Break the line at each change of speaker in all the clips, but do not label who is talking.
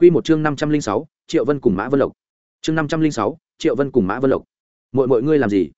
Quy một chương năm trăm linh sáu triệu vân cùng mã vân lộc. Chương năm trăm linh sáu triệu vân cùng mã vân lộc. Muội muội ngươi làm gì?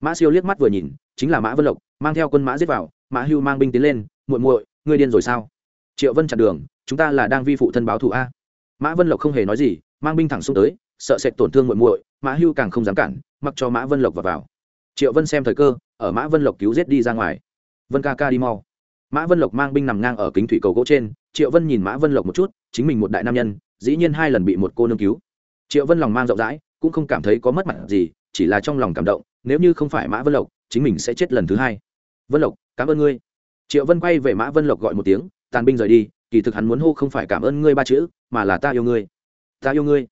Mã siêu liếc mắt vừa nhìn chính là mã vân lộc mang theo quân mã giết vào mã hưu mang binh tiến lên muội muội ngươi điên rồi sao? Triệu vân chặn đường chúng ta là đang vi phụ thân báo thù a. Mã vân lộc không hề nói gì mang binh thẳng xuống tới sợ sệt tổn thương muội muội mã hưu càng không dám cản mặc cho mã vân lộc vào, vào. triệu vân xem thời cơ ở mã vân lộc cứu giết đi ra ngoài. Vân ca ca đi mau. Mã vân lộc mang binh nằm ngang ở kính thủy cầu gỗ trên triệu vân nhìn mã vân lộc một chút chính mình một đại nam nhân dĩ nhiên hai lần bị một cô nương cứu. Triệu vân lòng mang rộng rãi, cũng không cảm thấy có mất mặt gì, chỉ là trong lòng cảm động, nếu như không phải mã vân lộc, chính mình sẽ chết lần thứ hai. Vân lộc, cảm ơn ngươi. Triệu vân quay về mã vân lộc gọi một tiếng, tàn binh rời đi, kỳ thực hắn muốn hô không phải cảm ơn ngươi ba chữ, mà là ta yêu ngươi. Ta yêu ngươi.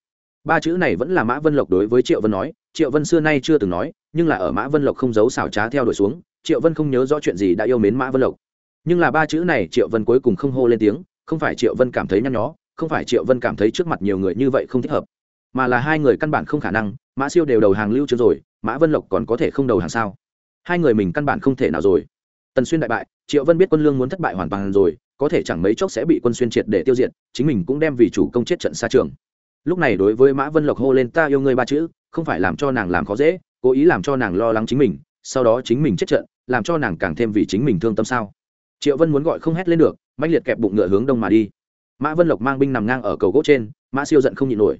Ba chữ này vẫn là mã vân lộc đối với triệu vân nói, triệu vân xưa nay chưa từng nói, nhưng là ở mã vân lộc không giấu xảo trá theo đuổi xuống, triệu vân không nhớ rõ chuyện gì đã yêu mến mã vân lộc. Nhưng là ba chữ này triệu vân cuối cùng không hô lên tiếng, không phải triệu vân cảm thấy nhăn nhó không phải triệu vân cảm thấy trước mặt nhiều người như vậy không thích hợp mà là hai người căn bản không khả năng mã siêu đều đầu hàng lưu trước rồi mã vân lộc còn có thể không đầu hàng sao hai người mình căn bản không thể nào rồi tần xuyên đại bại triệu vân biết quân lương muốn thất bại hoàn toàn rồi có thể chẳng mấy chốc sẽ bị quân xuyên triệt để tiêu diệt chính mình cũng đem vì chủ công chết trận xa trường lúc này đối với mã vân lộc hô lên ta yêu ngươi ba chữ không phải làm cho nàng làm khó dễ cố ý làm cho nàng lo lắng chính mình sau đó chính mình chết trận làm cho nàng càng thêm vì chính mình thương tâm sao triệu vân muốn gọi không hét lên được mạnh liệt kẹp bụng ngựa hướng đông mà đi mã vân lộc mang binh nằm ngang ở cầu gỗ trên, mã siêu giận không nhịn nổi.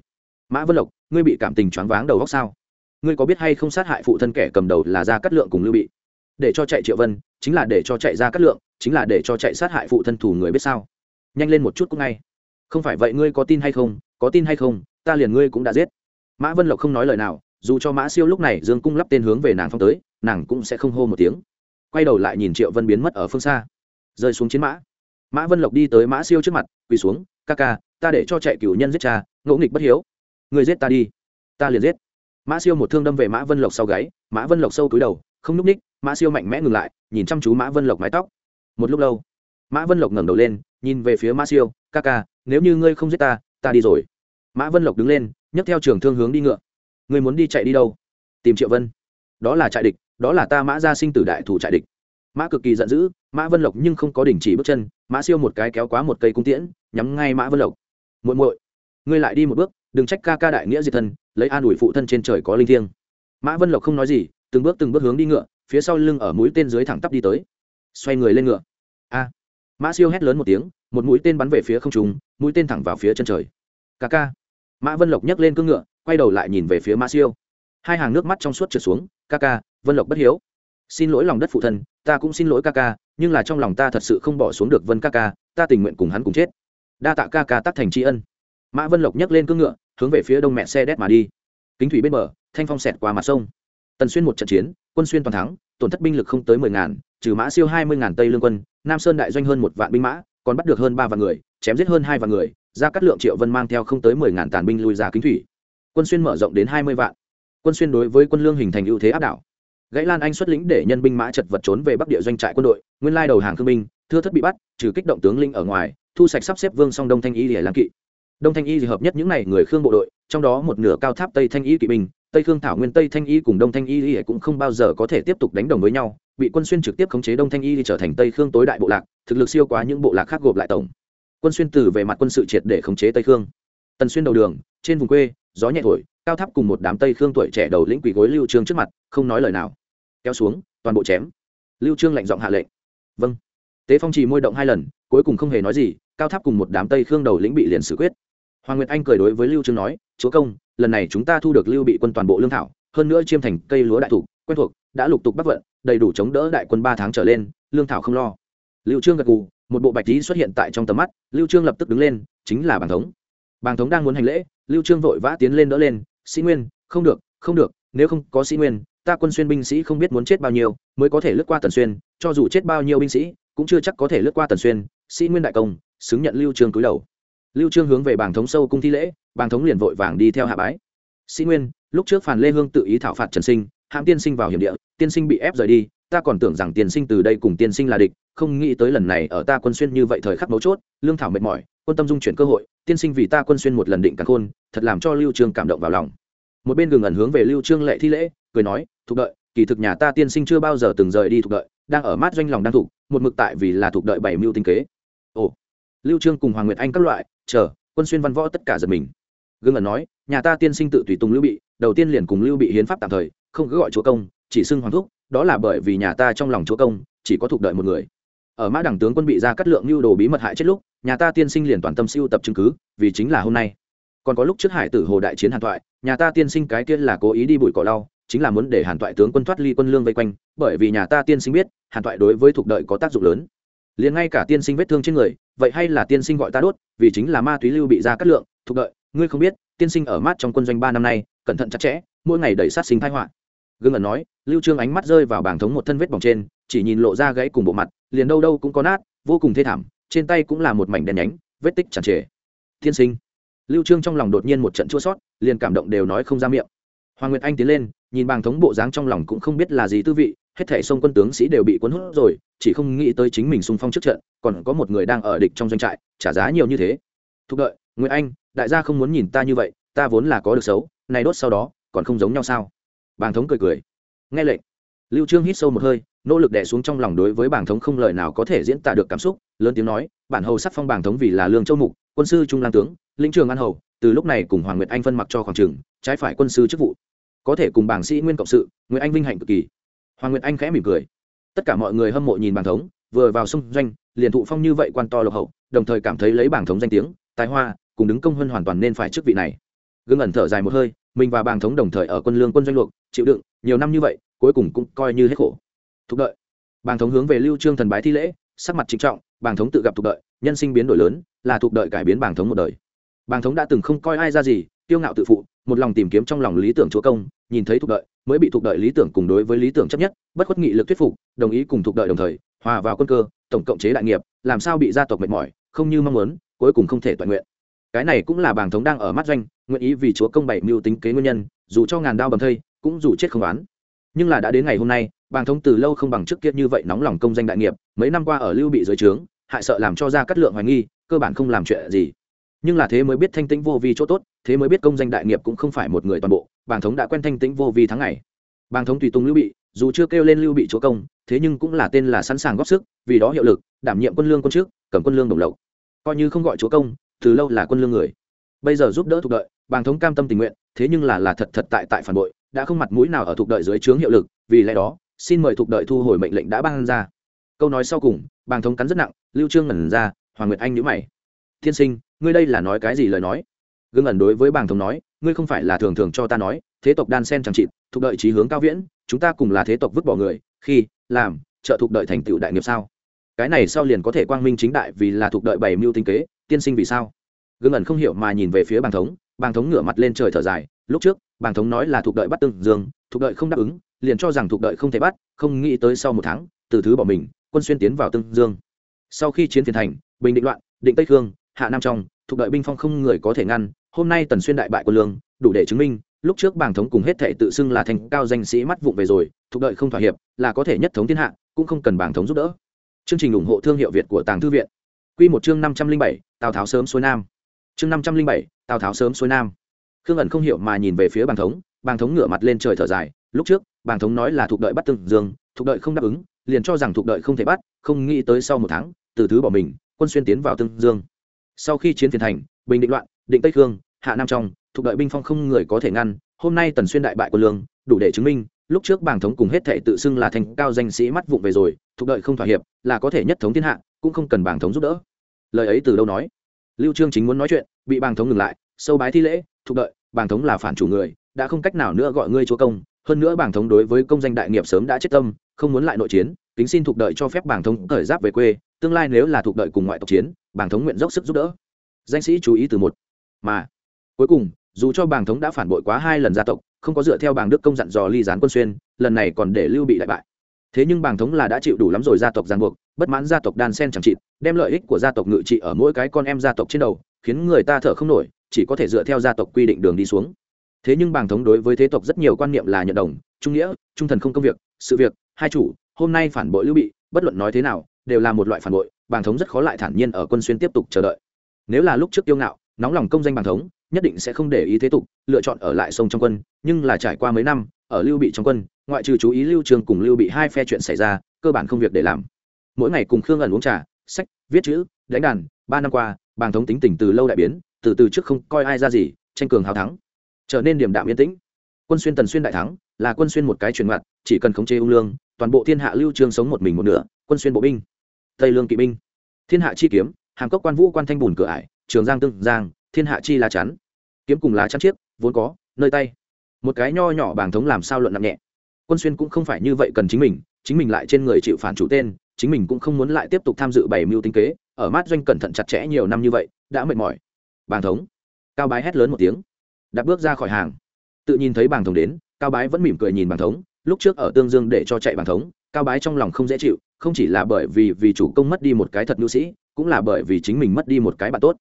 Mã vân lộc, ngươi bị cảm tình choáng váng đầu góc sao? Ngươi có biết hay không sát hại phụ thân kẻ cầm đầu là ra cắt lượng cùng lưu bị? Để cho chạy triệu vân, chính là để cho chạy ra cắt lượng, chính là để cho chạy sát hại phụ thân thủ người biết sao? Nhanh lên một chút cũng ngay. Không phải vậy ngươi có tin hay không? Có tin hay không? Ta liền ngươi cũng đã giết. Mã vân lộc không nói lời nào, dù cho mã siêu lúc này dương cung lắp tên hướng về nàng phong tới, nàng cũng sẽ không hô một tiếng. Quay đầu lại nhìn triệu vân biến mất ở phương xa. Rơi xuống chiến mã mã vân lộc đi tới mã siêu trước mặt, quỳ xuống, ca ca, ta để cho chạy cửu nhân giết cha, ngỗ nghịch bất hiếu. Người giết ta đi, ta liền giết. Mã siêu một thương đâm về mã vân lộc sau gáy, mã vân lộc sâu túi đầu, không n ú c ních, mã siêu mạnh mẽ ngừng lại, nhìn chăm chú mã vân lộc mái tóc. Một lúc lâu, mã vân lộc ngẩng đầu lên, nhìn về phía mã siêu, ca ca, nếu như ngươi không giết ta ta đi rồi. Mã vân lộc đứng lên, nhấc theo trường thương hướng đi ngựa. Ngươi muốn đi chạy đi đâu? Tìm triệu vân. Đó là trại địch, đó là ta mã gia sinh tử đại thủ trại địch mã cực kỳ giận dữ, mã vân lộc nhưng không có đình chỉ bước chân, mã siêu một cái kéo quá một cây cung tiễn, nhắm ngay mã vân lộc. Muội muội, ngươi lại đi một bước, đừng trách ca ca đại nghĩa diệt thân, lấy an ủi phụ thân trên trời có linh thiêng. Mã vân lộc không nói gì, từng bước từng bước hướng đi ngựa, phía sau lưng ở mũi tên dưới thẳng tắp đi tới. Xoay người lên ngựa. A. Mã siêu hét lớn một tiếng, một mũi tên bắn về phía không trung, mũi tên thẳng vào phía chân trời. Ca ca. Mã vân lộc nhấc lên cưỡng ngựa, quay đầu lại nhìn về phía mã siêu. Hai hàng nước mắt trong suốt trượt xuống. Ca ca, vân lộc bất hiếu xin lỗi lòng đất phụ thân, ta cũng xin lỗi ca ca, nhưng là trong lòng ta thật sự không bỏ xuống được vân ca ca, ta tình nguyện cùng hắn cùng chết. Đa tạ ca ca tác thành tri ân. Mã vân lộc nhấc lên cưỡng ngựa, hướng về phía đông mẹ xe đét mà đi. Kính thủy bên bờ, thanh phong xẹt qua mặt sông. Tần xuyên một trận chiến, quân xuyên toàn thắng, tổn thất binh lực không tới mười ngàn, trừ mã siêu hai mươi ngàn tây lương quân, nam sơn đại doanh hơn một vạn binh mã, còn bắt được hơn ba vạn người, chém giết hơn hai vạn người, ra cắt lượng triệu vân mang theo không tới mười ngàn tàn binh lui ra kính thủy. Quân xuyên mở rộng đến hai mươi vạn. Quân xuyên đối với quân lương hình thành ưu thế áp đảo gãy lan anh xuất lĩnh để nhân binh mã chật vật trốn về bắc địa doanh trại quân đội, nguyên lai đầu hàng thương binh, thưa thất bị bắt, trừ kích động tướng linh ở ngoài, thu sạch sắp xếp vương song đông thanh y để làm kỵ. Đông thanh y thì hợp nhất những n à y người khương bộ đội, trong đó một nửa cao tháp tây thanh y kỵ binh, tây khương thảo nguyên tây thanh y cùng đông thanh y thì cũng không bao giờ có thể tiếp tục đánh đồng với nhau, bị quân xuyên trực tiếp khống chế đông thanh y thì trở thành tây khương tối đại bộ lạc, thực lực siêu quá những bộ lạc khác gộp lại tổng. Quân xuyên từ về mặt quân sự triệt để khống chế tây khương. Tần xuyên đầu đường, trên vùng quê, gió nhẹ thổi cao tháp cùng một đám tây khương tuổi trẻ đầu lĩnh quỳ gối lưu trương trước mặt, không nói lời nào. Kéo xuống, toàn bộ chém. Lưu trương lạnh giọng hạ lệnh. Vâng. Tế phong trì môi động hai lần, cuối cùng không hề nói gì, cao tháp cùng một đám tây khương đầu lĩnh bị liền xử quyết. Hoàng nguyệt anh cười đối với lưu trương nói, chúa công, lần này chúng ta thu được lưu bị quân toàn bộ lương thảo, hơn nữa chiêm thành cây lúa đại thủ quen thuộc, đã lục tục bắc vận, đầy đủ chống đỡ đại quân ba tháng trở lên, lương thảo không lo. Lưu trương gật gù, một bộ bạch tí xuất hiện tại trong tầm mắt, lưu trương lập tức đứng lên, chính là bàng thống. Bàng thống đang muốn hành lễ, lưu trương vội vã tiến lên đỡ lên sĩ nguyên, không được không được, nếu không có sĩ nguyên, ta quân xuyên binh sĩ không biết muốn chết bao nhiêu, mới có thể lướt qua tần xuyên, cho dù chết bao nhiêu binh sĩ, cũng chưa chắc có thể lướt qua tần xuyên, sĩ nguyên đại công, xứng nhận lưu trương cúi đầu. Lưu trương hướng về bảng thống sâu cung thi lễ, bảng thống liền vội vàng đi theo hạ bái. Sĩ nguyên, lúc trước phản lê hương tự ý thảo phạt trần sinh, hãm tiên sinh vào hiểm địa, tiên sinh bị ép rời đi, ta còn tưởng rằng tiên sinh từ đây cùng tiên sinh là địch, không nghĩ tới lần này ở ta quân xuyên như vậy thời khắc mấu chốt, lương thảo mệt mỏi quân tâm dung chuyển cơ hội tiên sinh vì ta quân xuyên một lần định càng khôn thật làm cho lưu trương cảm động vào lòng. Một bên gừng ẩn hướng về lưu trương lệ thi lễ cười nói thuộc đợi kỳ thực nhà ta tiên sinh chưa bao giờ từng rời đi thuộc đợi đang ở mát doanh lòng đang thủ, một mực tại vì là thuộc đợi bảy mưu tinh kế. Ồ. Lưu trương cùng hoàng nguyệt anh các loại chờ quân xuyên văn võ tất cả giật mình. Gương ẩn nói nhà ta tiên sinh tự tùy tùng lưu bị đầu tiên liền cùng lưu bị hiến pháp tạm thời không cứ gọi chúa công chỉ xưng hoàng thúc đó là bởi vì nhà ta trong lòng chúa công chỉ có thuộc đợi một người ở mã đẳng tướng quân bị ra cắt lượng lưu đồ bí mật hại chết lúc, nhà ta tiên sinh liền toàn tâm siêu tập chứng cứ, vì chính là hôm nay. Còn có lúc trước hải tử hồ đại chiến hàn toại nhà ta tiên sinh cái kia là cố ý đi bụi cỏ lau, chính là muốn để hàn toại tướng quân thoát ly quân lương vây quanh, bởi vì nhà ta tiên sinh biết, hàn toại đối với thuộc đợi có tác dụng lớn. Liền ngay cả tiên sinh vết thương trên người, vậy hay là tiên sinh gọi ta đốt, vì chính là ma túy lưu bị ra cắt lượng, thuộc đợi, ngươi không biết, tiên sinh ở mát trong quân doanh ba năm nay, cẩn thận chặt chẽ, mỗi ngày đẩy sát sinh thái họa. Gương ẩn nói, lưu trương ánh mắt rơi vào bảng thống một thân vết bỏng trên, chỉ nhìn lộ ra gãy cùng bộ mặt liền đâu đâu cũng có nát, vô cùng thê thảm, trên tay cũng là một mảnh đen nhánh, vết tích chẳng trề. Thiên sinh. Lưu trương trong lòng đột nhiên một trận chua sót liền cảm động đều nói không ra miệng. Hoàng nguyệt anh tiến lên, nhìn bàng thống bộ dáng trong lòng cũng không biết là gì tư vị, hết thảy sông quân tướng sĩ đều bị cuốn hút rồi, chỉ không nghĩ tới chính mình xung phong trước trận, còn có một người đang ở địch trong doanh trại, trả giá nhiều như thế. Thúc đợi, nguyệt anh, đại gia không muốn nhìn ta như vậy, ta vốn là có được xấu này đốt sau đó, còn không giống nhau sao? Bàng thống cười cười. Nghe lệnh. Lưu trương hít sâu một hơi nỗ lực đè xuống trong lòng đối với bảng thống không lời nào có thể diễn tả được cảm xúc, lớn tiếng nói, bản hầu sắc phong bảng thống vì là lương châu mục, quân sư trung lang tướng lĩnh trường an hầu, từ lúc này cùng hoàng nguyệt anh phân mặc cho khoảng trường, trái phải quân sư chức vụ. Có thể cùng bảng sĩ nguyên cộng sự nguyễn anh vinh hạnh cực kỳ. Hoàng nguyệt anh khẽ mỉm cười. Tất cả mọi người hâm mộ nhìn bảng thống, vừa vào sông doanh, liền thụ phong như vậy quan to lộc hậu, đồng thời cảm thấy lấy bảng thống danh tiếng, tài hoa, cùng đứng công hơn hoàn toàn nên phải chức vị này. Gương ẩn thở dài một hơi, mình và bàng thống đồng thời ở quân lương quân doanh luộc, chịu đựng, nhiều năm như vậy, cuối cùng cũng coi như hết khổ thúc đợi. Bàng thống hướng về lưu trương thần bái thi lễ, sắc mặt trịnh trọng, bàng thống tự gặp thúc đợi, nhân sinh biến đổi lớn, là thúc đợi cải biến bàng thống một đời. Bàng thống đã từng không coi ai ra gì tiêu ngạo tự phụ, một lòng tìm kiếm trong lòng lý tưởng chúa công, nhìn thấy thúc đợi, mới bị thúc đợi lý tưởng cùng đối với lý tưởng chấp nhất, bất khuất nghị lực thuyết phục, đồng ý cùng thúc đợi đồng thời, hòa vào quân cơ, tổng cộng chế đại nghiệp, làm sao bị gia tộc mệt mỏi, không như mong muốn, cuối cùng không thể toàn nguyện. Cái này cũng là bàng thống đang ở mắt doanh, nguyện ý vì chúa công bảy mưu tính kế nguyên nhân, dù cho ngàn đao bầm thây, cũng dù chết không oán. Nhưng là đã đến ngày hôm nay bàng thống từ lâu không bằng trước kia như vậy nóng lòng công danh đại nghiệp, mấy năm qua ở lưu bị dưới trướng, hại sợ làm cho ra cắt lượng hoài nghi, cơ bản không làm chuyện gì. Nhưng là thế mới biết thanh tĩnh vô vi chỗ tốt, thế mới biết công danh đại nghiệp cũng không phải một người toàn bộ, bàng thống đã quen thanh tĩnh vô vi tháng ngày. Bàng thống tùy tùng lưu bị, dù chưa kêu lên lưu bị chúa công, thế nhưng cũng là tên là sẵn sàng góp sức, vì đó hiệu lực, đảm nhiệm quân lương quân trước cầm quân lương đồng lộc. Coi như không gọi chúa công, từ lâu là quân lương người. Bây giờ giúp đỡ thuộc đợi, bàng thống cam tâm tình nguyện, thế nhưng là là thật thật tại tại phản bội, đã không mặt mũi nào ở thuộc đợi dưới trướng hiệu lực, vì lẽ đó xin mời thuộc đợi thu hồi mệnh lệnh đã ban ra. Câu nói sau cùng, bàng thống cắn rất nặng, lưu trương ngẩn ra, hoàng nguyệt anh nhíu mày. Thiên sinh, ngươi đây là nói cái gì lời nói? Gương ẩn đối với bàng thống nói, ngươi không phải là thường thường cho ta nói, thế tộc đan sen chẳng trị thuộc đợi trí hướng cao viễn, chúng ta cùng là thế tộc vứt bỏ người, khi, làm, trợ thuộc đợi thành tựu đại nghiệp sao? Cái này sau liền có thể quang minh chính đại vì là thuộc đợi bảy mưu tinh kế, tiên sinh vì sao? Gương ẩn không hiểu mà nhìn về phía bàng thống bàng thống ngửa mặt lên trời thở dài, lúc trước, bàng thống nói là thuộc đợi bắt tương dương, thuộc đợi không đáp ứng liền cho rằng thuộc đợi không thể bắt, không nghĩ tới sau một tháng, từ thứ bỏ mình, quân xuyên tiến vào tương dương. Sau khi chiến phiền thành, bình định loạn, định tây khương, hạ nam trong thuộc đợi binh phong không người có thể ngăn, hôm nay tần xuyên đại bại quân lương, đủ để chứng minh, lúc trước bảng thống cùng hết thể tự xưng là thành cao danh sĩ mắt vụng về rồi thuộc đợi không thỏa hiệp, là có thể nhất thống thiên hạ, cũng không cần bảng thống giúp đỡ. Chương trình ủng hộ thương hiệu việt của tàng thư viện. Quy một chương năm trăm linh bảy, tào tháo sớm xuôi nam. Chương năm trăm linh bảy, tào tháo sớm xuôi nam. Khương ẩn không hiểu mà nhìn về phía bảng thống bàng thống ngửa mặt lên trời thở dài, lúc trước, bàng thống nói là thuộc đợi bắt tương dương, thuộc đợi không đáp ứng, liền cho rằng thuộc đợi không thể bắt, không nghĩ tới sau một tháng, từ thứ bỏ mình, quân xuyên tiến vào tương dương. Sau khi chiến phiền thành, bình định loạn, định tây khương, hạ nam trong, thuộc đợi binh phong không người có thể ngăn, hôm nay tần xuyên đại bại quân lương, đủ để chứng minh, lúc trước bàng thống cùng hết thể tự xưng là thành cao danh sĩ mắt vụng về rồi, thuộc đợi không thỏa hiệp, là có thể nhất thống thiên hạ, cũng không cần bàng thống giúp đỡ. Lời ấy từ đâu nói? Lưu trương chính muốn nói chuyện, bị bàng thống ngừng lại, sâu bái thi lễ, thuộc đợi, bàng thống là phản chủ người đã không cách nào nữa gọi ngươi chúa công, hơn nữa bảng thống đối với công danh đại nghiệp sớm đã chết tâm, không muốn lại nội chiến, kính xin thuộc đợi cho phép bảng thống thời giáp về quê, tương lai nếu là thuộc đợi cùng ngoại tộc chiến, bảng thống nguyện dốc sức giúp đỡ. Danh sĩ chú ý từ một. Mà, cuối cùng, dù cho bảng thống đã phản bội quá hai lần gia tộc, không có dựa theo bảng đức công dặn dò ly gián quân xuyên, lần này còn để lưu bị đại bại. Thế nhưng bảng thống là đã chịu đủ lắm rồi gia tộc giàn buộc, bất mãn gia tộc đan sen chẳng trị đem lợi ích của gia tộc ngự trị ở mỗi cái con em gia tộc trên đầu, khiến người ta thở không nổi, chỉ có thể dựa theo gia tộc quy định đường đi xuống thế nhưng bàng thống đối với thế tộc rất nhiều quan niệm là nhận đồng, trung nghĩa, trung thần không công việc, sự việc, hai chủ, hôm nay phản bội lưu bị, bất luận nói thế nào, đều là một loại phản bội, bàng thống rất khó lại thản nhiên ở quân xuyên tiếp tục chờ đợi. Nếu là lúc trước tiêu ngạo, nóng lòng công danh bàng thống, nhất định sẽ không để ý thế tục, lựa chọn ở lại sông trong quân, nhưng là trải qua mấy năm, ở lưu bị trong quân, ngoại trừ chú ý lưu trường cùng lưu bị hai phe chuyện xảy ra, cơ bản không việc để làm. Mỗi ngày cùng khương ẩn uống trà, sách, viết chữ, đánh đàn, ba năm qua, bàng thống tính tình từ lâu đại biến, từ từ trước không coi ai ra gì, tranh cường hào thắng trở nên điểm đạm yên tĩnh. Quân xuyên tần xuyên đại thắng, là quân xuyên một cái truyền mặt, chỉ cần khống chế ung lương, toàn bộ thiên hạ lưu trương sống một mình một nửa, quân xuyên bộ binh. Tây lương kỵ binh. Thiên hạ chi kiếm, hàm cốc quan vũ quan thanh bùn cửa ải, trường giang tương giang, thiên hạ chi lá chắn. Kiếm cùng lá chắn chiếc, vốn có, nơi tay. Một cái nho nhỏ bảng thống làm sao luận nặng nhẹ. Quân xuyên cũng không phải như vậy cần chính mình chính mình lại trên người chịu phản chủ tên, chính mình cũng không muốn lại tiếp tục tham dự bảy mưu tinh kế, ở mát doanh cẩn thận chặt chẽ nhiều năm như vậy, đã mệt mỏi. Bàng thống. Cao bái hét lớn một tiếng đạp bước ra khỏi hàng. Tự nhìn thấy bàng thống đến, cao bái vẫn mỉm cười nhìn bàng thống, lúc trước ở tương dương để cho chạy bàng thống, cao bái trong lòng không dễ chịu, không chỉ là bởi vì vì chủ công mất đi một cái thật nhu sĩ, cũng là bởi vì chính mình mất đi một cái bạn tốt.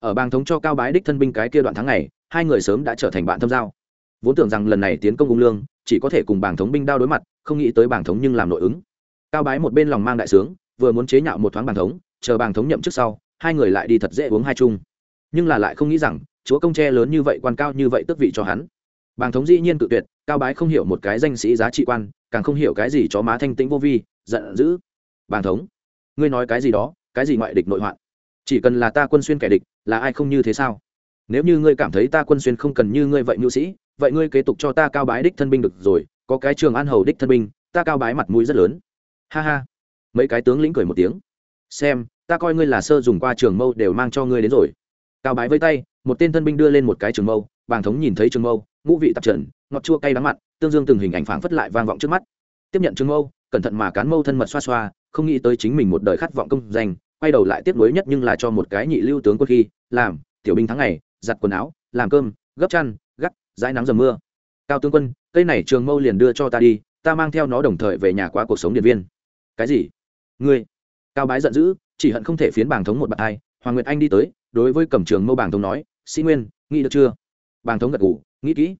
Ở bàng thống cho cao bái đích thân binh cái kia đoạn tháng này hai người sớm đã trở thành bạn thâm giao. Vốn tưởng rằng lần này tiến công ung lương, chỉ có thể cùng bàng thống binh đao đối mặt, không nghĩ tới bàng thống nhưng làm nội ứng. Cao bái một bên lòng mang đại sướng, vừa muốn chế nhạo một thoáng bàng thống, chờ bàng thống nhậm trước sau, hai người lại đi thật dễ uống hai chung. Nhưng là lại không nghĩ rằng chúa công tre lớn như vậy quan cao như vậy tước vị cho hắn. Bàng thống dĩ nhiên tự tuyệt, cao bái không hiểu một cái danh sĩ giá trị quan, càng không hiểu cái gì cho má thanh tĩnh vô vi, giận dữ. Bàng thống, ngươi nói cái gì đó, cái gì ngoại địch nội hoạn? Chỉ cần là ta quân xuyên kẻ địch, là ai không như thế sao? Nếu như ngươi cảm thấy ta quân xuyên không cần như ngươi vậy nhu sĩ, vậy ngươi kế tục cho ta cao bái đích thân binh được rồi, có cái trường an hầu đích thân binh, ta cao bái mặt mũi rất lớn. Ha ha. Mấy cái tướng lĩnh cười một tiếng. Xem, ta coi ngươi là sơ dùng qua trường mâu đều mang cho ngươi đến rồi. Cao bái với tay một tên thân binh đưa lên một cái trường mâu, bàng thống nhìn thấy trường mâu, ngũ vị tạp trần, ngọt chua cay đắng mặn tương dương từng hình ảnh phảng phất lại vang vọng trước mắt. Tiếp nhận trường mâu, cẩn thận mà cán mâu thân mật xoa xoa, không nghĩ tới chính mình một đời khát vọng công danh, quay đầu lại tiếp nối nhất nhưng là cho một cái nhị lưu tướng quân khi, làm, tiểu binh tháng ngày, giặt quần áo, làm cơm, gấp chăn, gắt, dãi nắng dầm mưa. Cao tướng quân, cây này trường mâu liền đưa cho ta đi, ta mang theo nó đồng thời về nhà qua cuộc sống điện viên cái gì? Ngươi. Cao bái giận dữ, chỉ hận không thể phiến bàng thống một bậc hai, hoàng nguyệt anh đi tới, đối với cẩm trường mâu bàng thống nói sĩ nguyên, nghĩ được chưa? Bàng thống gật ngủ nghĩ kỹ.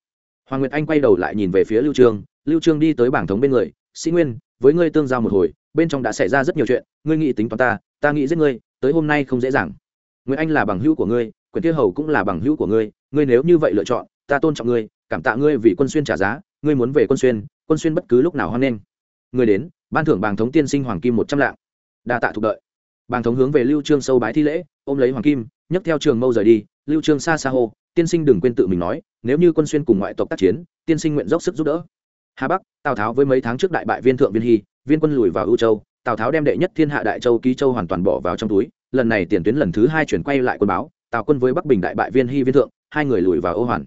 Hoàng nguyệt anh quay đầu lại nhìn về phía lưu trương. Lưu trương đi tới bàng thống bên người, sĩ nguyên, với ngươi tương giao một hồi, bên trong đã xảy ra rất nhiều chuyện, ngươi nghĩ tính toán ta ta nghĩ giết ngươi, tới hôm nay không dễ dàng. Nguyệt anh là bằng hữu của ngươi quyền thiên hầu cũng là bằng hữu của ngươi ngươi nếu như vậy lựa chọn, ta tôn trọng ngươi, cảm tạ ngươi vì quân xuyên trả giá, ngươi muốn về quân xuyên quân xuyên bất cứ lúc nào hoan nghênh. Ngươi đến, ban thưởng bàng thống tiên sinh hoàng kim một trăm lạng. Đa tạ thuộc đợi. Bàng thống hướng về lưu trương sâu bái thi lễ, ôm lấy hoàng kim, nhấc theo trường mâu rời đi lưu trương xa xa hô, tiên sinh đừng quên tự mình nói, nếu như quân xuyên cùng ngoại tộc tác chiến, tiên sinh nguyện dốc sức giúp đỡ. Hà bắc, tào tháo với mấy tháng trước đại bại viên thượng viên hy, viên quân lùi vào ưu châu, tào tháo đem đệ nhất thiên hạ đại châu, ký châu hoàn toàn bỏ vào trong túi, lần này tiền tuyến lần thứ hai chuyển quay lại quân báo, tào quân với bắc bình đại bại viên hy viên thượng, hai người lùi vào ô hoàn.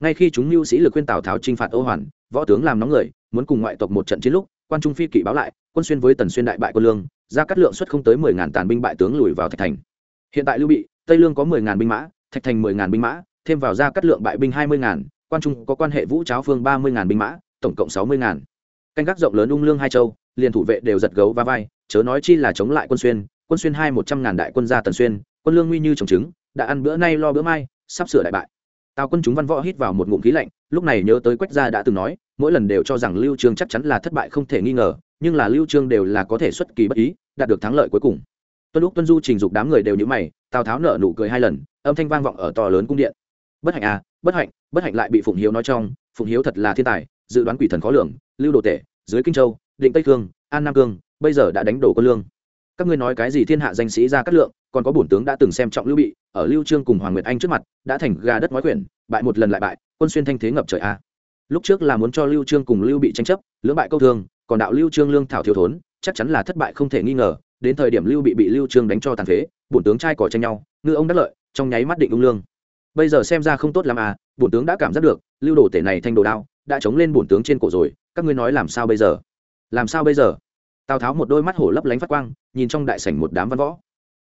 Ngay khi chúng mưu sĩ lực khuyên tào tháo chinh phạt ô hoàn, võ tướng làm nóng người, muốn cùng ngoại tộc một trận chiến lúc, quan trung phi kỵ báo lại, quân xuyên với tần xuyên đại bại quân lương, ra cắt lượng xuất không tới mười ngàn tàn binh bại tướng lùi vào thạch thành. Hiện tại lưu bị, tây lương có mười ngàn binh mã thạch thành mười ngàn binh mã, thêm vào ra cắt lượng bại binh hai mươi ngàn, quan trung có quan hệ vũ cháo phương ba mươi ngàn binh mã, tổng cộng sáu mươi ngàn. Canh gác rộng lớn ung lương hai châu, liền thủ vệ đều giật gấu và vai, chớ nói chi là chống lại quân xuyên quân xuyên hai một trăm ngàn đại quân ra tần xuyên, quân lương nguy như trồng trứng, đã ăn bữa nay lo bữa mai, sắp sửa đại bại. Tào quân chúng văn võ hít vào một ngụm khí lạnh, lúc này nhớ tới quách gia đã từng nói, mỗi lần đều cho rằng lưu trương chắc chắn là thất bại không thể nghi ngờ, nhưng là lưu trương đều là có thể xuất kỳ bất ý, đạt được thắng lợi cuối cùng tuân lúc tuân du trình dục đám người đều nhữ mày, tào tháo nở nụ cười hai lần, âm thanh vang vọng ở to lớn cung điện. Bất hạnh à bất hạnh bất hạnh lại bị phụng hiếu nói trong, phụng hiếu thật là thiên tài, dự đoán quỷ thần khó lường, lưu đồ tể, dưới kinh châu, định tây cương an nam cương, bây giờ đã đánh đổ quân lương. Các ngươi nói cái gì thiên hạ danh sĩ ra cát lượng, còn có bổn tướng đã từng xem trọng lưu bị, ở lưu trương cùng hoàng nguyệt anh trước mặt, đã thành gà đất nói quyển, bại một lần lại bại, quân xuyên thanh thế ngập trời a lúc trước là muốn cho lưu trương cùng lưu bị tranh chấp, lưỡng bại câu thương, còn đạo lưu trương lương thảo thiếu thốn, chắc chắn là thất bại không thể nghi ngờ đến thời điểm lưu bị bị lưu trương đánh cho tàn phế, bổn tướng trai cỏ tranh nhau, ngư ông đắc lợi, trong nháy mắt định ung lương. Bây giờ xem ra không tốt lắm à bổn tướng đã cảm giác được, lưu đồ tể này thanh đồ đao, đã chống lên bổn tướng trên cổ rồi, các ngươi nói làm sao bây giờ? Làm sao bây giờ? Tào tháo một đôi mắt hổ lấp lánh phát quang, nhìn trong đại sảnh một đám văn võ.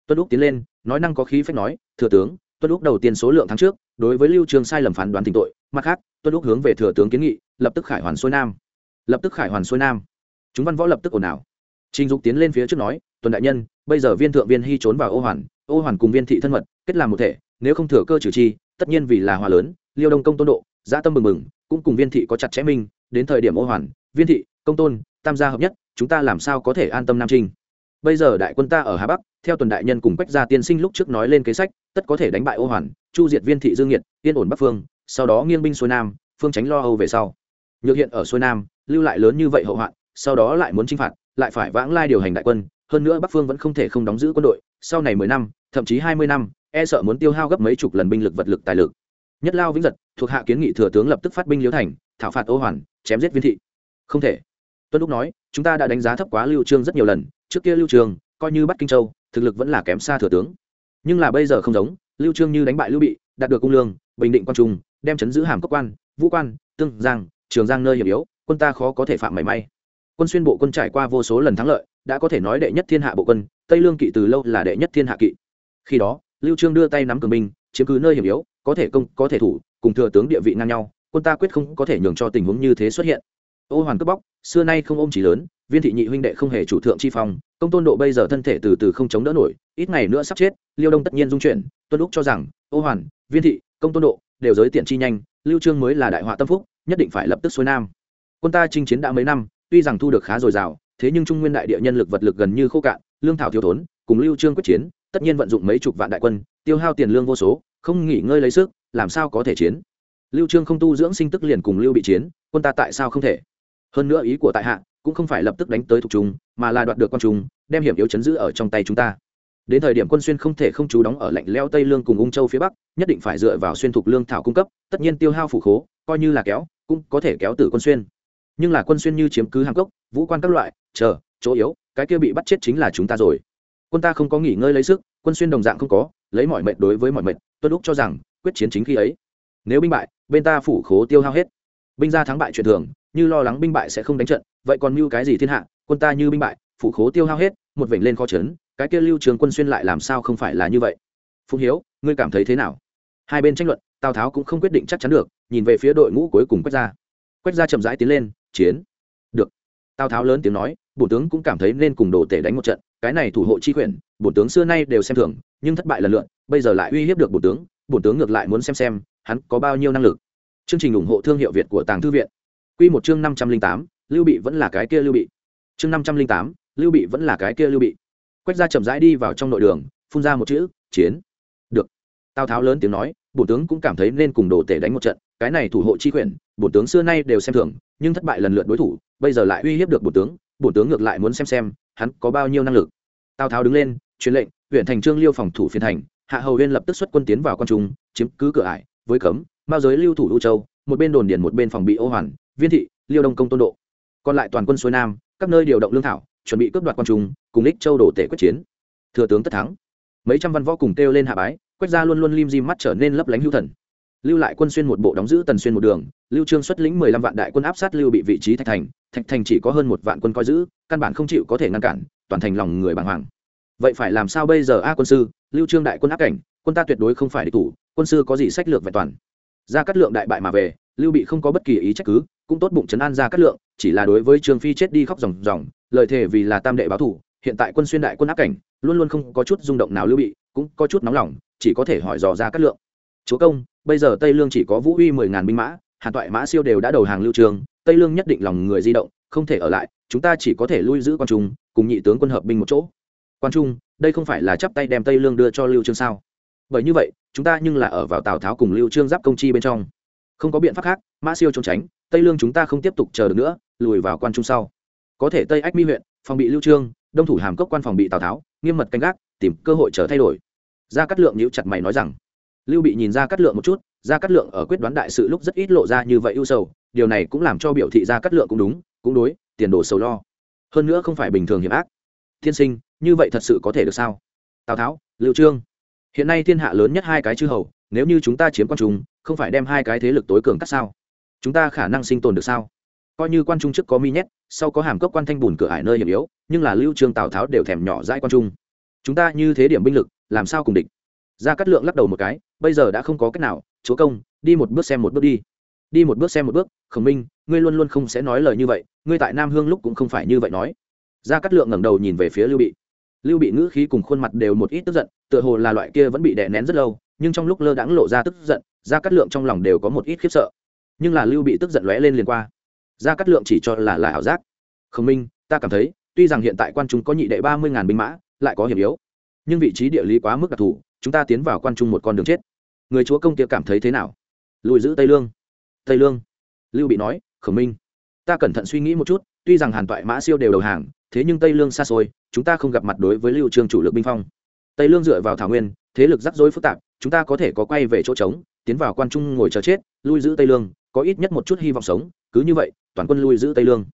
Tuân úc tiến lên, nói năng có khí phách nói, thừa tướng, tuân úc đầu tiên số lượng tháng trước, đối với lưu trương sai lầm phán đoán tình tội, mặt khác, tuân úc hướng về thừa tướng kiến nghị, lập tức khải hoàn xuôi nam. Lập tức khải hoàn xuôi nam. Chúng văn võ lập tức ồn ào. Trình dục tiến lên phía trước nói tuần đại nhân, bây giờ viên thượng viên hy trốn vào ô hoàn ô hoàn cùng viên thị thân mật, kết làm một thể, nếu không thừa cơ trừ chi, tất nhiên vì là hòa lớn, liêu đông công tôn độ gia tâm mừng mừng, cũng cùng viên thị có chặt chẽ minh, đến thời điểm ô hoàn, viên thị, công tôn, tam gia hợp nhất, chúng ta làm sao có thể an tâm nam trinh? Bây giờ đại quân ta ở hà bắc, theo tuần đại nhân cùng quách gia tiên sinh lúc trước nói lên kế sách, tất có thể đánh bại ô hoàn, chu diệt viên thị dương nhiệt, yên ổn bắc phương, sau đó nghiêng binh xuôi nam, phương tránh lo âu về sau. Nhược hiện ở xuôi nam, lưu lại lớn như vậy hậu hoạn, sau đó lại muốn chinh phạt, lại phải vãng lai điều hành đại quân hơn nữa bắc phương vẫn không thể không đóng giữ quân đội, sau này mười năm, thậm chí hai mươi năm e sợ muốn tiêu hao gấp mấy chục lần binh lực vật lực tài lực. Nhất lao vĩnh giật, thuộc hạ kiến nghị thừa tướng lập tức phát binh liễu thành, thảo phạt ô hoàn, chém giết viên thị. Không thể. Tuân lúc nói, chúng ta đã đánh giá thấp quá lưu trương rất nhiều lần, trước kia lưu trương, coi như bắt kinh châu, thực lực vẫn là kém xa thừa tướng. Nhưng là bây giờ không giống, lưu trương như đánh bại lưu bị, đạt được cung lương, bình định quan trung, đem chấn giữ hàm cốc quan, vũ quan, tương giang, trường giang nơi hiểm yếu, quân ta khó có thể phạm mảy may. Quân xuyên bộ quân trải qua vô số lần thắng lợi đã có thể nói đệ nhất thiên hạ bộ quân, tây lương kỵ từ lâu là đệ nhất thiên hạ kỵ. Khi đó, lưu trương đưa tay nắm cường binh, chiếm cứ nơi hiểm yếu, có thể công, có thể thủ, cùng thừa tướng địa vị ngang nhau, quân ta quyết không có thể nhường cho tình huống như thế xuất hiện. Ô hoàn cướp bóc, xưa nay không ôm chỉ lớn, viên thị nhị huynh đệ không hề chủ thượng chi phong, công tôn độ bây giờ thân thể từ từ không chống đỡ nổi, ít ngày nữa sắp chết, liêu đông tất nhiên dung chuyển tuân lúc cho rằng, ô hoàn viên thị, công tôn độ, đều giới tiện chi nhanh, lưu trương mới là đại họa tâm phúc, nhất định phải lập tức xuôi nam. Quân ta chinh chiến đã mấy năm, tuy rằng thu được khá dồi dào thế nhưng trung nguyên đại địa nhân lực vật lực gần như khô cạn, lương thảo thiếu thốn, cùng lưu trương quyết chiến, tất nhiên vận dụng mấy chục vạn đại quân, tiêu hao tiền lương vô số, không nghỉ ngơi lấy sức, làm sao có thể chiến? Lưu trương không tu dưỡng sinh tức liền cùng lưu bị chiến, quân ta tại sao không thể? Hơn nữa ý của tại hạ, cũng không phải lập tức đánh tới thuộc trung, mà là đoạt được quan trung, đem hiểm yếu chấn giữ ở trong tay chúng ta. Đến thời điểm quân xuyên không thể không chú đóng ở lạnh leo tây lương cùng ung châu phía bắc, nhất định phải dựa vào xuyên thục lương thảo cung cấp, tất nhiên tiêu hao phủ khố, coi như là kéo, cũng có thể kéo từ quân xuyên nhưng là quân xuyên như chiếm cứ hàng cốc, vũ quan các loại, chờ, chỗ yếu, cái kia bị bắt chết chính là chúng ta rồi. Quân ta không có nghỉ ngơi lấy sức, quân xuyên đồng dạng không có, lấy mọi mệnh đối với mọi mệnh, tuân lúc cho rằng, quyết chiến chính khi ấy. Nếu binh bại, bên ta phủ khố tiêu hao hết. Binh ra thắng bại chuyện thường, như lo lắng binh bại sẽ không đánh trận, vậy còn mưu cái gì thiên hạ, quân ta như binh bại, phủ khố tiêu hao hết, một vểnh lên kho trấn cái kia lưu trường quân xuyên lại làm sao không phải là như vậy? Phụng hiếu, ngươi cảm thấy thế nào? Hai bên tranh luận, tào tháo cũng không quyết định chắc chắn được, nhìn về phía đội ngũ cuối cùng quét ra quét ra chậm rãi tiến lên chiến. Được. Tào tháo lớn tiếng nói, bổ tướng cũng cảm thấy nên cùng đồ tể đánh một trận, cái này thủ hộ chi quyển bổ tướng xưa nay đều xem thường, nhưng thất bại lần lượn bây giờ lại uy hiếp được bổ tướng bổ tướng ngược lại muốn xem xem, hắn có bao nhiêu năng lực. Chương trình ủng hộ thương hiệu việt của tàng thư viện. Q một chương năm trăm linh tám, lưu bị vẫn là cái kia lưu bị. Chương năm trăm linh tám, lưu bị vẫn là cái kia lưu bị. Quách ra chậm rãi đi vào trong nội đường, phun ra một chữ, chiến. Được. Tào tháo lớn tiếng nói, bổ tướng cũng cảm thấy nên cùng đồ tể đánh một trận, cái này thủ hộ chi quyển bổ tướng xưa nay đều xem thường nhưng thất bại lần lượt đối thủ, bây giờ lại uy hiếp được bổ tướng bổ tướng ngược lại muốn xem xem hắn có bao nhiêu năng lực. Tào tháo đứng lên, truyền lệnh, huyện thành trương liêu phòng thủ phiên thành, hạ hầu huyên lập tức xuất quân tiến vào quan trung, chiếm cứ cửa ải, với cấm mao giới lưu thủ lưu châu, một bên đồn điền một bên phòng bị ô hoàn, viên thị, liêu đông công tôn độ. Còn lại toàn quân xuôi nam, các nơi điều động lương thảo, chuẩn bị cướp đoạt quan trung, cùng ích châu đổ tể quyết chiến. Thừa tướng tất thắng. Mấy trăm văn võ cùng kêu lên hạ bái, quét ra luôn luôn lim di mắt trở nên lấp lánh hữu thần lưu lại quân xuyên một bộ đóng giữ tần xuyên một đường, lưu trương xuất lĩnh mười lăm vạn đại quân áp sát lưu bị vị trí thạch thành thạch thành chỉ có hơn một vạn quân coi giữ, căn bản không chịu có thể ngăn cản, toàn thành lòng người bàng hoàng. Vậy phải làm sao bây giờ a quân sư? Lưu trương đại quân áp cảnh, quân ta tuyệt đối không phải địch thủ, quân sư có gì sách lược vẹn toàn? Ra cắt lượng đại bại mà về, lưu bị không có bất kỳ ý trách cứ, cũng tốt bụng chấn an ra cắt lượng, chỉ là đối với trương phi chết đi khóc ròng ròng, lời thề vì là tam đệ báo thủ, hiện tại quân xuyên đại quân áp cảnh, luôn luôn không có chút rung động nào lưu bị, cũng có chút nóng lòng, chỉ có thể hỏi dò ra cắt lượng chúa công, bây giờ tây lương chỉ có vũ uy mười ngàn binh mã, hàn toại, mã siêu đều đã đầu hàng lưu trường, tây lương nhất định lòng người di động, không thể ở lại, chúng ta chỉ có thể lui giữ quan trung, cùng nhị tướng quân hợp binh một chỗ. Quan trung, đây không phải là chắp tay đem tây lương đưa cho lưu trương sao? Bởi như vậy, chúng ta nhưng là ở vào tào tháo cùng lưu trương giáp công chi bên trong. Không có biện pháp khác, mã siêu trốn tránh, tây lương chúng ta không tiếp tục chờ được nữa, lùi vào quan trung sau. Có thể tây ách mi huyện, phòng bị lưu trương, đông thủ hàm cốc quan phòng bị tào tháo, nghiêm mật canh gác, tìm cơ hội chờ thay đổi. Gia cát lượng nhíu chặt mày nói rằng lưu bị nhìn ra cát lượng một chút, ra cát lượng ở quyết đoán đại sự lúc rất ít lộ ra như vậy ưu sầu, điều này cũng làm cho biểu thị ra cát lượng cũng đúng, cũng đối, tiền đồ sầu lo. Hơn nữa không phải bình thường hiểm ác. Thiên sinh, như vậy thật sự có thể được sao? Tào tháo, lưu trương. Hiện nay thiên hạ lớn nhất hai cái chư hầu, nếu như chúng ta chiếm quan trung, không phải đem hai cái thế lực tối cường cắt sao? Chúng ta khả năng sinh tồn được sao? Coi như quan trung trước có mi nhét, sau có hàm cốc quan thanh bùn cửa ải nơi hiểm yếu, nhưng là lưu trương, tào tháo đều thèm nhỏ dãi quan trung. Chúng ta như thế điểm binh lực, làm sao cùng địch? Ra cắt lượng lắc đầu một cái, bây giờ đã không có cách nào, chúa công, đi một bước xem một bước đi. Đi một bước xem một bước, khổng minh, ngươi luôn luôn không sẽ nói lời như vậy, ngươi tại nam hương lúc cũng không phải như vậy nói. Ra cắt lượng ngẩng đầu nhìn về phía lưu bị. Lưu bị ngữ khí cùng khuôn mặt đều một ít tức giận, tựa hồ là loại kia vẫn bị đè nén rất lâu, nhưng trong lúc lơ đãng lộ ra tức giận ra cắt lượng trong lòng đều có một ít khiếp sợ. Nhưng là lưu bị tức giận lóe lên liền qua. Ra cắt lượng chỉ cho là là ảo giác. Khổng minh, ta cảm thấy, tuy rằng hiện tại quan trung có nhị đệ ba mươi ngàn binh mã, lại có hiểm yếu, nhưng vị trí địa lý quá mức đặc thù chúng ta tiến vào quan trung một con đường chết. Người chúa công kia cảm thấy thế nào? Lùi giữ tây lương. Tây lương? Lưu bị nói, khổng minh, ta cẩn thận suy nghĩ một chút, tuy rằng hàn toại mã siêu đều đầu hàng, thế nhưng tây lương xa xôi, chúng ta không gặp mặt đối với lưu trương chủ lực binh phong. Tây lương dựa vào thảo nguyên, thế lực rắc rối phức tạp, chúng ta có thể có quay về chỗ trống, tiến vào quan trung ngồi chờ chết, lui giữ tây lương, có ít nhất một chút hy vọng sống, cứ như vậy, toàn quân lui giữ tây lương.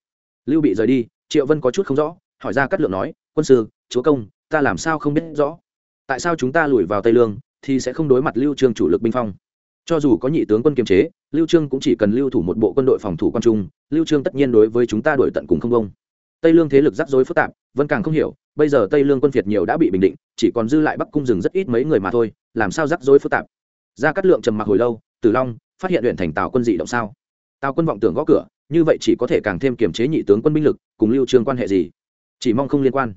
Lưu bị rời đi, triệu vân có chút không rõ, hỏi ra cát lượng nói, quân sư, chúa công, ta làm sao không biết rõ? Tại sao chúng ta lùi vào tây lương thì sẽ không đối mặt lưu trương chủ lực binh phong? Cho dù có nhị tướng quân kiềm chế, lưu trương cũng chỉ cần lưu thủ một bộ quân đội phòng thủ quan trung, lưu trương tất nhiên đối với chúng ta đổi tận cùng không công. Tây lương thế lực rắc rối phức tạp vân càng không hiểu, bây giờ tây lương quân việt nhiều đã bị bình định, chỉ còn dư lại bắc cung rừng rất ít mấy người mà thôi, làm sao rắc rối phức tạp? Ra cát lượng trầm mặc hồi lâu, tử long, phát hiện luyện thành tào quân dị động sao? Tào quân vọng tưởng gõ cửa, như vậy chỉ có thể càng thêm kiềm chế nhị tướng quân binh lực, cùng lưu trương quan hệ gì? Chỉ mong không liên quan.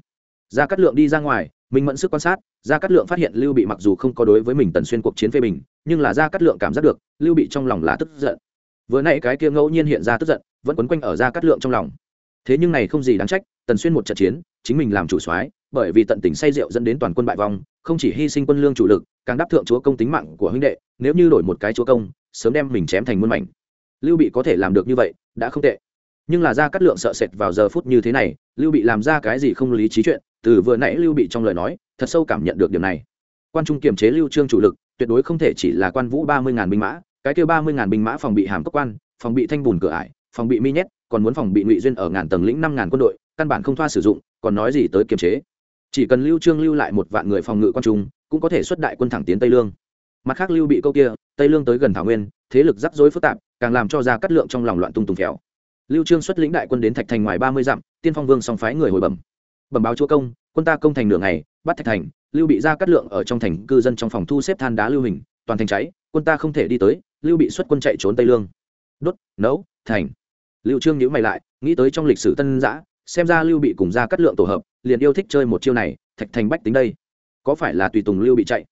Ra cát lượng đi ra ngoài minh mẫn sức quan sát, gia cát lượng phát hiện lưu bị mặc dù không có đối với mình tần xuyên cuộc chiến phê bình, nhưng là gia cát lượng cảm giác được, lưu bị trong lòng là tức giận. Vừa nãy cái kia ngẫu nhiên hiện ra tức giận, vẫn quấn quanh ở gia cát lượng trong lòng. Thế nhưng này không gì đáng trách, tần xuyên một trận chiến, chính mình làm chủ soái, bởi vì tận tình say rượu dẫn đến toàn quân bại vong, không chỉ hy sinh quân lương chủ lực, càng đáp thượng chúa công tính mạng của huynh đệ, nếu như đổi một cái chúa công, sớm đem mình chém thành muôn mảnh. Lưu bị có thể làm được như vậy, đã không tệ. Nhưng là gia cát lượng sợ sệt vào giờ phút như thế này, lưu bị làm ra cái gì không lý trí chuyện từ vừa nãy lưu bị trong lời nói, thật sâu cảm nhận được điểm này. Quan trung kiềm chế lưu trương chủ lực, tuyệt đối không thể chỉ là quan vũ ba mươi ngàn binh mã, cái kêu ba mươi ngàn binh mã phòng bị hàm cấp quan, phòng bị thanh bùn cửa ải, phòng bị mi nhét, còn muốn phòng bị ngụy duyên ở ngàn tầng lĩnh năm ngàn quân đội, căn bản không thoa sử dụng, còn nói gì tới kiềm chế. Chỉ cần lưu trương lưu lại một vạn người phòng ngự quan trung, cũng có thể xuất đại quân thẳng tiến tây lương. Mặt khác lưu bị câu kia, tây lương tới gần thảo nguyên, thế lực rắc rối phức tạp, càng làm cho ra cắt lượng trong lòng loạn tung tung khéo lưu trương xuất lĩnh đại quân đến thạch thành ngoài ba mươi dặm, tiên phong vương song phái người hồi bẩm bẩm báo chúa công, quân ta công thành nửa ngày, bắt thạch thành, lưu bị ra cắt lượng ở trong thành cư dân trong phòng thu xếp than đá lưu hình, toàn thành cháy, quân ta không thể đi tới, lưu bị xuất quân chạy trốn tây lương. Đốt, nấu, thành. Lưu trương nhíu mày lại, nghĩ tới trong lịch sử tân giã xem ra lưu bị cùng ra cắt lượng tổ hợp, liền yêu thích chơi một chiêu này, thạch thành bách tính đây. Có phải là tùy tùng lưu bị chạy?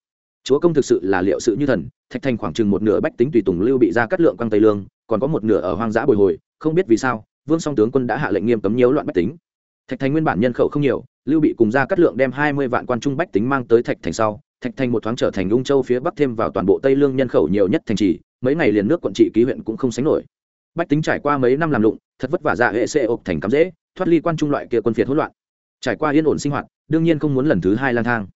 Chúa công thực sự là liệu sự như thần, thạch thành khoảng chừng một nửa bách tính tùy tùng lưu bị ra cắt lượng quăng tây lương, còn có một nửa ở hoang dã bồi hồi, không biết vì sao, vương song tướng quân đã hạ lệnh nghiêm cấm nhiễu loạn bách tính thạch thành nguyên bản nhân khẩu không nhiều, lưu bị cùng ra cắt lượng đem hai mươi vạn quan trung bách tính mang tới thạch thành sau, thạch thành một thoáng trở thành ung châu phía bắc thêm vào toàn bộ tây lương nhân khẩu nhiều nhất thành trì, mấy ngày liền nước quận trị ký huyện cũng không sánh nổi. Bách tính trải qua mấy năm làm lụng, thật vất vả dạ hệ xê ộp thành cắm dễ, thoát ly quan trung loại kia quân phiệt hỗn loạn. Trải qua yên ổn sinh hoạt, đương nhiên không muốn lần thứ hai lang thang.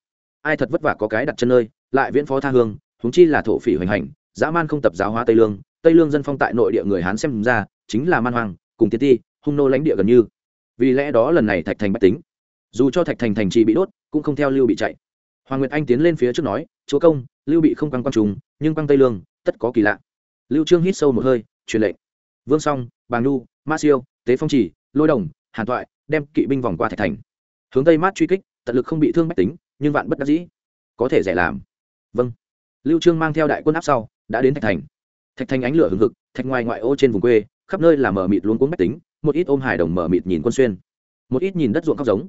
Ai thật vất vả có cái đặt chân nơi, lại viễn phó tha hương húng chi là thổ phỉ hoành hành, dã man không tập giáo hóa tây lương tây lương dân phong tại nội địa người hán xem ra, chính là man hoàng cùng tiên ti, hung nô lãnh địa gần như vì lẽ đó lần này thạch thành bách tính, dù cho thạch thành thành trì bị đốt, cũng không theo lưu bị chạy. Hoàng nguyệt anh tiến lên phía trước nói, chúa công, lưu bị không quăng quang trùng, nhưng quăng tây lương, tất có kỳ lạ. Lưu trương hít sâu một hơi, truyền lệnh. Vương song, bàng nu, ma siêu, tế phong chỉ, lôi đồng, hàn thoại đem kỵ binh vòng qua thạch thành. Hướng tây mát truy kích, tận lực không bị thương bách tính, nhưng vạn bất đắc dĩ. Có thể rẻ làm. Vâng. Lưu trương mang theo đại quân áp sau, đã đến thạch thành. Thạch thành ánh lửa hừng hực, thạch ngoài ngoại ô trên vùng quê khắp nơi là mở mịt luống cuống bách tính, một ít ôm hài đồng mở mịt nhìn quân xuyên, một ít nhìn đất ruộng khóc giống.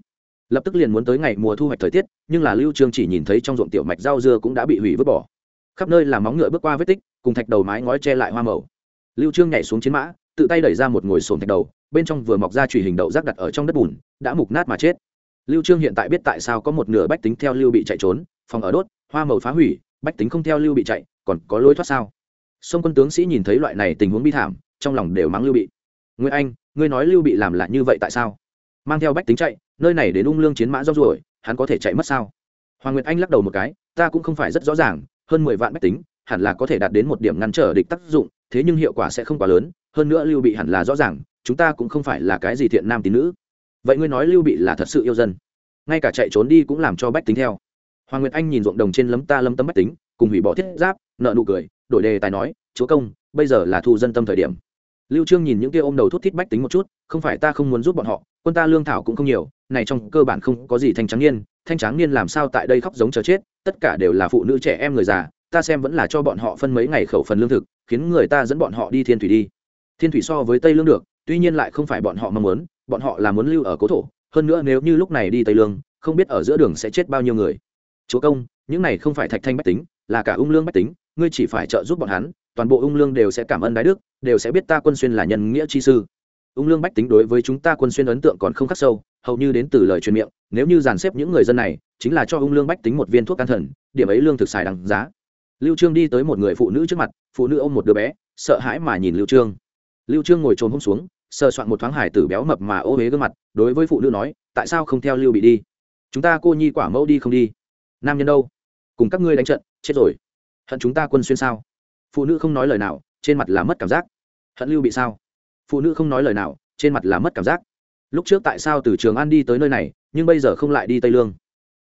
Lập tức liền muốn tới ngày mùa thu hoạch thời tiết, nhưng là lưu trương chỉ nhìn thấy trong ruộng tiểu mạch rau dưa cũng đã bị hủy vứt bỏ. Khắp nơi là móng ngựa bước qua vết tích, cùng thạch đầu mái ngói che lại hoa màu. Lưu trương nhảy xuống chiến mã, tự tay đẩy ra một ngồi sồn thạch đầu, bên trong vừa mọc ra chùy hình đậu rác đặt ở trong đất bùn, đã mục nát mà chết. Lưu trương hiện tại biết tại sao có một nửa bách tính theo lưu bị chạy trốn, phòng ở đốt, hoa màu phá hủy, bách tính không theo lưu bị chạy, còn có lối thoát sao? Sông quân tướng sĩ nhìn thấy loại này tình huống bi thảm trong lòng đều mắng lưu bị. Nguyễn anh, ngươi nói lưu bị làm lại như vậy tại sao? Mang theo bách tính chạy, nơi này đến ung lương chiến mã do ruổi hắn có thể chạy mất sao? Hoàng nguyệt anh lắc đầu một cái, ta cũng không phải rất rõ ràng, hơn mười vạn bách tính, hẳn là có thể đạt đến một điểm ngăn trở địch tác dụng, thế nhưng hiệu quả sẽ không quá lớn, hơn nữa lưu bị hẳn là rõ ràng, chúng ta cũng không phải là cái gì thiện nam tín nữ. Vậy ngươi nói lưu bị là thật sự yêu dân? Ngay cả chạy trốn đi cũng làm cho bách tính theo. Hoàng nguyệt anh nhìn ruộng đồng trên lấm ta lâm tâm bách tính, cùng hủy bỏ thiết giáp, nợ nụ cười, đổi đề tài nói, chúa công, bây giờ là thu dân tâm thời điểm lưu trương nhìn những kia ôm đầu thút thít bách tính một chút, không phải ta không muốn giúp bọn họ, quân ta lương thảo cũng không nhiều, này trong cơ bản không có gì thanh trắng niên, thanh trắng niên làm sao tại đây khóc giống chờ chết, tất cả đều là phụ nữ trẻ em người già, ta xem vẫn là cho bọn họ phân mấy ngày khẩu phần lương thực, khiến người ta dẫn bọn họ đi thiên thủy đi. Thiên thủy so với tây lương được, tuy nhiên lại không phải bọn họ mong muốn, bọn họ là muốn lưu ở cố thổ, hơn nữa nếu như lúc này đi tây lương, không biết ở giữa đường sẽ chết bao nhiêu người. Chúa công, những này không phải thạch thanh bách tính, là cả ung lương bách tính, ngươi chỉ phải trợ giúp bọn hắn toàn bộ ung lương đều sẽ cảm ơn đái đức, đều sẽ biết ta quân xuyên là nhân nghĩa chi sư. Ung lương bách tính đối với chúng ta quân xuyên ấn tượng còn không khắc sâu, hầu như đến từ lời truyền miệng, nếu như dàn xếp những người dân này, chính là cho ung lương bách tính một viên thuốc can thần, điểm ấy lương thực xài đằng giá. Lưu trương đi tới một người phụ nữ trước mặt, phụ nữ ôm một đứa bé, sợ hãi mà nhìn lưu trương. Lưu trương ngồi trồn hôm xuống, sờ soạn một thoáng hải tử béo mập mà ô huế gương mặt, đối với phụ nữ nói, tại sao không theo lưu bị đi? Chúng ta cô nhi quả mẫu đi không đi? Nam nhân đâu? Cùng các ngươi đánh trận, chết rồi. Hận chúng ta quân xuyên sao? Phụ nữ không nói lời nào, trên mặt là mất cảm giác. Hận lưu bị sao? Phụ nữ không nói lời nào, trên mặt là mất cảm giác. Lúc trước tại sao từ trường an đi tới nơi này, nhưng bây giờ không lại đi tây lương?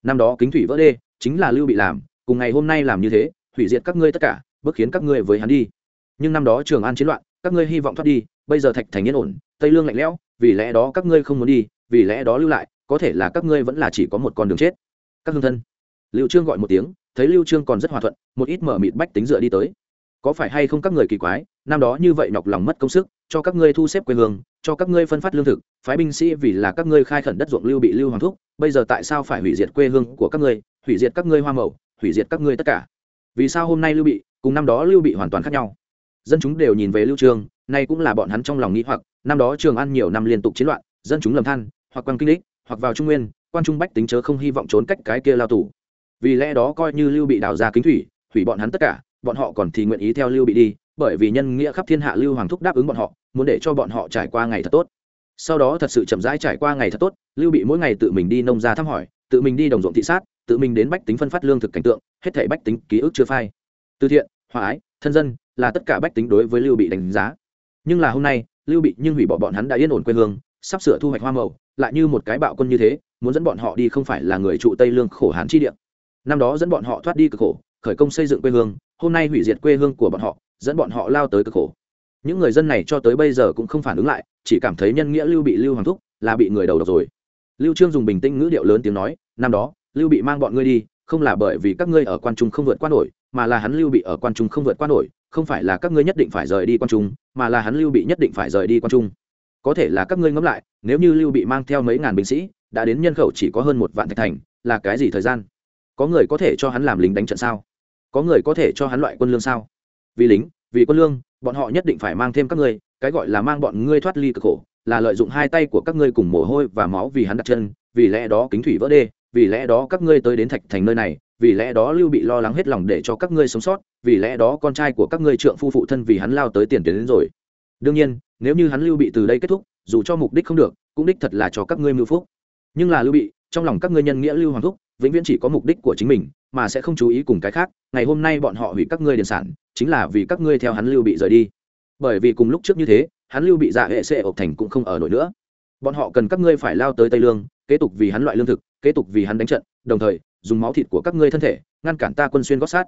Năm đó kính thủy vỡ đê, chính là lưu bị làm, cùng ngày hôm nay làm như thế, hủy diệt các ngươi tất cả bước khiến các ngươi với hắn đi. Nhưng năm đó trường an chiến loạn, các ngươi hy vọng thoát đi, bây giờ thạch thành yên ổn, tây lương lạnh lẽo, vì lẽ đó các ngươi không muốn đi, vì lẽ đó lưu lại, có thể là các ngươi vẫn là chỉ có một con đường chết. Các hương thân. Liệu trương gọi một tiếng, thấy lưu trương còn rất hòa thuận, một ít mở mịt bách tính dựa đi tới có phải hay không các người kỳ quái, năm đó như vậy nhọc lòng mất công sức, cho các ngươi thu xếp quê hương, cho các ngươi phân phát lương thực, phái binh sĩ vì là các ngươi khai khẩn đất ruộng lưu bị lưu hoàng thúc, bây giờ tại sao phải hủy diệt quê hương của các ngươi, hủy diệt các ngươi hoa màu, hủy diệt các ngươi tất cả? Vì sao hôm nay lưu bị, cùng năm đó lưu bị hoàn toàn khác nhau? Dân chúng đều nhìn về lưu trường, nay cũng là bọn hắn trong lòng nghĩ hoặc, năm đó trường ăn nhiều năm liên tục chiến loạn, dân chúng lầm than, hoặc quan kinh lý hoặc vào trung nguyên, quan trung bách tính chớ không hy vọng trốn cách cái kia lao tù. Vì lẽ đó coi như lưu bị đào ra kính thủy, hủy bọn hắn tất cả bọn họ còn thì nguyện ý theo lưu bị đi, bởi vì nhân nghĩa khắp thiên hạ lưu hoàng thúc đáp ứng bọn họ, muốn để cho bọn họ trải qua ngày thật tốt. Sau đó thật sự chậm rãi trải qua ngày thật tốt, lưu bị mỗi ngày tự mình đi nông ra thăm hỏi, tự mình đi đồng ruộng thị sát, tự mình đến bách tính phân phát lương thực cảnh tượng, hết thể bách tính ký ức chưa phai. Từ thiện, hòa ái, thân dân là tất cả bách tính đối với lưu bị đánh giá. Nhưng là hôm nay, lưu bị nhưng hủy bỏ bọn hắn đã yên ổn quê hương, sắp sửa thu hoạch hoa màu, lại như một cái bạo quân như thế, muốn dẫn bọn họ đi không phải là người trụ tây lương khổ hán chi địa. Năm đó dẫn bọn họ thoát đi cực khổ khởi công xây dựng quê hương, hôm nay hủy diệt quê hương của bọn họ, dẫn bọn họ lao tới cực khổ. Những người dân này cho tới bây giờ cũng không phản ứng lại, chỉ cảm thấy nhân nghĩa lưu bị lưu hoàng thúc là bị người đầu độc rồi. Lưu trương dùng bình tĩnh ngữ điệu lớn tiếng nói, năm đó, lưu bị mang bọn ngươi đi, không là bởi vì các ngươi ở quan trung không vượt qua nổi, mà là hắn lưu bị ở quan trung không vượt qua nổi, không phải là các ngươi nhất định phải rời đi quan trung, mà là hắn lưu bị nhất định phải rời đi quan trung. Có thể là các ngươi ngẫm lại, nếu như lưu bị mang theo mấy ngàn binh sĩ, đã đến nhân khẩu chỉ có hơn một vạn thạch thành, là cái gì thời gian? Có người có thể cho hắn làm lính đánh trận sao? Có người có thể cho hắn loại quân lương sao? Vì lính, vì quân lương, bọn họ nhất định phải mang thêm các ngươi, cái gọi là mang bọn ngươi thoát ly cực khổ, là lợi dụng hai tay của các ngươi cùng mồ hôi và máu vì hắn đặt chân, vì lẽ đó kính thủy vỡ đê, vì lẽ đó các ngươi tới đến thạch thành nơi này, vì lẽ đó lưu bị lo lắng hết lòng để cho các ngươi sống sót, vì lẽ đó con trai của các ngươi trượng phu phụ thân vì hắn lao tới tiền tuyến đến rồi. Đương nhiên, nếu như hắn lưu bị từ đây kết thúc, dù cho mục đích không được, cũng đích thật là cho các ngươi mưu phúc. Nhưng là lưu bị, trong lòng các ngươi nhân nghĩa lưu hoàng thúc, vĩnh viễn chỉ có mục đích của chính mình mà sẽ không chú ý cùng cái khác, ngày hôm nay bọn họ hủy các ngươi điền sản, chính là vì các ngươi theo hắn lưu bị rời đi. Bởi vì cùng lúc trước như thế, hắn lưu bị dạ hệ sệ ộc thành cũng không ở nổi nữa. Bọn họ cần các ngươi phải lao tới tây lương, kế tục vì hắn loại lương thực, kế tục vì hắn đánh trận, đồng thời, dùng máu thịt của các ngươi thân thể, ngăn cản ta quân xuyên gót sát.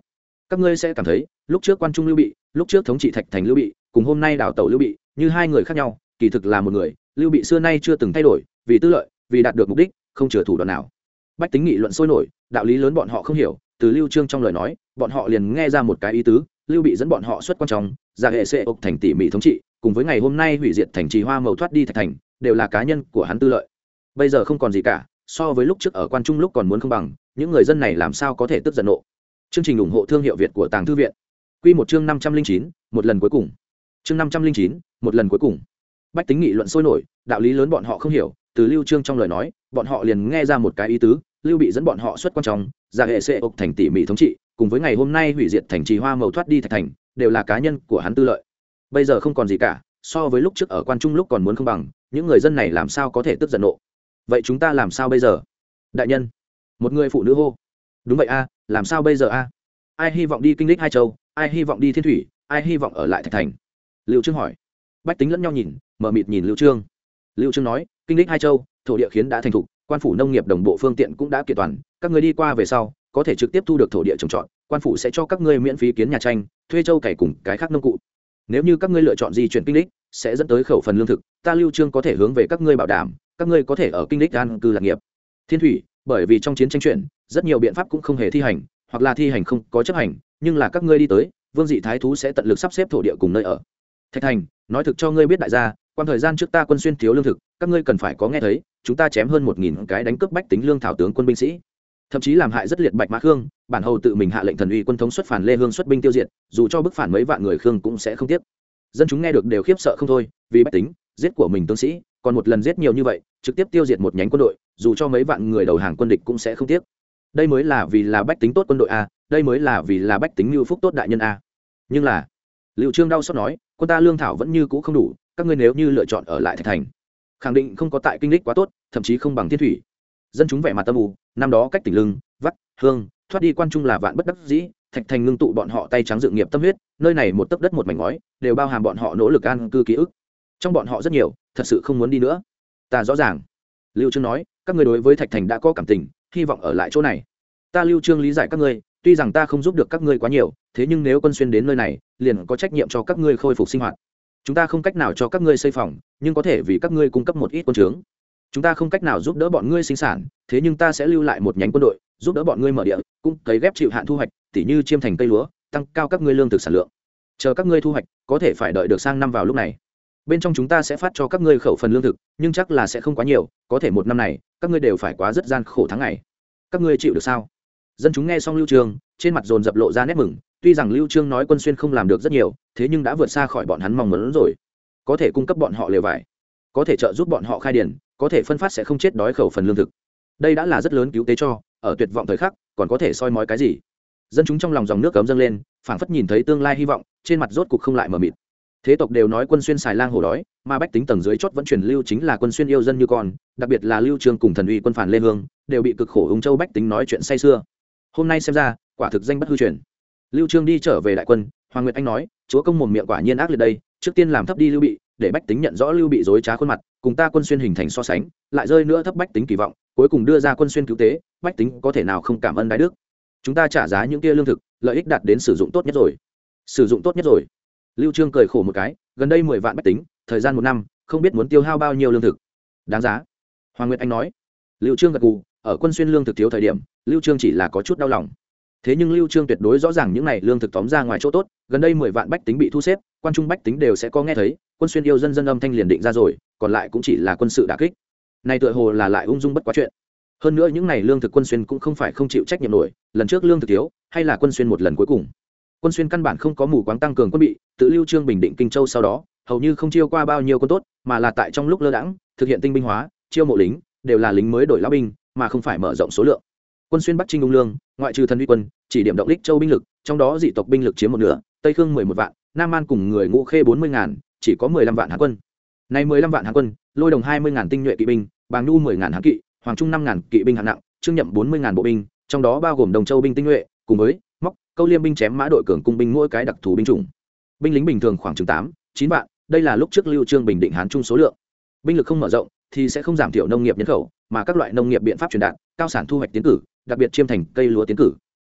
Các ngươi sẽ cảm thấy, lúc trước quan trung lưu bị, lúc trước thống trị thạch thành lưu bị, cùng hôm nay đảo tẩu lưu bị, như hai người khác nhau, kỳ thực là một người, lưu bị xưa nay chưa từng thay đổi, vì tư lợi, vì đạt được mục đích, không chừa thủ đoạn nào. Bách tính nghị luận sôi nổi đạo lý lớn bọn họ không hiểu, từ lưu trương trong lời nói, bọn họ liền nghe ra một cái ý tứ, lưu bị dẫn bọn họ xuất quan trọng, ra hệ sẽ ộc thành tỉ mỉ thống trị, cùng với ngày hôm nay hủy diệt thành trì hoa màu thoát đi thạch thành, đều là cá nhân của hắn tư lợi. Bây giờ không còn gì cả, so với lúc trước ở quan trung lúc còn muốn không bằng, những người dân này làm sao có thể tức giận nộ. Chương trình ủng hộ thương hiệu việt của tàng thư viện. Quy một chương năm trăm linh chín, một lần cuối cùng. Chương năm trăm linh chín, một lần cuối cùng. Bách tính nghị luận sôi nổi, đạo lý lớn bọn họ không hiểu, từ lưu trương trong lời nói, bọn họ liền nghe ra một cái ý tứ lưu bị dẫn bọn họ xuất quan trọng ra hệ xệ ộc thành tỉ mỉ thống trị, cùng với ngày hôm nay hủy diệt thành trì hoa màu thoát đi thạch thành, đều là cá nhân của hắn tư lợi. Bây giờ không còn gì cả, so với lúc trước ở quan trung lúc còn muốn không bằng, những người dân này làm sao có thể tức giận nộ? Vậy chúng ta làm sao bây giờ? Đại nhân, một người phụ nữ hô. Đúng vậy a, làm sao bây giờ a? Ai hy vọng đi kinh lịch hai châu, ai hy vọng đi thiên thủy, ai hy vọng ở lại thạch thành? Liệu trương hỏi. Bách tính lẫn nhau nhìn, mở mịt nhìn lưu trương. Lưu trương nói, kinh lịch hai châu, thổ địa khiến đã thành thục quan phủ nông nghiệp đồng bộ phương tiện cũng đã kiện toàn, các người đi qua về sau, có thể trực tiếp thu được thổ địa trồng trọt, quan phủ sẽ cho các ngươi miễn phí kiến nhà tranh, thuê châu cày cùng cái khác nông cụ. Nếu như các ngươi lựa chọn di chuyển kinh lịch sẽ dẫn tới khẩu phần lương thực, ta lưu trương có thể hướng về các ngươi bảo đảm, các ngươi có thể ở kinh lịch an cư lạc nghiệp. Thiên thủy, bởi vì trong chiến tranh chuyển rất nhiều biện pháp cũng không hề thi hành, hoặc là thi hành không có chấp hành, nhưng là các ngươi đi tới, vương dị thái thú sẽ tận lực sắp xếp thổ địa cùng nơi ở. Thạch thành, nói thực cho ngươi biết đại gia quan thời gian trước ta quân xuyên thiếu lương thực, các ngươi cần phải có nghe thấy, chúng ta chém hơn một nghìn cái đánh cướp bách tính lương thảo tướng quân binh sĩ. Thậm chí làm hại rất liệt bạch mã khương, bản hầu tự mình hạ lệnh thần uy quân thống xuất phản lê hương xuất binh tiêu diệt, dù cho bức phản mấy vạn người khương cũng sẽ không tiếc. Dân chúng nghe được đều khiếp sợ không thôi, vì bách tính, giết của mình tướng sĩ, còn một lần giết nhiều như vậy, trực tiếp tiêu diệt một nhánh quân đội, dù cho mấy vạn người đầu hàng quân địch cũng sẽ không tiếc. Đây mới là vì là bách tính tốt quân đội a, đây mới là vì là bách tính lưu phúc tốt đại nhân a. Nhưng là liệu trương đau xót nói, quân ta lương thảo vẫn như cũ không đủ các ngươi nếu như lựa chọn ở lại thạch thành, khẳng định không có tại kinh lịch quá tốt, thậm chí không bằng thiên thủy. Dân chúng vẻ mặt tâm u, năm đó cách tỉnh lưng, vắt, hương, thoát đi quan trung là vạn bất đắc dĩ, thạch thành ngưng tụ bọn họ tay trắng dự nghiệp tâm huyết, nơi này một tấc đất một mảnh ngói, đều bao hàm bọn họ nỗ lực an cư ký ức. Trong bọn họ rất nhiều, thật sự không muốn đi nữa. Ta rõ ràng. Lưu trương nói, các ngươi đối với thạch thành đã có cảm tình, hy vọng ở lại chỗ này. Ta lưu trương lý giải các ngươi, tuy rằng ta không giúp được các ngươi quá nhiều, thế nhưng nếu quân xuyên đến nơi này, liền có trách nhiệm cho các ngươi khôi phục sinh hoạt chúng ta không cách nào cho các ngươi xây phòng, nhưng có thể vì các ngươi cung cấp một ít quân trướng. Chúng ta không cách nào giúp đỡ bọn ngươi sinh sản, thế nhưng ta sẽ lưu lại một nhánh quân đội, giúp đỡ bọn ngươi mở địa, cũng cấy ghép chịu hạn thu hoạch, tỉ như chiêm thành cây lúa, tăng cao các ngươi lương thực sản lượng. Chờ các ngươi thu hoạch, có thể phải đợi được sang năm vào lúc này. Bên trong chúng ta sẽ phát cho các ngươi khẩu phần lương thực, nhưng chắc là sẽ không quá nhiều, có thể một năm này, các ngươi đều phải quá rất gian khổ tháng ngày. Các ngươi chịu được sao? Dân chúng nghe xong lưu trường, trên mặt dồn dập lộ ra nét mừng tuy rằng lưu trương nói quân xuyên không làm được rất nhiều, thế nhưng đã vượt xa khỏi bọn hắn mong muốn rồi. Có thể cung cấp bọn họ lều vải, có thể trợ giúp bọn họ khai điển, có thể phân phát sẽ không chết đói khẩu phần lương thực. Đây đã là rất lớn cứu tế cho, ở tuyệt vọng thời khắc, còn có thể soi mói cái gì? Dân chúng trong lòng dòng nước cấm dâng lên, phảng phất nhìn thấy tương lai hy vọng, trên mặt rốt cục không lại mờ mịt. Thế tộc đều nói quân xuyên xài lang hổ đói, mà bách tính tầng dưới chót vẫn truyền lưu chính là quân xuyên yêu dân như con, đặc biệt là lưu trương cùng thần uy quân phản lê hương, đều bị cực khổ ung châu bách tính nói chuyện say xưa. Hôm nay xem ra, quả thực danh bất hư truyền lưu trương đi trở về đại quân, hoàng nguyệt anh nói, chúa công mồm miệng quả nhiên ác liệt đây, trước tiên làm thấp đi lưu bị, để bách tính nhận rõ lưu bị dối trá khuôn mặt, cùng ta quân xuyên hình thành so sánh, lại rơi nữa thấp bách tính kỳ vọng, cuối cùng đưa ra quân xuyên cứu tế, bách tính có thể nào không cảm ơn đại đức? Chúng ta trả giá những kia lương thực, lợi ích đạt đến sử dụng tốt nhất rồi. Sử dụng tốt nhất rồi. Lưu trương cười khổ một cái, gần đây mười vạn bách tính, thời gian một năm, không biết muốn tiêu hao bao nhiêu lương thực. Đáng giá. Hoàng nguyệt anh nói. Lưu trương gật gù, ở quân xuyên lương thực thiếu thời điểm, lưu trương chỉ là có chút đau lòng thế nhưng lưu trương tuyệt đối rõ ràng những này lương thực tóm ra ngoài chỗ tốt, gần đây mười vạn bách tính bị thu xếp, quan trung bách tính đều sẽ có nghe thấy, quân xuyên yêu dân dân âm thanh liền định ra rồi, còn lại cũng chỉ là quân sự đả kích. Này tựa hồ là lại ung dung bất quá chuyện. Hơn nữa những này lương thực quân xuyên cũng không phải không chịu trách nhiệm nổi, lần trước lương thực thiếu, hay là quân xuyên một lần cuối cùng. Quân xuyên căn bản không có mù quáng tăng cường quân bị, tự lưu trương bình định kinh châu sau đó, hầu như không chiêu qua bao nhiêu quân tốt, mà là tại trong lúc lơ đãng, thực hiện tinh binh hóa, chiêu mộ lính, đều là lính mới đổi lão binh, mà không phải mở rộng số lượng quân xuyên bắc trinh ung lương, ngoại trừ thần uy quân, chỉ điểm động lích châu binh lực, trong đó dị tộc binh lực chiếm một nửa, tây khương mười một vạn, nam an cùng người ngũ khê bốn mươi ngàn, chỉ có mười lăm vạn hán quân. Này mười lăm vạn hán quân, lôi đồng hai mươi ngàn tinh nhuệ kỵ binh, bàng nhu mười ngàn hán kỵ, hoàng trung năm ngàn kỵ binh hạng nặng, trương nhậm bốn mươi ngàn bộ binh, trong đó bao gồm đồng châu binh tinh nhuệ, cùng với móc, câu liêm binh chém mã đội cường cung binh mỗi cái đặc thù binh chủng. Binh lính bình thường khoảng chừng tám, chín vạn, đây là lúc trước lưu trương bình định hán trung số lượng. Binh lực không mở rộng thì sẽ không giảm thiểu nông nghiệp nhân khẩu, mà các loại nông nghiệp biện pháp truyền đạt, cao sản thu hoạch tiến cử đặc biệt chiêm thành cây lúa tiến cử.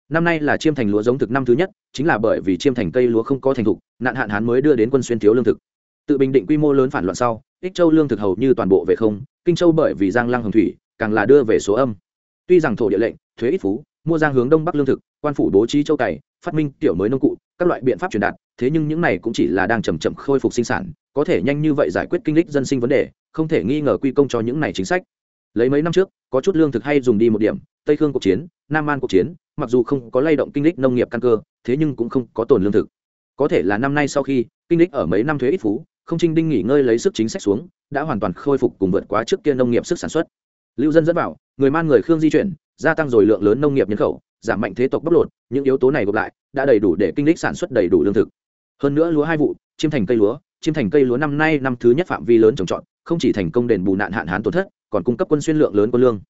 Năm nay là chiêm thành lúa giống thực năm thứ nhất, chính là bởi vì chiêm thành cây lúa không có thành thục, nạn hạn hán mới đưa đến quân xuyên thiếu lương thực. Tự bình định quy mô lớn phản loạn sau, ích châu lương thực hầu như toàn bộ về không, kinh châu bởi vì giang lăng hồng thủy, càng là đưa về số âm. Tuy rằng thổ địa lệnh, thuế ít phú, mua giang hướng đông bắc lương thực, quan phủ bố trí châu cày, phát minh tiểu mới nông cụ, các loại biện pháp truyền đạt, thế nhưng những này cũng chỉ là đang chầm chậm khôi phục sinh sản, có thể nhanh như vậy giải quyết kinh lịch dân sinh vấn đề, không thể nghi ngờ quy công cho những này chính sách lấy mấy năm trước, có chút lương thực hay dùng đi một điểm, tây khương cuộc chiến, nam an cuộc chiến, mặc dù không có lay động kinh lịch nông nghiệp căn cơ, thế nhưng cũng không có tồn lương thực. Có thể là năm nay sau khi, kinh lịch ở mấy năm thuế ít phú, không trinh đinh nghỉ ngơi lấy sức chính sách xuống, đã hoàn toàn khôi phục cùng vượt quá trước kia nông nghiệp sức sản xuất. Lưu dân dẫn vào người man người khương di chuyển, gia tăng rồi lượng lớn nông nghiệp nhân khẩu, giảm mạnh thế tộc bóc lột, những yếu tố này gộp lại, đã đầy đủ để kinh lịch sản xuất đầy đủ lương thực. Hơn nữa lúa hai vụ, chiêm thành cây lúa, chiêm thành cây lúa năm nay năm thứ nhất phạm vi lớn trồng trọt, không chỉ thành công đền bù nạn hạn hán tổn thất còn cung cấp quân xuyên lượng lớn quân lương.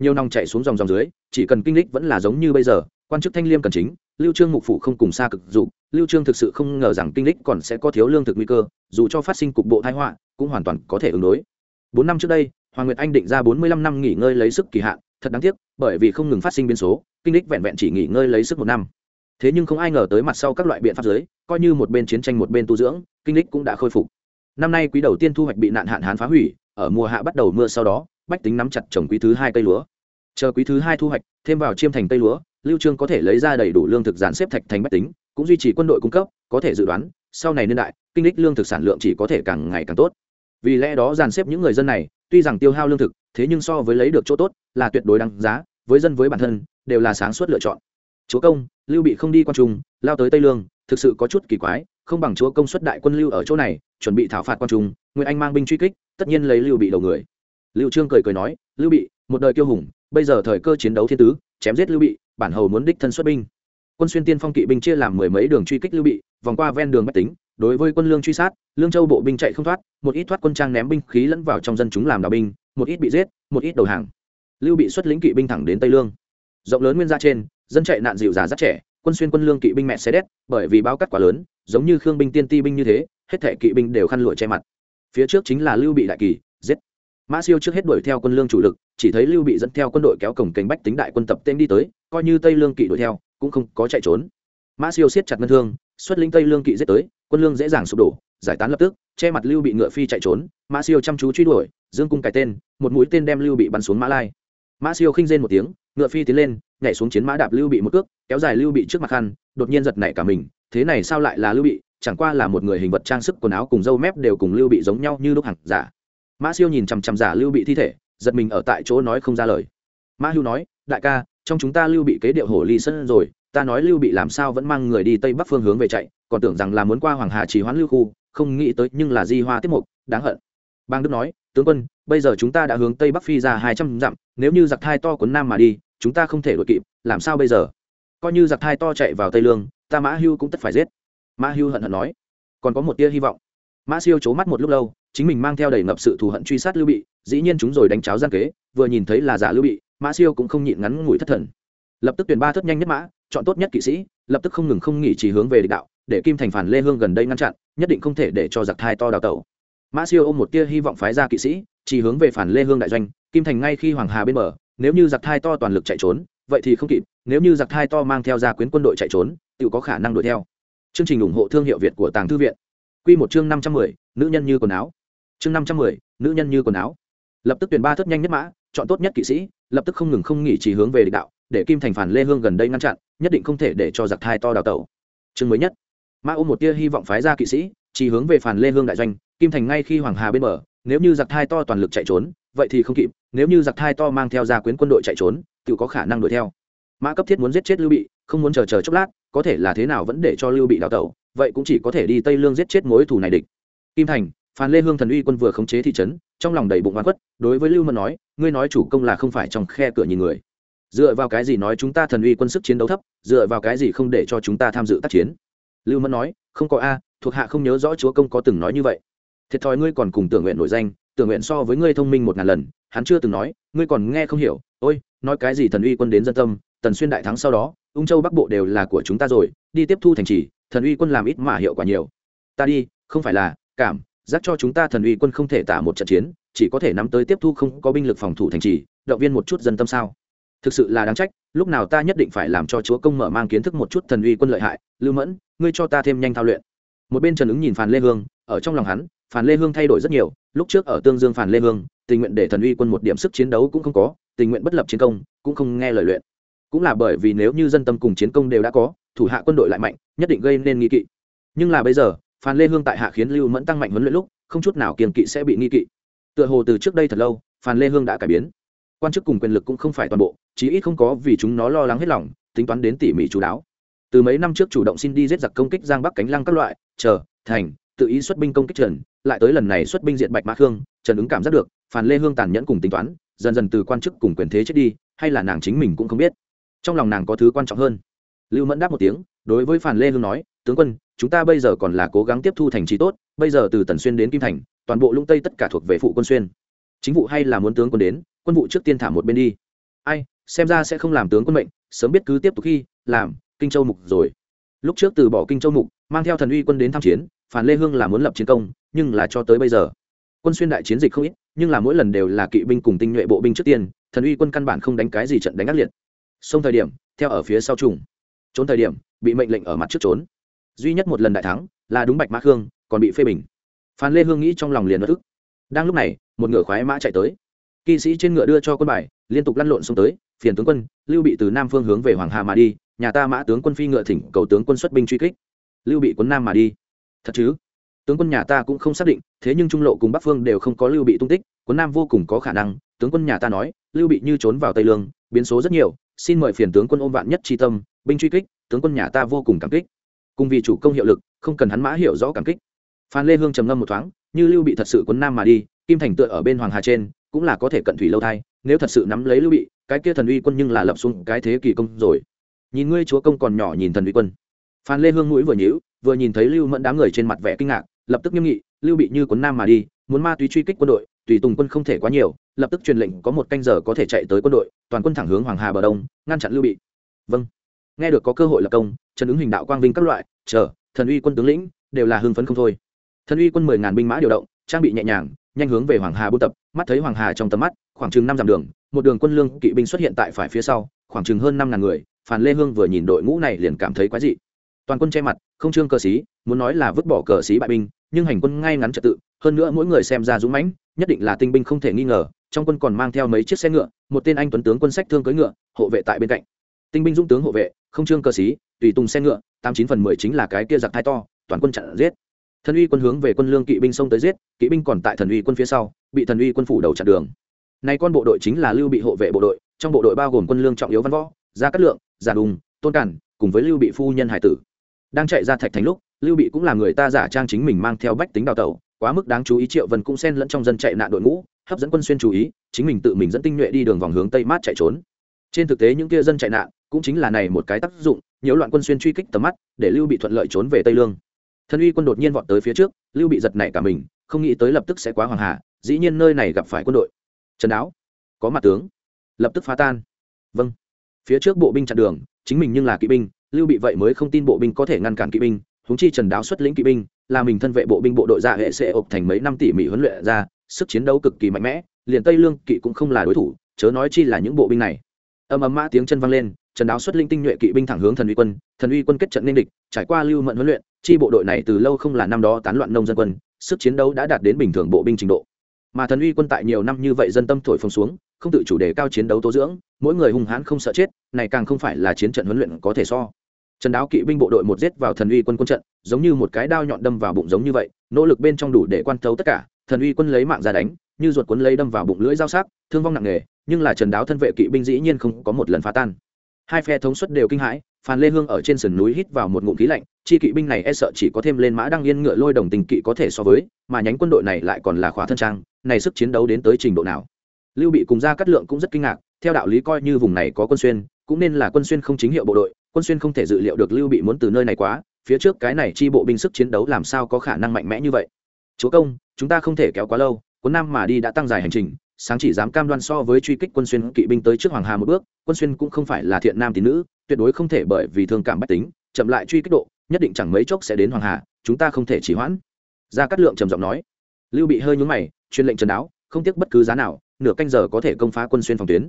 Nhiều nòng chạy xuống dòng dòng dưới, chỉ cần kinh lịch vẫn là giống như bây giờ, quan chức thanh liêm cần chính, lưu trương mục phủ không cùng xa cực dụ lưu trương thực sự không ngờ rằng kinh lịch còn sẽ có thiếu lương thực nguy cơ, dù cho phát sinh cục bộ thái họa, cũng hoàn toàn có thể ứng đối. Bốn năm trước đây, hoàng nguyệt anh định ra bốn mươi lăm năm nghỉ ngơi lấy sức kỳ hạn, thật đáng tiếc, bởi vì không ngừng phát sinh biến số, kinh lịch vẹn vẹn chỉ nghỉ ngơi lấy sức một năm. Thế nhưng không ai ngờ tới mặt sau các loại biện pháp giới coi như một bên chiến tranh một bên tu dưỡng, kinh lịch cũng đã khôi phục. Năm nay quý đầu tiên thu hoạch bị nạn hạn hán phá hủy ở mùa hạ bắt đầu mưa sau đó, bách tính nắm chặt trồng quý thứ hai cây lúa. Chờ quý thứ hai thu hoạch, thêm vào chiêm thành cây lúa, lưu trương có thể lấy ra đầy đủ lương thực dàn xếp thạch thành bách tính, cũng duy trì quân đội cung cấp, có thể dự đoán, sau này niên đại, kinh lịch lương thực sản lượng chỉ có thể càng ngày càng tốt. Vì lẽ đó dàn xếp những người dân này, tuy rằng tiêu hao lương thực, thế nhưng so với lấy được chỗ tốt là tuyệt đối đáng giá, với dân với bản thân, đều là sáng suốt lựa chọn. Chúa công, lưu bị không đi quan trung, lao tới tây lương, thực sự có chút kỳ quái, không bằng chúa công xuất đại quân lưu ở chỗ này, chuẩn bị thảo phạt quan trung nguyễn anh mang binh truy kích tất nhiên lấy lưu bị đầu người. Lưu trương cười cười nói, lưu bị, một đời kiêu hùng, bây giờ thời cơ chiến đấu thiên tứ, chém giết lưu bị, bản hầu muốn đích thân xuất binh. Quân xuyên tiên phong kỵ binh chia làm mười mấy đường truy kích lưu bị, vòng qua ven đường bách tính, đối với quân lương truy sát, lương châu bộ binh chạy không thoát, một ít thoát quân trang ném binh khí lẫn vào trong dân chúng làm đạo binh, một ít bị giết, một ít đầu hàng. Lưu bị xuất lĩnh kỵ binh thẳng đến tây lương. Rộng lớn nguyên gia trên, dân chạy nạn dịu già rất trẻ, quân xuyên quân lương kỵ binh mẹ xe đét, bởi vì bao cắt quá lớn, giống như khương binh tiên ti binh như thế, hết thể kỵ binh đều khăn lụa che mặt phía trước chính là lưu bị đại kỳ, giết. Mã siêu trước hết đuổi theo quân lương chủ lực, chỉ thấy lưu bị dẫn theo quân đội kéo cổng cánh bách tính đại quân tập tên đi tới, coi như tây lương kỵ đuổi theo, cũng không có chạy trốn. Mã siêu siết chặt ngân thương, xuất linh tây lương kỵ giết tới, quân lương dễ dàng sụp đổ, giải tán lập tức, che mặt lưu bị ngựa phi chạy trốn. Mã siêu chăm chú truy đuổi, dương cung cài tên, một mũi tên đem lưu bị bắn xuống mã lai. Mã siêu khinh rên một tiếng, ngựa phi tiến lên, nhảy xuống chiến mã đạp lưu bị một cước, kéo dài lưu bị trước mặt khăn đột nhiên giật nảy cả mình, thế này sao lại là lưu bị? Chẳng qua là một người hình vật trang sức quần áo cùng râu mép đều cùng lưu bị giống nhau như lúc hẳn giả. Mã siêu nhìn chằm chằm giả lưu bị thi thể, giật mình ở tại chỗ nói không ra lời. Mã hưu nói, đại ca, trong chúng ta lưu bị kế điệu hổ ly sân rồi, ta nói lưu bị làm sao vẫn mang người đi tây bắc phương hướng về chạy, còn tưởng rằng là muốn qua hoàng hà trì hoãn lưu khu, không nghĩ tới nhưng là di hoa tiếp mục, đáng hận. Bang đức nói, tướng quân, bây giờ chúng ta đã hướng tây bắc phi ra hai trăm dặm, nếu như giặc thai to quấn nam mà đi, chúng ta không thể đuổi kịp, làm sao bây giờ? Coi như giặc thai to chạy vào tây lương, ta mã hưu cũng tất phải giết mã hưu hận hận nói, còn có một tia hy vọng. Mã siêu c mắt một lúc lâu, chính mình mang theo đầy ngập sự thù hận truy sát lưu bị, dĩ nhiên chúng rồi đánh cháo gian kế, vừa nhìn thấy là giả lưu bị mã siêu cũng không nhịn ngắn ngủi thất thần. Lập tức tuyển ba thất nhanh nhất mã, chọn tốt nhất kỵ sĩ, lập tức không ngừng không nghỉ chỉ hướng về địch đạo, để kim thành phản lê hương gần đây ngăn chặn, nhất định không thể để cho giặc thai to đào tẩu. Mã siêu ôm một tia hy vọng phái ra kỵ sĩ, chỉ hướng về phản lê hương đại doanh, kim thành ngay khi hoàng hà bên bờ, nếu như giặc thai to toàn lực chạy trốn, vậy thì không kịp, nếu như giặc thai to mang theo gia quyến quân đội chạy trốn tự có khả năng đuổi theo chương trình ủng hộ thương hiệu việt của tàng thư viện. Quy một chương năm trăm mười, nữ nhân như quần áo. Chương năm trăm mười, nữ nhân như quần áo. Lập tức tuyển ba thất nhanh nhất mã, chọn tốt nhất kỵ sĩ, lập tức không ngừng không nghỉ chỉ hướng về địch đạo, để kim thành phản lê hương gần đây ngăn chặn, nhất định không thể để cho giặc thai to đào tẩu. Chương mới nhất. Mã ôm một tia hy vọng phái ra kỵ sĩ, chỉ hướng về phản lê hương đại doanh, kim thành ngay khi hoàng hà bên bờ, nếu như giặc thai to toàn lực chạy trốn, vậy thì không kịp, nếu như giặc thai to mang theo gia quyến quân đội chạy trốn, tự có khả năng đuổi theo. Mã cấp thiết muốn giết chết lưu bị, không muốn chờ chờ chốc lát có thể là thế nào vẫn để cho lưu bị đào tẩu, vậy cũng chỉ có thể đi tây lương giết chết mối thù này địch. Kim thành, phan lê hương thần uy quân vừa khống chế thị trấn, trong lòng đầy bụng oan khuất, đối với lưu mẫn nói, ngươi nói chủ công là không phải trong khe cửa nhìn người. Dựa vào cái gì nói chúng ta thần uy quân sức chiến đấu thấp, dựa vào cái gì không để cho chúng ta tham dự tác chiến? Lưu mẫn nói, không có a, thuộc hạ không nhớ rõ chúa công có từng nói như vậy. Thiệt thòi ngươi còn cùng tưởng nguyện nổi danh, tưởng nguyện so với ngươi thông minh một ngàn lần, hắn chưa từng nói, ngươi còn nghe không hiểu. Ôi, nói cái gì thần uy quân đến dân tâm, tần xuyên đại thắng sau đó ung châu bắc bộ đều là của chúng ta rồi, đi tiếp thu thành trì, thần uy quân làm ít mà hiệu quả nhiều. Ta đi, không phải là, cảm, giác cho chúng ta thần uy quân không thể tả một trận chiến, chỉ có thể nắm tới tiếp thu không có binh lực phòng thủ thành trì, động viên một chút dân tâm sao? Thực sự là đáng trách, lúc nào ta nhất định phải làm cho chúa công mở mang kiến thức một chút thần uy quân lợi hại. Lưu mẫn, ngươi cho ta thêm nhanh thao luyện. Một bên trần ứng nhìn phàn lê hương, ở trong lòng hắn, phàn lê hương thay đổi rất nhiều, lúc trước ở tương dương phàn lê hương, tình nguyện để thần uy quân một điểm sức chiến đấu cũng không có, tình nguyện bất lập chiến công, cũng không nghe lời luyện cũng là bởi vì nếu như dân tâm cùng chiến công đều đã có, thủ hạ quân đội lại mạnh, nhất định gây nên nghi kỵ. Nhưng là bây giờ, phan lê hương tại hạ khiến lưu mẫn tăng mạnh huấn luyện lúc, không chút nào kiềm kỵ sẽ bị nghi kỵ. Tựa hồ từ trước đây thật lâu, phan lê hương đã cải biến. Quan chức cùng quyền lực cũng không phải toàn bộ, chí ít không có vì chúng nó lo lắng hết lòng, tính toán đến tỉ mỉ chú đáo. Từ mấy năm trước chủ động xin đi giết giặc công kích giang bắc cánh lăng các loại, chờ, thành, tự ý xuất binh công kích trần, lại tới lần này xuất binh diện bạch mã khương, trần ứng cảm giác được, phan lê hương tàn nhẫn cùng tính toán, dần dần từ quan chức cùng quyền thế chết đi, hay là nàng chính mình cũng không biết trong lòng nàng có thứ quan trọng hơn. Lưu mẫn đáp một tiếng, đối với phản lê hương nói, tướng quân, chúng ta bây giờ còn là cố gắng tiếp thu thành trì tốt, bây giờ từ tần xuyên đến kim thành, toàn bộ lũng tây tất cả thuộc về phụ quân xuyên. Chính vụ hay là muốn tướng quân đến, quân vụ trước tiên thả một bên đi. Ai, xem ra sẽ không làm tướng quân mệnh, sớm biết cứ tiếp tục khi, làm, kinh châu mục rồi. Lúc trước từ bỏ kinh châu mục, mang theo thần uy quân đến tham chiến phản lê hương là muốn lập chiến công, nhưng là cho tới bây giờ, quân xuyên đại chiến dịch không ít, nhưng là mỗi lần đều là kỵ binh cùng tinh nhuệ bộ binh trước tiên, thần uy quân căn bản không đánh cái gì trận đánh ác liệt xông thời điểm, theo ở phía sau trùng. Trốn thời điểm, bị mệnh lệnh ở mặt trước trốn. Duy nhất một lần đại thắng là đúng bạch mã khương, còn bị phê bình. Phan lê hương nghĩ trong lòng liền bất ức. Đang lúc này, một ngựa khoái mã chạy tới. Kỵ sĩ trên ngựa đưa cho quân bài, liên tục lăn lộn xuống tới, phiền tướng quân, lưu bị từ nam phương hướng về hoàng hà mà đi, nhà ta mã tướng quân phi ngựa thỉnh cầu tướng quân xuất binh truy kích. Lưu bị quân nam mà đi. Thật chứ? Tướng quân nhà ta cũng không xác định, thế nhưng trung lộ cùng bắc phương đều không có lưu bị tung tích quân nam vô cùng có khả năng. Tướng quân nhà ta nói, lưu bị như trốn vào tây lương, biến số rất nhiều xin mời phiền tướng quân ôm vạn nhất tri tâm, binh truy kích, tướng quân nhà ta vô cùng cảm kích. Cùng vì chủ công hiệu lực, không cần hắn mã hiểu rõ cảm kích. Phan lê hương trầm ngâm một thoáng, như lưu bị thật sự quân nam mà đi, kim thành tựa ở bên hoàng hà trên, cũng là có thể cận thủy lâu thai, nếu thật sự nắm lấy lưu bị, cái kia thần uy quân nhưng là lập xuống cái thế kỳ công rồi. Nhìn ngươi chúa công còn nhỏ nhìn thần uy quân. Phan lê hương mũi vừa nhíu, vừa nhìn thấy lưu mẫn đám người trên mặt vẻ kinh ngạc, lập tức nghiêm nghị, lưu bị như quân nam mà đi, muốn ma túy truy kích quân đội tùy tùng quân không thể quá nhiều, lập tức truyền lệnh có một canh giờ có thể chạy tới quân đội, toàn quân thẳng hướng hoàng hà bờ đông, ngăn chặn lưu bị. Vâng. Nghe được có cơ hội lập công, trần ứng hình đạo quang vinh các loại, chờ, thần uy quân tướng lĩnh, đều là hưng phấn không thôi. Thần uy quân mười ngàn binh mã điều động, trang bị nhẹ nhàng, nhanh hướng về hoàng hà buôn tập, mắt thấy hoàng hà trong tầm mắt, khoảng chừng năm dặm đường, một đường quân lương kỵ binh xuất hiện tại phải phía sau, khoảng chừng hơn năm ngàn người phản lê hương vừa nhìn đội ngũ này liền cảm thấy quái dị. Toàn quân che mặt, không trương cờ xí, muốn nói là vứt bỏ cờ xí bại binh, nhưng hành quân ngay ngắn trật tự, hơn nữa mỗi người xem ra dũng mãnh nhất định là tinh binh không thể nghi ngờ, trong quân còn mang theo mấy chiếc xe ngựa, một tên anh tuấn tướng quân sách thương cưỡi ngựa, hộ vệ tại bên cạnh. Tinh binh dũng tướng hộ vệ, không trương cơ sĩ, tùy tùng xe ngựa, tám chín phần mười chính là cái kia giặc thai to, toàn quân chặn giết. Thần uy quân hướng về quân lương kỵ binh xông tới giết, kỵ binh còn tại thần uy quân phía sau, bị thần uy quân phủ đầu chặn đường. Nay con bộ đội chính là lưu bị hộ vệ bộ đội, trong bộ đội bao gồm quân lương trọng yếu văn võ, gia cát lượng, giả đùng, tôn cản, cùng với lưu bị phu nhân hải tử. Đang chạy ra thạch thành lúc, lưu bị cũng là người ta giả trang chính mình mang theo bách tính đào tẩu quá mức đáng chú ý triệu vân cũng xen lẫn trong dân chạy nạn đội ngũ, hấp dẫn quân xuyên chú ý, chính mình tự mình dẫn tinh nhuệ đi đường vòng hướng tây mát chạy trốn. Trên thực tế những kia dân chạy nạn cũng chính là này một cái tác dụng, nhiễu loạn quân xuyên truy kích tầm mắt, để lưu bị thuận lợi trốn về tây lương. Thân uy quân đột nhiên vọt tới phía trước, lưu bị giật nảy cả mình, không nghĩ tới lập tức sẽ quá hoàng hà, dĩ nhiên nơi này gặp phải quân đội. Trần đáo, có mặt tướng, lập tức phá tan. Vâng. Phía trước bộ binh chặn đường, chính mình nhưng là kỵ binh, lưu bị vậy mới không tin bộ binh có thể ngăn cản kỵ binh húng chi trần đáo xuất lĩnh kỵ binh là mình thân vệ bộ binh bộ đội dạ hệ sẽ ộp thành mấy năm tỉ mỉ huấn luyện ra, sức chiến đấu cực kỳ mạnh mẽ, liền tây lương kỵ cũng không là đối thủ, chớ nói chi là những bộ binh này. Âm ấm mã tiếng chân vang lên, trần đáo xuất linh tinh nhuệ kỵ binh thẳng hướng thần uy quân, thần uy quân kết trận nên địch, trải qua lưu mận huấn luyện, chi bộ đội này từ lâu không là năm đó tán loạn nông dân quân, sức chiến đấu đã đạt đến bình thường bộ binh trình độ. Mà thần uy quân tại nhiều năm như vậy dân tâm thổi phồng xuống, không tự chủ đề cao chiến đấu tố dưỡng, mỗi người hung hãn không sợ chết, này càng không phải là chiến trận huấn luyện có thể so trần đáo kỵ binh bộ đội một giết vào thần uy quân quân trận, giống như một cái đao nhọn đâm vào bụng giống như vậy, nỗ lực bên trong đủ để quan thấu tất cả, thần uy quân lấy mạng ra đánh, như ruột cuốn lấy đâm vào bụng lưỡi dao sắc, thương vong nặng nề, nhưng là trần đáo thân vệ kỵ binh dĩ nhiên không có một lần phá tan. Hai phe thống suất đều kinh hãi, phan lê hương ở trên sườn núi hít vào một ngụm khí lạnh, chi kỵ binh này e sợ chỉ có thêm lên mã đăng yên ngựa lôi đồng tình kỵ có thể so với, mà nhánh quân đội này lại còn là khóa thân trang, này sức chiến đấu đến tới trình độ nào? Lưu bị cùng gia cát lượng cũng rất kinh ngạc, theo đạo lý coi như vùng này có quân xuyên, cũng nên là quân xuyên không chính hiệu bộ đội quân xuyên không thể dự liệu được lưu bị muốn từ nơi này quá, phía trước cái này chi bộ binh sức chiến đấu làm sao có khả năng mạnh mẽ như vậy? Chúa công, chúng ta không thể kéo quá lâu quân nam mà đi đã tăng dài hành trình, sáng chỉ dám cam đoan so với truy kích quân xuyên kỵ binh tới trước hoàng hà một bước, quân xuyên cũng không phải là thiện nam tín nữ, tuyệt đối không thể bởi vì thương cảm bách tính, chậm lại truy kích độ, nhất định chẳng mấy chốc sẽ đến hoàng hà, chúng ta không thể chỉ hoãn. Gia cát lượng trầm giọng nói. Lưu bị hơi nhúng mày, truyền lệnh trần đáo, không tiếc bất cứ giá nào, nửa canh giờ có thể công phá quân xuyên phòng tuyến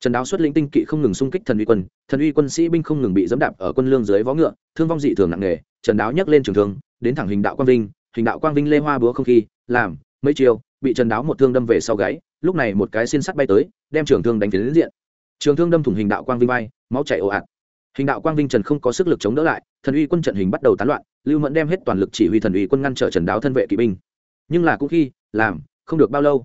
trần đáo xuất lĩnh tinh kỵ không ngừng xung kích thần uy quân, thần uy quân sĩ binh không ngừng bị dẫm đạp ở quân lương dưới vó ngựa, thương vong dị thường nặng nề. Trần đáo nhấc lên trường thương, đến thẳng hình đạo quang vinh, hình đạo quang vinh lê hoa búa không khí, làm mấy chiều bị trần đáo một thương đâm về sau gáy, lúc này một cái xin sắt bay tới, đem trường thương đánh tiến đến diện. Trường thương đâm thủng hình đạo quang vinh bay, máu chảy ồ ạt. Hình đạo quang vinh trần không có sức lực chống đỡ lại, thần uy quân trận hình bắt đầu tán loạn, lưu mẫn đem hết toàn lực chỉ huy thần uy quân ngăn trở trần đáo thân vệ kỵ binh. Nhưng là cũng khi, làm không được bao lâu,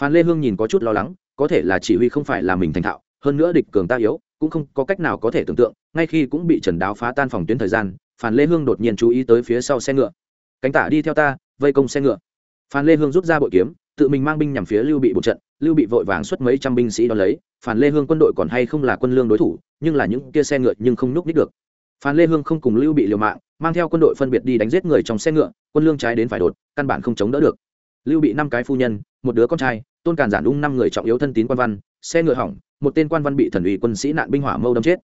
phan lê hương nhìn có chút lo lắng có thể là chỉ huy không phải là mình thành thạo, hơn nữa địch cường ta yếu, cũng không có cách nào có thể tưởng tượng, ngay khi cũng bị trần đáo phá tan phòng tuyến thời gian, phan lê hương đột nhiên chú ý tới phía sau xe ngựa. Cánh tả đi theo ta, vây công xe ngựa. Phan lê hương rút ra bội kiếm, tự mình mang binh nhằm phía lưu bị bộ trận, lưu bị vội vàng xuất mấy trăm binh sĩ đ ó lấy, Phan lê hương quân đội còn hay không là quân lương đối thủ, nhưng là những kia xe ngựa nhưng không nhúc nít được. Phan lê hương không cùng lưu bị liều mạng, mang theo quân đội phân biệt đi đánh giết người trong xe ngựa, quân lương trái đến phải đột, căn bản không chống đỡ được. Lưu bị năm cái phu nhân, một đứa con trai tôn càn giản ung năm người trọng yếu thân tín quan văn, xe ngựa hỏng, một tên quan văn bị thần uy quân sĩ nạn binh hỏa mâu đâm chết.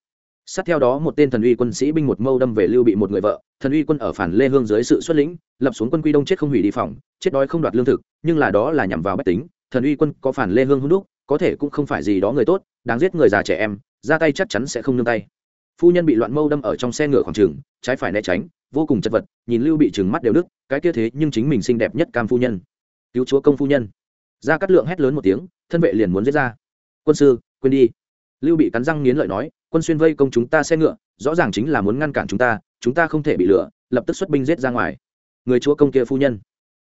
Sát theo đó, một tên thần uy quân sĩ binh một mâu đâm về lưu bị một người vợ, thần uy quân ở phản lê hương dưới sự xuất lĩnh, lập xuống quân quy đông chết không hủy đi phòng, chết đói không đoạt lương thực, nhưng là đó là nhằm vào bách tính, thần uy quân có phản lê hương hung đúc, có thể cũng không phải gì đó người tốt, đáng giết người già trẻ em, ra tay chắc chắn sẽ không nương tay. Phu nhân bị loạn mâu đâm ở trong xe ngựa khoảng trường, trái phải né tránh, vô cùng chật vật, nhìn lưu bị trừng mắt đều đức cái kia thế nhưng chính mình xinh đẹp nhất cam phu nhân. Cứu chúa công phu nhân ra cắt lượng hét lớn một tiếng, thân vệ liền muốn giết ra. Quân sư, quên đi. Lưu bị cắn răng nghiến lợi nói, quân xuyên vây công chúng ta xe ngựa, rõ ràng chính là muốn ngăn cản chúng ta chúng ta không thể bị lửa, lập tức xuất binh giết ra ngoài. Người chúa công kia phu nhân.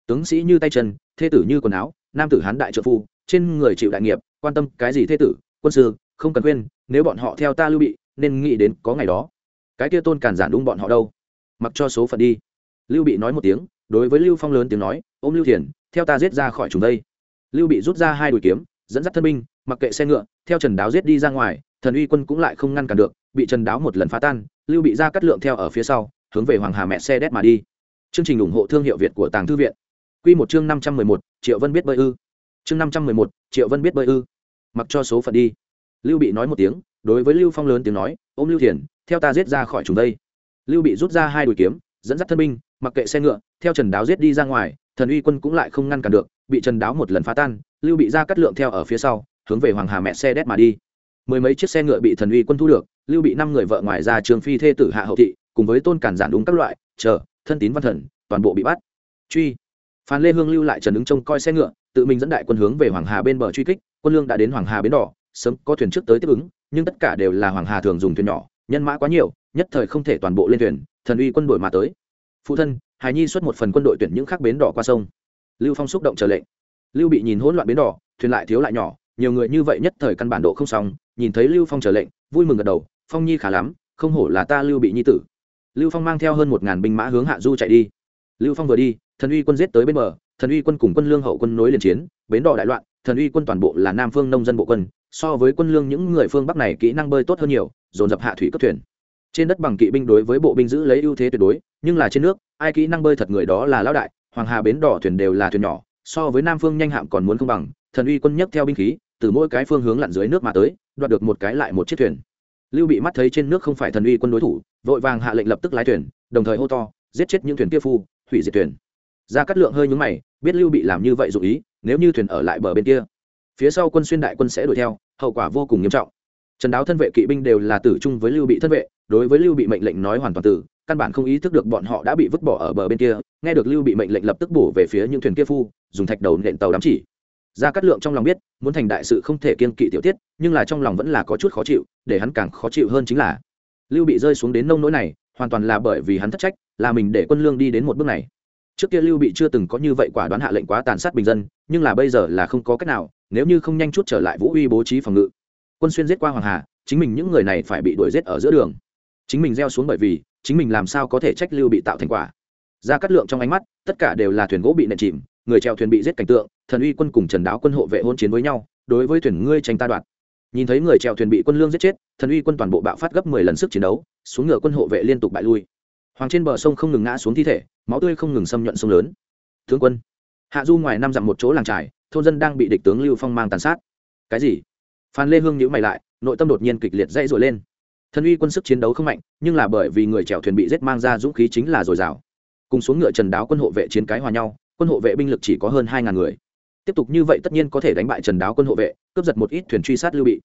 Tướng sĩ như tay chân, thê tử như quần áo, nam tử hán đại trợ phu, trên người chịu đại nghiệp, quan tâm cái gì thê tử? Quân sư, không cần quên nếu bọn họ theo ta lưu bị, nên nghĩ đến có ngày đó. Cái kia tôn cản giản đúng bọn họ đâu? Mặc cho số phận đi. Lưu bị nói một tiếng, đối với lưu phong lớn tiếng nói, ôm lưu thiền, theo ta giết ra khỏi chúng đây lưu bị rút ra hai đùi kiếm, dẫn dắt thân binh, mặc kệ xe ngựa, theo trần đáo giết đi ra ngoài, thần uy quân cũng lại không ngăn cản được, bị trần đáo một lần phá tan, lưu bị ra cắt lượng theo ở phía sau, hướng về hoàng hà mẹ xe đét mà đi. Chương trình ủng hộ thương hiệu việt của tàng thư viện. Q một chương năm trăm mười một, triệu vân biết bơi ư. Chương năm trăm mười một, triệu vân biết bơi ư. Mặc cho số phận đi. Lưu bị nói một tiếng, đối với lưu phong lớn tiếng nói, ôm lưu thiền theo ta giết ra khỏi chúng đây. Lưu bị rút ra hai đùi kiếm, dẫn dắt thân binh, mặc kệ xe ngựa, theo trần đáo giết đi ra ngoài, thần uy quân cũng lại không ngăn cản được bị trần đáo một lần phá tan, lưu bị ra cắt lượng theo ở phía sau, hướng về hoàng hà mẹ xe đét mà đi. Mười mấy chiếc xe ngựa bị thần uy quân thu được, lưu bị năm người vợ ngoài ra trường phi thê tử hạ hậu thị, cùng với tôn cản giản đúng các loại, chờ, thân tín văn thần, toàn bộ bị bắt. Truy. Phan lê hương lưu lại trần ứng trông coi xe ngựa, tự mình dẫn đại quân hướng về hoàng hà bên bờ truy kích, quân lương đã đến hoàng hà bến đỏ, sớm có thuyền trước tới tiếp ứng, nhưng tất cả đều là hoàng hà thường dùng thuyền nhỏ, nhân mã quá nhiều, nhất thời không thể toàn bộ lên thuyền, thần uy quân đội mà tới. Phụ thân hài nhi xuất một phần quân đội tuyển những khác bến đỏ qua sông lưu phong xúc động trở lệnh. Lưu bị nhìn hỗn loạn bến đỏ, thuyền lại thiếu lại nhỏ, nhiều người như vậy nhất thời căn bản độ không xong, nhìn thấy lưu phong trở lệnh, vui mừng gật đầu, phong nhi khá lắm, không hổ là ta lưu bị nhi tử. Lưu phong mang theo hơn một ngàn binh mã hướng hạ du chạy đi. Lưu phong vừa đi, thần uy quân giết tới bên bờ, thần uy quân cùng quân lương hậu quân nối liền chiến, bến đỏ đại loạn, thần uy quân toàn bộ là nam phương nông dân bộ quân, so với quân lương những người phương bắc này kỹ năng bơi tốt hơn nhiều, dồn dập hạ thủy cấp thuyền. Trên đất bằng kỵ binh đối với bộ binh giữ lấy ưu thế tuyệt đối, nhưng là trên nước, ai kỹ năng bơi thật người đó là lão đại hoàng hà bến đỏ thuyền đều là thuyền nhỏ, so với nam phương nhanh hạm còn muốn không bằng, thần uy quân nhấc theo binh khí, từ mỗi cái phương hướng lặn dưới nước mà tới, đoạt được một cái lại một chiếc thuyền. Lưu bị mắt thấy trên nước không phải thần uy quân đối thủ, vội vàng hạ lệnh lập tức lái thuyền, đồng thời hô to, giết chết những thuyền kia phu, hủy diệt thuyền. Ra cắt lượng hơi nhúng mày, biết lưu bị làm như vậy dụ ý, nếu như thuyền ở lại bờ bên kia, phía sau quân xuyên đại quân sẽ đuổi theo, hậu quả vô cùng nghiêm trọng. Trần đáo thân vệ kỵ binh đều là tử chung với lưu bị thân vệ, đối với lưu bị mệnh lệnh nói hoàn toàn tử căn bản không ý thức được bọn họ đã bị vứt bỏ ở bờ bên kia, nghe được lưu bị mệnh lệnh lập tức bổ về phía những thuyền kia phu, dùng thạch đầu nện tàu đắm chỉ. Ra cắt lượng trong lòng biết, muốn thành đại sự không thể kiên kỵ tiểu tiết, nhưng là trong lòng vẫn là có chút khó chịu, để hắn càng khó chịu hơn chính là lưu bị rơi xuống đến nông nỗi này, hoàn toàn là bởi vì hắn thất trách, là mình để quân lương đi đến một bước này. Trước kia lưu bị chưa từng có như vậy quả đoán hạ lệnh quá tàn sát bình dân, nhưng là bây giờ là không có cách nào, nếu như không nhanh chút trở lại vũ uy bố trí phòng ngự. Quân xuyên giết qua hoàng hà, chính mình những người này phải bị đuổi giết ở giữa đường. Chính mình gieo xuống bởi vì chính mình làm sao có thể trách lưu bị tạo thành quả. Ra cắt lượng trong ánh mắt, tất cả đều là thuyền gỗ bị nện chìm, người treo thuyền bị giết cảnh tượng, thần uy quân cùng trần đáo quân hộ vệ hôn chiến với nhau, đối với thuyền ngươi tranh ta đoạt. Nhìn thấy người treo thuyền bị quân lương giết chết, thần uy quân toàn bộ bạo phát gấp mười lần sức chiến đấu, xuống ngựa quân hộ vệ liên tục bại lui. Hoàng trên bờ sông không ngừng ngã xuống thi thể, máu tươi không ngừng xâm nhuận sông lớn. Tướng quân, hạ du ngoài năm dặm một chỗ làng trải thôn dân đang bị địch tướng lưu phong mang tàn sát. Cái gì? Phan lê hương nhữ mày lại, nội tâm đột nhiên kịch liệt dãy rồi lên thần uy quân sức chiến đấu không mạnh, nhưng là bởi vì người chèo thuyền bị giết mang ra dũng khí chính là dồi dào. Cùng xuống ngựa trần đáo quân hộ vệ chiến cái hòa nhau, quân hộ vệ binh lực chỉ có hơn hai ngàn người. Tiếp tục như vậy tất nhiên có thể đánh bại trần đáo quân hộ vệ, cướp giật một ít thuyền truy sát lưu bị.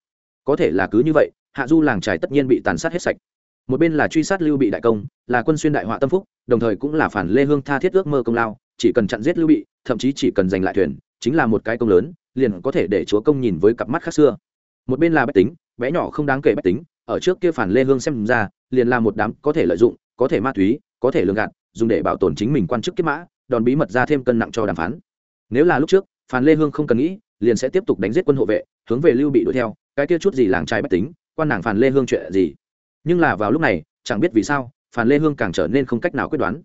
Có thể là cứ như vậy, hạ du làng trài tất nhiên bị tàn sát hết sạch. Một bên là truy sát lưu bị đại công, là quân xuyên đại họa tâm phúc, đồng thời cũng là phản lê hương tha thiết ước mơ công lao, chỉ cần chặn giết lưu bị, thậm chí chỉ cần giành lại thuyền, chính là một cái công lớn, liền có thể để chúa công nhìn với cặp mắt khác xưa. Một bên là bách tính, bé nhỏ không đáng kể bách tính ở trước kia phản lê hương xem ra, liền là một đám có thể lợi dụng, có thể ma túy, có thể lường gạt, dùng để bảo tồn chính mình quan chức kiếp mã, đòn bí mật ra thêm cân nặng cho đàm phán. Nếu là lúc trước, phản lê hương không cần nghĩ, liền sẽ tiếp tục đánh giết quân hộ vệ, hướng về lưu bị đuổi theo, cái kia chút gì làng trai bách tính, quan nàng phản lê hương chuyện gì? Nhưng là vào lúc này, chẳng biết vì sao, phản lê hương càng trở nên không cách nào quyết đoán.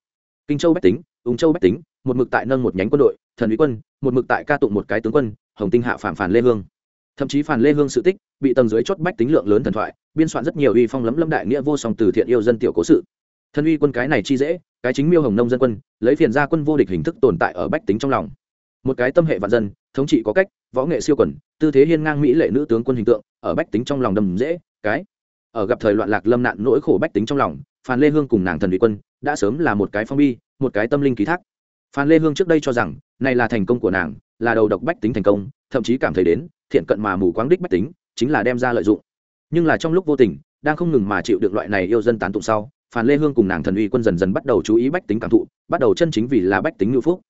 Kinh châu bách tính ung châu bách tính, một mực tại nâng một nhánh quân đội, thần uy quân, một mực tại ca tụng một cái tướng quân, hồng tinh hạ phản phản lê hương thậm chí phản lê hương sự tích, bị tầng dưới chốt bách tính lượng lớn thần thoại, biên soạn rất nhiều uy phong lấm lâm đại nghĩa vô song từ thiện yêu dân tiểu cố sự. Thân uy quân cái này chi dễ, cái chính miêu hồng nông dân quân, lấy phiền ra quân vô địch hình thức tồn tại ở bách tính trong lòng. Một cái tâm hệ vạn dân, thống trị có cách, võ nghệ siêu quần, tư thế hiên ngang mỹ lệ nữ tướng quân hình tượng, ở bách tính trong lòng đầm dễ, cái. Ở gặp thời loạn lạc lâm nạn nỗi khổ bách tính trong lòng phan lê hương cùng nàng thần uy quân, đã sớm là một cái phong bi, một cái tâm linh ký thác phan lê hương trước đây cho rằng, này là thành công của nàng, là đầu độc bách tính thành công, thậm chí cảm thấy đến, thiện cận mà mù quáng đích bách tính, chính là đem ra lợi dụng. Nhưng là trong lúc vô tình, đang không ngừng mà chịu được loại này yêu dân tán tụng sau, phan lê hương cùng nàng thần uy quân dần dần bắt đầu chú ý bách tính cảm thụ, bắt đầu chân chính vì là bách tính ngữ phúc.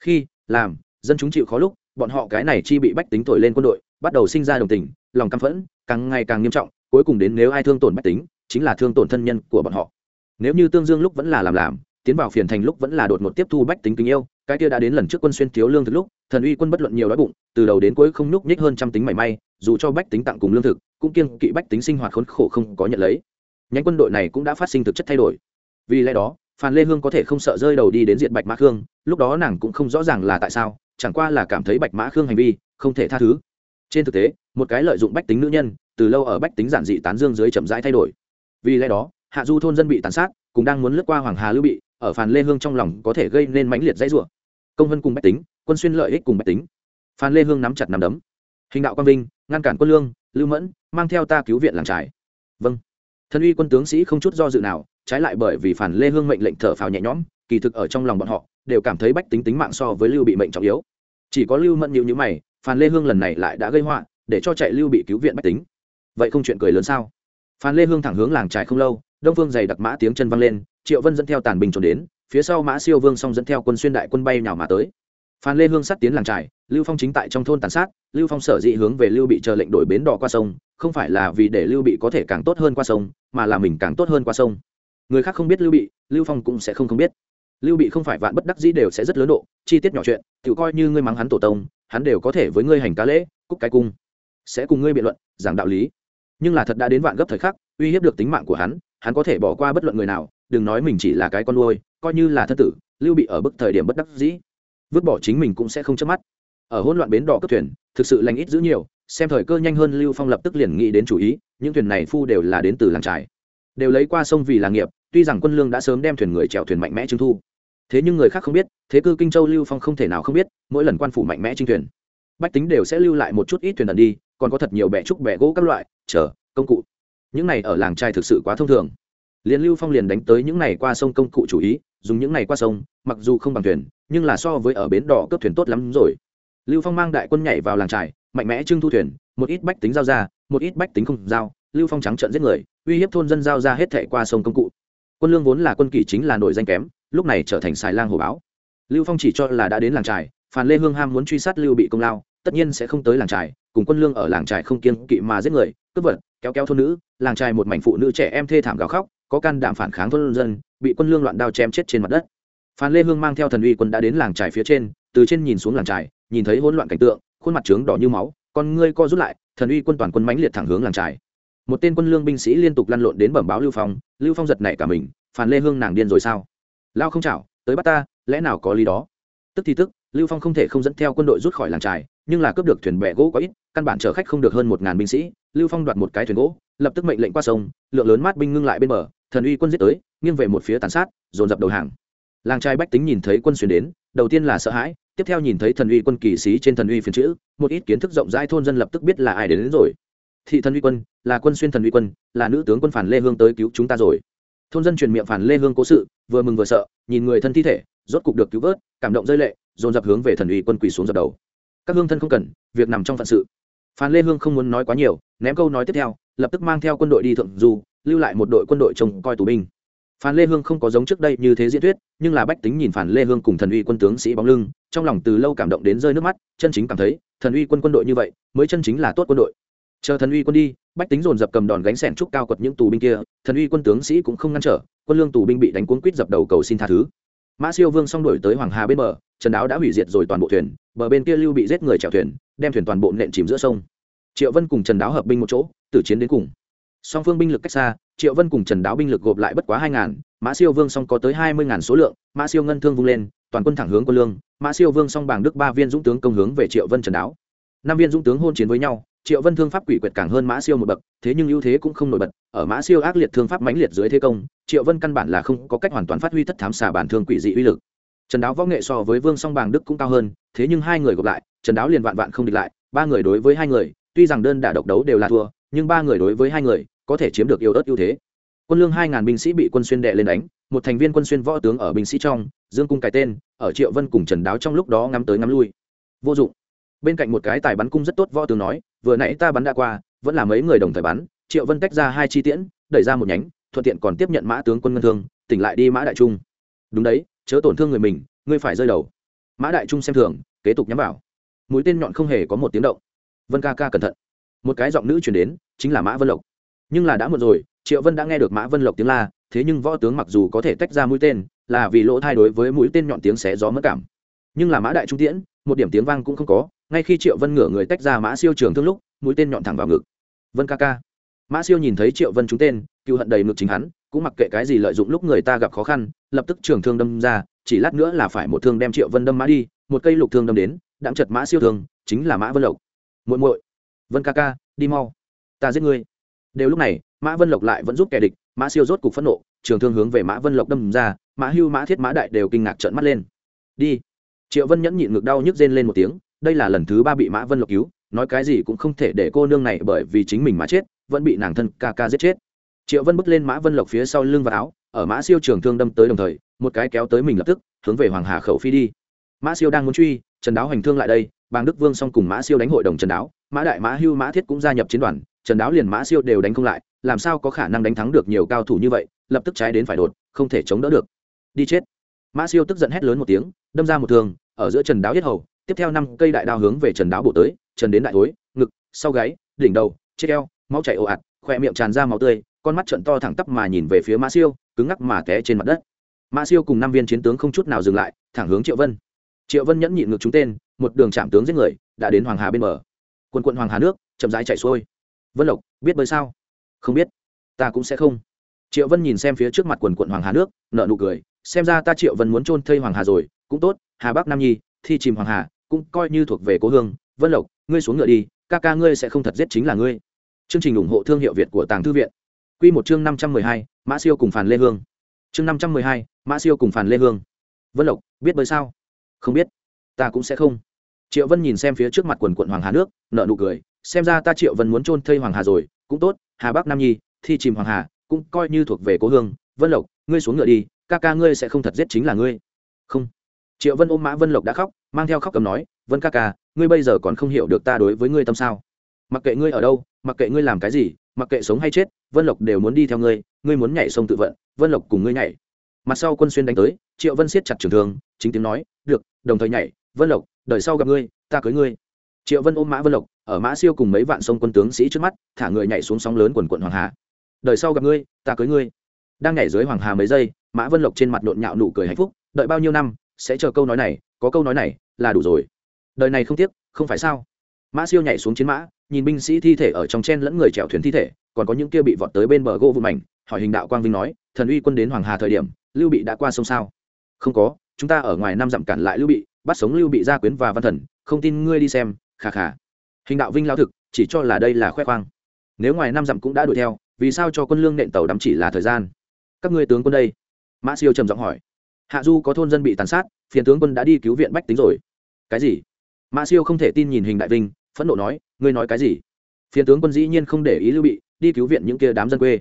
Khi, làm, dân chúng chịu khó lúc, bọn họ cái này chi bị bách tính thổi lên quân đội, bắt đầu sinh ra đồng tình, lòng căm phẫn, càng ngày càng nghiêm trọng, cuối cùng đến nếu ai thương tổn bách tính, chính là thương tổn thân nhân của bọn họ. Nếu như tương dương lúc vẫn là làm làm tiến vào phiền thành lúc vẫn là đột ngột tiếp thu bách tính tình yêu, cái kia đã đến lần trước quân xuyên thiếu lương thực lúc, thần uy quân bất luận nhiều đói bụng, từ đầu đến cuối không nhúc nhích hơn trăm tính mảy may, dù cho bách tính tặng cùng lương thực, cũng kiêng kỵ bách tính sinh hoạt khốn khổ không có nhận lấy. Nhánh quân đội này cũng đã phát sinh thực chất thay đổi. Vì lẽ đó, phan lê hương có thể không sợ rơi đầu đi đến diện bạch mã khương, lúc đó nàng cũng không rõ ràng là tại sao, chẳng qua là cảm thấy bạch mã khương hành vi, không thể tha thứ. Trên thực tế, một cái lợi dụng bách tính nữ nhân, từ lâu ở bách tính giản dị tán dương dưới chậm rãi thay đổi. Vì lẽ đó, hạ du thôn dân bị tàn sát, cũng đang muốn lướt qua hoàng hà lưu bị ở phàn lê hương trong lòng có thể gây nên mãnh liệt dãy rủa. Công vân cùng bách tính, quân xuyên lợi ích cùng bách tính. Phan lê hương nắm chặt nắm đấm. Hình đạo quang vinh, ngăn cản quân lương, lưu mẫn, mang theo ta cứu viện làng trải vâng. Thân uy quân tướng sĩ không chút do dự nào, trái lại bởi vì phàn lê hương mệnh lệnh thở phào nhẹ nhõm, kỳ thực ở trong lòng bọn họ, đều cảm thấy bách tính tính mạng so với lưu bị mệnh trọng yếu. Chỉ có lưu mẫn nhíu như mày phàn lê hương lần này lại đã gây họa, để cho chạy lưu bị cứu viện bách tính. Vậy không chuyện cười lớn sao? Phan lê hương thẳng hướng làng trại không lâu, đông phương dày đặc mã tiếng chân vang lên triệu vân dẫn theo tàn bình trốn đến phía sau mã siêu vương song dẫn theo quân xuyên đại quân bay nhào mà tới. Phan lê hương sát tiến làng trải, lưu phong chính tại trong thôn tàn sát lưu phong sở dĩ hướng về lưu bị chờ lệnh đổi bến đò qua sông không phải là vì để lưu bị có thể càng tốt hơn qua sông mà là mình càng tốt hơn qua sông. Người khác không biết lưu bị lưu phong cũng sẽ không không biết. Lưu bị không phải vạn bất đắc dĩ đều sẽ rất lớn độ chi tiết nhỏ chuyện tự coi như ngươi mắng hắn tổ tông hắn đều có thể với ngươi hành cá lễ cúc cái cung. Sẽ cùng ngươi biện luận giảng đạo lý. Nhưng là thật đã đến vạn gấp thời khắc uy hiếp được tính mạng của hắn hắn có thể bỏ qua bất luận người nào đừng nói mình chỉ là cái con nuôi, coi như là thân tử, lưu bị ở bức thời điểm bất đắc dĩ. Vứt bỏ chính mình cũng sẽ không chớp mắt. Ở hỗn loạn bến đỏ cấp thuyền, thực sự lành ít giữ nhiều, xem thời cơ nhanh hơn lưu phong lập tức liền nghĩ đến chủ ý, những thuyền này phu đều là đến từ làng trài đều lấy qua sông vì là nghiệp, tuy rằng quân lương đã sớm đem thuyền người chèo thuyền mạnh mẽ trưng thu. Thế nhưng người khác không biết, thế cư kinh châu lưu phong không thể nào không biết, mỗi lần quan phủ mạnh mẽ trinh thuyền, bách tính đều sẽ lưu lại một chút ít thuyền ẩn đi, còn có thật nhiều bè trúc bè gỗ các loại, chờ, công cụ. Những này ở làng trai thực sự quá thông thường liền lưu phong liền đánh tới những này qua sông công cụ chủ ý dùng những này qua sông mặc dù không bằng thuyền nhưng là so với ở bến đỏ cướp thuyền tốt lắm rồi. Lưu phong mang đại quân nhảy vào làng trại, mạnh mẽ trưng thu thuyền một ít bách tính giao ra một ít bách tính không giao lưu phong trắng trận giết người uy hiếp thôn dân giao ra hết thệ qua sông công cụ. Quân lương vốn là quân kỷ chính là nổi danh kém lúc này trở thành xài lang hồ báo. Lưu phong chỉ cho là đã đến làng trại, phàn lê hương ham muốn truy sát lưu bị công lao tất nhiên sẽ không tới làng trại, cùng quân lương ở làng trại không kiên kỵ mà giết người cướp vật kéo kéo thôn nữ làng trại một mảnh phụ nữ trẻ em thê thảm gào khóc có can đảm phản kháng thôn dân, bị quân lương loạn đao chém chết trên mặt đất. Phan lê hương mang theo thần uy quân đã đến làng trài phía trên, từ trên nhìn xuống làng trài, nhìn thấy hỗn loạn cảnh tượng, khuôn mặt trướng đỏ như máu, con ngươi co rút lại, thần uy quân toàn quân mãnh liệt thẳng hướng làng trài. Một tên quân lương binh sĩ liên tục lăn lộn đến bẩm báo lưu phong lưu phong giật nảy cả mình, phan lê hương nàng điên rồi sao? Lao không chảo, tới bắt ta, lẽ nào có lý đó? Tức thì tức lưu phong không thể không dẫn theo quân đội rút khỏi làng trài nhưng là cướp được thuyền bè gỗ có ít căn bản chở khách không được hơn một ngàn binh sĩ. Lưu phong đoạt một cái thuyền gỗ lập tức mệnh lệnh qua sông lượng lớn mát binh ngưng lại bên bờ thần uy quân giết tới nghiêng về một phía tàn sát dồn dập đầu hàng. Làng trai bách tính nhìn thấy quân xuyên đến đầu tiên là sợ hãi tiếp theo nhìn thấy thần uy quân kỳ sĩ trên thần uy phiền chữ một ít kiến thức rộng rãi thôn dân lập tức biết là ai đến, đến rồi. Thị thần uy quân là quân xuyên thần uy quân là nữ tướng quân phản lê hương tới cứu chúng ta rồi. Thôn dân truyền miệng phản lê hương cố sự vừa mừng vừa sợ nhìn người thân thi thể rốt cục được cứu vớt cảm động rơi lệ dồn dập hướng về thần uy quân quỳ xuống dập đầu. Các hương thân không cần, việc nằm trong phận sự. Phan lê hương không muốn nói quá nhiều, ném câu nói tiếp theo, lập tức mang theo quân đội đi thượng du, lưu lại một đội quân đội trông coi tù binh. Phan lê hương không có giống trước đây như thế diễn thuyết, nhưng là bách tính nhìn phản lê hương cùng thần uy quân tướng sĩ bóng lưng, trong lòng từ lâu cảm động đến rơi nước mắt, chân chính cảm thấy, thần uy quân quân đội như vậy, mới chân chính là tốt quân đội. Chờ thần uy quân đi, bách tính dồn dập cầm đòn gánh sẻn trúc cao quật những tù binh kia, thần uy quân tướng sĩ cũng không ngăn trở, quân lương tù binh bị đánh cuốn quýt dập đầu cầu xin tha thứ mã siêu vương xong đổi tới hoàng hà bên bờ, trần đáo đã hủy diệt rồi toàn bộ thuyền, bờ bên kia lưu bị giết người chèo thuyền, đem thuyền toàn bộ nện chìm giữa sông. Triệu vân cùng trần đáo hợp binh một chỗ, tử chiến đến cùng. Song phương binh lực cách xa, triệu vân cùng trần đáo binh lực gộp lại bất quá hai ngàn, mã siêu vương song có tới hai mươi ngàn số lượng, mã siêu ngân thương vung lên, toàn quân thẳng hướng quân lương, mã siêu vương song bảng đức ba viên dũng tướng công hướng về triệu vân trần đáo. Năm viên dũng tướng hôn chiến với nhau triệu vân thương pháp quỷ quyệt càng hơn mã siêu một bậc, thế nhưng ưu thế cũng không nổi bật, ở mã siêu ác liệt thương pháp mãnh liệt dưới thế công, triệu vân căn bản là không có cách hoàn toàn phát huy thất thám xà bản thương quỷ dị uy lực. Trần đáo võ nghệ so với vương song bàng đức cũng cao hơn, thế nhưng hai người gộp lại, trần đáo liền vạn vạn không địch lại, ba người đối với hai người, tuy rằng đơn đả độc đấu đều là thua, nhưng ba người đối với hai người, có thể chiếm được yêu ớt ưu thế. Quân lương hai ngàn binh sĩ bị quân xuyên đệ lên đánh, một thành viên quân xuyên võ tướng ở binh sĩ trong, dương cung cái tên, ở triệu vân cùng trần đáo trong lúc đó ngắm tới ngắm lui. Vô dụng. Bên cạnh một cái tài bắn cung rất tốt, võ tướng nói vừa nãy ta bắn đã qua, vẫn là mấy người đồng thời bắn, triệu vân tách ra hai chi tiễn, đẩy ra một nhánh, thuận tiện còn tiếp nhận mã tướng quân ngân thương, tỉnh lại đi mã đại trung. Đúng đấy, chớ tổn thương người mình, ngươi phải rơi đầu. Mã đại trung xem thường, kế tục nhắm vào. Mũi tên nhọn không hề có một tiếng động. Vân ca ca cẩn thận. Một cái giọng nữ chuyển đến, chính là mã vân lộc. Nhưng là đã muộn rồi, triệu vân đã nghe được mã vân lộc tiếng la, thế nhưng võ tướng mặc dù có thể tách ra mũi tên, là vì lỗ thay đối với mũi tên nhọn tiếng xé gió mất cảm. Nhưng là mã đại trung tiễn, một điểm tiếng vang cũng không có ngay khi triệu vân ngửa người tách ra mã siêu trường thương lúc, mũi tên nhọn thẳng vào ngực. Vân ca ca. Mã siêu nhìn thấy triệu vân trúng tên cựu hận đầy ngực chính hắn, cũng mặc kệ cái gì lợi dụng lúc người ta gặp khó khăn, lập tức trường thương đâm ra, chỉ lát nữa là phải một thương đem triệu vân đâm mã đi, một cây lục thương đâm đến đạm chật mã siêu thương, chính là mã vân lộc. Muội muội, vân ca ca, đi mau, ta giết ngươi. Đều lúc này, mã vân lộc lại vẫn giúp kẻ địch, mã siêu rốt cục phẫn nộ, trường thương hướng về mã vân lộc đâm ra, mã hưu, mã thiết, mã đại đều kinh ngạc trợn mắt lên. Đi. Triệu vân nhẫn nhịn ngực đau nhức rên lên một tiếng đây là lần thứ ba bị mã vân lộc cứu, nói cái gì cũng không thể để cô nương này bởi vì chính mình mà chết, vẫn bị nàng thân ca ca giết chết. Triệu vân bước lên mã vân lộc phía sau lưng và áo, ở mã siêu trường thương đâm tới đồng thời, một cái kéo tới mình lập tức, hướng về hoàng hà khẩu phi đi. Mã siêu đang muốn truy, trần đáo hành thương lại đây, bàng đức vương xong cùng mã siêu đánh hội đồng trần đáo, mã đại, mã hưu, mã thiết cũng gia nhập chiến đoàn, trần đáo liền mã siêu đều đánh không lại, làm sao có khả năng đánh thắng được nhiều cao thủ như vậy, lập tức trái đến phải đột, không thể chống đỡ được. Đi chết. Mã siêu tức giận hét lớn một tiếng, đâm ra một thương, ở giữa trần đáo yết hầu tiếp theo năm cây đại đao hướng về trần đáo bổ tới, trần đến đại thối, ngực, sau gáy, đỉnh đầu, chết eo, máu chảy ồ ạt khoe miệng tràn ra máu tươi, con mắt trận to thẳng tắp mà nhìn về phía mã siêu, cứng ngắc mà té trên mặt đất. Mã siêu cùng năm viên chiến tướng không chút nào dừng lại, thẳng hướng triệu vân. Triệu vân nhẫn nhịn ngược chúng tên, một đường chạm tướng giết người, đã đến hoàng hà bên bờ. Quân quận hoàng hà nước, chậm rãi chạy xuôi. Vân lộc, biết bơi sao? Không biết. Ta cũng sẽ không. Triệu vân nhìn xem phía trước mặt quần quận hoàng hà nước nợ nụ cười, xem ra ta triệu vân muốn trôn thây hoàng hà rồi, cũng tốt, hà bắc nam nhi, thi chìm hoàng hà cũng coi như thuộc về cố hương, vân lộc, ngươi xuống ngựa đi, ca ca ngươi sẽ không thật giết chính là ngươi. Chương trình ủng hộ thương hiệu việt của tàng thư viện. Q một chương năm trăm mười hai, mã siêu cùng phàn lê hương. Chương năm trăm mười hai, mã siêu cùng phàn lê hương. Vân lộc, biết bơi sao? Không biết. Ta cũng sẽ không. Triệu vân nhìn xem phía trước mặt quần quận hoàng hà nước nợ nụ cười, xem ra ta triệu vân muốn trôn thây hoàng hà rồi, cũng tốt, hà bắc nam nhi, thi chìm hoàng hà, cũng coi như thuộc về cố hương. Vân lộc, ngươi xuống ngựa đi, ca ca ngươi sẽ không thật giết chính là ngươi. Không. Triệu vân ôm mã vân lộc đã khóc mang theo khóc cầm nói, vân ca ca, ngươi bây giờ còn không hiểu được ta đối với ngươi tâm sao? Mặc kệ ngươi ở đâu, mặc kệ ngươi làm cái gì, mặc kệ sống hay chết, vân lộc đều muốn đi theo ngươi ngươi muốn nhảy sông tự vận, vân lộc cùng ngươi nhảy. Mặt sau quân xuyên đánh tới, triệu vân siết chặt trường thường chính tiếng nói, được, đồng thời nhảy, vân lộc đợi sau gặp ngươi, ta cưới ngươi. Triệu vân ôm mã vân lộc, ở mã siêu cùng mấy vạn sông quân tướng sĩ trước mắt, thả người nhảy xuống sóng lớn quần quận hoàng hà. Đời sau gặp ngươi, ta cưới ngươi. Đang nhảy dưới hoàng hà mấy giây, mã vân lộc trên mặt nhộn nhạo nụ cười hạnh phúc, đợi bao nhiêu năm, sẽ chờ câu nói này có câu nói này là đủ rồi. Đời này không tiếc, không phải sao? Mã siêu nhảy xuống chiến mã, nhìn binh sĩ thi thể ở trong chen lẫn người chèo thuyền thi thể, còn có những kia bị vọt tới bên bờ gỗ vụ mảnh, hỏi hình đạo quang vinh nói, thần uy quân đến hoàng hà thời điểm, lưu bị đã qua sông sao? Không có, chúng ta ở ngoài năm dặm cản lại lưu bị, bắt sống lưu bị gia quyến và văn thần, không tin ngươi đi xem khà khà hình đạo vinh lao thực, chỉ cho là đây là khoe khoang. Nếu ngoài năm dặm cũng đã đuổi theo, vì sao cho quân lương nện tàu đắm chỉ là thời gian? Các ngươi tướng quân đây. Mã siêu trầm giọng hỏi. Hạ du có thôn dân bị tàn sát phiền tướng quân đã đi cứu viện bách tính rồi. Cái gì? Mã siêu không thể tin nhìn hình đại vinh, phẫn nộ nói, ngươi nói cái gì? Phiền tướng quân dĩ nhiên không để ý lưu bị, đi cứu viện những kia đám dân quê.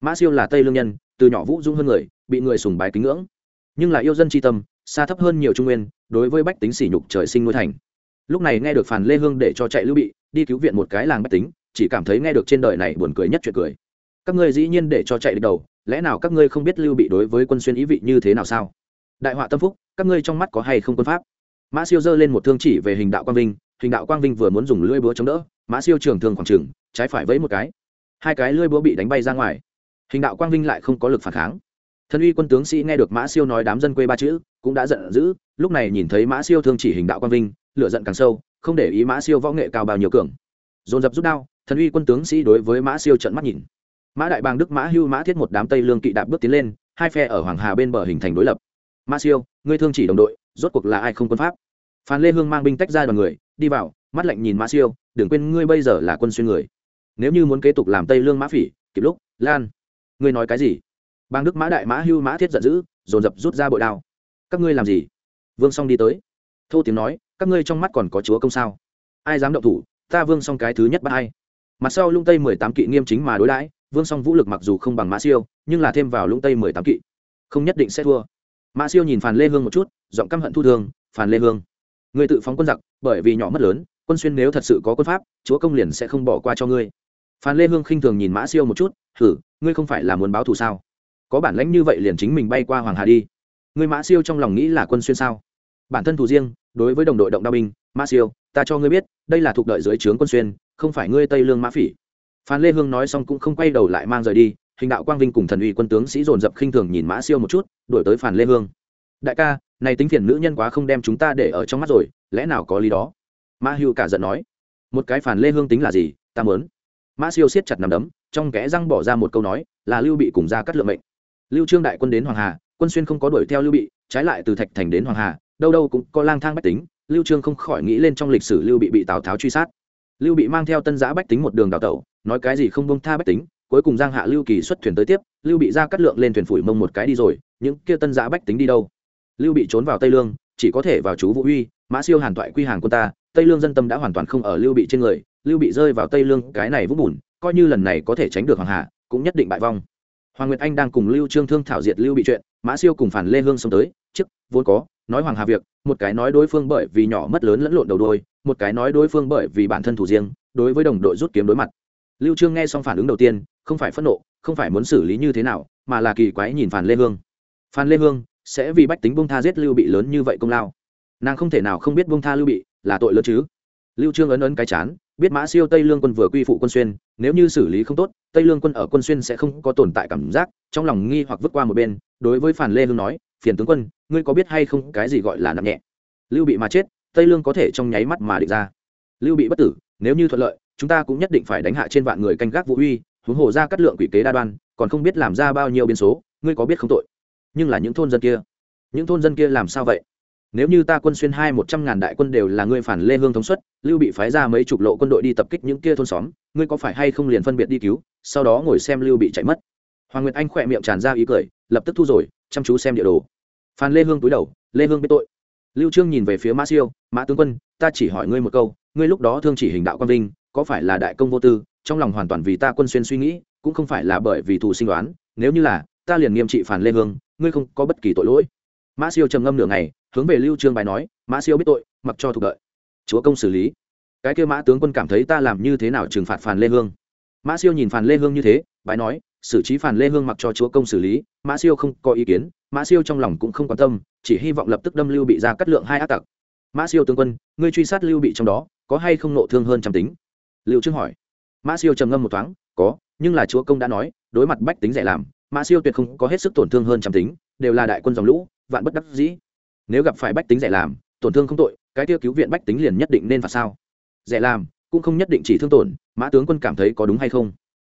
Mã siêu là tây lương nhân, từ nhỏ vũ dung hơn người, bị người sùng bái kính ngưỡng. Nhưng là yêu dân tri tâm, xa thấp hơn nhiều trung nguyên, đối với bách tính sỉ nhục trời sinh nuôi thành. Lúc này nghe được phản lê hương để cho chạy lưu bị, đi cứu viện một cái làng bách tính, chỉ cảm thấy nghe được trên đời này buồn cười nhất chuyện cười. Các ngươi dĩ nhiên để cho chạy đi đầu, lẽ nào các ngươi không biết lưu bị đối với quân xuyên ý vị như thế nào sao? Đại họa tâm phúc, các ngươi trong mắt có hay không quân pháp? Mã siêu giơ lên một thương chỉ về hình đạo quang vinh, hình đạo quang vinh vừa muốn dùng lưỡi búa chống đỡ, mã siêu trường thương khoảng trừng trái phải vẫy một cái. Hai cái lưỡi búa bị đánh bay ra ngoài. Hình đạo quang vinh lại không có lực phản kháng. Thân uy quân tướng sĩ nghe được mã siêu nói đám dân quê ba chữ, cũng đã giận dữ, lúc này nhìn thấy mã siêu thương chỉ hình đạo quang vinh, lửa giận càng sâu, không để ý mã siêu võ nghệ cao bao nhiêu cường. Dồn dập rút đao, thần uy quân tướng sĩ đối với mã siêu trận mắt nhìn. Mã đại bàng đức, mã hưu, mã thiết một đám tây lương kỵ đạp bước tiến lên, hai phe ở hoàng hà bên bờ hình thành đối lập ma siêu, ngươi thương chỉ đồng đội, rốt cuộc là ai không quân pháp? Phan lê hương mang binh tách ra đoàn người, đi vào, mắt lạnh nhìn ma siêu, đừng quên ngươi bây giờ là quân xuyên người. Nếu như muốn kế tục làm tây lương mã phỉ, kịp lúc, lan, ngươi nói cái gì? Bang đức mã đại mã hưu mã thiết giận dữ, dồn dập rút ra bội đao. Các ngươi làm gì? Vương song đi tới. Thô tiếng nói, các ngươi trong mắt còn có chúa công sao? Ai dám động thủ? Ta vương song cái thứ nhất bắt hay mặt sau lung tây mười tám kỵ nghiêm chính mà đối đãi, vương song vũ lực mặc dù không bằng mã siêu, nhưng là thêm vào lũng tây mười tám kỵ, không nhất định sẽ thua mã siêu nhìn phàn lê hương một chút, giọng căm hận thu thương phàn lê hương người tự phóng quân giặc, bởi vì nhỏ mất lớn, quân xuyên nếu thật sự có quân pháp, chúa công liền sẽ không bỏ qua cho ngươi. Phàn lê hương khinh thường nhìn mã siêu một chút thử ngươi không phải là muốn báo thù sao? Có bản lãnh như vậy liền chính mình bay qua hoàng hà đi. Ngươi mã siêu trong lòng nghĩ là quân xuyên sao? Bản thân thù riêng, đối với đồng đội động đao binh, mã siêu, ta cho ngươi biết, đây là thuộc đợi dưới trướng quân xuyên, không phải ngươi tây lương mã phỉ. Phan lê hương nói xong cũng không quay đầu lại mang rời đi hình đạo quang vinh cùng thần uy quân tướng sĩ dồn dập khinh thường nhìn mã siêu một chút đổi tới phản lê hương. Đại ca, này tính phiền nữ nhân quá không đem chúng ta để ở trong mắt rồi, lẽ nào có lý đó? Mã hưu cả giận nói. Một cái phản lê hương tính là gì? Ta mớn mã siêu siết chặt nằm đấm, trong kẽ răng bỏ ra một câu nói, là lưu bị cùng ra cắt lượng mệnh. Lưu trương đại quân đến hoàng hà, quân xuyên không có đuổi theo lưu bị, trái lại từ thạch thành đến hoàng hà, đâu đâu cũng có lang thang bách tính, lưu trương không khỏi nghĩ lên trong lịch sử lưu bị bị tào tháo truy sát. Lưu bị mang theo tân giã bách tính một đường đào tẩu, nói cái gì không bông tha bách tính cuối cùng giang hạ lưu kỳ xuất thuyền tới tiếp, lưu bị ra cắt lượng lên thuyền phủi mông một cái đi rồi, những kia tân giã bách tính đi đâu? Lưu bị trốn vào tây lương, chỉ có thể vào chú vũ uy, mã siêu hàn toại quy hàng quân ta, tây lương dân tâm đã hoàn toàn không ở lưu bị trên người, lưu bị rơi vào tây lương, cái này vũng bùn, coi như lần này có thể tránh được hoàng hạ, cũng nhất định bại vong. Hoàng nguyệt anh đang cùng lưu trương thương thảo diệt lưu bị chuyện, mã siêu cùng phản lê hương sống tới trước vốn có, nói hoàng hà việc, một cái nói đối phương bởi vì nhỏ mất lớn lẫn lộn đầu đôi, một cái nói đối phương bởi vì bản thân thủ riêng, đối với đồng đội rút kiếm đối mặt. Lưu trương nghe xong phản ứng đầu tiên không phải phẫn nộ, không phải muốn xử lý như thế nào, mà là kỳ quái nhìn Phan lê hương. Phan lê hương, sẽ vì bách tính bông tha giết lưu bị lớn như vậy công lao. Nàng không thể nào không biết bông tha lưu bị, là tội lớn chứ. Lưu trương ấn ấn cái chán, biết mã siêu tây lương quân vừa quy phụ quân xuyên, nếu như xử lý không tốt, tây lương quân ở quân xuyên sẽ không có tồn tại cảm giác, trong lòng nghi hoặc vứt qua một bên, đối với phản lê hương nói, phiền tướng quân, ngươi có biết hay không cái gì gọi là nặng nhẹ? Lưu bị mà chết, tây lương có thể trong nháy mắt mà định ra. Lưu bị bất tử, nếu như thuận lợi, chúng ta cũng nhất định phải đánh hạ trên vạn người canh gác vũ uy huống hồ ra cắt lượng quỷ kế đa đoan, còn không biết làm ra bao nhiêu biến số, ngươi có biết không tội? Nhưng là những thôn dân kia, những thôn dân kia làm sao vậy? Nếu như ta quân xuyên hai một trăm ngàn đại quân đều là ngươi phản lê hương thống suất, lưu bị phái ra mấy chục lộ quân đội đi tập kích những kia thôn xóm, ngươi có phải hay không liền phân biệt đi cứu, sau đó ngồi xem lưu bị chạy mất? Hoàng nguyệt anh khỏe miệng tràn ra ý cười, lập tức thu rồi, chăm chú xem địa đồ. Phan lê hương túi đầu, lê hương biết tội. Lưu trương nhìn về phía mã siêu, mã tướng quân, ta chỉ hỏi ngươi một câu, ngươi lúc đó thương chỉ hình đạo quan vinh, có phải là đại công vô tư trong lòng hoàn toàn vì ta quân xuyên suy nghĩ, cũng không phải là bởi vì thù sinh đoán, nếu như là, ta liền nghiêm trị phản lê hương, ngươi không có bất kỳ tội lỗi. Mã siêu trầm ngâm nửa ngày, hướng về lưu trương bài nói, mã siêu biết tội, mặc cho thuộc đợi. Chúa công xử lý. Cái kia mã tướng quân cảm thấy ta làm như thế nào trừng phạt phản lê hương? Mã siêu nhìn phản lê hương như thế, bài nói, xử trí phản lê hương mặc cho chúa công xử lý. Mã siêu không có ý kiến, mã siêu trong lòng cũng không quan tâm, chỉ hy vọng lập tức đâm lưu bị ra cắt lượng hai ác tặc. Mã siêu tướng quân, ngươi truy sát lưu bị trong đó, có hay không nộ thương hơn trăm tính? Lưu trương hỏi mã siêu trầm ngâm một thoáng, có, nhưng là chúa công đã nói, đối mặt bách tính dễ làm, mã siêu tuyệt không có hết sức tổn thương hơn trăm tính, đều là đại quân dòng lũ, vạn bất đắc dĩ. Nếu gặp phải bách tính dễ làm, tổn thương không tội, cái tiêu cứu viện bách tính liền nhất định nên phạt sao? Dễ làm, cũng không nhất định chỉ thương tổn, mã tướng quân cảm thấy có đúng hay không?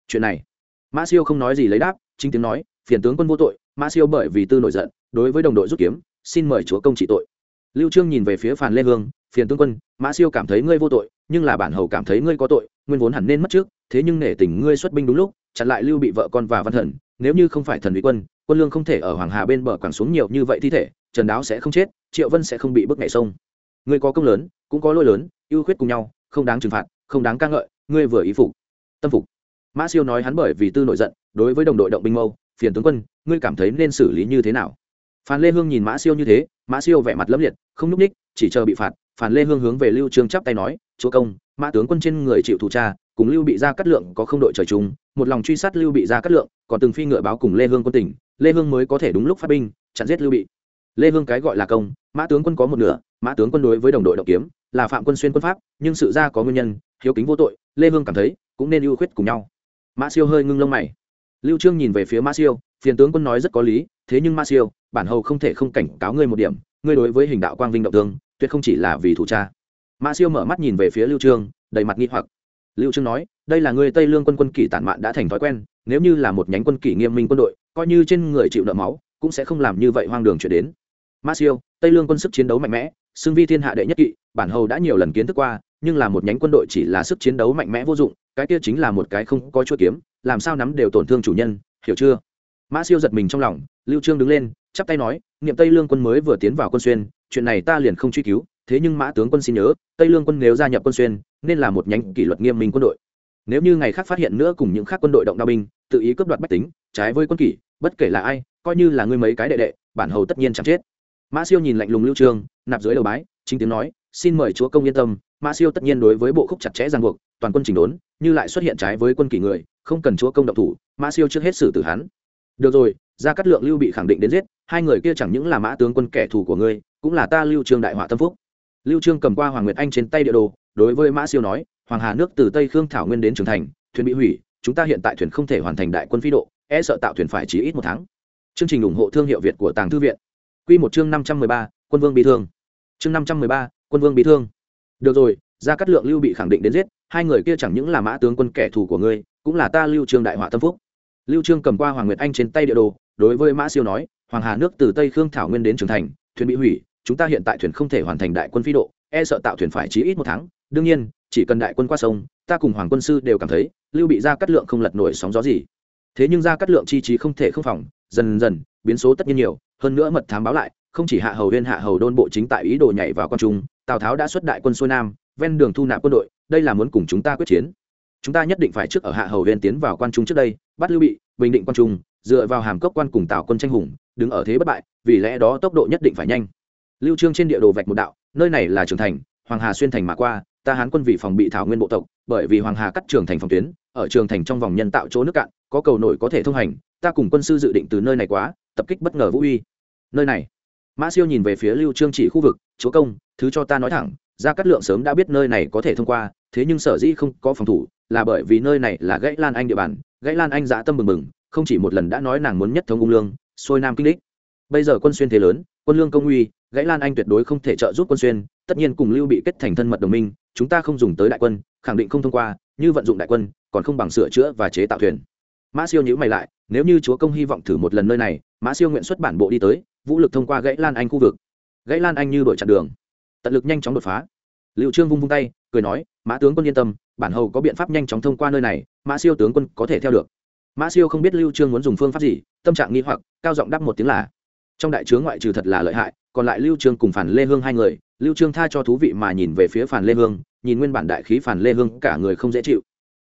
Chuyện này, mã siêu không nói gì lấy đáp, chính tiếng nói, phiền tướng quân vô tội, mã siêu bởi vì tư nổi giận, đối với đồng đội rút kiếm, xin mời chúa công trị tội. Lưu trương nhìn về phía phàn lê hương phiền tướng quân, mã siêu cảm thấy ngươi vô tội nhưng là bản hầu cảm thấy ngươi có tội, nguyên vốn hẳn nên mất trước, thế nhưng nể tình ngươi xuất binh đúng lúc, chặn lại lưu bị vợ con và văn thần, nếu như không phải thần bị quân quân lương không thể ở hoàng hà bên bờ quẳng xuống nhiều như vậy thi thể, trần đáo sẽ không chết, triệu vân sẽ không bị bức nhảy sông. Ngươi có công lớn, cũng có lỗi lớn, ưu khuyết cùng nhau, không đáng trừng phạt, không đáng ca ngợi, ngươi vừa ý phục, tâm phục. Mã siêu nói hắn bởi vì tư nổi giận, đối với đồng đội động binh mâu, phiền tướng quân, ngươi cảm thấy nên xử lý như thế nào? Phan lê hương nhìn mã siêu như thế, mã siêu vẻ mặt lẫm liệt, không n ú c ních chỉ chờ bị phạt Phản lê hương hướng về lưu trương chắp tay nói chúa công mã tướng quân trên người chịu thủ tra, cùng lưu bị ra cắt lượng có không đội trời chung một lòng truy sát lưu bị ra cắt lượng còn từng phi ngựa báo cùng lê hương quân tỉnh lê hương mới có thể đúng lúc phát binh chặn giết lưu bị. Lê hương cái gọi là công mã tướng quân có một nửa mã tướng quân đối với đồng đội độc kiếm là phạm quân xuyên quân pháp nhưng sự ra có nguyên nhân hiếu kính vô tội lê hương cảm thấy cũng nên ưu khuyết cùng nhau. Mã siêu hơi ngưng lông mày. Lưu trương nhìn về phía mã siêu phiền tướng quân nói rất có lý thế nhưng mã siêu bản hầu không thể không cảnh cáo ngươi một điểm ngươi đối với hình đạo quang vinh động tương tuyệt không chỉ là vì thủ cha. Mã siêu mở mắt nhìn về phía lưu trương, đầy mặt nghi hoặc. Lưu trương nói, đây là người tây lương quân quân kỷ tản mạn đã thành thói quen, nếu như là một nhánh quân kỷ nghiêm minh quân đội, coi như trên người chịu nợ máu, cũng sẽ không làm như vậy hoang đường chuyển đến. Mã siêu, tây lương quân sức chiến đấu mạnh mẽ, xưng vi thiên hạ đệ nhất kỵ, bản hầu đã nhiều lần kiến thức qua, nhưng là một nhánh quân đội chỉ là sức chiến đấu mạnh mẽ vô dụng, cái kia chính là một cái không có chuỗi kiếm, làm sao nắm đều tổn thương chủ nhân, hiểu chưa? Mã siêu giật mình trong lòng, lưu trương đứng lên, chắp tay nói, niệm tây lương quân mới vừa tiến vào quân xuyên chuyện này ta liền không truy cứu, thế nhưng mã tướng quân xin nhớ, tây lương quân nếu gia nhập quân xuyên, nên là một nhánh kỷ luật nghiêm minh quân đội. Nếu như ngày khác phát hiện nữa cùng những khác quân đội động đao binh, tự ý cướp đoạt bách tính, trái với quân kỷ, bất kể là ai, coi như là ngươi mấy cái đệ đệ, bản hầu tất nhiên chẳng chết. Mã siêu nhìn lạnh lùng lưu trương nạp dưới đầu bái, chính tiếng nói, xin mời chúa công yên tâm, mã siêu tất nhiên đối với bộ khúc chặt chẽ ràng buộc, toàn quân chỉnh đốn, như lại xuất hiện trái với quân kỷ người, không cần chúa công động thủ, mã siêu trước hết xử tử hắn. Được rồi, gia cát lượng lưu bị khẳng định đến giết, hai người kia chẳng những là mã tướng quân kẻ thù của ngươi cũng là ta lưu trương đại họa tâm phúc. Lưu trương cầm qua hoàng nguyệt anh trên tay địa đồ, đối với mã siêu nói, hoàng hà nước từ tây khương thảo nguyên đến trường thành, thuyền bị hủy, chúng ta hiện tại thuyền không thể hoàn thành đại quân phi độ e sợ tạo thuyền phải chỉ ít một tháng. Chương trình ủng hộ thương hiệu việt của tàng thư viện. Quy một chương năm trăm mười ba, quân vương bị thương. Chương năm trăm mười ba, quân vương bị thương. Được rồi, gia cát lượng lưu bị khẳng định đến giết, hai người kia chẳng những là mã tướng quân kẻ thù của ngươi, cũng là ta lưu trương đại họa tâm phúc. Lưu trương cầm qua hoàng nguyệt anh trên tay địa đồ, đối với mã siêu nói, hoàng hà nước từ tây khương thảo nguyên đến trường thành, thuyền bị hủy chúng ta hiện tại thuyền không thể hoàn thành đại quân phi độ e sợ tạo thuyền phải chí ít một tháng. Đương nhiên, chỉ cần đại quân qua sông, ta cùng hoàng quân sư đều cảm thấy lưu bị gia cát lượng không lật nổi sóng gió gì. Thế nhưng gia cát lượng chi trí không thể không phòng, dần dần, biến số tất nhiên nhiều. Hơn nữa mật thám báo lại, không chỉ hạ hầu huyên hạ hầu đôn bộ chính tại ý đồ nhảy vào con trung, tào tháo đã xuất đại quân xuôi nam, ven đường thu nạp quân đội, đây là muốn cùng chúng ta quyết chiến. Chúng ta nhất định phải trước ở hạ hầu huyên tiến vào quan trung trước đây, bắt lưu bị, bình định quan trung, dựa vào hàm cốc quan cùng tào quân tranh hùng, đứng ở thế bất bại, vì lẽ đó tốc độ nhất định phải nhanh lưu trương trên địa đồ vạch một đạo, nơi này là trường thành, hoàng hà xuyên thành mà qua, ta hán quân vị phòng bị thảo nguyên bộ tộc, bởi vì hoàng hà cắt trường thành phòng tuyến, ở trường thành trong vòng nhân tạo chỗ nước cạn, có cầu nổi có thể thông hành, ta cùng quân sư dự định từ nơi này quá, tập kích bất ngờ vũ uy. Nơi này, mã siêu nhìn về phía lưu trương chỉ khu vực, chúa công, thứ cho ta nói thẳng, gia cát lượng sớm đã biết nơi này có thể thông qua, thế nhưng sở dĩ không có phòng thủ, là bởi vì nơi này là gãy lan anh địa bàn, gãy lan anh dã tâm mừng mừng không chỉ một lần đã nói nàng muốn nhất thống ung lương, xuôi nam kinh đích. Bây giờ quân xuyên thế lớn, quân lương công uy gãy lan anh tuyệt đối không thể trợ giúp quân xuyên, tất nhiên cùng lưu bị kết thành thân mật đồng minh, chúng ta không dùng tới đại quân, khẳng định không thông qua, như vận dụng đại quân, còn không bằng sửa chữa và chế tạo thuyền. Mã siêu nhữ mày lại, nếu như chúa công hy vọng thử một lần nơi này, mã siêu nguyện xuất bản bộ đi tới, vũ lực thông qua gãy lan anh khu vực. Gãy lan anh như đội chặn đường. Tận lực nhanh chóng đột phá. Liệu trương vung vung tay, cười nói, mã tướng quân yên tâm, bản hầu có biện pháp nhanh chóng thông qua nơi này, mã siêu tướng quân có thể theo được. Mã siêu không biết lưu trương muốn dùng phương pháp gì, tâm trạng nghi hoặc, cao giọng đáp một tiếng là trong đại chướng ngoại trừ thật là lợi hại, còn lại lưu trương cùng phản lê hương hai người, lưu trương tha cho thú vị mà nhìn về phía phản lê hương, nhìn nguyên bản đại khí phản lê hương cả người không dễ chịu.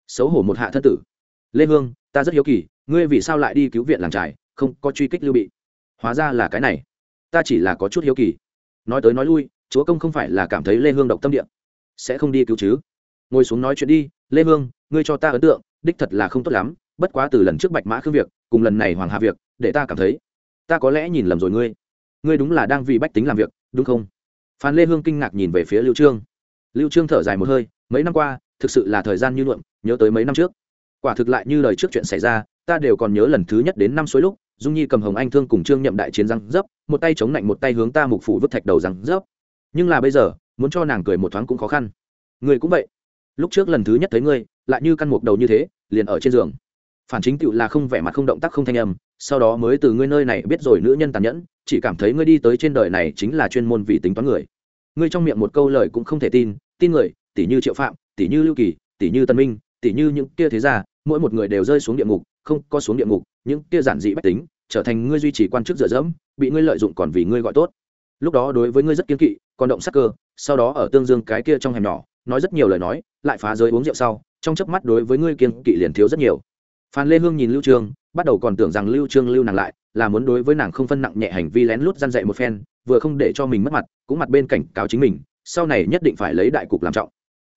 Xấu hổ một hạ thân tử. Lê hương, ta rất hiếu kỳ, ngươi vì sao lại đi cứu viện làng trải không có truy kích lưu bị? Hóa ra là cái này. Ta chỉ là có chút hiếu kỳ. Nói tới nói lui, chúa công không phải là cảm thấy lê hương độc tâm địa. Sẽ không đi cứu chứ. Ngồi xuống nói chuyện đi, lê hương, ngươi cho ta ấn tượng, đích thật là không tốt lắm, bất quá từ lần trước bạch mã khương việc, cùng lần này hoàng hà việc, để ta cảm thấy ta có lẽ nhìn lầm rồi ngươi. Ngươi đúng là đang vì bách tính làm việc, đúng không? Phan lê hương kinh ngạc nhìn về phía lưu trương. Lưu trương thở dài một hơi, mấy năm qua, thực sự là thời gian như luận nhớ tới mấy năm trước. Quả thực lại như lời trước chuyện xảy ra, ta đều còn nhớ lần thứ nhất đến năm suối lúc, dung nhi cầm hồng anh thương cùng trương nhậm đại chiến răng dấp, một tay chống lạnh một tay hướng ta mục phủ vứt thạch đầu răng dấp. Nhưng là bây giờ, muốn cho nàng cười một thoáng cũng khó khăn. Người cũng vậy. Lúc trước lần thứ nhất thấy ngươi, lại như căn mục đầu như thế, liền ở trên giường phản chính tựu là không vẻ mặt không động tác không thanh âm, sau đó mới từ ngươi nơi này biết rồi nữ nhân tàn nhẫn, chỉ cảm thấy ngươi đi tới trên đời này chính là chuyên môn vì tính toán người. Ngươi trong miệng một câu lời cũng không thể tin tin người tỷ như triệu phạm tỷ như lưu kỳ tỷ như tân minh tỷ như những kia thế gia, mỗi một người đều rơi xuống địa ngục, không có xuống địa ngục, những kia giản dị bách tính, trở thành ngươi duy trì quan chức dựa dẫm, bị ngươi lợi dụng còn vì ngươi gọi tốt. Lúc đó đối với ngươi rất kiên kỵ, còn động sắc cơ, sau đó ở tương dương cái kia trong hẻm nhỏ, nói rất nhiều lời nói, lại phá giới uống rượu sau, trong chớp mắt đối với ngươi kiên kỵ liền thiếu rất nhiều phan lê hương nhìn lưu trương, bắt đầu còn tưởng rằng lưu trương lưu nàng lại, là muốn đối với nàng không phân nặng nhẹ hành vi lén lút gian dạy một phen, vừa không để cho mình mất mặt, cũng mặt bên cảnh cáo chính mình, sau này nhất định phải lấy đại cục làm trọng.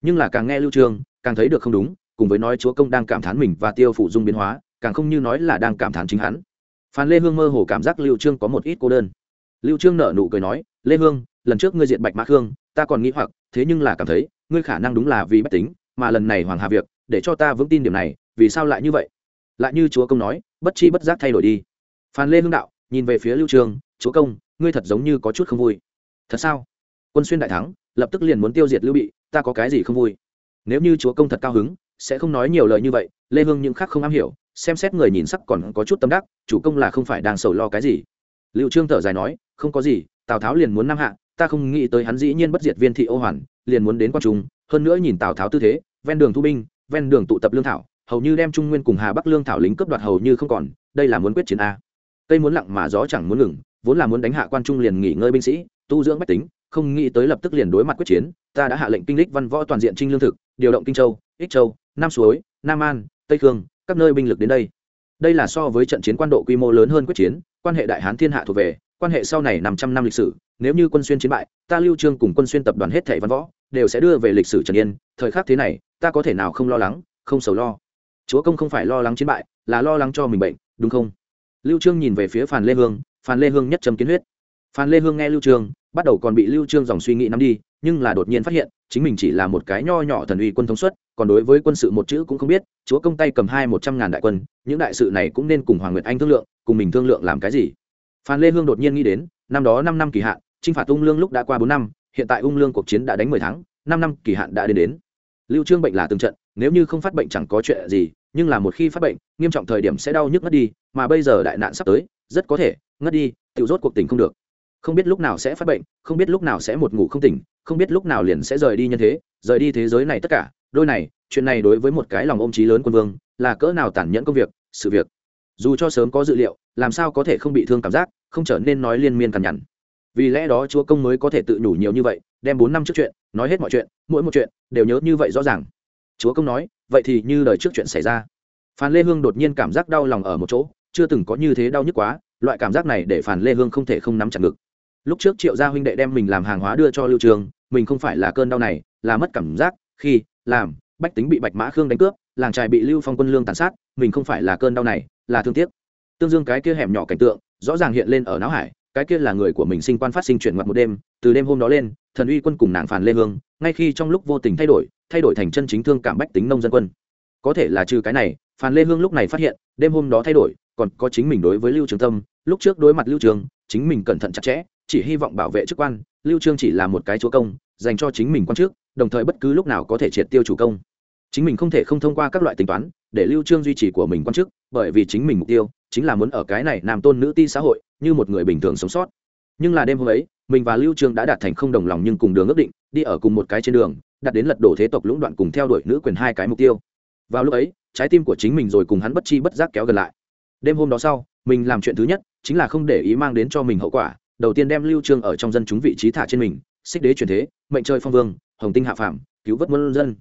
Nhưng là càng nghe lưu trương, càng thấy được không đúng, cùng với nói chúa công đang cảm thán mình và tiêu phụ dung biến hóa, càng không như nói là đang cảm thán chính hắn. Phan lê hương mơ hồ cảm giác lưu trương có một ít cô đơn. Lưu trương nở nụ cười nói, lê hương, lần trước ngươi diệt bạch mã khương, ta còn nghĩ hoặc, thế nhưng là cảm thấy, ngươi khả năng đúng là vì bất tính, mà lần này hoàng hà việc, để cho ta vững tin điểm này, vì sao lại như vậy? Lại như chúa công nói, bất chi bất giác thay đổi đi. Phan lê hưng đạo, nhìn về phía lưu trường, chúa công, ngươi thật giống như có chút không vui. Thật sao? Quân xuyên đại thắng, lập tức liền muốn tiêu diệt lưu bị, ta có cái gì không vui? Nếu như chúa công thật cao hứng, sẽ không nói nhiều lời như vậy. Lê hương những khác không am hiểu, xem xét người nhìn sắc còn có chút tâm đắc, chủ công là không phải đang sầu lo cái gì? Lưu trương thở dài nói, không có gì, tào tháo liền muốn nam hạ, ta không nghĩ tới hắn dĩ nhiên bất diệt viên thị ô hoàn, liền muốn đến quan trung, hơn nữa nhìn tào tháo tư thế, ven đường thu binh, ven đường tụ tập lương thảo hầu như đem trung nguyên cùng hà bắc lương thảo lính cướp đoạt hầu như không còn, đây là muốn quyết chiến a. Cây muốn lặng mà gió chẳng muốn ngừng, vốn là muốn đánh hạ quan trung liền nghỉ ngơi binh sĩ, tu dưỡng bách tính, không nghĩ tới lập tức liền đối mặt quyết chiến, ta đã hạ lệnh kinh lịch văn võ toàn diện trinh lương thực, điều động kinh châu, ích châu, nam suối, nam an, tây khương, các nơi binh lực đến đây. Đây là so với trận chiến quan độ quy mô lớn hơn quyết chiến, quan hệ đại hán thiên hạ thuộc về, quan hệ sau này năm trăm năm lịch sử, nếu như quân xuyên chiến bại, ta lưu trương cùng quân xuyên tập đoàn hết thảy văn võ, đều sẽ đưa về lịch sử trần yên, thời khắc thế này, ta có thể nào không lo lắng, không sầu lo chúa công không phải lo lắng chiến bại, là lo lắng cho mình bệnh, đúng không? Lưu trương nhìn về phía phàn lê hương, phàn lê hương nhất trầm kiến huyết. Phàn lê hương nghe lưu trương, bắt đầu còn bị lưu trương dòng suy nghĩ nắm đi, nhưng là đột nhiên phát hiện, chính mình chỉ là một cái nho nhỏ thần uy quân thống suất, còn đối với quân sự một chữ cũng không biết, chúa công tay cầm hai một trăm ngàn đại quân, những đại sự này cũng nên cùng hoàng nguyệt anh thương lượng, cùng mình thương lượng làm cái gì? Phan lê hương đột nhiên nghĩ đến, năm đó năm năm kỳ hạn, chinh phạt ung lương lúc đã qua bốn năm, hiện tại ung lương cuộc chiến đã đánh mười tháng, năm năm kỳ hạn đã đến đến. Lưu trương bệnh là từng trận, nếu như không phát bệnh chẳng có chuyện gì nhưng là một khi phát bệnh, nghiêm trọng thời điểm sẽ đau nhức ngất đi, mà bây giờ đại nạn sắp tới, rất có thể, ngất đi tự rốt cuộc tình không được. Không biết lúc nào sẽ phát bệnh, không biết lúc nào sẽ một ngủ không tỉnh, không biết lúc nào liền sẽ rời đi nhân thế, rời đi thế giới này tất cả. Đôi này, chuyện này đối với một cái lòng ôm trí lớn quân vương, là cỡ nào tàn nhẫn công việc, sự việc. Dù cho sớm có dự liệu, làm sao có thể không bị thương cảm giác, không trở nên nói liên miên cằn nhằn. Vì lẽ đó chúa công mới có thể tự nhủ nhiều như vậy, đem bốn năm trước chuyện, nói hết mọi chuyện, mỗi một chuyện, đều nhớ như vậy rõ ràng chúa công nói, vậy thì như đời trước chuyện xảy ra. Phan lê hương đột nhiên cảm giác đau lòng ở một chỗ, chưa từng có như thế đau nhức quá, loại cảm giác này để phan lê hương không thể không nắm chặt ngực. Lúc trước triệu gia huynh đệ đem mình làm hàng hóa đưa cho lưu trường, mình không phải là cơn đau này, là mất cảm giác, khi, làm, bách tính bị bạch mã khương đánh cướp, làng trài bị lưu phong quân lương tàn sát, mình không phải là cơn đau này, là thương tiếc. Tương dương cái kia hẻm nhỏ cảnh tượng, rõ ràng hiện lên ở não hải, cái kia là người của mình sinh quan phát sinh chuyển ngoặt một đêm, từ đêm hôm đó lên, thần uy quân cùng nàng phàn lê hương, ngay khi trong lúc vô tình thay đổi thay đổi thành chân chính thương cảm bách tính nông dân quân. Có thể là trừ cái này, phan lê hương lúc này phát hiện, đêm hôm đó thay đổi, còn có chính mình đối với lưu trường tâm, lúc trước đối mặt lưu trường, chính mình cẩn thận chặt chẽ, chỉ hy vọng bảo vệ chức quan, lưu trương chỉ là một cái chúa công, dành cho chính mình quan trước, đồng thời bất cứ lúc nào có thể triệt tiêu chủ công. Chính mình không thể không thông qua các loại tính toán, để lưu trương duy trì của mình quan chức bởi vì chính mình mục tiêu chính là muốn ở cái này nam tôn nữ ti xã hội, như một người bình thường sống sót. Nhưng là đêm hôm ấy, mình và lưu trương đã đạt thành không đồng lòng nhưng cùng đường ước định, đi ở cùng một cái trên đường đặt đến lật đổ thế tộc lũng đoạn cùng theo đuổi nữ quyền hai cái mục tiêu. Vào lúc ấy, trái tim của chính mình rồi cùng hắn bất chi bất giác kéo gần lại. Đêm hôm đó sau, mình làm chuyện thứ nhất chính là không để ý mang đến cho mình hậu quả, đầu tiên đem lưu trương ở trong dân chúng vị trí thả trên mình, xích đế chuyển thế, mệnh trời phong vương, hồng tinh hạ phàm, cứu vớt muôn dân.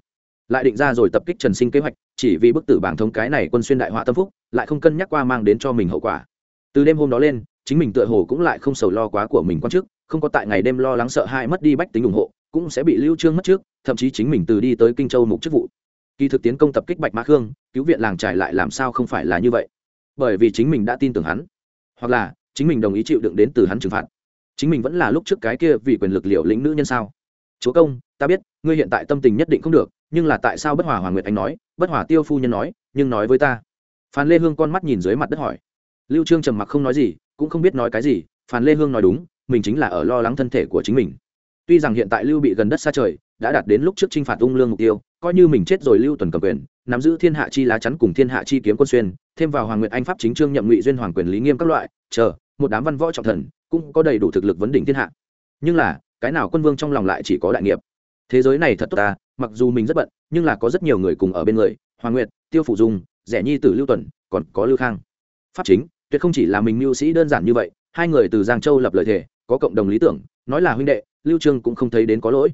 Lại định ra rồi tập kích trần sinh kế hoạch, chỉ vì bức tử bảng thống cái này quân xuyên đại họa tâm phúc, lại không cân nhắc qua mang đến cho mình hậu quả. Từ đêm hôm đó lên, chính mình tựa hồ cũng lại không sầu lo quá của mình quan chức, không có tại ngày đêm lo lắng sợ hãi mất đi bách tính ủng hộ cũng sẽ bị lưu trương mất trước, thậm chí chính mình từ đi tới kinh châu mục chức vụ. Kỳ thực tiến công tập kích bạch mã khương, cứu viện làng trải lại làm sao không phải là như vậy. Bởi vì chính mình đã tin tưởng hắn, hoặc là chính mình đồng ý chịu đựng đến từ hắn trừng phạt. Chính mình vẫn là lúc trước cái kia vì quyền lực liệu lĩnh nữ nhân sao? Chúa công, ta biết, ngươi hiện tại tâm tình nhất định không được, nhưng là tại sao bất hòa hoàng nguyệt anh nói, bất hòa tiêu phu nhân nói, nhưng nói với ta? Phan lê hương con mắt nhìn dưới mặt đất hỏi. Lưu trương trầm mặc không nói gì, cũng không biết nói cái gì, phan lê hương nói đúng, mình chính là ở lo lắng thân thể của chính mình tuy rằng hiện tại lưu bị gần đất xa trời, đã đạt đến lúc trước chinh phạt ung lương mục tiêu, coi như mình chết rồi lưu tuần cầm quyền, nắm giữ thiên hạ chi lá chắn cùng thiên hạ chi kiếm quân xuyên, thêm vào hoàng nguyệt anh pháp chính trương nhậm ngụy duyên hoàng quyền lý nghiêm các loại, chờ, một đám văn võ trọng thần, cũng có đầy đủ thực lực vấn đỉnh thiên hạ. Nhưng là, cái nào quân vương trong lòng lại chỉ có đại nghiệp? Thế giới này thật tốt ta, mặc dù mình rất bận, nhưng là có rất nhiều người cùng ở bên người, hoàng nguyệt, tiêu phủ dung, rẻ nhi tử lưu tuần, còn có lưu khang. Pháp chính, tuyệt không chỉ là mình mưu sĩ đơn giản như vậy hai người từ giang châu lập lời thề có cộng đồng lý tưởng nói là huynh đệ lưu trương cũng không thấy đến có lỗi.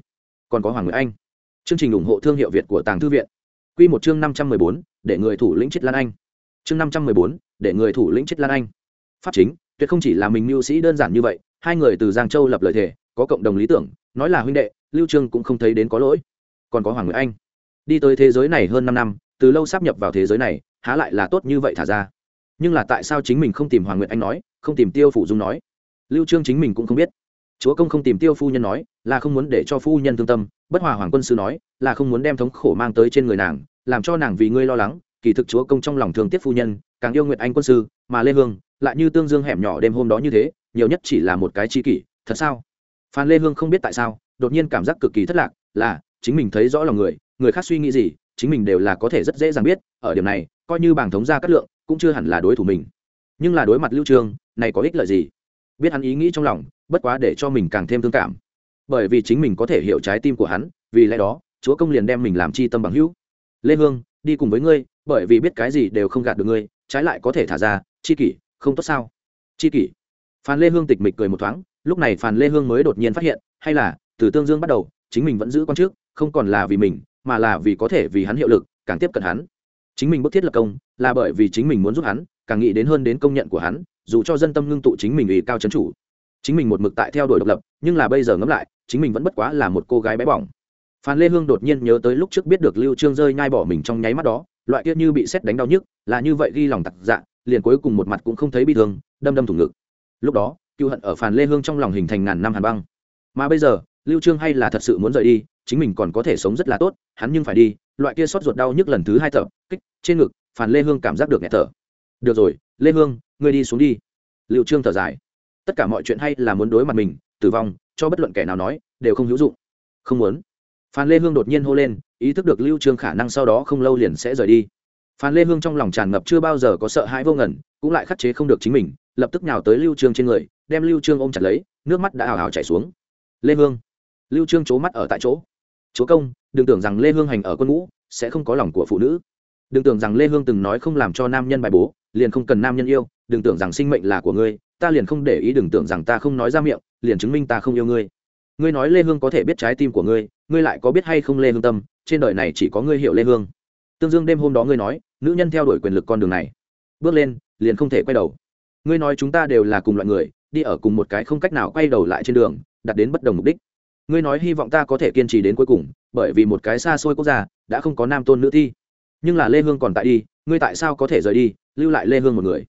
Còn có hoàng nguyệt anh. Chương trình ủng hộ thương hiệu việt của tàng thư viện. Quy một chương 514, để người thủ lĩnh chết lan anh. Chương 514, để người thủ lĩnh chết lan anh. Pháp chính tuyệt không chỉ là mình mưu sĩ đơn giản như vậy hai người từ giang châu lập lời thề có cộng đồng lý tưởng nói là huynh đệ lưu trương cũng không thấy đến có lỗi. Còn có hoàng nguyệt anh. Đi tới thế giới này hơn năm năm từ lâu sắp nhập vào thế giới này há lại là tốt như vậy thả ra nhưng là tại sao chính mình không tìm hoàng nguyệt anh nói, không tìm tiêu phủ dung nói? Lưu trương chính mình cũng không biết. Chúa công không tìm tiêu phu nhân nói, là không muốn để cho phu nhân thương tâm, bất hòa hoàng quân sư nói, là không muốn đem thống khổ mang tới trên người nàng, làm cho nàng vì ngươi lo lắng, kỳ thực chúa công trong lòng thương tiếc phu nhân, càng yêu nguyệt anh quân sư, mà lê hương, lại như tương dương hẻm nhỏ đêm hôm đó như thế, nhiều nhất chỉ là một cái chi kỷ, thật sao? Phan lê hương không biết tại sao, đột nhiên cảm giác cực kỳ thất lạc, là, chính mình thấy rõ lòng người người khác suy nghĩ gì, chính mình đều là có thể rất dễ dàng biết, ở điểm này, coi như bảng thống gia cát lượng cũng chưa hẳn là đối thủ mình. Nhưng là đối mặt lưu trương, này có ích lợi gì? Biết hắn ý nghĩ trong lòng, bất quá để cho mình càng thêm thương cảm. Bởi vì chính mình có thể hiểu trái tim của hắn, vì lẽ đó, chúa công liền đem mình làm chi tâm bằng hữu. Lê hương, đi cùng với ngươi, bởi vì biết cái gì đều không gạt được ngươi, trái lại có thể thả ra, chi kỷ, không tốt sao? Chi kỷ. Phan lê hương tịch mịch cười một thoáng, lúc này phan lê hương mới đột nhiên phát hiện, hay là, từ tương dương bắt đầu, chính mình vẫn giữ quan trước, không còn là vì mình, mà là vì có thể vì hắn hiệu lực, càng tiếp cận hắn chính mình bức thiết lập công, là bởi vì chính mình muốn giúp hắn, càng nghĩ đến hơn đến công nhận của hắn, dù cho dân tâm ngưng tụ chính mình ủy cao trấn chủ. Chính mình một mực tại theo đuổi độc lập, nhưng là bây giờ ngẫm lại, chính mình vẫn bất quá là một cô gái bé bỏng. Phan lê hương đột nhiên nhớ tới lúc trước biết được lưu trương rơi nhai bỏ mình trong nháy mắt đó, loại kia như bị xét đánh đau nhức, là như vậy ghi lòng tặc dạ liền cuối cùng một mặt cũng không thấy bị thương, đâm đâm thủng ngực. Lúc đó, cựu hận ở phàn lê hương trong lòng hình thành ngàn năm hàn băng. Mà bây giờ, lưu trương hay là thật sự muốn rời đi, chính mình còn có thể sống rất là tốt, hắn nhưng phải đi loại kia sót ruột đau nhức lần thứ hai thở, kích, trên ngực Phan lê hương cảm giác được nhẹ thở. Được rồi, lê hương, ngươi đi xuống đi. Lưu trương thở dài. Tất cả mọi chuyện hay là muốn đối mặt mình, tử vong, cho bất luận kẻ nào nói, đều không hữu dụng. Không muốn. Phan lê hương đột nhiên hô lên, ý thức được lưu trương khả năng sau đó không lâu liền sẽ rời đi. Phan lê hương trong lòng tràn ngập chưa bao giờ có sợ hãi vô ngẩn cũng lại khắc chế không được chính mình, lập tức nhào tới lưu trương trên người, đem lưu trương ôm chặt lấy, nước mắt đã ảo ảo chảy xuống. Lê hương. Lưu trương chố mắt ở tại chỗ chúa công, đừng tưởng rằng lê hương hành ở quân ngũ sẽ không có lòng của phụ nữ. Đừng tưởng rằng lê hương từng nói không làm cho nam nhân bài bố, liền không cần nam nhân yêu. Đừng tưởng rằng sinh mệnh là của ngươi, ta liền không để ý đừng tưởng rằng ta không nói ra miệng, liền chứng minh ta không yêu ngươi. Ngươi nói lê hương có thể biết trái tim của ngươi ngươi lại có biết hay không lê hương tâm, trên đời này chỉ có ngươi hiểu lê hương. Tương dương đêm hôm đó ngươi nói, nữ nhân theo đuổi quyền lực con đường này. Bước lên, liền không thể quay đầu. Ngươi nói chúng ta đều là cùng loại người, đi ở cùng một cái không cách nào quay đầu lại trên đường đặt đến bất đồng mục đích ngươi nói hy vọng ta có thể kiên trì đến cuối cùng, bởi vì một cái xa xôi quốc gia đã không có nam tôn nữ thi nhưng là lê hương còn tại đi, ngươi tại sao có thể rời đi, lưu lại lê hương một người?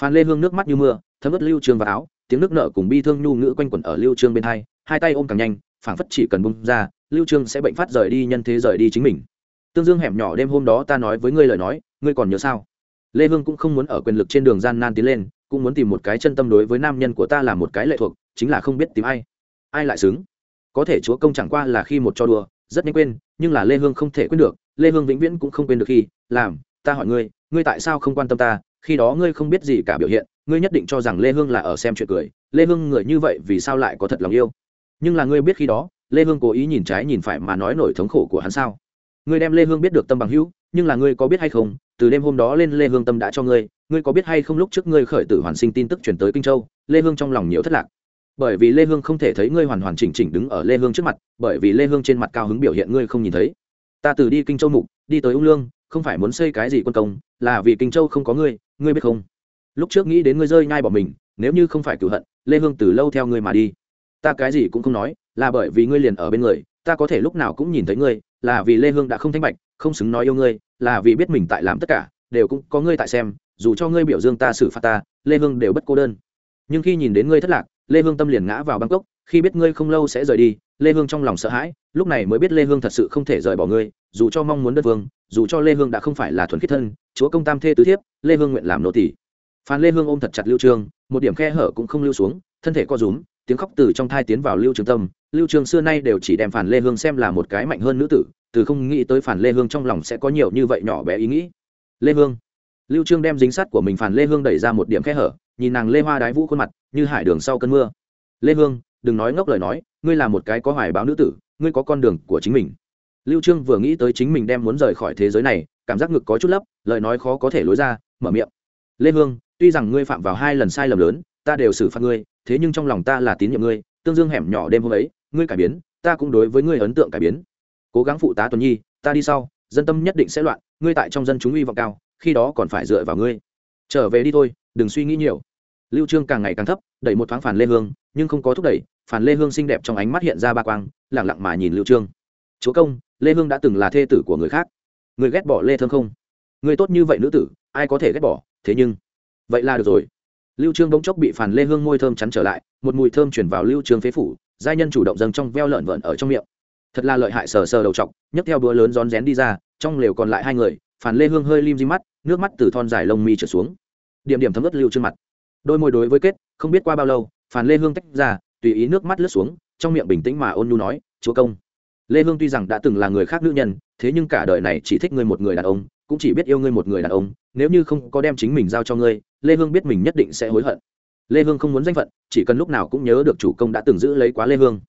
Phan lê hương nước mắt như mưa, thấm ướt lưu trường vào áo, tiếng nước nợ cùng bi thương nhu ngữ quanh quẩn ở lưu trương bên hai hai tay ôm càng nhanh, phảng phất chỉ cần bung ra, lưu trương sẽ bệnh phát rời đi nhân thế rời đi chính mình. Tương dương hẻm nhỏ đêm hôm đó ta nói với ngươi lời nói, ngươi còn nhớ sao? Lê hương cũng không muốn ở quyền lực trên đường gian nan tiến lên, cũng muốn tìm một cái chân tâm đối với nam nhân của ta là một cái lệ thuộc, chính là không biết tìm ai. Ai lại xứng? Có thể chúa công chẳng qua là khi một cho đùa, rất nhanh quên, nhưng là lê hương không thể quên được, lê hương vĩnh viễn cũng không quên được khi, làm, ta hỏi ngươi ngươi tại sao không quan tâm ta? Khi đó ngươi không biết gì cả biểu hiện, ngươi nhất định cho rằng lê hương là ở xem chuyện cười. Lê hương người như vậy vì sao lại có thật lòng yêu? Nhưng là ngươi biết khi đó, lê hương cố ý nhìn trái nhìn phải mà nói nổi thống khổ của hắn sao? Ngươi đem lê hương biết được tâm bằng hữu, nhưng là ngươi có biết hay không, từ đêm hôm đó lên lê hương tâm đã cho ngươi ngươi có biết hay không lúc trước ngươi khởi tử hoàn sinh tin tức chuyển tới kinh châu, lê hương trong lòng nhiều thất lạc bởi vì lê hương không thể thấy ngươi hoàn hoàn chỉnh chỉnh đứng ở lê hương trước mặt, bởi vì lê hương trên mặt cao hứng biểu hiện ngươi không nhìn thấy. Ta từ đi kinh châu mục, đi tới ung lương, không phải muốn xây cái gì quân công, là vì kinh châu không có ngươi ngươi biết không? Lúc trước nghĩ đến ngươi rơi nhai bỏ mình, nếu như không phải cựu hận, lê hương từ lâu theo ngươi mà đi. Ta cái gì cũng không nói, là bởi vì ngươi liền ở bên người, ta có thể lúc nào cũng nhìn thấy ngươi, là vì lê hương đã không thanh bạch, không xứng nói yêu ngươi, là vì biết mình tại làm tất cả, đều cũng có ngươi tại xem, dù cho ngươi biểu dương ta xử phạt ta, lê hương đều bất cô đơn. Nhưng khi nhìn đến ngươi thất lạc lê hương tâm liền ngã vào bangkok, khi biết ngươi không lâu sẽ rời đi, lê hương trong lòng sợ hãi, lúc này mới biết lê hương thật sự không thể rời bỏ ngươi, dù cho mong muốn đất vương, dù cho lê hương đã không phải là thuần khiết thân, chúa công tam thê tứ thiếp, lê hương nguyện làm nô tỷ phan lê hương ôm thật chặt lưu trương, một điểm khe hở cũng không lưu xuống, thân thể co rúm, tiếng khóc từ trong thai tiến vào lưu trường tâm. Lưu trường xưa nay đều chỉ đem phản lê hương xem là một cái mạnh hơn nữ tử, từ không nghĩ tới phản lê hương trong lòng sẽ có nhiều như vậy nhỏ bé ý nghĩ. Lê hương lưu trương đem dính sắt của mình phản lê hương đẩy ra một điểm khe hở, nhìn nàng lê hoa đái vũ khuôn mặt, như hải đường sau cơn mưa. Lê hương, đừng nói ngốc lời nói, ngươi là một cái có hoài báo nữ tử, ngươi có con đường của chính mình. Lưu trương vừa nghĩ tới chính mình đem muốn rời khỏi thế giới này, cảm giác ngực có chút lấp, lời nói khó có thể lối ra, mở miệng. Lê hương, tuy rằng ngươi phạm vào hai lần sai lầm lớn, ta đều xử phạt ngươi, thế nhưng trong lòng ta là tín nhiệm ngươi, tương dương hẻm nhỏ đêm hôm ấy, ngươi cải biến, ta cũng đối với ngươi ấn tượng cải biến. Cố gắng phụ tá tuần nhi, ta đi sau, dân tâm nhất định sẽ loạn, ngươi tại trong dân chúng uy vọng cao khi đó còn phải dựa vào ngươi. Trở về đi thôi, đừng suy nghĩ nhiều. Lưu trương càng ngày càng thấp, đẩy một thoáng phản lê hương, nhưng không có thúc đẩy phản lê hương xinh đẹp trong ánh mắt hiện ra ba quang lẳng lặng mà nhìn lưu trương. Chúa công, lê hương đã từng là thê tử của người khác. Người ghét bỏ lê thương không? Người tốt như vậy nữ tử, ai có thể ghét bỏ? Thế nhưng, vậy là được rồi. Lưu trương bỗng chốc bị phản lê hương môi thơm chắn trở lại, một mùi thơm chuyển vào lưu trương phế phủ, giai nhân chủ động dâng trong veo lợn vợn ở trong miệng. Thật là lợi hại sờ sờ đầu trọc nhấc theo búa lớn rón rén đi ra, trong lều còn lại hai người phản lê hương hơi lim di mắt, nước mắt từ thon dài lông mi trở xuống. Điểm điểm thấm ướt lưu trên mặt. Đôi môi đối với kết, không biết qua bao lâu, phản lê hương tách ra, tùy ý nước mắt lướt xuống, trong miệng bình tĩnh mà ôn nhu nói, chúa công. Lê hương tuy rằng đã từng là người khác nữ nhân, thế nhưng cả đời này chỉ thích ngươi một người đàn ông, cũng chỉ biết yêu ngươi một người đàn ông, nếu như không có đem chính mình giao cho ngươi, lê hương biết mình nhất định sẽ hối hận. Lê hương không muốn danh phận, chỉ cần lúc nào cũng nhớ được chủ công đã từng giữ lấy quá lê hương.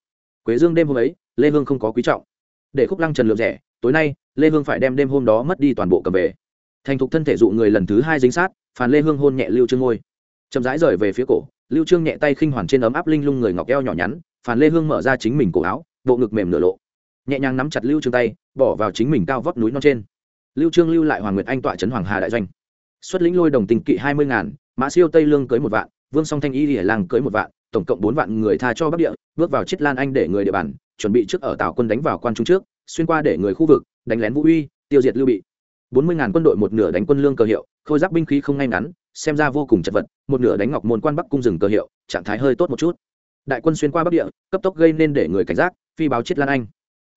Quế dương đêm hôm ấy, lê hương không có quý trọng. Để khúc lăng trần lượng rẻ tối nay, lê hương phải đem đêm hôm đó mất đi toàn bộ cầm về. Thành thục thân thể dụ người lần thứ hai dính sát, phàn lê hương hôn nhẹ lưu trương ngôi. Chậm rãi rời về phía cổ, lưu trương nhẹ tay khinh hoàn trên ấm áp linh lung người ngọc eo nhỏ nhắn, phàn lê hương mở ra chính mình cổ áo, bộ ngực mềm nửa lộ. Nhẹ nhàng nắm chặt lưu trương tay, bỏ vào chính mình cao vóc núi non trên. Lưu trương lưu lại hoàng nguyệt anh tọa trấn hoàng hà đại doanh. Xuất lĩnh lôi đồng tình kỵ hai mươi ngàn, mã siêu tây lương cưới một vạn, vương song thanh y lìa làng cưới một vạn, tổng cộng bốn vạn người tha cho bắc địa, bước vào chiết lan anh để người địa bàn, chuẩn bị trước ở tào quân đánh vào quan trung trước xuyên qua để người khu vực, đánh lén vũ uy, tiêu diệt lưu bị. Bốn mươi ngàn quân đội một nửa đánh quân lương cơ hiệu, khôi giáp binh khí không ngay ngắn, xem ra vô cùng chật vật, một nửa đánh ngọc môn quan bắc cung rừng cơ hiệu, trạng thái hơi tốt một chút. Đại quân xuyên qua bắc địa, cấp tốc gây nên để người cảnh giác, phi báo chiết lan anh.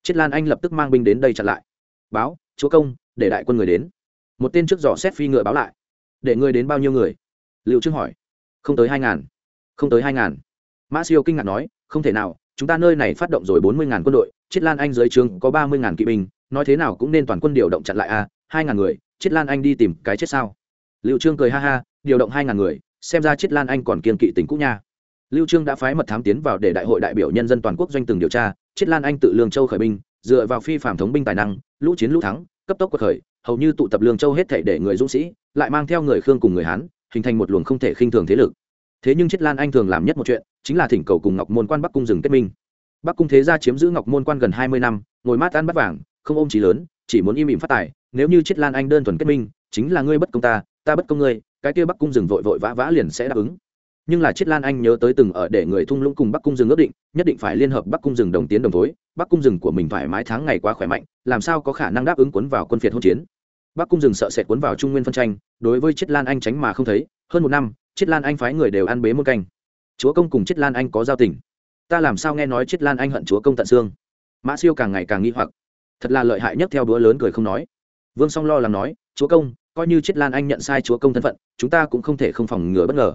Chiết lan anh lập tức mang binh đến đây chặn lại. Báo, chúa công, để đại quân người đến. Một tên trước dò xét phi ngựa báo lại. Để người đến bao nhiêu người? Liệu trương hỏi. Không tới hai ngàn. Không tới hai ngàn. Mã siêu kinh ngạc nói, không thể nào, chúng ta nơi này phát động rồi bốn mươi ngàn quân đội chiết lan anh dưới trường có ba mươi ngàn kỵ binh, nói thế nào cũng nên toàn quân điều động chặn lại a hai ngàn người, chiết lan anh đi tìm cái chết sao? Liệu trương cười ha ha, điều động hai ngàn người, xem ra chiết lan anh còn kiên kỵ tính cũ nha. Lưu trương đã phái mật thám tiến vào để đại hội đại biểu nhân dân toàn quốc doanh từng điều tra, chiết lan anh tự lương châu khởi binh, dựa vào phi phạm thống binh tài năng, lũ chiến lũ thắng, cấp tốc cuộc khởi, hầu như tụ tập lương châu hết thảy để người dũng sĩ, lại mang theo người khương cùng người hán, hình thành một luồng không thể khinh thường thế lực. Thế nhưng chiết lan anh thường làm nhất một chuyện, chính là thỉnh cầu cùng ngọc môn quan bắc cung rừng kết minh bắc cung thế gia chiếm giữ ngọc môn quan gần hai mươi năm, ngồi mát ăn bắt vàng, không ôm trí lớn, chỉ muốn im ỉm phát tài, nếu như chết lan anh đơn thuần kết minh, chính là ngươi bất công ta ta bất công ngươi, cái kia bắc cung rừng vội vội vã vã liền sẽ đáp ứng. Nhưng là chết lan anh nhớ tới từng ở để người thung lũng cùng bắc cung rừng ước định, nhất định phải liên hợp bắc cung rừng đồng tiến đồng thối, bắc cung rừng của mình thoải mái tháng ngày quá khỏe mạnh, làm sao có khả năng đáp ứng cuốn vào quân phiệt hỗn chiến. Bắc cung rừng sợ sệt cuốn vào trung nguyên phân tranh, đối với chết lan anh tránh mà không thấy, hơn một năm, chết lan anh phái người đều ăn bế một canh. Chúa công cùng chết lan anh có giao tình ta làm sao nghe nói chiết lan anh hận chúa công tận xương? Mã siêu càng ngày càng nghi hoặc. Thật là lợi hại nhất theo đũa lớn cười không nói. Vương song lo lắng nói, chúa công, coi như chiết lan anh nhận sai chúa công thân phận, chúng ta cũng không thể không phòng ngừa bất ngờ.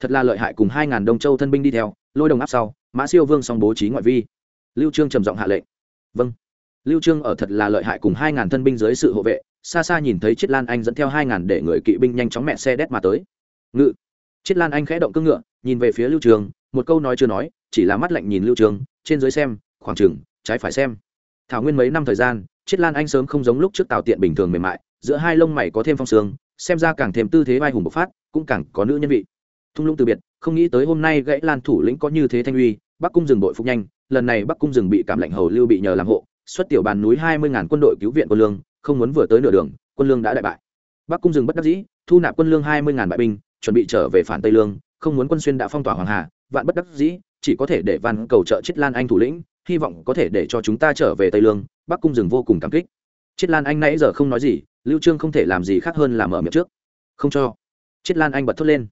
Thật là lợi hại cùng hai ngàn đông châu thân binh đi theo, lôi đồng áp sau, mã siêu vương song bố trí ngoại vi. Lưu trương trầm giọng hạ lệnh. Vâng. Lưu trương ở thật là lợi hại cùng hai ngàn thân binh dưới sự hộ vệ, xa xa nhìn thấy chiết lan anh dẫn theo hai ngàn để người kỵ binh nhanh chóng mẹ xe đét mà tới. Ngự. Chiết lan anh khẽ động cương ngựa, nhìn về phía lưu trường, một câu nói chưa nói chỉ là mắt lạnh nhìn lưu trường, trên dưới xem, khoảng trừng trái phải xem. Thảo nguyên mấy năm thời gian, chiết lan anh sớm không giống lúc trước tào tiện bình thường mềm mại, giữa hai lông mày có thêm phong sương, xem ra càng thêm tư thế vai hùng bộc phát, cũng càng có nữ nhân vị. Thung lũng từ biệt, không nghĩ tới hôm nay gãy lan thủ lĩnh có như thế thanh uy, bắc cung rừng đội phục nhanh, lần này bắc cung rừng bị cảm lạnh hầu lưu bị nhờ làm hộ, xuất tiểu bàn núi hai mươi ngàn quân đội cứu viện quân lương, không muốn vừa tới nửa đường, quân lương đã đại bại. Bắc cung rừng bất đắc dĩ, thu nạp quân lương hai mươi ngàn bại binh, chuẩn bị trở về phản tây lương, không muốn quân xuyên đã phong tỏa hoàng hà, vạn bất đắc dĩ chỉ có thể để van cầu trợ chiết lan anh thủ lĩnh, hy vọng có thể để cho chúng ta trở về tây lương, bắc cung rừng vô cùng cảm kích. Chiết lan anh nãy giờ không nói gì, lưu trương không thể làm gì khác hơn là mở miệng trước. Không cho. Chiết lan anh bật thốt lên.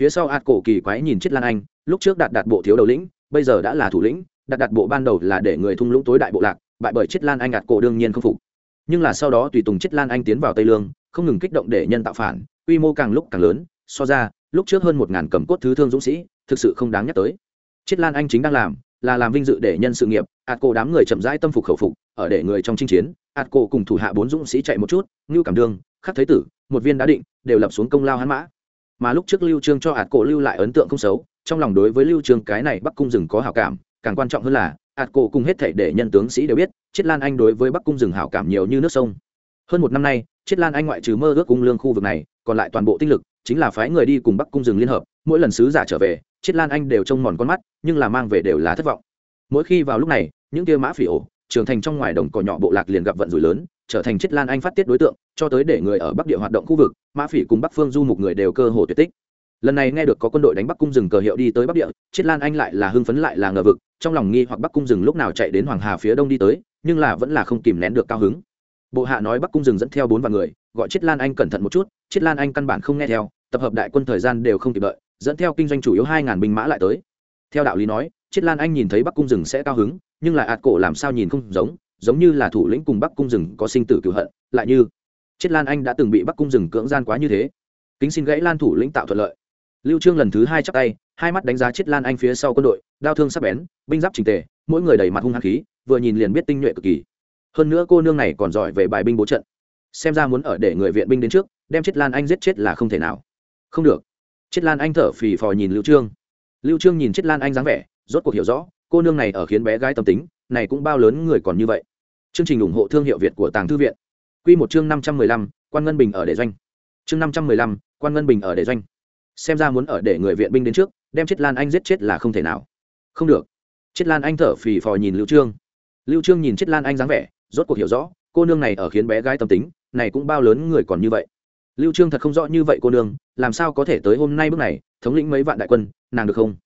Phía sau ạt cổ kỳ quái nhìn chiết lan anh, lúc trước đạt đạt bộ thiếu đầu lĩnh, bây giờ đã là thủ lĩnh, đạt đạt bộ ban đầu là để người thung lũng tối đại bộ lạc, bại bởi chiết lan anh ạt cổ đương nhiên không phục. Nhưng là sau đó tùy tùng chiết lan anh tiến vào tây lương, không ngừng kích động để nhân tạo phản, quy mô càng lúc càng lớn, so ra, lúc trước hơn một ngàn cầm cốt thứ thương dũng sĩ, thực sự không đáng nhắc tới chiết lan anh chính đang làm, là làm vinh dự để nhân sự nghiệp, ạt cổ đám người chậm rãi tâm phục khẩu phục, ở để người trong chinh chiến, ạt cổ cùng thủ hạ bốn dũng sĩ chạy một chút, ngưu cảm đương khắc thấy tử, một viên đá định, đều lập xuống công lao hắn mã. Mà lúc trước lưu trương cho ạt cổ lưu lại ấn tượng không xấu, trong lòng đối với lưu trương cái này bắc cung rừng có hảo cảm, càng quan trọng hơn là, ạt cổ cùng hết thảy để nhân tướng sĩ đều biết chiết lan anh đối với bắc cung rừng hảo cảm nhiều như nước sông. Hơn một năm nay chiết lan anh ngoại trừ mơ ước cung lương khu vực này, còn lại toàn bộ tinh lực, chính là phái người đi cùng bắc cung rừng liên hợp, mỗi lần sứ giả trở về chiết lan anh đều trông mòn con mắt, nhưng là mang về đều là thất vọng. Mỗi khi vào lúc này, những kia mã phỉ ổ, trưởng thành trong ngoài đồng cỏ nhỏ bộ lạc liền gặp vận rủi lớn, trở thành chiết lan anh phát tiết đối tượng, cho tới để người ở bắc địa hoạt động khu vực, mã phỉ cùng bắc phương du mục người đều cơ hồ tuyệt tích. Lần này nghe được có quân đội đánh bắc cung rừng cờ hiệu đi tới bắc địa chiết lan anh lại là hưng phấn lại là ngờ vực, trong lòng nghi hoặc bắc cung rừng lúc nào chạy đến hoàng hà phía đông đi tới, nhưng là vẫn là không kìm nén được cao hứng. Bộ hạ nói bắc cung rừng dẫn theo bốn vạn người, gọi chiết lan anh cẩn thận một chút chiết lan anh căn bản không nghe theo, tập hợp đại quân thời gian đều không kịp đợi dẫn theo kinh doanh chủ yếu hai ngàn binh mã lại tới. Theo đạo lý nói, chiết lan anh nhìn thấy bắc cung rừng sẽ cao hứng, nhưng lại ạt cổ làm sao nhìn không giống giống như là thủ lĩnh cùng bắc cung rừng có sinh tử cựu hận, lại như chiết lan anh đã từng bị bắc cung rừng cưỡng gian quá như thế. Kính xin gãy lan thủ lĩnh tạo thuận lợi. Lưu trương lần thứ hai chắp tay, hai mắt đánh giá chiết lan anh phía sau quân đội, đao thương sắc bén, binh giáp trình tề, mỗi người đầy mặt hung hăng khí, vừa nhìn liền biết tinh nhuệ cực kỳ. Hơn nữa cô nương này còn giỏi về bài binh bố trận. Xem ra muốn ở để người viện binh đến trước, đem chiết lan anh giết chết là không thể nào. Không được chiết lan anh thở phì phò nhìn lưu trương. Lưu trương nhìn chiết lan anh dáng vẻ rốt cuộc hiểu rõ cô nương này ở khiến bé gái tâm tính này cũng bao lớn người còn như vậy. Chương trình ủng hộ thương hiệu việt của tàng thư viện. Quy một chương năm trăm mười lăm, quan ngân bình ở để doanh. Chương năm trăm mười lăm, quan ngân bình ở để doanh. Xem ra muốn ở để người viện binh đến trước đem chiết lan anh giết chết là không thể nào. Không được. Chiết lan anh thở phì phò nhìn lưu trương. Lưu trương nhìn chiết lan anh dáng vẻ rốt cuộc hiểu rõ cô nương này ở khiến bé gái tâm tính này cũng bao lớn người còn như vậy lưu trương thật không rõ như vậy cô nương, làm sao có thể tới hôm nay bước này, thống lĩnh mấy vạn đại quân, nàng được không?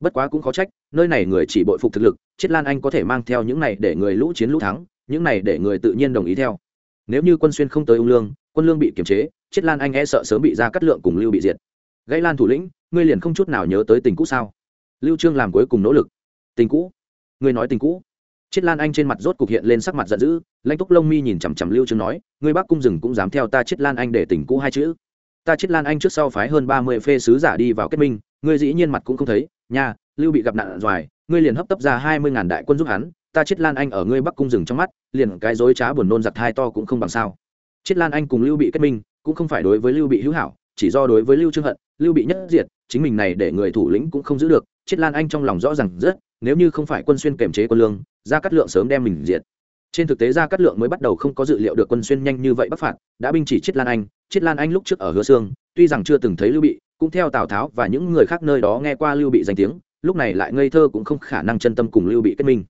Bất quá cũng khó trách, nơi này người chỉ bội phục thực lực chiết lan anh có thể mang theo những này để người lũ chiến lũ thắng, những này để người tự nhiên đồng ý theo. Nếu như quân xuyên không tới ung lương, quân lương bị kiềm chế chiết lan anh e sợ sớm bị ra cắt lượng cùng lưu bị diệt. Gãy lan thủ lĩnh, ngươi liền không chút nào nhớ tới tình cũ sao? Lưu trương làm cuối cùng nỗ lực. Tình cũ? Ngươi nói tình cũ? Chiết lan anh trên mặt rốt cục hiện lên sắc mặt giận dữ, lãnh túc lông mi nhìn chằm chằm lưu trương nói, ngươi bác cung rừng cũng dám theo ta chiết lan anh để tình cũ hai chữ. Ta chiết lan anh trước sau phái hơn ba mươi phê sứ giả đi vào kết minh, ngươi dĩ nhiên mặt cũng không thấy. Nha, lưu bị gặp nạn doài ngươi liền hấp tấp ra hai mươi ngàn đại quân giúp hắn. Ta chiết lan anh ở ngươi bắc cung rừng trong mắt, liền cái dối trá buồn nôn giặc hai to cũng không bằng sao. Chiết lan anh cùng lưu bị kết minh, cũng không phải đối với lưu bị hữu hảo, chỉ do đối với lưu trương hận. Lưu bị nhất diệt, chính mình này để người thủ lĩnh cũng không giữ được. Chiết lan anh trong lòng rõ ràng rất nếu như không phải quân xuyên kiểm chế quân lương, gia cát lượng sớm đem mình diệt. Trên thực tế gia cát lượng mới bắt đầu không có dự liệu được quân xuyên nhanh như vậy bắc phạt, đã binh chỉ chiết lan anh. Chiết lan anh lúc trước ở hứa sương, tuy rằng chưa từng thấy lưu bị, cũng theo tào tháo và những người khác nơi đó nghe qua lưu bị danh tiếng, lúc này lại ngây thơ cũng không khả năng chân tâm cùng lưu bị kết minh.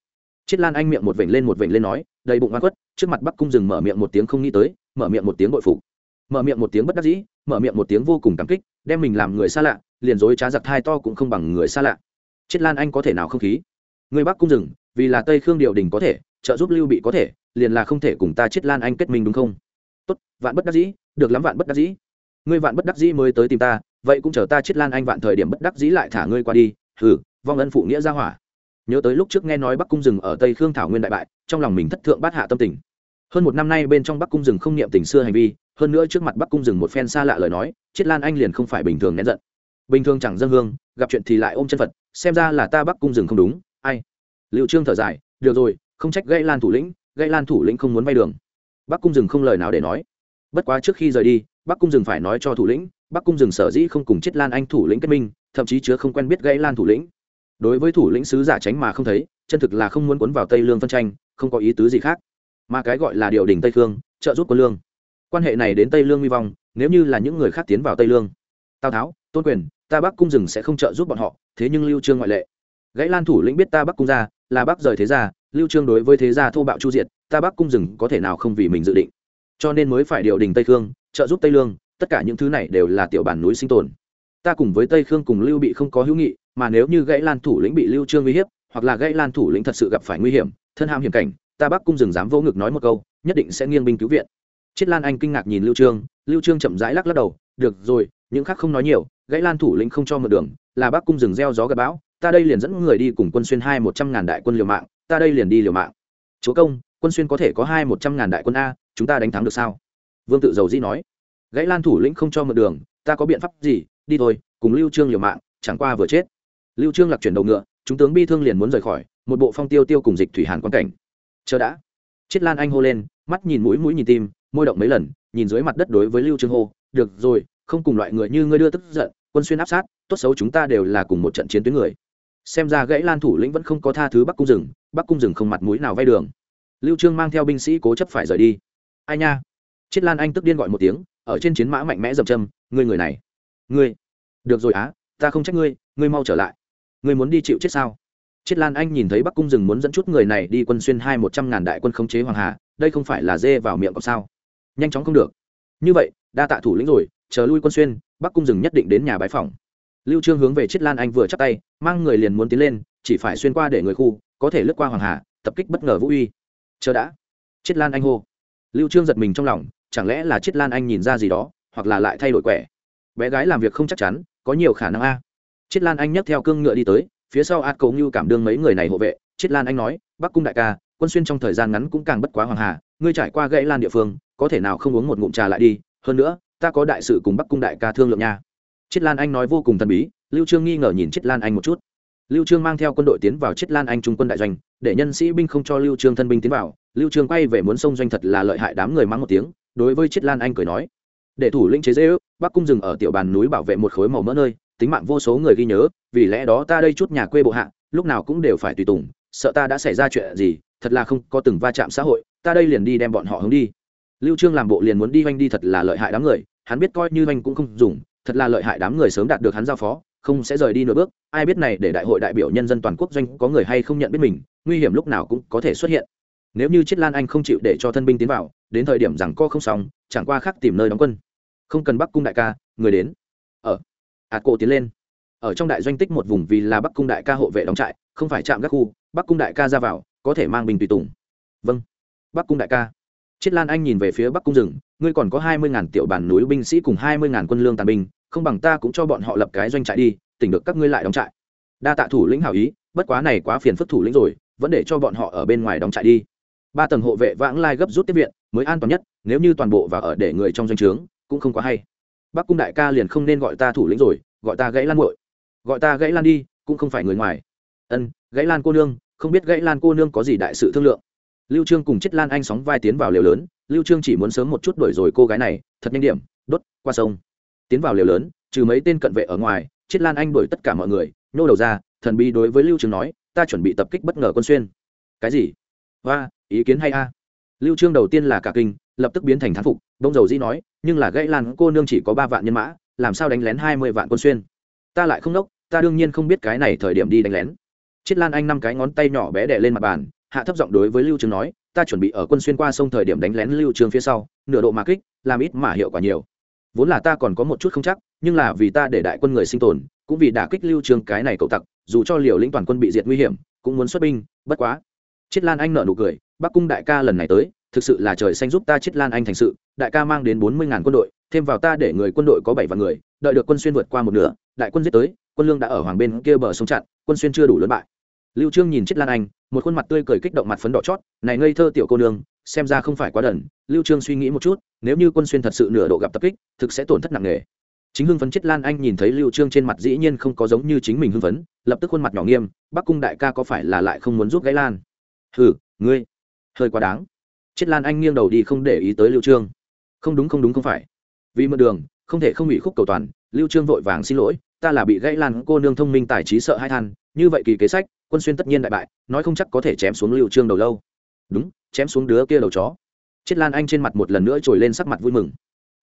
Chiết lan anh miệng một vểnh lên một vểnh lên nói, đầy bụng oan khuất, trước mặt bắc cung rừng mở miệng một tiếng không nghĩ tới, mở miệng một tiếng bội phục. Mở miệng một tiếng bất đắc dĩ, mở miệng một tiếng vô cùng cảm kích, đem mình làm người xa lạ, liền dối trá giặc thai to cũng không bằng người xa lạ chiết lan anh có thể nào không khí? Người bắc cung rừng vì là tây khương điều đình có thể, trợ giúp lưu bị có thể, liền là không thể cùng ta chiết lan anh kết minh đúng không? Tốt, vạn bất đắc dĩ, được lắm vạn bất đắc dĩ. Ngươi vạn bất đắc dĩ mới tới tìm ta, vậy cũng chờ ta chiết lan anh vạn thời điểm bất đắc dĩ lại thả ngươi qua đi. Hừ, vong ân phụ nghĩa ra hỏa. Nhớ tới lúc trước nghe nói bắc cung rừng ở tây khương thảo nguyên đại bại, trong lòng mình thất thượng bát hạ tâm tình. Hơn một năm nay bên trong bắc cung rừng không niệm tình xưa hành vi, hơn nữa trước mặt bắc cung rừng một phen xa lạ lời nói chiết lan anh liền không phải bình thường nén giận. Bình thường chẳng dân hương, gặp chuyện thì lại ôm chân phật xem ra là ta bắc cung rừng không đúng, ai? Liệu trương thở dài, được rồi, không trách gây lan thủ lĩnh gây lan thủ lĩnh không muốn vay đường. Bắc cung rừng không lời nào để nói. Bất quá trước khi rời đi, bắc cung rừng phải nói cho thủ lĩnh, bắc cung rừng sở dĩ không cùng chết lan anh thủ lĩnh kết minh, thậm chí chứa không quen biết gây lan thủ lĩnh. Đối với thủ lĩnh sứ giả tránh mà không thấy, chân thực là không muốn cuốn vào tây lương phân tranh, không có ý tứ gì khác. Mà cái gọi là điều đình tây khương trợ giúp quân lương. Quan hệ này đến tây lương hy vong, nếu như là những người khác tiến vào tây lương. Tào tháo, tôn quyền ta bắc cung rừng sẽ không trợ giúp bọn họ, thế nhưng lưu trương ngoại lệ. Gãy lan thủ lĩnh biết ta bắc cung ra, là bắc rời thế gia, lưu trương đối với thế gia thô bạo chu diệt, ta bắc cung rừng có thể nào không vì mình dự định. Cho nên mới phải điều đình tây khương, trợ giúp tây lương, tất cả những thứ này đều là tiểu bản núi sinh tồn. Ta cùng với tây khương cùng lưu bị không có hữu nghị, mà nếu như gãy lan thủ lĩnh bị lưu trương uy hiếp, hoặc là gãy lan thủ lĩnh thật sự gặp phải nguy hiểm, thân ham hiểm cảnh, ta bắc cung rừng dám vô ngực nói một câu, nhất định sẽ nghiêng binh cứu viện. Chiết lan anh kinh ngạc nhìn lưu trương lưu trương chậm rãi lắc lắc đầu, được rồi những khác không nói nhiều, gãy lan thủ lĩnh không cho một đường, là bắc cung rừng gieo gió gặp bão, ta đây liền dẫn người đi cùng quân xuyên hai một trăm ngàn đại quân liều mạng, ta đây liền đi liều mạng. Chúa công, quân xuyên có thể có hai một trăm ngàn đại quân a, chúng ta đánh thắng được sao? Vương tự dầu dĩ nói. Gãy lan thủ lĩnh không cho một đường, ta có biện pháp gì? Đi thôi, cùng lưu trương liều mạng, chẳng qua vừa chết. Lưu trương lạc chuyển đầu ngựa, chúng tướng bi thương liền muốn rời khỏi, một bộ phong tiêu tiêu cùng dịch thủy hàn quan cảnh. Chờ đã. Chiết lan anh hô lên, mắt nhìn mũi mũi nhìn tim, môi động mấy lần, nhìn dưới mặt đất đối với lưu trương hô, được rồi không cùng loại người như ngươi đưa tức giận, quân xuyên áp sát, tốt xấu chúng ta đều là cùng một trận chiến tuyến người. Xem ra gãy lan thủ lĩnh vẫn không có tha thứ bắc cung rừng, bắc cung rừng không mặt mũi nào vay đường. Lưu trương mang theo binh sĩ cố chấp phải rời đi. Ai nha? Chiết lan anh tức điên gọi một tiếng, ở trên chiến mã mạnh mẽ dậm châm, ngươi người này. Ngươi. Được rồi á, ta không trách ngươi ngươi mau trở lại. Ngươi muốn đi chịu chết sao? Chiết lan anh nhìn thấy bắc cung rừng muốn dẫn chút người này đi quân xuyên hai một trăm ngàn đại quân khống chế hoàng hà, đây không phải là dê vào miệng có sao? Nhanh chóng không được. Như vậy, đa tạ thủ lĩnh rồi chờ lui quân xuyên, bắc cung dừng nhất định đến nhà bái phòng lưu trương hướng về chiết lan anh vừa chắp tay, mang người liền muốn tiến lên, chỉ phải xuyên qua để người khu, có thể lướt qua hoàng hà, tập kích bất ngờ vũ uy. Chờ đã. Chiết lan anh hô. Lưu trương giật mình trong lòng, chẳng lẽ là chiết lan anh nhìn ra gì đó, hoặc là lại thay đổi quẻ? Bé gái làm việc không chắc chắn, có nhiều khả năng a. Chiết lan anh nhấc theo cương ngựa đi tới, phía sau át cầu như cảm đương mấy người này hộ vệ. Chiết lan anh nói, bắc cung đại ca, quân xuyên trong thời gian ngắn cũng càng bất quá hoàng hà, ngươi trải qua gãy lan địa phương, có thể nào không uống một ngụm trà lại đi? Hơn nữa ta có đại sự cùng bắc cung đại ca thương lượng nha. Chiết lan anh nói vô cùng thần bí, lưu trương nghi ngờ nhìn chiết lan anh một chút. Lưu trương mang theo quân đội tiến vào chiết lan anh trung quân đại doanh, để nhân sĩ binh không cho lưu trương thân binh tiến vào. Lưu trương quay về muốn sông doanh thật là lợi hại đám người mắng một tiếng, đối với chiết lan anh cười nói, để thủ lĩnh chế dễ ước, bắc cung dừng ở tiểu bàn núi bảo vệ một khối màu mỡ nơi, tính mạng vô số người ghi nhớ, vì lẽ đó ta đây chút nhà quê bộ hạ, lúc nào cũng đều phải tùy tùng, sợ ta đã xảy ra chuyện gì, thật là không có từng va chạm xã hội, ta đây liền đi đem bọn họ hướng đi lưu trương làm bộ liền muốn đi oanh đi thật là lợi hại đám người, hắn biết coi như oanh cũng không dùng, thật là lợi hại đám người sớm đạt được hắn giao phó, không sẽ rời đi nửa bước, ai biết này để đại hội đại biểu nhân dân toàn quốc doanh có người hay không nhận biết mình, nguy hiểm lúc nào cũng có thể xuất hiện. Nếu như chiết lan anh không chịu để cho thân binh tiến vào, đến thời điểm rằng co không xong, chẳng qua khác tìm nơi đóng quân. Không cần bắc cung đại ca, người đến. Ở, hạt cổ tiến lên. Ở trong đại doanh tích một vùng vì là bắc cung đại ca hộ vệ đóng trại, không phải chạm các khu, bắc cung đại ca ra vào, có thể mang bình tùy tùng. Vâng bắc cung đại ca. Triết lan anh nhìn về phía bắc cung rừng, ngươi còn có hai mươi ngàn tiểu bản núi binh sĩ cùng hai mươi ngàn quân lương tàn binh, không bằng ta cũng cho bọn họ lập cái doanh trại đi, tỉnh được các ngươi lại đóng trại. Đa tạ thủ lĩnh hảo ý, bất quá này quá phiền phức thủ lĩnh rồi, vẫn để cho bọn họ ở bên ngoài đóng trại đi. Ba tầng hộ vệ vãng lai gấp rút tiếp viện, mới an toàn nhất, nếu như toàn bộ và ở để người trong doanh trướng, cũng không quá hay. Bắc cung đại ca liền không nên gọi ta thủ lĩnh rồi, gọi ta gãy lan muội. Gọi ta gãy lan đi, cũng không phải người ngoài. Ân, gãy lan cô nương, không biết gãy lan cô nương có gì đại sự thương lượng lưu trương cùng chết lan anh sóng vai tiến vào lều lớn, lưu trương chỉ muốn sớm một chút đuổi rồi cô gái này, thật nhanh điểm, đốt, qua sông. Tiến vào lều lớn, trừ mấy tên cận vệ ở ngoài chết lan anh đuổi tất cả mọi người, nhô đầu ra, thần bi đối với lưu trương nói, ta chuẩn bị tập kích bất ngờ quân xuyên. Cái gì? Và ý kiến hay a. Lưu trương đầu tiên là cả kinh, lập tức biến thành thán phục đông dầu dĩ nói, nhưng là gãy lan cô nương chỉ có ba vạn nhân mã, làm sao đánh lén hai mươi vạn quân xuyên? Ta lại không đốc, ta đương nhiên không biết cái này thời điểm đi đánh lén. Triết lan anh năm cái ngón tay nhỏ bé đè lên mặt bàn hạ thấp giọng đối với lưu trương nói, ta chuẩn bị ở quân xuyên qua sông thời điểm đánh lén lưu trương phía sau, nửa độ mà kích, làm ít mà hiệu quả nhiều. Vốn là ta còn có một chút không chắc, nhưng là vì ta để đại quân người sinh tồn, cũng vì đả kích lưu trương cái này cậu tặc, dù cho liều lĩnh toàn quân bị diệt nguy hiểm, cũng muốn xuất binh, bất quá. Chiết lan anh nở nụ cười, bắc cung đại ca lần này tới, thực sự là trời xanh giúp ta chiết lan anh thành sự, đại ca mang đến bốn mươi ngàn quân đội, thêm vào ta để người quân đội có bảy vạn người, đợi được quân xuyên vượt qua một nửa, đại quân giết tới, quân lương đã ở hoàng bên kia bờ sông chặn, quân xuyên chưa đủ lớn bại. Lưu trương nhìn chiết lan anh một khuôn mặt tươi cười kích động mặt phấn đỏ chót, này ngây thơ tiểu cô nương, xem ra không phải quá đần, lưu trương suy nghĩ một chút, nếu như quân xuyên thật sự nửa độ gặp tập kích, thực sẽ tổn thất nặng nề. Chính hưng phấn chết lan anh nhìn thấy lưu trương trên mặt dĩ nhiên không có giống như chính mình hưng phấn, lập tức khuôn mặt nhỏ nghiêm, bắc cung đại ca có phải là lại không muốn giúp gãy lan? Hừ, ngươi, hơi quá đáng. Chết lan anh nghiêng đầu đi không để ý tới lưu trương. Không đúng không đúng, không phải. Vì mượn đường, không thể không bị khúc cầu toàn, lưu trương vội vàng xin lỗi, ta là bị gãy lan cô nương thông minh tài trí sợ hai than, như vậy kỳ kế sách quân xuyên tất nhiên đại bại, nói không chắc có thể chém xuống lưu trương đầu lâu. Đúng, chém xuống đứa kia đầu chó. Chết lan anh trên mặt một lần nữa trồi lên sắc mặt vui mừng.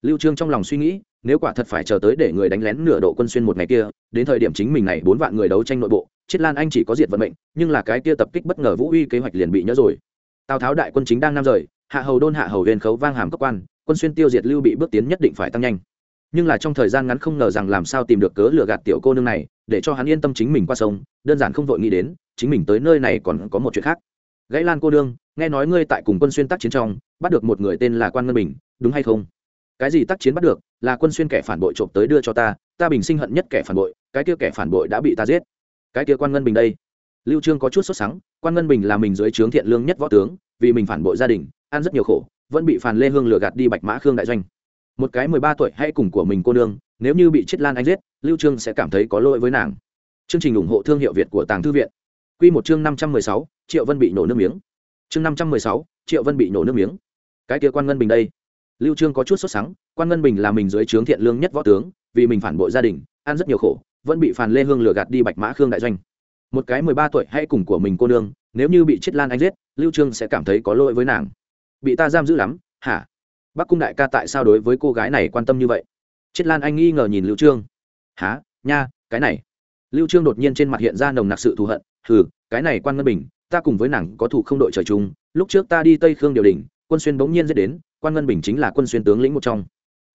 Lưu trương trong lòng suy nghĩ, nếu quả thật phải chờ tới để người đánh lén nửa độ quân xuyên một ngày kia, đến thời điểm chính mình này bốn vạn người đấu tranh nội bộ, chết lan anh chỉ có diệt vận mệnh, nhưng là cái kia tập kích bất ngờ vũ uy kế hoạch liền bị nhớ rồi. Tào tháo đại quân chính đang nam rời, hạ hầu đôn, hạ hầu huyền khấu vang hàm cấp quan, quân xuyên tiêu diệt lưu bị bước tiến nhất định phải tăng nhanh. Nhưng là trong thời gian ngắn không ngờ rằng làm sao tìm được cớ lừa gạt tiểu cô nương này, để cho hắn yên tâm chính mình qua sông, đơn giản không vội nghĩ đến chính mình tới nơi này còn có một chuyện khác. Gãy lan cô đương, nghe nói ngươi tại cùng quân xuyên tác chiến trong, bắt được một người tên là quan ngân bình, đúng hay không? Cái gì tác chiến bắt được, là quân xuyên kẻ phản bội trộm tới đưa cho ta ta bình sinh hận nhất kẻ phản bội, cái kia kẻ phản bội đã bị ta giết. Cái kia quan ngân bình đây. Lưu trương có chút sốt sắng, quan ngân bình là mình dưới trướng thiện lương nhất võ tướng, vì mình phản bội gia đình, ăn rất nhiều khổ, vẫn bị phản lê hương lừa gạt đi bạch mã khương đại doanh. Một cái mười ba tuổi hay cùng của mình cô nương, nếu như bị chết lan anh giết, lưu trương sẽ cảm thấy có lỗi với nàng. Chương trình ủng hộ thương hiệu việt của tàng thư viện quy một chương năm trăm mười sáu, triệu vân bị nổ nước miếng. Chương năm trăm mười sáu, triệu vân bị nổ nước miếng. Cái kia quan ngân bình đây. Lưu trương có chút sốt sắng quan ngân bình là mình dưới trướng thiện lương nhất võ tướng vì mình phản bội gia đình ăn rất nhiều khổ vẫn bị Phan lê hương lừa gạt đi bạch mã khương đại doanh. Một cái mười ba tuổi hay cùng của mình cô nương nếu như bị chết lan anh giết lưu trương sẽ cảm thấy có lỗi với nàng. Bị ta giam giữ lắm hả? Bắc cung đại ca tại sao đối với cô gái này quan tâm như vậy? Chết lan anh nghi ngờ nhìn lưu trương. Hả? Nha cái này. Lưu trương đột nhiên trên mặt hiện ra nồng nặc sự thù hận hừ, cái này quan ngân bình, ta cùng với nàng có thủ không đội trời chung, lúc trước ta đi tây khương điều đình quân xuyên bỗng nhiên dễ đến, quan ngân bình chính là quân xuyên tướng lĩnh một trong.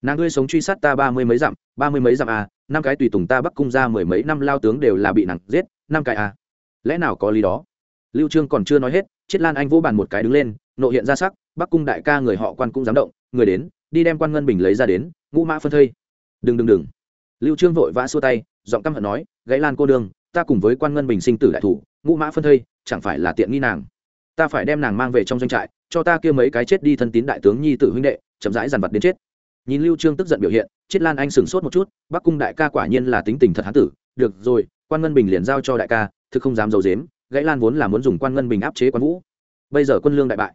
Nàng ngươi sống truy sát ta ba mươi mấy dặm, ba mươi mấy dặm à năm cái tùy tùng ta bắc cung ra mười mấy năm lao tướng đều là bị nàng giết, năm cái à. Lẽ nào có lý đó? Lưu trương còn chưa nói hết, chiết lan anh vỗ bàn một cái đứng lên nộ hiện ra sắc, bắc cung đại ca người họ quan cũng dám động, người đến, đi đem quan ngân bình lấy ra đến, ngũ mã phân thây. Đừng đừng đừng. Lưu trương vội vã xua tay, giọng căm hận nói, gãy lan cô đường ta cùng với quan ngân bình sinh tử đại thủ, ngũ mã phân thây, chẳng phải là tiện nghi nàng. Ta phải đem nàng mang về trong doanh trại, cho ta kia mấy cái chết đi thân tín đại tướng nhi tử huynh đệ, chậm rãi dằn vặt đến chết. Nhìn lưu trương tức giận biểu hiện chết lan anh sừng sốt một chút, bắc cung đại ca quả nhiên là tính tình thật hán tử. Được rồi, quan ngân bình liền giao cho đại ca, thực không dám dầu dếm gãy lan vốn là muốn dùng quan ngân bình áp chế quan vũ. Bây giờ quân lương đại bại.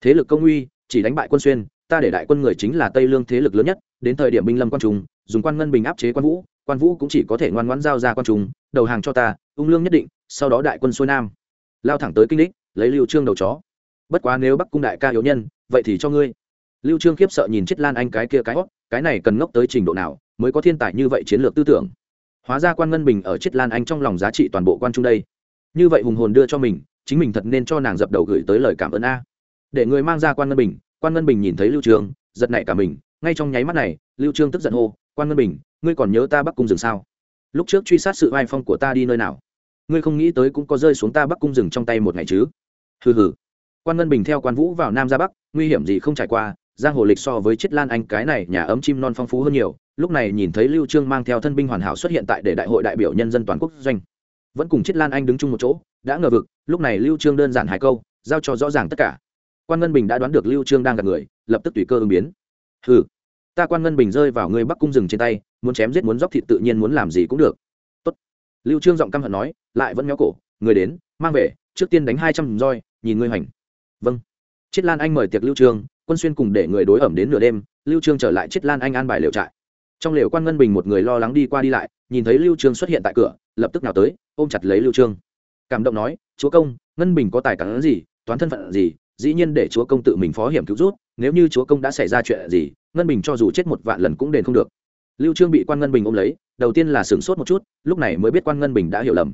Thế lực công uy, chỉ đánh bại quân xuyên, ta để đại quân người chính là tây lương thế lực lớn nhất, đến thời điểm binh lâm quan trung dùng quan ngân bình áp chế quan vũ quan vũ cũng chỉ có thể ngoan ngoãn giao ra quan trung, đầu hàng cho ta, ung lương nhất định, sau đó đại quân xuôi nam. Lao thẳng tới kinh đích, lấy lưu trương đầu chó. Bất quá nếu bắc cung đại ca yếu nhân, vậy thì cho ngươi. Lưu trương khiếp sợ nhìn chết lan anh cái kia cái hót cái này cần ngốc tới trình độ nào, mới có thiên tài như vậy chiến lược tư tưởng. Hóa ra quan ngân bình ở chết lan anh trong lòng giá trị toàn bộ quan trung đây. Như vậy hùng hồn đưa cho mình, chính mình thật nên cho nàng dập đầu gửi tới lời cảm ơn a. Để người mang ra quan ngân bình, quan ngân bình nhìn thấy lưu trương, giật nảy cả mình, ngay trong nháy mắt này, lưu trương tức giận hô quan ngân bình, ngươi còn nhớ ta bắc cung rừng sao? Lúc trước truy sát sự vai phong của ta đi nơi nào? Ngươi không nghĩ tới cũng có rơi xuống ta bắc cung rừng trong tay một ngày chứ? Hừ hừ. Quan ngân bình theo quan vũ vào nam ra bắc, nguy hiểm gì không trải qua, giang hồ lịch so với chiết lan anh, cái này nhà ấm chim non phong phú hơn nhiều. Lúc này nhìn thấy lưu trương mang theo thân binh hoàn hảo xuất hiện tại để đại hội đại biểu nhân dân toàn quốc doanh. Vẫn cùng chiết lan anh đứng chung một chỗ, đã ngờ vực, lúc này lưu trương đơn giản hai câu, giao cho rõ ràng tất cả. Quan ngân bình đã đoán được lưu trương đang gặp người, lập tức tùy cơ ứng biến. Hừ ta quan ngân bình rơi vào người bắc cung rừng trên tay, muốn chém giết muốn dóc thịt tự nhiên muốn làm gì cũng được. Tốt. Lưu trương giọng căm hận nói, lại vẫn méo cổ, người đến, mang về, trước tiên đánh hai trăm roi, nhìn ngươi hoành vâng. Chiết lan anh mời tiệc lưu trương, quân xuyên cùng để người đối ẩm đến nửa đêm, lưu trương trở lại chiết lan anh an bài liều trại. Trong liều quan ngân bình một người lo lắng đi qua đi lại, nhìn thấy lưu trương xuất hiện tại cửa, lập tức nào tới, ôm chặt lấy lưu trương. Cảm động nói, chúa công, ngân bình có tài cản gì, toán thân phận gì dĩ nhiên để chúa công tự mình phó hiểm cứu rút, nếu như chúa công đã xảy ra chuyện gì, ngân bình cho dù chết một vạn lần cũng đền không được. Lưu trương bị quan ngân bình ôm lấy, đầu tiên là sửng sốt một chút, lúc này mới biết quan ngân bình đã hiểu lầm.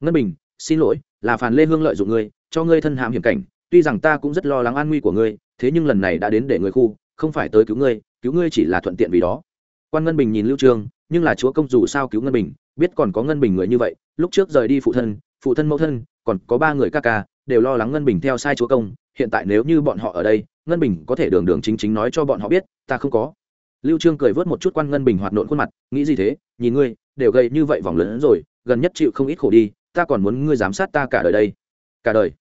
Ngân bình, xin lỗi, là phàn lê hương lợi dụng ngươi, cho ngươi thân hàm hiểm cảnh, tuy rằng ta cũng rất lo lắng an nguy của ngươi, thế nhưng lần này đã đến để người khu, không phải tới cứu ngươi cứu ngươi chỉ là thuận tiện vì đó. Quan ngân bình nhìn lưu trương, nhưng là chúa công dù sao cứu ngân bình, biết còn có ngân bình người như vậy, lúc trước rời đi phụ thân phụ thân mẫu thân, còn có ba người ca ca đều lo lắng ngân bình theo sai chúa công, hiện tại nếu như bọn họ ở đây, ngân bình có thể đường đường chính chính nói cho bọn họ biết, ta không có. Lưu trương cười vớt một chút quan ngân bình hoạt nộn khuôn mặt, nghĩ gì thế, nhìn ngươi, đều gây như vậy vòng lớn rồi, gần nhất chịu không ít khổ đi, ta còn muốn ngươi giám sát ta cả đời đây. Cả đời.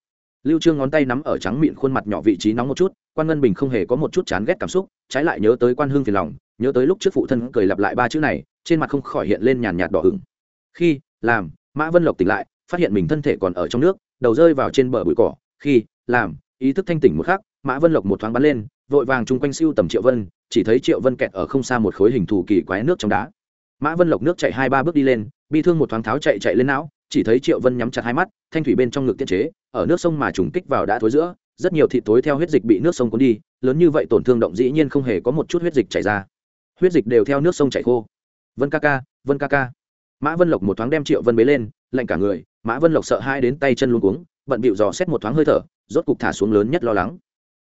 Lưu trương ngón tay nắm ở trắng miệng khuôn mặt nhỏ vị trí nóng một chút, quan ngân bình không hề có một chút chán ghét cảm xúc, trái lại nhớ tới quan hương phiền lòng, nhớ tới lúc trước phụ thân cười lặp lại ba chữ này, trên mặt không khỏi hiện lên nhàn nhạt đỏ ửng. Khi, làm, mã vân lộc tỉnh lại, phát hiện mình thân thể còn ở trong nước đầu rơi vào trên bờ bụi cỏ, khi, làm, ý thức thanh tỉnh một khắc, mã vân lộc một thoáng bắn lên, vội vàng chung quanh siêu tầm triệu vân, chỉ thấy triệu vân kẹt ở không xa một khối hình thù kỳ quái nước trong đá. Mã vân lộc nước chạy hai ba bước đi lên, bi thương một thoáng tháo chạy chạy lên não, chỉ thấy triệu vân nhắm chặt hai mắt, thanh thủy bên trong ngực tiết chế, ở nước sông mà trùng kích vào đã thối giữa, rất nhiều thịt tối theo huyết dịch bị nước sông cuốn đi, lớn như vậy tổn thương động dĩ nhiên không hề có một chút huyết dịch chảy ra. Huyết dịch đều theo nước sông chảy khô. Vân ca ca, vân ca ca. Mã vân lộc một thoáng đem triệu vân bế lên, lạnh cả người mã vân lộc sợ hai đến tay chân luôn cuống, bận bịu dò xét một thoáng hơi thở, rốt cục thả xuống lớn nhất lo lắng.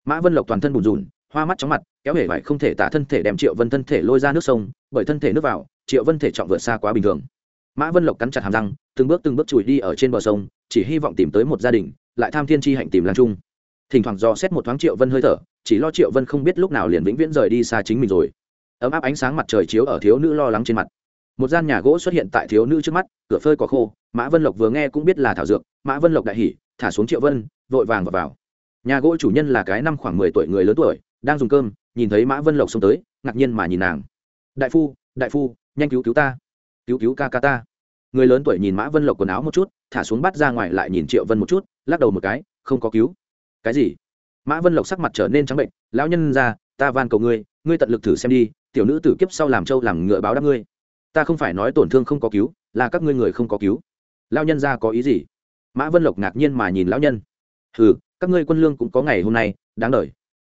Mã vân lộc toàn thân bùn rùn, hoa mắt chóng mặt, kéo hể vải không thể tả thân thể đem triệu vân thân thể lôi ra nước sông, bởi thân thể nước vào, triệu vân thể trọng vượt xa quá bình thường. Mã vân lộc cắn chặt hàm răng, từng bước từng bước chùi đi ở trên bờ sông, chỉ hy vọng tìm tới một gia đình, lại tham thiên tri hạnh tìm làm trung. Thỉnh thoảng dò xét một thoáng triệu vân hơi thở, chỉ lo triệu vân không biết lúc nào liền vĩnh viễn rời đi xa chính mình rồi. Ấm áp ánh sáng mặt trời chiếu ở thiếu nữ lo lắng trên mặt một gian nhà gỗ xuất hiện tại thiếu nữ trước mắt cửa phơi có khô mã vân lộc vừa nghe cũng biết là thảo dược mã vân lộc đại hỉ thả xuống triệu vân vội vàng vào, vào. nhà gỗ chủ nhân là cái năm khoảng mười tuổi người lớn tuổi đang dùng cơm nhìn thấy mã vân lộc xông tới ngạc nhiên mà nhìn nàng. Đại phu đại phu nhanh cứu cứu ta. Cứu cứu ca ca ta. Người lớn tuổi nhìn mã vân lộc quần áo một chút thả xuống bắt ra ngoài lại nhìn triệu vân một chút lắc đầu một cái không có cứu. Cái gì? Mã vân lộc sắc mặt trở nên trắng bệnh lão nhân ra ta van cầu ngươi ngươi tận lực thử xem đi tiểu nữ tử kiếp sau làm trâu làm ngựa báo đáp ngươi ta không phải nói tổn thương không có cứu, là các ngươi người không có cứu. Lao nhân ra có ý gì? Mã vân lộc ngạc nhiên mà nhìn lão nhân. Ừ các ngươi quân lương cũng có ngày hôm nay, đáng đ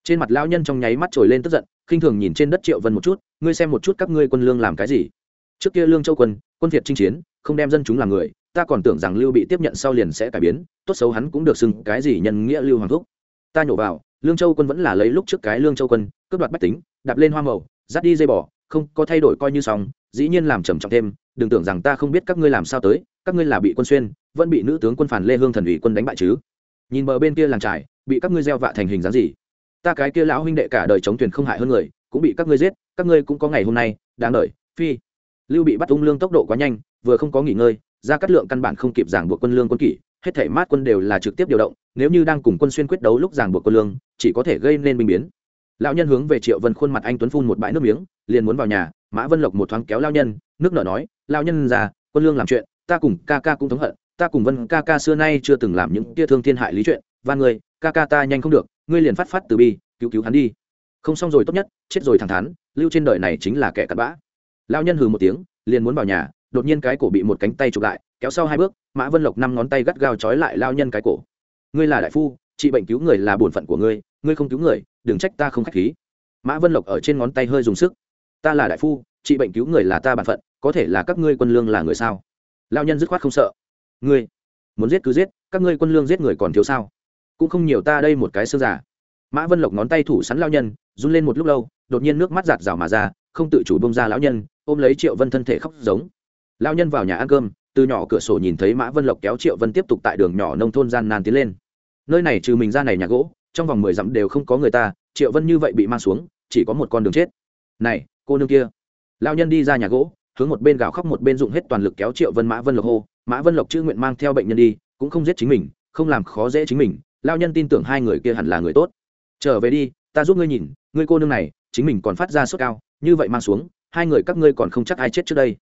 trên mặt lão nhân trong nháy mắt trồi lên tức giận, khinh thường nhìn trên đất triệu vân một chút, ngươi xem một chút các ngươi quân lương làm cái gì? Trước kia lương châu quân quân việt chinh chiến, không đem dân chúng làm người, ta còn tưởng rằng lưu bị tiếp nhận sau liền sẽ cải biến, tốt xấu hắn cũng được xưng cái gì nhân nghĩa lưu hoàng thúc. Ta nhổ vào, lương châu quân vẫn là lấy lúc trước cái lương châu quân, cướp đoạt bách tính, đạp lên hoa màu, dắt đi dây bỏ không có thay đổi coi như xong, dĩ nhiên làm trầm trọng thêm, đừng tưởng rằng ta không biết các ngươi làm sao tới, các ngươi là bị quân xuyên, vẫn bị nữ tướng quân phản lê hương thần ủy quân đánh bại chứ. Nhìn bờ bên kia làng trải bị các ngươi gieo vạ thành hình dáng gì? Ta cái kia lão huynh đệ cả đời chống thuyền không hại hơn người, cũng bị các ngươi giết, các ngươi cũng có ngày hôm nay, đáng đợi, phi. Lưu bị bắt ung lương tốc độ quá nhanh, vừa không có nghỉ ngơi, ra cắt lượng căn bản không kịp giảng buộc quân lương quân kỷ, hết thể mát quân đều là trực tiếp điều động, nếu như đang cùng quân xuyên quyết đấu lúc giảng buộc quân lương, chỉ có thể gây nên binh biến lão nhân hướng về triệu vân khuôn mặt anh tuấn phun một bãi nước miếng, liền muốn vào nhà, mã vân lộc một thoáng kéo lao nhân, nước nở nói lao nhân già, quân lương làm chuyện, ta cùng ca ca cũng thống hận, ta cùng vân ca ca xưa nay chưa từng làm những tia thương thiên hại lý chuyện và người ca ca ta nhanh không được, ngươi liền phát phát từ bi, cứu cứu hắn đi. Không xong rồi tốt nhất, chết rồi thẳng thắn, lưu trên đời này chính là kẻ cặn bã. Lao nhân hừ một tiếng, liền muốn vào nhà, đột nhiên cái cổ bị một cánh tay chụp lại, kéo sau hai bước, mã vân lộc năm ngón tay gắt gao trói lại lao nhân cái cổ. Ngươi là đại phu, trị bệnh cứu người là bổn phận của ngươi ngươi không cứu người đừng trách ta không k h á c h khí. Mã vân lộc ở trên ngón tay hơi dùng sức. Ta là đại phu trị bệnh cứu người là ta bản phận, có thể là các ngươi quân lương là người sao? Lao nhân dứt khoát không sợ. Ngươi, muốn giết cứ giết, các ngươi quân lương giết người còn thiếu sao? Cũng không nhiều ta đây một cái xương giả. Mã vân lộc ngón tay thủ sắn lao nhân, run lên một lúc lâu, đột nhiên nước mắt giạt rào mà ra, không tự chủ bông ra lão nhân, ôm lấy triệu vân thân thể khóc giống. Lao nhân vào nhà ăn cơm, từ nhỏ cửa sổ nhìn thấy mã vân lộc kéo triệu vân tiếp tục tại đường nhỏ nông thôn gian nan tiến lên. Nơi này trừ mình ra này nhà gỗ trong vòng mười dặm đều không có người ta, triệu vân như vậy bị mang xuống, chỉ có một con đường chết. Này, cô nương kia. Lao nhân đi ra nhà gỗ, hướng một bên gào khóc một bên dụng hết toàn lực kéo triệu vân mã vân lộc hô. Mã vân lộc chữ nguyện mang theo bệnh nhân đi, cũng không giết chính mình, không làm khó dễ chính mình. Lao nhân tin tưởng hai người kia hẳn là người tốt. Trở về đi, ta giúp ngươi nhìn, ngươi cô nương này, chính mình còn phát ra sốt cao, như vậy mang xuống, hai người các ngươi còn không chắc ai chết trước đây.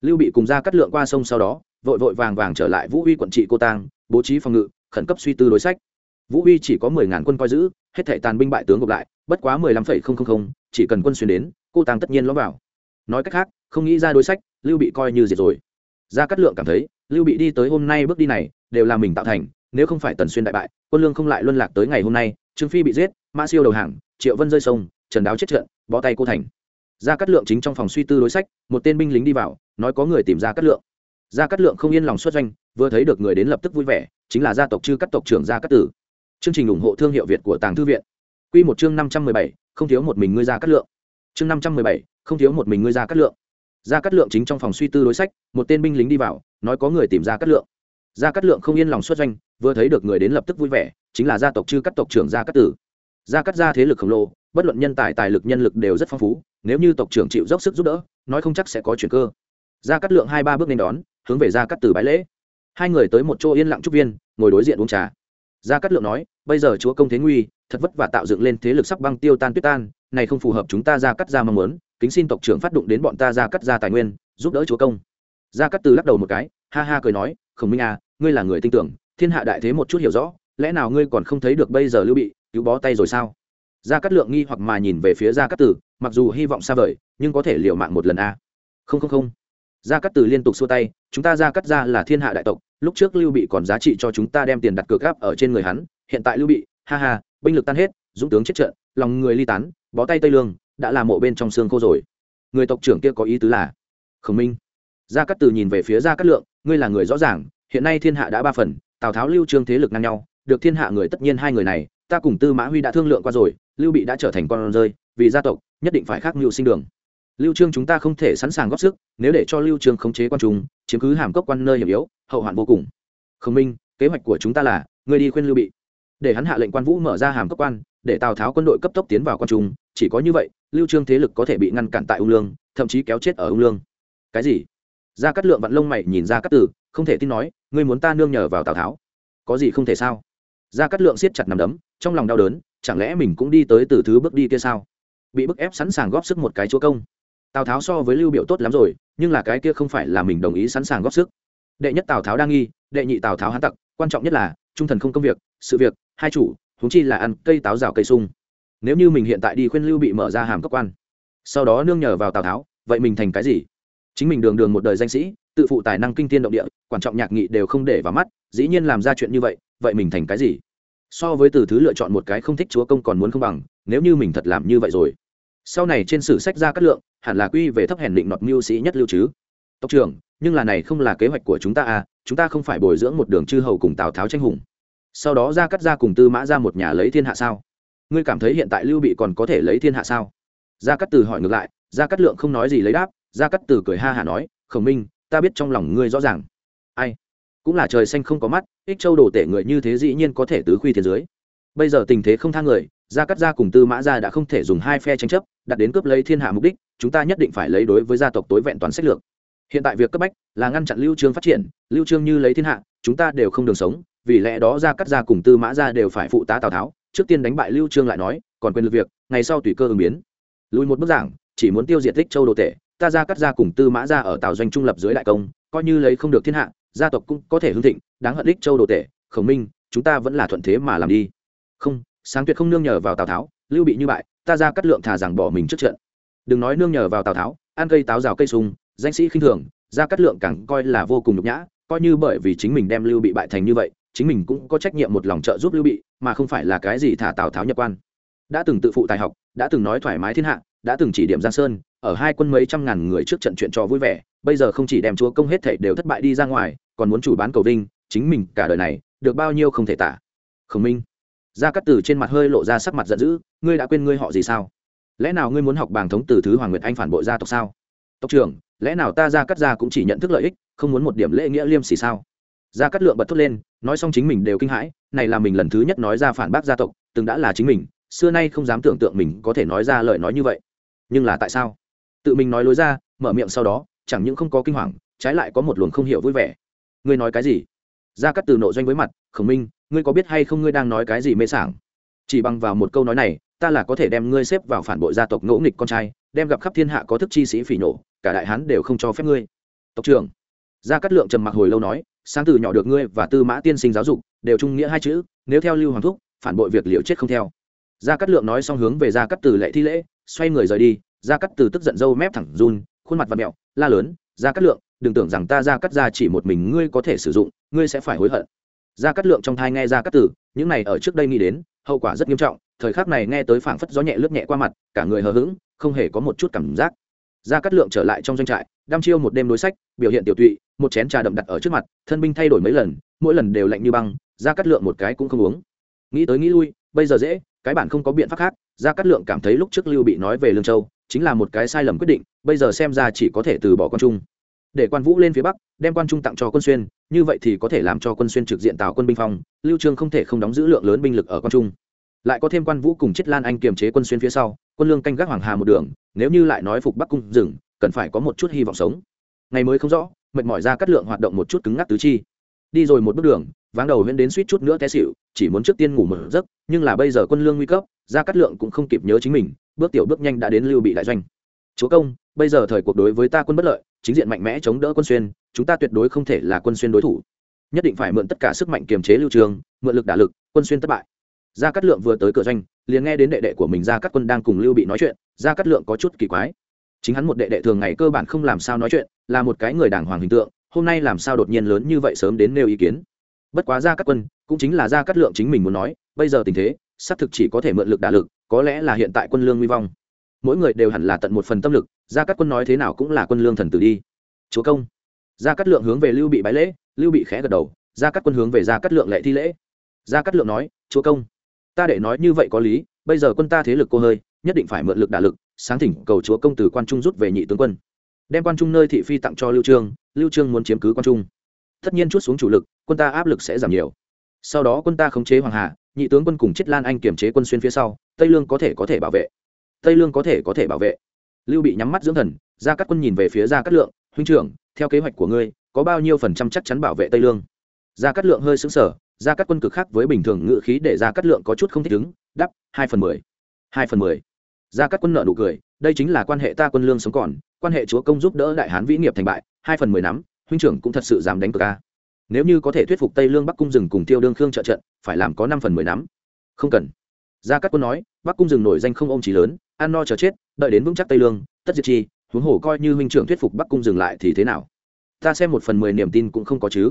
Lưu bị cùng ra cắt lượng qua sông sau đó, vội vội vàng vàng trở lại vũ huy quận trị cô tang, bố trí phòng ngự, khẩn cấp suy tư đối sách vũ huy chỉ có mười ngàn quân coi giữ, hết thể tàn binh bại tướng gộp lại, bất quá mười lăm phẩy không không không, chỉ cần quân xuyên đến, cô Tàng tất nhiên lõm vào. Nói cách khác, không nghĩ ra đối sách, lưu bị coi như diệt rồi. Gia cát lượng cảm thấy, lưu bị đi tới hôm nay bước đi này, đều là mình tạo thành, nếu không phải tần xuyên đại bại, quân lương không lại luân lạc tới ngày hôm nay, trương phi bị giết Ma siêu đầu hàng, triệu vân rơi sông, trần đáo chết trận, bó tay cô thành. Gia cát lượng chính trong phòng suy tư đối sách, một tên binh lính đi vào, nói có người tìm ra cát lượng. Gia cát lượng không yên lòng xuất doanh, vừa thấy được người đến lập tức vui vẻ, chính là gia tộc chư các tộc trưởng gia cát tử chương trình ủng hộ thương hiệu việt của tàng thư viện. Quy một chương năm trăm mười bảy, không thiếu một mình ngươi ra cắt lượng. Chương năm trăm mười bảy, không thiếu một mình ngươi ra cắt lượng. Ra cắt lượng chính trong phòng suy tư đối sách, một tên binh lính đi vào, nói có người tìm ra cắt lượng. Ra cắt lượng không yên lòng xuất doanh, vừa thấy được người đến lập tức vui vẻ, chính là gia tộc chư cắt tộc trưởng gia cắt tử. Gia cắt gia thế lực khổng lồ, bất luận nhân tài tài lực, nhân lực đều rất phong phú, nếu như tộc trưởng chịu dốc sức giúp đỡ, nói không chắc sẽ có chuyển cơ. Gia cắt lượng hai ba bước lên đón, hướng về gia cắt tử bái lễ. Hai người tới một chỗ yên lặng trúc viên, ngồi đối diện uống trà gia cát lượng nói, bây giờ chúa công thế nguy, thật vất vả tạo dựng lên thế lực sắc băng tiêu tan tuyết tan, này không phù hợp chúng ta gia cát gia mong muốn, kính xin tộc trưởng phát động đến bọn ta gia cát gia tài nguyên, giúp đỡ chúa công. Gia cát tử lắc đầu một cái, ha ha cười nói, khổng minh à ngươi là người tin tưởng, thiên hạ đại thế một chút hiểu rõ, lẽ nào ngươi còn không thấy được bây giờ lưu bị, cứu bó tay rồi sao? Gia cát lượng nghi hoặc mà nhìn về phía gia cát tử mặc dù hy vọng xa vời, nhưng có thể liều mạng một lần a à. không không không. Gia cát tử liên tục xua tay, chúng ta gia cát gia là thiên hạ đại tộc lúc trước lưu bị còn giá trị cho chúng ta đem tiền đặt cược gáp ở trên người hắn, hiện tại lưu bị, ha ha, binh lực tan hết, dũng tướng chết trận, lòng người ly tán, bó tay tây lương, đã là mộ bên trong xương khô rồi. Người tộc trưởng kia có ý tứ là, khổng minh. Gia cát tử nhìn về phía gia cát lượng, ngươi là người rõ ràng, hiện nay thiên hạ đã ba phần, tào tháo lưu trương thế lực ngang nhau, được thiên hạ người tất nhiên hai người này, ta cùng tư mã huy đã thương lượng qua rồi, lưu bị đã trở thành con rơi, vì gia tộc, nhất định phải khác mưu sinh đường. Lưu trương chúng ta không thể sẵn sàng góp sức, nếu để cho lưu trương khống chế quan trung, chiếm cứ hàm cốc quan nơi hiểm yếu hậu hoạn vô cùng. Khổng minh, kế hoạch của chúng ta là, ngươi đi khuyên lưu bị. Để hắn hạ lệnh quan vũ mở ra hàm cấp quan, để tào tháo quân đội cấp tốc tiến vào quan trung. Chỉ có như vậy, lưu trương thế lực có thể bị ngăn cản tại ung lương, thậm chí kéo chết ở ung lương. Cái gì? Gia cát lượng vặn lông mày nhìn ra cắt tử, không thể tin nói, ngươi muốn ta nương nhờ vào tào tháo? Có gì không thể sao? Gia cát lượng siết chặt nằm đấm, trong lòng đau đớn, chẳng lẽ mình cũng đi tới từ thứ bước đi kia sao? Bị bức ép sẵn sàng góp sức một cái chúa công. Tào tháo so với lưu biểu tốt lắm rồi, nhưng là cái kia không phải là mình đồng ý sẵn sàng góp sức đệ nhất tào tháo đang nghi, đệ nhị tào tháo hán tặc, quan trọng nhất là, trung thần không công việc, sự việc, hai chủ, huống chi là ăn cây táo rào cây sung. Nếu như mình hiện tại đi khuyên lưu bị mở ra hàm cấp quan, sau đó nương nhờ vào tào tháo, vậy mình thành cái gì? Chính mình đường đường một đời danh sĩ, tự phụ tài năng kinh thiên động địa, quan trọng nhạc nghị đều không để vào mắt, dĩ nhiên làm ra chuyện như vậy vậy mình thành cái gì? So với từ thứ lựa chọn một cái không thích chúa công còn muốn không bằng, nếu như mình thật làm như vậy rồi. Sau này trên sử sách ra cát lượng, hẳn là quy về thấp hèn định nọt mưu sĩ nhất lưu chứ. Tộc trưởng nhưng là này không là kế hoạch của chúng ta à chúng ta không phải bồi dưỡng một đường chư hầu cùng tào tháo tranh hùng. Sau đó ra cắt ra cùng tư mã ra một nhà lấy thiên hạ sao? Ngươi cảm thấy hiện tại lưu bị còn có thể lấy thiên hạ sao? Gia cắt từ hỏi ngược lại gia cắt lượng không nói gì lấy đáp gia cắt từ cười ha hả nói, khổng minh, ta biết trong lòng ngươi rõ ràng. Ai? Cũng là trời xanh không có mắt, ích châu đồ tể người như thế dĩ nhiên có thể tứ khuy thiên dưới bây giờ tình thế không thang người gia cắt gia cùng tư mã gia đã không thể dùng hai phe tranh chấp, đặt đến cướp lấy thiên hạ mục đích, chúng ta nhất định phải lấy đối với gia tộc tối vẹn toàn sách lược hiện tại việc cấp bách là ngăn chặn lưu trương phát triển, lưu trương như lấy thiên hạ, chúng ta đều không đường sống, vì lẽ đó gia cắt gia cùng tư mã gia đều phải phụ tá tào tháo, trước tiên đánh bại lưu trương lại nói, còn quyền lực việc, ngày sau tùy cơ ứng biến. Lùi một bước giảng, chỉ muốn tiêu diệt tích châu đồ tể, ta gia cắt gia cùng tư mã gia ở tào doanh trung lập dưới đại công, coi như lấy không được thiên hạ, gia tộc cũng có thể hưng thịnh, đáng hận đích châu đồ tể, khổng minh, chúng ta vẫn là thuận thế mà làm đi. Không, sáng tuyệt không nương nhờ vào tào tháo, lưu bị như bại, ta ra cắt lượng thả rằng bỏ mình trước trận. Đừng nói nương nhờ vào tào tháo, ăn cây táo rào cây sung danh sĩ khinh thường ra cắt lượng càng coi là vô cùng nhục nhã, coi như bởi vì chính mình đem lưu bị bại thành như vậy, chính mình cũng có trách nhiệm một lòng trợ giúp lưu bị, mà không phải là cái gì thả tào tháo nhập quan. Đã từng tự phụ tài học, đã từng nói thoải mái thiên hạ, đã từng chỉ điểm giang sơn, ở hai quân mấy trăm ngàn người trước trận chuyện trò vui vẻ, bây giờ không chỉ đem chúa công hết thảy đều thất bại đi ra ngoài, còn muốn chủ bán cầu vinh, chính mình cả đời này, được bao nhiêu không thể tả. Khổng minh, gia cát tử trên mặt hơi lộ ra sắc mặt giận dữ, ngươi đã quên ngươi họ gì sao? Lẽ nào ngươi muốn học bảng thống từ thứ hoàng nguyệt anh phản bội gia tộc sao? Tộc trưởng, lẽ nào ta ra cắt ra cũng chỉ nhận thức lợi ích, không muốn một điểm lễ nghĩa liêm sỉ sao? Ra cắt lượng bật thốt lên, nói xong chính mình đều kinh hãi, này là mình lần thứ nhất nói ra phản bác gia tộc, từng đã là chính mình, xưa nay không dám tưởng tượng mình có thể nói ra lời nói như vậy. Nhưng là tại sao? Tự mình nói lối ra, mở miệng sau đó, chẳng những không có kinh hoàng, trái lại có một luồng không hiểu vui vẻ. Ngươi nói cái gì? Ra cắt từ nội doanh với mặt, khổng minh, ngươi có biết hay không ngươi đang nói cái gì mê sảng? Chỉ bằng vào một câu nói này, ta là có thể đem ngươi xếp vào phản bội gia tộc ngỗ nghịch con trai, đem gặp khắp thiên hạ có thức chi sĩ phỉ nổ cả đại hán đều không cho phép ngươi. Tộc trưởng, gia cát lượng trầm mặc hồi lâu nói, sáng từ nhỏ được ngươi và tư mã tiên sinh giáo dục, đều trung nghĩa hai chữ, nếu theo lưu hoàng thúc, phản bội việc liệu chết không theo. Gia cát lượng nói xong hướng về gia cát từ lệ thi lễ, xoay người rời đi. Gia cát từ tức giận dâu mép thẳng run, khuôn mặt và mẹo, la lớn, gia cát lượng, đừng tưởng rằng ta gia cát gia chỉ một mình ngươi có thể sử dụng, ngươi sẽ phải hối hận. Gia cát lượng trong thai nghe gia cát tử những này ở trước đây nghĩ đến, hậu quả rất nghiêm trọng, thời khắc này nghe tới phảng phất gió nhẹ lướt nhẹ qua mặt, cả người hờ hững, không hề có một chút cảm giác gia cát lượng trở lại trong doanh trại, đăm chiêu một đêm đối sách, biểu hiện tiểu tụy, một chén trà đậm đặt ở trước mặt, thân binh thay đổi mấy lần, mỗi lần đều lạnh như băng gia cát lượng một cái cũng không uống. Nghĩ tới nghĩ lui, bây giờ dễ, cái bản không có biện pháp khác gia cát lượng cảm thấy lúc trước lưu bị nói về lương châu, chính là một cái sai lầm quyết định, bây giờ xem ra chỉ có thể từ bỏ quan trung. Để quan vũ lên phía bắc, đem quan trung tặng cho quân xuyên, như vậy thì có thể làm cho quân xuyên trực diện tạo quân binh phong, lưu trương không thể không đóng giữ lượng lớn binh lực ở quan trung lại có thêm quan vũ cùng chết lan anh kiềm chế quân xuyên phía sau, quân lương canh gác hoàng hà một đường, nếu như lại nói phục bắc cung rừng, cần phải có một chút hy vọng sống. Ngày mới không rõ, mệt mỏi ra cắt lượng hoạt động một chút cứng ngắc tứ chi. Đi rồi một bước đường, váng đầu huyễn đến suýt chút nữa té xịu chỉ muốn trước tiên ngủ một giấc, nhưng là bây giờ quân lương nguy cấp, ra cắt lượng cũng không kịp nhớ chính mình, bước tiểu bước nhanh đã đến lưu bị đại doanh. Chúa công, bây giờ thời cuộc đối với ta quân bất lợi, chính diện mạnh mẽ chống đỡ quân xuyên, chúng ta tuyệt đối không thể là quân xuyên đối thủ. Nhất định phải mượn tất cả sức mạnh kiềm chế lưu trường, mượn lực đả lực, quân xuyên thất bại gia cát lượng vừa tới cửa doanh liền nghe đến đệ đệ của mình gia cát quân đang cùng lưu bị nói chuyện gia cát lượng có chút kỳ quái chính hắn một đệ đệ thường ngày cơ bản không làm sao nói chuyện là một cái người đàng hoàng hình tượng hôm nay làm sao đột nhiên lớn như vậy sớm đến nêu ý kiến bất quá gia cát quân cũng chính là gia cát lượng chính mình muốn nói bây giờ tình thế xác thực chỉ có thể mượn lực đả lực có lẽ là hiện tại quân lương nguy vong mỗi người đều hẳn là tận một phần tâm lực gia cát quân nói thế nào cũng là quân lương thần tử đi chúa công gia cát lượng hướng về lưu bị bái lễ lưu bị khẽ gật đầu gia cát quân hướng về gia cát lượng lệ thi lễ gia cát lượng nói chúa công ta để nói như vậy có lý, bây giờ quân ta thế lực cô hơi, nhất định phải mượn lực đả lực, sáng thỉnh cầu chúa công tử quan trung rút về nhị tướng quân. Đem quan trung nơi thị phi tặng cho lưu trương lưu trương muốn chiếm cứ quan trung. Tất nhiên chút xuống chủ lực, quân ta áp lực sẽ giảm nhiều. Sau đó quân ta khống chế hoàng hà, nhị tướng quân cùng chết lan anh kiểm chế quân xuyên phía sau, tây lương có thể có thể bảo vệ. Tây lương có thể có thể bảo vệ. Lưu bị nhắm mắt dưỡng thần ra các quân nhìn về phía ra cát lượng, huynh trưởng, theo kế hoạch của ngươi, có bao nhiêu phần trăm chắc chắn bảo vệ tây lương? Ra cát lượng hơi sững sờ ra các quân cực khác với bình thường ngự khí để ra cắt lượng có chút không thích ứng đắp hai phần mười, hai phần mười. Ra các quân nợ nụ cười, đây chính là quan hệ ta quân lương sống còn, quan hệ chúa công giúp đỡ đại hán vĩ nghiệp thành bại, hai phần mười nắm, huynh trưởng cũng thật sự dám đánh cờ ca. Nếu như có thể thuyết phục tây lương bắc cung rừng cùng tiêu đương khương trợ trận, phải làm có năm phần mười nắm. Không cần. Gia cát quân nói, bắc cung rừng nổi danh không ôm trí lớn, ăn no chờ chết, đợi đến vững chắc tây lương, tất diệt chi, huống hồ coi như huynh trưởng thuyết phục bắc cung dừng lại thì thế nào? Ta xem một phần mười niềm tin cũng không có chứ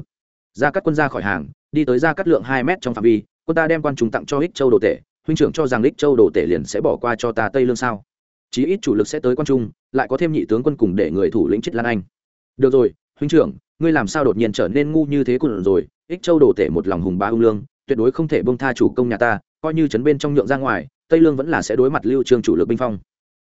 ra cắt quân ra khỏi hàng, đi tới ra cắt lượng hai mét trong phạm vi, quân ta đem quan trung tặng cho ích châu đồ tể, huynh trưởng cho rằng ích châu đồ tể liền sẽ bỏ qua cho ta tây lương sao? Chí ít chủ lực sẽ tới quan trung, lại có thêm nhị tướng quân cùng để người thủ lĩnh chết lan anh. Được rồi, huynh trưởng, ngươi làm sao đột nhiên trở nên ngu như thế quân rồi, ích châu đồ tể một lòng hùng ba ung lương, tuyệt đối không thể bông tha chủ công nhà ta, coi như chấn bên trong nhượng ra ngoài, tây lương vẫn là sẽ đối mặt lưu trương chủ lực binh phong.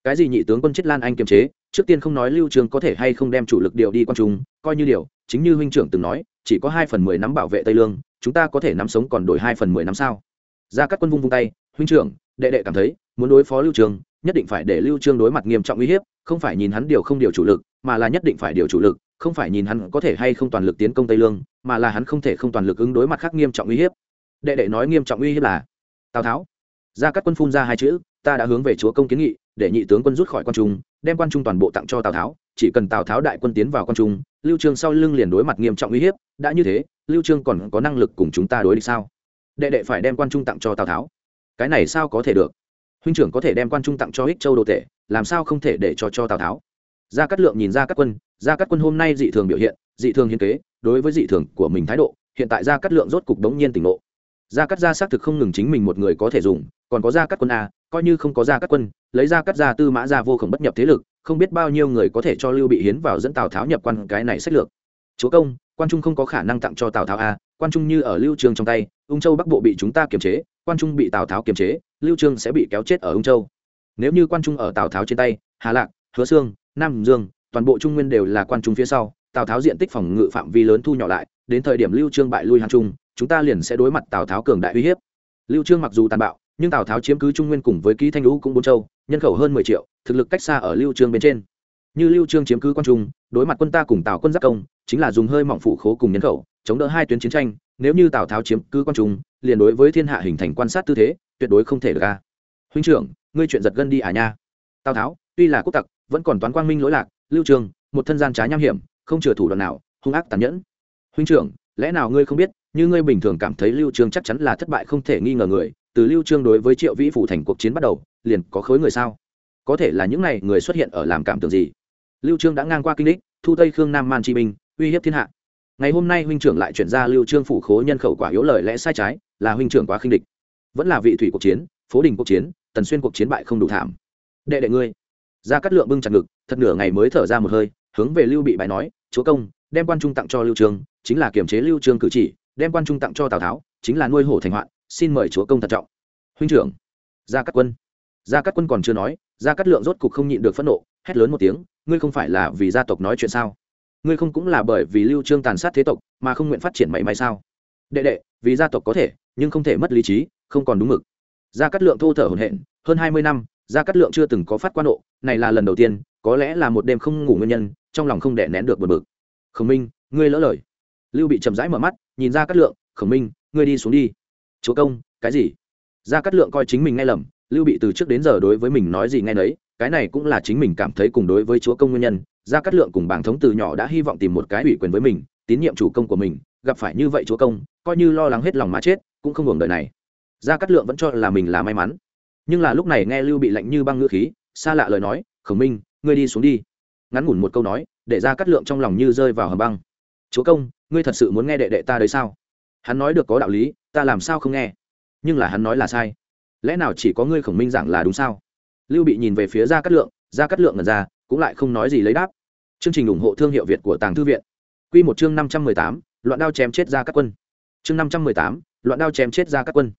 Cái gì nhị tướng quân chết lan anh kiềm chế, trước tiên không nói lưu trương có thể hay không đem chủ lực điều đi quan trung, coi như điều, chính như huynh trưởng từng nói chỉ có hai phần mười nắm bảo vệ tây lương, chúng ta có thể nắm sống còn đổi hai phần mười năm sao? Ra các quân vung vung tay, huynh trưởng, đệ đệ cảm thấy, muốn đối phó lưu trường, nhất định phải để lưu trương đối mặt nghiêm trọng uy hiếp, không phải nhìn hắn điều không điều chủ lực, mà là nhất định phải điều chủ lực, không phải nhìn hắn có thể hay không toàn lực tiến công tây lương, mà là hắn không thể không toàn lực ứng đối mặt khác nghiêm trọng uy hiếp. Đệ đệ nói nghiêm trọng uy hiếp là, tào tháo. Ra các quân phun ra hai chữ, ta đã hướng về chúa công kiến nghị, để nhị tướng quân rút khỏi quan trung, đem quan trung toàn bộ tặng cho tào tháo chỉ cần tào tháo đại quân tiến vào quan trung, lưu trương sau lưng liền đối mặt nghiêm trọng uy hiếp, đã như thế, lưu trương còn có năng lực cùng chúng ta đối địch sao? Đệ đệ phải đem quan trung tặng cho tào tháo. Cái này sao có thể được? Huynh trưởng có thể đem quan trung tặng cho ích châu đồ tể, làm sao không thể để cho cho tào tháo? Gia cát lượng nhìn ra các quân, gia cát quân hôm nay dị thường biểu hiện, dị thường hiến kế, đối với dị thường của mình thái độ, hiện tại gia cát lượng rốt cục đống nhiên tỉnh ngộ. Gia cát gia xác thực không ngừng chính mình một người có thể dùng, còn có gia cát quân a, coi như không có gia cát quân, lấy gia cát gia tư mã gia vô khổng bất nhập thế lực không biết bao nhiêu người có thể cho lưu bị hiến vào dẫn tào tháo nhập quan cái này sách lược. Chúa công, quan trung không có khả năng tặng cho tào tháo a, quan trung như ở lưu trường trong tay, ung châu bắc bộ bị chúng ta kiềm chế, quan trung bị tào tháo kiềm chế, lưu trương sẽ bị kéo chết ở ung châu. Nếu như quan trung ở tào tháo trên tay, hà lạc, hứa sương, nam dương, toàn bộ trung nguyên đều là quan trung phía sau, tào tháo diện tích phòng ngự phạm vi lớn thu nhỏ lại, đến thời điểm lưu trương bại lui hàng trung, chúng ta liền sẽ đối mặt tào tháo cường đại uy hiếp. Lưu trương mặc dù tàn bạo, nhưng tào tháo chiếm cứ trung nguyên cùng với ký thanh lũ cũng bốn châu nhân khẩu hơn 10 triệu, thực lực cách xa ở lưu trương bên trên. Như lưu trương chiếm cứ quan trung, đối mặt quân ta cùng tào quân giáp công, chính là dùng hơi mỏng phủ khố cùng nhân khẩu, chống đỡ hai tuyến chiến tranh, nếu như tào tháo chiếm cứ quan trung, liền đối với thiên hạ hình thành quan sát tư thế, tuyệt đối không thể được a. Huynh trưởng, ngươi chuyện giật gân đi à nha. Tào tháo, tuy là quốc tặc, vẫn còn toán quang minh lỗi lạc, lưu trường một thân gian trái nham hiểm, không chừa thủ đoạn nào, hung ác tàn nhẫn. Huynh trưởng, lẽ nào ngươi không biết, như ngươi bình thường cảm thấy lưu trương chắc chắn là thất bại không thể nghi ngờ người từ lưu trương đối với triệu vĩ phủ thành cuộc chiến bắt đầu, liền có khối người sao? Có thể là những này người xuất hiện ở làm cảm tưởng gì? Lưu trương đã ngang qua kinh đích, thu tây khương nam man chi binh uy hiếp thiên hạ. Ngày hôm nay huynh trưởng lại chuyển ra lưu trương phủ khố nhân khẩu quả yếu lời lẽ sai trái, là huynh trưởng quá khinh địch. Vẫn là vị thủy cuộc chiến, phố đình cuộc chiến, tần xuyên cuộc chiến bại không đủ thảm. Đệ đệ ngươi, ra cắt lượng bưng chặt ngực, thật nửa ngày mới thở ra một hơi, hướng về lưu bị bài nói, chúa công, đem quan trung tặng cho lưu trương, chính là kiểm chế lưu trương cử chỉ, đem quan trung tặng cho tào tháo, chính là nuôi hổ thành hoạn xin mời chúa công thận trọng. Huynh trưởng, gia cát quân. Gia cát quân còn chưa nói, gia cát lượng rốt cục không nhịn được phẫn nộ, hét lớn một tiếng, ngươi không phải là vì gia tộc nói chuyện sao? Ngươi không cũng là bởi vì lưu trương tàn sát thế tộc mà không nguyện phát triển mảy may sao? Đệ đệ, vì gia tộc có thể, nhưng không thể mất lý trí, không còn đúng mực. Gia cát lượng thô thở hổn hển, hơn hai mươi năm, gia cát lượng chưa từng có phát quan nộ, này là lần đầu tiên, có lẽ là một đêm không ngủ nguyên nhân, trong lòng không đè nén được bực bực. Khổng minh, ngươi lỡ lời. Lưu bị chậm rãi mở mắt, nhìn ra cát lượng, khổng minh, ngươi đi xuống đi chúa công, cái gì? Gia cát lượng coi chính mình nghe lầm, lưu bị từ trước đến giờ đối với mình nói gì nghe nấy, cái này cũng là chính mình cảm thấy cùng đối với chúa công nguyên nhân. Gia cát lượng cùng bảng thống từ nhỏ đã hy vọng tìm một cái ủy quyền với mình, tín nhiệm chủ công của mình, gặp phải như vậy chúa công, coi như lo lắng hết lòng mà chết, cũng không hưởng đời này. Gia cát lượng vẫn cho là mình là may mắn. Nhưng là lúc này nghe lưu bị lạnh như băng ngữ khí, xa lạ lời nói, khổng minh, ngươi đi xuống đi. Ngắn ngủn một câu nói, để gia cát lượng trong lòng như rơi vào hầm băng. Chúa công, ngươi thật sự muốn nghe đệ đệ ta đấy sao? Hắn nói được có đạo lý, ta làm sao không nghe? Nhưng là hắn nói là sai. Lẽ nào chỉ có ngươi khổng minh giảng là đúng sao? Lưu bị nhìn về phía gia cát lượng, gia cát lượng ngần ra, cũng lại không nói gì lấy đáp. Chương trình ủng hộ thương hiệu việt của tàng thư viện. Q một chương năm trăm mười tám, loạn đao chém chết gia các quân. Chương năm trăm mười tám, loạn đao chém chết gia các quân.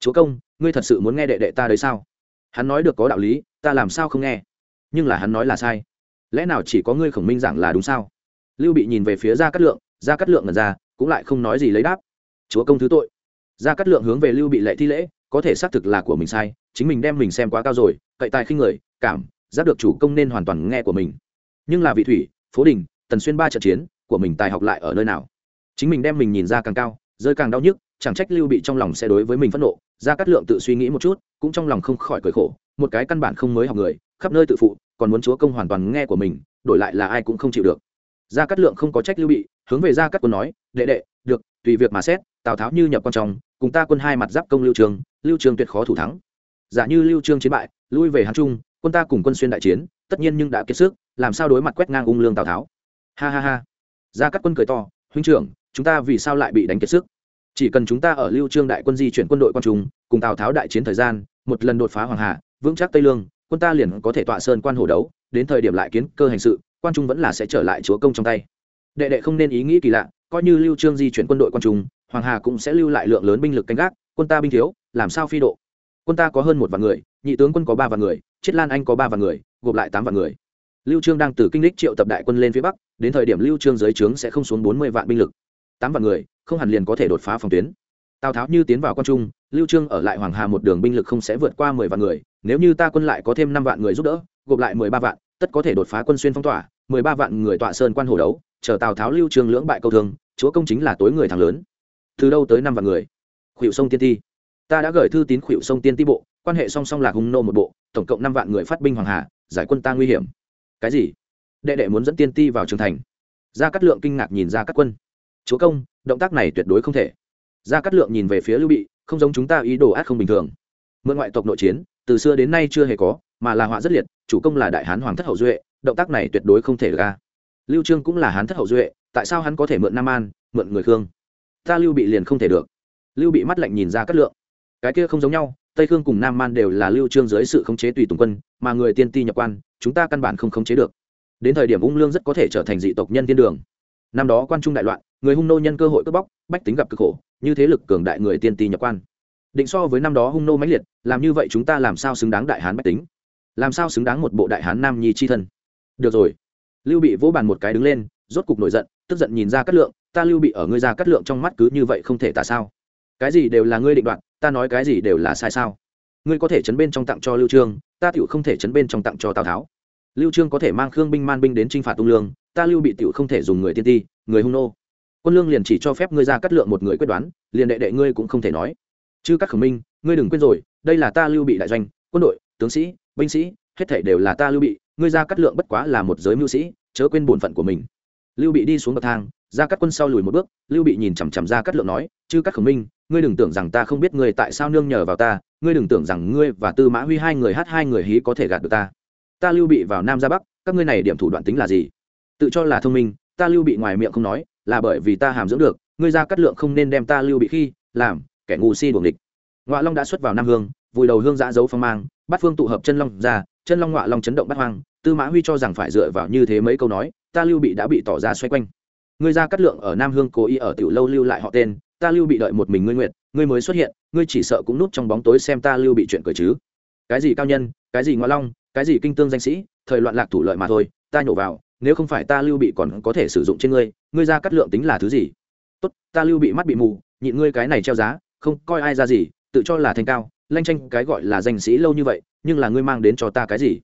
Chúa công, ngươi thật sự muốn nghe đệ đệ ta đấy sao? Hắn nói được có đạo lý, ta làm sao không nghe? Nhưng là hắn nói là sai. Lẽ nào chỉ có ngươi khổng minh giảng là đúng sao? Lưu bị nhìn về phía gia cát lượng, gia cát lượng ngần ra, cũng lại không nói gì lấy đáp chúa công thứ tội. Gia cát lượng hướng về lưu bị lệ thi lễ, có thể xác thực là của mình sai, chính mình đem mình xem quá cao rồi, cậy tài khinh người, cảm, giác được chủ công nên hoàn toàn nghe của mình. Nhưng là vị thủy, phố đình, tần xuyên ba trận chiến, của mình tài học lại ở nơi nào? Chính mình đem mình nhìn ra càng cao, rơi càng đau nhức, chẳng trách lưu bị trong lòng sẽ đối với mình phẫn nộ. Gia cát lượng tự suy nghĩ một chút, cũng trong lòng không khỏi cười khổ, một cái căn bản không mới học người, khắp nơi tự phụ, còn muốn chúa công hoàn toàn nghe của mình, đổi lại là ai cũng không chịu được. Gia cát lượng không có trách lưu bị, hướng về gia cát quân nói, đệ đệ, được, tùy việc mà xét tào tháo như nhập con trong cùng ta quân hai mặt giáp công lưu trường lưu trường tuyệt khó thủ thắng. Giả như lưu trương chiến bại, lui về hán trung, quân ta cùng quân xuyên đại chiến, tất nhiên nhưng đã kiệt sức, làm sao đối mặt quét ngang ung lương tào tháo? Ha ha ha. Ra các quân cười to, huynh trưởng, chúng ta vì sao lại bị đánh kiệt sức? Chỉ cần chúng ta ở lưu trương đại quân di chuyển quân đội quan trung, cùng tào tháo đại chiến thời gian, một lần đột phá hoàng hà, vững chắc tây lương, quân ta liền có thể tọa sơn quan hồ đấu, đến thời điểm lại kiến cơ hành sự, quan trung vẫn là sẽ trở lại chúa công trong tay. Đệ đệ không nên ý nghĩ kỳ lạ, coi như lưu trương di chuyển quân đội quan trung hoàng hà cũng sẽ lưu lại lượng lớn binh lực canh gác, quân ta binh thiếu, làm sao phi độ? Quân ta có hơn một vạn người, nhị tướng quân có ba vạn người, chiết lan anh có ba vạn người, gộp lại tám vạn người. Lưu trương đang từ kinh lịch triệu tập đại quân lên phía bắc, đến thời điểm lưu trương dưới trướng sẽ không xuống bốn mươi vạn binh lực. Tám vạn người, không hẳn liền có thể đột phá phòng tuyến. Tào tháo như tiến vào quan trung, lưu trương ở lại hoàng hà một đường binh lực không sẽ vượt qua mười vạn người, nếu như ta quân lại có thêm năm vạn người giúp đỡ, gộp lại mười ba vạn, tất có thể đột phá quân xuyên phong tỏa, mười ba vạn người tọa sơn quan hồ đấu, chờ tào tháo lưu trương lưỡng bại câu thương, chúa công chính là tối người thắng lớn từ đâu tới năm vạn người? Khuỵu sông tiên ti. Ta đã gửi thư tín khuỵu sông tiên ti bộ, quan hệ song song là hung nô một bộ, tổng cộng năm vạn người phát binh hoàng hà, giải quân ta nguy hiểm. Cái gì? Đệ đệ muốn dẫn tiên ti vào trường thành. Gia cát lượng kinh ngạc nhìn ra các quân. Chúa công, động tác này tuyệt đối không thể. Gia cát lượng nhìn về phía lưu bị, không giống chúng ta ý đồ ác không bình thường. Mượn ngoại tộc nội chiến, từ xưa đến nay chưa hề có, mà là họa rất liệt, chủ công là đại hán hoàng thất hậu duệ, động tác này tuyệt đối không thể ra lưu trương cũng là hán thất hậu duệ, tại sao hắn có thể mượn nam an, mượn người khương? Ta lưu bị liền không thể được. Lưu bị mắt lạnh nhìn ra cát lượng. Cái kia không giống nhau, tây khương cùng nam man đều là lưu trương dưới sự khống chế tùy tùng quân, mà người tiên ti nhập quan, chúng ta căn bản không khống chế được. Đến thời điểm ung lương rất có thể trở thành dị tộc nhân thiên đường. Năm đó quan trung đại loạn, người hung nô nhân cơ hội cướp bóc, bách tính gặp cực khổ, như thế lực cường đại người tiên ti nhập quan. Định so với năm đó hung nô mãnh liệt, làm như vậy chúng ta làm sao xứng đáng đại hán bách tính? Làm sao xứng đáng một bộ đại hán nam nhi chi thân? Được rồi. Lưu bị vỗ bàn một cái đứng lên, rốt cục nổi giận, tức giận nhìn ra cát lượng ta lưu bị ở ngươi ra cát lượng trong mắt cứ như vậy không thể tả sao. Cái gì đều là ngươi định đoạt, ta nói cái gì đều là sai sao? Ngươi có thể chấn bên trong tặng cho lưu trương, ta tiểu không thể chấn bên trong tặng cho tào tháo. Lưu trương có thể mang khương binh man binh đến chinh phạt tung lương, ta lưu bị tiểu không thể dùng người tiên ti, người hung nô. Quân lương liền chỉ cho phép ngươi ra cắt lượng một người quyết đoán, liền đệ đệ ngươi cũng không thể nói. Chứ các khổng minh, ngươi đừng quên rồi, đây là ta lưu bị đại doanh, quân đội, tướng sĩ, binh sĩ, hết thảy đều là ta lưu bị, ngươi ra cắt lượng bất quá là một giới mưu sĩ, chớ quên bổn phận của mình. Lưu bị đi xuống bậc thang ra cắt quân sau lùi một bước, lưu bị nhìn chằm chằm ra cắt lượng nói chứ các khổng minh, ngươi đừng tưởng rằng ta không biết ngươi tại sao nương nhờ vào ta, ngươi đừng tưởng rằng ngươi và tư mã huy hai người hát hai người hí có thể gạt được ta. Ta lưu bị vào nam ra bắc, các ngươi này điểm thủ đoạn tính là gì? Tự cho là thông minh, ta lưu bị ngoài miệng không nói, là bởi vì ta hàm dưỡng được, ngươi ra cắt lượng không nên đem ta lưu bị khi làm kẻ ngu si đuồng địch ngoại long đã xuất vào nam hương, vùi đầu hương giã dấu phong mang, bắt phương tụ hợp chân long ra, chân long ngọa long chấn động bắt hoang, tư mã huy cho rằng phải dựa vào như thế mấy câu nói, ta lưu bị đã bị tỏ ra xoay quanh ngươi ra cắt lượng ở nam hương cố ý ở tiểu lâu lưu lại họ tên, ta lưu bị đợi một mình ngươi nguyện, ngươi mới xuất hiện, ngươi chỉ sợ cũng núp trong bóng tối xem ta lưu bị chuyện cười chứ. Cái gì cao nhân, cái gì ngoa long, cái gì kinh tương danh sĩ, thời loạn lạc thủ lợi mà thôi, ta nhổ vào, nếu không phải ta lưu bị còn có thể sử dụng trên ngươi ngươi ra cắt lượng tính là thứ gì? Tốt, ta lưu bị mắt bị mù, nhịn ngươi cái này treo giá, không coi ai ra gì, tự cho là thanh cao, lanh tranh cái gọi là danh sĩ lâu như vậy, nhưng là ngươi mang đến cho ta cái gì?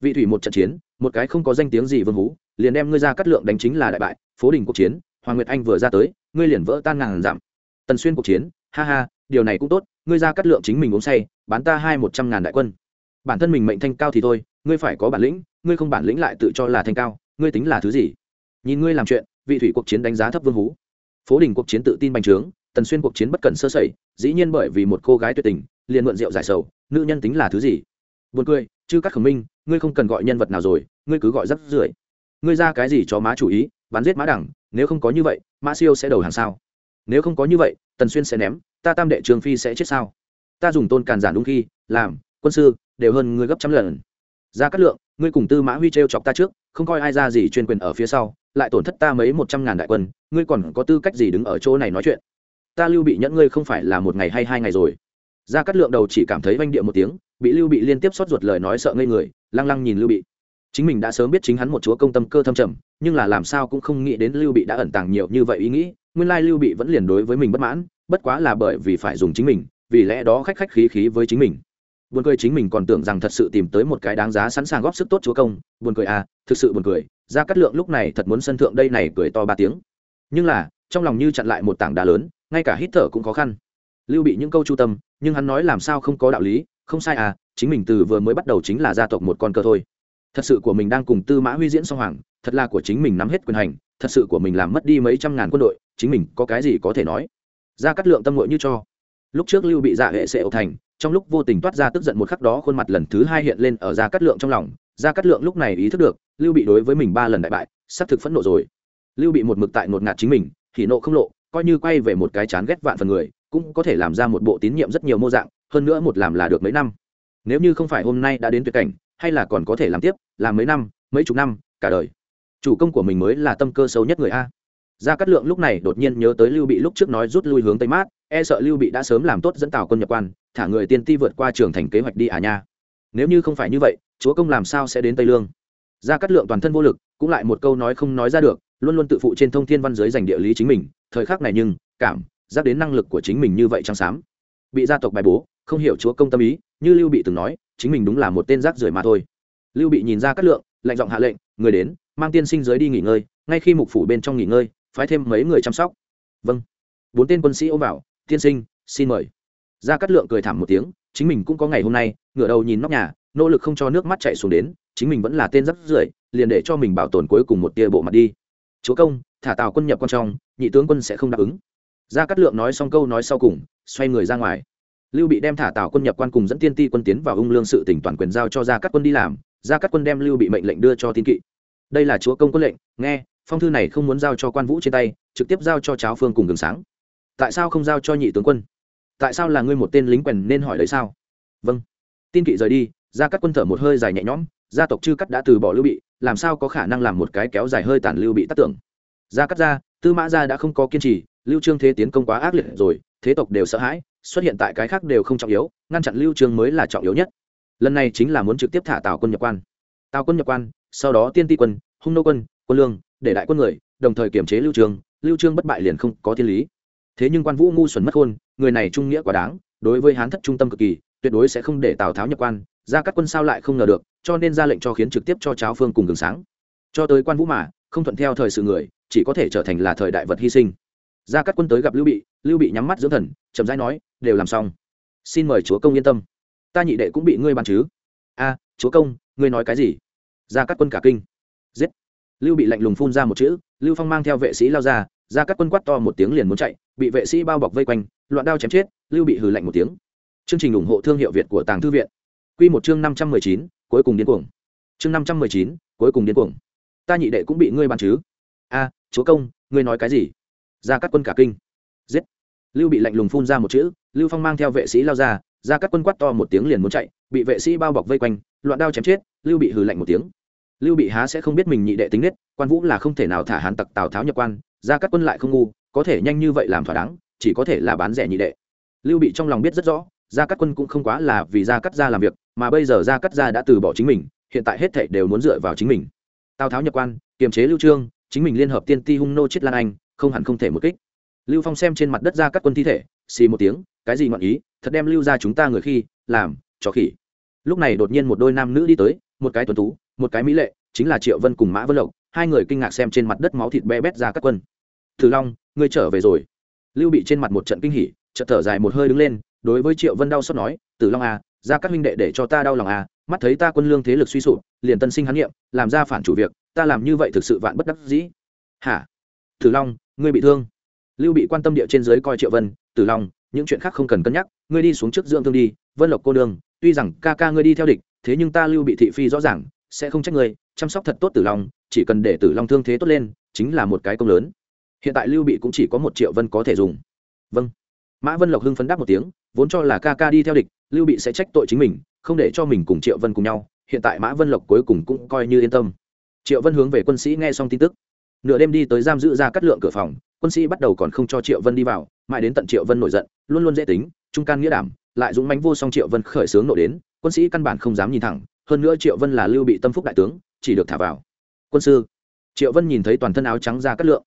Vị thủy một trận chiến, một cái không có danh tiếng gì vương hú, liền đem ngươi ra cắt lượng đánh chính là đại bại, phố đình cuộc chiến, hoàng nguyệt anh vừa ra tới, ngươi liền vỡ tan ngàn giảm tần xuyên cuộc chiến, ha ha, điều này cũng tốt, ngươi ra cắt lượng chính mình uống say, bán ta hai một trăm ngàn đại quân. Bản thân mình mệnh thanh cao thì thôi, ngươi phải có bản lĩnh, ngươi không bản lĩnh lại tự cho là thanh cao, ngươi tính là thứ gì? Nhìn ngươi làm chuyện, vị thủy cuộc chiến đánh giá thấp vương hú. Phố đình cuộc chiến tự tin bành trướng, tần xuyên cuộc chiến bất cần sơ sẩy, dĩ nhiên bởi vì một cô gái tuyệt tình, liền mượn rượu giải sầu, nữ nhân tính là thứ gì? Buồn cười chứ các khổng minh, ngươi không cần gọi nhân vật nào rồi, ngươi cứ gọi rắc rưởi. Ngươi ra cái gì cho má chủ ý, bắn giết mã đẳng, nếu không có như vậy, mã siêu sẽ đầu hàng sao? Nếu không có như vậy, tần xuyên sẽ ném, ta tam đệ trường phi sẽ chết sao? Ta dùng tôn càn giản đúng khi, làm, quân sư, đều hơn ngươi gấp trăm lần. Ra cát lượng, ngươi cùng tư mã huy t chọc ta trước, không coi ai ra gì chuyên quyền ở phía sau, lại tổn thất ta mấy một trăm ngàn đại quân, ngươi còn có tư cách gì đứng ở chỗ này nói chuyện? Ta lưu bị nhẫn ngươi không phải là một ngày hay hai ngày rồi. Ra cát lượng đầu chỉ cảm thấy oanh địa một tiếng bị lưu bị liên tiếp xót ruột lời nói sợ ngây người, lăng lăng nhìn lưu bị. Chính mình đã sớm biết chính hắn một chúa công tâm cơ thâm trầm, nhưng là làm sao cũng không nghĩ đến lưu bị đã ẩn tàng nhiều như vậy ý nghĩ, nguyên lai lưu bị vẫn liền đối với mình bất mãn, bất quá là bởi vì phải dùng chính mình, vì lẽ đó khách khách khí khí với chính mình. Buồn cười chính mình còn tưởng rằng thật sự tìm tới một cái đáng giá sẵn sàng góp sức tốt chúa công, buồn cười à thực sự buồn cười ra cắt lượng lúc này thật muốn sân thượng đây này cười to ba tiếng. Nhưng là, trong lòng như chặn lại một tảng đá lớn, ngay cả hít thở cũng khó khăn. Lưu bị những câu chu tâm, nhưng hắn nói làm sao không có đạo lý không sai à chính mình từ vừa mới bắt đầu chính là gia tộc một con cờ thôi. Thật sự của mình đang cùng tư mã huy diễn song hoàng, thật là của chính mình nắm hết quyền hành, thật sự của mình làm mất đi mấy trăm ngàn quân đội, chính mình có cái gì có thể nói? Ra cắt lượng tâm ngội như cho. Lúc trước lưu bị dạ hệ sẽ ẩu thành, trong lúc vô tình toát ra tức giận một khắc đó khuôn mặt lần thứ hai hiện lên ở ra cắt lượng trong lòng. Ra cắt lượng lúc này ý thức được, lưu bị đối với mình ba lần đại bại, sắp thực phẫn nộ rồi. Lưu bị một mực tại ngột ngạt chính mình thì nộ không lộ, coi như quay về một cái chán ghét vạn phần người, cũng có thể làm ra một bộ tín nhiệm rất nhiều mô dạng hơn nữa một làm là được mấy năm. Nếu như không phải hôm nay đã đến tuyệt cảnh, hay là còn có thể làm tiếp, làm mấy năm, mấy chục năm, cả đời. Chủ công của mình mới là tâm cơ sâu nhất người a. Gia cát lượng lúc này đột nhiên nhớ tới lưu bị lúc trước nói rút lui hướng tây mát e sợ lưu bị đã sớm làm tốt dẫn tào quân nhập quan, thả người tiên ti vượt qua trường thành kế hoạch đi à nha. Nếu như không phải như vậy, chúa công làm sao sẽ đến tây lương? Gia cát lượng toàn thân vô lực, cũng lại một câu nói không nói ra được, luôn luôn tự phụ trên thông thiên văn giới giành địa lý chính mình, thời khắc này nhưng, cảm, giác đến năng lực của chính mình như vậy trăng xám. Bị gia tộc bài bố không hiểu chúa công tâm ý, như lưu bị từng nói, chính mình đúng là một tên rác rưởi mà thôi. Lưu bị nhìn ra cát lượng lệnh giọng hạ lệnh, người đến, mang tiên sinh giới đi nghỉ ngơi, ngay khi mục phủ bên trong nghỉ ngơi, phái thêm mấy người chăm sóc. Vâng. Bốn tên quân sĩ ôm vào, tiên sinh, xin mời. Ra cát lượng cười thảm một tiếng, chính mình cũng có ngày hôm nay, ngửa đầu nhìn nóc nhà, nỗ lực không cho nước mắt chạy xuống đến, chính mình vẫn là tên rắc rưởi, liền để cho mình bảo tồn cuối cùng một tia bộ mặt đi. Chúa công, thả tào quân nhập quan trong, nhị tướng quân sẽ không đáp ứng. Ra cát lượng nói xong câu nói sau cùng, xoay người ra ngoài lưu bị đem thả tào quân nhập quan cùng dẫn tiên ti quân tiến vào ung lương sự tỉnh toàn quyền giao cho gia cát quân đi làm, gia cát quân đem lưu bị mệnh lệnh đưa cho tin kỵ. Đây là chúa công quân lệnh, nghe, phong thư này không muốn giao cho quan vũ trên tay, trực tiếp giao cho cháo phương cùng Đường sáng. Tại sao không giao cho nhị tướng quân? Tại sao là ngươi một tên lính quèn nên hỏi đấy sao? Vâng. Tin kỵ rời đi, gia cát quân thở một hơi dài nhẹ nhõm, gia tộc chư cắt đã từ bỏ lưu bị, làm sao có khả năng làm một cái kéo dài hơi tàn lưu bị tác tưởng? Gia cắt gia, tư mã gia đã không có kiên trì, lưu trương thế tiến công quá ác liệt rồi, thế tộc đều sợ hãi xuất hiện tại cái khác đều không trọng yếu, ngăn chặn lưu trương mới là trọng yếu nhất. Lần này chính là muốn trực tiếp thả tào quân nhập quan. Tào quân nhập quan, sau đó tiên ti quân, hung nô quân quân lương, để đại quân người, đồng thời kiểm chế lưu trương lưu trương bất bại liền không có thiên lý. Thế nhưng quan vũ ngu xuẩn mất khôn người này trung nghĩa quá đáng, đối với hán thất trung tâm cực kỳ, tuyệt đối sẽ không để tào tháo nhập quan, ra các quân sao lại không ngờ được, cho nên ra lệnh cho khiến trực tiếp cho cháo phương cùng đường sáng. Cho tới quan vũ mà, không thuận theo thời sự người, chỉ có thể trở thành là thời đại vật hy sinh. Ra các quân tới gặp lưu bị lưu bị nhắm mắt dưỡng thần, chậm rãi nói đều làm xong. Xin mời chúa công yên tâm. Ta nhị đệ cũng bị ngươi bàn chứ? A, chúa công, ngươi nói cái gì? Ra các quân cả kinh. Giết. Lưu bị lạnh lùng phun ra một chữ, lưu phong mang theo vệ sĩ lao ra ra các quân quát to một tiếng liền muốn chạy, bị vệ sĩ bao bọc vây quanh, loạn đao chém chết, lưu bị hừ lạnh một tiếng. Chương trình ủng hộ thương hiệu việt của tàng thư viện. Q một chương năm trăm mười chín, cuối cùng điên cuồng. Chương năm trăm mười chín, cuối cùng điên cuồng. Ta nhị đệ cũng bị ngươi bàn chứ? A, chúa công, ngươi nói cái gì? Ra các quân cả kinh. Giết lưu bị lạnh lùng phun ra một chữ, lưu phong mang theo vệ sĩ lao ra ra các quân quát to một tiếng liền muốn chạy, bị vệ sĩ bao bọc vây quanh, loạn đao chém chết, lưu bị hừ lạnh một tiếng. Lưu bị há sẽ không biết mình nhị đệ tính nết, quan vũ là không thể nào thả hàn tặc tào tháo nhập quan, ra các quân lại không ngu, có thể nhanh như vậy làm thỏa đáng, chỉ có thể là bán rẻ nhị đệ. Lưu bị trong lòng biết rất rõ gia các quân cũng không quá là vì gia cắt gia làm việc, mà bây giờ gia cắt gia đã từ bỏ chính mình, hiện tại hết thảy đều muốn dựa vào chính mình. Tào tháo nhập quan, kiềm chế lưu trương, chính mình liên hợp tiên ti hung nô chết lan anh, không hẳn không thể một kích lưu phong xem trên mặt đất ra các quân thi thể, xì một tiếng, cái gì ngọn ý? Thật đem lưu ra chúng ta người khi, làm, cho khỉ. Lúc này đột nhiên một đôi nam nữ đi tới, một cái tuấn tú, một cái mỹ lệ, chính là triệu vân cùng mã vân lộc, hai người kinh ngạc xem trên mặt đất máu thịt be bét ra các quân. Thử long, ngươi trở về rồi. Lưu bị trên mặt một trận kinh hỉ, chợt thở dài một hơi đứng lên, đối với triệu vân đau xót nói tử long à ra các huynh đệ để cho ta đau lòng à mắt thấy ta quân lương thế lực suy sụp, liền tân sinh hán nghiệm, làm ra phản chủ việc, ta làm như vậy thực sự vạn bất đắc dĩ. Hả? Tử long, ngươi bị thương? Lưu bị quan tâm địa trên dưới coi triệu vân, tử long, những chuyện khác không cần cân nhắc, ngươi đi xuống trước dưỡng thương đi, vân lộc cô đường tuy rằng ca ca ngươi đi theo địch, thế nhưng ta lưu bị thị phi rõ ràng, sẽ không trách ngươi, chăm sóc thật tốt tử long, chỉ cần để tử long thương thế tốt lên, chính là một cái công lớn. Hiện tại lưu bị cũng chỉ có một triệu vân có thể dùng. Vâng. Mã vân lộc hưng phấn đáp một tiếng, vốn cho là ca ca đi theo địch, lưu bị sẽ trách tội chính mình, không để cho mình cùng triệu vân cùng nhau, hiện tại mã vân lộc cuối cùng cũng coi như yên tâm. Triệu vân hướng về quân sĩ nghe xong tin tức nửa đêm đi tới giam giữ ra cắt lượng cửa phòng, quân sĩ bắt đầu còn không cho triệu vân đi vào, mãi đến tận triệu vân nổi giận, luôn luôn dễ tính, trung can nghĩa đảm, lại dũng mánh vô song triệu vân khởi sướng nổi đến, quân sĩ căn bản không dám nhìn thẳng, hơn nữa triệu vân là lưu bị tâm phúc đại tướng, chỉ được thả vào. Quân sư, triệu vân nhìn thấy toàn thân áo trắng ra cắt lượng.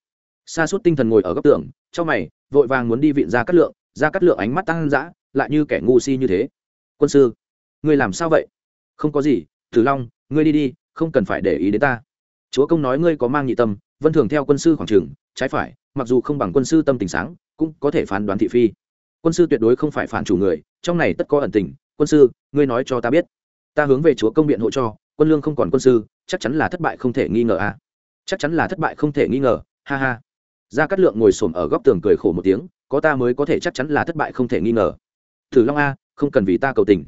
Xa suốt tinh thần ngồi ở góc tường trong mày, vội vàng muốn đi viện ra cắt lượng, ra cắt lượng ánh mắt tăng dã, lại như kẻ ngu si như thế. Quân sư, ngươi làm sao vậy? Không có gì thử long, ngươi đi đi, không cần phải để ý đến ta. Chúa công nói ngươi có mang nhị tâm vân thường theo quân sư khoảng trường, trái phải, mặc dù không bằng quân sư tâm tình sáng, cũng có thể phán đoán thị phi. Quân sư tuyệt đối không phải phản chủ người, trong này tất có ẩn tình. Quân sư, ngươi nói cho ta biết. Ta hướng về chúa công biện hộ cho, quân lương không còn quân sư, chắc chắn là thất bại không thể nghi ngờ à. Chắc chắn là thất bại không thể nghi ngờ, ha ha. Gia cát lượng ngồi xổm ở góc tường cười khổ một tiếng, có ta mới có thể chắc chắn là thất bại không thể nghi ngờ. Thử long a, không cần vì ta cầu tình.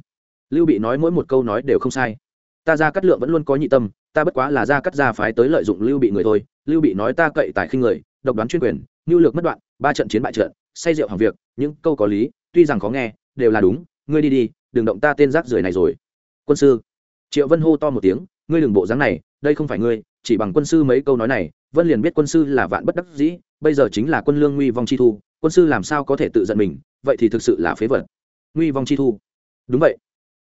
Lưu bị nói mỗi một câu nói đều không sai. Ta gia cát lượng vẫn luôn có nhị tâm ta bất quá là ra cắt ra phái tới lợi dụng lưu bị người thôi. Lưu bị nói ta cậy tài khinh người, độc đoán chuyên quyền, nhu lược mất đoạn, ba trận chiến bại trận, say rượu hàng việc, những câu có lý, tuy rằng khó nghe, đều là đúng. Ngươi đi đi, đừng động ta tên rác rưởi này rồi. Quân sư, triệu vân hô to một tiếng, ngươi đừng bộ dáng này, đây không phải ngươi, chỉ bằng quân sư mấy câu nói này, vân liền biết quân sư là vạn bất đắc dĩ, bây giờ chính là quân lương nguy vong chi thu, quân sư làm sao có thể tự giận mình, vậy thì thực sự là phế vật. Nguy vong chi thu. Đúng vậy.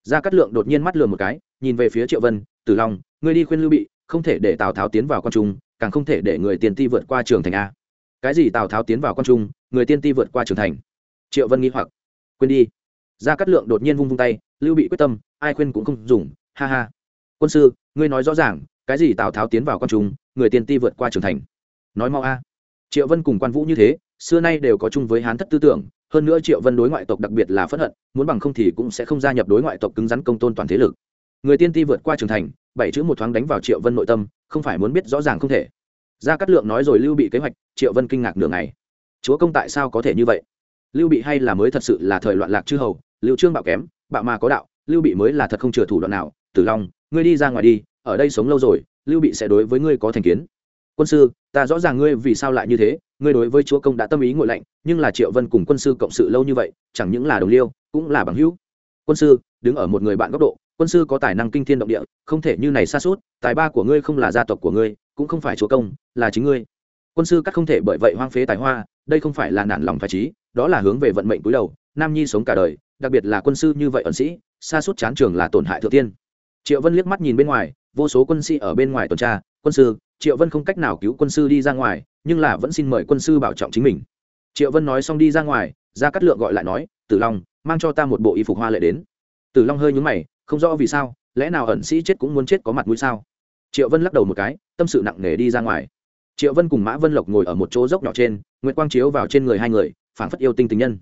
Gia cát lượng đột nhiên mắt lườm một cái, nhìn về phía triệu vân tử long, ngươi đi khuyên lưu bị, không thể để tào tháo tiến vào quan trung, càng không thể để người Tiên ti vượt qua trường thành a. Cái gì tào tháo tiến vào quan trung, người tiên ti vượt qua trường thành? Triệu vân nghĩ hoặc. Quên đi. Gia cát lượng đột nhiên vung vung tay, lưu bị quyết tâm, ai khuyên cũng không dùng, ha ha. Quân sư, ngươi nói rõ ràng, cái gì tào tháo tiến vào quan trung, người tiên ti vượt qua trường thành? Nói mau a. Triệu vân cùng quan vũ như thế, xưa nay đều có chung với hán thất tư tưởng, hơn nữa triệu vân đối ngoại tộc đặc biệt là phẫn hận, muốn bằng không thì cũng sẽ không gia nhập đối ngoại tộc cứng rắn công tôn toàn thế lực. Người tiên ti vượt qua trường thành bảy chữ một thoáng đánh vào triệu vân nội tâm, không phải muốn biết rõ ràng không thể. Gia cát lượng nói rồi lưu bị kế hoạch, triệu vân kinh ngạc nửa ngày. Chúa công tại sao có thể như vậy? Lưu bị hay là mới thật sự là thời loạn lạc chư hầu, lưu trương bạo kém, bạo mà có đạo, lưu bị mới là thật không chừa thủ đoạn nào. Tử long, ngươi đi ra ngoài đi, ở đây sống lâu rồi, lưu bị sẽ đối với ngươi có thành kiến. Quân sư, ta rõ ràng ngươi vì sao lại như thế, ngươi đối với chúa công đã tâm ý ngội lạnh, nhưng là triệu vân cùng quân sư cộng sự lâu như vậy, chẳng những là đồng liêu, cũng là bằng hữu. Quân sư, đứng ở một người bạn góc độ quân sư có tài năng kinh thiên động địa, không thể như này xa suốt, tài ba của ngươi không là gia tộc của ngươi, cũng không phải chúa công, là chính ngươi. Quân sư các không thể bởi vậy hoang phế tài hoa, đây không phải là nản lòng phải trí, đó là hướng về vận mệnh cúi đầu, nam nhi sống cả đời, đặc biệt là quân sư như vậy ẩn sĩ, xa suốt chán trường là tổn hại thượng tiên. Triệu vân liếc mắt nhìn bên ngoài, vô số quân sĩ ở bên ngoài tuần tra, quân sư, triệu vân không cách nào cứu quân sư đi ra ngoài, nhưng là vẫn xin mời quân sư bảo trọng chính mình. Triệu vân nói xong đi ra ngoài ra cắt lượng gọi lại nói, tử long, mang cho ta một bộ y phục hoa lệ đến. Tử long hơi nhúng mày không rõ vì sao, lẽ nào ẩn sĩ chết cũng muốn chết có mặt mũi sao? Triệu vân lắc đầu một cái, tâm sự nặng nề đi ra ngoài. Triệu vân cùng mã vân lộc ngồi ở một chỗ dốc nhỏ trên nguyễn quang chiếu vào trên người hai người, phảng phất yêu tinh tình nhân.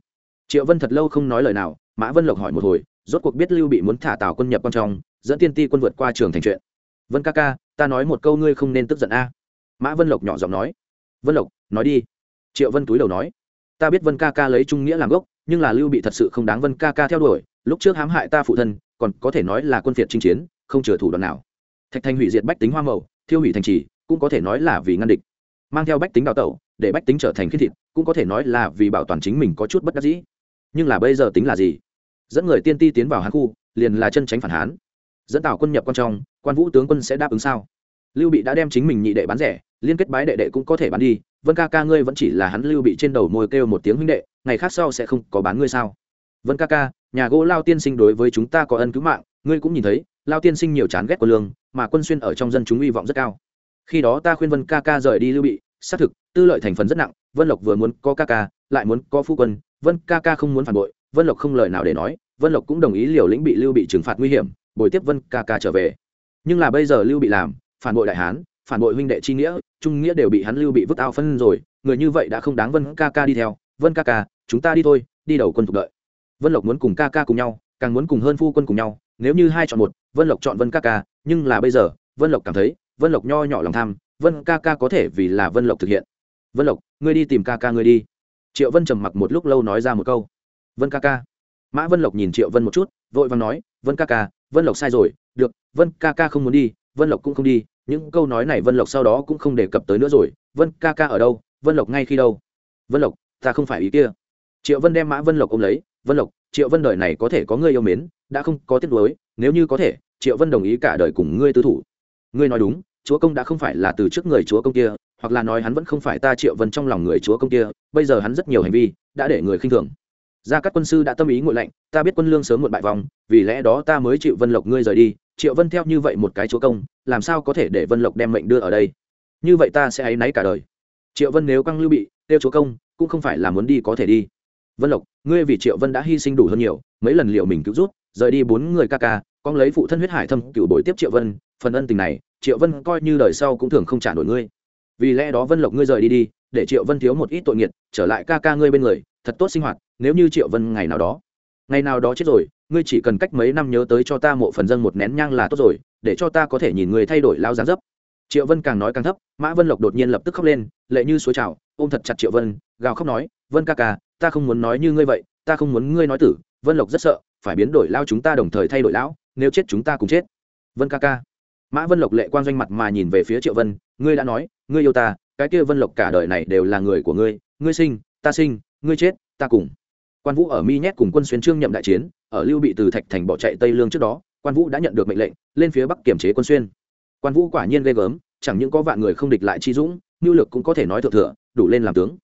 Triệu vân thật lâu không nói lời nào, mã vân lộc hỏi một hồi, rốt cuộc biết lưu bị muốn thả tào quân nhập quan trong, dẫn tiên ti quân vượt qua trường thành chuyện. Vân ca ca, ta nói một câu ngươi không nên tức giận a. Mã vân lộc nhỏ giọng nói. Vân lộc, nói đi. Triệu vân túi đầu nói. Ta biết vân ca ca lấy trung nghĩa làm gốc, nhưng là lưu bị thật sự không đáng vân ca ca theo đuổi, lúc trước hãm hại ta phụ thân còn có thể nói là quân phiệt chinh chiến, không chừa thủ đoạn nào. Thạch thành hủy diệt bách tính hoa màu thiêu hủy thành trì, cũng có thể nói là vì ngăn địch. Mang theo bách tính đào tẩu, để bách tính trở thành khiết thịt, cũng có thể nói là vì bảo toàn chính mình có chút bất đắc dĩ. Nhưng là bây giờ tính là gì? Dẫn người tiên ti tiến vào hán khu, liền là chân tránh phản hán. Dẫn tào quân nhập quan trong, quan vũ tướng quân sẽ đáp ứng sao? Lưu bị đã đem chính mình nhị đệ bán rẻ, liên kết bái đệ đệ cũng có thể bán đi, vân ca ca ngươi vẫn chỉ là hắn lưu bị trên đầu môi kêu một tiếng huynh đệ, ngày khác sau sẽ không có bán ngươi sao? Vân ca ca nhà gỗ lao tiên sinh đối với chúng ta có ân cứu mạng, ngươi cũng nhìn thấy, lao tiên sinh nhiều chán ghét quân lương, mà quân xuyên ở trong dân chúng hy vọng rất cao. Khi đó ta khuyên vân ca ca rời đi lưu bị, xác thực, tư lợi thành phần rất nặng, vân lộc vừa muốn có ca ca, lại muốn có phu quân, vân ca ca không muốn phản bội, vân lộc không lời nào để nói, vân lộc cũng đồng ý liều lĩnh bị lưu bị trừng phạt nguy hiểm, bồi tiếp vân ca ca trở về. Nhưng là bây giờ lưu bị làm, phản bội đại hán, phản bội huynh đệ chi nghĩa, trung nghĩa đều bị hắn lưu bị vứt ao phân rồi, người như vậy đã không đáng vân ca ca đi theo. Vân ca ca, chúng ta đi thôi, đi đầu quân phục đợi vân lộc muốn cùng ca ca cùng nhau càng muốn cùng hơn phu quân cùng nhau nếu như hai chọn một vân lộc chọn vân ca ca nhưng là bây giờ vân lộc cảm thấy vân lộc nho nhỏ lòng tham vân ca ca có thể vì là vân lộc thực hiện vân lộc ngươi đi tìm ca ca ngươi đi triệu vân trầm mặc một lúc lâu nói ra một câu vân ca ca mã vân lộc nhìn triệu vân một chút vội vàng nói vân ca ca vân lộc sai rồi được vân ca ca không muốn đi vân lộc cũng không đi những câu nói này vân lộc sau đó cũng không đề cập tới nữa rồi vân ca ca ở đâu vân lộc ngay khi đâu vân lộc ta không phải ý kia triệu vân đem mã vân lộc ôm lấy vân lộc, triệu vân đời này có thể có ngươi yêu mến, đã không có tiếc nuối, nếu như có thể, triệu vân đồng ý cả đời cùng ngươi tư thủ. Ngươi nói đúng, chúa công đã không phải là từ trước người chúa công kia, hoặc là nói hắn vẫn không phải ta triệu vân trong lòng người chúa công kia, bây giờ hắn rất nhiều hành vi, đã để người khinh thường. Ra các quân sư đã tâm ý ngội lạnh, ta biết quân lương sớm muộn bại vòng, vì lẽ đó ta mới chịu vân lộc ngươi rời đi, triệu vân theo như vậy một cái chúa công, làm sao có thể để vân lộc đem mệnh đưa ở đây? Như vậy ta sẽ áy náy cả đời. Triệu vân nếu căng lưu bị, tiêu chúa công, cũng không phải là muốn đi có thể đi. Vân lộc ngươi vì triệu vân đã hy sinh đủ hơn nhiều, mấy lần liệu mình cứu rút rời đi bốn người ca ca, con lấy phụ thân huyết hải thâm, cựu bồi tiếp triệu vân, phần ân tình này, triệu vân coi như đời sau cũng thường không trả nổi ngươi. Vì lẽ đó vân lộc ngươi rời đi đi, để triệu vân thiếu một ít tội nghiệt trở lại ca ca ngươi bên người, thật tốt sinh hoạt, nếu như triệu vân ngày nào đó, ngày nào đó chết rồi, ngươi chỉ cần cách mấy năm nhớ tới cho ta mộ phần dân một nén nhang là tốt rồi, để cho ta có thể nhìn người thay đổi lao giá dấp. Triệu vân càng nói càng thấp, mã vân lộc đột nhiên lập tức khóc lên, lệ như suối trào, ôm thật chặt triệu vân, gào khóc nói, vân ca ca ta không muốn nói như ngươi vậy, ta không muốn ngươi nói tử, vân lộc rất sợ, phải biến đổi lao chúng ta đồng thời thay đổi lão, nếu chết chúng ta cùng chết. Vân ca ca. Mã vân lộc lệ quan doanh mặt mà nhìn về phía triệu vân, ngươi đã nói, ngươi yêu ta, cái kia vân lộc cả đời này đều là người của ngươi ngươi sinh, ta sinh, ngươi chết, ta cùng. Quan vũ ở mi nhét cùng quân xuyên trương nhậm đại chiến, ở lưu bị từ thạch thành bỏ chạy tây lương trước đó, quan vũ đã nhận được mệnh lệnh, lên phía bắc kiểm chế quân xuyên. Quan vũ quả nhiên ghê gớm, chẳng những có vạn người không địch lại chi dũng nhu lực cũng có thể nói thượng thừa, đủ lên làm tướng.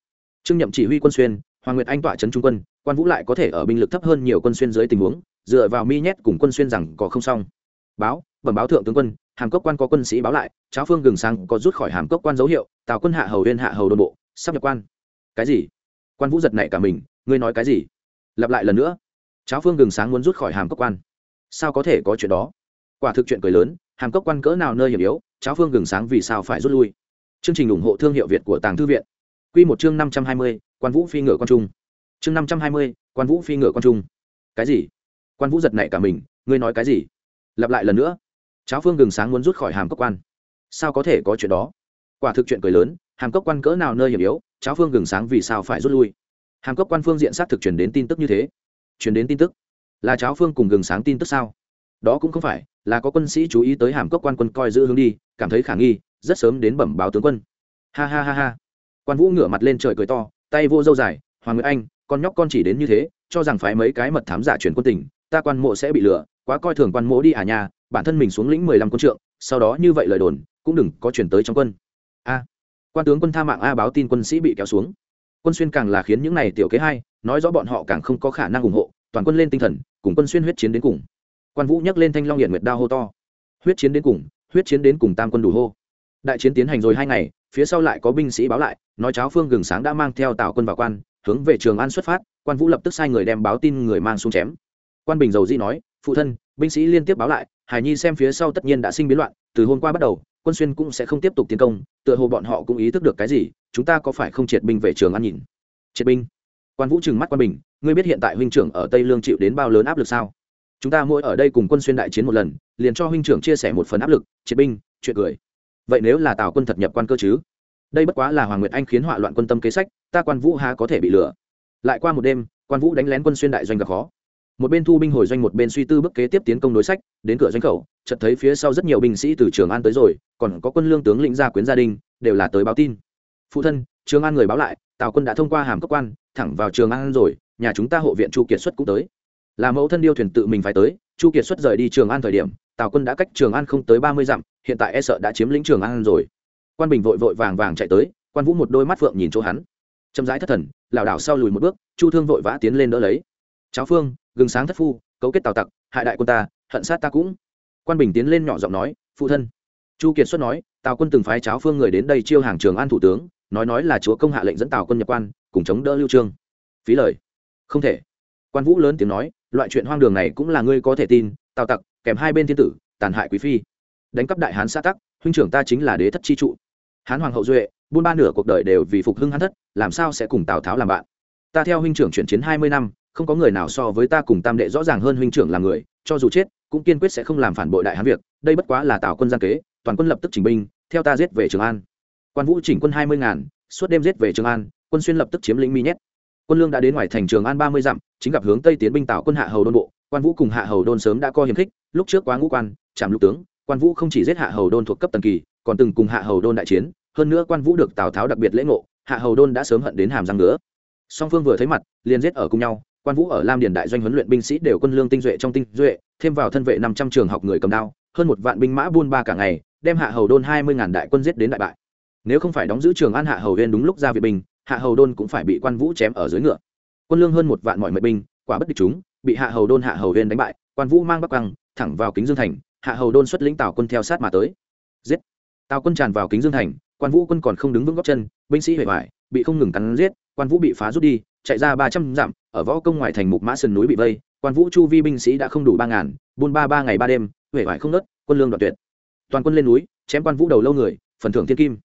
Trương nhậm chỉ huy quân xuyên hoàng nguyệt anh tọa trấn trung quân, quan vũ lại có thể ở binh lực thấp hơn nhiều quân xuyên dưới tình huống, dựa vào mi nhét cùng quân xuyên rằng có không xong. Báo, bẩm báo thượng tướng quân, hàm cốc quan có quân sĩ báo lại, cháo phương gừng sáng có rút khỏi hàm cốc quan dấu hiệu, tào quân hạ hầu huyên hạ hầu đồn bộ, sắp nhập quan. Cái gì? Quan vũ giật nảy cả mình, ngươi nói cái gì? Lặp lại lần nữa. Cháo phương gừng sáng muốn rút khỏi hàm cốc quan. Sao có thể có chuyện đó? Quả thực chuyện cười lớn, hàm cốc quan cỡ nào nơi hiểm yếu, cháo phương gừng sáng vì sao phải rút lui? Chương trình ủng hộ thương hiệu việt của tàng thư viện. Q một chương năm trăm hai mươi quan vũ phi ngựa quan trung chương năm trăm hai mươi quan vũ phi ngựa quan trung cái gì quan vũ giật nảy cả mình ngươi nói cái gì lặp lại lần nữa cháo phương gừng sáng muốn rút khỏi hàm cốc quan sao có thể có chuyện đó quả thực chuyện cười lớn hàm cốc quan cỡ nào nơi hiểm yếu cháo phương gừng sáng vì sao phải rút lui hàm cốc quan phương diện xác thực truyền đến tin tức như thế truyền đến tin tức là cháo phương cùng gừng sáng tin tức sao đó cũng không phải là có quân sĩ chú ý tới hàm cốc quan quân coi giữ hướng đi cảm thấy khả nghi rất sớm đến bẩm báo tướng quân ha ha ha ha quan vũ ngửa mặt lên trời cười to tay vô dâu dài, hoàng nguyễn anh, con nhóc con chỉ đến như thế, cho rằng phái mấy cái mật thám giả chuyển quân tình, ta quan mộ sẽ bị lừa, quá coi thường quan mộ đi à nhà bản thân mình xuống lĩnh mười lăm quân trượng, sau đó như vậy lời đồn, cũng đừng có chuyển tới trong quân. A, quan tướng quân tha mạng a báo tin quân sĩ bị kéo xuống. Quân xuyên càng là khiến những này tiểu kế hai, nói rõ bọn họ càng không có khả năng ủng hộ, toàn quân lên tinh thần, cùng quân xuyên huyết chiến đến cùng. Quan vũ nhắc lên thanh long hiện nguyệt đao hô to. Huyết chiến đến cùng, huyết chiến đến cùng tam quân đủ hô. Đại chiến tiến hành rồi hai ngày phía sau lại có binh sĩ báo lại, nói cháo phương gừng sáng đã mang theo tào quân vào quan, hướng về trường an xuất phát, quan vũ lập tức sai người đem báo tin người mang xuống chém. Quan bình dầu di nói, phụ thân, binh sĩ liên tiếp báo lại, hải nhi xem phía sau tất nhiên đã sinh biến loạn, từ hôm qua bắt đầu, quân xuyên cũng sẽ không tiếp tục tiến công, tựa hồ bọn họ cũng ý thức được cái gì, chúng ta có phải không triệt binh về trường an nhìn? Triệt binh? Quan vũ trừng mắt quan bình, ngươi biết hiện tại huynh trưởng ở tây lương chịu đến bao lớn áp lực sao? Chúng ta mỗi ở đây cùng quân xuyên đại chiến một lần, liền cho huynh trưởng chia sẻ một phần áp lực, triệt binh, chuyện cười vậy nếu là tào quân thật nhập quan cơ chứ? Đây bất quá là hoàng nguyệt anh khiến họa loạn quân tâm kế sách, ta quan vũ há có thể bị lừa. Lại qua một đêm, quan vũ đánh lén quân xuyên đại doanh gặp khó. Một bên thu binh hồi doanh, một bên suy tư bức kế tiếp tiến công đối sách, đến cửa doanh khẩu, chợt thấy phía sau rất nhiều binh sĩ từ trường an tới rồi, còn có quân lương tướng lĩnh gia quyến gia đình, đều là tới báo tin. Phụ thân, trường an người báo lại, tào quân đã thông qua hàm cấp quan, thẳng vào trường an rồi, nhà chúng ta hộ viện chu kiệt xuất cũng tới. Là mẫu thân điêu thuyền tự mình phải tới, chu kiệt xuất rời đi trường an thời điểm tào quân đã cách trường an không tới ba mươi dặm, hiện tại e sợ đã chiếm lĩnh trường an rồi. quan bình vội vội vàng vàng chạy tới, quan vũ một đôi mắt phượng nhìn chỗ hắn. chậm rãi thất thần, lảo đảo sau lùi một bước, chu thương vội vã tiến lên đỡ lấy. cháo phương, gừng sáng thất phu, cấu kết tào tặc, hại đại quân ta, hận sát ta cũng. quan bình tiến lên nhỏ giọng nói, phụ thân. chu kiệt xuất nói, tào quân từng phái cháo phương người đến đây chiêu hàng trường an thủ tướng, nói nói là chúa công hạ lệnh dẫn tào quân nhập quan, cùng chống đỡ lưu trương. phí lời. không thể. quan vũ lớn tiếng nói, loại chuyện hoang đường này cũng là ngươi có thể tin, tào tặc kèm hai bên thiên tử, tàn hại quý phi. Đánh cắp đại hán xã tắc, huynh trưởng ta chính là đế thất chi trụ. Hán hoàng hậu duệ, buôn ba nửa cuộc đời đều vì phục hưng hán thất, làm sao sẽ cùng tào tháo làm bạn? Ta theo huynh trưởng chuyển chiến hai mươi năm, không có người nào so với ta cùng tam đệ rõ ràng hơn huynh trưởng là người, cho dù chết, cũng kiên quyết sẽ không làm phản bội đại hán việc, đây bất quá là tào quân gian kế, toàn quân lập tức chỉnh binh, theo ta giết về trường an. Quan vũ chỉnh quân hai mươi ngàn, suốt đêm giết về trường an, quân xuyên lập tức chiếm lĩnh mi nhét. Quân lương đã đến ngoài thành trường an ba mươi dặm, chính gặp hướng tây tiến binh tào quân hạ hầu đôn bộ quan vũ cùng hạ hầu đôn sớm đã co hiềm khích, lúc trước quá ngũ quan, chạm lục tướng, quan vũ không chỉ giết hạ hầu đôn thuộc cấp tần kỳ, còn từng cùng hạ hầu đôn đại chiến, hơn nữa quan vũ được tào tháo đặc biệt lễ ngộ, hạ hầu đôn đã sớm hận đến hàm răng nữa song phương vừa thấy mặt, liền giết ở cùng nhau, quan vũ ở lam điền đại doanh huấn luyện binh sĩ đều quân lương tinh duệ trong tinh duệ, thêm vào thân vệ năm trăm trường học người cầm đao, hơn một vạn binh mã buôn ba cả ngày, đem hạ hầu đôn hai mươi ngàn đại quân giết đến đại bại. Nếu không phải đóng giữ trường an hạ hầu huyên đúng lúc ra viện binh, hạ hầu đôn cũng phải bị quan vũ chém ở dưới ngựa. Quân lương hơn một vạn mọi mệnh binh, quả bất địch chúng bị hạ hầu đôn hạ hầu huyên đánh bại, quan vũ mang bắc quang, thẳng vào kính dương thành, hạ hầu đôn xuất lĩnh tào quân theo sát mà tới. Giết! Tào quân tràn vào kính dương thành, quan vũ quân còn không đứng vững góc chân, binh sĩ huệ hoại, bị không ngừng cắn giết, quan vũ bị phá rút đi, chạy ra ba trăm dặm, ở võ công ngoài thành mục mã sườn núi bị vây, quan vũ chu vi binh sĩ đã không đủ ba ngàn, buôn ba ba ngày ba đêm huệ hoại không nớt, quân lương đoạn tuyệt. Toàn quân lên núi, chém quan vũ đầu lâu người, phần thưởng thiên kim.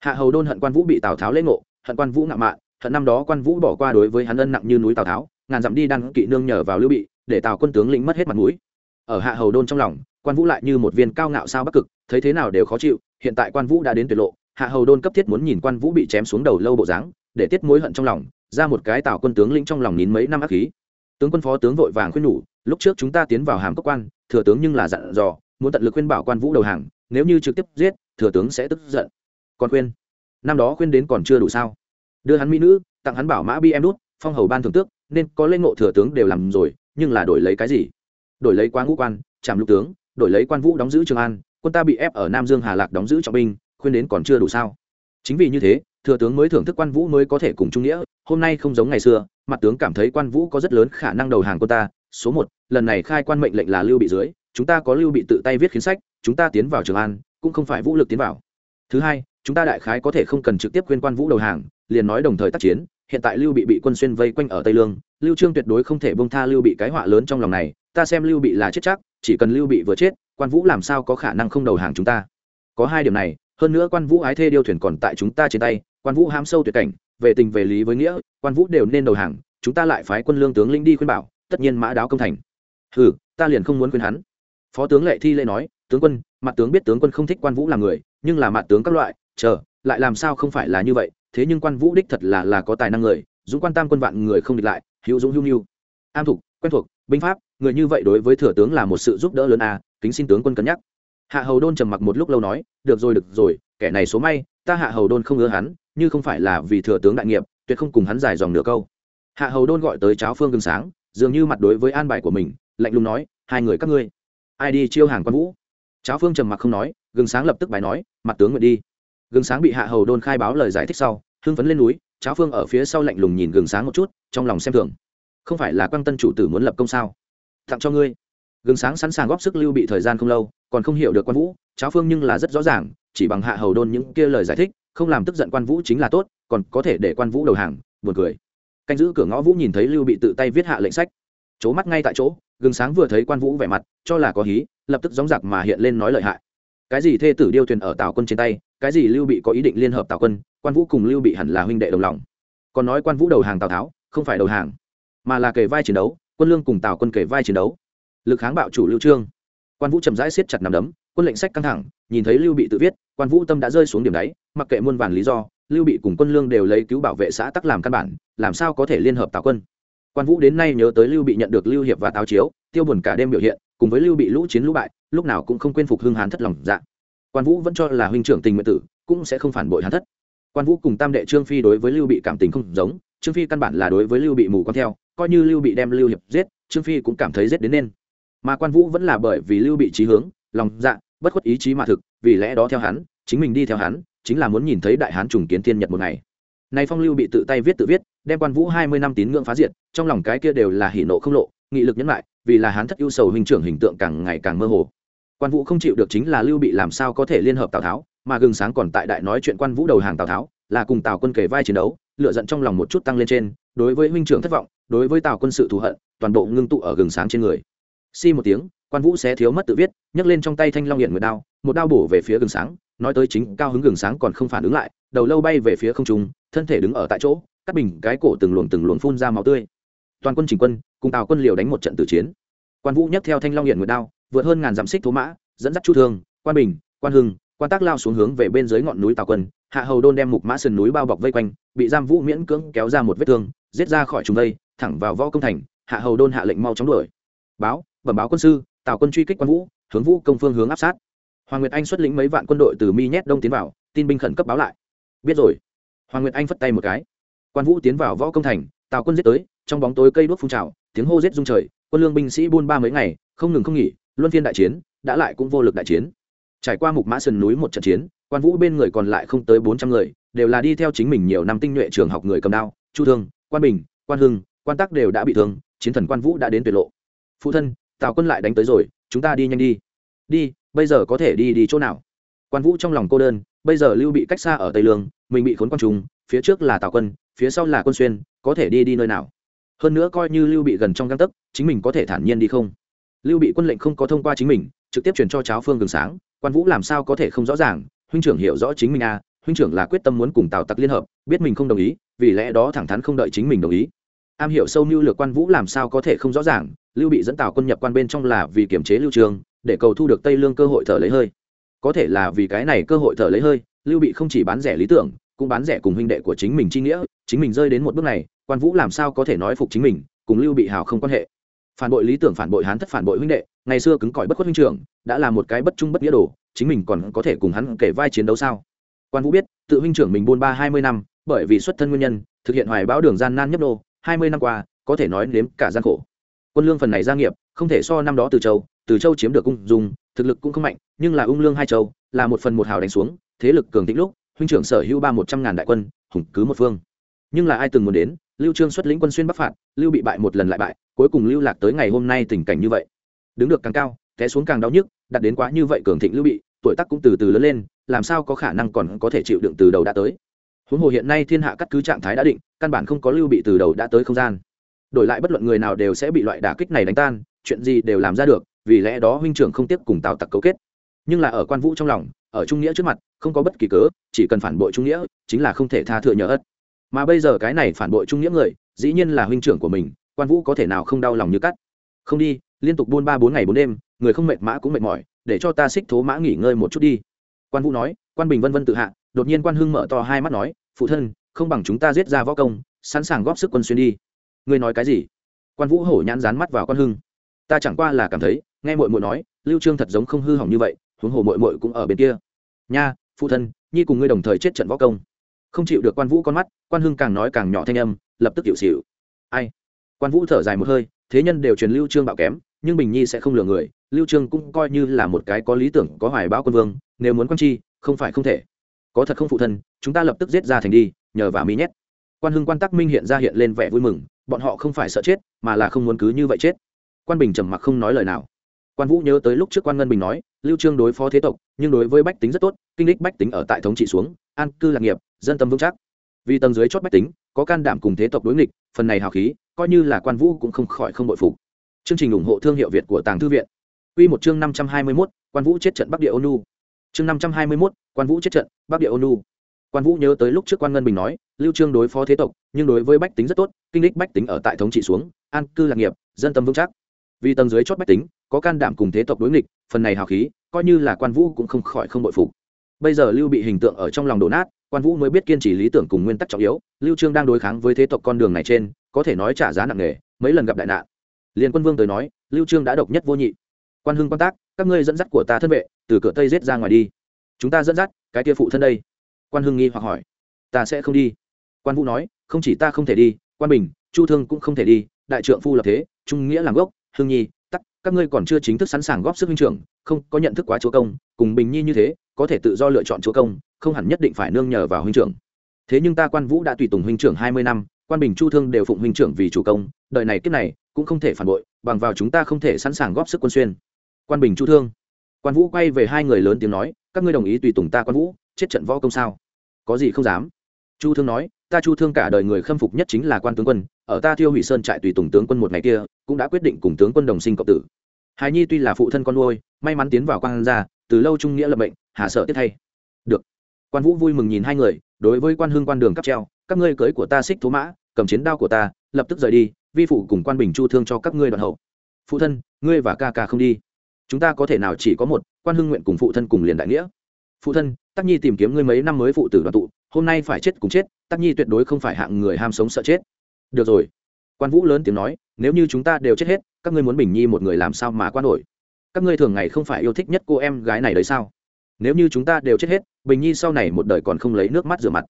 Hạ hầu đôn hận quan vũ bị tào tháo lễ ngộ, hận quan vũ ngạo mạn, hận năm đó quan vũ bỏ qua đối với hắn ân nặng như núi tào tháo ngàn dặm đi đăng kỵ nương nhờ vào lưu bị, để tào quân tướng lĩnh mất hết mặt mũi. Ở hạ hầu đôn trong lòng, quan vũ lại như một viên cao ngạo sao bắc cực, thấy thế nào đều khó chịu, hiện tại quan vũ đã đến tuyệt lộ, hạ hầu đôn cấp thiết muốn nhìn quan vũ bị chém xuống đầu lâu bộ dáng, để tiết mối hận trong lòng, ra một cái tào quân tướng lĩnh trong lòng nín mấy năm ác khí. Tướng quân phó tướng vội vàng khuyên nhủ, lúc trước chúng ta tiến vào hàm cốc quan, thừa tướng nhưng là dặn dò, muốn tận lực khuyên bảo quan vũ đầu hàng, nếu như trực tiếp giết, thừa tướng sẽ tức giận. Còn khuyên? Năm đó khuyên đến còn chưa đủ sao? Đưa hắn mỹ nữ, tặng hắn bảo mã bi em đút, phong hầu ban thưởng tước nên có lên ngộ thừa tướng đều làm rồi, nhưng là đổi lấy cái gì? Đổi lấy quá ngũ quan, trảm lục tướng, đổi lấy quan vũ đóng giữ trường an, quân ta bị ép ở nam dương hà lạc đóng giữ trọng binh, khuyên đến còn chưa đủ sao? Chính vì như thế, thừa tướng mới thưởng thức quan vũ mới có thể cùng trung nghĩa, hôm nay không giống ngày xưa, mặt tướng cảm thấy quan vũ có rất lớn khả năng đầu hàng quân ta. Số một, lần này khai quan mệnh lệnh là lưu bị dưới, chúng ta có lưu bị tự tay viết khiến sách, chúng ta tiến vào trường an, cũng không phải vũ lực tiến vào. Thứ hai, chúng ta đại khái có thể không cần trực tiếp khuyên quan vũ đầu hàng, liền nói đồng thời tác chiến hiện tại lưu bị bị quân xuyên vây quanh ở tây lương, lưu trương tuyệt đối không thể bông tha lưu bị cái họa lớn trong lòng này, ta xem lưu bị là chết chắc, chỉ cần lưu bị vừa chết, quan vũ làm sao có khả năng không đầu hàng chúng ta. Có hai điểm này, hơn nữa quan vũ ái thê điêu thuyền còn tại chúng ta trên tay, quan vũ ham sâu tuyệt cảnh, về tình về lý với nghĩa, quan vũ đều nên đầu hàng, chúng ta lại phái quân lương tướng linh đi khuyên bảo, tất nhiên mã đáo công thành. Hừ, ta liền không muốn khuyên hắn. Phó tướng lệ thi lễ nói, tướng quân, mặt tướng biết tướng quân không thích quan vũ làm người, nhưng là mặt tướng các loại, chờ, lại làm sao không phải là như vậy thế nhưng quan vũ đích thật là là có tài năng người, dũng quan tam quân vạn người không địch lại, hữu dũng hữu nhu am thục, quen thuộc, binh pháp, người như vậy đối với thừa tướng là một sự giúp đỡ lớn à kính xin tướng quân cân nhắc. Hạ hầu đôn trầm mặc một lúc lâu nói, được rồi được rồi, kẻ này số may, ta hạ hầu đôn không ngứa hắn, như không phải là vì thừa tướng đại nghiệp, tuyệt không cùng hắn dài dòng nửa câu. Hạ hầu đôn gọi tới cháo phương gừng sáng, dường như mặt đối với an bài của mình, lạnh lùng nói, hai người các ngươi, ai đi chiêu hàng quan vũ? Cháo phương trầm mặc không nói, gừng sáng lập tức bài nói, mặt tướng nguyện đi gừng sáng bị hạ hầu đôn khai báo lời giải thích sau, hưng phấn lên núi, cháo phương ở phía sau lạnh lùng nhìn gừng sáng một chút, trong lòng xem thường. Không phải là quang tân chủ tử muốn lập công sao? Tặng cho ngươi. Gừng sáng sẵn sàng góp sức lưu bị thời gian không lâu, còn không hiểu được quan vũ, cháo phương nhưng là rất rõ ràng, chỉ bằng hạ hầu đôn những kia lời giải thích, không làm tức giận quan vũ chính là tốt, còn có thể để quan vũ đầu hàng, buồn cười. Canh giữ cửa ngõ vũ nhìn thấy lưu bị tự tay viết hạ lệnh sách. C mắt ngay tại chỗ, gừng sáng vừa thấy quan vũ vẻ mặt, cho là có hí, lập tức gióng giặc mà hiện lên nói lợi hại. Cái gì thê tử điêu thuyền ở tào quân trên tay cái gì lưu bị có ý định liên hợp tào quân quan vũ cùng lưu bị hẳn là huynh đệ đồng lòng còn nói quan vũ đầu hàng tào tháo không phải đầu hàng mà là kề vai chiến đấu quân lương cùng tào quân kề vai chiến đấu lực kháng bạo chủ lưu trương quan vũ chậm rãi siết chặt nằm đấm quân lệnh sách căng thẳng nhìn thấy lưu bị tự viết quan vũ tâm đã rơi xuống điểm đáy mặc kệ muôn vàn lý do lưu bị cùng quân lương đều lấy cứu bảo vệ xã tắc làm căn bản làm sao có thể liên hợp tào quân quan vũ đến nay nhớ tới lưu bị nhận được lưu hiệp và tào chiếu tiêu buồn cả đêm biểu hiện cùng với lưu bị lũ chiến lũ bại lúc nào cũng không quên phục hưng hán thất lòng dạ quan vũ vẫn cho là huynh trưởng tình nguyện tử cũng sẽ không phản bội hắn thất quan vũ cùng tam đệ trương phi đối với lưu bị cảm tình không giống trương phi căn bản là đối với lưu bị mù con theo coi như lưu bị đem lưu hiệp giết trương phi cũng cảm thấy giết đến nên mà quan vũ vẫn là bởi vì lưu bị trí hướng lòng dạ bất khuất ý chí mà thực vì lẽ đó theo hắn chính mình đi theo hắn chính là muốn nhìn thấy đại hán trùng kiến thiên nhật một ngày nay phong lưu bị tự tay viết tự viết đem quan vũ hai mươi năm tín ngưỡng phá diệt trong lòng cái kia đều là hỉ nộ không lộ nghị lực nhẫn lại vì là hán thất ưu sầu hình trưởng hình tượng càng ngày càng mơ hồ quan vũ không chịu được chính là lưu bị làm sao có thể liên hợp tào tháo, mà gừng sáng còn tại đại nói chuyện quan vũ đầu hàng tào tháo, là cùng tào quân kể vai chiến đấu lựa giận trong lòng một chút tăng lên trên, đối với huynh trưởng thất vọng, đối với tào quân sự thù hận, toàn bộ ngưng tụ ở gừng sáng trên người. Xi một tiếng, quan vũ sẽ thiếu mất tự viết, nhấc lên trong tay thanh long hiện nguyệt đao, một đao bổ về phía gừng sáng, nói tới chính cao hứng gừng sáng còn không phản ứng lại, đầu lâu bay về phía không trung, thân thể đứng ở tại chỗ, cắt bình cái cổ từng luồng từng luồng phun ra máu tươi. Toàn quân chỉnh quân, cùng tào quân liều đánh một trận tử chiến. Quan vũ nhấc theo thanh long hiện nguyệt đao vượt hơn ngàn dặm xích thố mã, dẫn dắt chu thương, quan bình, quan hưng, quan tác lao xuống hướng về bên dưới ngọn núi tào quân, hạ hầu đôn đem mục mã sườn núi bao bọc vây quanh, bị giam vũ miễn cưỡng kéo ra một vết thương, giết ra khỏi chúng đây, thẳng vào võ công thành, hạ hầu đôn hạ lệnh mau chóng đuổi. Báo, bẩm báo quân sư, tào quân truy kích quan vũ, hướng vũ công phương hướng áp sát. Hoàng nguyệt anh xuất lĩnh mấy vạn quân đội từ mi nhét đông tiến vào, tin binh khẩn cấp báo lại. Biết rồi. Hoàng nguyệt anh phất tay một cái. Quan vũ tiến vào võ công thành, tào quân giết tới, trong bóng tối cây đuốc phun trào, tiếng hô giết rung trời, quân lương binh sĩ buôn ba mấy ngày, không ngừng không nghỉ luân phiên đại chiến, đã lại cũng vô lực đại chiến. Trải qua mục mã sườn núi một trận chiến, quan vũ bên người còn lại không tới bốn trăm người, đều là đi theo chính mình nhiều năm tinh nhuệ trường học người cầm đao, chu thương, quan bình, quan hưng, quan tắc đều đã bị thương, chiến thần quan vũ đã đến tuyệt lộ. Phụ thân, tào quân lại đánh tới rồi, chúng ta đi nhanh đi. Đi, bây giờ có thể đi đi chỗ nào? Quan vũ trong lòng cô đơn, bây giờ lưu bị cách xa ở tây lương, mình bị khốn quan trung phía trước là tào quân, phía sau là quân xuyên, có thể đi đi nơi nào? Hơn nữa coi như lưu bị gần trong găng tấc, chính mình có thể thản nhiên đi không? Lưu bị quân lệnh không có thông qua chính mình, trực tiếp chuyển cho cháo phương gừng sáng, quan vũ làm sao có thể không rõ ràng? Huynh trưởng hiểu rõ chính mình à huynh trưởng là quyết tâm muốn cùng tào tặc liên hợp, biết mình không đồng ý, vì lẽ đó thẳng thắn không đợi chính mình đồng ý. Am hiểu sâu mưu lược quan vũ làm sao có thể không rõ ràng, lưu bị dẫn tào quân nhập quan bên trong là vì kiểm chế lưu trường, để cầu thu được tây lương cơ hội thở lấy hơi. Có thể là vì cái này cơ hội thở lấy hơi, lưu bị không chỉ bán rẻ lý tưởng, cũng bán rẻ cùng huynh đệ của chính mình chi nghĩa, chính mình rơi đến một bước này, quan vũ làm sao có thể nói phục chính mình, cùng lưu bị hào không quan hệ phản bội lý tưởng, phản bội hán thất, phản bội huynh đệ, ngày xưa cứng cỏi bất khuất huynh trưởng, đã là một cái bất trung bất nghĩa đồ, chính mình còn có thể cùng hắn kể vai chiến đấu sao? Quan vũ biết, tự huynh trưởng mình buôn ba hai mươi năm, bởi vì xuất thân nguyên nhân, thực hiện hoài báo đường gian nan nhấp đô hai mươi năm qua, có thể nói nếm cả gian khổ. Quân lương phần này gia nghiệp, không thể so năm đó từ châu từ châu chiếm được cung dùng thực lực cũng không mạnh, nhưng là ung lương hai châu, là một phần một hào đánh xuống, thế lực cường tĩnh lúc, huynh trưởng sở hữu ba một trăm ngàn đại quân, hùng cứ một phương. Nhưng là ai từng muốn đến, lưu trương xuất lĩnh quân xuyên bắc phạt, lưu bị bại một lần lại bại cuối cùng lưu lạc tới ngày hôm nay tình cảnh như vậy. Đứng được càng cao, té xuống càng đau nhức đặt đến quá như vậy cường thịnh lưu bị, tuổi tác cũng từ từ lớn lên, làm sao có khả năng còn có thể chịu đựng từ đầu đã tới? Huống hồ hiện nay thiên hạ cắt cứ trạng thái đã định, căn bản không có lưu bị từ đầu đã tới không gian. Đổi lại bất luận người nào đều sẽ bị loại đả kích này đánh tan, chuyện gì đều làm ra được, vì lẽ đó huynh trưởng không tiếp cùng tào tặc cấu kết. Nhưng là ở quan vũ trong lòng, ở trung nghĩa trước mặt, không có bất kỳ cớ, chỉ cần phản bội trung nghĩa, chính là không thể tha thừa nhờ ất mà bây giờ cái này phản bội trung nghĩa người, dĩ nhiên là huynh trưởng của mình quan vũ có thể nào không đau lòng như cắt? Không đi, liên tục buôn ba bốn ngày bốn đêm, người không mệt mã cũng mệt mỏi, để cho ta xích thố mã nghỉ ngơi một chút đi. Quan vũ nói, quan bình vân vân tự hạ, đột nhiên quan hưng mở to hai mắt nói, phụ thân, không bằng chúng ta giết ra võ công, sẵn sàng góp sức quân xuyên đi. Ngươi nói cái gì? Quan vũ hổ nhãn dán mắt vào quan hưng. Ta chẳng qua là cảm thấy, nghe mội mội nói, lưu trương thật giống không hư hỏng như vậy, huống hồ mội mội cũng ở bên kia. Nha, phụ thân, nhi cùng ngươi đồng thời chết trận võ công. Không chịu được quan vũ con mắt, quan hưng càng nói càng nhỏ thanh âm, lập tức hiệu xịu ai? Quan vũ thở dài một hơi, thế nhân đều truyền lưu trương bạo kém, nhưng bình nhi sẽ không lừa người, lưu trương cũng coi như là một cái có lý tưởng, có hoài bão quân vương, nếu muốn quan chi, không phải không thể. Có thật không phụ thân, chúng ta lập tức giết ra thành đi, nhờ vào mỹ nhét. Quan hưng quan tắc minh hiện ra hiện lên vẻ vui mừng, bọn họ không phải sợ chết, mà là không muốn cứ như vậy chết. Quan bình trầm mặc không nói lời nào. Quan vũ nhớ tới lúc trước quan ngân bình nói, lưu trương đối phó thế tộc, nhưng đối với bách tính rất tốt, kinh lịch bách tính ở tại thống trị xuống, an cư lạc nghiệp, dân tâm vững chắc. Vì tầng dưới chót bách tính có can đảm cùng thế tộc đối nghịch phần này hào khí coi như là quan vũ cũng không khỏi không bội phục. Chương trình ủng hộ thương hiệu việt của tàng thư viện. Quy một chương 521, quan vũ chết trận bắc địa ônu chương 521, quan vũ chết trận bắc địa ônu quan vũ nhớ tới lúc trước quan ngân bình nói lưu trương đối phó thế tộc nhưng đối với bách tính rất tốt kinh lịch bách tính ở tại thống trị xuống an cư lạc nghiệp dân tâm vững chắc. Vì tầng dưới chót bách tính có can đảm cùng thế tộc đối nghịch phần này hào khí coi như là quan vũ cũng không khỏi không bội phục. Bây giờ lưu bị hình tượng ở trong lòng đổ nát quan vũ mới biết kiên trì lý tưởng cùng nguyên tắc trọng yếu, lưu trương đang đối kháng với thế tộc con đường này trên, có thể nói trả giá nặng nề, mấy lần gặp đại nạn. Liền quân vương tới nói, lưu trương đã độc nhất vô nhị. Quan hưng quan tác, các ngươi dẫn dắt của ta thân vệ, từ cửa tây giết ra ngoài đi. Chúng ta dẫn dắt, cái kia phụ thân đây. Quan hưng nghi hoặc hỏi. Ta sẽ không đi. Quan vũ nói, không chỉ ta không thể đi, quan bình, chu thương cũng không thể đi, đại trượng phu lập thế, trung nghĩa làm gốc hương nhi các ngươi còn chưa chính thức sẵn sàng góp sức huynh trưởng, không, có nhận thức quá chúa công, cùng bình nhi như thế, có thể tự do lựa chọn chúa công, không hẳn nhất định phải nương nhờ vào huynh trưởng. Thế nhưng ta quan vũ đã tùy tùng huynh trưởng hai mươi năm, quan bình chu thương đều phụng huynh trưởng vì chủ công, đời này kiếp này, cũng không thể phản bội, bằng vào chúng ta không thể sẵn sàng góp sức quân xuyên. Quan bình chu thương. Quan vũ quay về hai người lớn tiếng nói, các ngươi đồng ý tùy tùng ta quan vũ, chết trận võ công sao? Có gì không dám? Chu thương nói, ta chu thương cả đời người khâm phục nhất chính là quan tướng quân, ở ta thiêu hủy sơn trại tùy tùng tướng quân một ngày kia, cũng đã quyết định cùng tướng quân đồng sinh cộng tử. Hài nhi tuy là phụ thân con nuôi, may mắn tiến vào quan gia, từ lâu trung nghĩa lập bệnh hà sợ tiếp thay. Được. Quan vũ vui mừng nhìn hai người, đối với quan hương quan đường cắp treo, các ngươi cưới của ta xích thú mã, cầm chiến đao của ta, lập tức rời đi, vi phụ cùng quan bình chu thương cho các ngươi đoạn hậu. Phụ thân, ngươi và ca ca không đi. Chúng ta có thể nào chỉ có một, quan hưng nguyện cùng phụ thân cùng liền đại nghĩa. Phụ thân tắc nhi tìm kiếm ngươi mấy năm mới phụ tử đoàn tụ, hôm nay phải chết cùng chết, tắc nhi tuyệt đối không phải hạng người ham sống sợ chết. Được rồi. Quan vũ lớn tiếng nói, nếu như chúng ta đều chết hết, các ngươi muốn bình nhi một người làm sao mà quan nổi? Các ngươi thường ngày không phải yêu thích nhất cô em gái này đấy sao? Nếu như chúng ta đều chết hết, bình nhi sau này một đời còn không lấy nước mắt rửa mặt.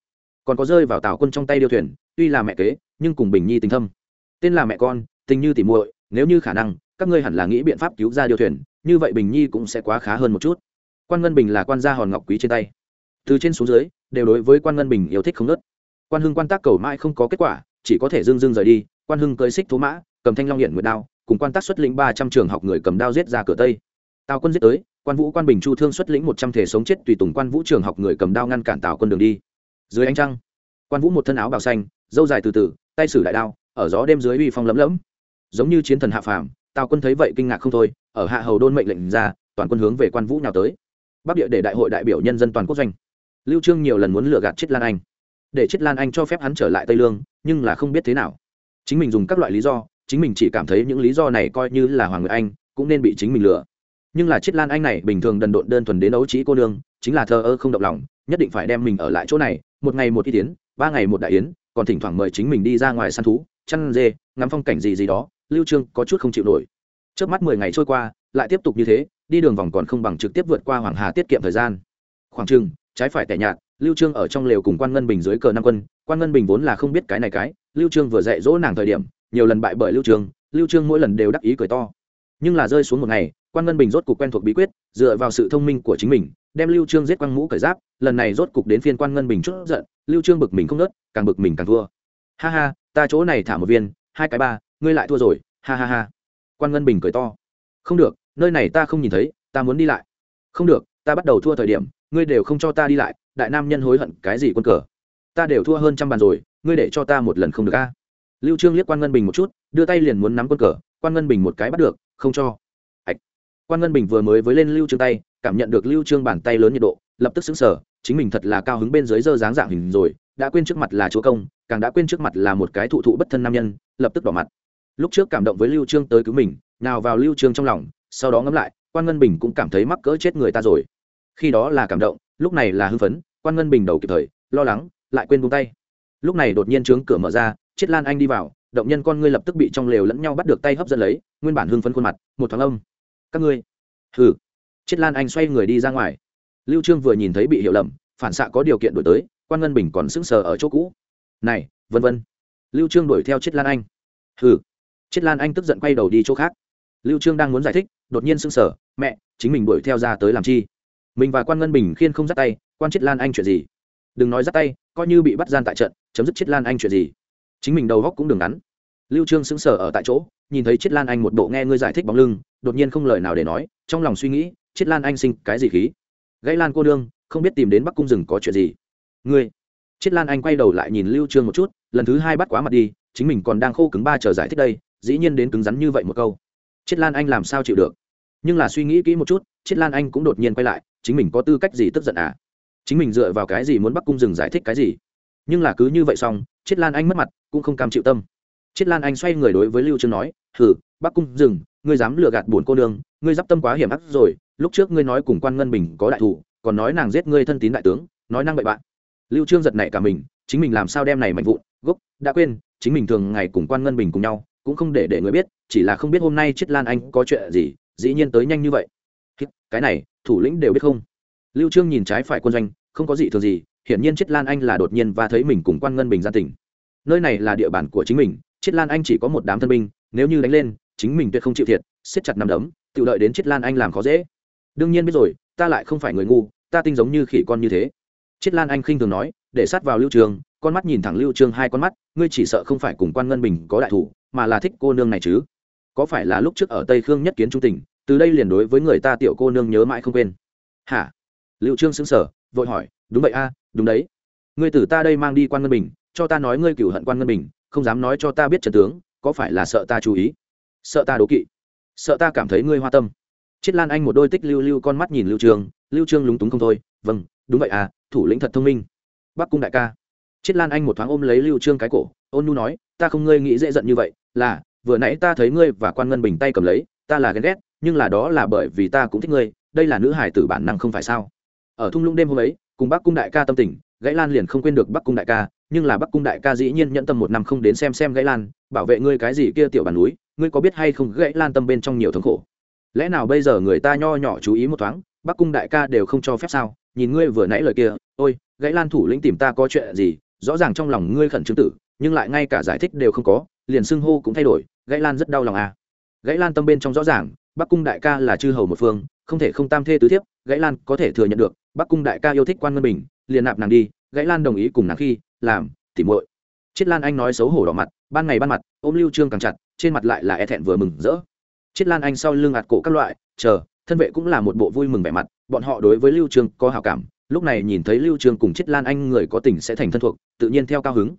Còn có rơi vào tàu quân trong tay điêu thuyền, tuy là mẹ kế, nhưng cùng bình nhi tình thâm. Tên là mẹ con, tình như tỉ muội, nếu như khả năng, các ngươi hẳn là nghĩ biện pháp cứu ra điêu thuyền, như vậy bình nhi cũng sẽ quá khá hơn một chút quan ngân bình là quan gia hòn ngọc quý trên tay. Từ trên xuống dưới, đều đối với quan ngân bình yêu thích không nớt. Quan hưng quan tác cầu mãi không có kết quả, chỉ có thể dưng dưng rời đi, quan hưng cưới xích thú mã, cầm thanh long hiện nguyệt đao, cùng quan tác xuất lĩnh ba trăm trường học người cầm đao giết ra cửa tây. Tào quân giết tới, quan vũ quan bình chu thương xuất lĩnh một trăm thể sống chết tùy tùng quan vũ trường học người cầm đao ngăn cản tào quân đường đi. Dưới ánh trăng, quan vũ một thân áo bào xanh dâu dài từ từ, tay sử đại đao, ở gió đêm dưới uy phong lấm lẫm giống như chiến thần hạ phàm, tào quân thấy vậy kinh ngạc không thôi, ở hạ hầu đôn mệnh lệnh ra, toàn quân hướng về quan vũ nào tới bắc địa để đại hội đại biểu nhân dân toàn quốc doanh. Lưu trương nhiều lần muốn lừa gạt chết lan anh. Để chết lan anh cho phép hắn trở lại tây lương, nhưng là không biết thế nào. Chính mình dùng các loại lý do, chính mình chỉ cảm thấy những lý do này coi như là hoàng người anh, cũng nên bị chính mình lừa. Nhưng là chết lan anh này bình thường đần độn đơn thuần đến ấu trí cô nương, chính là thờ ơ không động lòng, nhất định phải đem mình ở lại chỗ này, một ngày một y tiến ba ngày một đại yến, còn thỉnh thoảng mời chính mình đi ra ngoài săn thú, chăn dê, ngắm phong cảnh gì gì đó, lưu trương có chút không chịu nổi. Trước mắt mười ngày trôi qua, lại tiếp tục như thế đi đường vòng còn không bằng trực tiếp vượt qua hoàng hà tiết kiệm thời gian. Khoảng chừng, trái phải tẻ nhạt, lưu trương ở trong lều cùng quan ngân bình dưới cờ năm quân. Quan ngân bình vốn là không biết cái này cái, lưu trương vừa dạy dỗ nàng thời điểm, nhiều lần bại bởi lưu trương lưu trương mỗi lần đều đắc ý cười to. Nhưng là rơi xuống một ngày, quan ngân bình rốt cục quen thuộc bí quyết, dựa vào sự thông minh của chính mình, đem lưu trương giết quăng mũ cởi giáp, lần này rốt cục đến phiên quan ngân bình chút giận, lưu trương bực mình không nớt càng bực mình càng thua. Ha ha, ta chỗ này thả một viên, hai cái ba, ngươi lại thua rồi, ha ha ha. Quan ngân bình cười to. Không được nơi này ta không nhìn thấy, ta muốn đi lại. Không được, ta bắt đầu thua thời điểm, ngươi đều không cho ta đi lại, đại nam nhân hối hận, cái gì quân cờ? Ta đều thua hơn trăm bàn rồi, ngươi để cho ta một lần không được a. Lưu trương liếc quan ngân bình một chút, đưa tay liền muốn nắm quân cờ, quan ngân bình một cái bắt được, không cho. Hạch. quan ngân bình vừa mới với lên lưu trương tay, cảm nhận được lưu trương bàn tay lớn nhiệt độ, lập tức sững sờ, chính mình thật là cao hứng bên dưới dơ dáng dạng hình rồi, đã quên trước mặt là chúa công, càng đã quên trước mặt là một cái thụ thụ bất thân nam nhân, lập tức đỏ mặt. Lúc trước cảm động với lưu trương tới cứu mình, nào vào lưu trương trong lòng sau đó ngẫm lại, quan ngân bình cũng cảm thấy mắc cỡ chết người ta rồi. Khi đó là cảm động, lúc này là hưng phấn, quan ngân bình đầu kịp thời, lo lắng, lại quên buông tay. Lúc này đột nhiên trướng cửa mở ra chết lan anh đi vào, động nhân con ngươi lập tức bị trong lều lẫn nhau bắt được tay hấp dẫn lấy, nguyên bản hưng phấn khuôn mặt, một thoáng âm. Các ngươi, hừ. Triết lan anh xoay người đi ra ngoài. Lưu trương vừa nhìn thấy bị hiểu lầm, phản xạ có điều kiện đổi tới, quan ngân bình còn sững sờ ở chỗ cũ. Này, vân vân. Lưu trương đuổi theo triết lan anh. Hừ. Triết lan anh tức giận quay đầu đi chỗ khác lưu trương đang muốn giải thích, đột nhiên sững sờ, mẹ, chính mình đuổi theo ra tới làm chi? Mình và quan ngân bình khiên không dắt tay, quan chết lan anh chuyện gì? Đừng nói dắt tay, coi như bị bắt gian tại trận, chấm dứt chết lan anh chuyện gì? Chính mình đầu góc cũng đừng ngắn. Lưu trương sững sờ ở tại chỗ, nhìn thấy chết lan anh một bộ nghe ngươi giải thích bóng lưng, đột nhiên không lời nào để nói, trong lòng suy nghĩ, chết lan anh sinh cái gì khí? Gãy lan cô đương không biết tìm đến bắc cung rừng có chuyện gì? Ngươi. Chết lan anh quay đầu lại nhìn lưu trương một chút, lần thứ hai bắt quá mặt đi, chính mình còn đang khô cứng ba chờ giải thích đây, dĩ nhiên đến cứng rắn như vậy một câu chiết lan anh làm sao chịu được? Nhưng là suy nghĩ kỹ một chút chiết lan anh cũng đột nhiên quay lại chính mình có tư cách gì tức giận à? Chính mình dựa vào cái gì muốn bắc cung dừng giải thích cái gì? Nhưng là cứ như vậy xong chiết lan anh mất mặt cũng không cam chịu tâm. Chiết lan anh xoay người đối với lưu trương nói hử bắc cung dừng, ngươi dám lừa gạt buồn cô nương ngươi giáp tâm quá hiểm ác rồi lúc trước ngươi nói cùng quan ngân bình có đại thủ còn nói nàng giết ngươi thân tín đại tướng nói năng bậy bạn. Lưu trương giật nảy cả mình chính mình làm sao đem này mạnh vụn gốc đã quên chính mình thường ngày cùng quan ngân bình cùng nhau cũng không để để người biết, chỉ là không biết hôm nay chiết lan anh có chuyện gì, dĩ nhiên tới nhanh như vậy. Cái này, thủ lĩnh đều biết không? Lưu trương nhìn trái phải quân doanh, không có gì thường gì, hiển nhiên chiết lan anh là đột nhiên và thấy mình cùng quan ngân bình gia tỉnh. Nơi này là địa bàn của chính mình chiết lan anh chỉ có một đám thân binh, nếu như đánh lên, chính mình tuyệt không chịu thiệt, siết chặt nằm đấm, tự lợi đến chiết lan anh làm khó dễ. Đương nhiên biết rồi, ta lại không phải người ngu, ta tinh giống như khỉ con như thế. Chiết lan anh khinh thường nói, để sát vào lưu trường con mắt nhìn thẳng lưu trương hai con mắt, ngươi chỉ sợ không phải cùng quan ngân bình có đại thủ mà là thích cô nương này chứ? Có phải là lúc trước ở tây khương nhất kiến trung tình, từ đây liền đối với người ta tiểu cô nương nhớ mãi không quên? Hả? Lưu trương sững sờ, vội hỏi, đúng vậy a, đúng đấy. Ngươi từ ta đây mang đi quan ngân bình, cho ta nói ngươi cửu hận quan ngân bình, không dám nói cho ta biết trận tướng, có phải là sợ ta chú ý? Sợ ta đố kỵ? Sợ ta cảm thấy ngươi hoa tâm? Chết lan anh một đôi tích lưu lưu con mắt nhìn lưu trương lưu trương lúng túng không thôi vâng đúng vậy à thủ lĩnh thật thông minh. Bắc cung đại ca. Chết lan anh một thoáng ôm lấy lưu trương cái cổ ôn nu nói, ta không ngươi nghĩ dễ giận như vậy, là, vừa nãy ta thấy ngươi và quan ngân bình tay cầm lấy, ta là ghen ghét, nhưng là đó là bởi vì ta cũng thích ngươi, đây là nữ hải tử bản năng không phải sao? Ở thung lũng đêm hôm ấy, cùng bắc cung đại ca tâm tình, gãy lan liền không quên được bắc cung đại ca, nhưng là bắc cung đại ca dĩ nhiên nhẫn tâm một năm không đến xem xem gãy lan, bảo vệ ngươi cái gì kia tiểu bàn núi, ngươi có biết hay không gãy lan tâm bên trong nhiều thống khổ? Lẽ nào bây giờ người ta nho nhỏ chú ý một thoáng, bắc cung đại ca đều không cho phép sao? Nhìn ngươi vừa nãy lời kia, ôi, gãy lan thủ lĩnh tìm ta có chuyện gì, rõ ràng trong lòng ngươi khẩn trương tử nhưng lại ngay cả giải thích đều không có, liền xưng hô cũng thay đổi, gãy lan rất đau lòng à. Gãy lan tâm bên trong rõ ràng, bắc cung đại ca là chư hầu một phương, không thể không tam thê tứ thiếp, gãy lan có thể thừa nhận được, bắc cung đại ca yêu thích quan ngân bình, liền nạp nàng đi, gãy lan đồng ý cùng nàng khi, làm, tỉ muội. Chiết lan anh nói xấu hổ đỏ mặt, ban ngày ban mặt, ôm lưu trương càng chặt, trên mặt lại là e thẹn vừa mừng rỡ. Chiết lan anh sau lưng ạt cổ các loại, chờ, thân vệ cũng là một bộ vui mừng vẻ mặt, bọn họ đối với lưu trương có hảo cảm, lúc này nhìn thấy lưu trương cùng chiết lan anh người có tình sẽ thành thân thuộc, tự nhiên theo cao hứng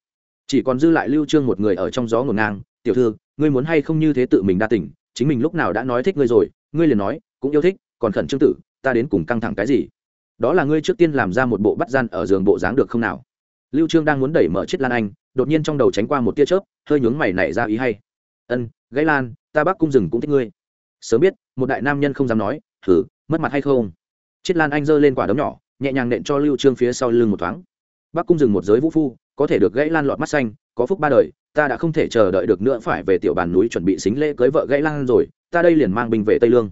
chỉ còn dư lại lưu trương một người ở trong gió ngổn ngang tiểu thư ngươi muốn hay không như thế tự mình đa tỉnh, chính mình lúc nào đã nói thích ngươi rồi ngươi liền nói cũng yêu thích còn khẩn trương tử ta đến cùng căng thẳng cái gì? Đó là ngươi trước tiên làm ra một bộ bắt gian ở giường bộ dáng được không nào? Lưu trương đang muốn đẩy mở chiếc lan anh đột nhiên trong đầu tránh qua một tia chớp hơi nhướng mày nảy ra ý hay. Ân gãy lan ta bác cung rừng cũng thích ngươi. Sớm biết một đại nam nhân không dám nói thử mất mặt hay không? Chiếc lan anh giơ lên quả đấm nhỏ nhẹ nhàng nện cho lưu trương phía sau lưng một thoáng. Bác cung rừng một giới vũ phu có thể được gãy lan lọt mắt xanh có phúc ba đời ta đã không thể chờ đợi được nữa phải về tiểu bàn núi chuẩn bị xính lễ cưới vợ gãy lan rồi ta đây liền mang binh về tây lương.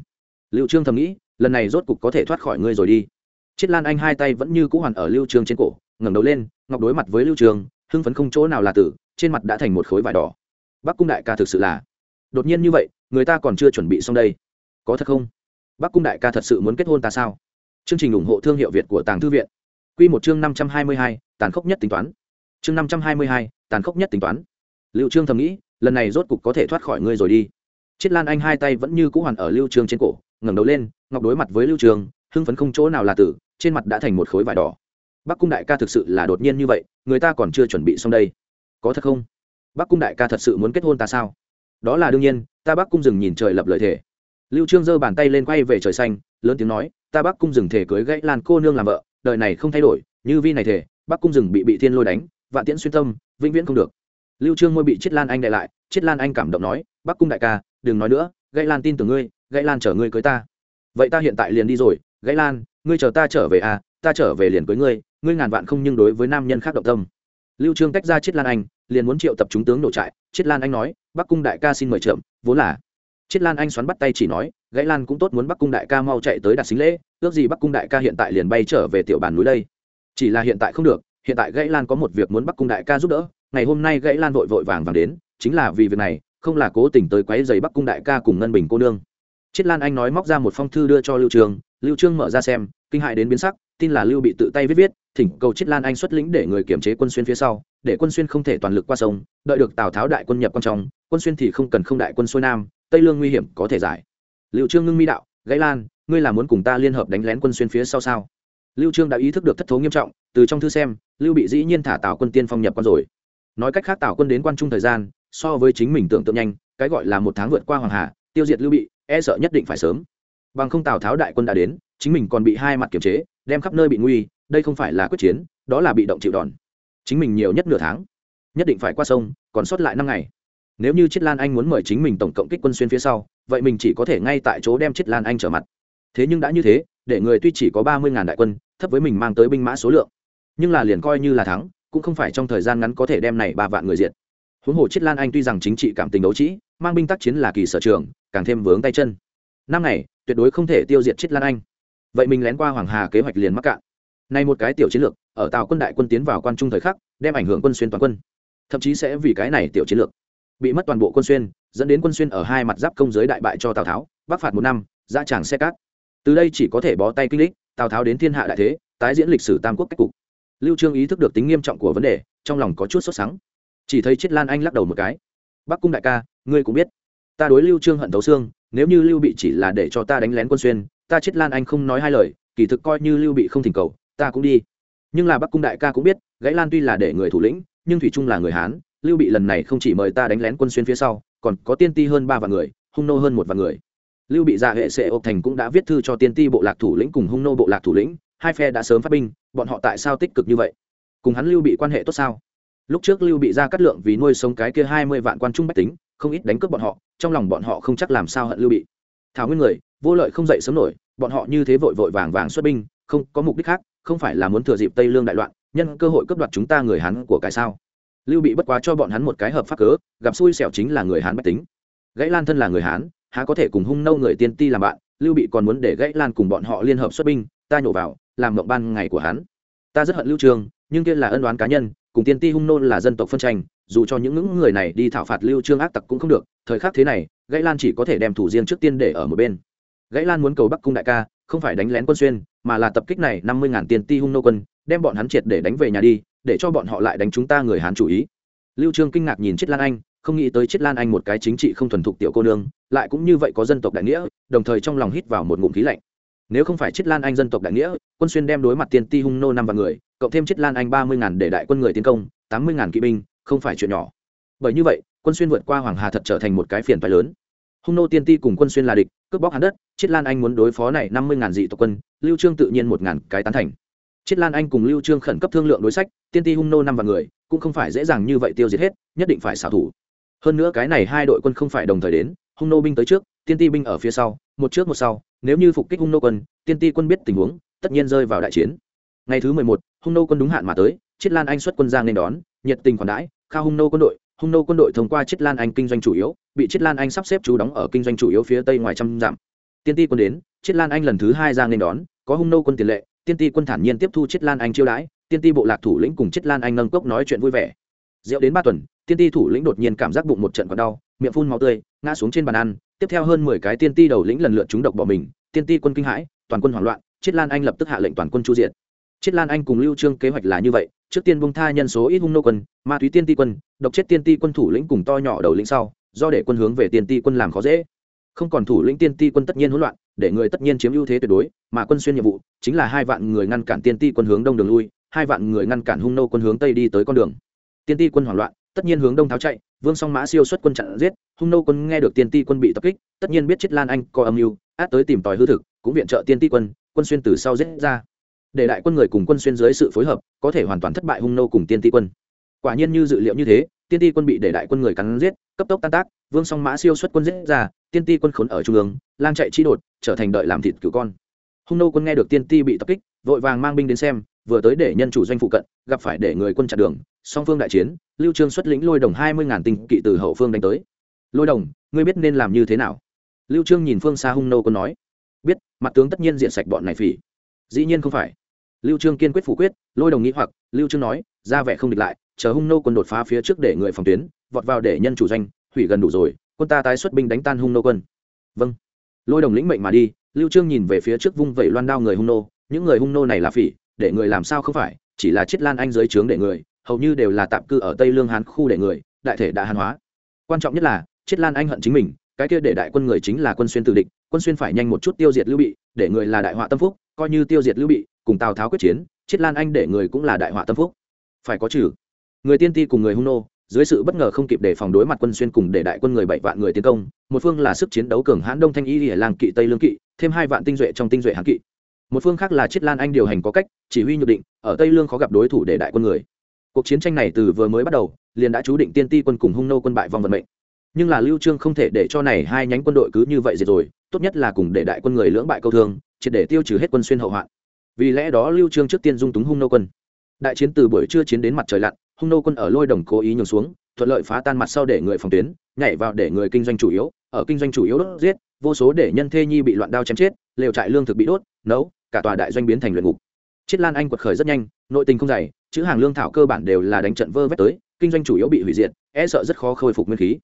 Lưu trương thầm nghĩ lần này rốt cục có thể thoát khỏi ngươi rồi đi. Chiết lan anh hai tay vẫn như cũ hoàn ở lưu trương trên cổ ngẩng đầu lên ngọc đối mặt với lưu trương hưng phấn không chỗ nào là tử trên mặt đã thành một khối vải đỏ. Bắc cung đại ca thực sự là đột nhiên như vậy người ta còn chưa chuẩn bị xong đây. Có thật không? Bắc cung đại ca thật sự muốn kết hôn ta sao? Chương trình ủng hộ thương hiệu việt của tàng thư viện. Quy một chương năm trăm hai mươi hai, tàn khốc nhất tính toán chương năm trăm hai mươi hai, tàn khốc nhất tính toán. Lưu trương thầm nghĩ lần này rốt cục có thể thoát khỏi ngươi rồi đi. Chiết lan anh hai tay vẫn như cũ hoàn ở lưu trương trên cổ ngẩng đầu lên ngọc đối mặt với lưu trương hưng phấn không chỗ nào là tử trên mặt đã thành một khối vải đỏ. Bắc cung đại ca thực sự là đột nhiên như vậy người ta còn chưa chuẩn bị xong đây. Có thật không? Bắc cung đại ca thật sự muốn kết hôn ta sao? Đó là đương nhiên ta bắc cung dừng nhìn trời lập lợi thể. Lưu trương giơ bàn tay lên quay về trời xanh lớn tiếng nói ta bắc cung dừng thể cưới gãy lan cô nương làm vợ đời này không thay đổi như vi này thể bắc cung dừng bị bị thiên lôi đánh vạn tiễn xuyên tâm, vĩnh viễn không được. Lưu trương môi bị chiết lan anh đại lại, chiết lan anh cảm động nói, bắc cung đại ca, đừng nói nữa, gãy lan tin tưởng ngươi, gãy lan chở ngươi cưới ta. Vậy ta hiện tại liền đi rồi, gãy lan, ngươi chờ ta trở về à ta trở về liền cưới ngươi ngươi ngàn vạn không nhưng đối với nam nhân khác động tâm. Lưu trương tách ra chiết lan anh, liền muốn triệu tập chúng tướng nổ trại. Chiết lan anh nói, bắc cung đại ca xin mời chậm, vốn là. Chiết lan anh xoắn bắt tay chỉ nói, gãy lan cũng tốt muốn bắc cung đại ca mau chạy tới đặt xính lễ, ước gì bắc cung đại ca hiện tại liền bay trở về tiểu bàn núi đây. Chỉ là hiện tại không được hiện tại gãy lan có một việc muốn bắc cung đại ca giúp đỡ, ngày hôm nay gãy lan vội vội vàng vàng đến, chính là vì việc này, không là cố tình tới quấy giày bắc cung đại ca cùng ngân bình cô nương. Chiết lan anh nói móc ra một phong thư đưa cho lưu trường lưu trương mở ra xem, kinh hại đến biến sắc, tin là lưu bị tự tay viết viết, thỉnh cầu chiết lan anh xuất lĩnh để người kiểm chế quân xuyên phía sau, để quân xuyên không thể toàn lực qua sông, đợi được tào tháo đại quân nhập quan trọng quân xuyên thì không cần không đại quân xuôi nam, tây lương nguy hiểm có thể giải. Lưu trương ngưng mi đạo, gãy lan, ngươi là muốn cùng ta liên hợp đánh lén quân xuyên phía sau sao? Lưu trương đã ý thức được thất thố nghiêm trọng, từ trong thư xem, lưu bị dĩ nhiên thả tào quân tiên phong nhập quan rồi. Nói cách khác tào quân đến quan trung thời gian, so với chính mình tưởng tượng nhanh, cái gọi là một tháng vượt qua hoàng hà, tiêu diệt lưu bị e sợ nhất định phải sớm. Bằng không tào tháo đại quân đã đến, chính mình còn bị hai mặt kiểm chế, đem khắp nơi bị nguy, đây không phải là quyết chiến, đó là bị động chịu đòn. Chính mình nhiều nhất nửa tháng, nhất định phải qua sông, còn sót lại năm ngày. Nếu như chiết lan anh muốn mời chính mình tổng cộng kích quân xuyên phía sau, vậy mình chỉ có thể ngay tại chỗ đem chiết lan anh trở mặt. Thế nhưng đã như thế, để người tuy chỉ có ba mươi ngàn đại quân thấp với mình mang tới binh mã số lượng. Nhưng là liền coi như là thắng, cũng không phải trong thời gian ngắn có thể đem này ba vạn người diệt. Huống hồ chiết lan anh tuy rằng chính trị cảm tình đấu trĩ mang binh tác chiến là kỳ sở trường, càng thêm vướng tay chân. Năm này tuyệt đối không thể tiêu diệt chiết lan anh. Vậy mình lén qua hoàng hà kế hoạch liền mắc cạn. Nay một cái tiểu chiến lược, ở tàu quân đại quân tiến vào quan trung thời khắc, đem ảnh hưởng quân xuyên toàn quân. Thậm chí sẽ vì cái này tiểu chiến lược, bị mất toàn bộ quân xuyên, dẫn đến quân xuyên ở hai mặt giáp công giới đại bại cho tào tháo, bắc phạt một năm ra tràng xe cát. Từ đây chỉ có thể bó tay kinh lịch tào tháo đến thiên hạ đại thế, tái diễn lịch sử tam quốc cách cục. Lưu trương ý thức được tính nghiêm trọng của vấn đề, trong lòng có chút sốt sắng. Chỉ thấy chiết lan anh lắc đầu một cái. Bắc cung đại ca, ngươi cũng biết, ta đối lưu trương hận thấu xương, nếu như lưu bị chỉ là để cho ta đánh lén quân xuyên, ta chiết lan anh không nói hai lời, kỳ thực coi như lưu bị không thỉnh cầu, ta cũng đi. Nhưng là bắc cung đại ca cũng biết, gãy lan tuy là để người thủ lĩnh, nhưng thủy trung là người hán, lưu bị lần này không chỉ mời ta đánh lén quân xuyên phía sau, còn có tiên ti hơn ba vạn người, hung nô hơn một vạn người lưu bị dạ hệ sệ ộp thành cũng đã viết thư cho tiên ti bộ lạc thủ lĩnh cùng hung nô bộ lạc thủ lĩnh, hai phe đã sớm phát binh, bọn họ tại sao tích cực như vậy? Cùng hắn lưu bị quan hệ tốt sao? Lúc trước lưu bị ra cắt lượng vì nuôi sống cái kia hai mươi vạn quan trung bách tính, không ít đánh cướp bọn họ, trong lòng bọn họ không chắc làm sao hận lưu bị. Thảo nguyên người, vô lợi không dậy sớm nổi, bọn họ như thế vội vội vàng vàng xuất binh, không có mục đích khác, không phải là muốn thừa dịp tây lương đại loạn, nhân cơ hội cướp đoạt chúng ta người hắn của cái sao? Lưu bị bất quá cho bọn hắn một cái hợp pháp cớ, gặp xui xẻo chính là người hán bách tính. Gãy lan thân là người hán há có thể cùng hung nâu người tiên ti làm bạn, lưu bị còn muốn để gãy lan cùng bọn họ liên hợp xuất binh, ta nhổ vào, làm mộng ban ngày của hắn. Ta rất hận lưu trường, nhưng kia là ân đoán cá nhân, cùng tiên ti hung nô là dân tộc phân tranh, dù cho những ngưỡng người này đi thảo phạt lưu trương ác tặc cũng không được, thời khắc thế này, gãy lan chỉ có thể đem thủ riêng trước tiên để ở một bên. Gãy lan muốn cầu bắc cung đại ca, không phải đánh lén quân xuyên, mà là tập kích này năm mươi ngàn tiền ti hung nô quân, đem bọn hắn triệt để đánh về nhà đi, để cho bọn họ lại đánh chúng ta người hán chủ ý. Lưu trương kinh ngạc nhìn chiết lan anh không nghĩ tới chiết lan anh một cái chính trị không thuần thục tiểu cô nương, lại cũng như vậy có dân tộc đại nghĩa, đồng thời trong lòng hít vào một ngụm khí lạnh. Nếu không phải chiết lan anh dân tộc đại nghĩa, quân xuyên đem đối mặt tiền ti hung nô năm vạn người, cộng thêm chiết lan anh ba mươi ngàn để đại quân người tiến công, tám mươi ngàn kỵ binh, không phải chuyện nhỏ. Bởi như vậy, quân xuyên vượt qua hoàng hà thật trở thành một cái phiền phái lớn. Hung nô tiên ti cùng quân xuyên là địch, cướp bóc hắn đất chiết lan anh muốn đối phó này năm mươi ngàn dị tộc quân, lưu trương tự nhiên một ngàn cái tán thành. Chiết lan anh cùng lưu trương khẩn cấp thương lượng đối sách, tiên ti hung nô năm vạn người, cũng không phải dễ dàng như vậy tiêu diệt hết, nhất định phải xảo thủ hơn nữa cái này hai đội quân không phải đồng thời đến hung nô binh tới trước tiên ti binh ở phía sau một trước một sau nếu như phục kích hung nô quân tiên ti quân biết tình huống tất nhiên rơi vào đại chiến. Ngày thứ mười một, hung nô quân đúng hạn mà tới chiết lan anh xuất quân giang nên đón nhiệt tình khoản đãi khao hung nô quân đội. Hung nô quân đội thông qua chiết lan anh kinh doanh chủ yếu bị chiết lan anh sắp xếp chú đóng ở kinh doanh chủ yếu phía tây ngoài trăm dặm. Tiên ti quân đến chiết lan anh lần thứ hai giang nên đón có hung nô quân tiền lệ tiên ti quân thản nhiên tiếp thu chiết lan anh chiêu đãi tiên ti bộ lạc thủ lĩnh cùng chiết lan anh nâng cốc nói chuyện vui vẻ rượu đến ba tuần, tiên ti thủ lĩnh đột nhiên cảm giác bụng một trận còn đau, miệng phun máu tươi, ngã xuống trên bàn ăn. Tiếp theo hơn mười cái tiên ti đầu lĩnh lần lượt chúng độc bỏ mình, tiên ti quân kinh hãi, toàn quân hoảng loạn, chiết lan anh lập tức hạ lệnh toàn quân chu diện chiết lan anh cùng lưu trương kế hoạch là như vậy, trước tiên bung tha nhân số ít hung nô quân, ma túy tiên ti quân, độc chết tiên ti quân thủ lĩnh cùng to nhỏ đầu lĩnh sau, do để quân hướng về tiên ti quân làm khó dễ. Không còn thủ lĩnh tiên ti quân tất nhiên hỗn loạn, để người tất nhiên chiếm ưu thế tuyệt đối, mà quân xuyên nhiệm vụ chính là hai vạn người ngăn cản tiên ti quân hướng đông đường lui, hai vạn người ngăn cản hung nô quân hướng tây đi tới con đường tiên ti quân hoảng loạn, tất nhiên hướng đông tháo chạy, vương song mã siêu xuất quân chặn giết, hung nô quân nghe được tiên ti quân bị tập kích, tất nhiên biết chết lan anh có âm mưu, át tới tìm tòi hư thực, cũng viện trợ tiên ti quân quân xuyên từ sau giết ra. Để đại quân người cùng quân xuyên dưới sự phối hợp, có thể hoàn toàn thất bại hung nô cùng tiên ti quân. Quả nhiên như dự liệu như thế, tiên ti quân bị để đại quân người cắn giết, cấp tốc tan tác, vương song mã siêu xuất quân giết ra, tiên ti quân khốn ở trung ương, lang chạy chi đột, trở thành đợi làm thịt cứu con. Hung nô quân nghe được tiên ti bị tập kích, vội vàng mang binh đến xem vừa tới để nhân chủ doanh phụ cận, gặp phải để người quân chặn đường, song phương đại chiến, lưu trương xuất lĩnh lôi đồng hai mươi ngàn tinh kỵ từ hậu phương đánh tới. Lôi đồng, ngươi biết nên làm như thế nào? Lưu trương nhìn phương xa hung nô quân nói. Biết, mặt tướng tất nhiên diện sạch bọn này phỉ. Dĩ nhiên không phải. Lưu trương kiên quyết phủ quyết, lôi đồng nghĩ hoặc, lưu trương nói, ra vẻ không địch lại, chờ hung nô quân đột phá phía trước để người phòng tuyến, vọt vào để nhân chủ doanh, hủy gần đủ rồi, quân ta tái xuất binh đánh tan hung nô quân. Vâng. Lôi đồng lĩnh mệnh mà đi, lưu trương nhìn về phía trước vung vẩy loan đao người hung nô, những người hung nô này là phỉ để người làm sao không phải, chỉ là chiết lan anh dưới trướng để người, hầu như đều là tạm cư ở tây lương hán khu để người, đại thể đã hàn hóa. Quan trọng nhất là chiết lan anh hận chính mình, cái kia để đại quân người chính là quân xuyên tử địch, quân xuyên phải nhanh một chút tiêu diệt lưu bị, để người là đại họa tâm phúc, coi như tiêu diệt lưu bị, cùng tào tháo quyết chiến chiết lan anh để người cũng là đại họa tâm phúc. Phải có trừ. Người tiên ti cùng người hung nô, dưới sự bất ngờ không kịp để phòng đối mặt quân xuyên cùng để đại quân người bảy vạn người tiến công, một phương là sức chiến đấu cường hãn đông thanh y lìa làng kỵ tây lương kỵ, thêm hai vạn tinh duệ trong tinh duệ hán kỵ một phương khác là chiết lan anh điều hành có cách, chỉ huy nhược định, ở tây lương khó gặp đối thủ để đại quân người. Cuộc chiến tranh này từ vừa mới bắt đầu, liền đã chú định tiên ti quân cùng hung nô quân bại vòng vận mệnh. Nhưng là lưu trương không thể để cho này hai nhánh quân đội cứ như vậy diệt rồi, tốt nhất là cùng để đại quân người lưỡng bại câu thương, triệt để tiêu trừ hết quân xuyên hậu hoạn. Vì lẽ đó lưu trương trước tiên dung túng hung nô quân. Đại chiến từ buổi trưa chiến đến mặt trời lặn, hung nô quân ở lôi đồng cố ý nhường xuống, thuận lợi phá tan mặt sau để người phòng tuyến, nhảy vào để người kinh doanh chủ yếu, ở kinh doanh chủ yếu đốt giết, vô số để nhân thê nhi bị loạn đao chém chết, lều trại lương thực bị đốt, nấu cả tòa đại doanh biến thành luyện ngục. Chiết lan anh quật khởi rất nhanh, nội tình không dày, chữ hàng lương thảo cơ bản đều là đánh trận vơ vét tới, kinh doanh chủ yếu bị hủy diệt e sợ rất khó khôi phục nguyên khí.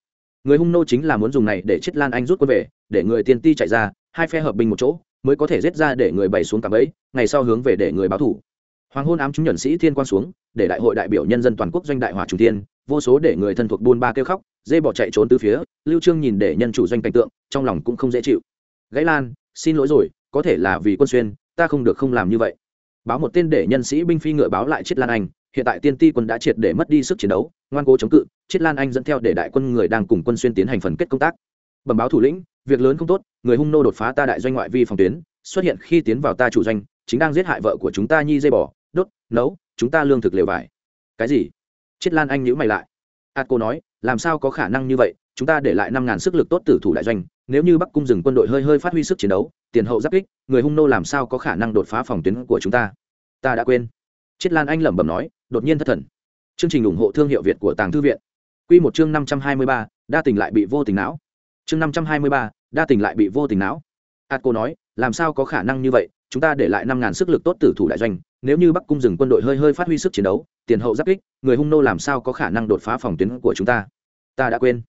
Người hung nô chính là muốn dùng này để Chiết lan anh rút quân về, để người tiên ti chạy ra, hai phe hợp binh một chỗ, mới có thể giết ra để người bày xuống cạm ấy ngày sau hướng về để người báo thủ. Hoàng hôn ám chúng nhận sĩ thiên quan xuống, để đại hội đại biểu nhân dân toàn quốc doanh đại hỏa trung thiên, vô số để người thân thuộc buôn ba kêu khóc, dê bỏ chạy trốn từ phía, lưu trương nhìn để nhân chủ doanh cảnh tượng, trong lòng cũng không dễ chịu. Gãy lan, xin lỗi rồi, có thể là vì quân xuyên ta không được không làm như vậy. Báo một tên để nhân sĩ binh phi ngựa báo lại chiết lan anh, hiện tại tiên ti quân đã triệt để mất đi sức chiến đấu, ngoan cố chống cự, chiết lan anh dẫn theo để đại quân người đang cùng quân xuyên tiến hành phần kết công tác. Bẩm báo thủ lĩnh, việc lớn không tốt, người hung nô đột phá ta đại doanh ngoại vi phòng tuyến, xuất hiện khi tiến vào ta chủ doanh, chính đang giết hại vợ của chúng ta nhi dây bò, đốt, nấu, chúng ta lương thực lều vải. Cái gì? Chiết lan anh nhữ mày lại. Ạt cô nói, làm sao có khả năng như vậy? Chúng ta để lại năm ngàn sức lực tốt tử thủ đại doanh, nếu như bắc cung dừng quân đội hơi hơi phát huy sức chiến đấu, tiền hậu giáp kích, người hung nô làm sao có khả năng đột phá phòng tuyến của chúng ta? Ta đã quên. Chiết lan anh lẩm bẩm nói, đột nhiên thất thần. Chương trình ủng hộ thương hiệu việt của tàng thư viện. Q một chương năm trăm hai mươi ba, đa tình lại bị vô tình não. Chương năm trăm hai mươi ba, đa tình lại bị vô tình não. Ạt cô nói, làm sao có khả năng như vậy? Chúng ta để lại năm ngàn sức lực tốt tử thủ đại doanh, nếu như bắc cung dừng quân đội hơi hơi phát huy sức chiến đấu, tiền hậu giáp kích, người hung nô làm sao có khả năng đột phá phòng tuyến của chúng ta? Ta đã quên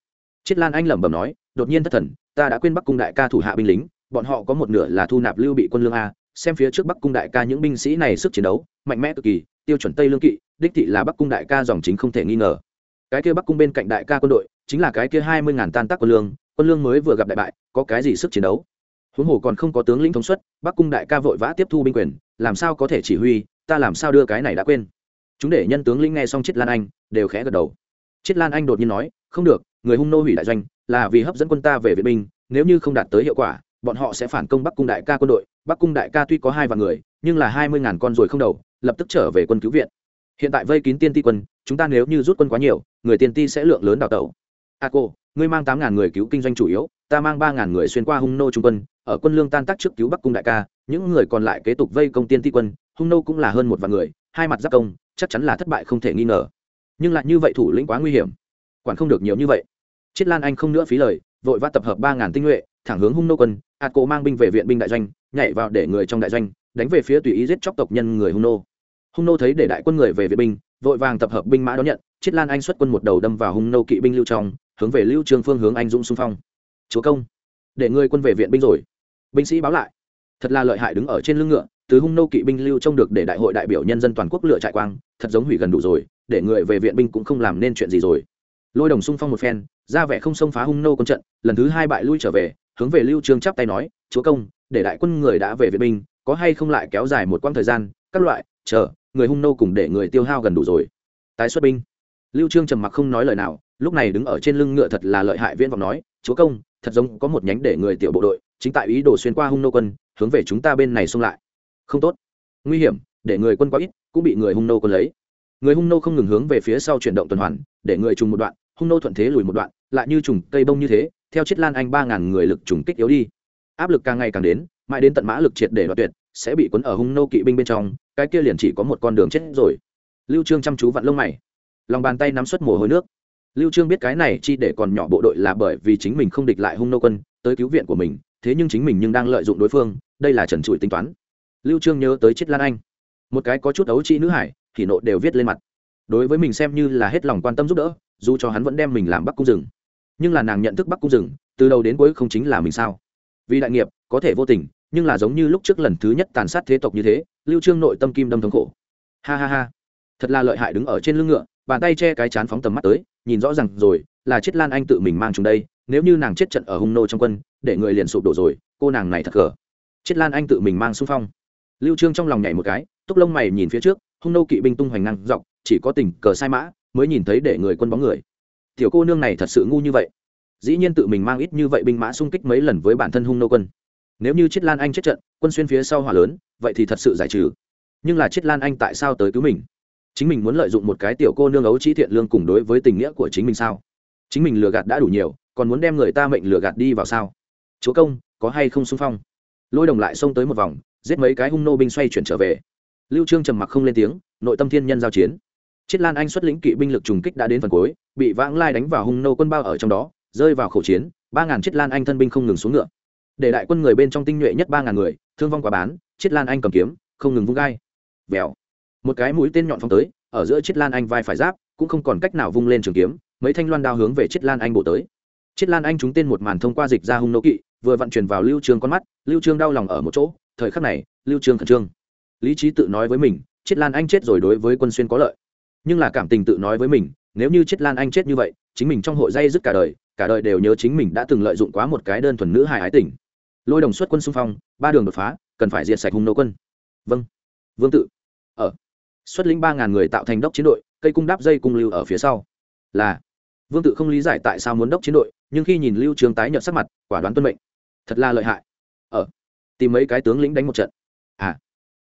chiết lan anh lẩm bẩm nói, đột nhiên thất thần, ta đã quên bắc cung đại ca thủ hạ binh lính, bọn họ có một nửa là thu nạp lưu bị quân lương a, xem phía trước bắc cung đại ca những binh sĩ này sức chiến đấu, mạnh mẽ cực kỳ, tiêu chuẩn tây lương kỵ, đích thị là bắc cung đại ca dòng chính không thể nghi ngờ. Cái kia bắc cung bên cạnh đại ca quân đội, chính là cái kia hai mươi ngàn tan tác quân lương quân lương mới vừa gặp đại bại, có cái gì sức chiến đấu? Huống hồ còn không có tướng lĩnh thống suất, bắc cung đại ca vội vã tiếp thu binh quyền, làm sao có thể chỉ huy, ta làm sao đưa cái này đã quên? Chúng để nhân tướng lĩnh nghe xong chiết lan anh, đều khẽ gật đầu. Chiết lan anh đột nhiên nói, không được người hung nô hủy đại doanh là vì hấp dẫn quân ta về viện binh, nếu như không đạt tới hiệu quả, bọn họ sẽ phản công bắc cung đại ca quân đội. Bắc cung đại ca tuy có hai vạn người, nhưng là hai mươi ngàn con rồi không đầu, lập tức trở về quân cứu viện. Hiện tại vây kín tiên ti quân, chúng ta nếu như rút quân quá nhiều, người tiên ti sẽ lượng lớn đào tẩu. A cô, ngươi mang tám ngàn người cứu kinh doanh chủ yếu, ta mang ba ngàn người xuyên qua hung nô trung quân, ở quân lương tan tác trước cứu bắc cung đại ca, những người còn lại kế tục vây công tiên ti quân, hung nô cũng là hơn một vạn người, hai mặt giáp công, chắc chắn là thất bại không thể nghi ngờ. Nhưng lại như vậy thủ lĩnh quá nguy hiểm quản không được nhiều như vậy. Chiết lan anh không nữa phí lời, vội vã tập hợp ba ngàn tinh nhuệ, thẳng hướng hung nô quân, ạt cổ mang binh về viện binh đại doanh, nhảy vào để người trong đại doanh, đánh về phía tùy ý giết chóc tộc nhân người hung nô. Hung nô thấy để đại quân người về viện binh, vội vàng tập hợp binh mã đón nhận, chiết lan anh xuất quân một đầu đâm vào hung nô kỵ binh lưu trong, hướng về lưu trương phương hướng anh dũng xung phong. Chúa công, để người quân về viện binh rồi. Binh sĩ báo lại. Thật là lợi hại đứng ở trên lưng ngựa, từ hung nô kỵ binh lưu trông được để đại hội đại biểu nhân dân toàn quốc lựa trại quang, thật giống hủy gần đủ rồi, để người về viện binh cũng không làm nên chuyện gì rồi lôi đồng xung phong một phen, ra vẻ không xông phá hung nô quân trận, lần thứ hai bại lui trở về, hướng về lưu trương chắp tay nói, chúa công, để đại quân người đã về việt binh, có hay không lại kéo dài một quãng thời gian, các loại, chờ, người hung nô cùng để người tiêu hao gần đủ rồi. Tái xuất binh. Lưu trương trầm mặc không nói lời nào, lúc này đứng ở trên lưng ngựa thật là lợi hại viễn vọng nói, chúa công, thật giống có một nhánh để người tiểu bộ đội, chính tại ý đồ xuyên qua hung nô quân, hướng về chúng ta bên này xung lại. Không tốt. Nguy hiểm, để người quân quá ít, cũng bị người hung nô quân lấy người hung nô không ngừng hướng về phía sau chuyển động tuần hoàn, để người trùng một đoạn, hung nô thuận thế lùi một đoạn, lại như trùng cây bông như thế, theo chiết lan anh ba ngàn người lực trùng kích yếu đi. Áp lực càng ngày càng đến, mãi đến tận mã lực triệt để đoạt tuyệt, sẽ bị cuốn ở hung nô kỵ binh bên trong, cái kia liền chỉ có một con đường chết rồi. Lưu trương chăm chú vặn lông mày. Lòng bàn tay nắm suất mồ hôi nước. Lưu trương biết cái này chi để còn nhỏ bộ đội là bởi vì chính mình không địch lại hung nô quân, tới cứu viện của mình, thế nhưng chính mình nhưng đang lợi dụng đối phương, đây là trần trụi tính toán. Lưu trương nhớ tới chiết lan anh. Một cái có chút ấu trĩ nữ hải thì nộ đều viết lên mặt. Đối với mình xem như là hết lòng quan tâm giúp đỡ, dù cho hắn vẫn đem mình làm bắc cung rừng. Nhưng là nàng nhận thức bắc cung rừng, từ đầu đến cuối không chính là mình sao? Vì đại nghiệp, có thể vô tình, nhưng là giống như lúc trước lần thứ nhất tàn sát thế tộc như thế, lưu trương nội tâm kim đâm thống khổ. Ha ha ha. Thật là lợi hại đứng ở trên lưng ngựa, bàn tay che cái chán phóng tầm mắt tới, nhìn rõ ràng rồi, là chết lan anh tự mình mang chúng đây, nếu như nàng chết trận ở hung nô trong quân, để người liền sụp đổ rồi, cô nàng này thật cờ chết lan anh tự mình mang xung phong. Lưu trương trong lòng nhảy một cái, túc lông mày nhìn phía trước hung nô kỵ binh tung hoành ngang dọc, chỉ có tình cờ sai mã mới nhìn thấy để người quân bóng người. Tiểu cô nương này thật sự ngu như vậy. Dĩ nhiên tự mình mang ít như vậy binh mã xung kích mấy lần với bản thân hung nô quân. Nếu như chiết lan anh chết trận, quân xuyên phía sau hỏa lớn, vậy thì thật sự giải trừ. Nhưng là chiết lan anh tại sao tới cứu mình? Chính mình muốn lợi dụng một cái tiểu cô nương ấu trí thiện lương cùng đối với tình nghĩa của chính mình sao? Chính mình lừa gạt đã đủ nhiều, còn muốn đem người ta mệnh lừa gạt đi vào sao? Chúa công, có hay không xung phong? Lôi đồng lại xông tới một vòng, giết mấy cái hung nô binh xoay chuyển trở về lưu trương trầm mặc không lên tiếng, nội tâm thiên nhân giao chiến. Chiết lan anh xuất lĩnh kỵ binh lực trùng kích đã đến phần cuối, bị vãng lai đánh vào hung nô quân bao ở trong đó, rơi vào khẩu chiến, ba ngàn chiết lan anh thân binh không ngừng xuống ngựa. Để đại quân người bên trong tinh nhuệ nhất ba ngàn người, thương vong quá bán, chiết lan anh cầm kiếm, không ngừng vung gai. Vèo. Một cái mũi tên nhọn phóng tới, ở giữa chiết lan anh vai phải giáp, cũng không còn cách nào vung lên trường kiếm, mấy thanh loan đao hướng về chiết lan anh bổ tới. Chiết lan anh trúng tên một màn thông qua dịch ra hung nô kỵ, vừa vận chuyển vào lưu trương con mắt, lưu trương đau lòng ở một chỗ, thời khắc này, lưu trương khẩn trương lý trí tự nói với mình chiết lan anh chết rồi đối với quân xuyên có lợi. Nhưng là cảm tình tự nói với mình, nếu như chiết lan anh chết như vậy, chính mình trong hội dây dứt cả đời cả đời đều nhớ chính mình đã từng lợi dụng quá một cái đơn thuần nữ hài ái tình. Lôi đồng xuất quân xung phong, ba đường đột phá, cần phải diệt sạch hung nô quân. Vâng vương tự. Ở. Xuất lĩnh ba ngàn người tạo thành đốc chiến đội, cây cung đáp dây cung lưu ở phía sau. Là. Vương tự không lý giải tại sao muốn đốc chiến đội, nhưng khi nhìn lưu trường tái nhợt sắc mặt, quả đoán tuân mệnh. Thật là lợi hại. Ở. Tìm mấy cái tướng lĩnh đánh một trận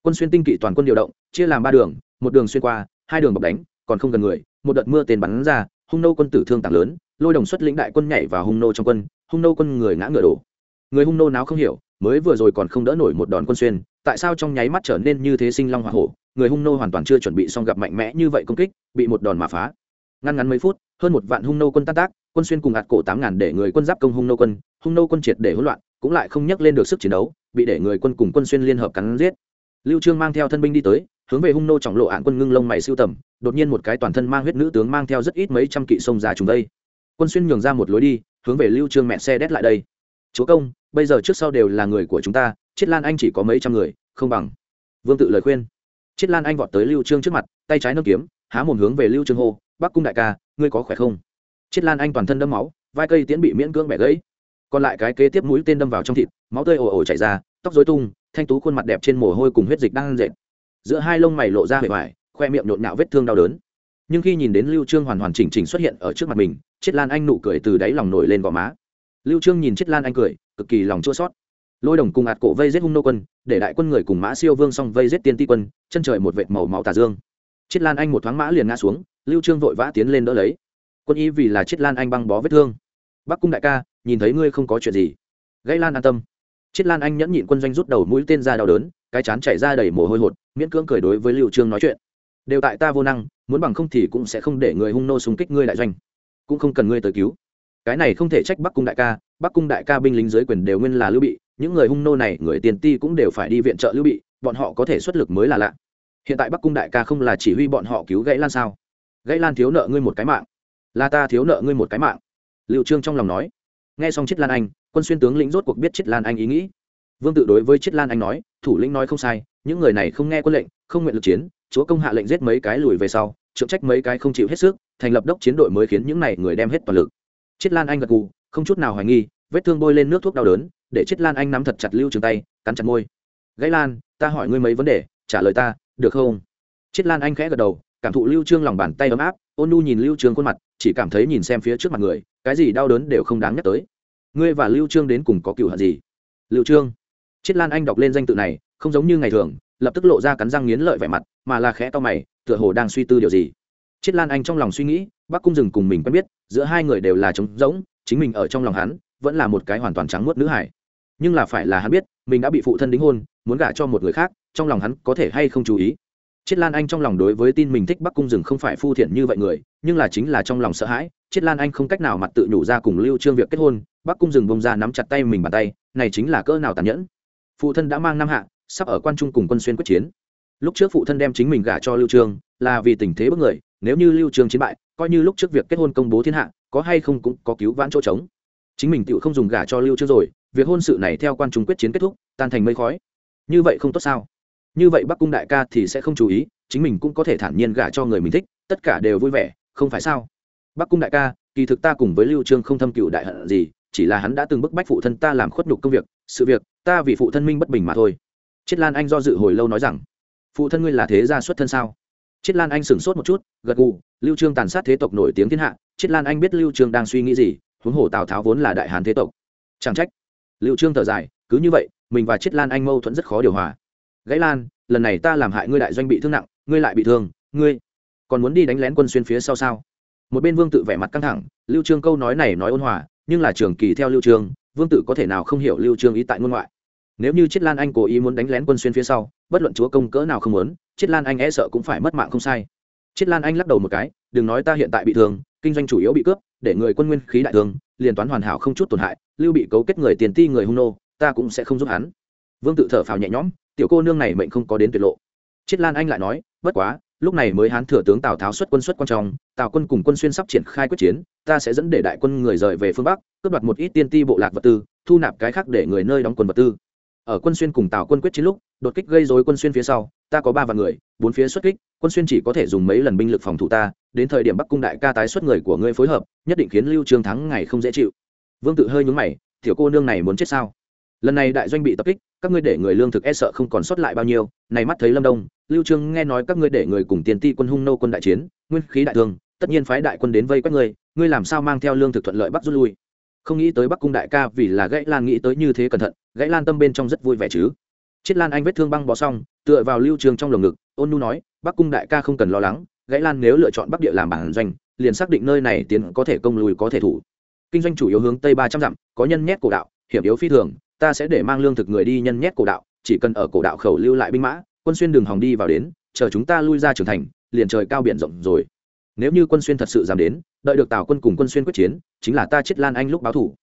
quân xuyên tinh kỵ toàn quân điều động, chia làm ba đường, một đường xuyên qua, hai đường bọc đánh, còn không gần người, một đợt mưa tên bắn ra, hung nô quân tử thương tảng lớn, lôi đồng xuất lĩnh đại quân nhảy vào hung nô trong quân, hung nô quân người ngã ngựa đổ. Người hung nô nào không hiểu, mới vừa rồi còn không đỡ nổi một đòn quân xuyên, tại sao trong nháy mắt trở nên như thế sinh long hoa hổ, người hung nô hoàn toàn chưa chuẩn bị xong gặp mạnh mẽ như vậy công kích, bị một đòn mà phá. Ngăn ngắn mấy phút, hơn một vạn hung nô quân tan tác, quân xuyên cùng ạt cổ tám ngàn để người quân giáp công hung nô quân, hung nô quân triệt để hỗn loạn, cũng lại không nhắc lên được sức chiến đấu, bị để người quân cùng quân xuyên liên hợp cắn giết lưu trương mang theo thân binh đi tới, hướng về hung nô trọng lộ ạn quân ngưng lông mày siêu tầm, đột nhiên một cái toàn thân mang huyết nữ tướng mang theo rất ít mấy trăm kỵ sông già trùng đây. Quân xuyên nhường ra một lối đi, hướng về lưu trương mẹ xe đét lại đây. Chúa công, bây giờ trước sau đều là người của chúng ta, chiết lan anh chỉ có mấy trăm người, không bằng. Vương tự lời khuyên. Chiết lan anh vọt tới lưu trương trước mặt, tay trái nâng kiếm, há mồm hướng về lưu trương hô, bắc cung đại ca, ngươi có khỏe không? Chiết lan anh toàn thân đâm máu, vai cây tiễn bị miễn cưỡng bẻ gãy. Còn lại cái kế tiếp mũi tên đâm vào trong thịt, máu tươi ồ ồ chảy ra, tóc rối tung thanh tú khuôn mặt đẹp trên mồ hôi cùng huyết dịch đang dệt giữa hai lông mày lộ ra vẻ vải, khoe miệng nhộn nhạo vết thương đau đớn. Nhưng khi nhìn đến lưu trương hoàn hoàn chỉnh chỉnh xuất hiện ở trước mặt mình, chiết lan anh nụ cười từ đáy lòng nổi lên gò má. Lưu trương nhìn chiết lan anh cười, cực kỳ lòng chua xót. Lôi đồng cùng ạt cổ vây giết hung nô quân, để đại quân người cùng mã siêu vương xong vây giết tiên ti quân, chân trời một vệt màu máu tà dương. Chiết lan anh một thoáng mã liền ngã xuống, lưu trương vội vã tiến lên đỡ lấy. Quân y vì là chiết lan anh băng bó vết thương. Bắc cung đại ca, nhìn thấy ngươi không có chuyện gì. Gây lan an tâm chiết lan anh nhẫn nhịn quân doanh rút đầu mũi tên ra đau đớn, cái chán chảy ra đầy mồ hôi hột, miễn cưỡng cười đối với lưu trương nói chuyện. Đều tại ta vô năng, muốn bằng không thì cũng sẽ không để người hung nô xung kích ngươi đại doanh. Cũng không cần ngươi tới cứu. Cái này không thể trách bắc cung đại ca, bắc cung đại ca binh lính dưới quyền đều nguyên là lưu bị, những người hung nô này, người tiền ti cũng đều phải đi viện trợ lưu bị, bọn họ có thể xuất lực mới là lạ. Hiện tại bắc cung đại ca không là chỉ huy bọn họ cứu gãy lan sao? Gãy lan thiếu nợ ngươi một cái mạng. Là ta thiếu nợ ngươi một cái mạng. Liệu trương trong lòng nói. Nghe xong chiết lan anh quân xuyên tướng lĩnh rốt cuộc biết chiết lan anh ý nghĩ. Vương tự đối với chiết lan anh nói, thủ lĩnh nói không sai, những người này không nghe quân lệnh, không nguyện lực chiến, chúa công hạ lệnh giết mấy cái lùi về sau trượng trách mấy cái không chịu hết sức, thành lập đốc chiến đội mới khiến những này người đem hết toàn lực. Chiết lan anh gật gù, không chút nào hoài nghi, vết thương bôi lên nước thuốc đau đớn, để chiết lan anh nắm thật chặt lưu trường tay, cắn chặt môi. Gãy lan, ta hỏi ngươi mấy vấn đề, trả lời ta, được không? Chiết lan anh khẽ gật đầu, cảm thụ lưu trương lòng bàn tay ấm áp, ôn nu nhìn lưu trương khuôn mặt, chỉ cảm thấy nhìn xem phía trước mặt người, cái gì đau đớn đều không đáng nhắc tới ngươi và lưu trương đến cùng có cựu hận gì? Lưu trương, chiết lan anh đọc lên danh tự này, không giống như ngày thường, lập tức lộ ra cắn răng nghiến lợi vẻ mặt, mà là khẽ to mày, tựa hồ đang suy tư điều gì. Chiết lan anh trong lòng suy nghĩ, bắc cung Dừng cùng mình quen biết, giữa hai người đều là trống rỗng, chính mình ở trong lòng hắn, vẫn là một cái hoàn toàn trắng muốt nữ hải nhưng là phải là hắn biết, mình đã bị phụ thân đính hôn, muốn gả cho một người khác, trong lòng hắn có thể hay không chú ý. Chiết lan anh trong lòng đối với tin mình thích bắc cung rừng không phải phu thiện như vậy người, nhưng là chính là trong lòng sợ hãi, chiết lan anh không cách nào mặt tự nhủ ra cùng lưu trương việc kết hôn bắc cung rừng bông ra nắm chặt tay mình bàn tay, này chính là cỡ nào tàn nhẫn. Phụ thân đã mang năm hạ, sắp ở quan trung cùng quân xuyên quyết chiến. Lúc trước phụ thân đem chính mình gả cho lưu trương là vì tình thế bất người, nếu như lưu trương chiến bại, coi như lúc trước việc kết hôn công bố thiên hạ, có hay không cũng có cứu vãn chỗ trống. Chính mình tựu không dùng gả cho lưu trương rồi, việc hôn sự này theo quan trung quyết chiến kết thúc, tan thành mây khói. Như vậy không tốt sao? Như vậy bắc cung đại ca thì sẽ không chú ý, chính mình cũng có thể thản nhiên gả cho người mình thích, tất cả đều vui vẻ, không phải sao? Bắc cung đại ca, kỳ thực ta cùng với lưu trương không thâm cựu đại hận gì chỉ là hắn đã từng bức bách phụ thân ta làm khuất nhục công việc, sự việc, ta vì phụ thân minh bất bình mà thôi. Chiết lan anh do dự hồi lâu nói rằng, phụ thân ngươi là thế gia xuất thân sao? Chiết lan anh sửng sốt một chút, gật gù, lưu trương tàn sát thế tộc nổi tiếng thiên hạ, chiết lan anh biết lưu trương đang suy nghĩ gì, huống hồ tào tháo vốn là đại hán thế tộc. Chẳng trách. Lưu trương thở dài, cứ như vậy, mình và chiết lan anh mâu thuẫn rất khó điều hòa. Gãy lan, lần này ta làm hại ngươi đại doanh bị thương nặng, ngươi lại bị thương, ngươi còn muốn đi đánh lén quân xuyên phía sau sao? Một bên vương tự vẻ mặt căng thẳng, lưu trương câu nói này nói ôn hòa nhưng là trường kỳ theo lưu trương, vương tự có thể nào không hiểu lưu trương ý tại ngôn ngoại? Nếu như chiết lan anh cố ý muốn đánh lén quân xuyên phía sau, bất luận chúa công cỡ nào không muốn chiết lan anh e sợ cũng phải mất mạng không sai. Chiết lan anh lắc đầu một cái, đừng nói ta hiện tại bị thương, kinh doanh chủ yếu bị cướp, để người quân nguyên khí đại thương, liền toán hoàn hảo không chút tổn hại, lưu bị cấu kết người tiền ti người hung nô, ta cũng sẽ không giúp hắn. Vương tự thở phào nhẹ nhõm, tiểu cô nương này mệnh không có đến tuyệt lộ. Chiết lan anh lại nói, bất quá lúc này mới hán thừa tướng tào tháo xuất quân xuất quan trọng tào quân cùng quân xuyên sắp triển khai quyết chiến, ta sẽ dẫn để đại quân người rời về phương bắc, cướp đoạt một ít tiên ti bộ lạc vật tư, thu nạp cái khác để người nơi đóng quân vật tư. Ở quân xuyên cùng tào quân quyết chiến lúc, đột kích gây dối quân xuyên phía sau, ta có ba vạn người, bốn phía xuất kích, quân xuyên chỉ có thể dùng mấy lần binh lực phòng thủ ta, đến thời điểm bắc cung đại ca tái xuất người của ngươi phối hợp, nhất định khiến lưu trương thắng ngày không dễ chịu. Vương tự hơi nhướng mày, tiểu cô nương này muốn chết sao? Lần này đại doanh bị tập kích, các ngươi để người lương thực e sợ không còn sót lại bao nhiêu. Này mắt thấy lâm đông, lưu trương nghe nói các ngươi để người cùng tiền ti quân hung nô quân đại chiến, nguyên khí đại thương, tất nhiên phái đại quân đến vây quét ngươi ngươi làm sao mang theo lương thực thuận lợi bắt rút lui? Không nghĩ tới bắc cung đại ca vì là gãy lan nghĩ tới như thế cẩn thận, gãy lan tâm bên trong rất vui vẻ chứ. Chết lan anh vết thương băng bó xong, tựa vào lưu trường trong lồng ngực, ôn nu nói, bắc cung đại ca không cần lo lắng, gãy lan nếu lựa chọn bắc địa làm bản doanh, liền xác định nơi này tiến có thể công lùi có thể thủ. Kinh doanh chủ yếu hướng tây ba trăm dặm, có nhân nhét cổ đạo, hiểm yếu phi thường ta sẽ để mang lương thực người đi nhân nhét cổ đạo, chỉ cần ở cổ đạo khẩu lưu lại binh mã, quân xuyên đường hòng đi vào đến, chờ chúng ta lui ra trưởng thành, liền trời cao biển rộng rồi. Nếu như quân xuyên thật sự dám đến, đợi được tào quân cùng quân xuyên quyết chiến, chính là ta chết lan anh lúc báo thủ.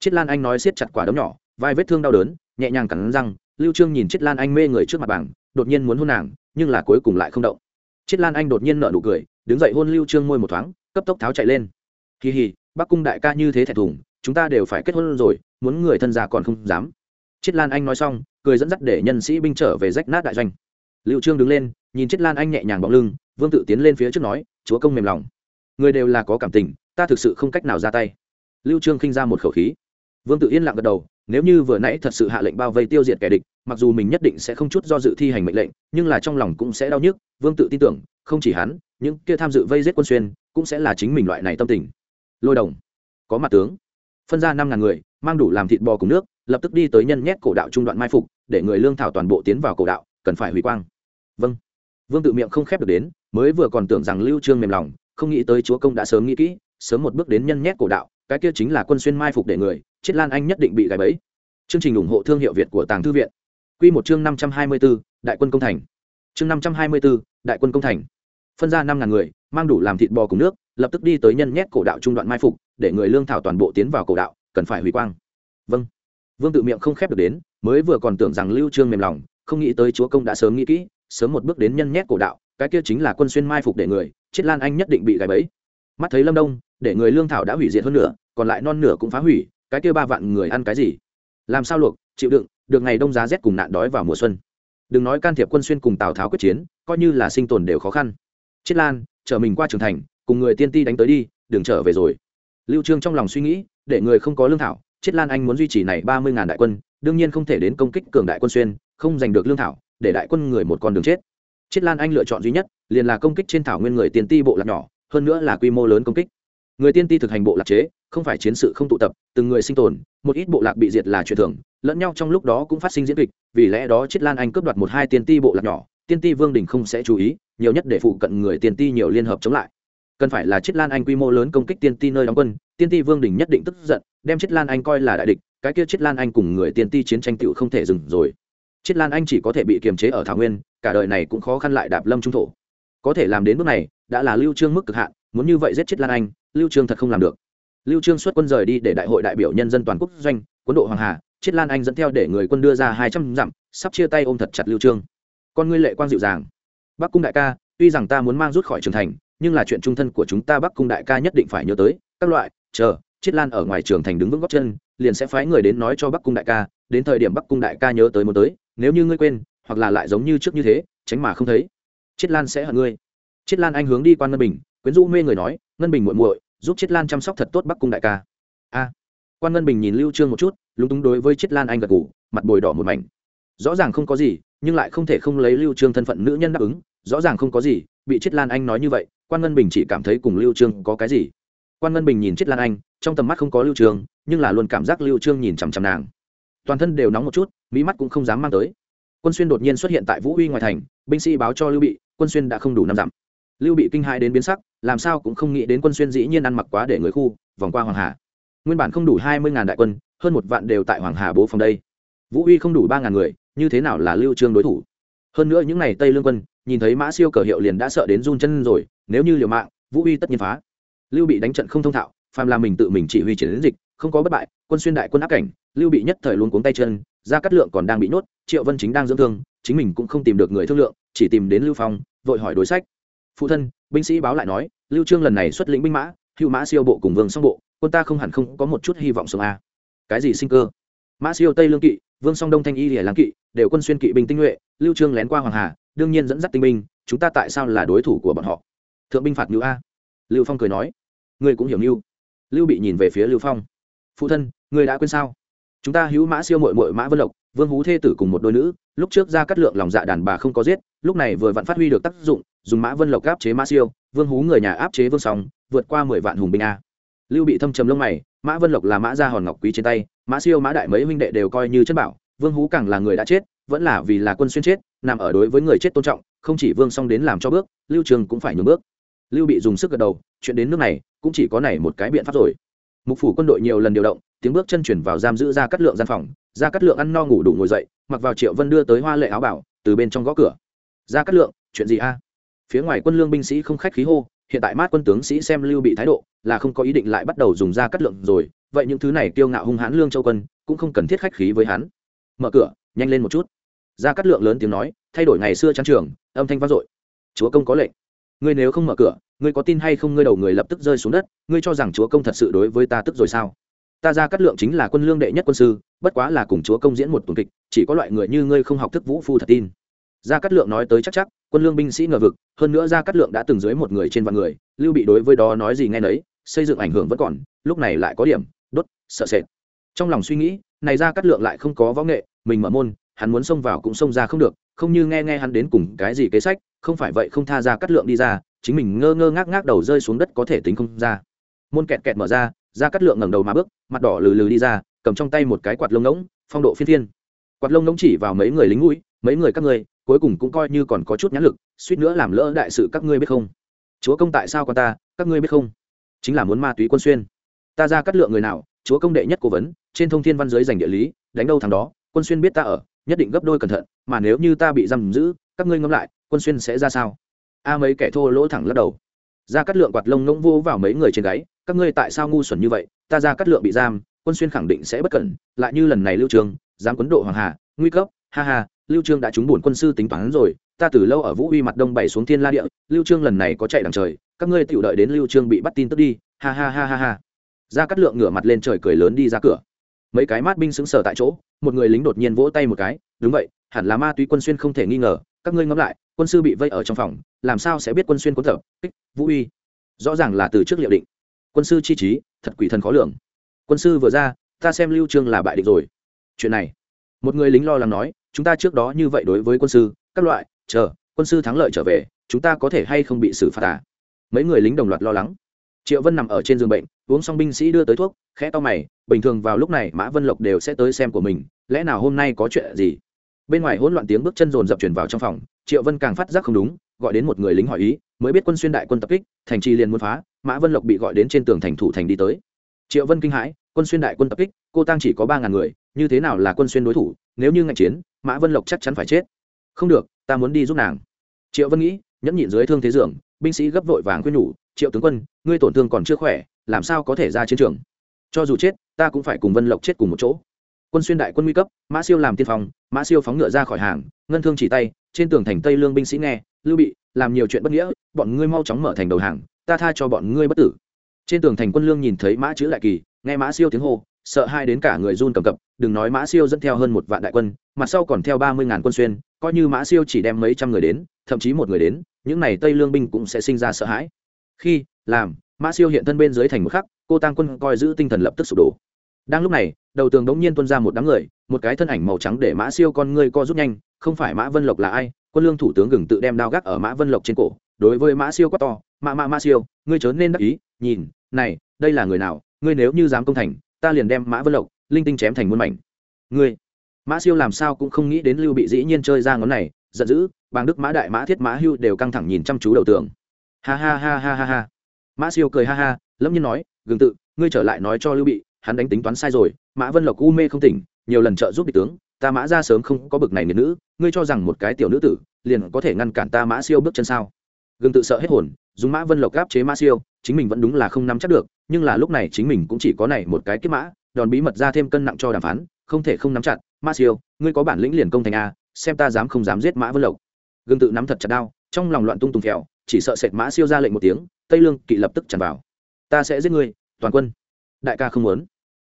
Chết lan anh nói siết chặt quả đấm nhỏ, vai vết thương đau đớn, nhẹ nhàng cắn răng, lưu trương nhìn chết lan anh mê người trước mặt bảng, đột nhiên muốn hôn nàng, nhưng là cuối cùng lại không động. Chết lan anh đột nhiên nở nụ cười, đứng dậy hôn lưu trương môi một thoáng, cấp tốc tháo chạy lên. Kỳ hì, bắc cung đại ca như thế thẹn thùng, chúng ta đều phải kết hôn rồi muốn người thân già còn không dám. Chết lan anh nói xong, cười dẫn dắt để nhân sĩ binh trở về rách nát đại doanh. Liệu trương đứng lên, nhìn chết lan anh nhẹ nhàng bóng lưng, vương tự tiến lên phía trước nói, chúa công mềm lòng. Người đều là có cảm tình, ta thực sự không cách nào ra tay. Lưu trương khinh ra một khẩu khí. Vương tự yên lặng gật đầu, nếu như vừa nãy thật sự hạ lệnh bao vây tiêu diệt kẻ địch, mặc dù mình nhất định sẽ không chút do dự thi hành mệnh lệnh, nhưng là trong lòng cũng sẽ đau nhức, vương tự tin tưởng, không chỉ hắn, những kia tham dự vây giết quân xuyên cũng sẽ là chính mình loại này tâm tình. Lôi đồng, có mặt tướng phân ra năm ngàn người mang đủ làm thịt bò cùng nước lập tức đi tới nhân nhét cổ đạo trung đoạn mai phục để người lương thảo toàn bộ tiến vào cổ đạo cần phải hủy quang. Vâng. Vương tự miệng không khép được đến mới vừa còn tưởng rằng lưu trương mềm lòng không nghĩ tới chúa công đã sớm nghĩ kỹ sớm một bước đến nhân nhét cổ đạo cái kia chính là quân xuyên mai phục để người chết lan anh nhất định bị gài bẫy. Chương trình ủng hộ thương hiệu việt của tàng thư viện. Quy một chương năm trăm hai mươi 524, đại quân công thành. Chương năm trăm hai mươi 524, đại quân công thành phân ra năm ngàn người, mang đủ làm thịt bò cùng nước, lập tức đi tới nhân nhét cổ đạo trung đoạn mai phục, để người lương thảo toàn bộ tiến vào cổ đạo, cần phải hủy quang. Vâng. Vương tự miệng không khép được đến, mới vừa còn tưởng rằng lưu trương mềm lòng, không nghĩ tới chúa công đã sớm nghĩ kỹ, sớm một bước đến nhân nhét cổ đạo, cái kia chính là quân xuyên mai phục để người, chết lan anh nhất định bị gài bẫy. Mắt thấy lâm đông, để người lương thảo đã hủy diệt hơn nửa, còn lại non nửa cũng phá hủy, cái kia ba vạn người ăn cái gì? Làm sao luộc, chịu đựng, được ngày đông giá rét cùng nạn đói vào mùa xuân. Đừng nói can thiệp quân xuyên cùng tào tháo quyết chiến, coi như là sinh tồn đều khó khăn chiết lan, chở mình qua trường thành, cùng người tiên ti đánh tới đi, đừng trở về rồi. Lưu trương trong lòng suy nghĩ, để người không có lương thảo chiết lan anh muốn duy trì này ba mươi ngàn đại quân, đương nhiên không thể đến công kích cường đại quân xuyên, không giành được lương thảo, để đại quân người một con đường chết. Chiết lan anh lựa chọn duy nhất, liền là công kích trên thảo nguyên người tiên ti bộ lạc nhỏ, hơn nữa là quy mô lớn công kích. Người tiên ti thực hành bộ lạc chế, không phải chiến sự không tụ tập, từng người sinh tồn, một ít bộ lạc bị diệt là truyền thường, lẫn nhau trong lúc đó cũng phát sinh diễn kịch, vì lẽ đó chiết lan anh cướp đoạt một hai tiên ti bộ lạc nhỏ, tiên ti vương đình không sẽ chú ý nhiều nhất để phụ cận người tiên ti nhiều liên hợp chống lại. Cần phải là chiết lan anh quy mô lớn công kích tiên ti nơi đóng quân, tiên ti vương đình nhất định tức giận, đem chiết lan anh coi là đại địch, cái kia chiết lan anh cùng người tiên ti chiến tranh tựu không thể dừng rồi. Chiết lan anh chỉ có thể bị kiềm chế ở thảo nguyên, cả đời này cũng khó khăn lại đạp lâm trung thổ. Có thể làm đến bước này, đã là lưu trương mức cực hạn, muốn như vậy giết chiết lan anh, lưu trương thật không làm được. Lưu trương xuất quân rời đi để đại hội đại biểu nhân dân toàn quốc doanh, quân đội hoàng hà, chiết lan anh dẫn theo để người quân đưa ra hai trăm dặm, sắp chia tay ôm thật chặt lưu trương. Con ngươi lệ quang dịu dàng bắc cung đại ca, tuy rằng ta muốn mang rút khỏi trường thành, nhưng là chuyện trung thân của chúng ta bắc cung đại ca nhất định phải nhớ tới, các loại, chờ, chiết lan ở ngoài trường thành đứng vững góc chân, liền sẽ phái người đến nói cho bắc cung đại ca, đến thời điểm bắc cung đại ca nhớ tới muốn tới, nếu như ngươi quên, hoặc là lại giống như trước như thế, tránh mà không thấy. Chiết lan sẽ hận ngươi. Chiết lan anh hướng đi quan ngân bình, quyến rũ mê người nói, ngân bình muội muội, giúp chiết lan chăm sóc thật tốt bắc cung đại ca. A. Quan ngân bình nhìn lưu trương một chút, lúng túng đối với chiết lan anh gật gù, mặt bồi đỏ một mảnh. Rõ ràng không có gì, nhưng lại không thể không lấy lưu trương thân phận nữ nhân đáp ứng rõ ràng không có gì, bị chết lan anh nói như vậy, quan ngân bình chỉ cảm thấy cùng lưu trương có cái gì. Quan ngân bình nhìn chết lan anh, trong tầm mắt không có lưu trương, nhưng là luôn cảm giác lưu trương nhìn chằm chằm nàng. Toàn thân đều nóng một chút, mỹ mắt cũng không dám mang tới. Quân xuyên đột nhiên xuất hiện tại vũ huy ngoài thành, binh sĩ báo cho lưu bị, quân xuyên đã không đủ năm dặm. Lưu bị kinh hãi đến biến sắc, làm sao cũng không nghĩ đến quân xuyên dĩ nhiên ăn mặc quá để người khu, vòng qua hoàng hà. Nguyên bản không đủ hai mươi ngàn đại quân, hơn một vạn đều tại hoàng hà bố phòng đây. Vũ huy không đủ ba ngàn người, như thế nào là lưu trương đối thủ? Hơn nữa những n à y tây lương quân nhìn thấy mã siêu cờ hiệu liền đã sợ đến run chân rồi, nếu như liều mạng, vũ uy tất nhiên phá. Lưu bị đánh trận không thông thạo, phàm là mình tự mình chỉ huy chiến dịch, không có bất bại, quân xuyên đại quân áp cảnh, lưu bị nhất thời luôn cuống tay chân, ra cắt lượng còn đang bị nhốt, triệu vân chính đang dưỡng thương, chính mình cũng không tìm được người thương lượng, chỉ tìm đến lưu phong, vội hỏi đối sách. Phụ thân, binh sĩ báo lại nói, lưu trương lần này xuất lĩnh binh mã, hữu mã siêu bộ cùng vương song bộ, quân ta không hẳn không có một chút hy vọng sống a cái gì sinh cơ? Mã siêu tây lương kỵ, vương song đông thanh y lìa lãng kỵ, đều quân xuyên kỵ binh tinh nhuệ, lưu trương lén qua hoàng hà đương nhiên dẫn dắt tinh binh, chúng ta tại sao là đối thủ của bọn họ? Thượng binh phạt ngữ a. Lưu phong cười nói. Ngươi cũng hiểu lưu lưu bị nhìn về phía lưu phong. Phụ thân, ngươi đã quên sao? Chúng ta hữu mã siêu mội mội mã vân lộc, vương hú thê tử cùng một đôi nữ, lúc trước ra cắt lượng lòng dạ đàn bà không có giết, lúc này vừa vặn phát huy được tác dụng, dùng mã vân lộc áp chế mã siêu, vương hú người nhà áp chế vương sòng vượt qua mười vạn hùng binh a. Lưu bị thâm trầm lông mày, mã vân lộc là mã gia hòn ngọc quý trên tay, mã siêu, mã đại mấy huynh đệ đều coi như chất bảo, vương hú càng là người đã chết vẫn là vì là quân xuyên chết, nằm ở đối với người chết tôn trọng, không chỉ vương song đến làm cho bước, lưu trường cũng phải nhường bước. Lưu bị dùng sức gật đầu, chuyện đến nước này, cũng chỉ có này một cái biện pháp rồi. Mục phủ quân đội nhiều lần điều động, tiếng bước chân chuyển vào giam giữ ra cắt lượng gian phòng. Ra cắt lượng ăn no ngủ đủ ngồi dậy, mặc vào triệu vân đưa tới hoa lệ áo bảo, từ bên trong gõ cửa. Ra cắt lượng, chuyện gì a? Phía ngoài quân lương binh sĩ không khách khí hô, hiện tại mát quân tướng sĩ xem lưu bị thái độ, là không có ý định lại bắt đầu dùng ra cắt lượng rồi, vậy những thứ này kiêu ngạo hung hãn lương châu quân, cũng không cần thiết khách khí với hắn. Mở cửa, nhanh lên một chút ra cắt lượng lớn tiếng nói, thay đổi ngày xưa trang trường, âm thanh vang dội. Chúa công có lệnh. Ngươi nếu không mở cửa, ngươi có tin hay không ngươi đầu người lập tức rơi xuống đất, ngươi cho rằng chúa công thật sự đối với ta tức rồi sao? Ta ra cắt lượng chính là quân lương đệ nhất quân sư, bất quá là cùng chúa công diễn một tuần kịch, chỉ có loại người như ngươi không học thức vũ phu thật tin. Gia cát lượng nói tới chắc chắc, quân lương binh sĩ ngờ vực, hơn nữa gia cát lượng đã từng dưới một người trên vạn người, lưu bị đối với đó nói gì nghe nấy, xây dựng ảnh hưởng vẫn còn, lúc này lại có điểm, đốt, sợ sệt. Trong lòng suy nghĩ, này gia cát lượng lại không có võ nghệ, mình mở môn hắn muốn xông vào cũng xông ra không được, không như nghe nghe hắn đến cùng cái gì kế sách, không phải vậy không tha ra cắt lượng đi ra, chính mình ngơ ngơ ngác ngác đầu rơi xuống đất có thể tính không ra. Môn kẹt kẹt mở ra ra cắt lượng ngẩng đầu mà bước, mặt đỏ lừ lừ đi ra, cầm trong tay một cái quạt lông ngỗng, phong độ phiên thiên. Quạt lông ngỗng chỉ vào mấy người lính mũi, mấy người các ngươi, cuối cùng cũng coi như còn có chút nhãn lực, suýt nữa làm lỡ đại sự các ngươi biết không? Chúa công tại sao con ta, các ngươi biết không? Chính là muốn ma túy quân xuyên. Ta ra cắt lượng người nào, chúa công đệ nhất cố vấn, trên thông thiên văn giới giành địa lý, đánh đâu thằng đó, quân xuyên biết ta ở nhất định gấp đôi cẩn thận, mà nếu như ta bị giam giữ, các ngươi ngẫm lại, quân xuyên sẽ ra sao? A mấy kẻ thô lỗ thẳng lắc đầu. Ra cắt lượng quạt lông ngỗng vô vào mấy người trên gáy, các ngươi tại sao ngu xuẩn như vậy? Ta ra cắt lượng bị giam, quân xuyên khẳng định sẽ bất cẩn, lại như lần này lưu trường, dám quấn độ hoàng hà, nguy cấp, ha ha, lưu trương đã trúng bổn quân sư tính toán rồi, ta từ lâu ở vũ uy mặt đông bảy xuống thiên la địa, lưu trương lần này có chạy đằng trời, các ngươi tiểu đợi đến lưu trương bị bắt tin tức đi, ha ha ha ha ha. Ra cắt lượng ngửa mặt lên trời cười lớn đi ra cửa. Mấy cái mát binh sững sờ tại chỗ một người lính đột nhiên vỗ tay một cái, đúng vậy, hẳn là ma túy quân xuyên không thể nghi ngờ, các ngươi ngẫm lại, quân sư bị vây ở trong phòng, làm sao sẽ biết quân xuyên quân tập, kích, vũ uy? Rõ ràng là từ trước liệu định. Quân sư chi trí, thật quỷ thần khó lường. Quân sư vừa ra, ta xem lưu trương là bại địch rồi. Chuyện này, một người lính lo lắng nói, chúng ta trước đó như vậy đối với quân sư, các loại, chờ, quân sư thắng lợi trở về, chúng ta có thể hay không bị xử phạt à? mấy người lính đồng loạt lo lắng. Triệu vân nằm ở trên giường bệnh uống xong binh sĩ đưa tới thuốc, khẽ to mày, bình thường vào lúc này mã vân lộc đều sẽ tới xem của mình, lẽ nào hôm nay có chuyện gì? Bên ngoài hỗn loạn tiếng bước chân rồn dập chuyển vào trong phòng, triệu vân càng phát giác không đúng, gọi đến một người lính hỏi ý, mới biết quân xuyên đại quân tập kích, thành trì liền muốn phá, mã vân lộc bị gọi đến trên tường thành thủ thành đi tới. Triệu vân kinh hãi, quân xuyên đại quân tập kích, cô tăng chỉ có ba ngàn người, như thế nào là quân xuyên đối thủ, nếu như ngạch chiến, mã vân lộc chắc chắn phải chết. Không được, ta muốn đi giúp nàng. Triệu vân nghĩ, nhẫn nhịn dưới thương thế dường, binh sĩ gấp vội vàng khuyên nhủ, triệu tướng quân, ngươi tổn thương còn chưa khỏe làm sao có thể ra chiến trường? Cho dù chết, ta cũng phải cùng vân lộc chết cùng một chỗ. Quân xuyên đại quân nguy cấp, mã siêu làm tiên phong, mã siêu phóng ngựa ra khỏi hàng, ngân thương chỉ tay, trên tường thành tây lương binh sĩ nghe, lưu bị, làm nhiều chuyện bất nghĩa, bọn ngươi mau chóng mở thành đầu hàng, ta tha cho bọn ngươi bất tử. Trên tường thành quân lương nhìn thấy mã chữ đại kỳ, nghe mã siêu tiếng hô, sợ hai đến cả người run cầm cập, đừng nói mã siêu dẫn theo hơn một vạn đại quân, mặt sau còn theo ba mươi ngàn quân xuyên, coi như mã siêu chỉ đem mấy trăm người đến, thậm chí một người đến, những n à y tây lương binh cũng sẽ sinh ra sợ hãi. Khi, làm mã siêu hiện thân bên dưới thành một khắc, cô tăng quân coi giữ tinh thần lập tức sụp đổ. Đang lúc này, đầu tường đống nhiên tuân ra một đám người, một cái thân ảnh màu trắng để mã siêu con ngươi co rút nhanh, không phải mã vân lộc là ai? Quân lương thủ tướng gừng tự đem đao gác ở mã vân lộc trên cổ, đối với mã siêu quát to, mã mạ mã siêu, ngươi chớ nên đắc ý, nhìn, này, đây là người nào? Ngươi nếu như dám công thành, ta liền đem mã vân lộc, linh tinh chém thành muôn mảnh. Ngươi? Mã siêu làm sao cũng không nghĩ đến lưu bị dĩ nhiên chơi ra ngón này, giận dữ, bàng đức mã đại mã thiết mã hưu đều căng thẳng nhìn chăm chú đầu tường. Ha ha ha ha ha ha mã siêu cười ha ha lâm nhiên nói, gừng tự, ngươi trở lại nói cho lưu bị, hắn đánh tính toán sai rồi, mã vân lộc u mê không tỉnh, nhiều lần trợ giúp địch tướng, ta mã ra sớm không có bực này người nữ, ngươi cho rằng một cái tiểu nữ tử, liền có thể ngăn cản ta mã siêu bước chân sao? Gừng tự sợ hết hồn, dùng mã vân lộc gáp chế mã siêu, chính mình vẫn đúng là không nắm chắc được, nhưng là lúc này chính mình cũng chỉ có này một cái kiếp mã, đòn bí mật ra thêm cân nặng cho đàm phán, không thể không nắm chặt. Mã siêu, ngươi có bản lĩnh liền công thành a, xem ta dám không dám giết mã vân lộc. Gương tự nắm thật chặt đao, trong lòng loạn tung tùng phèo chỉ sợ sệt mã siêu ra lệnh một tiếng tây lương kỵ lập tức tràn vào. Ta sẽ giết ngươi, toàn quân. Đại ca không muốn.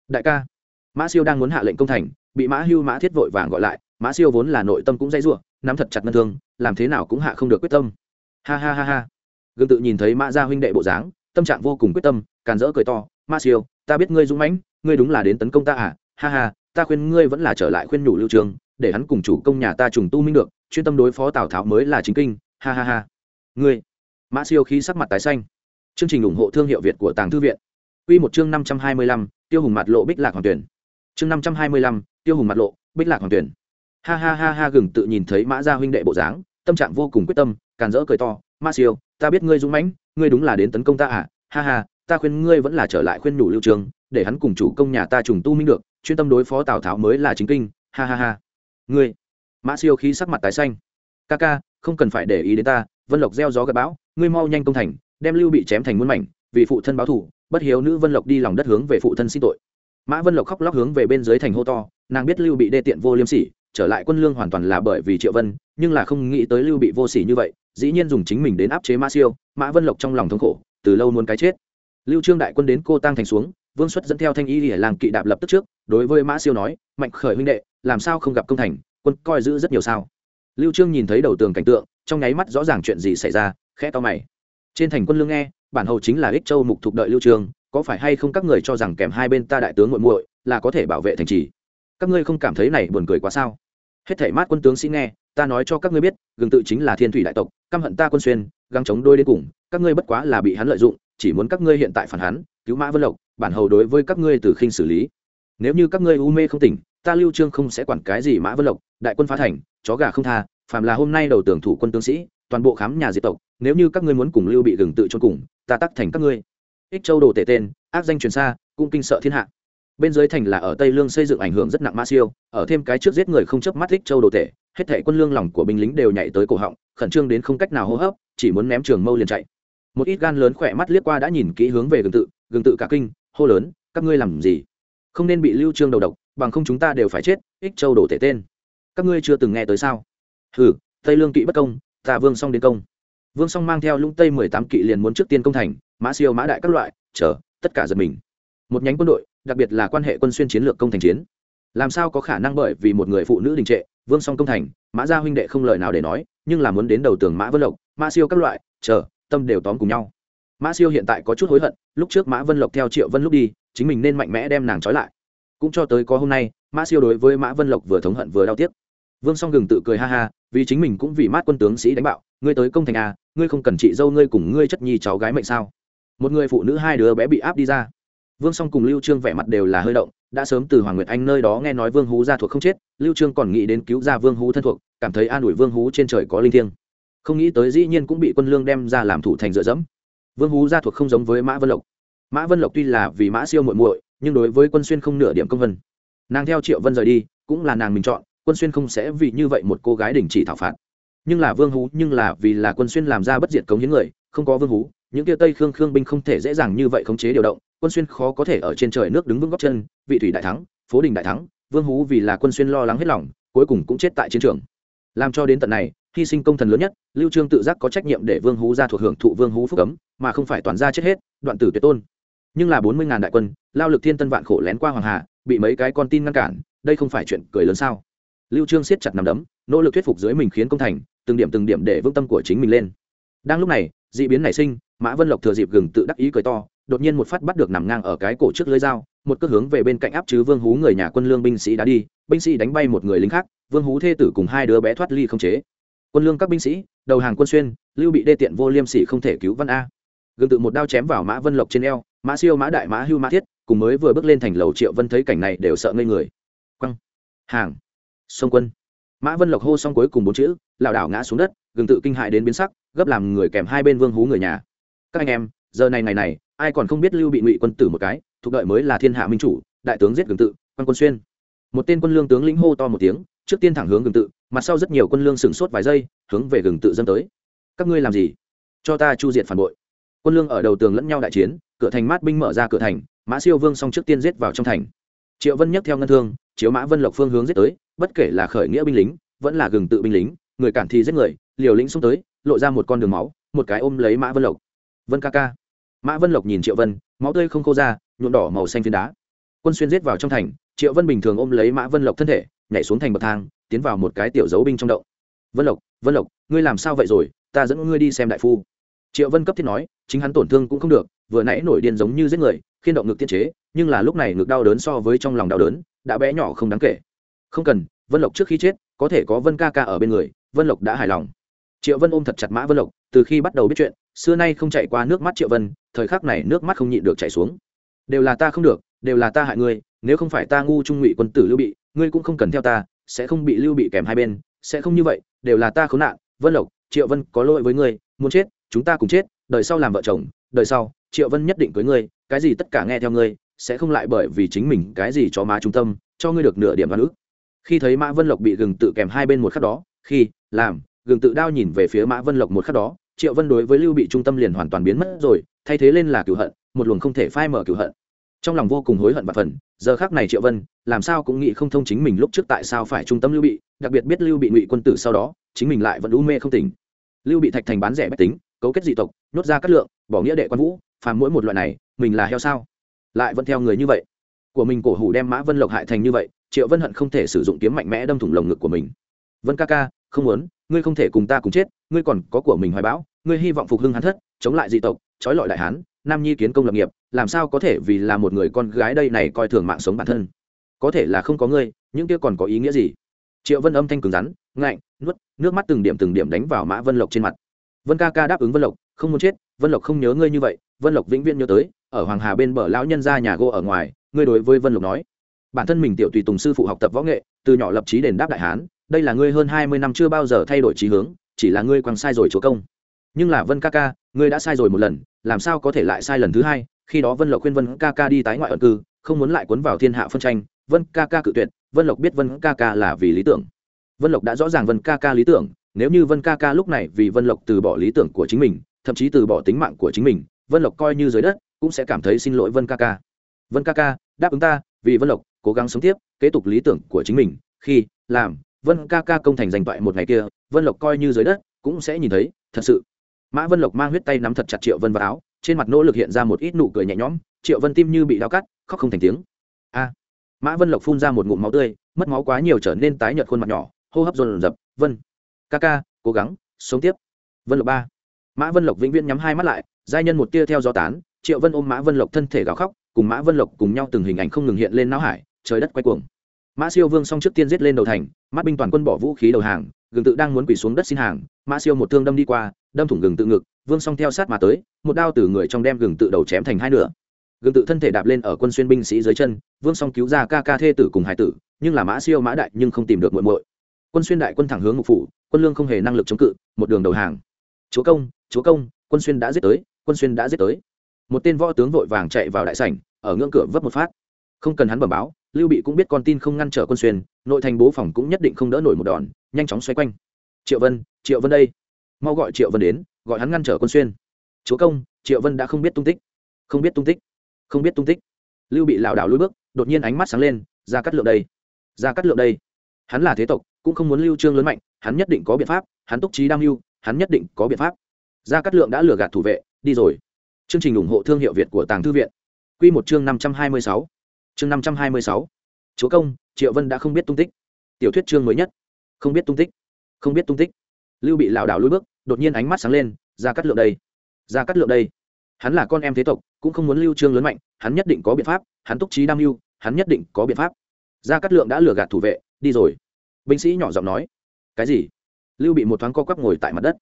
Đại ca. Mã siêu đang muốn hạ lệnh công thành, bị mã hưu mã thiết vội vàng gọi lại. Mã siêu vốn là nội tâm cũng dãy ruộng nắm thật chặt ngân thương, làm thế nào cũng hạ không được quyết tâm. Ha ha ha ha. Gương tự nhìn thấy mã gia huynh đệ bộ dáng, tâm trạng vô cùng quyết tâm, càn rỡ cười to. Mã siêu, ta biết ngươi dũng mãnh, ngươi đúng là đến tấn công ta à? Ha ha, ta khuyên ngươi vẫn là trở lại khuyên nhủ lưu trường, để hắn cùng chủ công nhà ta trùng tu minh được, chuyên tâm đối phó tào tháo mới là chính kinh. Ha ha ha. Ngươi. Mã siêu khí sắc mặt tái xanh chương trình ủng hộ thương hiệu việt của tàng thư viện. Quy một chương năm trăm hai mươi lăm, tiêu hùng mặt lộ bích lạc hoàng tuyển. Chương năm trăm hai mươi lăm, tiêu hùng mặt lộ bích lạc hoàng tuyển. Ha ha ha ha gừng tự nhìn thấy mã gia huynh đệ bộ dáng tâm trạng vô cùng quyết tâm càn rỡ cười to mã siêu ta biết ngươi dũng mãnh ngươi đúng là đến tấn công ta à? Ha ha ta khuyên ngươi vẫn là trở lại khuyên nhủ lưu trường để hắn cùng chủ công nhà ta trùng tu minh được chuyên tâm đối phó tào tháo mới là chính kinh. Ha ha ha. Ngươi. Mã siêu khí sắc mặt tái xanh. Ca ca không cần phải để ý đến ta vân lộc gieo gió gặt bão ngươi mau nhanh công thành đem lưu bị chém thành muôn mảnh, vì phụ thân báo thủ bất hiếu nữ vân lộc đi lòng đất hướng về phụ thân xin tội. Mã vân lộc khóc lóc hướng về bên dưới thành hô to, nàng biết lưu bị đê tiện vô liêm sỉ, trở lại quân lương hoàn toàn là bởi vì triệu vân, nhưng là không nghĩ tới lưu bị vô sỉ như vậy, dĩ nhiên dùng chính mình đến áp chế mã siêu, mã vân lộc trong lòng thống khổ, từ lâu muốn cái chết. Lưu trương đại quân đến cô tăng thành xuống, vương xuất dẫn theo thanh y lìa làng kỵ đạp lập tức trước, đối với mã siêu nói, mạnh khởi huynh đệ, làm sao không gặp công thành, quân coi giữ rất nhiều sao. Lưu trương nhìn thấy đầu tường cảnh tượng, trong nháy mắt rõ ràng chuyện gì xảy ra, khẽ to mày trên thành quân lương nghe, bản hầu chính là ích châu mục thuộc đợi lưu trương có phải hay không các người cho rằng kèm hai bên ta đại tướng muội muội là có thể bảo vệ thành trì? Các ngươi không cảm thấy này buồn cười quá sao? Hết thảy mát quân tướng sĩ nghe, ta nói cho các ngươi biết, gừng tự chính là thiên thủy đại tộc, căm hận ta quân xuyên găng chống đôi đến cùng, các ngươi bất quá là bị hắn lợi dụng, chỉ muốn các ngươi hiện tại phản hắn, cứu mã vân lộc, bản hầu đối với các ngươi từ khinh xử lý. Nếu như các ngươi u mê không tỉnh, ta lưu trương không sẽ quản cái gì mã vân lộc, đại quân phá thành, chó gà không tha, phàm là hôm nay đầu tưởng thủ quân tướng sĩ, toàn bộ khám nhà diệt tộc nếu như các ngươi muốn cùng lưu bị gừng tự cho cùng, ta tắc thành các ngươi. Ích châu đồ tể tên, ác danh truyền xa, cũng kinh sợ thiên hạ. Bên dưới thành là ở tây lương xây dựng ảnh hưởng rất nặng ma siêu, ở thêm cái trước giết người không chớp mắt ích châu đồ tể, hết thảy quân lương lòng của binh lính đều nhảy tới cổ họng, khẩn trương đến không cách nào hô hấp, chỉ muốn ném trường mâu liền chạy. Một ít gan lớn khỏe mắt liếc qua đã nhìn kỹ hướng về gừng tự gừng tự cả kinh, hô lớn, các ngươi làm gì? Không nên bị lưu trương đầu độc, bằng không chúng ta đều phải chết. Ích châu đổ tể tên. Các ngươi chưa từng nghe tới sao? Hừ, tây lương kỵ bất công, ta vương song đến công vương song mang theo lũng tây mười tám kỵ liền muốn trước tiên công thành, mã siêu, mã đại các loại, chờ, tất cả giật mình. Một nhánh quân đội, đặc biệt là quan hệ quân xuyên chiến lược công thành chiến. Làm sao có khả năng bởi vì một người phụ nữ đình trệ, vương song công thành, mã gia huynh đệ không lời nào để nói, nhưng là muốn đến đầu tường mã vân lộc, mã siêu các loại, chờ, tâm đều tóm cùng nhau. Mã siêu hiện tại có chút hối hận, lúc trước mã vân lộc theo triệu vân lúc đi, chính mình nên mạnh mẽ đem nàng trói lại. Cũng cho tới có hôm nay, mã siêu đối với mã vân lộc vừa thống hận vừa đau tiếc vương song gừng tự cười ha ha, vì chính mình cũng vì mát quân tướng sĩ đánh bạo, ngươi tới công thành a ngươi không cần chị dâu ngươi cùng ngươi chất nhi cháu gái mệnh sao? Một người phụ nữ hai đứa bé bị áp đi ra. Vương song cùng lưu trương vẻ mặt đều là hơi động, đã sớm từ hoàng nguyệt anh nơi đó nghe nói vương hú gia thuộc không chết, lưu trương còn nghĩ đến cứu ra vương hú thân thuộc, cảm thấy an ủi vương hú trên trời có linh thiêng. Không nghĩ tới dĩ nhiên cũng bị quân lương đem ra làm thủ thành dựa dẫm. Vương hú gia thuộc không giống với mã vân lộc. Mã vân lộc tuy là vì mã siêu muội muội, nhưng đối với quân xuyên không nửa điểm công vân. Nàng theo triệu vân rời đi, cũng là nàng mình chọn quân xuyên không sẽ vì như vậy một cô gái đình chỉ thảo phạt. Nhưng là vương hú, nhưng là vì là quân xuyên làm ra bất diệt cống những người, không có vương hú, những kia tây khương khương binh không thể dễ dàng như vậy khống chế điều động, quân xuyên khó có thể ở trên trời nước đứng vững góc chân, vị thủy đại thắng, phố đình đại thắng, vương hú vì là quân xuyên lo lắng hết lòng, cuối cùng cũng chết tại chiến trường. Làm cho đến tận này, hy sinh công thần lớn nhất, lưu trương tự giác có trách nhiệm để vương hú ra thuộc hưởng thụ vương hú phúc cấm, mà không phải toàn ra chết hết, đoạn tử tuyệt tôn. Nhưng là bốn mươi ngàn đại quân, lao lực thiên tân vạn khổ lén qua hoàng hà, bị mấy cái con tin ngăn cản, đây không phải chuyện cười lớn sao? Lưu trương siết chặt nằm đấm, nỗ lực thuyết phục dưới mình khiến công thành, từng điểm từng điểm để vững tâm của chính mình lên. Đang lúc này, dị biến nảy sinh, mã vân lộc thừa dịp gừng tự đắc ý cười to, đột nhiên một phát bắt được nằm ngang ở cái cổ trước lưới dao, một cước hướng về bên cạnh áp chứ vương hú người nhà quân lương binh sĩ đã đi, binh sĩ đánh bay một người lính khác, vương hú thê tử cùng hai đứa bé thoát ly không chế. Quân lương các binh sĩ, đầu hàng quân xuyên, lưu bị đê tiện vô liêm sỉ không thể cứu văn a. Gừng tự một đao chém vào mã vân lộc trên eo, mã siêu, mã đại, mã hưu, mã thiết, cùng mới vừa bước lên thành lầu triệu vân thấy cảnh này đều sợ ngây người. Quăng. Hàng sông quân. Mã vân lộc hô xong cuối cùng bốn chữ, lảo đảo ngã xuống đất, gừng tự kinh hại đến biến sắc, gấp làm người kèm hai bên vương hú người nhà. Các anh em, giờ này ngày này, ai còn không biết lưu bị ngụy quân tử một cái, thuộc đợi mới là thiên hạ minh chủ, đại tướng giết gừng tự, quan quân xuyên. Một tên quân lương tướng lĩnh hô to một tiếng, trước tiên thẳng hướng gừng tự, mặt sau rất nhiều quân lương sửng sốt vài giây, hướng về gừng tự dâng tới. Các ngươi làm gì? Cho ta chu diệt phản bội. Quân lương ở đầu tường lẫn nhau đại chiến, cửa thành mát binh mở ra cửa thành, mã siêu vương xong trước tiên giết vào trong thành. Triệu vân nhấc theo ngân thương, chiếu mã vân lộc phương hướng giết tới bất kể là khởi nghĩa binh lính, vẫn là gừng tự binh lính, người cản thì giết người, liều lĩnh xông tới, lộ ra một con đường máu, một cái ôm lấy mã vân lộc. Vân ca ca. Mã vân lộc nhìn triệu vân, máu tươi không khô ra, nhuộm đỏ màu xanh phiến đá. Quân xuyên giết vào trong thành, triệu vân bình thường ôm lấy mã vân lộc thân thể, nhảy xuống thành bậc thang, tiến vào một cái tiểu dấu binh trong động. Vân lộc vân lộc, ngươi làm sao vậy rồi? Ta dẫn ngươi đi xem đại phu. Triệu vân cấp thiết nói, chính hắn tổn thương cũng không được, vừa nãy nổi điên giống như giết người, khiên động ngực tiên chế, nhưng là lúc này ngực đau đớn so với trong lòng đau đớn, đã bé nhỏ không đáng kể không cần, vân lộc trước khi chết, có thể có vân ca ca ở bên người, vân lộc đã hài lòng. Triệu vân ôm thật chặt mã vân lộc, từ khi bắt đầu biết chuyện, xưa nay không chạy qua nước mắt triệu vân, thời khắc này nước mắt không nhịn được chảy xuống. Đều là ta không được, đều là ta hại ngươi, nếu không phải ta ngu trung ngụy quân tử lưu bị, ngươi cũng không cần theo ta, sẽ không bị lưu bị kèm hai bên, sẽ không như vậy, đều là ta khốn nạn. Vân lộc, triệu vân có lỗi với ngươi, muốn chết, chúng ta cùng chết, đời sau làm vợ chồng, đời sau, triệu vân nhất định cưới ngươi, cái gì tất cả nghe theo ngươi, sẽ không lại bởi vì chính mình cái gì cho má trung tâm, cho ngươi được nửa điểm văn ước khi thấy mã vân lộc bị gừng tự kèm hai bên một khắc đó, khi, làm, gừng tự đao nhìn về phía mã vân lộc một khắc đó, triệu vân đối với lưu bị trung tâm liền hoàn toàn biến mất rồi, thay thế lên là cửu hận, một luồng không thể phai mở cửu hận. Trong lòng vô cùng hối hận và phần giờ khác này triệu vân, làm sao cũng nghĩ không thông chính mình lúc trước tại sao phải trung tâm lưu bị, đặc biệt biết lưu bị ngụy quân tử sau đó, chính mình lại vẫn u mê không tỉnh. Lưu bị thạch thành bán rẻ bách tính, cấu kết dị tộc, nhốt ra cát lượng, bỏ nghĩa đệ quan vũ, phàm mỗi một loại này, mình là heo sao? Lại vẫn theo người như vậy. Của mình cổ hủ đem mã vân lộc hại thành như vậy triệu vân hận không thể sử dụng kiếm mạnh mẽ đâm thủng lồng ngực của mình. Vân ca ca, không muốn, ngươi không thể cùng ta cùng chết, ngươi còn có của mình hoài bão, ngươi hy vọng phục hưng hắn thất, chống lại dị tộc, trói lọi đại hán, nam nhi kiến công lập nghiệp, làm sao có thể vì là một người con gái đây này coi thường mạng sống bản thân? Có thể là không có ngươi, những kia còn có ý nghĩa gì? Triệu vân âm thanh cứng rắn, ngạnh, nuốt, nước mắt từng điểm từng điểm đánh vào mã vân lộc trên mặt. Vân ca ca đáp ứng vân lộc, không muốn chết, vân lộc không nhớ ngươi như vậy, vân lộc vĩnh viễn nhớ tới, ở hoàng hà bên bờ lão nhân ra nhà gô ở ngoài, ngươi đối với vân lộc nói bản thân mình tiểu tùy tùng sư phụ học tập võ nghệ, từ nhỏ lập trí đền đáp đại hán, đây là ngươi hơn hai mươi năm chưa bao giờ thay đổi trí hướng, chỉ là ngươi quăng sai rồi chúa công. Nhưng là vân ca ca, ngươi đã sai rồi một lần, làm sao có thể lại sai lần thứ hai? Khi đó vân lộc khuyên vân ca ca đi tái ngoại ẩn cư, không muốn lại cuốn vào thiên hạ phân tranh. Vân ca ca cự tuyệt, vân lộc biết vân ca ca là vì lý tưởng. Vân lộc đã rõ ràng vân ca ca lý tưởng, nếu như vân ca ca lúc này vì vân lộc từ bỏ lý tưởng của chính mình, thậm chí từ bỏ tính mạng của chính mình, vân lộc coi như dưới đất, cũng sẽ cảm thấy xin lỗi vân ca ca. Vân ca ca, đáp ứng ta, vì vân lộc cố gắng sống tiếp, kế tục lý tưởng của chính mình, khi làm, vân ca ca công thành danh toại một ngày kia, vân lộc coi như dưới đất, cũng sẽ nhìn thấy, thật sự. Mã vân lộc mang huyết tay nắm thật chặt triệu vân vào áo, trên mặt nỗ lực hiện ra một ít nụ cười nhẹ nhõm, triệu vân tim như bị đau cắt, khóc không thành tiếng. A! Mã vân lộc phun ra một ngụm máu tươi, mất máu quá nhiều trở nên tái nhợt khuôn mặt nhỏ, hô hấp dồn dập, vân ca ca, cố gắng, sống tiếp. Vân lộc ba. Mã vân lộc vĩnh viễn nhắm hai mắt lại, giai nhân một tia theo gió tán, triệu vân ôm mã vân lộc thân thể gào khóc, cùng mã vân lộc cùng nhau từng hình ảnh không ngừng hiện lên não hải trời đất quay cuồng. Mã siêu vương xong trước tiên giết lên đầu thành mắt binh toàn quân bỏ vũ khí đầu hàng, gừng tự đang muốn quỳ xuống đất xin hàng, mã siêu một thương đâm đi qua, đâm thủng gừng tự ngực, vương xong theo sát mà tới, một đao từ người trong đem gừng tự đầu chém thành hai nửa. Gừng tự thân thể đạp lên ở quân xuyên binh sĩ dưới chân, vương xong cứu ra ca ca thê tử cùng hải tử, nhưng là mã siêu mã đại nhưng không tìm được muội muội. Quân xuyên đại quân thẳng hướng ngục phủ, quân lương không hề năng lực chống cự, một đường đầu hàng. Chúa công chúa công, quân xuyên đã giết tới, quân xuyên đã giết tới. Một tên võ tướng vội vàng chạy vào đại sảnh, ở ngưỡng cửa vấp một phát. Không cần hắn bẩm báo lưu bị cũng biết con tin không ngăn trở quân xuyên, nội thành bố phòng cũng nhất định không đỡ nổi một đòn, nhanh chóng xoay quanh. Triệu vân triệu vân đây. Mau gọi triệu vân đến, gọi hắn ngăn trở quân xuyên. Chúa công, triệu vân đã không biết tung tích. Không biết tung tích. Không biết tung tích. Lưu bị lảo đảo lùi bước, đột nhiên ánh mắt sáng lên, ra cắt lượng đây. Ra cắt lượng đây. Hắn là thế tộc, cũng không muốn lưu trương lớn mạnh, hắn nhất định có biện pháp, hắn túc trí đam mưu, hắn nhất định có biện pháp. Gia cát lượng đã lừa gạt thủ vệ, đi rồi. Chương trình ủng hộ thương hiệu việt của tàng thư viện. Quy một chương năm trăm hai mươi sáu chương năm trăm hai mươi sáu chúa công triệu vân đã không biết tung tích tiểu thuyết chương mới nhất không biết tung tích không biết tung tích lưu bị lảo đảo lùi bước đột nhiên ánh mắt sáng lên gia cát lượng đây gia cát lượng đây hắn là con em thế tộc cũng không muốn lưu trương lớn mạnh hắn nhất định có biện pháp hắn túc trí đam mưu hắn nhất định có biện pháp gia cát lượng đã lừa gạt thủ vệ đi rồi binh sĩ nhỏ giọng nói cái gì lưu bị một thoáng co quắp ngồi tại mặt đất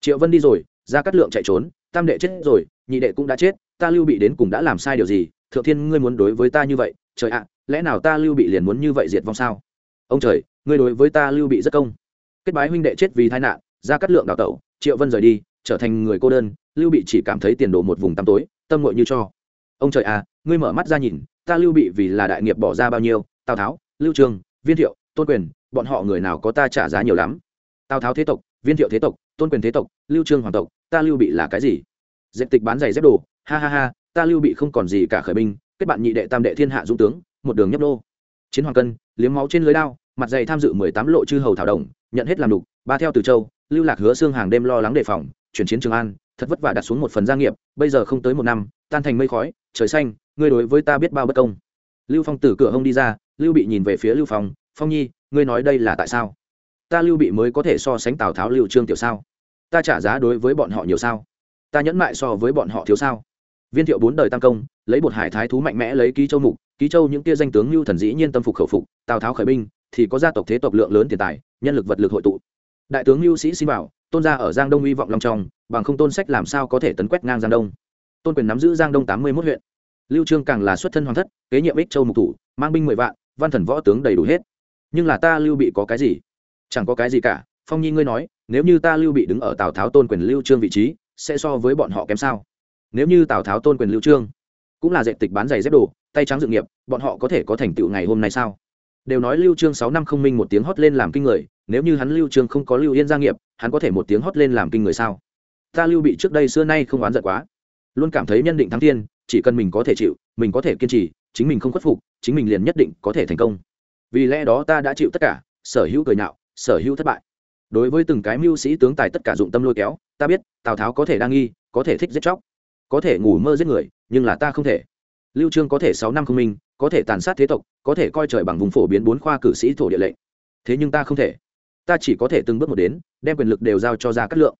triệu vân đi rồi gia cát lượng chạy trốn tam đệ chết rồi nhị đệ cũng đã chết ta lưu bị đến cùng đã làm sai điều gì thượng thiên ngươi muốn đối với ta như vậy trời ạ, lẽ nào ta lưu bị liền muốn như vậy diệt vong sao? Ông trời, ngươi đối với ta lưu bị rất công. Kết bái huynh đệ chết vì tai nạn, ra cắt lượng đào tẩu, triệu vân rời đi, trở thành người cô đơn, lưu bị chỉ cảm thấy tiền đồ một vùng tăm tối, tâm ngội như cho. Ông trời à ngươi mở mắt ra nhìn, ta lưu bị vì là đại nghiệp bỏ ra bao nhiêu, tào tháo, lưu trường, viên thiệu, tôn quyền, bọn họ người nào có ta trả giá nhiều lắm? Tào tháo thế tộc, viên thiệu thế tộc, tôn quyền thế tộc, lưu trương hoàng tộc, ta lưu bị là cái gì? Dẹp tịch bán giày dép đồ, ha ha ha, ta lưu bị không còn gì cả khởi binh kết bạn nhị đệ tam đệ thiên hạ dũng tướng, một đường nhấp đô chiến hoàng cân, liếm máu trên lưới đao, mặt dày tham dự mười tám lộ chư hầu thảo đồng, nhận hết làm đục, ba theo từ châu, lưu lạc hứa xương hàng đêm lo lắng đề phòng, chuyển chiến trường an, thật vất vả đặt xuống một phần gia nghiệp, bây giờ không tới một năm, tan thành mây khói, trời xanh, ngươi đối với ta biết bao bất công. Lưu phong từ cửa hông đi ra, lưu bị nhìn về phía lưu phong phong nhi, ngươi nói đây là tại sao? Ta lưu bị mới có thể so sánh tào tháo, lưu trương tiểu sao? Ta trả giá đối với bọn họ nhiều sao? Ta nhẫn mại so với bọn họ thiếu sao? Viên thiệu bốn đời tam công, lấy bột hải thái thú mạnh mẽ lấy ký châu mục, ký châu những kia danh tướng lưu thần dĩ nhiên tâm phục khẩu phục, tào tháo khởi binh, thì có gia tộc thế tộc lượng lớn tiền tài, nhân lực vật lực hội tụ. Đại tướng lưu sĩ xin bảo, tôn gia ở giang đông hy vọng long trong bằng không tôn sách làm sao có thể tấn quét ngang giang đông. Tôn quyền nắm giữ giang đông tám mươi một huyện. Lưu trương càng là xuất thân hoàng thất, kế nhiệm ích châu mục thủ, mang binh mười vạn, văn thần võ tướng đầy đủ hết. Nhưng là ta lưu bị có cái gì? Chẳng có cái gì cả, phong nhi ngươi nói, nếu như ta lưu bị đứng ở tào tháo tôn quyền lưu trương vị trí, sẽ so với bọn họ kém sao? Nếu như tào tháo tôn quyền lưu trương cũng là dạy tịch bán giày dép đồ tay trắng dự nghiệp bọn họ có thể có thành tựu ngày hôm nay sao đều nói lưu trương sáu năm không minh một tiếng hót lên làm kinh người nếu như hắn lưu trương không có lưu yên gia nghiệp hắn có thể một tiếng hót lên làm kinh người sao ta lưu bị trước đây xưa nay không oán giận quá luôn cảm thấy nhân định thắng thiên chỉ cần mình có thể chịu mình có thể kiên trì chính mình không khuất phục chính mình liền nhất định có thể thành công vì lẽ đó ta đã chịu tất cả sở hữu cười nhạo sở hữu thất bại đối với từng cái mưu sĩ tướng tài tất cả dụng tâm lôi kéo ta biết tào tháo có thể đang nghi có thể thích giết chóc có thể ngủ mơ giết người, nhưng là ta không thể. Lưu trương có thể sáu năm không minh, có thể tàn sát thế tộc, có thể coi trời bằng vùng phổ biến bốn khoa cử sĩ thổ địa lệnh. Thế nhưng ta không thể. Ta chỉ có thể từng bước một đến, đem quyền lực đều giao cho ra cát lượng.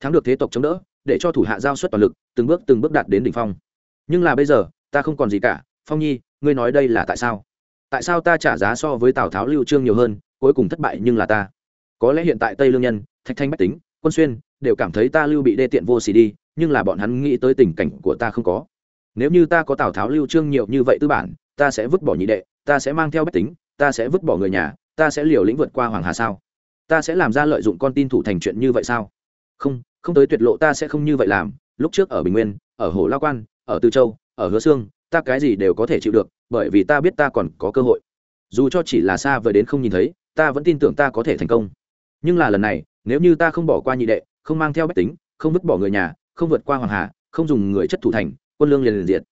Thắng được thế tộc chống đỡ, để cho thủ hạ giao suất toàn lực, từng bước từng bước đạt đến đỉnh phong. Nhưng là bây giờ, ta không còn gì cả. Phong nhi, ngươi nói đây là tại sao? Tại sao ta trả giá so với tào tháo lưu trương nhiều hơn, cuối cùng thất bại nhưng là ta? Có lẽ hiện tại tây lương nhân, thạch thanh bách tính, quân xuyên, đều cảm thấy ta lưu bị đê tiện vô xỉ đi nhưng là bọn hắn nghĩ tới tình cảnh của ta không có. Nếu như ta có tào tháo lưu trương nhiều như vậy tư bản, ta sẽ vứt bỏ nhị đệ, ta sẽ mang theo bách tính, ta sẽ vứt bỏ người nhà, ta sẽ liều lĩnh vượt qua hoàng hà sao? Ta sẽ làm ra lợi dụng con tin thủ thành chuyện như vậy sao? Không không tới tuyệt lộ ta sẽ không như vậy làm. Lúc trước ở bình nguyên, ở hồ lao quan, ở tư châu, ở hứa xương ta cái gì đều có thể chịu được, bởi vì ta biết ta còn có cơ hội. Dù cho chỉ là xa vời đến không nhìn thấy, ta vẫn tin tưởng ta có thể thành công. Nhưng là lần này, nếu như ta không bỏ qua nhị đệ, không mang theo bách tính, không vứt bỏ người nhà không vượt qua hoàng hà, không dùng người chất thủ thành, quân lương liền liền diệt.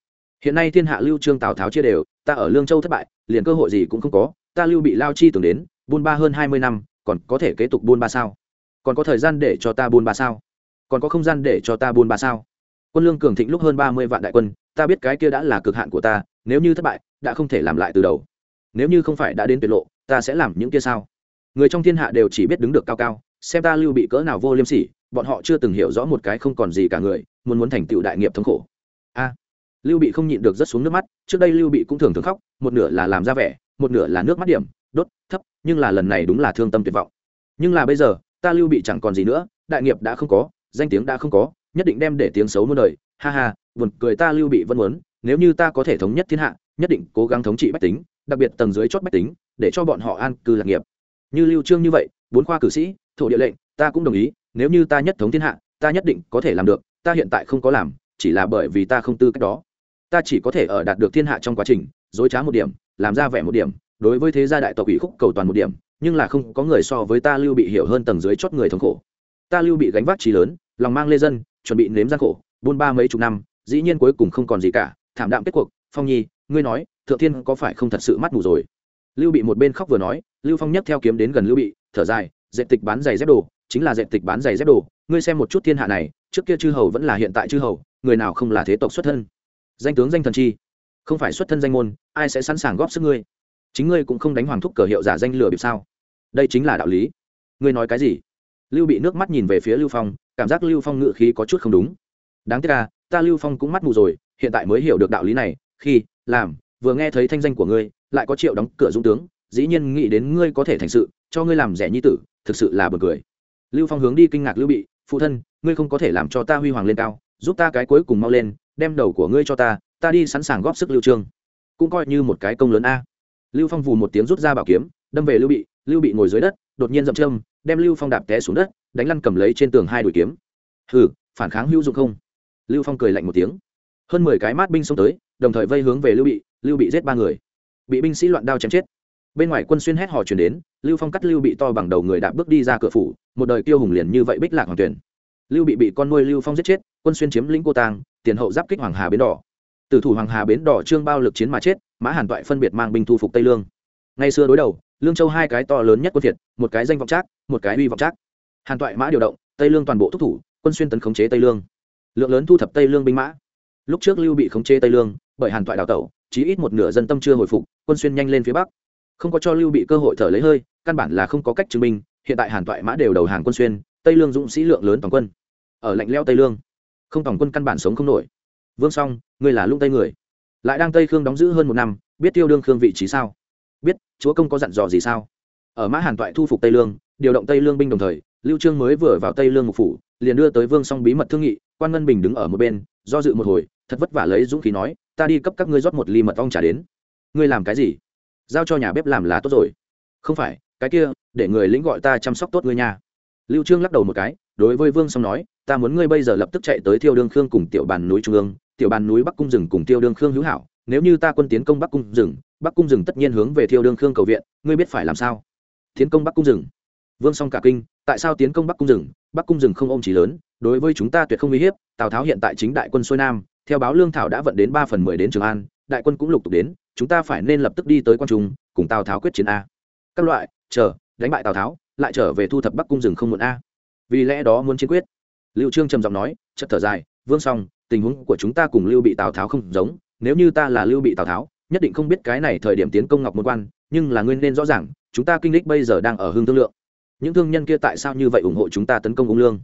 Hiện nay thiên hạ lưu trương tào tháo chia đều, ta ở lương châu thất bại, liền cơ hội gì cũng không có, ta lưu bị lao chi tưởng đến, buôn ba hơn hai mươi năm, còn có thể kế tục buôn ba sao? Còn có thời gian để cho ta buôn ba sao? Còn có không gian để cho ta buôn ba sao? Quân lương cường thịnh lúc hơn ba mươi vạn đại quân, ta biết cái kia đã là cực hạn của ta, nếu như thất bại, đã không thể làm lại từ đầu. Nếu như không phải đã đến tuyệt lộ, ta sẽ làm những kia sao? Người trong thiên hạ đều chỉ biết đứng được cao cao, xem ta lưu bị cỡ nào vô liêm sỉ bọn họ chưa từng hiểu rõ một cái không còn gì cả người, muốn muốn thành tựu đại nghiệp thống khổ. A, lưu bị không nhịn được rất xuống nước mắt, trước đây lưu bị cũng thường thường khóc, một nửa là làm ra vẻ, một nửa là nước mắt điểm, đốt, thấp, nhưng là lần này đúng là thương tâm tuyệt vọng. Nhưng là bây giờ, ta lưu bị chẳng còn gì nữa, đại nghiệp đã không có, danh tiếng đã không có, nhất định đem để tiếng xấu muôn đời. Ha ha, buồn cười ta lưu bị vẫn muốn, nếu như ta có thể thống nhất thiên hạ, nhất định cố gắng thống trị bách tính, đặc biệt tầng dưới chót bách tính, để cho bọn họ an cư lạc nghiệp. Như lưu trương như vậy, bốn khoa cử sĩ, thổ địa lệnh, ta cũng đồng ý nếu như ta nhất thống thiên hạ, ta nhất định có thể làm được, ta hiện tại không có làm, chỉ là bởi vì ta không tư cách đó. Ta chỉ có thể ở đạt được thiên hạ trong quá trình, dối trá một điểm, làm ra vẻ một điểm, đối với thế gia đại tộc ủy khúc cầu toàn một điểm, nhưng là không có người so với ta lưu bị hiểu hơn tầng dưới chót người thống khổ. Ta lưu bị gánh vác trí lớn, lòng mang lê dân, chuẩn bị nếm gian khổ, buôn ba mấy chục năm, dĩ nhiên cuối cùng không còn gì cả, thảm đạm kết cuộc, phong nhi, ngươi nói, thượng thiên có phải không thật sự mắt mù rồi? Lưu bị một bên khóc vừa nói, lưu phong nhấc theo kiếm đến gần lưu bị, thở dài, dệt tịch bán giày dép đồ chính là dệt tịch bán giày dép đồ, ngươi xem một chút thiên hạ này, trước kia chư hầu vẫn là hiện tại chư hầu, người nào không là thế tộc xuất thân? Danh tướng danh thần chi, không phải xuất thân danh môn, ai sẽ sẵn sàng góp sức ngươi? Chính ngươi cũng không đánh hoàng thúc cờ hiệu giả danh lừa bịp sao? Đây chính là đạo lý. Ngươi nói cái gì? Lưu bị nước mắt nhìn về phía lưu phong, cảm giác lưu phong ngự khí có chút không đúng. Đáng tiếc à ta lưu phong cũng mắt mù rồi, hiện tại mới hiểu được đạo lý này, khi, làm, vừa nghe thấy thanh danh của ngươi, lại có triệu đóng cửa dũng tướng, dĩ nhiên nghĩ đến ngươi có thể thành sự, cho ngươi làm rẻ nhi tử, thực sự là bực cười lưu phong hướng đi kinh ngạc lưu bị, phụ thân, ngươi không có thể làm cho ta huy hoàng lên cao, giúp ta cái cuối cùng mau lên, đem đầu của ngươi cho ta ta đi sẵn sàng góp sức lưu trương. Cũng coi như một cái công lớn a. Lưu phong vù một tiếng rút ra bảo kiếm, đâm về lưu bị lưu bị ngồi dưới đất, đột nhiên dậm châm đem lưu phong đạp té xuống đất, đánh lăn cầm lấy trên tường hai đuổi kiếm. Hừ, phản kháng hữu dụng không? Lưu phong cười lạnh một tiếng. Hơn mười cái mát binh xông tới, đồng thời vây hướng về lưu bị lưu bị giết ba người. Bị binh sĩ loạn đao chém chết bên ngoài quân xuyên hét hò chuyển đến, lưu phong cắt lưu bị to bằng đầu người đạp bước đi ra cửa phủ, một đời tiêu hùng liền như vậy bích lạc hoàng tuyển. Lưu bị bị con nuôi lưu phong giết chết, quân xuyên chiếm lĩnh cô tàng, tiền hậu giáp kích hoàng hà bến đỏ. Tử thủ hoàng hà bến đỏ trương bao lực chiến mà chết, mã hàn toại phân biệt mang binh thu phục tây lương. Ngày xưa đối đầu, lương châu hai cái to lớn nhất quân thiệt một cái danh vọng trác, một cái uy vọng chắc hàn toại mã điều động, tây lương toàn bộ thúc thủ, quân xuyên tấn khống chế tây lương. Lượng lớn thu thập tây lương binh mã. Lúc trước lưu bị khống chế tây lương, bởi hàn toại đào tẩu, chí ít một nửa dân tâm chưa hồi phục, quân xuyên nhanh lên phía bắc không có cho lưu bị cơ hội thở lấy hơi, căn bản là không có cách chứng minh, hiện tại hàn toại mã đều đầu hàng quân xuyên, tây lương dũng sĩ lượng lớn toàn quân. Ở lạnh leo tây lương, không toàn quân căn bản sống không nổi. Vương song, ngươi là lung tây người. Lại đang tây khương đóng giữ hơn một năm, biết tiêu đương khương vị trí sao? Biết, chúa công có dặn dò gì sao? Ở mã hàn toại thu phục tây lương, điều động tây lương binh đồng thời, lưu trương mới vừa vào tây lương mục phủ, liền đưa tới vương song bí mật thương nghị, quan ngân bình đứng ở một bên, do dự một hồi, thật vất vả lấy dũng khí nói, ta đi cấp các ngươi rót một ly mật ong trả đến. Ngươi làm cái gì? Giao cho nhà bếp làm là tốt rồi. Không phải, cái kia, để người lĩnh gọi ta chăm sóc tốt ngươi nha. Lưu trương lắc đầu một cái, đối với vương song nói, ta muốn ngươi bây giờ lập tức chạy tới thiêu đương khương cùng tiểu bàn núi trung ương. Tiểu bàn núi bắc cung rừng cùng tiêu đương khương hữu hảo, nếu như ta quân tiến công bắc cung rừng, bắc cung rừng tất nhiên hướng về thiêu đương khương cầu viện, ngươi biết phải làm sao? Tiến công bắc cung rừng. Vương song cả kinh, tại sao tiến công bắc cung rừng? Bắc cung rừng không ôm chỉ lớn, đối với chúng ta tuyệt không uy hiếp, tào tháo hiện tại chính đại quân xuôi nam, theo báo lương thảo đã vận đến ba phần mười đến trường an, đại quân cũng lục tục đến chúng ta phải nên lập tức đi tới quan trung, cùng tào tháo quyết chiến a. Các loại, chờ, đánh bại tào tháo, lại trở về thu thập bắc cung rừng không muộn a. Vì lẽ đó muốn chiến quyết. Liệu trương trầm giọng nói chất thở dài, vương song, tình huống của chúng ta cùng lưu bị tào tháo không giống, nếu như ta là lưu bị tào tháo, nhất định không biết cái này thời điểm tiến công ngọc môn quan, nhưng là nguyên nên rõ ràng, chúng ta kinh lịch bây giờ đang ở hương thương lượng. Những thương nhân kia tại sao như vậy ủng hộ chúng ta tấn công ung lương?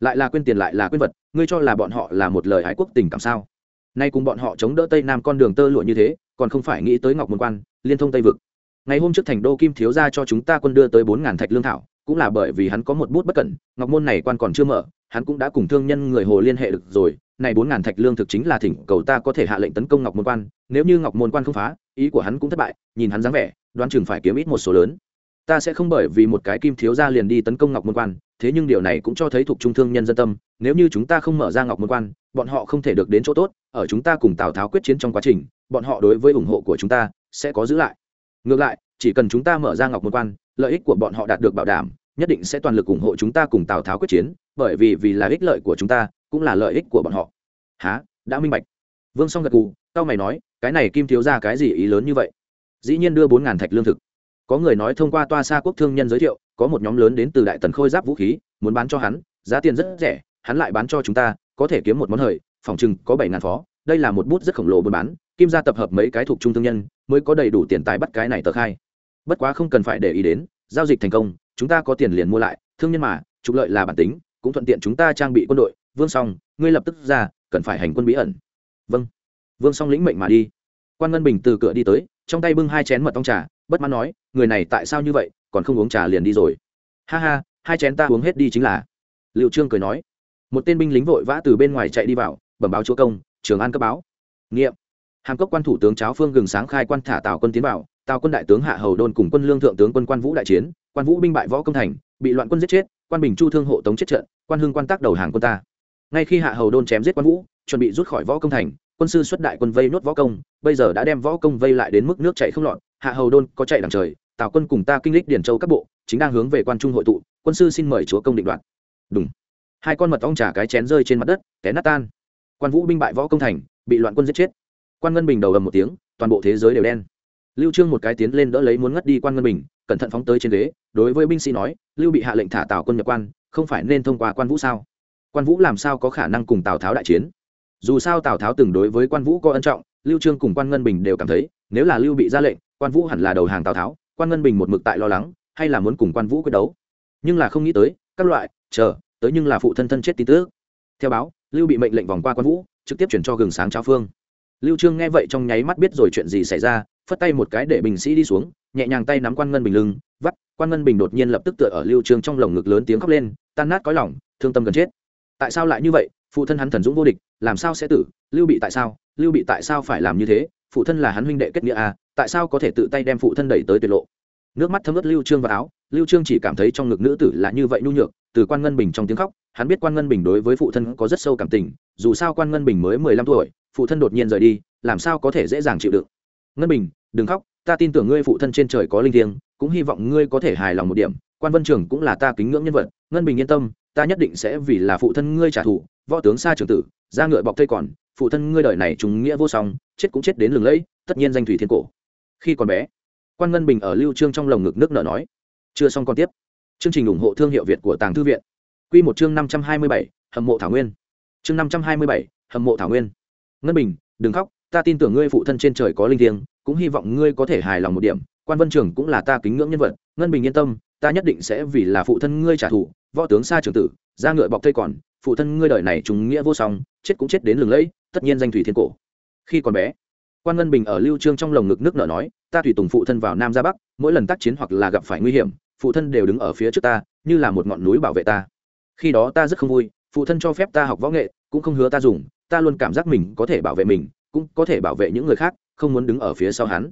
Lại là quên tiền lại là quên vật, ngươi cho là bọn họ là một lời ái quốc tình cảm sao? Nay cùng bọn họ chống đỡ tây nam con đường tơ lụa như thế, còn không phải nghĩ tới ngọc môn quan, liên thông tây vực. Ngày hôm trước thành đô kim thiếu ra cho chúng ta quân đưa tới bốn ngàn thạch lương thảo, cũng là bởi vì hắn có một bút bất cẩn, ngọc môn này quan còn chưa mở, hắn cũng đã cùng thương nhân người hồ liên hệ được rồi, này bốn ngàn thạch lương thực chính là thỉnh cầu ta có thể hạ lệnh tấn công ngọc môn quan, nếu như ngọc môn quan không phá, ý của hắn cũng thất bại, nhìn hắn dáng vẻ, đoán chừng phải kiếm ít một số lớn. Ta sẽ không bởi vì một cái kim thiếu gia liền đi tấn công ngọc môn quan thế nhưng điều này cũng cho thấy thuộc trung thương nhân dân tâm, nếu như chúng ta không mở ra ngọc môn quan, bọn họ không thể được đến chỗ tốt, ở chúng ta cùng tào tháo quyết chiến trong quá trình, bọn họ đối với ủng hộ của chúng ta sẽ có giữ lại. Ngược lại, chỉ cần chúng ta mở ra ngọc môn quan, lợi ích của bọn họ đạt được bảo đảm, nhất định sẽ toàn lực ủng hộ chúng ta cùng tào tháo quyết chiến, bởi vì vì là ích lợi của chúng ta, cũng là lợi ích của bọn họ. Há đã minh bạch. Vương song gật cù tao mày nói, cái này kim thiếu ra cái gì ý lớn như vậy? Dĩ nhiên đưa bốn ngàn thạch lương thực. Có người nói thông qua toa xa quốc thương nhân giới thiệu có một nhóm lớn đến từ đại tần khôi giáp vũ khí, muốn bán cho hắn, giá tiền rất rẻ, hắn lại bán cho chúng ta, có thể kiếm một món hời, phòng chừng có bảy ngàn phó, đây là một bút rất khổng lồ buôn bán, kim gia tập hợp mấy cái thuộc trung thương nhân, mới có đầy đủ tiền tài bắt cái này tờ khai. Bất quá không cần phải để ý đến, giao dịch thành công, chúng ta có tiền liền mua lại, thương nhân mà, trục lợi là bản tính, cũng thuận tiện chúng ta trang bị quân đội, vương song ngươi lập tức ra, cần phải hành quân bí ẩn. Vâng. Vương song lĩnh mệnh mà đi. Quan ngân bình từ cửa đi tới, trong tay bưng hai chén mật ong trà bất mãn nói, người này tại sao như vậy, còn không uống trà liền đi rồi. Ha ha, hai chén ta uống hết đi chính là. Liệu trương cười nói. Một tên binh lính vội vã từ bên ngoài chạy đi vào, bẩm báo chúa công, trường an cấp báo. Nghiệm. Hàm cốc quan thủ tướng cháo phương gừng sáng khai quan thả tào quân tiến vào, tào quân đại tướng hạ hầu đôn cùng quân lương thượng tướng quân quan vũ đại chiến, quan vũ binh bại võ công thành, bị loạn quân giết chết, quan bình chu thương hộ tống chết trận, quan hưng quan tác đầu hàng quân ta. Ngay khi hạ hầu đôn chém giết quan vũ, chuẩn bị rút khỏi võ công thành, quân sư xuất đại quân vây nốt võ công, bây giờ đã đem võ công vây lại đến mức nước chạy không lọt hạ hầu đôn có chạy đằng trời, tào quân cùng ta kinh lịch điển châu các bộ, chính đang hướng về quan trung hội tụ, quân sư xin mời chúa công định đoạt. Đúng hai con mật ong trả cái chén rơi trên mặt đất, té nát tan. Quan vũ binh bại võ công thành, bị loạn quân giết chết. Quan ngân bình đầu ầm một tiếng, toàn bộ thế giới đều đen. Lưu trương một cái tiến lên đỡ lấy muốn ngất đi quan ngân bình, cẩn thận phóng tới trên ghế, đối với binh sĩ nói, lưu bị hạ lệnh thả tào quân nhập quan, không phải nên thông qua quan vũ sao? Quan vũ làm sao có khả năng cùng tào tháo đại chiến? Dù sao tào tháo từng đối với quan vũ có ân trọng, lưu trương cùng quan ngân bình đều cảm thấy, nếu là lưu bị ra lệnh quan vũ hẳn là đầu hàng tào tháo quan ngân bình một mực tại lo lắng hay là muốn cùng quan vũ quyết đấu nhưng là không nghĩ tới các loại chờ tới nhưng là phụ thân thân chết tin tức theo báo lưu bị mệnh lệnh vòng qua quan vũ trực tiếp chuyển cho gừng sáng trao phương lưu trương nghe vậy trong nháy mắt biết rồi chuyện gì xảy ra phất tay một cái để bình sĩ đi xuống nhẹ nhàng tay nắm quan ngân bình lưng vắt quan ngân bình đột nhiên lập tức tựa ở lưu trương trong lồng ngực lớn tiếng khóc lên tan nát cõi lòng thương tâm gần chết tại sao lại như vậy phụ thân hắn thần dũng vô địch làm sao sẽ tử lưu bị tại sao lưu bị tại sao phải làm như thế phụ thân là hắn huynh đệ kết nghĩa à tại sao có thể tự tay đem phụ thân đẩy tới tuyệt lộ? Nước mắt thấm ướt lưu trương vào áo, lưu trương chỉ cảm thấy trong ngực nữ tử là như vậy nhu nhược, từ quan ngân bình trong tiếng khóc, hắn biết quan ngân bình đối với phụ thân có rất sâu cảm tình, dù sao quan ngân bình mới 15 tuổi, phụ thân đột nhiên rời đi, làm sao có thể dễ dàng chịu đựng? Ngân bình, đừng khóc, ta tin tưởng ngươi phụ thân trên trời có linh thiêng, cũng hy vọng ngươi có thể hài lòng một điểm, quan vân trường cũng là ta kính ngưỡng nhân vật, ngân bình yên tâm, ta nhất định sẽ vì là phụ thân ngươi trả thù, võ tướng xa trường tử ra ngựa bọc thây còn, phụ thân ngươi đời này trùng nghĩa vô song, chết cũng chết đến lừng lẫy, tất nhiên danh thủy thiên cổ khi còn bé, quan ngân bình ở lưu trương trong lồng ngực nước nở nói, chưa xong còn tiếp. Chương trình ủng hộ thương hiệu việt của tàng thư viện. Quy một chương năm trăm hai mươi bảy hầm mộ thảo nguyên. Chương năm trăm hai mươi bảy hầm mộ thảo nguyên. Ngân bình, đừng khóc, ta tin tưởng ngươi phụ thân trên trời có linh thiêng, cũng hy vọng ngươi có thể hài lòng một điểm. Quan vân trường cũng là ta kính ngưỡng nhân vật. Ngân bình yên tâm, ta nhất định sẽ vì là phụ thân ngươi trả thù. Võ tướng xa trường tử ra ngựa bọc thây còn, phụ thân ngươi đời này chúng nghĩa vô song, chết cũng chết đến lừng lẫy, tất nhiên danh thủy thiên cổ. Khi còn bé quan ngân bình ở lưu trương trong lồng ngực nước nở nói, ta tùy tùng phụ thân vào nam ra bắc, mỗi lần tác chiến hoặc là gặp phải nguy hiểm, phụ thân đều đứng ở phía trước ta, như là một ngọn núi bảo vệ ta. Khi đó ta rất không vui, phụ thân cho phép ta học võ nghệ, cũng không hứa ta dùng, ta luôn cảm giác mình có thể bảo vệ mình, cũng có thể bảo vệ những người khác, không muốn đứng ở phía sau hắn.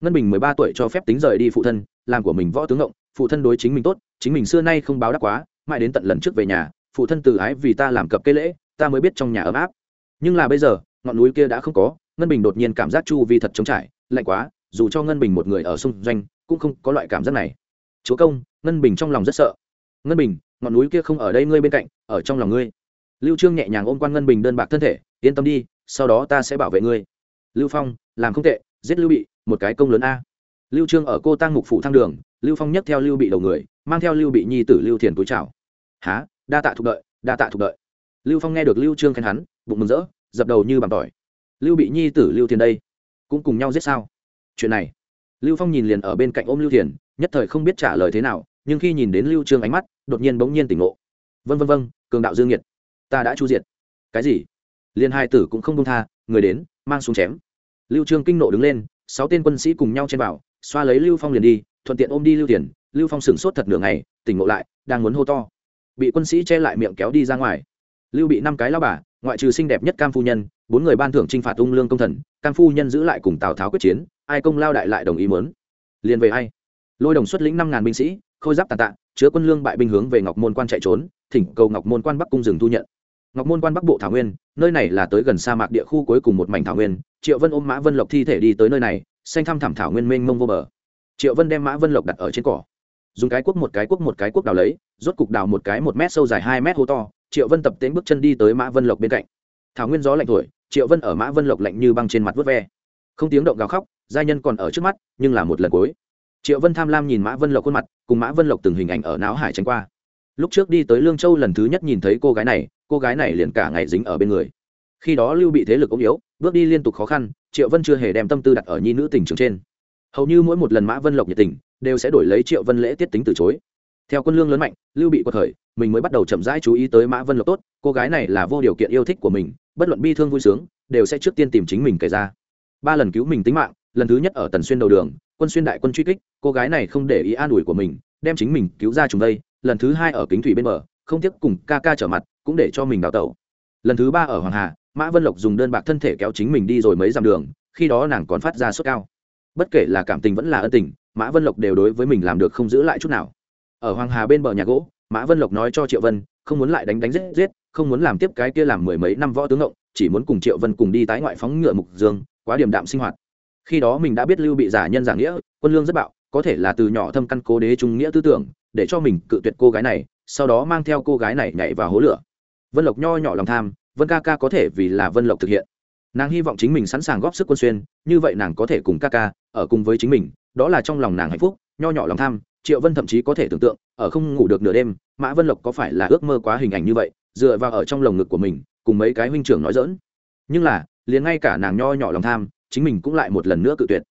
Ngân bình mười ba tuổi cho phép tính rời đi phụ thân, làm của mình võ tướng ngộng, phụ thân đối chính mình tốt, chính mình xưa nay không báo đáp quá, mãi đến tận lần trước về nhà, phụ thân từ ái vì ta làm cập cây lễ, ta mới biết trong nhà ấm áp. Nhưng là bây giờ, ngọn núi kia đã không có ngân bình đột nhiên cảm giác chu vi thật trống trải, lạnh quá, dù cho ngân bình một người ở xung doanh cũng không có loại cảm giác này. Chúa công, ngân bình trong lòng rất sợ. Ngân bình, ngọn núi kia không ở đây ngươi bên cạnh, ở trong lòng ngươi. Lưu trương nhẹ nhàng ôm quan ngân bình đơn bạc thân thể, yên tâm đi, sau đó ta sẽ bảo vệ ngươi. Lưu phong, làm không tệ, giết lưu bị, một cái công lớn a. Lưu trương ở cô tăng mục phụ thang đường, lưu phong nhấc theo lưu bị đầu người, mang theo lưu bị nhi tử lưu thiền túi chào. Há đa tạ thục đợi, đa tạ thục đợi. Lưu phong nghe được lưu trương khen hắn, bụng mừng rỡ, dập đầu như bằng tỏi lưu bị nhi tử lưu thiền đây, cũng cùng nhau giết sao? Chuyện này, lưu phong nhìn liền ở bên cạnh ôm lưu thiền, nhất thời không biết trả lời thế nào, nhưng khi nhìn đến lưu trương ánh mắt, đột nhiên bỗng nhiên tỉnh ngộ. Vân vân vân cường đạo dương nhiệt, ta đã chu diệt. Cái gì? Liền hai tử cũng không công tha, người đến, mang xuống chém. Lưu trương kinh nộ đứng lên, sáu tên quân sĩ cùng nhau chen vào, xoa lấy lưu phong liền đi, thuận tiện ôm đi lưu tiền lưu phong sửng sốt thật nửa ngày, tỉnh ngộ lại, đang muốn hô to. Bị quân sĩ che lại miệng kéo đi ra ngoài. Lưu bị năm cái lao bà, ngoại trừ xinh đẹp nhất cam phu nhân bốn người ban thưởng trinh phạt ung lương công thần, cam phu nhân giữ lại cùng tào tháo quyết chiến, ai công lao đại lại đồng ý mớn liền về ai? Lôi đồng xuất lĩnh năm ngàn binh sĩ, khôi giáp tàn tạ, chứa quân lương bại binh hướng về ngọc môn quan chạy trốn, thỉnh cầu ngọc môn quan bắc cung rừng thu nhận. Ngọc môn quan bắc bộ thảo nguyên, nơi này là tới gần sa mạc địa khu cuối cùng một mảnh thảo nguyên, triệu vân ôm mã vân lộc thi thể đi tới nơi này, xanh thăm thảm thảo nguyên mênh mông vô bờ. Triệu vân đem mã vân lộc đặt ở trên cỏ. Dùng cái cuốc một cái cuốc một cái cuốc đào lấy, rốt cục đào một cái một mét sâu dài hai mét hố to, triệu vân tập tễnh bước chân đi tới mã vân lộc bên cạnh thảo nguyên gió lạnh thổi, triệu vân ở mã vân lộc lạnh như băng trên mặt vớt ve. Không tiếng động gào khóc, gia nhân còn ở trước mắt, nhưng là một lần cuối. Triệu vân tham lam nhìn mã vân lộc khuôn mặt, cùng mã vân lộc từng hình ảnh ở não hải tránh qua. Lúc trước đi tới lương châu lần thứ nhất nhìn thấy cô gái này, cô gái này liền cả ngày dính ở bên người. Khi đó lưu bị thế lực ống yếu, bước đi liên tục khó khăn, triệu vân chưa hề đem tâm tư đặt ở nhi nữ tình trường trên. Hầu như mỗi một lần mã vân lộc nhiệt tình, đều sẽ đổi lấy triệu vân lễ tiết tính từ chối. Theo quân lương lớn mạnh, lưu bị quật khởi, mình mới bắt đầu chậm rãi chú ý tới mã vân lộc tốt, cô gái này là vô điều kiện yêu thích của mình bất luận bi thương vui sướng, đều sẽ trước tiên tìm chính mình kể ra. Ba lần cứu mình tính mạng, lần thứ nhất ở tần xuyên đầu đường, quân xuyên đại quân truy kích, cô gái này không để ý an ủi của mình, đem chính mình cứu ra chúng đây, lần thứ hai ở kính thủy bên bờ, không tiếc cùng ca ca trở mặt, cũng để cho mình đào tẩu. Lần thứ ba ở hoàng hà, mã vân lộc dùng đơn bạc thân thể kéo chính mình đi rồi mấy dặm đường, khi đó nàng còn phát ra sốt cao. Bất kể là cảm tình vẫn là ân tình, mã vân lộc đều đối với mình làm được không giữ lại chút nào. Ở hoàng hà bên bờ nhà gỗ mã vân lộc nói cho triệu vân, không muốn lại đánh đánh giết giết, không muốn làm tiếp cái kia làm mười mấy năm võ tướng ngộng, chỉ muốn cùng triệu vân cùng đi tái ngoại phóng ngựa mục dương, quá điểm đạm sinh hoạt. Khi đó mình đã biết lưu bị giả nhân giả nghĩa, quân lương rất bạo, có thể là từ nhỏ thâm căn cố đế trung nghĩa tư tưởng, để cho mình cự tuyệt cô gái này, sau đó mang theo cô gái này nhảy vào hố lửa. Vân lộc nho nhỏ lòng tham, vân ca ca có thể vì là vân lộc thực hiện. Nàng hy vọng chính mình sẵn sàng góp sức quân xuyên, như vậy nàng có thể cùng ca ca ở cùng với chính mình, đó là trong lòng nàng hạnh phúc, nho nhỏ lòng tham, triệu vân thậm chí có thể tưởng tượng, ở không ngủ được nửa đêm mã vân lộc có phải là ước mơ quá hình ảnh như vậy, dựa vào ở trong lồng ngực của mình, cùng mấy cái huynh trưởng nói dỡn nhưng là, liền ngay cả nàng nho nhỏ lòng tham, chính mình cũng lại một lần nữa cự tuyệt.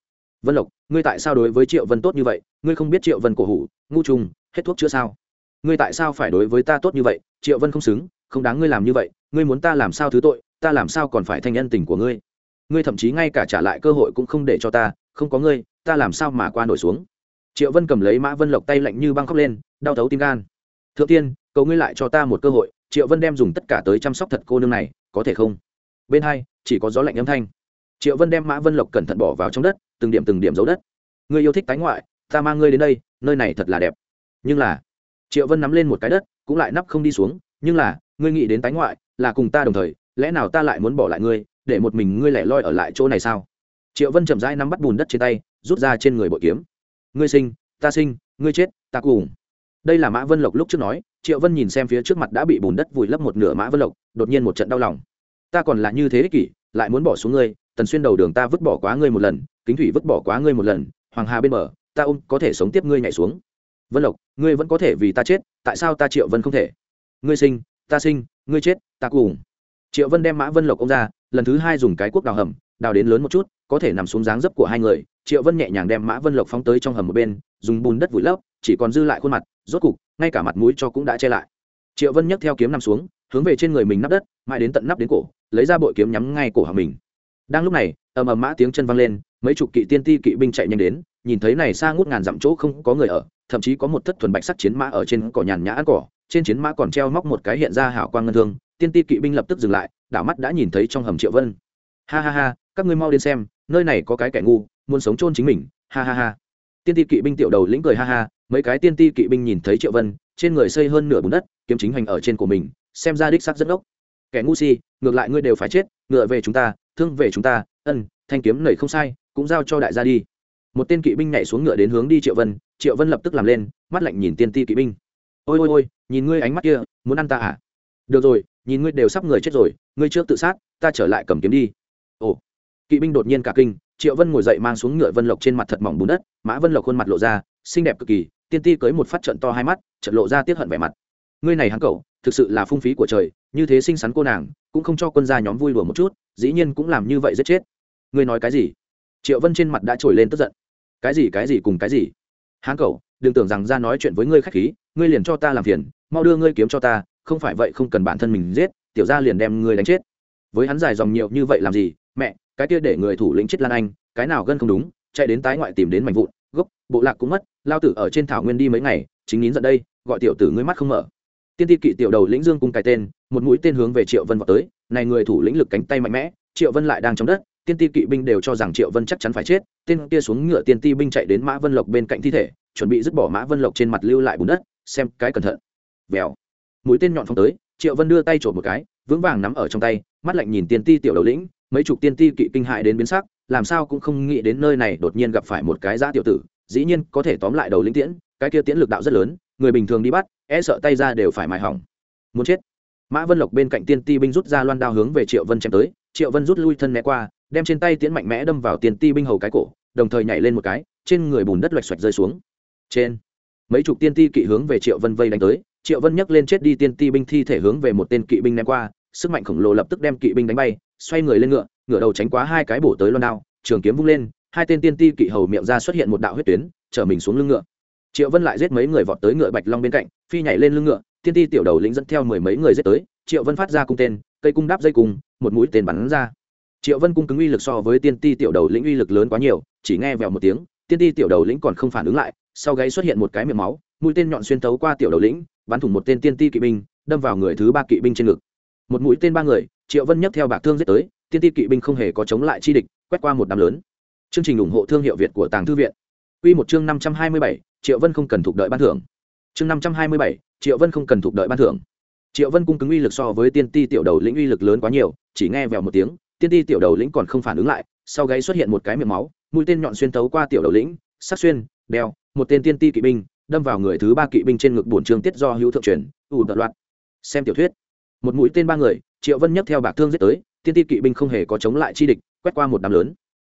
Vân lộc, ngươi tại sao đối với triệu vân tốt như vậy? Ngươi không biết triệu vân cổ hủ, ngu trùng, hết thuốc chữa sao? Ngươi tại sao phải đối với ta tốt như vậy? Triệu vân không xứng, không đáng ngươi làm như vậy, ngươi muốn ta làm sao thứ tội, ta làm sao còn phải thanh nhân tình của ngươi? Ngươi thậm chí ngay cả trả lại cơ hội cũng không để cho ta, không có ngươi, ta làm sao mà qua nổi xuống? Triệu vân cầm lấy mã vân lộc tay lạnh như băng khóc lên, đau thấu tim gan thượng tiên, cầu ngươi lại cho ta một cơ hội, triệu vân đem dùng tất cả tới chăm sóc thật cô nương này, có thể không? Bên hai, chỉ có gió lạnh âm thanh. Triệu vân đem mã vân lộc cẩn thận bỏ vào trong đất, từng điểm từng điểm giấu đất. Ngươi yêu thích tái ngoại, ta mang ngươi đến đây, nơi này thật là đẹp. Nhưng là, triệu vân nắm lên một cái đất, cũng lại nắp không đi xuống, nhưng là, ngươi nghĩ đến tái ngoại, là cùng ta đồng thời, lẽ nào ta lại muốn bỏ lại ngươi, để một mình ngươi lẻ loi ở lại chỗ này sao? Triệu vân chậm rãi nắm bắt bùn đất trên tay, rút ra trên người bội kiếm. Ngươi sinh, ta sinh, ngươi chết, ta cùng đây là mã vân lộc lúc trước nói, triệu vân nhìn xem phía trước mặt đã bị bùn đất vùi lấp một nửa mã vân lộc, đột nhiên một trận đau lòng. Ta còn là như thế ích kỷ, lại muốn bỏ xuống ngươi, tần xuyên đầu đường ta vứt bỏ quá ngươi một lần, kính thủy vứt bỏ quá ngươi một lần, hoàng hà bên bờ, ta ôm, có thể sống tiếp ngươi nhảy xuống. Vân lộc, ngươi vẫn có thể vì ta chết, tại sao ta triệu vân không thể? Ngươi sinh, ta sinh, ngươi chết, ta cùng. Triệu vân đem mã vân lộc ông ra, lần thứ hai dùng cái cuốc đào hầm, đào đến lớn một chút, có thể nằm xuống dáng dấp của hai người. Triệu vân nhẹ nhàng đem mã vân lộc phóng tới trong hầm một bên, dùng bùn đất vùi lấp chỉ còn dư lại khuôn mặt, rốt cục, ngay cả mặt mũi cho cũng đã che lại. Triệu vân nhấc theo kiếm nằm xuống, hướng về trên người mình nắp đất, mãi đến tận nắp đến cổ, lấy ra bội kiếm nhắm ngay cổ hàng mình. Đang lúc này, ầm ầm mã tiếng chân vang lên, mấy chục kỵ tiên ti kỵ binh chạy nhanh đến, nhìn thấy này xa ngút ngàn dặm chỗ không có người ở, thậm chí có một thất thuần bạch sắc chiến mã ở trên cỏ nhàn nhã ăn cỏ, trên chiến mã còn treo móc một cái hiện ra hảo quang ngân thương, tiên ti kỵ binh lập tức dừng lại, đảo mắt đã nhìn thấy trong hầm triệu vân. Ha ha ha, các ngươi mau đến xem, nơi này có cái kẻ ngu, muốn sống chôn chính mình, ha ha ha tiên ti kỵ binh tiểu đầu lĩnh cười ha ha, mấy cái tiên ti kỵ binh nhìn thấy triệu vân, trên người xây hơn nửa bùn đất, kiếm chính hành ở trên của mình, xem ra đích sắc rất ốc kẻ ngu si, ngược lại ngươi đều phải chết, ngựa về chúng ta, thương về chúng ta, ân, thanh kiếm nảy không sai, cũng giao cho đại gia đi. Một tên kỵ binh nhảy xuống ngựa đến hướng đi triệu vân triệu vân lập tức làm lên, mắt lạnh nhìn tiên ti kỵ binh. Ôi ôi ôi, nhìn ngươi ánh mắt kia, muốn ăn ta à? Được rồi, nhìn ngươi đều sắp người chết rồi, ngươi trước tự sát, ta trở lại cầm kiếm đi. Ồ. Kỵ binh đột nhiên cả kinh triệu vân ngồi dậy mang xuống ngựa vân lộc trên mặt thật mỏng bùn đất mã vân lộc khuôn mặt lộ ra xinh đẹp cực kỳ tiên ti cưới một phát trận to hai mắt trận lộ ra tiết hận vẻ mặt ngươi này hắn cậu thực sự là phung phí của trời như thế xinh xắn cô nàng cũng không cho quân gia nhóm vui đùa một chút dĩ nhiên cũng làm như vậy giết chết ngươi nói cái gì triệu vân trên mặt đã trồi lên tức giận cái gì cái gì cùng cái gì hán cậu đừng tưởng rằng ra nói chuyện với ngươi khách khí ngươi liền cho ta làm phiền mau đưa ngươi kiếm cho ta không phải vậy không cần bản thân mình giết tiểu gia liền đem ngươi đánh chết với hắn dài dòng nhiều như vậy làm gì cái kia để người thủ lĩnh chết lan anh, cái nào gân không đúng, chạy đến tái ngoại tìm đến mảnh vụn, gốc, bộ lạc cũng mất, lao tử ở trên thảo nguyên đi mấy ngày, chính nín giận đây, gọi tiểu tử ngươi mắt không mở. Tiên ti kỵ tiểu đầu lĩnh dương cung cái tên, một mũi tên hướng về triệu vân vào tới, này người thủ lĩnh lực cánh tay mạnh mẽ, triệu vân lại đang trong đất, tiên ti kỵ binh đều cho rằng triệu vân chắc chắn phải chết, tên kia xuống ngựa tiên ti binh chạy đến mã vân lộc bên cạnh thi thể, chuẩn bị dứt bỏ mã vân lộc trên mặt lưu lại bùn đất, xem cái cẩn thận. Vèo. Mũi tên nhọn phóng tới, triệu vân đưa tay trộm một cái, vững vàng nắm ở trong tay, mắt lạnh nhìn tiên ti tiểu đầu lĩnh mấy chục tiên ti kỵ kinh hại đến biến sắc, làm sao cũng không nghĩ đến nơi này đột nhiên gặp phải một cái giã tiểu tử, dĩ nhiên có thể tóm lại đầu linh tiễn, cái kia tiễn lực đạo rất lớn, người bình thường đi bắt e sợ tay ra đều phải mài hỏng. Muốn chết. Mã vân lộc bên cạnh tiên ti binh rút ra loan đao hướng về triệu vân chém tới, triệu vân rút lui thân né qua, đem trên tay tiễn mạnh mẽ đâm vào tiên ti binh hầu cái cổ, đồng thời nhảy lên một cái, trên người bùn đất loạch xoạch rơi xuống. Trên, mấy chục tiên ti kỵ hướng về triệu vân vây đánh tới, triệu vân nhấc lên chết đi tiên ti binh thi thể hướng về một tên kỵ binh ném qua, sức mạnh khổng lồ lập tức đem kỵ binh đánh bay xoay người lên ngựa ngựa đầu tránh quá hai cái bổ tới loan đao, trường kiếm vung lên, hai tên tiên ti kỵ hầu miệng ra xuất hiện một đạo huyết tuyến, chở mình xuống lưng ngựa. Triệu vân lại giết mấy người vọt tới ngựa bạch long bên cạnh, phi nhảy lên lưng ngựa, tiên ti tiểu đầu lĩnh dẫn theo mười mấy người giết tới, triệu vân phát ra cung tên, cây cung đáp dây cung, một mũi tên bắn ra. Triệu vân cung cứng uy lực so với tiên ti tiểu đầu lĩnh uy lực lớn quá nhiều, chỉ nghe vèo một tiếng, tiên ti tiểu đầu lĩnh còn không phản ứng lại, sau gáy xuất hiện một cái miệng máu, mũi tên nhọn xuyên tấu qua tiểu đầu lĩnh, bắn thủng một tên tiên ti kỵ binh, đâm vào người thứ ba kỵ binh trên ngực. Một mũi tên ba người triệu vân nhấc theo bạc thương giết tới, tiên ti kỵ binh không hề có chống lại chi địch, quét qua một đám lớn. Chương trình ủng hộ thương hiệu việt của tàng thư viện. Q một chương năm trăm hai mươi bảy, triệu vân không cần thuộc đợi ban thưởng. Chương năm trăm hai mươi bảy, triệu vân không cần thuộc đợi ban thưởng. Triệu vân cung cứng uy lực so với tiên ti tiểu đầu lĩnh uy lực lớn quá nhiều, chỉ nghe vèo một tiếng, tiên ti tiểu đầu lĩnh còn không phản ứng lại, sau gáy xuất hiện một cái miệng máu, mũi tên nhọn xuyên tấu qua tiểu đầu lĩnh, sắc xuyên, đeo, một tên tiên ti kỵ binh, đâm vào người thứ ba kỵ binh trên ngực bổn trương tiết do hữu thượng truyền ủ đợt loạt xem tiểu thuyết. Một mũi tên ba người triệu vân nhấc theo bạc thương giết tới, tiên ti kỵ binh không hề có chống lại chi địch, quét qua một đám lớn.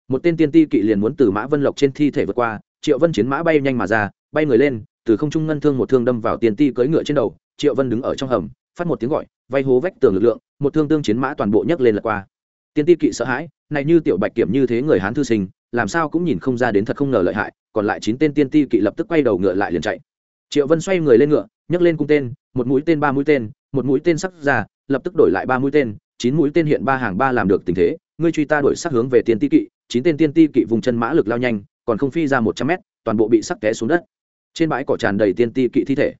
Một tên tiên ti kỵ liền muốn từ mã vân lộc trên thi thể vượt qua, triệu vân chiến mã bay nhanh mà ra, bay người lên, từ không trung ngân thương một thương đâm vào tiên ti cưỡi ngựa trên đầu, triệu vân đứng ở trong hầm, phát một tiếng gọi, vay hố vách tường lực lượng, một thương tương chiến mã toàn bộ nhấc lên lật qua. Tiên ti kỵ sợ hãi, này như tiểu bạch kiểm như thế người hán thư sinh, làm sao cũng nhìn không ra đến thật không ngờ lợi hại, còn lại chín tên tiên ti kỵ lập tức quay đầu ngựa lại liền chạy. Triệu vân xoay người lên ngựa, nhấc lên cung tên, một mũi tên, ba mũi tên, một mũi tên sắc ra lập tức đổi lại ba mũi tên, chín mũi tên hiện ba hàng ba làm được tình thế. Ngươi truy ta đổi sắc hướng về tiên ti kỵ, chín tên tiên ti kỵ vùng chân mã lực lao nhanh, còn không phi ra một trăm mét, toàn bộ bị sắc té xuống đất. Trên bãi cỏ tràn đầy tiên ti kỵ thi thể.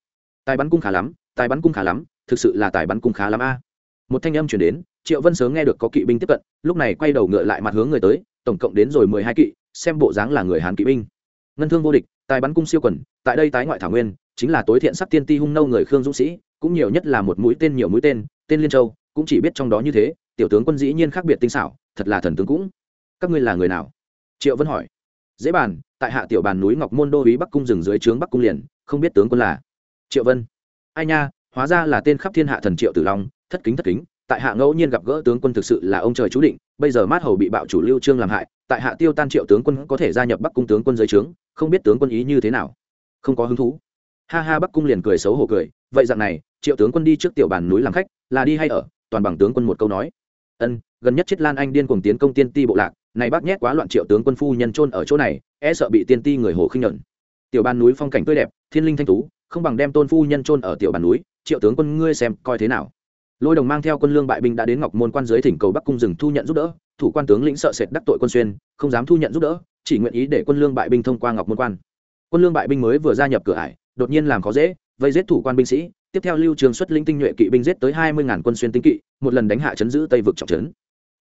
Tài bắn cung khá lắm, tài bắn cung khá lắm, thực sự là tài bắn cung khá lắm a. Một thanh âm chuyển đến, triệu vân sớm nghe được có kỵ binh tiếp cận, lúc này quay đầu ngựa lại mặt hướng người tới, tổng cộng đến rồi mười hai kỵ, xem bộ dáng là người hàn kỵ binh. Ngân thương vô địch, tài bắn cung siêu quần, tại đây tái ngoại thảo nguyên, chính là tối thiện sắc tiên ti hung nâu người khương dũng sĩ, cũng nhiều nhất là một mũi tên nhiều mũi tên tên liên châu cũng chỉ biết trong đó như thế, tiểu tướng quân dĩ nhiên khác biệt tinh xảo, thật là thần tướng cũng. Các ngươi là người nào? Triệu vân hỏi. Dễ bàn, tại hạ tiểu bàn núi ngọc môn đô ý bắc cung rừng dưới trướng bắc cung liền, không biết tướng quân là. Triệu vân. Ai nha, hóa ra là tên khắp thiên hạ thần triệu tử long, thất kính thất kính, tại hạ ngẫu nhiên gặp gỡ tướng quân thực sự là ông trời chú định, bây giờ mát hầu bị bạo chủ lưu trương làm hại, tại hạ tiêu tan triệu tướng quân có thể gia nhập bắc cung tướng quân dưới trướng, không biết tướng quân ý như thế nào. Không có hứng thú ha ha, bắc cung liền cười xấu hổ cười, vậy dạng này, triệu tướng quân đi trước tiểu bàn núi làm khách, là đi hay ở? Toàn bằng tướng quân một câu nói. Ân, gần nhất chết lan anh điên cuồng tiến công tiên ti bộ lạc, này bác nhét quá loạn triệu tướng quân phu nhân trôn ở chỗ này e sợ bị tiên ti người hồ khinh nhuận. Tiểu bàn núi phong cảnh tươi đẹp, thiên linh thanh tú, không bằng đem tôn phu nhân trôn ở tiểu bàn núi, triệu tướng quân ngươi xem coi thế nào. Lôi đồng mang theo quân lương bại binh đã đến ngọc môn quan giới thỉnh cầu bắc cung rừng thu nhận giúp đỡ, thủ quan tướng lĩnh sợ sệt đắc tội quân xuyên, không dám thu nhận giúp đỡ, chỉ nguyện ý để quân lương bại binh thông qua ngọc môn quan. Quân lương bại binh mới vừa gia nhập cửa ải đột nhiên làm khó dễ, vây giết thủ quan binh sĩ, tiếp theo lưu trường xuất linh tinh nhuệ kỵ binh giết tới hai mươi ngàn quân xuyên tinh kỵ, một lần đánh hạ chấn giữ tây vực trọng trấn.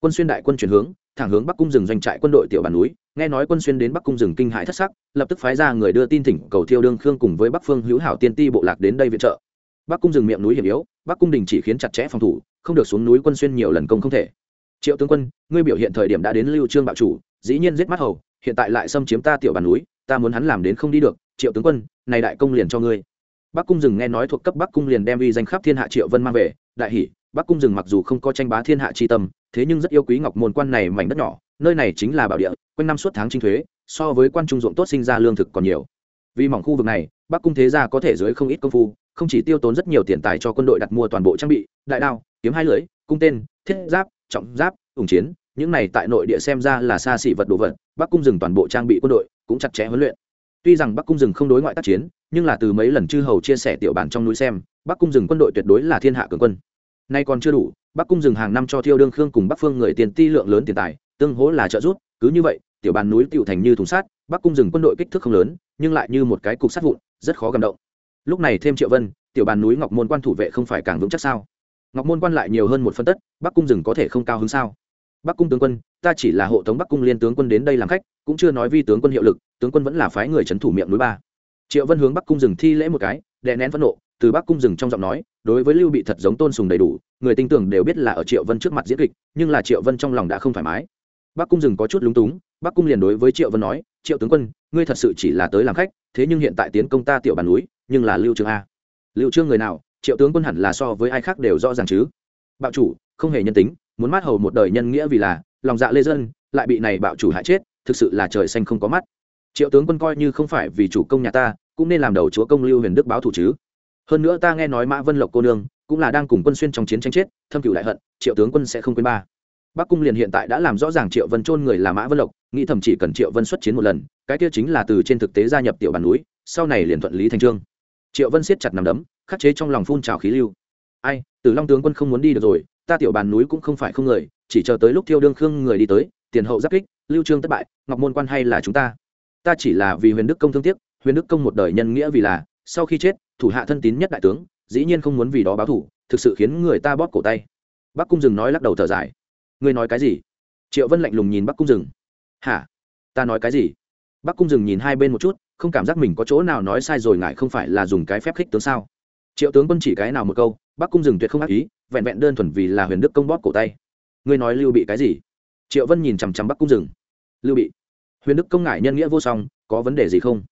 Quân xuyên đại quân chuyển hướng, thẳng hướng bắc cung rừng doanh trại quân đội tiểu bản núi, nghe nói quân xuyên đến bắc cung rừng kinh hãi thất sắc, lập tức phái ra người đưa tin thỉnh cầu thiêu đương khương cùng với bắc phương hữu hảo tiên ti bộ lạc đến đây viện trợ. Bắc cung rừng miệng núi hiểm yếu, bắc cung đình chỉ khiến chặt chẽ phòng thủ, không được xuống núi quân xuyên nhiều lần công không thể. Triệu tướng quân, ngươi biểu hiện thời điểm đã đến lưu trương bạo chủ, dĩ nhiên giết mắt hầu, hiện tại lại xâm chiếm ta tiểu bản núi ta muốn hắn làm đến không đi được, triệu tướng quân, này đại công liền cho ngươi. Bắc cung rừng nghe nói thuộc cấp bắc cung liền đem uy danh khắp thiên hạ triệu vân mang về, đại hỷ bắc cung rừng mặc dù không có tranh bá thiên hạ chi tâm, thế nhưng rất yêu quý ngọc môn quan này mảnh đất nhỏ, nơi này chính là bảo địa, quanh năm suốt tháng trinh thuế, so với quan trung ruộng tốt sinh ra lương thực còn nhiều. Vì mỏng khu vực này, bắc cung thế gia có thể dưới không ít công phu, không chỉ tiêu tốn rất nhiều tiền tài cho quân đội đặt mua toàn bộ trang bị, đại đao, kiếm hai lưỡi, cung tên, thiết giáp, trọng giáp, ủng chiến, những này tại nội địa xem ra là xa xỉ vật đồ vật, bắc cung rừng toàn bộ trang bị quân đội cũng chặt chẽ huấn luyện. Tuy rằng bắc cung rừng không đối ngoại tác chiến, nhưng là từ mấy lần chư hầu chia sẻ tiểu bản trong núi xem, bắc cung rừng quân đội tuyệt đối là thiên hạ cường quân. Nay còn chưa đủ, bắc cung rừng hàng năm cho thiêu đương khương cùng bắc phương người tiền ti lượng lớn tiền tài, tương hỗ là trợ giúp, cứ như vậy, tiểu bàn núi tiểu thành như thùng sát bắc cung rừng quân đội kích thước không lớn, nhưng lại như một cái cục sát vụn, rất khó gầm động. Lúc này thêm triệu vân, tiểu bàn núi ngọc môn quan thủ vệ không phải càng vững chắc sao? Ngọc môn quan lại nhiều hơn một phân tất, bắc cung rừng có thể không cao hứng sao? Bắc cung tướng quân, ta chỉ là hộ tống bắc cung liên tướng quân đến đây làm khách, cũng chưa nói vi tướng quân hiệu lực, tướng quân vẫn là phái người trấn thủ miệng núi ba. Triệu vân hướng bắc cung rừng thi lễ một cái, đè nén phẫn nộ, từ bắc cung rừng trong giọng nói, đối với lưu bị thật giống tôn sùng đầy đủ, người tin tưởng đều biết là ở triệu vân trước mặt diễn kịch, nhưng là triệu vân trong lòng đã không thoải mái. Bắc cung rừng có chút lúng túng, bắc cung liền đối với triệu vân nói, triệu tướng quân, ngươi thật sự chỉ là tới làm khách, thế nhưng hiện tại tiến công ta tiểu bàn núi, nhưng là lưu trương a. Lưu trương người nào? Triệu tướng quân hẳn là so với ai khác đều rõ ràng chứ. Bạo chủ, không hề nhân tính muốn mát hầu một đời nhân nghĩa vì là, lòng dạ lê dân, lại bị này bạo chủ hại chết, thực sự là trời xanh không có mắt. Triệu tướng quân coi như không phải vì chủ công nhà ta, cũng nên làm đầu chúa công lưu huyền đức báo thủ chứ. Hơn nữa ta nghe nói mã vân lộc cô nương, cũng là đang cùng quân xuyên trong chiến tranh chết, thâm cửu đại hận, triệu tướng quân sẽ không quên ba. Bắc cung liền hiện tại đã làm rõ ràng triệu vân chôn người là mã vân lộc, nghĩ thầm chỉ cần triệu vân xuất chiến một lần, cái kia chính là từ trên thực tế gia nhập tiểu bàn núi, sau này liền thuận lý thành trương. Triệu vân siết chặt nằm đấm, khắc chế trong lòng phun trào khí lưu. Ai từ long tướng quân không muốn đi được rồi ta tiểu bàn núi cũng không phải không người, chỉ chờ tới lúc thiêu đương khương người đi tới, tiền hậu giáp kích, lưu trương thất bại, ngọc môn quan hay là chúng ta? Ta chỉ là vì huyền đức công thương tiếc, huyền đức công một đời nhân nghĩa vì là, sau khi chết, thủ hạ thân tín nhất đại tướng, dĩ nhiên không muốn vì đó báo thủ, thực sự khiến người ta bóp cổ tay. Bắc cung dừng nói lắc đầu thở dài. Ngươi nói cái gì? Triệu vân lạnh lùng nhìn bắc cung dừng. hả? Ta nói cái gì? Bắc cung dừng nhìn hai bên một chút, không cảm giác mình có chỗ nào nói sai rồi ngại không phải là dùng cái phép khích tướng sao? Triệu tướng quân chỉ cái nào một câu, bắc cung dừng tuyệt không ác ý vẹn vẹn đơn thuần vì là huyền đức công bóp cổ tay. Ngươi nói lưu bị cái gì? Triệu vân nhìn chằm chằm bắc cung rừng lưu bị, huyền đức công ngại nhân nghĩa vô song, có vấn đề gì không?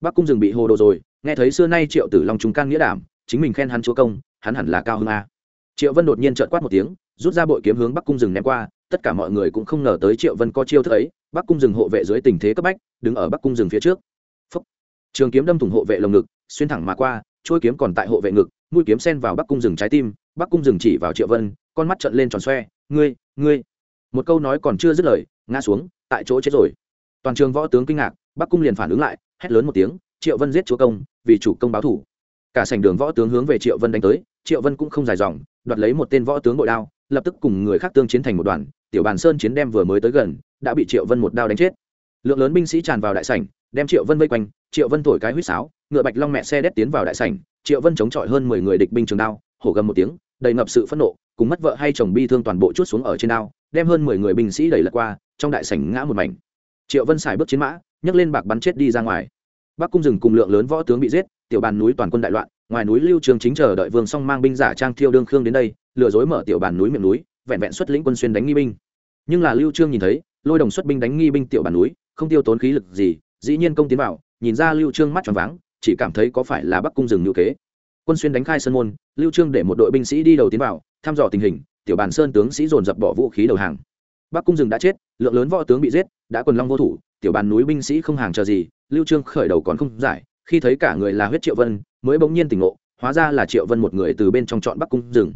Bắc cung rừng bị hồ đồ rồi, nghe thấy xưa nay triệu tử long chúng can nghĩa đảm, chính mình khen hắn chúa công, hắn hẳn là cao hơn a. Triệu vân đột nhiên trợn quát một tiếng, rút ra bội kiếm hướng bắc cung rừng ném qua, tất cả mọi người cũng không ngờ tới triệu vân có chiêu thức ấy. Bắc cung rừng hộ vệ dưới tình thế cấp bách, đứng ở bắc cung rừng phía trước. Phúc. trường kiếm đâm thủng hộ vệ lồng ngực, xuyên thẳng mà qua trôi kiếm còn tại hộ vệ ngực mũi kiếm sen vào bắc cung rừng trái tim, bắc cung rừng chỉ vào triệu vân, con mắt trận lên tròn xoe, ngươi ngươi. Một câu nói còn chưa dứt lời, ngã xuống, tại chỗ chết rồi. Toàn trường võ tướng kinh ngạc, bắc cung liền phản ứng lại, hét lớn một tiếng, triệu vân giết chúa công, vì chủ công báo thủ. Cả sảnh đường võ tướng hướng về triệu vân đánh tới, triệu vân cũng không dài dòng, đoạt lấy một tên võ tướng bội đao, lập tức cùng người khác tương chiến thành một đoàn, tiểu bàn sơn chiến đem vừa mới tới gần, đã bị triệu vân một đao đánh chết. Lượng lớn binh sĩ tràn vào đại sảnh, đem triệu vân vây quanh, triệu vân thổi cái huýt sáo, ngựa bạch long mẹ xe đét tiến vào đại sảnh triệu vân chống chọi hơn mười người địch binh trường đao, hổ gầm một tiếng, đầy ngập sự phẫn nộ, cùng mất vợ hay chồng bi thương toàn bộ chút xuống ở trên đao, đem hơn mười người binh sĩ đẩy lật qua, trong đại sảnh ngã một mảnh. Triệu vân xài bước chiến mã, nhấc lên bạc bắn chết đi ra ngoài. Bắc cung rừng cùng lượng lớn võ tướng bị giết, tiểu bàn núi toàn quân đại loạn, ngoài núi lưu trường chính chờ đợi vương song mang binh giả trang thiêu đương khương đến đây, lừa dối mở tiểu bàn núi miệng núi, vẹn vẹn xuất lĩnh quân xuyên đánh nghi binh. Nhưng là lưu trương nhìn thấy, lôi đồng xuất binh đánh nghi binh tiểu bàn núi, không tiêu tốn khí lực gì, dĩ nhiên công tiến vào, nhìn ra lưu trương mắt tròn váng chỉ cảm thấy có phải là bắc cung rừng như kế. Quân xuyên đánh khai sơn môn, lưu trương để một đội binh sĩ đi đầu tiến vào, thăm dò tình hình, tiểu bàn sơn tướng sĩ dồn dập bỏ vũ khí đầu hàng. Bắc cung rừng đã chết, lượng lớn võ tướng bị giết, đã quần long vô thủ, tiểu bàn núi binh sĩ không hàng chờ gì, lưu trương khởi đầu còn không giải, khi thấy cả người là huyết triệu vân, mới bỗng nhiên tỉnh ngộ, hóa ra là triệu vân một người từ bên trong chọn bắc cung rừng.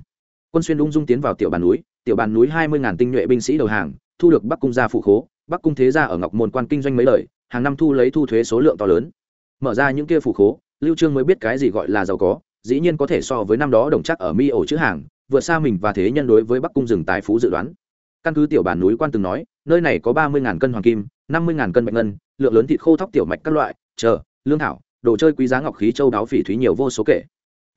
Quân xuyên ung dung tiến vào tiểu bàn núi, tiểu bàn núi hai mươi ngàn tinh nhuệ binh sĩ đầu hàng, thu được bắc cung gia phụ khố, bắc cung thế gia ở ngọc môn quan kinh doanh mấy lời, hàng năm thu lấy thu thuế số lượng to lớn mở ra những kia phủ khố, lưu trương mới biết cái gì gọi là giàu có, dĩ nhiên có thể so với năm đó đồng chắc ở mi ổ chữ hàng, vượt xa mình và thế nhân đối với bắc cung rừng tài phú dự đoán. Căn cứ tiểu bản núi quan từng nói, nơi này có ba mươi cân hoàng kim, năm mươi cân bạch ngân, lượng lớn thịt khô thóc tiểu mạch các loại, chờ, lương thảo, đồ chơi quý giá ngọc khí châu đáo phỉ thúy nhiều vô số kể.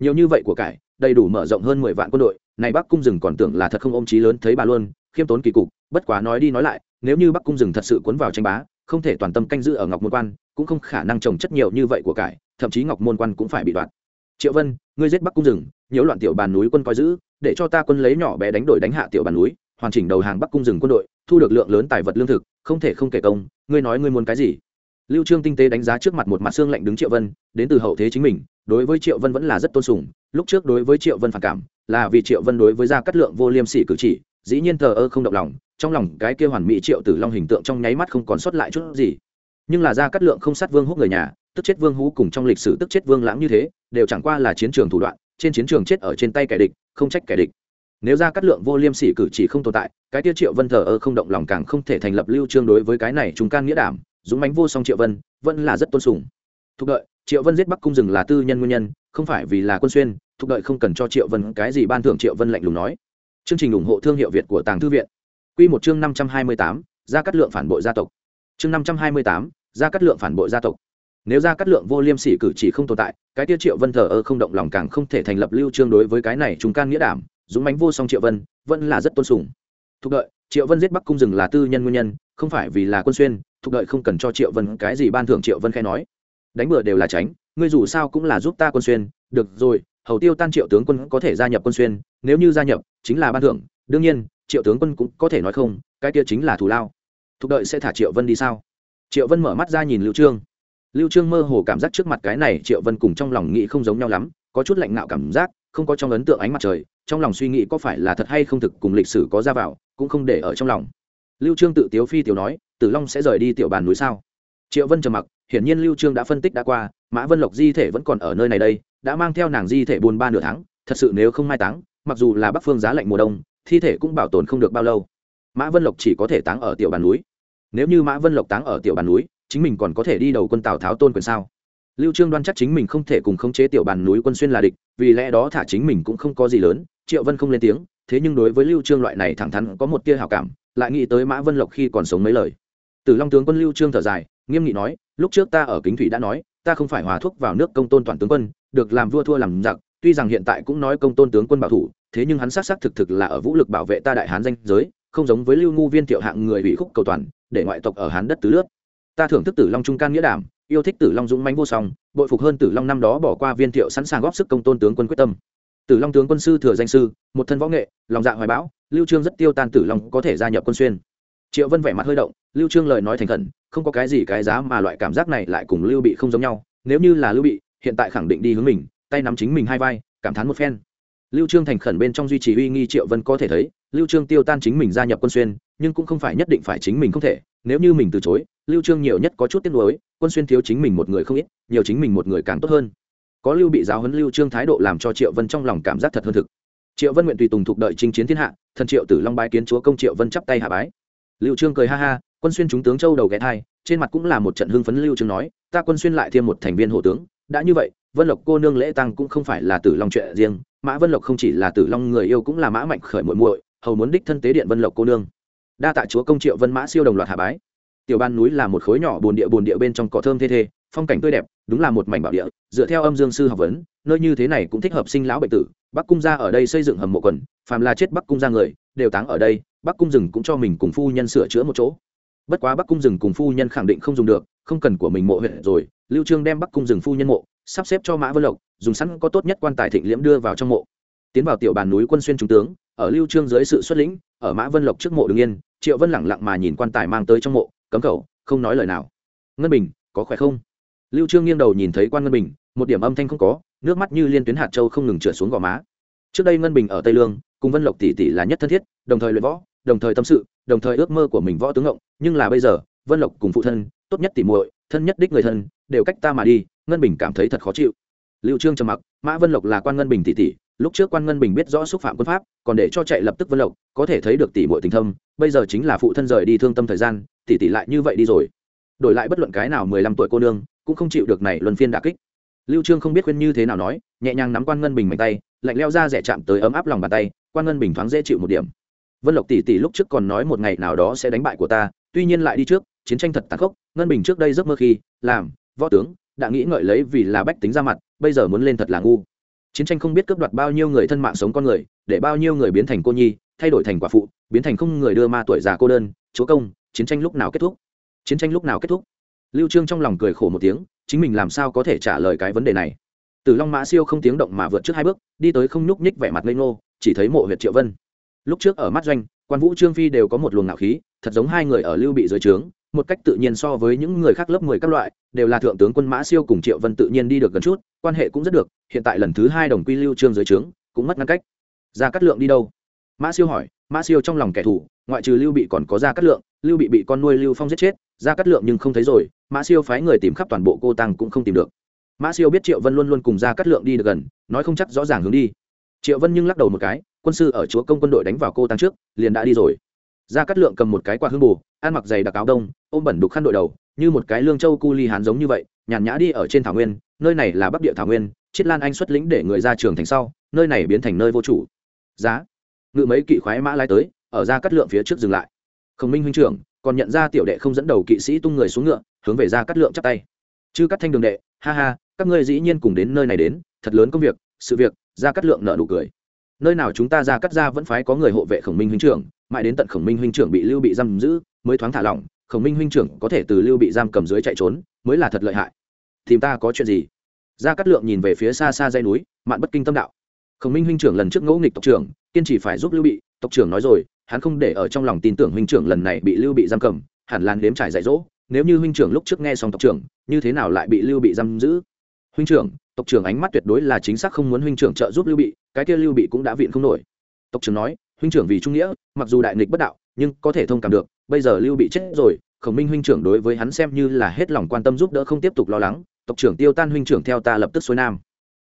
Nhiều như vậy của cải, đầy đủ mở rộng hơn mười vạn quân đội, này bắc cung rừng còn tưởng là thật không ôm chí lớn thấy bà luôn, khiêm tốn kỳ cục, bất quá nói đi nói lại, nếu như bắc cung rừng thật sự cuốn vào tranh bá, không thể toàn tâm canh giữ ở ngọc môn quan cũng không khả năng trồng chất nhiều như vậy của cải, thậm chí ngọc môn quan cũng phải bị đoạt. Triệu vân, ngươi giết bắc cung rừng, nhiễu loạn tiểu bàn núi quân coi giữ, để cho ta quân lấy nhỏ bé đánh đổi đánh hạ tiểu bàn núi, hoàn chỉnh đầu hàng bắc cung rừng quân đội, thu được lượng lớn tài vật lương thực, không thể không kể công, ngươi nói ngươi muốn cái gì? Lưu trương tinh tế đánh giá trước mặt một mặt xương lạnh đứng triệu vân, đến từ hậu thế chính mình, đối với triệu vân vẫn là rất tôn sùng, lúc trước đối với triệu vân phản cảm, là vì triệu vân đối với gia cát lượng vô liêm sỉ cử chỉ, dĩ nhiên thờ ơ không động lòng, trong lòng cái kia hoàn mỹ triệu tử long hình tượng trong nháy mắt không còn sót lại chút gì nhưng là gia cát lượng không sát vương húc người nhà tức chết vương hú cùng trong lịch sử tức chết vương lãng như thế đều chẳng qua là chiến trường thủ đoạn trên chiến trường chết ở trên tay kẻ địch không trách kẻ địch. Nếu gia cát lượng vô liêm sỉ cử chỉ không tồn tại cái tiêu triệu vân thờ ơ không động lòng càng không thể thành lập lưu trương đối với cái này chúng can nghĩa đảm dũng mãnh vô song triệu vân vẫn là rất tôn sùng. Thúc đợi triệu vân giết bắc cung rừng là tư nhân nguyên nhân không phải vì là quân xuyên thúc đợi không cần cho triệu vân cái gì ban thưởng triệu vân lạnh lùng nói. Chương trình ủng hộ thương hiệu việt của tàng thư viện. Quy một chương 528, gia cát lượng phản bội gia tộc. Chương 528, gia cát lượng phản bội gia tộc. Nếu gia cát lượng vô liêm sỉ cử chỉ không tồn tại, cái tiêu triệu vân thờ ơ không động lòng càng không thể thành lập lưu trương đối với cái này chúng can nghĩa đảm, dũng mãnh vô song triệu vân, vẫn là rất tôn sùng. Thúc đợi, triệu vân giết bắc cung rừng là tư nhân nguyên nhân, không phải vì là quân xuyên thúc đợi không cần cho triệu vân cái gì ban thưởng triệu vân khai nói. Đánh bừa đều là tránh, ngươi dù sao cũng là giúp ta quân xuyên, được rồi, hầu tiêu tan triệu tướng quân có thể gia nhập quân xuyên, nếu như gia nhập, chính là ban thưởng. Đương nhiên, triệu tướng quân cũng có thể nói không, cái kia chính là thù lao. Thúc đợi sẽ thả triệu vân đi sao? Triệu vân mở mắt ra nhìn lưu trương. Lưu trương mơ hồ cảm giác trước mặt cái này triệu vân cùng trong lòng nghĩ không giống nhau lắm, có chút lạnh ngạo cảm giác, không có trong ấn tượng ánh mặt trời, trong lòng suy nghĩ có phải là thật hay không thực cùng lịch sử có ra vào, cũng không để ở trong lòng. Lưu trương tự tiếu phi tiểu nói, tử long sẽ rời đi tiểu bàn núi sao? Triệu vân trầm mặc, hiển nhiên lưu trương đã phân tích đã qua, mã vân lộc di thể vẫn còn ở nơi này đây, đã mang theo nàng di thể buồn ba nửa tháng, thật sự nếu không mai táng, mặc dù là bắc phương giá lạnh mùa đông, thi thể cũng bảo tồn không được bao lâu. Mã vân lộc chỉ có thể táng ở tiểu bàn núi nếu như mã vân lộc táng ở tiểu bàn núi, chính mình còn có thể đi đầu quân tào tháo tôn quyền sao? Lưu trương đoan chắc chính mình không thể cùng khống chế tiểu bàn núi quân xuyên là địch, vì lẽ đó thả chính mình cũng không có gì lớn, triệu vân không lên tiếng, thế nhưng đối với lưu trương loại này thẳng thắn có một tia hảo cảm, lại nghĩ tới mã vân lộc khi còn sống mấy lời. Từ long tướng quân lưu trương thở dài, nghiêm nghị nói, lúc trước ta ở kính thủy đã nói, ta không phải hòa thuốc vào nước công tôn toàn tướng quân, được làm vua thua làm giặc, tuy rằng hiện tại cũng nói công tôn tướng quân bảo thủ, thế nhưng hắn xác xác thực thực là ở vũ lực bảo vệ ta đại hán danh giới, không giống với lưu ngu viên tiểu hạng người ủy khúc cầu toàn để ngoại tộc ở hán đất tứ lướt ta thưởng thức tử long trung can nghĩa đảm, yêu thích tử long dũng mãnh vô song, bội phục hơn tử long năm đó bỏ qua viên thiệu sẵn sàng góp sức công tôn tướng quân quyết tâm. Tử long tướng quân sư thừa danh sư, một thân võ nghệ, lòng dạ hoài bão, lưu trương rất tiêu tan tử long có thể gia nhập quân xuyên. Triệu vân vẻ mặt hơi động, lưu trương lời nói thành khẩn, không có cái gì cái giá mà loại cảm giác này lại cùng lưu bị không giống nhau, nếu như là lưu bị, hiện tại khẳng định đi hướng mình, tay nắm chính mình hai vai, cảm thán một phen. Lưu trương thành khẩn bên trong duy trì uy nghi triệu vân có thể thấy, lưu trương tiêu tan chính mình gia nhập quân xuyên nhưng cũng không phải nhất định phải chính mình không thể, nếu như mình từ chối, lưu trương nhiều nhất có chút tiếc nuối, quân xuyên thiếu chính mình một người không ít, nhiều chính mình một người càng tốt hơn. Có lưu bị giáo huấn lưu trương thái độ làm cho triệu vân trong lòng cảm giác thật hơn thực. Triệu vân nguyện tùy tùng thuộc đợi chinh chiến thiên hạ, thần triệu tử long bái kiến chúa công triệu vân chắp tay hạ bái. Lưu trương cười ha ha, quân xuyên chúng tướng châu đầu ghé thai, trên mặt cũng là một trận hưng phấn lưu trương nói, ta quân xuyên lại thêm một thành viên hộ tướng, đã như vậy, vân lộc cô nương lễ tăng cũng không phải là tử long chuyện riêng, mã vân lộc không chỉ là tử long người yêu cũng là mã mạnh khởi muội muội, hầu muốn đích thân tế điện vân lộc cô nương đa tạ chúa công triệu vân mã siêu đồng loạt hạ bái. Tiểu ban núi là một khối nhỏ bồn địa bồn địa bên trong cỏ thơm thê thê, phong cảnh tươi đẹp, đúng là một mảnh bảo địa, dựa theo âm dương sư học vấn, nơi như thế này cũng thích hợp sinh lão bệnh tử. Bắc cung gia ở đây xây dựng hầm mộ quần, phàm là chết bắc cung gia người, đều táng ở đây, bắc cung rừng cũng cho mình cùng phu nhân sửa chữa một chỗ. Bất quá bắc cung rừng cùng phu nhân khẳng định không dùng được, không cần của mình mộ huyện rồi, lưu trương đem bắc cung rừng phu nhân mộ, sắp xếp cho mã vân lộc, dùng sẵn có tốt nhất quan tài thịnh liễm đưa vào trong mộ. Tiến vào tiểu bàn núi quân xuyên trung tướng, ở lưu trương dưới sự xuất lĩnh, ở mã vân lộc trước mộ đứng yên triệu vân lẳng lặng mà nhìn quan tài mang tới trong mộ, cấm khẩu, không nói lời nào. Ngân bình, có khỏe không? Lưu trương nghiêng đầu nhìn thấy quan ngân bình, một điểm âm thanh không có, nước mắt như liên tuyến hạt châu không ngừng trượt xuống gò má. Trước đây ngân bình ở tây lương, cùng vân lộc tỷ tỷ là nhất thân thiết, đồng thời luyện võ, đồng thời tâm sự, đồng thời ước mơ của mình võ tướng ngộng, nhưng là bây giờ, vân lộc cùng phụ thân, tốt nhất tỷ muội, thân nhất đích người thân, đều cách ta mà đi, ngân bình cảm thấy thật khó chịu. Lưu trương trầm mặc, mã vân lộc là quan ngân bình tỷ tỷ lúc trước quan ngân bình biết rõ xúc phạm quân pháp, còn để cho chạy lập tức vân lộc, có thể thấy được tỷ muội tình thâm, bây giờ chính là phụ thân rời đi thương tâm thời gian, tỷ tỷ lại như vậy đi rồi. Đổi lại bất luận cái nào mười lăm tuổi cô nương, cũng không chịu được này luân phiên đả kích. Lưu trương không biết khuyên như thế nào nói, nhẹ nhàng nắm quan ngân bình mạnh tay, lạnh leo ra rẻ chạm tới ấm áp lòng bàn tay, quan ngân bình thoáng dễ chịu một điểm. Vân lộc tỷ tỷ lúc trước còn nói một ngày nào đó sẽ đánh bại của ta, tuy nhiên lại đi trước, chiến tranh thật tàn khốc, ngân bình trước đây giấc mơ khi, làm, võ tướng, đã nghĩ ngợi lấy vì là bách tính ra mặt, bây giờ muốn lên thật là ngu chiến tranh không biết cướp đoạt bao nhiêu người thân mạng sống con người, để bao nhiêu người biến thành cô nhi, thay đổi thành quả phụ, biến thành không người đưa ma tuổi già cô đơn, chúa công, chiến tranh lúc nào kết thúc? Chiến tranh lúc nào kết thúc? Lưu trương trong lòng cười khổ một tiếng, chính mình làm sao có thể trả lời cái vấn đề này? Từ long mã siêu không tiếng động mà vượt trước hai bước, đi tới không nhúc nhích vẻ mặt ngây ngô, chỉ thấy mộ huyệt triệu vân. Lúc trước ở mắt doanh, quan vũ trương phi đều có một luồng ngạo khí, thật giống hai người ở lưu bị dưới trướng một cách tự nhiên so với những người khác lớp mười các loại, đều là thượng tướng quân mã siêu cùng triệu vân tự nhiên đi được gần chút, quan hệ cũng rất được, hiện tại lần thứ hai đồng quy lưu trương dưới trướng, cũng mất ngăn cách. Gia cát lượng đi đâu? Mã siêu hỏi. Mã siêu trong lòng kẻ thù, ngoại trừ lưu bị còn có gia cát lượng, lưu bị bị con nuôi lưu phong giết chết gia cát lượng nhưng không thấy rồi, mã siêu phái người tìm khắp toàn bộ cô tăng cũng không tìm được. Mã siêu biết triệu vân luôn luôn cùng gia cát lượng đi được gần, nói không chắc rõ ràng hướng đi. Triệu vân nhưng lắc đầu một cái, quân sư ở chúa công quân đội đánh vào cô tăng trước, liền đã đi rồi ra cắt lượng cầm một cái quạt hương bù, ăn mặc giày đặc áo đông, ôm bẩn đục khăn đội đầu, như một cái lương châu cu ly hán giống như vậy, nhàn nhã đi ở trên thảo nguyên, nơi này là bắc địa thảo nguyên, chiết lan anh xuất lĩnh để người ra trường thành sau, nơi này biến thành nơi vô chủ. Giá. Ngự mấy kỵ khoái mã lai tới, ở ra cắt lượng phía trước dừng lại. Khổng minh huynh trưởng, còn nhận ra tiểu đệ không dẫn đầu kỵ sĩ tung người xuống ngựa, hướng về ra cắt lượng chắp tay. Chư cắt thanh đường đệ, ha ha, các ngươi dĩ nhiên cùng đến nơi này đến, thật lớn công việc, sự việc ra cắt lượng nợ nụ cười nơi nào chúng ta ra cắt ra vẫn phái có người hộ vệ khổng minh huynh trưởng, mãi đến tận khổng minh huynh trưởng bị lưu bị giam giữ, mới thoáng thả lỏng, khổng minh huynh trưởng có thể từ lưu bị giam cầm dưới chạy trốn, mới là thật lợi hại. Thì ta có chuyện gì? Ra cắt lượng nhìn về phía xa xa dây núi, mạn bất kinh tâm đạo. Khổng minh huynh trưởng lần trước ngỗ nghịch tộc trưởng, kiên trì phải giúp lưu bị, tộc trưởng nói rồi, hắn không để ở trong lòng tin tưởng huynh trưởng lần này bị lưu bị giam cầm, hẳn lan đếm trải dạy dỗ, nếu như huynh trưởng lúc trước nghe xong tộc trưởng, như thế nào lại bị lưu bị giam giữ? Huynh trưởng tộc trưởng ánh mắt tuyệt đối là chính xác không muốn huynh trưởng trợ giúp lưu bị, cái kia lưu bị cũng đã viện không nổi. Tộc trưởng nói, huynh trưởng vì trung nghĩa, mặc dù đại nghịch bất đạo, nhưng có thể thông cảm được, bây giờ lưu bị chết rồi, khổng minh huynh trưởng đối với hắn xem như là hết lòng quan tâm giúp đỡ không tiếp tục lo lắng. Tộc trưởng tiêu tan huynh trưởng theo ta lập tức xuôi nam.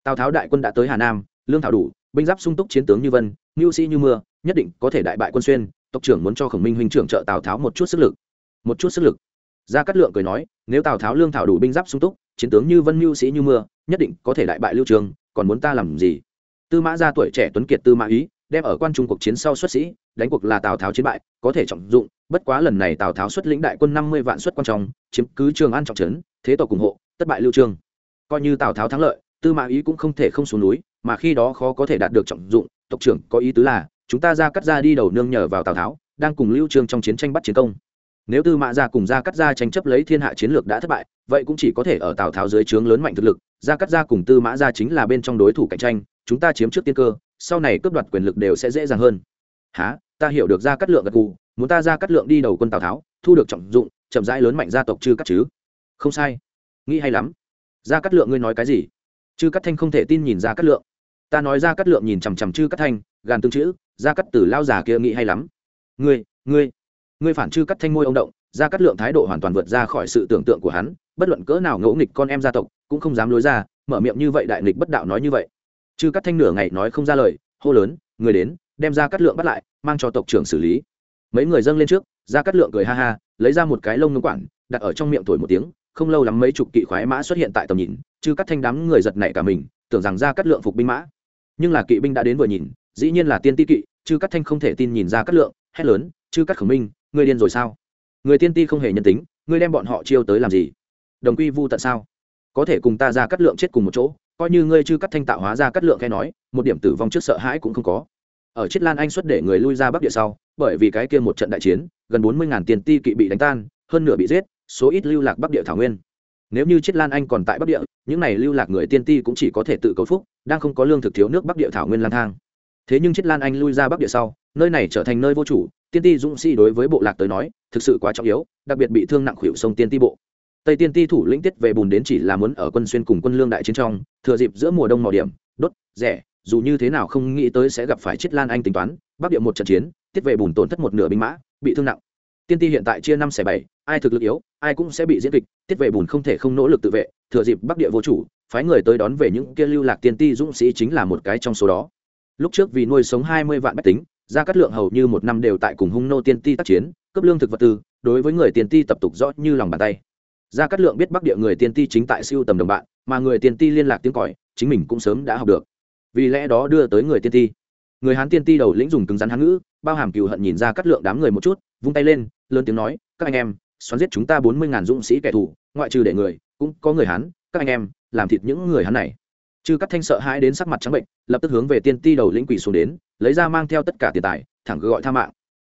Tào tháo đại quân đã tới hà nam, lương thảo đủ, binh giáp sung túc chiến tướng như vân ngưu sĩ như mưa, nhất định có thể đại bại quân xuyên. Tộc trưởng muốn cho khổng minh huynh trưởng trợ tào tháo một chút sức lực. Một chút sức lực? Gia cát lượng cười nói, nếu tào tháo lương thảo đủ binh giáp sung túc chiến tướng như vân mưu sĩ như mưa, nhất định có thể đại bại lưu trường, còn muốn ta làm gì? Tư mã gia tuổi trẻ tuấn kiệt tư mã ý, đem ở quan trung cuộc chiến sau xuất sĩ, đánh cuộc là tào tháo chiến bại, có thể trọng dụng, bất quá lần này tào tháo xuất lĩnh đại quân năm mươi vạn xuất quan trọng, chiếm cứ trường an trọng trấn, thế tộc ủng hộ tất bại lưu trương coi như tào tháo thắng lợi, tư mã ý cũng không thể không xuống núi, mà khi đó khó có thể đạt được trọng dụng, tộc trưởng có ý tứ là, chúng ta ra cắt ra đi đầu nương nhờ vào tào tháo, đang cùng lưu trương trong chiến tranh bắt chiến công nếu tư mã gia cùng gia cắt gia tranh chấp lấy thiên hạ chiến lược đã thất bại, vậy cũng chỉ có thể ở tào tháo dưới trướng lớn mạnh thực lực, gia cắt gia cùng tư mã gia chính là bên trong đối thủ cạnh tranh, chúng ta chiếm trước tiên cơ, sau này cướp đoạt quyền lực đều sẽ dễ dàng hơn. Há ta hiểu được gia cắt lượng gật gù, muốn ta gia cắt lượng đi đầu quân tào tháo, thu được trọng dụng, chậm rãi lớn mạnh gia tộc chư cắt chứ? Không sai. Nghĩ hay lắm. Gia cắt lượng ngươi nói cái gì? Chư cắt thanh không thể tin nhìn gia cắt lượng. Ta nói gia cắt lượng nhìn chằm chằm chư cắt thanh, gàn tương chữ, gia cắt tử lao già kia nghĩ hay lắm. Ngươi ngươi ngươi phản chư cắt thanh môi ông động gia cắt lượng thái độ hoàn toàn vượt ra khỏi sự tưởng tượng của hắn, bất luận cỡ nào ngẫu nghịch con em gia tộc, cũng không dám lối ra, mở miệng như vậy đại nghịch bất đạo nói như vậy. Chư cắt thanh nửa ngày nói không ra lời, hô lớn, người đến, đem ra cắt lượng bắt lại, mang cho tộc trưởng xử lý. Mấy người dâng lên trước, ra cắt lượng cười ha ha, lấy ra một cái lông ngưng quản, đặt ở trong miệng thổi một tiếng, không lâu lắm mấy chục kỵ khoái mã xuất hiện tại tầm nhìn, chư cắt thanh đám người giật nảy cả mình, tưởng rằng ra cắt lượng phục binh mã. Nhưng là kỵ binh đã đến vừa nhìn, dĩ nhiên là tiên ti kỵ, chư cắt thanh không thể tin nhìn ra cắt lượng, hét lớn, chư cắt khổng minh ngươi điên rồi sao? Người tiên ti không hề nhân tính, ngươi đem bọn họ chiêu tới làm gì? Đồng quy vu tận sao? Có thể cùng ta ra cắt lượng chết cùng một chỗ, coi như ngươi chư cắt thanh tạo hóa ra cắt lượng khe nói, một điểm tử vong trước sợ hãi cũng không có. Ở chiết lan anh xuất để người lui ra bắc địa sau, bởi vì cái kia một trận đại chiến, gần bốn mươi ngàn tiền ti kỵ bị đánh tan, hơn nửa bị giết, số ít lưu lạc bắc địa thảo nguyên. Nếu như chiết lan anh còn tại bắc địa, những này lưu lạc người tiên ti cũng chỉ có thể tự cầu phúc, đang không có lương thực thiếu nước bắc địa thảo nguyên lang thang. Thế nhưng chiết lan anh lui ra bắc địa sau, nơi này trở thành nơi vô chủ tiên ti dũng sĩ đối với bộ lạc tới nói, thực sự quá trọng yếu, đặc biệt bị thương nặng khuỷu sông tiên ti bộ. Tây tiên ti thủ lĩnh tiết về bùn đến chỉ là muốn ở quân xuyên cùng quân lương đại chiến trong, thừa dịp giữa mùa đông mỏ điểm, đốt, rẻ, dù như thế nào không nghĩ tới sẽ gặp phải chiết lan anh tính toán, bắc địa một trận chiến, tiết về bùn tổn thất một nửa binh mã, bị thương nặng. Tiên ti hiện tại chia năm xẻ bảy, ai thực lực yếu, ai cũng sẽ bị diễn kịch, tiết về bùn không thể không nỗ lực tự vệ, thừa dịp bắc địa vô chủ, phái người tới đón về những kia lưu lạc tiên ti dũng sĩ chính là một cái trong số đó. Lúc trước vì nuôi sống hai mươi vạn bách tính gia cát lượng hầu như một năm đều tại cùng hung nô tiên ti tác chiến cấp lương thực vật tư, đối với người tiên ti tập tục rõ như lòng bàn tay. Gia cát lượng biết bắc địa người tiên ti chính tại siêu tầm đồng bạn, mà người tiên ti liên lạc tiếng còi, chính mình cũng sớm đã học được. Vì lẽ đó đưa tới người tiên ti. Người hán tiên ti đầu lĩnh dùng cứng rắn hán ngữ, bao hàm cừu hận nhìn ra cát lượng đám người một chút, vung tay lên, lớn tiếng nói, các anh em, xoắn giết chúng ta bốn mươi ngàn dũng sĩ kẻ thù, ngoại trừ để người, cũng có người hán, các anh em, làm thịt những người hán này. Chư cắt thanh sợ hãi đến sắc mặt trắng bệnh, lập tức hướng về tiên ti đầu lĩnh quỷ xuống đến lấy ra mang theo tất cả tiền tài, thẳng gọi tha mạng.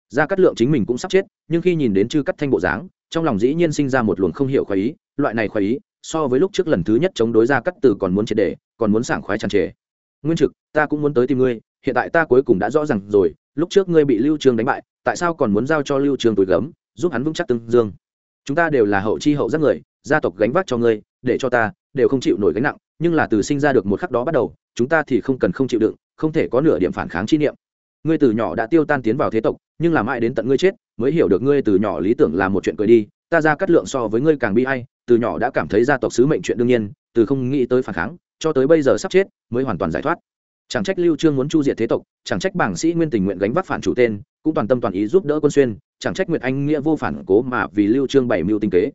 Ra cắt lượng chính mình cũng sắp chết, nhưng khi nhìn đến chư cắt thanh bộ dáng, trong lòng dĩ nhiên sinh ra một luồng không hiểu khoái ý, loại này khoái ý, so với lúc trước lần thứ nhất chống đối ra cắt từ còn muốn triệt đề còn muốn sảng khoái tràn trề. Nguyên trực, ta cũng muốn tới tìm ngươi, hiện tại ta cuối cùng đã rõ ràng rồi, lúc trước ngươi bị lưu trường đánh bại, tại sao còn muốn giao cho lưu trường tuổi gấm, giúp hắn vững chắc tương dương? Chúng ta đều là hậu chi hậu giác người, gia tộc gánh vác cho ngươi, để cho ta, đều không chịu nổi gánh nặng, nhưng là từ sinh ra được một khắc đó bắt đầu, chúng ta thì không cần không chịu đựng không thể có nửa điểm phản kháng chi niệm. Ngươi từ nhỏ đã tiêu tan tiến vào thế tộc, nhưng là mãi đến tận ngươi chết, mới hiểu được ngươi từ nhỏ lý tưởng là một chuyện cười đi, ta ra cắt lượng so với ngươi càng bi hay từ nhỏ đã cảm thấy gia tộc sứ mệnh chuyện đương nhiên, từ không nghĩ tới phản kháng, cho tới bây giờ sắp chết, mới hoàn toàn giải thoát. Chẳng trách lưu trương muốn chu diệt thế tộc, chẳng trách bảng sĩ nguyên tình nguyện gánh vác phản chủ tên, cũng toàn tâm toàn ý giúp đỡ quân xuyên, chẳng trách nguyệt anh nghĩa vô phản cố mà vì lưu trương bảy mưu tinh kế.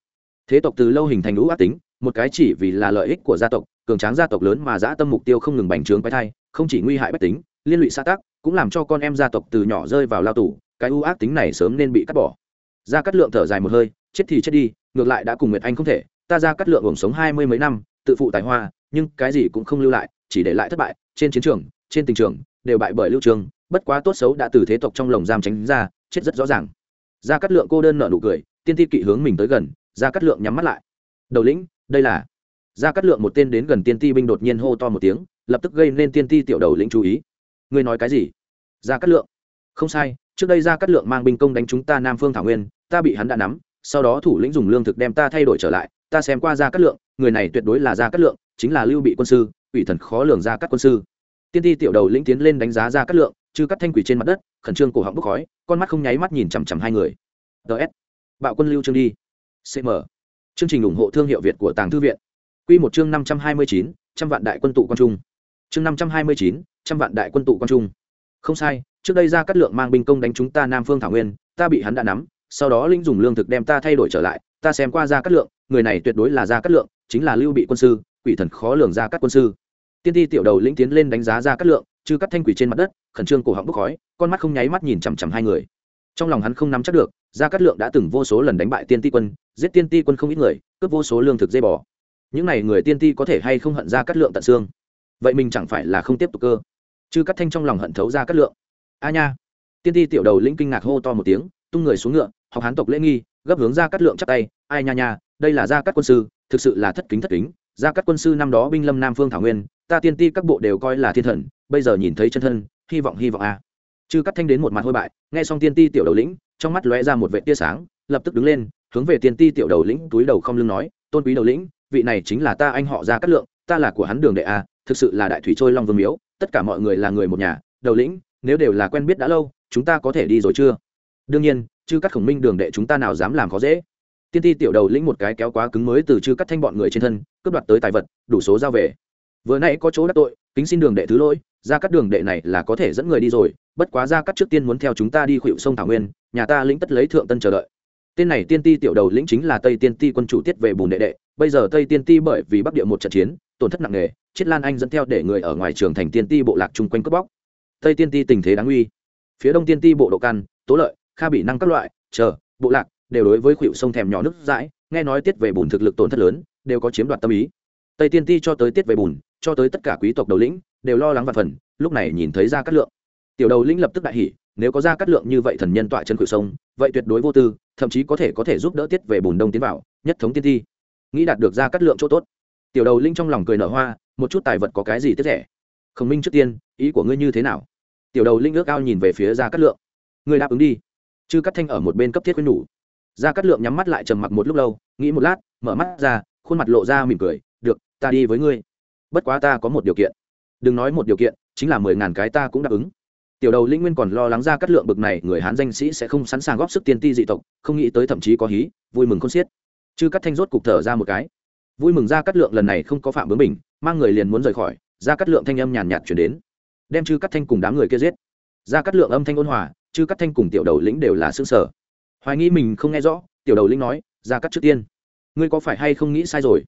Thế tộc từ lâu hình thành lũ ác tính, một cái chỉ vì là lợi ích của gia tộc, cường tráng gia tộc lớn mà dã tâm mục tiêu không ngừng bành trướng quái thai không chỉ nguy hại bách tính liên lụy xã tắc, cũng làm cho con em gia tộc từ nhỏ rơi vào lao tù cái ưu ác tính này sớm nên bị cắt bỏ. Gia cắt lượng thở dài một hơi chết thì chết đi ngược lại đã cùng nguyệt anh không thể ta ra cắt lượng hưởng sống hai mươi mấy năm tự phụ tài hoa nhưng cái gì cũng không lưu lại chỉ để lại thất bại trên chiến trường trên tình trường đều bại bởi lưu trường bất quá tốt xấu đã từ thế tộc trong lồng giam tránh ra chết rất rõ ràng. Gia cắt lượng cô đơn nợ nụ cười tiên ti kỵ hướng mình tới gần gia cắt lượng nhắm mắt lại. Đầu lĩnh đây là gia cắt lượng một tên đến gần tiên ti binh đột nhiên hô to một tiếng lập tức gây nên tiên ti tiểu đầu lĩnh chú ý. Ngươi nói cái gì? Gia cắt lượng. Không sai, trước đây gia cắt lượng mang binh công đánh chúng ta nam phương thảo nguyên, ta bị hắn đã nắm, sau đó thủ lĩnh dùng lương thực đem ta thay đổi trở lại, ta xem qua gia cắt lượng, người này tuyệt đối là gia cắt lượng, chính là lưu bị quân sư ủy thần khó lường gia cắt quân sư. Tiên ti tiểu đầu lĩnh tiến lên đánh giá gia cắt lượng chứ cắt thanh quỷ trên mặt đất, khẩn trương cổ họng bốc khói, con mắt không nháy mắt nhìn chằm chằm hai người. Ts bạo quân lưu trương đi. Cm chương trình ủng hộ thương hiệu việt của tàng thư viện. Q một chương năm trăm hai mươi chín, trăm vạn đại quân tụ quan trung chương năm trăm hai mươi chín, trăm vạn đại quân tụ quan trung. Không sai, trước đây ra cắt lượng mang binh công đánh chúng ta nam phương thảo nguyên, ta bị hắn đã nắm, sau đó linh dùng lương thực đem ta thay đổi trở lại, ta xem qua ra cắt lượng, người này tuyệt đối là ra cắt lượng, chính là lưu bị quân sư, quỷ thần khó lường ra cát quân sư. Tiên ti tiểu đầu lĩnh tiến lên đánh giá ra cắt lượng chứ cắt thanh quỷ trên mặt đất, khẩn trương cổ họng bốc khói, con mắt không nháy mắt nhìn chằm chằm hai người. Trong lòng hắn không nắm chắc được, gia cát lượng đã từng vô số lần đánh bại tiên ti quân, giết tiên ti quân không ít người, cướp vô số lương thực dây bò. Những n à y người tiên ti có thể hay không hận gia cát lượng tận xương? Vậy mình chẳng phải là không tiếp tục cơ. Chứ cắt thanh trong lòng hận thấu ra cát lượng. A nha. Tiên ti tiểu đầu lĩnh kinh ngạc hô to một tiếng, tung người xuống ngựa, học hán tộc lễ nghi, gấp hướng ra cát lượng chắp tay, ai nha nha, đây là gia cát quân sư, thực sự là thất kính thất kính. Gia cát quân sư năm đó binh lâm nam phương thảo nguyên, ta tiên ti các bộ đều coi là thiên thần, bây giờ nhìn thấy chân thân, hy vọng hy vọng a. Chư cắt thanh đến một mặt hôi bại, nghe xong tiên ti tiểu đầu lĩnh, trong mắt lóe ra một vệ tia sáng, lập tức đứng lên, hướng về tiên ti tiểu đầu lĩnh túi đầu không lưng nói, tôn quý đầu lĩnh, vị này chính là ta anh họ ra cắt lượng, ta là của hắn đường đệ a thực sự là đại thủy trôi long vương miếu, tất cả mọi người là người một nhà, đầu lĩnh, nếu đều là quen biết đã lâu, chúng ta có thể đi rồi chưa? Đương nhiên, chư cắt khổng minh đường đệ chúng ta nào dám làm khó dễ. Tiên ti tiểu đầu lĩnh một cái kéo quá cứng mới từ chư cắt thanh bọn người trên thân, cướp đoạt tới tài vật, đủ số giao về. Vừa nãy có chỗ đắc tội, kính xin đường đệ thứ lỗi, ra cắt đường đệ này là có thể dẫn người đi rồi, bất quá ra cắt trước tiên muốn theo chúng ta đi khuỵu sông thảo nguyên, nhà ta lĩnh tất lấy thượng tân chờ đợi. Tên này tiên ti tiểu đầu lĩnh chính là tây tiên ti quân chủ tiết về bùn đệ đệ, bây giờ tây tiên ti bởi vì bắc địa một trận chiến, tổn thất nặng nề chiết lan anh dẫn theo để người ở ngoài trường thành tiên ti bộ lạc chung quanh cướp bóc. Tây tiên ti tình thế đáng uy. Phía đông tiên ti bộ độ căn, tố lợi, kha bị năng các loại, chờ, bộ lạc đều đối với khuỵu sông thèm nhỏ nước dãi, nghe nói tiết về bùn thực lực tổn thất lớn, đều có chiếm đoạt tâm ý. Tây tiên ti cho tới tiết về bùn, cho tới tất cả quý tộc đầu lĩnh, đều lo lắng và phần, lúc này nhìn thấy ra cát lượng. Tiểu đầu lĩnh lập tức đại hỉ, nếu có ra cát lượng như vậy thần nhân tọa chân khuỵu sông, vậy tuyệt đối vô tư, thậm chí có thể có thể giúp đỡ tiết về bùn đông tiến vào, nhất thống tiên Ti. Nghĩ đạt được ra cát lượng chỗ tốt. Tiểu đầu linh trong lòng cười nở hoa một chút tài vật có cái gì tiết rẻ? Khổng minh trước tiên, ý của ngươi như thế nào? Tiểu đầu linh ước ao nhìn về phía ra cát lượng. Ngươi đáp ứng đi. Chư cắt thanh ở một bên cấp thiết quên nhủ. Ra cát lượng nhắm mắt lại trầm mặc một lúc lâu, nghĩ một lát, mở mắt ra, khuôn mặt lộ ra mỉm cười, được, ta đi với ngươi. Bất quá ta có một điều kiện. Đừng nói một điều kiện, chính là mười ngàn cái ta cũng đáp ứng. Tiểu đầu linh nguyên còn lo lắng ra cắt lượng bực này, người hán danh sĩ sẽ không sẵn sàng góp sức tiên ti dị tộc, không nghĩ tới thậm chí có hí, vui mừng không xiết. Chư cắt thanh rốt cục thở ra một cái. Vui mừng ra cắt lượng lần này không có phạm bướng mình mang người liền muốn rời khỏi ra cắt lượng thanh âm nhàn nhạt chuyển đến. Đem chư cắt thanh cùng đám người kia giết. Ra cắt lượng âm thanh ôn hòa, chư cắt thanh cùng tiểu đầu lĩnh đều là xương sở hoài nghi mình không nghe rõ, tiểu đầu lĩnh nói ra cắt trước tiên, ngươi có phải hay không nghĩ sai rồi?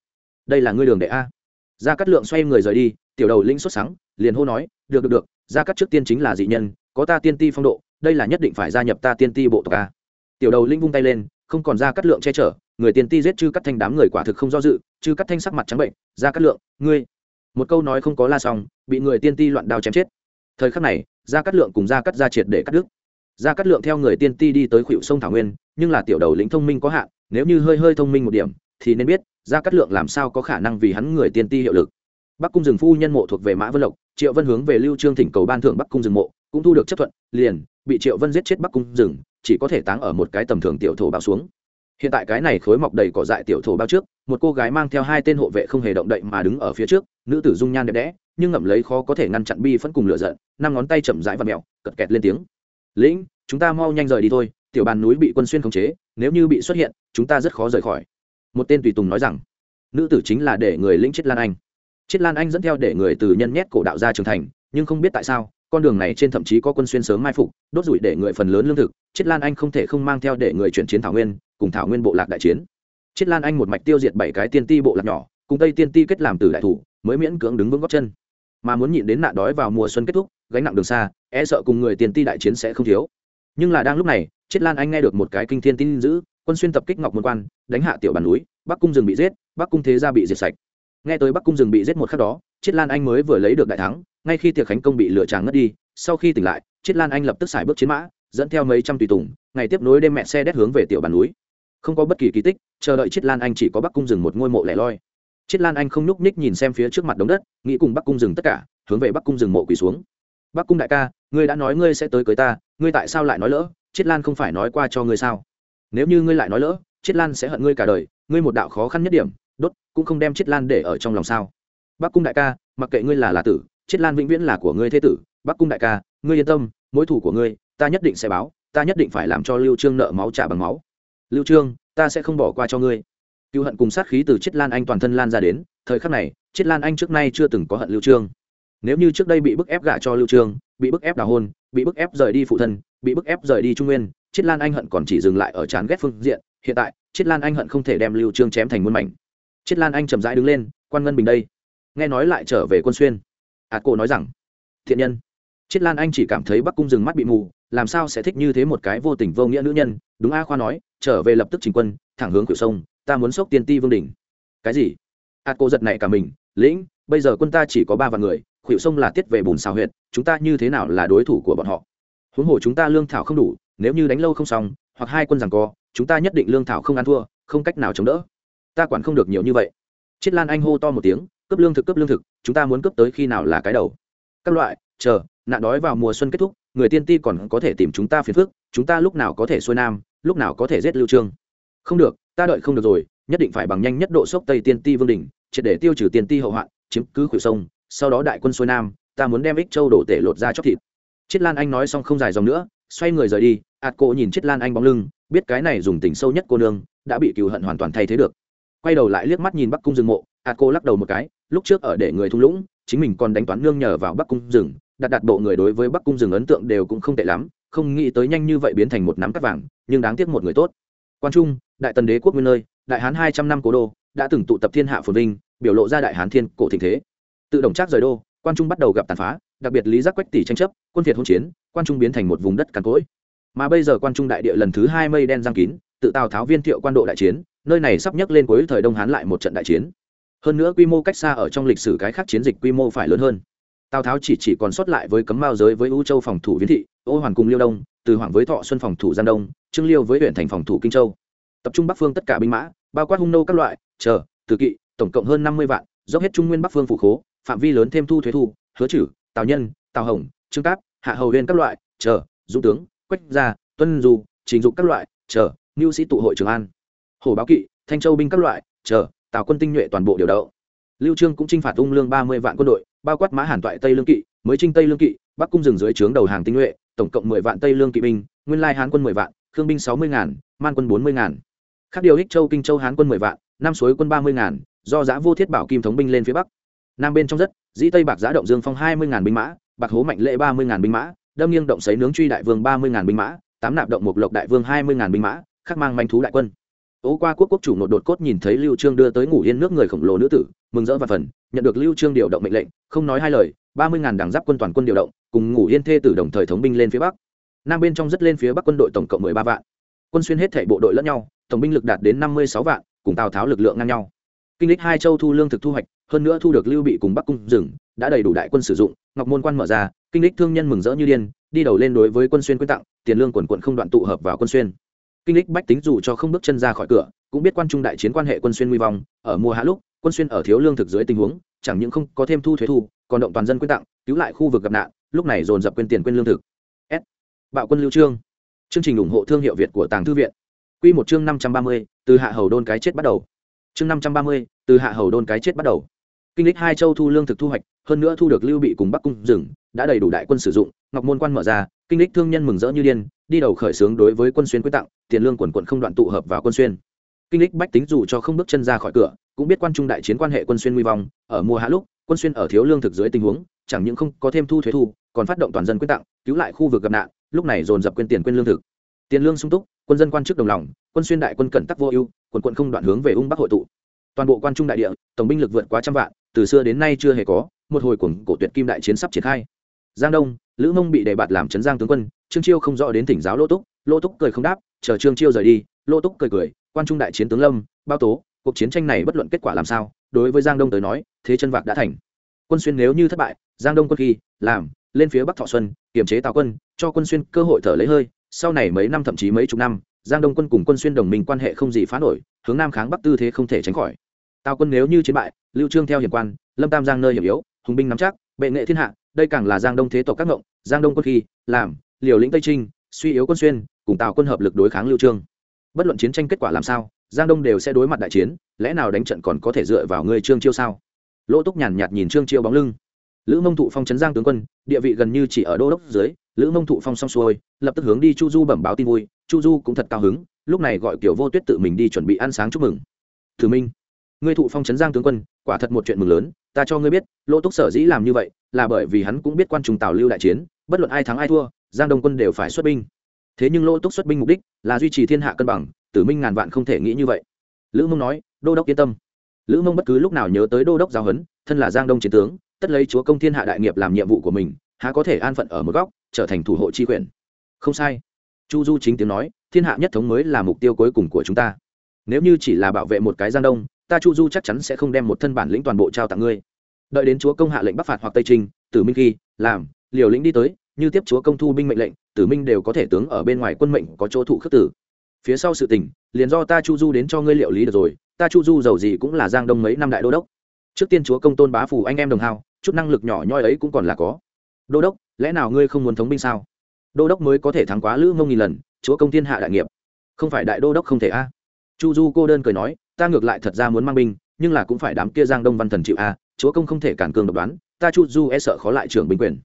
Đây là ngươi đường đệ a. Ra cắt lượng xoay người rời đi, tiểu đầu lĩnh xuất sáng liền hô nói, được được được ra cắt trước tiên chính là dị nhân, có ta tiên ti phong độ, đây là nhất định phải gia nhập ta tiên ti bộ tộc a. Tiểu đầu lĩnh vung tay lên, không còn ra cắt lượng che chở người tiên ti giết chư cắt thanh đám người quả thực không do dự, chư cắt thanh sắc mặt trắng bệnh, ra cắt lượng, ngươi. Một câu nói không có la xong, bị người tiên ti loạn đao chém chết. Thời khắc này, ra cắt lượng cùng ra cắt ra triệt để cắt đứt. Ra cắt lượng theo người tiên ti đi tới khuỵu sông thảo nguyên, nhưng là tiểu đầu lĩnh thông minh có hạn, nếu như hơi hơi thông minh một điểm, thì nên biết, ra cắt lượng làm sao có khả năng vì hắn người tiên ti hiệu lực. Bắc cung rừng phu nhân mộ thuộc về mã vân lộc, triệu vân hướng về lưu trương thỉnh cầu ban thưởng bắc cung rừng mộ, cũng thu được chấp thuận, liền bị triệu vân giết chết bắc cung rừng, chỉ có thể táng ở một cái tầm thường tiểu thổ bao xuống hiện tại cái này khối mọc đầy cỏ dại tiểu thổ bao trước, một cô gái mang theo hai tên hộ vệ không hề động đậy mà đứng ở phía trước, nữ tử dung nhan đẹp đẽ, nhưng ngậm lấy khó có thể ngăn chặn bi phẫn cùng lửa giận, năm ngón tay chậm rãi và mẹo cật kẹt lên tiếng. Lĩnh, chúng ta mau nhanh rời đi thôi, tiểu bàn núi bị quân xuyên khống chế, nếu như bị xuất hiện, chúng ta rất khó rời khỏi. Một tên tùy tùng nói rằng. Nữ tử chính là để người lĩnh chết lan anh. Chết lan anh dẫn theo để người từ nhân nhét cổ đạo ra trưởng thành, nhưng không biết tại sao, con đường này trên thậm chí có quân xuyên sớm mai phục, đốt rủi để người phần lớn lương thực. Chết lan anh không thể không mang theo để người chuyển chiến thảo nguyên cùng thảo nguyên bộ lạc đại chiến. Chiết lan anh một mạch tiêu diệt bảy cái tiên ti bộ lạc nhỏ, cùng tây tiên ti kết làm từ đại thủ, mới miễn cưỡng đứng vững góc chân. Mà muốn nhịn đến nạn đói vào mùa xuân kết thúc, gánh nặng đường xa e sợ cùng người tiên ti đại chiến sẽ không thiếu. Nhưng là đang lúc này chiết lan anh nghe được một cái kinh thiên tin dữ, quân xuyên tập kích ngọc môn quan, đánh hạ tiểu bàn núi, bắc cung rừng bị giết, bắc cung thế gia bị diệt sạch. Nghe tới bắc cung rừng bị giết một khắc đó chiết lan anh mới vừa lấy được đại thắng, ngay khi tiệc khánh công bị lửa tràng ngất đi, sau khi tỉnh lại chiết lan anh lập tức xài bước chiến mã, dẫn theo mấy trăm tùy tùng, ngày tiếp nối đêm mẹ xe đét hướng về tiểu bàn núi không có bất kỳ kỳ tích, chờ đợi chiết lan anh chỉ có bắc cung rừng một ngôi mộ lẻ loi. Chiết lan anh không nhúc ních nhìn xem phía trước mặt đống đất, nghĩ cùng bắc cung rừng tất cả, hướng về bắc cung rừng mộ quỳ xuống. Bắc cung đại ca, ngươi đã nói ngươi sẽ tới cưới ta, ngươi tại sao lại nói lỡ? Chiết lan không phải nói qua cho ngươi sao? Nếu như ngươi lại nói lỡ, chiết lan sẽ hận ngươi cả đời, ngươi một đạo khó khăn nhất điểm, đốt, cũng không đem chiết lan để ở trong lòng sao? Bắc cung đại ca, mặc kệ ngươi là là tử, chiết lan vĩnh viễn là của ngươi thế tử. Bắc cung đại ca, ngươi yên tâm, mối thủ của ngươi, ta nhất định sẽ báo, ta nhất định phải làm cho lưu trương nợ máu trả bằng máu lưu trương, ta sẽ không bỏ qua cho ngươi. Cựu hận cùng sát khí từ chiết lan anh toàn thân lan ra đến, thời khắc này, chiết lan anh trước nay chưa từng có hận lưu trương. Nếu như trước đây bị bức ép gả cho lưu trương, bị bức ép đào hôn, bị bức ép rời đi phụ thân, bị bức ép rời đi trung nguyên, chiết lan anh hận còn chỉ dừng lại ở chán ghét phương diện. Hiện tại, chiết lan anh hận không thể đem lưu trương chém thành muôn mảnh. Chiết lan anh chậm rãi đứng lên, quan ngân bình đây. Nghe nói lại trở về quân xuyên. Ạt cô nói rằng, thiện nhân. Chiết lan anh chỉ cảm thấy bắc cung rừng mắt bị mù, làm sao sẽ thích như thế một cái vô tình vô nghĩa nữ nhân? Đúng a khoa nói trở về lập tức trình quân thẳng hướng cửa sông ta muốn sốc tiên ti vương đỉnh. Cái gì? Ạt cô giật này cả mình lĩnh bây giờ quân ta chỉ có ba vạn người khuỵu sông là tiết về bùn xào Huyện, chúng ta như thế nào là đối thủ của bọn họ? Huống hồ chúng ta lương thảo không đủ nếu như đánh lâu không xong hoặc hai quân rằng co chúng ta nhất định lương thảo không ăn thua không cách nào chống đỡ. Ta quản không được nhiều như vậy. Chiết lan anh hô to một tiếng cấp lương thực cấp lương thực chúng ta muốn cấp tới khi nào là cái đầu? Các loại chờ nạn đói vào mùa xuân kết thúc người tiên ti còn có thể tìm chúng ta phiền phức chúng ta lúc nào có thể xuôi nam lúc nào có thể giết lưu trương? Không được, ta đợi không được rồi, nhất định phải bằng nhanh nhất độ sốc tây tiên ti vương đỉnh, triệt để tiêu trừ tiên ti hậu hoạn, chiếm cứ khuỷu sông, sau đó đại quân xuôi nam, ta muốn đem ích châu đổ tể lột ra chóc thịt. Chiết lan anh nói xong không dài dòng nữa, xoay người rời đi, ạt cô nhìn chiết lan anh bóng lưng, biết cái này dùng tình sâu nhất cô nương, đã bị cừu hận hoàn toàn thay thế được. Quay đầu lại liếc mắt nhìn bắc cung rừng mộ, ạt cô lắc đầu một cái, lúc trước ở để người thung lũng, chính mình còn đánh toán nương nhờ vào bắc cung rừng, đặt đặt bộ người đối với bắc cung rừng ấn tượng đều cũng không tệ lắm không nghĩ tới nhanh như vậy biến thành một nắm cắt vàng, nhưng đáng tiếc một người tốt. Quan trung, đại tần đế quốc nguyên nơi, đại hán hai trăm năm cố đô, đã từng tụ tập thiên hạ phồn vinh, biểu lộ ra đại hán thiên cổ thịnh thế. Tự động trác rời đô, quan trung bắt đầu gặp tàn phá, đặc biệt lý giác quách tỷ tranh chấp, quân việt hỗn chiến, quan trung biến thành một vùng đất cằn cỗi. Mà bây giờ quan trung đại địa lần thứ hai mây đen giang kín, tự tào tháo viên thiệu quan độ đại chiến, nơi này sắp nhấc lên cuối thời đông hán lại một trận đại chiến. Hơn nữa quy mô cách xa ở trong lịch sử cái khác chiến dịch quy mô phải lớn hơn. Tào tháo chỉ chỉ còn sót lại với cấm mao giới với u châu phòng thủ viễn thị ô hoàn cùng liêu đông, từ hoàng với thọ xuân phòng thủ giang đông, trương liêu với huyện thành phòng thủ kinh châu. Tập trung bắc phương tất cả binh mã, bao quát hung nô các loại, chờ, từ kỵ, tổng cộng hơn năm mươi vạn, dốc hết trung nguyên bắc phương phủ khố, phạm vi lớn thêm thu thuế thu, hứa chử tào nhân, tào hồng, trương cáp, hạ hầu huyên các loại, chờ, dũng tướng, quách gia, tuân du, trình dục các loại, chờ mưu sĩ tụ hội trường an. Hồ báo kỵ, thanh châu binh các loại, chờ, tào quân tinh nhuệ toàn bộ điều đậu lưu trương cũng chinh phạt ung lương ba mươi vạn quân đội, bao quát mã hàn toại tây lương kỵ, mới trinh tây lương kỵ bắc cung rừng dưới trướng đầu hàng tinh nhuệ, tổng cộng mười vạn tây lương kỵ binh, nguyên lai hán quân mười vạn, khương binh sáu mươi ngàn, man quân bốn mươi ngàn. Khác điều ích châu, kinh châu hán quân mười vạn, Nam suối quân ba mươi ngàn, do giã vô thiết bảo kim thống binh lên phía bắc. Nam bên trong rất, dĩ tây bạc giã động dương phong hai mươi ngàn binh mã, bạc hố mạnh lệ ba mươi ngàn binh mã, đâm nghiêng động sấy nướng truy đại vương ba mươi ngàn binh mã, tám nạp động Mục lộc đại vương hai mươi ngàn binh mã, khắc mang manh thú đại quân. Ố qua quốc quốc chủ nội đột cốt nhìn thấy lưu trương đưa tới ngủ yên nước người khổng lồ nữ tử, mừng rỡ và phần nhận được lưu trương điều động mệnh lệnh, không nói hai lời, ba mươi ngàn đảng giáp quân toàn quân điều động cùng ngủ yên thê tử đồng thời thống binh lên phía bắc. Nam bên trong rất lên phía bắc quân đội tổng cộng mười ba vạn. Quân xuyên hết thể bộ đội lẫn nhau, tổng binh lực đạt đến năm mươi sáu vạn, cùng tào tháo lực lượng ngang nhau. Kinh lịch hai châu thu lương thực thu hoạch, hơn nữa thu được lưu bị cùng bắc cung rừng, đã đầy đủ đại quân sử dụng, ngọc môn quan mở ra, kinh lịch thương nhân mừng rỡ như điên, đi đầu lên đối với quân xuyên quyên tặng, tiền lương quần quận không đoạn tụ hợp vào quân xuyên. Kinh lịch bách tính dù cho không bước chân ra khỏi cửa, cũng biết quan trung đại chiến quan hệ quân xuyên nguy vong, ở mùa hạ lúc, quân xuyên ở thiếu lương thực dưới tình huống, chẳng những không có thêm thu thuế thu, còn động toàn dân quyên tặng, cứu lại khu vực gặp nạn lúc này dồn dập quên tiền quên lương thực. S. Bạo quân lưu trương. Chương trình ủng hộ thương hiệu việt của tàng thư viện. Quy một chương năm trăm ba mươi, từ hạ hầu đôn cái chết bắt đầu. Chương năm trăm ba mươi, từ hạ hầu đôn cái chết bắt đầu. Kinh lịch hai châu thu lương thực thu hoạch, hơn nữa thu được lưu bị cùng bắc cung rừng, đã đầy đủ đại quân sử dụng, ngọc môn quan mở ra, kinh lịch thương nhân mừng rỡ như điên, đi đầu khởi xướng đối với quân xuyên quyết tặng, tiền lương quần quận không đoạn tụ hợp vào quân xuyên. Kinh lịch bách tính dù cho không bước chân ra khỏi cửa, cũng biết quan trung đại chiến quan hệ quân xuyên nguy vong, ở mùa hạ lúc quân xuyên ở thiếu lương thực dưới tình huống, chẳng những không có thêm thu thuế thu, còn phát động toàn dân quyên tặng cứu lại khu vực gặp nạn, lúc này dồn dập quyên tiền quyên lương thực. Tiền lương sung túc, quân dân quan chức đồng lòng, quân xuyên đại quân cẩn tắc vô ưu, quần quận không đoạn hướng về ung bắc hội tụ. Toàn bộ quan trung đại địa, tổng binh lực vượt quá trăm vạn, từ xưa đến nay chưa hề có, một hồi cuồng cổ tuyệt kim đại chiến sắp triển khai. Giang đông, lữ mông bị đề bạt làm trấn giang tướng quân, trương chiêu không rõ đến thỉnh giáo lỗ túc lỗ túc cười không đáp, chờ trương chiêu rời đi lỗ túc cười cười, quan trung đại chiến tướng lâm, bao tố, cuộc chiến tranh này bất luận kết quả làm sao đối với giang đông tới nói, thế chân vạc đã thành. Quân xuyên nếu như thất bại, giang đông quân khi, làm, lên phía bắc thọ xuân, kiềm chế tào quân, cho quân xuyên cơ hội thở lấy hơi, sau này mấy năm thậm chí mấy chục năm, giang đông quân cùng quân xuyên đồng minh quan hệ không gì phá nổi, hướng nam kháng bắc tư thế không thể tránh khỏi. Tào quân nếu như chiến bại, lưu trương theo hiểm quan, lâm tam giang nơi hiểm yếu, hùng binh nắm chắc, bệ nghệ thiên hạ, đây càng là giang đông thế tộc các ngộng, giang đông quân khi, làm, liều lĩnh tây trinh, suy yếu quân xuyên, cùng tào quân hợp lực đối kháng lưu trương. Bất luận chiến tranh kết quả làm sao, giang đông đều sẽ đối mặt đại chiến lẽ nào đánh trận còn có thể dựa vào ngươi trương chiêu sao? Lỗ túc nhàn nhạt nhìn trương chiêu bóng lưng. Lữ mông thụ phong trấn giang tướng quân, địa vị gần như chỉ ở đô đốc dưới, lữ mông thụ phong xong xuôi, lập tức hướng đi chu du bẩm báo tin vui. Chu du cũng thật cao hứng, lúc này gọi kiểu vô tuyết tự mình đi chuẩn bị ăn sáng chúc mừng. Thử minh, ngươi thụ phong trấn giang tướng quân, quả thật một chuyện mừng lớn, ta cho ngươi biết, lỗ túc sở dĩ làm như vậy, là bởi vì hắn cũng biết quan trùng tào lưu đại chiến, bất luận ai thắng ai thua, giang đông quân đều phải xuất binh. Thế nhưng lỗ túc xuất binh mục đích là duy trì thiên hạ cân bằng, tử minh ngàn vạn không thể nghĩ như vậy lữ mông nói, đô đốc yên tâm. Lữ mông bất cứ lúc nào nhớ tới đô đốc giáo huấn, thân là giang đông chiến tướng, tất lấy chúa công thiên hạ đại nghiệp làm nhiệm vụ của mình, há có thể an phận ở một góc, trở thành thủ hộ chi quyền. Không sai. Chu du chính tiếng nói, thiên hạ nhất thống mới là mục tiêu cuối cùng của chúng ta. Nếu như chỉ là bảo vệ một cái giang đông, ta chu du chắc chắn sẽ không đem một thân bản lĩnh toàn bộ trao tặng ngươi. Đợi đến chúa công hạ lệnh bắc phạt hoặc tây trinh, tử minh khi, làm, liều lĩnh đi tới, như tiếp chúa công thu binh mệnh lệnh, tử minh đều có thể tướng ở bên ngoài quân mệnh có chỗ thụ khước tử phía sau sự tình, liền do ta chu du đến cho ngươi liệu lý được rồi, ta chu du giàu gì cũng là giang đông mấy năm đại đô đốc. Trước tiên chúa công tôn bá phủ anh em đồng hao, chút năng lực nhỏ nhoi ấy cũng còn là có. Đô đốc, lẽ nào ngươi không muốn thống binh sao? Đô đốc mới có thể thắng quá lữ mông nghìn lần, chúa công thiên hạ đại nghiệp. Không phải đại đô đốc không thể a. Chu du cô đơn cười nói, ta ngược lại thật ra muốn mang binh, nhưng là cũng phải đám kia giang đông văn thần chịu a, chúa công không thể cản cường độc đoán, ta chu du e sợ khó lại trưởng binh quyền.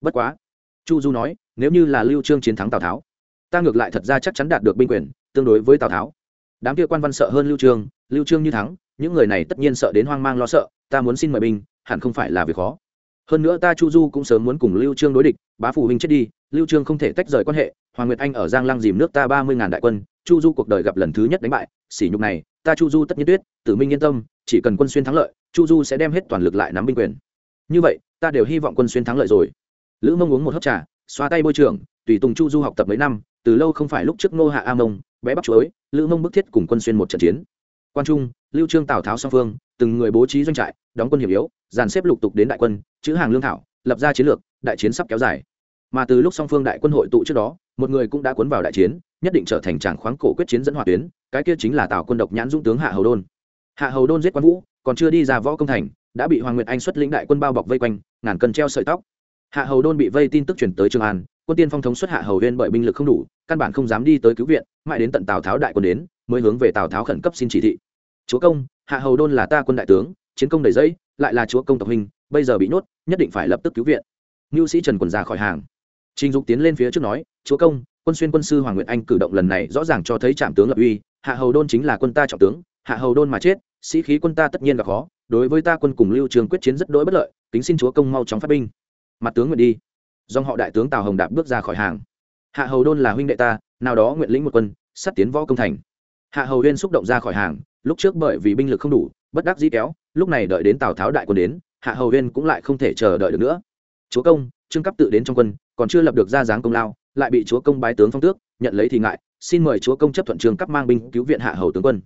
Bất quá, chu du nói, nếu như là lưu trương chiến thắng tào tháo ta ngược lại thật ra chắc chắn đạt được binh quyền, tương đối với tào tháo. Đám kia quan văn sợ hơn lưu trương lưu trương như thắng, những người này tất nhiên sợ đến hoang mang lo sợ, ta muốn xin mời binh, hẳn không phải là việc khó. Hơn nữa ta chu du cũng sớm muốn cùng lưu trương đối địch, bá phủ huynh chết đi, lưu trương không thể tách rời quan hệ, hoàng nguyệt anh ở giang lăng dìm nước ta ba mươi ngàn đại quân, chu du cuộc đời gặp lần thứ nhất đánh bại, sỉ nhục này, ta chu du tất nhiên tuyết tử minh yên tâm, chỉ cần quân xuyên thắng lợi, chu du sẽ đem hết toàn lực lại nắm binh quyền. Như vậy, ta đều hy vọng quân xuyên thắng lợi rồi. Lữ mông uống một hớp trà, xoa tay bôi trường, tùy tùng chu du học tập mấy năm từ lâu không phải lúc trước nô hạ a mông, bé bắp chuối, lữ mông bức thiết cùng quân xuyên một trận chiến. Quan trung, lưu trương tào tháo song phương, từng người bố trí doanh trại, đóng quân hiểm yếu, dàn xếp lục tục đến đại quân, chữ hàng lương thảo, lập ra chiến lược, đại chiến sắp kéo dài. Mà từ lúc song phương đại quân hội tụ trước đó, một người cũng đã cuốn vào đại chiến, nhất định trở thành tràng khoáng cổ quyết chiến dẫn hỏa tuyến, cái kia chính là tào quân độc nhãn dũng tướng hạ hầu đôn. Hạ hầu đôn giết quan vũ, còn chưa đi ra võ công thành, đã bị hoàng nguyệt anh xuất lĩnh đại quân bao bọc vây quanh, ngàn cân treo sợi tóc. Hạ hầu đôn bị vây tin tức chuyển tới trường an, quân tiên phong thống xuất hạ hầu huyên bởi binh lực không đủ căn bản không dám đi tới cứu viện, mãi đến tận tào tháo đại quân đến, mới hướng về tào tháo khẩn cấp xin chỉ thị. Chúa công, hạ hầu đôn là ta quân đại tướng, chiến công đầy dẫy, lại là chúa công tộc hình, bây giờ bị nhốt, nhất định phải lập tức cứu viện. Ngưu sĩ trần quần ra khỏi hàng. Trình dục tiến lên phía trước nói, chúa công, quân xuyên quân sư hoàng nguyệt anh cử động lần này rõ ràng cho thấy trạm tướng lập uy, hạ hầu đôn chính là quân ta trọng tướng, hạ hầu đôn mà chết, sĩ khí quân ta tất nhiên là khó, đối với ta quân cùng lưu trường quyết chiến rất đỗi bất lợi, kính xin chúa công mau chóng phát binh. Mặt tướng nguyện đi. Dòng họ đại tướng tào hồng đạp bước ra khỏi hàng hạ hầu đôn là huynh đệ ta, nào đó nguyện lĩnh một quân sắt tiến võ công thành. Hạ hầu huyên xúc động ra khỏi hàng, lúc trước bởi vì binh lực không đủ, bất đắc dĩ kéo, lúc này đợi đến tào tháo đại quân đến, hạ hầu huyên cũng lại không thể chờ đợi được nữa. Chúa công, trương cấp tự đến trong quân, còn chưa lập được ra dáng công lao, lại bị chúa công bái tướng phong tước, nhận lấy thì ngại, xin mời chúa công chấp thuận trương cấp mang binh cứu viện hạ hầu tướng quân.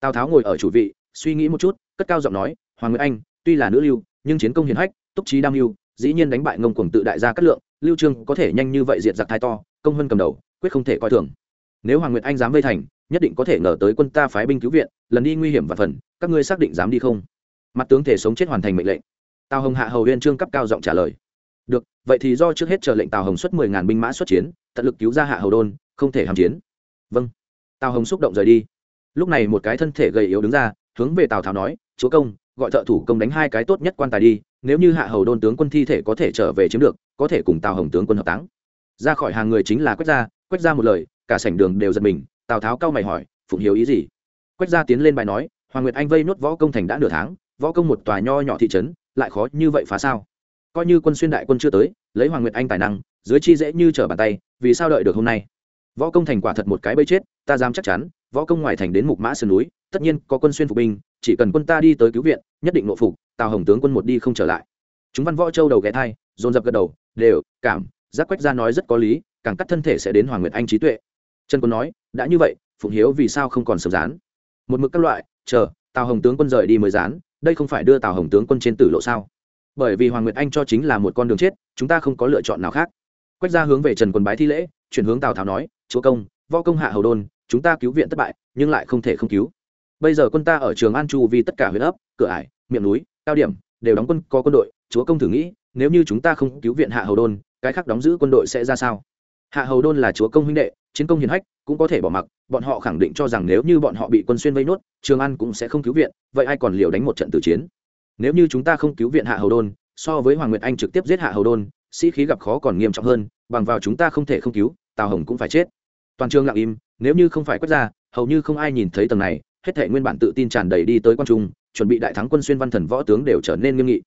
Tào tháo ngồi ở chủ vị, suy nghĩ một chút, cất cao giọng nói, hoàng nguyễn anh, tuy là nữ lưu, nhưng chiến công hiển hách, túc trí đam mưu, dĩ nhiên đánh bại ngông cuồng tự đại gia cát lượng, lưu trương có thể nhanh như vậy diệt giặc thái to công hơn cầm đầu, quyết không thể coi thường. Nếu hoàng nguyệt anh dám vây thành, nhất định có thể ngờ tới quân ta phái binh cứu viện, lần đi nguy hiểm và phần, các ngươi xác định dám đi không? Mặt tướng thể sống chết hoàn thành mệnh lệnh. Tào hồng hạ hầu huyên trương cấp cao giọng trả lời. Được, vậy thì do trước hết chờ lệnh tào hồng xuất mười ngàn binh mã xuất chiến, tận lực cứu ra hạ hầu đôn, không thể hàm chiến. Vâng. Tào hồng xúc động rời đi. Lúc này một cái thân thể gầy yếu đứng ra, hướng về tào tháo nói, chúa công, gọi thợ thủ công đánh hai cái tốt nhất quan tài đi, nếu như hạ hầu đôn tướng quân thi thể có thể trở về chiếm được, có thể cùng tào hồng tướng quân hợp táng ra khỏi hàng người chính là quách gia quách gia một lời, cả sảnh đường đều giật mình, tào tháo cao mày hỏi, phụng hiếu ý gì? Quách gia tiến lên bài nói, hoàng nguyệt anh vây nốt võ công thành đã nửa tháng, võ công một tòa nho nhỏ thị trấn, lại khó như vậy phá sao? Coi như quân xuyên đại quân chưa tới, lấy hoàng nguyệt anh tài năng, dưới chi dễ như trở bàn tay, vì sao đợi được hôm nay? Võ công thành quả thật một cái bẫy chết, ta dám chắc chắn, võ công ngoài thành đến mục mã sườn núi, tất nhiên có quân xuyên phục binh, chỉ cần quân ta đi tới cứu viện, nhất định nội phục, tào hồng tướng quân một đi không trở lại. Chúng văn võ châu đầu ghé thai, dồn dập gật đầu, đều, cảm giác quách ra nói rất có lý, càng cắt thân thể sẽ đến hoàng nguyệt anh trí tuệ. Trần quân nói, đã như vậy, phụng hiếu vì sao không còn sớm dán? Một mực các loại, chờ, tào hồng tướng quân rời đi mới dán, đây không phải đưa tào hồng tướng quân trên tử lộ sao? Bởi vì hoàng nguyệt anh cho chính là một con đường chết, chúng ta không có lựa chọn nào khác. Quách ra hướng về trần quân bái thi lễ, chuyển hướng tào tháo nói, chúa công, võ công hạ hầu đôn, chúng ta cứu viện thất bại, nhưng lại không thể không cứu. Bây giờ quân ta ở trường an chu vì tất cả huyện ấp, cửa ải, miệng núi, cao điểm, đều đóng quân, có quân đội, chúa công thử nghĩ, nếu như chúng ta không cứu viện hạ hầu đôn cái khác đóng giữ quân đội sẽ ra sao? Hạ hầu đôn là chúa công huynh đệ, chiến công hiền hách, cũng có thể bỏ mặc, bọn họ khẳng định cho rằng nếu như bọn họ bị quân xuyên vây nốt, trường an cũng sẽ không cứu viện, vậy ai còn liều đánh một trận tử chiến? Nếu như chúng ta không cứu viện hạ hầu đôn, so với hoàng nguyệt anh trực tiếp giết hạ hầu đôn, sĩ khí gặp khó còn nghiêm trọng hơn, bằng vào chúng ta không thể không cứu, tào hồng cũng phải chết. Toàn trường lặng im, nếu như không phải quét ra, hầu như không ai nhìn thấy tầng này, hết thể nguyên bản tự tin tràn đầy đi tới quan trung, chuẩn bị đại thắng quân xuyên văn thần võ tướng đều trở nên nghiêm nghị.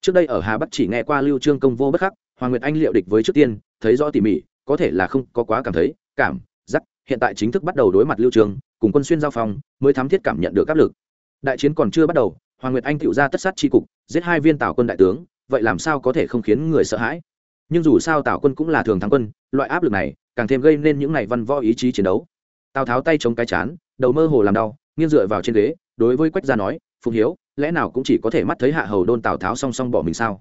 Trước đây ở hà bắc chỉ nghe qua lưu trương công vô bất khắc hoàng nguyệt anh liệu địch với trước tiên, thấy rõ tỉ mỉ, có thể là không có quá cảm thấy, cảm, giác, hiện tại chính thức bắt đầu đối mặt lưu Trường, cùng quân xuyên giao phong, mới thám thiết cảm nhận được áp lực. Đại chiến còn chưa bắt đầu, hoàng nguyệt anh tự ra tất sát chi cục, giết hai viên tào quân đại tướng, vậy làm sao có thể không khiến người sợ hãi? Nhưng dù sao tào quân cũng là thường thắng quân, loại áp lực này càng thêm gây nên những ngày văn võ ý chí chiến đấu. Tào tháo tay chống cái chán, đầu mơ hồ làm đau, nghiêng dựa vào trên ghế, đối với quách gia nói phụng hiếu, lẽ nào cũng chỉ có thể mắt thấy hạ hầu đôn tào tháo song song bỏ mình sao?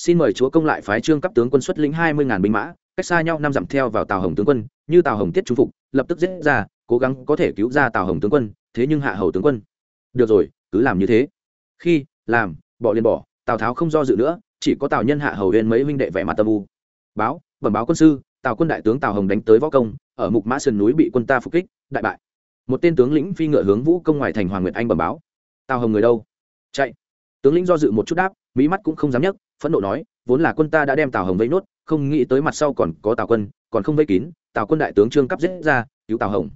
Xin mời chúa công lại phái trương cấp tướng quân xuất lĩnh hai mươi ngàn binh mã, cách xa nhau năm dặm theo vào tào hồng tướng quân, như tào hồng tiết trung phục, lập tức giết ra, cố gắng có thể cứu ra tào hồng tướng quân, thế nhưng hạ hầu tướng quân. Được rồi, cứ làm như thế. Khi, làm, bỏ liền bỏ, tào tháo không do dự nữa, chỉ có tào nhân hạ hầu huyên mấy huynh đệ vẻ mặt tâm u. Báo, bẩm báo quân sư, tào quân đại tướng tào hồng đánh tới võ công, ở mục mã sườn núi bị quân ta phục kích, đại bại. Một tên tướng lĩnh phi ngựa hướng vũ công ngoài thành hoàng nguyệt anh bẩm báo. Tào hồng người đâu? Chạy. Tướng lĩnh do dự một chút đáp, mỹ mắt cũng không dám nhấc phẫn nộ nói, vốn là quân ta đã đem tào hồng vây nốt, không nghĩ tới mặt sau còn có tào quân, còn không vây kín, tào quân đại tướng trương cấp giết ra, cứu tào hồng.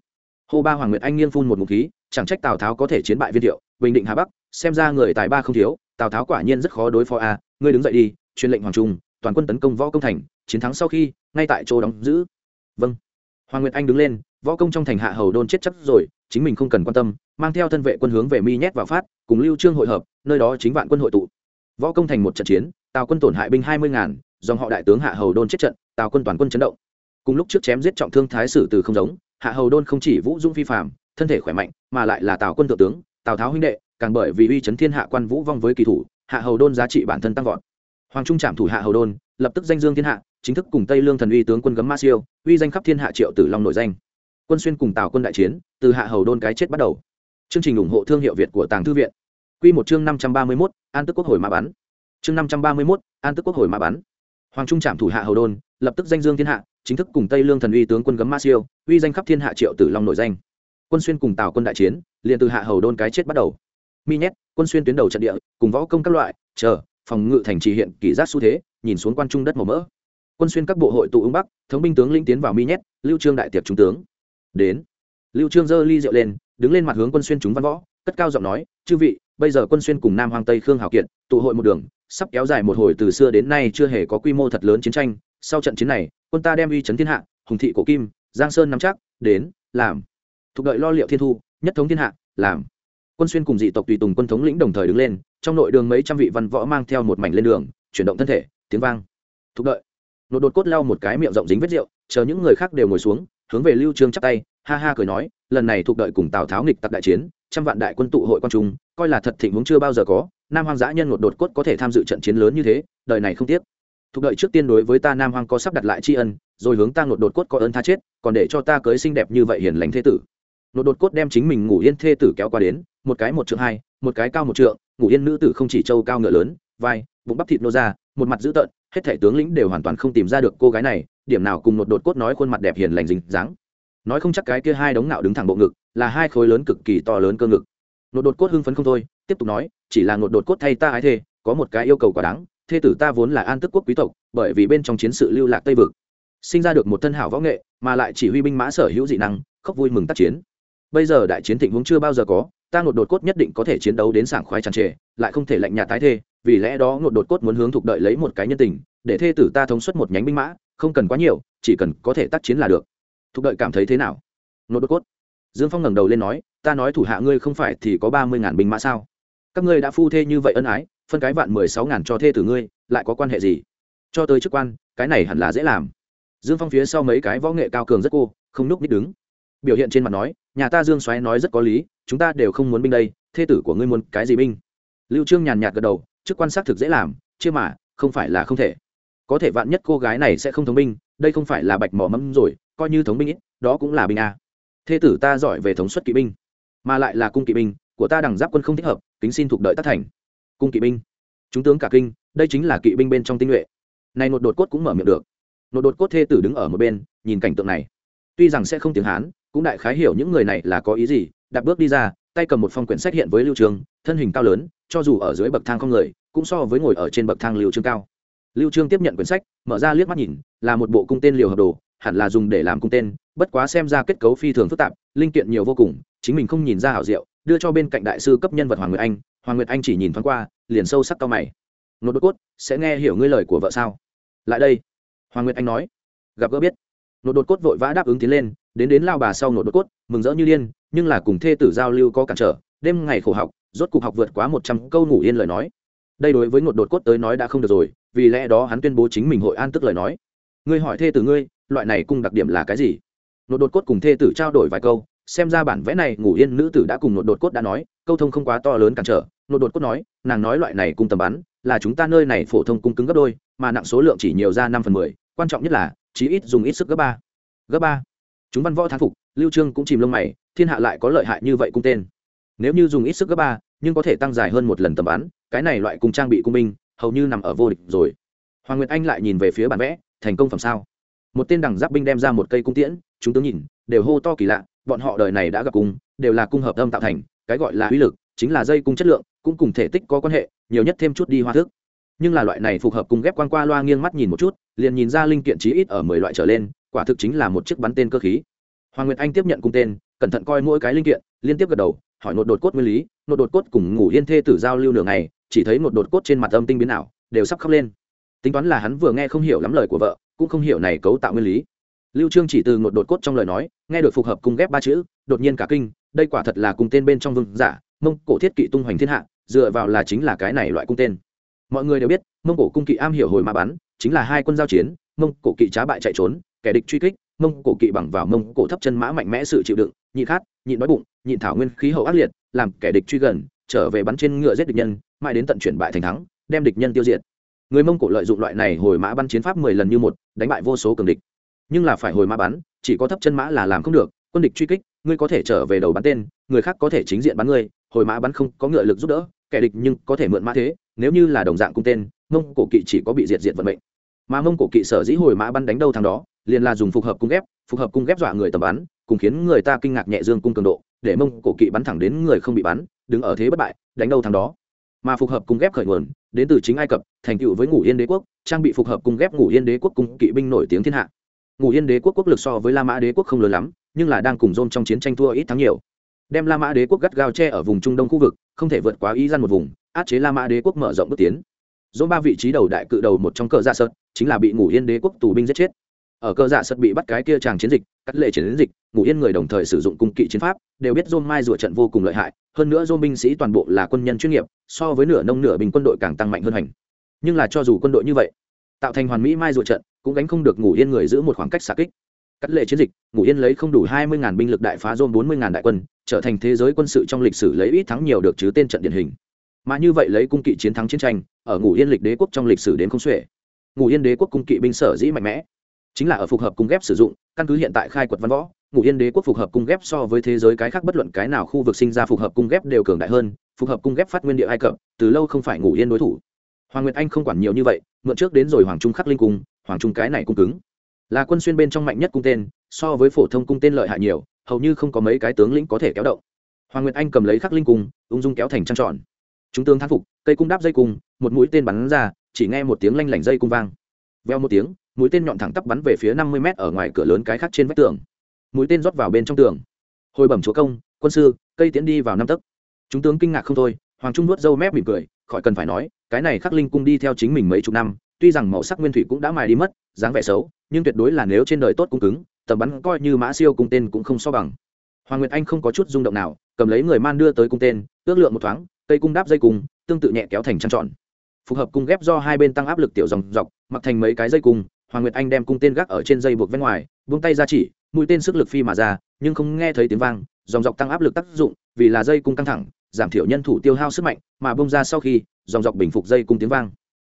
Hô ba hoàng nguyệt anh nghiêng phun một ngụm khí, chẳng trách tào tháo có thể chiến bại viên thiệu, bình định hà bắc, xem ra người tài ba không thiếu, tào tháo quả nhiên rất khó đối phó a, ngươi đứng dậy đi, truyền lệnh hoàng trung, toàn quân tấn công võ công thành, chiến thắng sau khi, ngay tại chỗ đóng giữ. Vâng. Hoàng nguyệt anh đứng lên, võ công trong thành hạ hầu đôn chết chắc rồi, chính mình không cần quan tâm, mang theo thân vệ quân hướng về mi nhét vào phát, cùng lưu trương hội hợp, nơi đó chính vạn quân hội tụ. Võ công thành một trận chiến tào quân tổn hại binh hai mươi ngàn, dòng họ đại tướng hạ hầu đôn chết trận, tào quân toàn quân chấn động. Cùng lúc trước chém giết trọng thương thái sử từ không giống, hạ hầu đôn không chỉ vũ dũng phi phạm thân thể khỏe mạnh, mà lại là tào quân thượng tướng, tào tháo huynh đệ, càng bởi vì uy chấn thiên hạ quan vũ vong với kỳ thủ, hạ hầu đôn giá trị bản thân tăng vọt. Hoàng trung trảm thủ hạ hầu đôn, lập tức danh dương thiên hạ, chính thức cùng tây lương thần uy tướng quân gấm ma siêu, uy danh khắp thiên hạ triệu tử long nổi danh. Quân xuyên cùng tào quân đại chiến, từ hạ hầu đôn cái chết bắt đầu. Chương trình ủng hộ thương hiệu việt của tàng thư viện. Quy một chương năm trăm ba mươi mốt, an tức quốc hồi ma bắn chương năm trăm ba mươi 531, an tức quốc hồi mã bắn. Hoàng trung trạm thủ hạ hầu đôn lập tức danh dương thiên hạ chính thức cùng tây lương thần uy tướng quân gấm ma siêu uy danh khắp thiên hạ triệu tử long nổi danh. Quân xuyên cùng tào quân đại chiến liền từ hạ hầu đôn cái chết bắt đầu. Mi nhét quân xuyên tuyến đầu trận địa cùng võ công các loại chờ phòng ngự thành trì hiện kỷ giác xu thế nhìn xuống quan trung đất màu mỡ. Quân xuyên các bộ hội tụ ứng bắc thống binh tướng linh tiến vào mi nhét lưu trương đại tiệp trung tướng. Đến. Lưu trương giơ ly rượu lên đứng lên mặt hướng quân xuyên chúng văn võ cất cao giọng nói chư vị bây giờ quân xuyên cùng nam hoàng tây khương hào kiệt tụ hội một đường sắp kéo dài một hồi từ xưa đến nay chưa hề có quy mô thật lớn chiến tranh. Sau trận chiến này, quân ta đem uy chấn thiên hạ, hùng thị, cổ kim, giang sơn nắm chắc, đến, làm. Thuộc đợi lo liệu thiên thu, nhất thống thiên hạ, làm. Quân xuyên cùng dị tộc tùy tùng quân thống lĩnh đồng thời đứng lên, trong nội đường mấy trăm vị văn võ mang theo một mảnh lên đường, chuyển động thân thể, tiếng vang. Thuộc đợi. Nột đột cốt lau một cái miệng rộng dính vết rượu, chờ những người khác đều ngồi xuống, hướng về lưu trương chắp tay, ha ha cười nói, lần này thuộc đợi cùng tào tháo nghịch tặc đại chiến, trăm vạn đại quân tụ hội quan trung, coi là thật thịnh vốn chưa bao giờ có nam hoang dã nhân một đột cốt có thể tham dự trận chiến lớn như thế, đời này không tiếc. Thuộc đợi trước tiên đối với ta nam hoang có sắp đặt lại tri ân, rồi hướng ta ngột đột cốt có ơn tha chết, còn để cho ta cưới xinh đẹp như vậy hiền lành thế tử. Ngột đột cốt đem chính mình ngủ yên thê tử kéo qua đến, một cái một trượng hai, một cái cao một trượng, ngủ yên nữ tử không chỉ trâu cao ngựa lớn, vai, bụng bắp thịt nô ra, một mặt dữ tợn, hết thể tướng lĩnh đều hoàn toàn không tìm ra được cô gái này, điểm nào cùng ngột đột cốt nói khuôn mặt đẹp hiền lành dính dáng. Nói không chắc cái kia hai đống nạo đứng thẳng bộ ngực, là hai khối lớn cực kỳ to lớn cơ ngực. Ngột đột cốt hưng phấn không thôi tiếp tục nói, chỉ là ngột đột cốt thay ta ái thê, có một cái yêu cầu quả đáng, thê tử ta vốn là an tức quốc quý tộc, bởi vì bên trong chiến sự lưu lạc tây vực, sinh ra được một thân hảo võ nghệ, mà lại chỉ huy binh mã sở hữu dị năng, khóc vui mừng tác chiến. Bây giờ đại chiến thịnh vốn chưa bao giờ có, ta ngột đột cốt nhất định có thể chiến đấu đến sảng khoái tràn trề, lại không thể lạnh nhạt tái thê, vì lẽ đó ngột đột cốt muốn hướng thuộc đợi lấy một cái nhân tình, để thê tử ta thống suất một nhánh binh mã, không cần quá nhiều, chỉ cần có thể tác chiến là được. Thuộc đợi cảm thấy thế nào? Ngột đột cốt. Dương phong ngẩng đầu lên nói, ta nói thủ hạ ngươi không phải thì có ba mươi ngàn binh mã sao? Các ngươi đã phu thê như vậy ân ái, phân cái vạn mười sáu ngàn cho thê tử ngươi, lại có quan hệ gì? Cho tới chức quan, cái này hẳn là dễ làm. Dương phong phía sau mấy cái võ nghệ cao cường rất cô, không núp nít đứng. Biểu hiện trên mặt nói, nhà ta dương xoáy nói rất có lý, chúng ta đều không muốn binh đây, thê tử của ngươi muốn cái gì binh? Lưu trương nhàn nhạt gật đầu, chức quan sát thực dễ làm chưa mà, không phải là không thể. Có thể vạn nhất cô gái này sẽ không thống binh, đây không phải là bạch mỏ mẫm rồi, coi như thống binh ít, đó cũng là binh a. Thê tử ta giỏi về thống suất kỵ binh, mà lại là cung kỵ binh của ta đằng giáp quân không thích hợp, kính xin thuộc đợi tác thành. Cung kỵ binh. Chúng tướng cả kinh, đây chính là kỵ binh bên trong tinh nhuệ. Này nột đột cốt cũng mở miệng được. Nột đột cốt thê tử đứng ở một bên, nhìn cảnh tượng này. Tuy rằng sẽ không tiếng hán, cũng đại khái hiểu những người này là có ý gì đạp bước đi ra, tay cầm một phong quyển sách hiện với lưu trường thân hình cao lớn, cho dù ở dưới bậc thang không người, cũng so với ngồi ở trên bậc thang lưu trương cao. Lưu trương tiếp nhận quyển sách, mở ra liếc mắt nhìn, là một bộ cung tên liều hợp đồ, hẳn là dùng để làm cung tên, bất quá xem ra kết cấu phi thường phức tạp, linh kiện nhiều vô cùng, chính mình không nhìn ra hảo diệu đưa cho bên cạnh đại sư cấp nhân vật hoàng nguyệt anh, hoàng nguyệt anh chỉ nhìn thoáng qua, liền sâu sắc cao mày. Nốt đốt cốt, sẽ nghe hiểu ngươi lời của vợ sao? Lại đây, hoàng nguyệt anh nói. Gặp gỡ biết. Nốt đột cốt vội vã đáp ứng tiến lên, đến đến lao bà sau nốt đột cốt, mừng rỡ như điên, nhưng là cùng thê tử giao lưu có cản trở, đêm ngày khổ học, rốt cuộc học vượt quá một trăm câu ngủ yên lời nói. Đây đối với một đột cốt tới nói đã không được rồi, vì lẽ đó hắn tuyên bố chính mình hội an tức lời nói. Ngươi hỏi thê tử ngươi, loại này cung đặc điểm là cái gì? Nột đột cốt cùng thê tử trao đổi vài câu xem ra bản vẽ này ngủ yên nữ tử đã cùng nội đột cốt đã nói, câu thông không quá to lớn cản trở. Nội đột cốt nói, nàng nói loại này cung tầm bắn, là chúng ta nơi này phổ thông cung cứng gấp đôi, mà nặng số lượng chỉ nhiều ra năm phần mười, quan trọng nhất là, chí ít dùng ít sức gấp ba. Gấp ba. Chúng văn võ thán phục, lưu trương cũng chìm lông mày, thiên hạ lại có lợi hại như vậy cung tên. Nếu như dùng ít sức gấp ba, nhưng có thể tăng dài hơn một lần tầm bắn, cái này loại cung trang bị cung binh, hầu như nằm ở vô địch rồi. Hoàng nguyệt anh lại nhìn về phía bản vẽ, thành công phẩm sao? Một tên đằng giáp binh đem ra một cây cung tiễn, chúng tướng nhìn, đều hô to kỳ lạ bọn họ đời này đã gặp cung đều là cung hợp âm tạo thành, cái gọi là uy lực, chính là dây cung chất lượng, cũng cùng thể tích có quan hệ, nhiều nhất thêm chút đi hoa thức. Nhưng là loại này phù hợp cung ghép quan qua loa nghiêng mắt nhìn một chút, liền nhìn ra linh kiện chí ít ở mười loại trở lên, quả thực chính là một chiếc bắn tên cơ khí. Hoàng nguyệt anh tiếp nhận cung tên, cẩn thận coi mỗi cái linh kiện, liên tiếp gật đầu, hỏi nột đột cốt nguyên lý, nột đột cốt cùng ngủ yên thê tử giao lưu nửa ngày, chỉ thấy một đột cốt trên mặt âm tinh biến ảo, đều sắp khóc lên. Tính toán là hắn vừa nghe không hiểu lắm lời của vợ, cũng không hiểu này cấu tạo nguyên lý lưu trương chỉ từ ngột đột cốt trong lời nói, nghe được phục hợp cung ghép ba chữ, đột nhiên cả kinh, đây quả thật là cung tên bên trong vương giả, mông cổ thiết kỵ tung hoành thiên hạ, dựa vào là chính là cái này loại cung tên. Mọi người đều biết, mông cổ cung kỵ am hiểu hồi mà bắn, chính là hai quân giao chiến, mông cổ kỵ trá bại chạy trốn, kẻ địch truy kích, mông cổ kỵ bằng vào mông cổ thấp chân mã mạnh mẽ sự chịu đựng nhịn khát nhịn đói bụng nhịn thảo nguyên khí hậu ác liệt, làm kẻ địch truy gần, trở về bắn trên ngựa giết địch nhân, mãi đến tận chuyển bại thành thắng, đem địch nhân tiêu diệt. Người mông cổ lợi dụng loại này hồi mã bắn chiến pháp mười lần như một, đánh bại vô số cường địch nhưng là phải hồi mã bắn, chỉ có thấp chân mã là làm không được. Quân địch truy kích, ngươi có thể trở về đầu bắn tên, người khác có thể chính diện bắn ngươi, hồi mã bắn không có ngựa lực giúp đỡ, kẻ địch nhưng có thể mượn mã thế, nếu như là đồng dạng cung tên, mông cổ kỵ chỉ có bị diệt diệt vận mệnh. Mà mông cổ kỵ sở dĩ hồi mã bắn đánh đâu thằng đó, liền là dùng phục hợp cung ghép, phục hợp cung ghép dọa người tầm bắn, cùng khiến người ta kinh ngạc nhẹ dương cung cường độ, để mông cổ kỵ bắn thẳng đến người không bị bắn, đứng ở thế bất bại, đánh đâu thằng đó. Mà phục hợp cung ghép khởi nguồn, đến từ chính ai cập, thành tựu với ngũ yên đế quốc, trang bị phục hợp cung ghép ngũ yên đế quốc cung kỵ binh nổi tiếng thiên hạ ngũ yên đế quốc quốc lực so với la mã đế quốc không lớn lắm, nhưng là đang cùng dôn trong chiến tranh thua ít thắng nhiều. Đem la mã đế quốc gắt gao che ở vùng trung đông khu vực, không thể vượt quá ý gian một vùng át chế la mã đế quốc mở rộng bước tiến. Dỗ ba vị trí đầu đại cự đầu một trong cờ dạ sợt, chính là bị ngủ yên đế quốc tù binh giết chết. Ở cờ dạ sợt bị bắt cái kia tràng chiến dịch, cắt lệ chiến dịch, ngủ yên người đồng thời sử dụng cung kỵ chiến pháp, đều biết dôn mai rủa trận vô cùng lợi hại, hơn nữa dôn binh sĩ toàn bộ là quân nhân chuyên nghiệp, so với nửa nông nửa bình quân đội càng tăng mạnh hơn hành. Nhưng là cho dù quân đội như vậy, tạo thành hoàn mỹ mai rủa trận cũng gánh không được ngủ yên người giữ một khoảng cách xa kích. Cắt lệ chiến dịch, ngủ yên lấy không đủ hai mươi binh lực đại phá dôn bốn mươi đại quân, trở thành thế giới quân sự trong lịch sử lấy ít thắng nhiều được chứ tên trận điển hình. Mà như vậy lấy cung kỵ chiến thắng chiến tranh, ở ngủ yên lịch đế quốc trong lịch sử đến không xuể. Ngủ yên đế quốc cung kỵ binh sở dĩ mạnh mẽ, chính là ở phục hợp cung ghép sử dụng, căn cứ hiện tại khai quật văn võ ngụ yên đế quốc phục hợp cung ghép so với thế giới cái khác bất luận cái nào khu vực sinh ra phục hợp cung ghép đều cường đại hơn, phục hợp cung ghép phát nguyên địa ai cập, từ lâu không phải ngủ yên đối thủ. Hoàng nguyệt anh không quản nhiều như vậy, mượn trước đến rồi hoàng trung khắc linh cung hoàng trung cái này cung cứng. Là quân xuyên bên trong mạnh nhất cung tên, so với phổ thông cung tên lợi hại nhiều, hầu như không có mấy cái tướng lĩnh có thể kéo động. Hoàng nguyệt anh cầm lấy khắc linh cung, ung dung kéo thành trăng tròn. Chúng tướng thắng phục, cây cung đáp dây cung, một mũi tên bắn ra, chỉ nghe một tiếng lanh lảnh dây cung vang. Veo một tiếng, mũi tên nhọn thẳng tắp bắn về phía năm mươi m ở ngoài cửa lớn cái khác trên vách tường. Mũi tên rót vào bên trong tường. Hồi bẩm chúa công, quân sư, cây tiến đi vào năm tấc. Chúng tướng kinh ngạc không thôi, hoàng trung nuốt dâu mép mỉm cười, khỏi cần phải nói, cái này khắc linh cung đi theo chính mình mấy chục năm tuy rằng màu sắc nguyên thủy cũng đã mài đi mất, dáng vẻ xấu, nhưng tuyệt đối là nếu trên đời tốt cung cứng, tầm bắn coi như mã siêu cung tên cũng không so bằng. Hoàng nguyệt anh không có chút rung động nào, cầm lấy người man đưa tới cung tên, ước lượng một thoáng, cây cung đáp dây cung, tương tự nhẹ kéo thành trăng tròn. Phù hợp cung ghép do hai bên tăng áp lực tiểu dòng dọc, mặc thành mấy cái dây cung, hoàng nguyệt anh đem cung tên gác ở trên dây buộc bên ngoài vung tay ra chỉ, mũi tên sức lực phi mà ra, nhưng không nghe thấy tiếng vang, dòng dọc tăng áp lực tác dụng, vì là dây cung căng thẳng, giảm thiểu nhân thủ tiêu hao sức mạnh, mà bông ra sau khi, dòng dọc bình phục dây cung tiếng vang.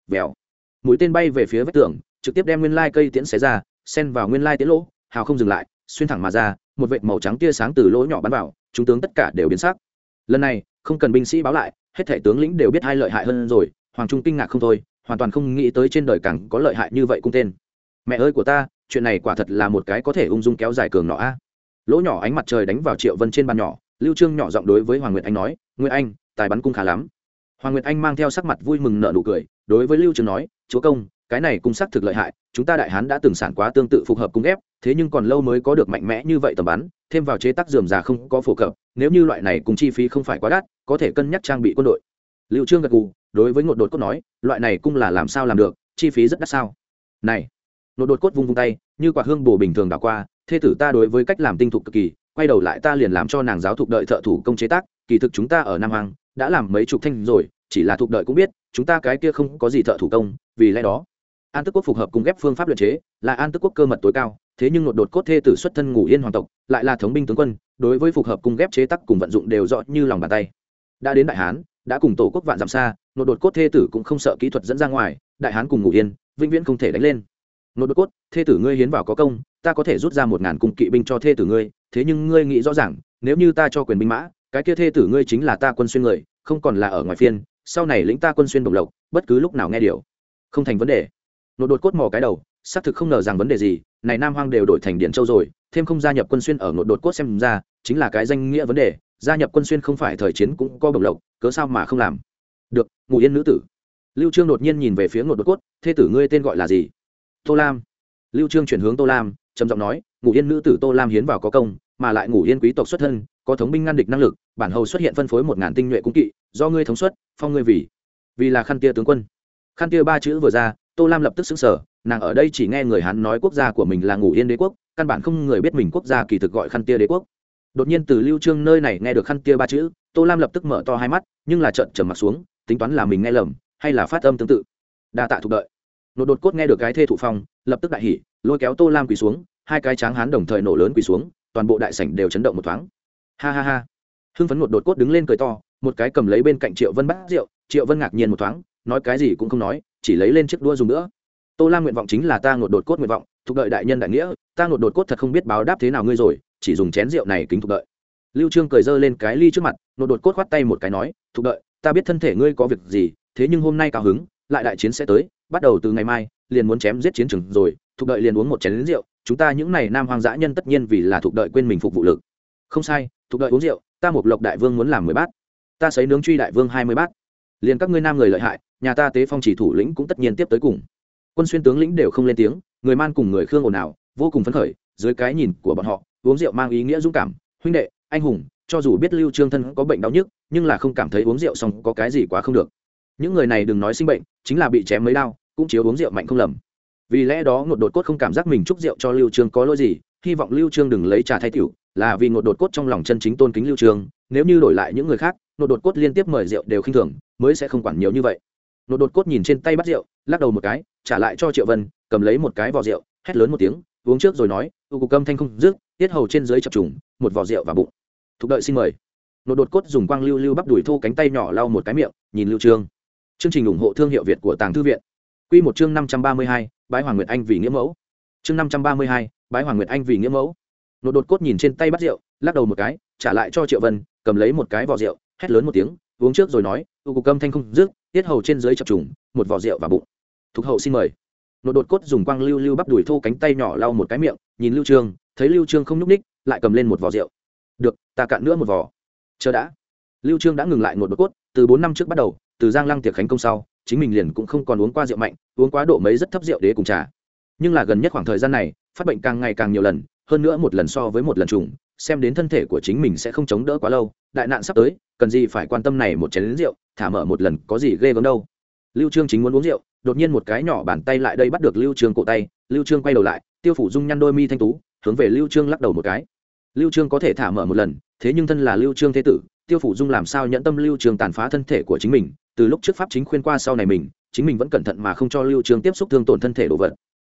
Vèo mũi tên bay về phía vách tường, trực tiếp đem nguyên lai cây tiễn xé ra, xen vào nguyên lai tiễn lỗ, hào không dừng lại, xuyên thẳng mà ra, một vệt màu trắng tia sáng từ lỗ nhỏ bắn vào, chúng tướng tất cả đều biến sắc. Lần này, không cần binh sĩ báo lại, hết thể tướng lĩnh đều biết hai lợi hại hơn rồi, hoàng trung kinh ngạc không thôi, hoàn toàn không nghĩ tới trên đời càng có lợi hại như vậy cung tên. Mẹ ơi của ta, chuyện này quả thật là một cái có thể ung dung kéo dài cường nọ a. Lỗ nhỏ ánh mặt trời đánh vào triệu vân trên bàn nhỏ, lưu trương nhỏ giọng đối với hoàng nguyệt anh nói, nguyệt anh, tài bắn cung khá lắm. Hoàng nguyệt anh mang theo sắc mặt vui mừng nở nụ cười, đối với lưu trương nói chúa công, cái này cung xác thực lợi hại, chúng ta đại hán đã từng sản quá tương tự phù hợp cung ghép, thế nhưng còn lâu mới có được mạnh mẽ như vậy tầm bắn, thêm vào chế tác dườm già không có phổ cập, nếu như loại này cùng chi phí không phải quá đắt, có thể cân nhắc trang bị quân đội. Liệu trương gật gù, đối với ngột đột cốt nói, loại này cung là làm sao làm được, chi phí rất đắt sao? Này, ngột đột cốt vung vung tay, như quạt hương bổ bình thường đảo qua, thê tử ta đối với cách làm tinh thục cực kỳ, quay đầu lại ta liền làm cho nàng giáo thục đợi thợ thủ công chế tác, kỳ thực chúng ta ở nam hoàng đã làm mấy chục thanh rồi chỉ là thuộc đợi cũng biết, chúng ta cái kia không có gì thợ thủ công, vì lẽ đó, an tức quốc phù hợp cùng ghép phương pháp luyện chế, là an tức quốc cơ mật tối cao, thế nhưng nội đột cốt thê tử xuất thân ngủ yên hoàng tộc, lại là thống binh tướng quân, đối với phù hợp cùng ghép chế tác cùng vận dụng đều rõ như lòng bàn tay. Đã đến đại hán, đã cùng tổ quốc vạn dặm xa nội đột cốt thê tử cũng không sợ kỹ thuật dẫn ra ngoài, đại hán cùng ngủ yên, vĩnh viễn không thể đánh lên. Nội đột cốt, thê tử ngươi hiến vào có công, ta có thể rút ra một ngàn cung kỵ binh cho thê tử ngươi, thế nhưng ngươi nghĩ rõ ràng, nếu như ta cho quyền binh mã, cái kia thê tử ngươi chính là ta quân xuyên người, không còn là ở ngoài phiên sau này lĩnh ta quân xuyên đồng lộc, bất cứ lúc nào nghe điều. Không thành vấn đề. Nột đột cốt mò cái đầu, xác thực không ngờ rằng vấn đề gì, này nam hoang đều đổi thành điện châu rồi, thêm không gia nhập quân xuyên ở nột đột cốt xem ra, chính là cái danh nghĩa vấn đề, gia nhập quân xuyên không phải thời chiến cũng có bổng lộc, cớ sao mà không làm. Được ngụ yên nữ tử. Lưu trương đột nhiên nhìn về phía ngột đột cốt thê tử ngươi tên gọi là gì? Tô lam. Lưu trương chuyển hướng tô lam, trầm giọng nói ngụ yên nữ tử tô lam hiến vào có công mà lại ngủ yên quý tộc xuất thân, có thống binh ngăn địch năng lực, bản hầu xuất hiện phân phối một ngàn tinh nhuệ cung kỵ, do ngươi thống suất phong ngươi vì vì là khăn tia tướng quân. Khăn tia ba chữ vừa ra, tô lam lập tức xứng sở nàng ở đây chỉ nghe người hắn nói quốc gia của mình là ngủ yên đế quốc, căn bản không người biết mình quốc gia kỳ thực gọi khăn tia đế quốc. Đột nhiên từ lưu trương nơi này nghe được khăn tia ba chữ, tô lam lập tức mở to hai mắt, nhưng là trợn trầm mặt xuống, tính toán là mình nghe lầm, hay là phát âm tương tự. Đa tạ thuộc đợi. Nột đột cốt nghe được cái thê thụ phong, lập tức đại hỉ, lôi kéo tô lam quỳ xuống, hai cái tráng hán đồng thời nổ lớn quỳ xuống toàn bộ đại sảnh đều chấn động một thoáng. Ha ha ha. Hưng phấn một đột cốt đứng lên cười to, một cái cầm lấy bên cạnh triệu vân bát rượu, triệu vân ngạc nhiên một thoáng, nói cái gì cũng không nói, chỉ lấy lên chiếc đua dùng nữa. Tô lam nguyện vọng chính là ta ngột đột cốt nguyện vọng, thuộc đợi đại nhân đại nghĩa, ta ngột đột cốt thật không biết báo đáp thế nào ngươi rồi, chỉ dùng chén rượu này kính thuộc đợi. Lưu trương cười dơ lên cái ly trước mặt, ngột đột cốt khoát tay một cái nói, thuộc đợi, ta biết thân thể ngươi có việc gì, thế nhưng hôm nay cao hứng, lại đại chiến sẽ tới, bắt đầu từ ngày mai, liền muốn chém giết chiến trường rồi, thuộc đợi liền uống một chén rượu chúng ta những này nam hoang dã nhân tất nhiên vì là thuộc đợi quên mình phục vụ lực. Không sai, thuộc đợi uống rượu, ta một lộc đại vương muốn làm mười bát. Ta sấy nướng truy đại vương hai mươi bát. Liền các ngươi nam người lợi hại, nhà ta tế phong chỉ thủ lĩnh cũng tất nhiên tiếp tới cùng. Quân xuyên tướng lĩnh đều không lên tiếng, người man cùng người khương ồn ào, vô cùng phấn khởi, dưới cái nhìn của bọn họ, uống rượu mang ý nghĩa dũng cảm, huynh đệ, anh hùng, cho dù biết lưu trương thân có bệnh đau nhức, nhưng là không cảm thấy uống rượu xong có cái gì quá không được. Những người này đừng nói sinh bệnh, chính là bị chém mấy đau, cũng chiếu uống rượu mạnh không lầm vì lẽ đó ngột đột cốt không cảm giác mình chúc rượu cho lưu trương có lỗi gì hy vọng lưu trương đừng lấy trà thay tiểu là vì ngột đột cốt trong lòng chân chính tôn kính lưu trương nếu như đổi lại những người khác ngột đột cốt liên tiếp mời rượu đều khinh thường mới sẽ không quản nhiều như vậy. Ngột đột cốt nhìn trên tay bắt rượu lắc đầu một cái trả lại cho triệu vân cầm lấy một cái vò rượu hét lớn một tiếng uống trước rồi nói u cục câm thanh không rước tiết hầu trên dưới chập trùng một vò rượu vào bụng. Thục đợi xin mời. Nột đột cốt dùng quang lưu lưu bắp đùi thô cánh tay nhỏ lau một cái miệng nhìn lưu trương. Chương trình ủng hộ thương hiệu việt của tàng thư viện. Quy một chương năm trăm ba mươi hai, bái hoàng nguyệt anh vì nghĩa mẫu. Chương năm trăm ba mươi hai, bái hoàng nguyệt anh vì nghĩa mẫu. Nột đột cốt nhìn trên tay bắt rượu lắc đầu một cái trả lại cho triệu vân cầm lấy một cái vỏ rượu hét lớn một tiếng uống trước rồi nói u cục cơm thanh không rước tiết hầu trên dưới chập trùng một vỏ rượu vào bụng. Thục hậu xin mời. Nột đột cốt dùng quang lưu lưu bắp đùi thô cánh tay nhỏ lau một cái miệng nhìn lưu trương thấy lưu trương không nhúc ních lại cầm lên một vỏ rượu. Được ta cạn nữa một vỏ. chờ đã. Lưu trương đã ngừng lại ngột đột cốt từ bốn năm trước bắt đầu từ giang lăng tiệc khánh công sau chính mình liền cũng không còn uống qua rượu mạnh, uống quá độ mấy rất thấp rượu để cùng trà. Nhưng là gần nhất khoảng thời gian này, phát bệnh càng ngày càng nhiều lần, hơn nữa một lần so với một lần trùng, xem đến thân thể của chính mình sẽ không chống đỡ quá lâu, đại nạn sắp tới, cần gì phải quan tâm này một chén rượu, thả mở một lần có gì ghê gớm đâu. Lưu trương chính muốn uống rượu, đột nhiên một cái nhỏ bàn tay lại đây bắt được lưu trương cổ tay, lưu trương quay đầu lại, tiêu phủ dung nhăn đôi mi thanh tú, hướng về lưu trương lắc đầu một cái. Lưu trương có thể thả mở một lần, thế nhưng thân là lưu trương thế tử, tiêu phủ dung làm sao nhẫn tâm lưu trương tàn phá thân thể của chính mình từ lúc trước pháp chính khuyên qua sau này mình, chính mình vẫn cẩn thận mà không cho lưu trương tiếp xúc thương tổn thân thể đồ vật.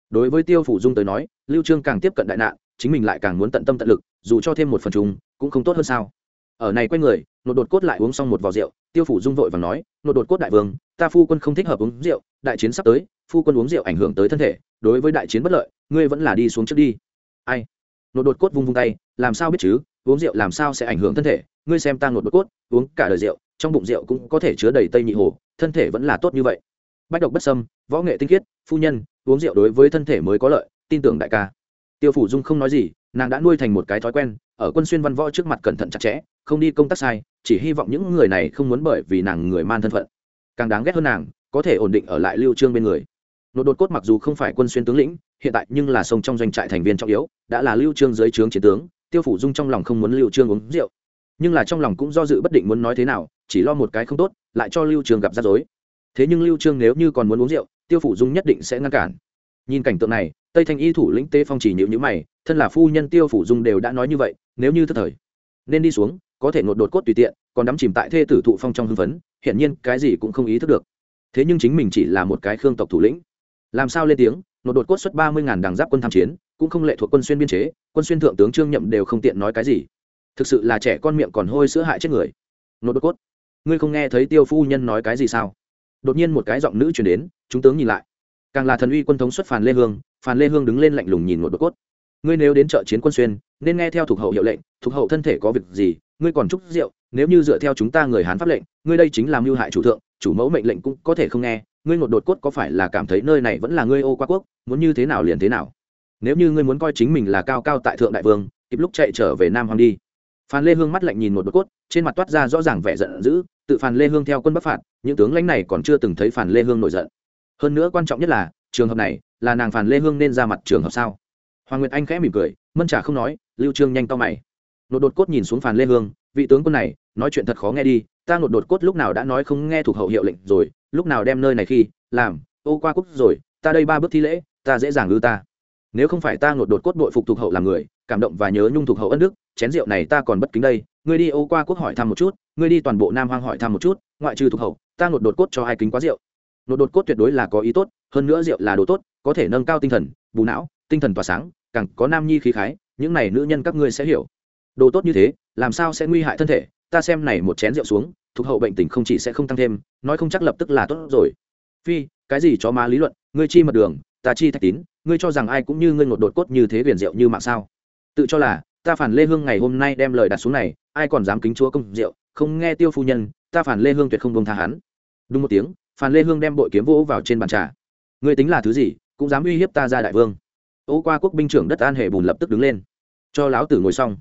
Đối với tiêu phủ dung tới nói, lưu trương càng tiếp cận đại nạn, chính mình lại càng muốn tận tâm tận lực, dù cho thêm một phần trùng cũng không tốt hơn sao. Ở này quay người, nột đột cốt lại uống xong một vò rượu, tiêu phủ dung vội và nói, nột đột cốt đại vương, ta phu quân không thích hợp uống rượu, đại chiến sắp tới, phu quân uống rượu ảnh hưởng tới thân thể, đối với đại chiến bất lợi, ngươi vẫn là đi xuống trước đi. Ai? Nột đột cốt vung vung tay, làm sao biết chứ, uống rượu làm sao sẽ ảnh hưởng thân thể, ngươi xem ta nột đột cốt, uống cả đời rượu trong bụng rượu cũng có thể chứa đầy tây nhị hồ, thân thể vẫn là tốt như vậy. Bách độc bất sâm võ nghệ tinh khiết, phu nhân, uống rượu đối với thân thể mới có lợi, tin tưởng đại ca. Tiêu phủ dung không nói gì, nàng đã nuôi thành một cái thói quen, ở quân xuyên văn võ trước mặt cẩn thận chặt chẽ, không đi công tác sai, chỉ hy vọng những người này không muốn bởi vì nàng người man thân phận. Càng đáng ghét hơn nàng, có thể ổn định ở lại lưu trương bên người. Nội đột cốt mặc dù không phải quân xuyên tướng lĩnh, hiện tại nhưng là sông trong doanh trại thành viên trọng yếu, đã là lưu trương dưới trướng chiến tướng, tiêu phủ dung trong lòng không muốn lưu trương uống rượu nhưng là trong lòng cũng do dự bất định muốn nói thế nào, chỉ lo một cái không tốt, lại cho lưu Trường gặp rắc rối. Thế nhưng lưu trương nếu như còn muốn uống rượu, tiêu phủ dung nhất định sẽ ngăn cản. Nhìn cảnh tượng này, tây thanh y thủ lĩnh tế phong chỉ nhịu nhữ mày, thân là phu nhân tiêu phủ dung đều đã nói như vậy, nếu như thất thời, nên đi xuống, có thể ngột đột cốt tùy tiện, còn đắm chìm tại thê tử thụ phong trong hưng phấn, hiển nhiên cái gì cũng không ý thức được. Thế nhưng chính mình chỉ là một cái khương tộc thủ lĩnh. Làm sao lên tiếng, ngột đột cốt xuất ba mươi ngàn đằng giáp quân tham chiến, cũng không lệ thuộc quân xuyên biên chế, quân xuyên thượng tướng trương nhậm đều không tiện nói cái gì thực sự là trẻ con miệng còn hôi sữa hại chết người. Nốt đột cốt. Ngươi không nghe thấy tiêu phu nhân nói cái gì sao? Đột nhiên một cái giọng nữ chuyển đến, chúng tướng nhìn lại. Càng là thần uy quân thống xuất phàn lê hương, phàn lê hương đứng lên lạnh lùng nhìn nốt đột cốt. Ngươi nếu đến chợ chiến quân xuyên, nên nghe theo thuộc hậu hiệu lệnh, thuộc hậu thân thể có việc gì, ngươi còn chúc rượu, nếu như dựa theo chúng ta người hán pháp lệnh, ngươi đây chính là mưu hại chủ thượng, chủ mẫu mệnh lệnh cũng có thể không nghe, ngươi một đột cốt có phải là cảm thấy nơi này vẫn là ngươi ô qua quốc, muốn như thế nào liền thế nào? Nếu như ngươi muốn coi chính mình là cao cao tại thượng đại vương, kịp lúc chạy trở về nam hoàng đi phan lê hương mắt lạnh nhìn một đột cốt, trên mặt toát ra rõ ràng vẻ giận dữ, tự Phan lê hương theo quân bắc phạt, những tướng lãnh này còn chưa từng thấy Phan lê hương nổi giận. Hơn nữa quan trọng nhất là, trường hợp này, là nàng Phan lê hương nên ra mặt trường hợp sao? Hoàng nguyệt anh khẽ mỉm cười, mân trả không nói, lưu trương nhanh to mày. Nột đột cốt nhìn xuống Phan lê hương, vị tướng quân này, nói chuyện thật khó nghe đi, ta nột đột cốt lúc nào đã nói không nghe thuộc hậu hiệu lệnh rồi, lúc nào đem nơi này khi, làm, ô qua quốc rồi, ta đây ba bước thi lễ, ta dễ dàng ư ta. Nếu không phải ta nột đột cốt bội phục thuộc hậu làm người, cảm động và nhớ nhung thuộc hậu ân đức chén rượu này ta còn bất kính đây, ngươi đi ô qua quốc hỏi thăm một chút, ngươi đi toàn bộ nam hoang hỏi thăm một chút, ngoại trừ thuộc hậu, ta nột đột cốt cho ai kính quá rượu. Nột đột cốt tuyệt đối là có ý tốt, hơn nữa rượu là đồ tốt, có thể nâng cao tinh thần, bù não, tinh thần tỏa sáng, càng có nam nhi khí khái, những này nữ nhân các ngươi sẽ hiểu. Đồ tốt như thế, làm sao sẽ nguy hại thân thể? Ta xem này một chén rượu xuống, thuộc hậu bệnh tình không chỉ sẽ không tăng thêm, nói không chắc lập tức là tốt rồi. Phi, cái gì cho má lý luận, ngươi chi mật đường, ta chi thạch tín, ngươi cho rằng ai cũng như ngươi ngột đột cốt như thế viền rượu như mạng sao? Tự cho là ta phản lê hương ngày hôm nay đem lời đặt xuống này, ai còn dám kính chúa công rượu, không nghe tiêu phu nhân, ta phản lê hương tuyệt không bông tha hắn. Đúng một tiếng, phản lê hương đem bội kiếm vỗ vào trên bàn trà. Ngươi tính là thứ gì, cũng dám uy hiếp ta ra đại vương. Ô qua quốc binh trưởng đất an hệ bùn lập tức đứng lên. Cho láo tử ngồi xong.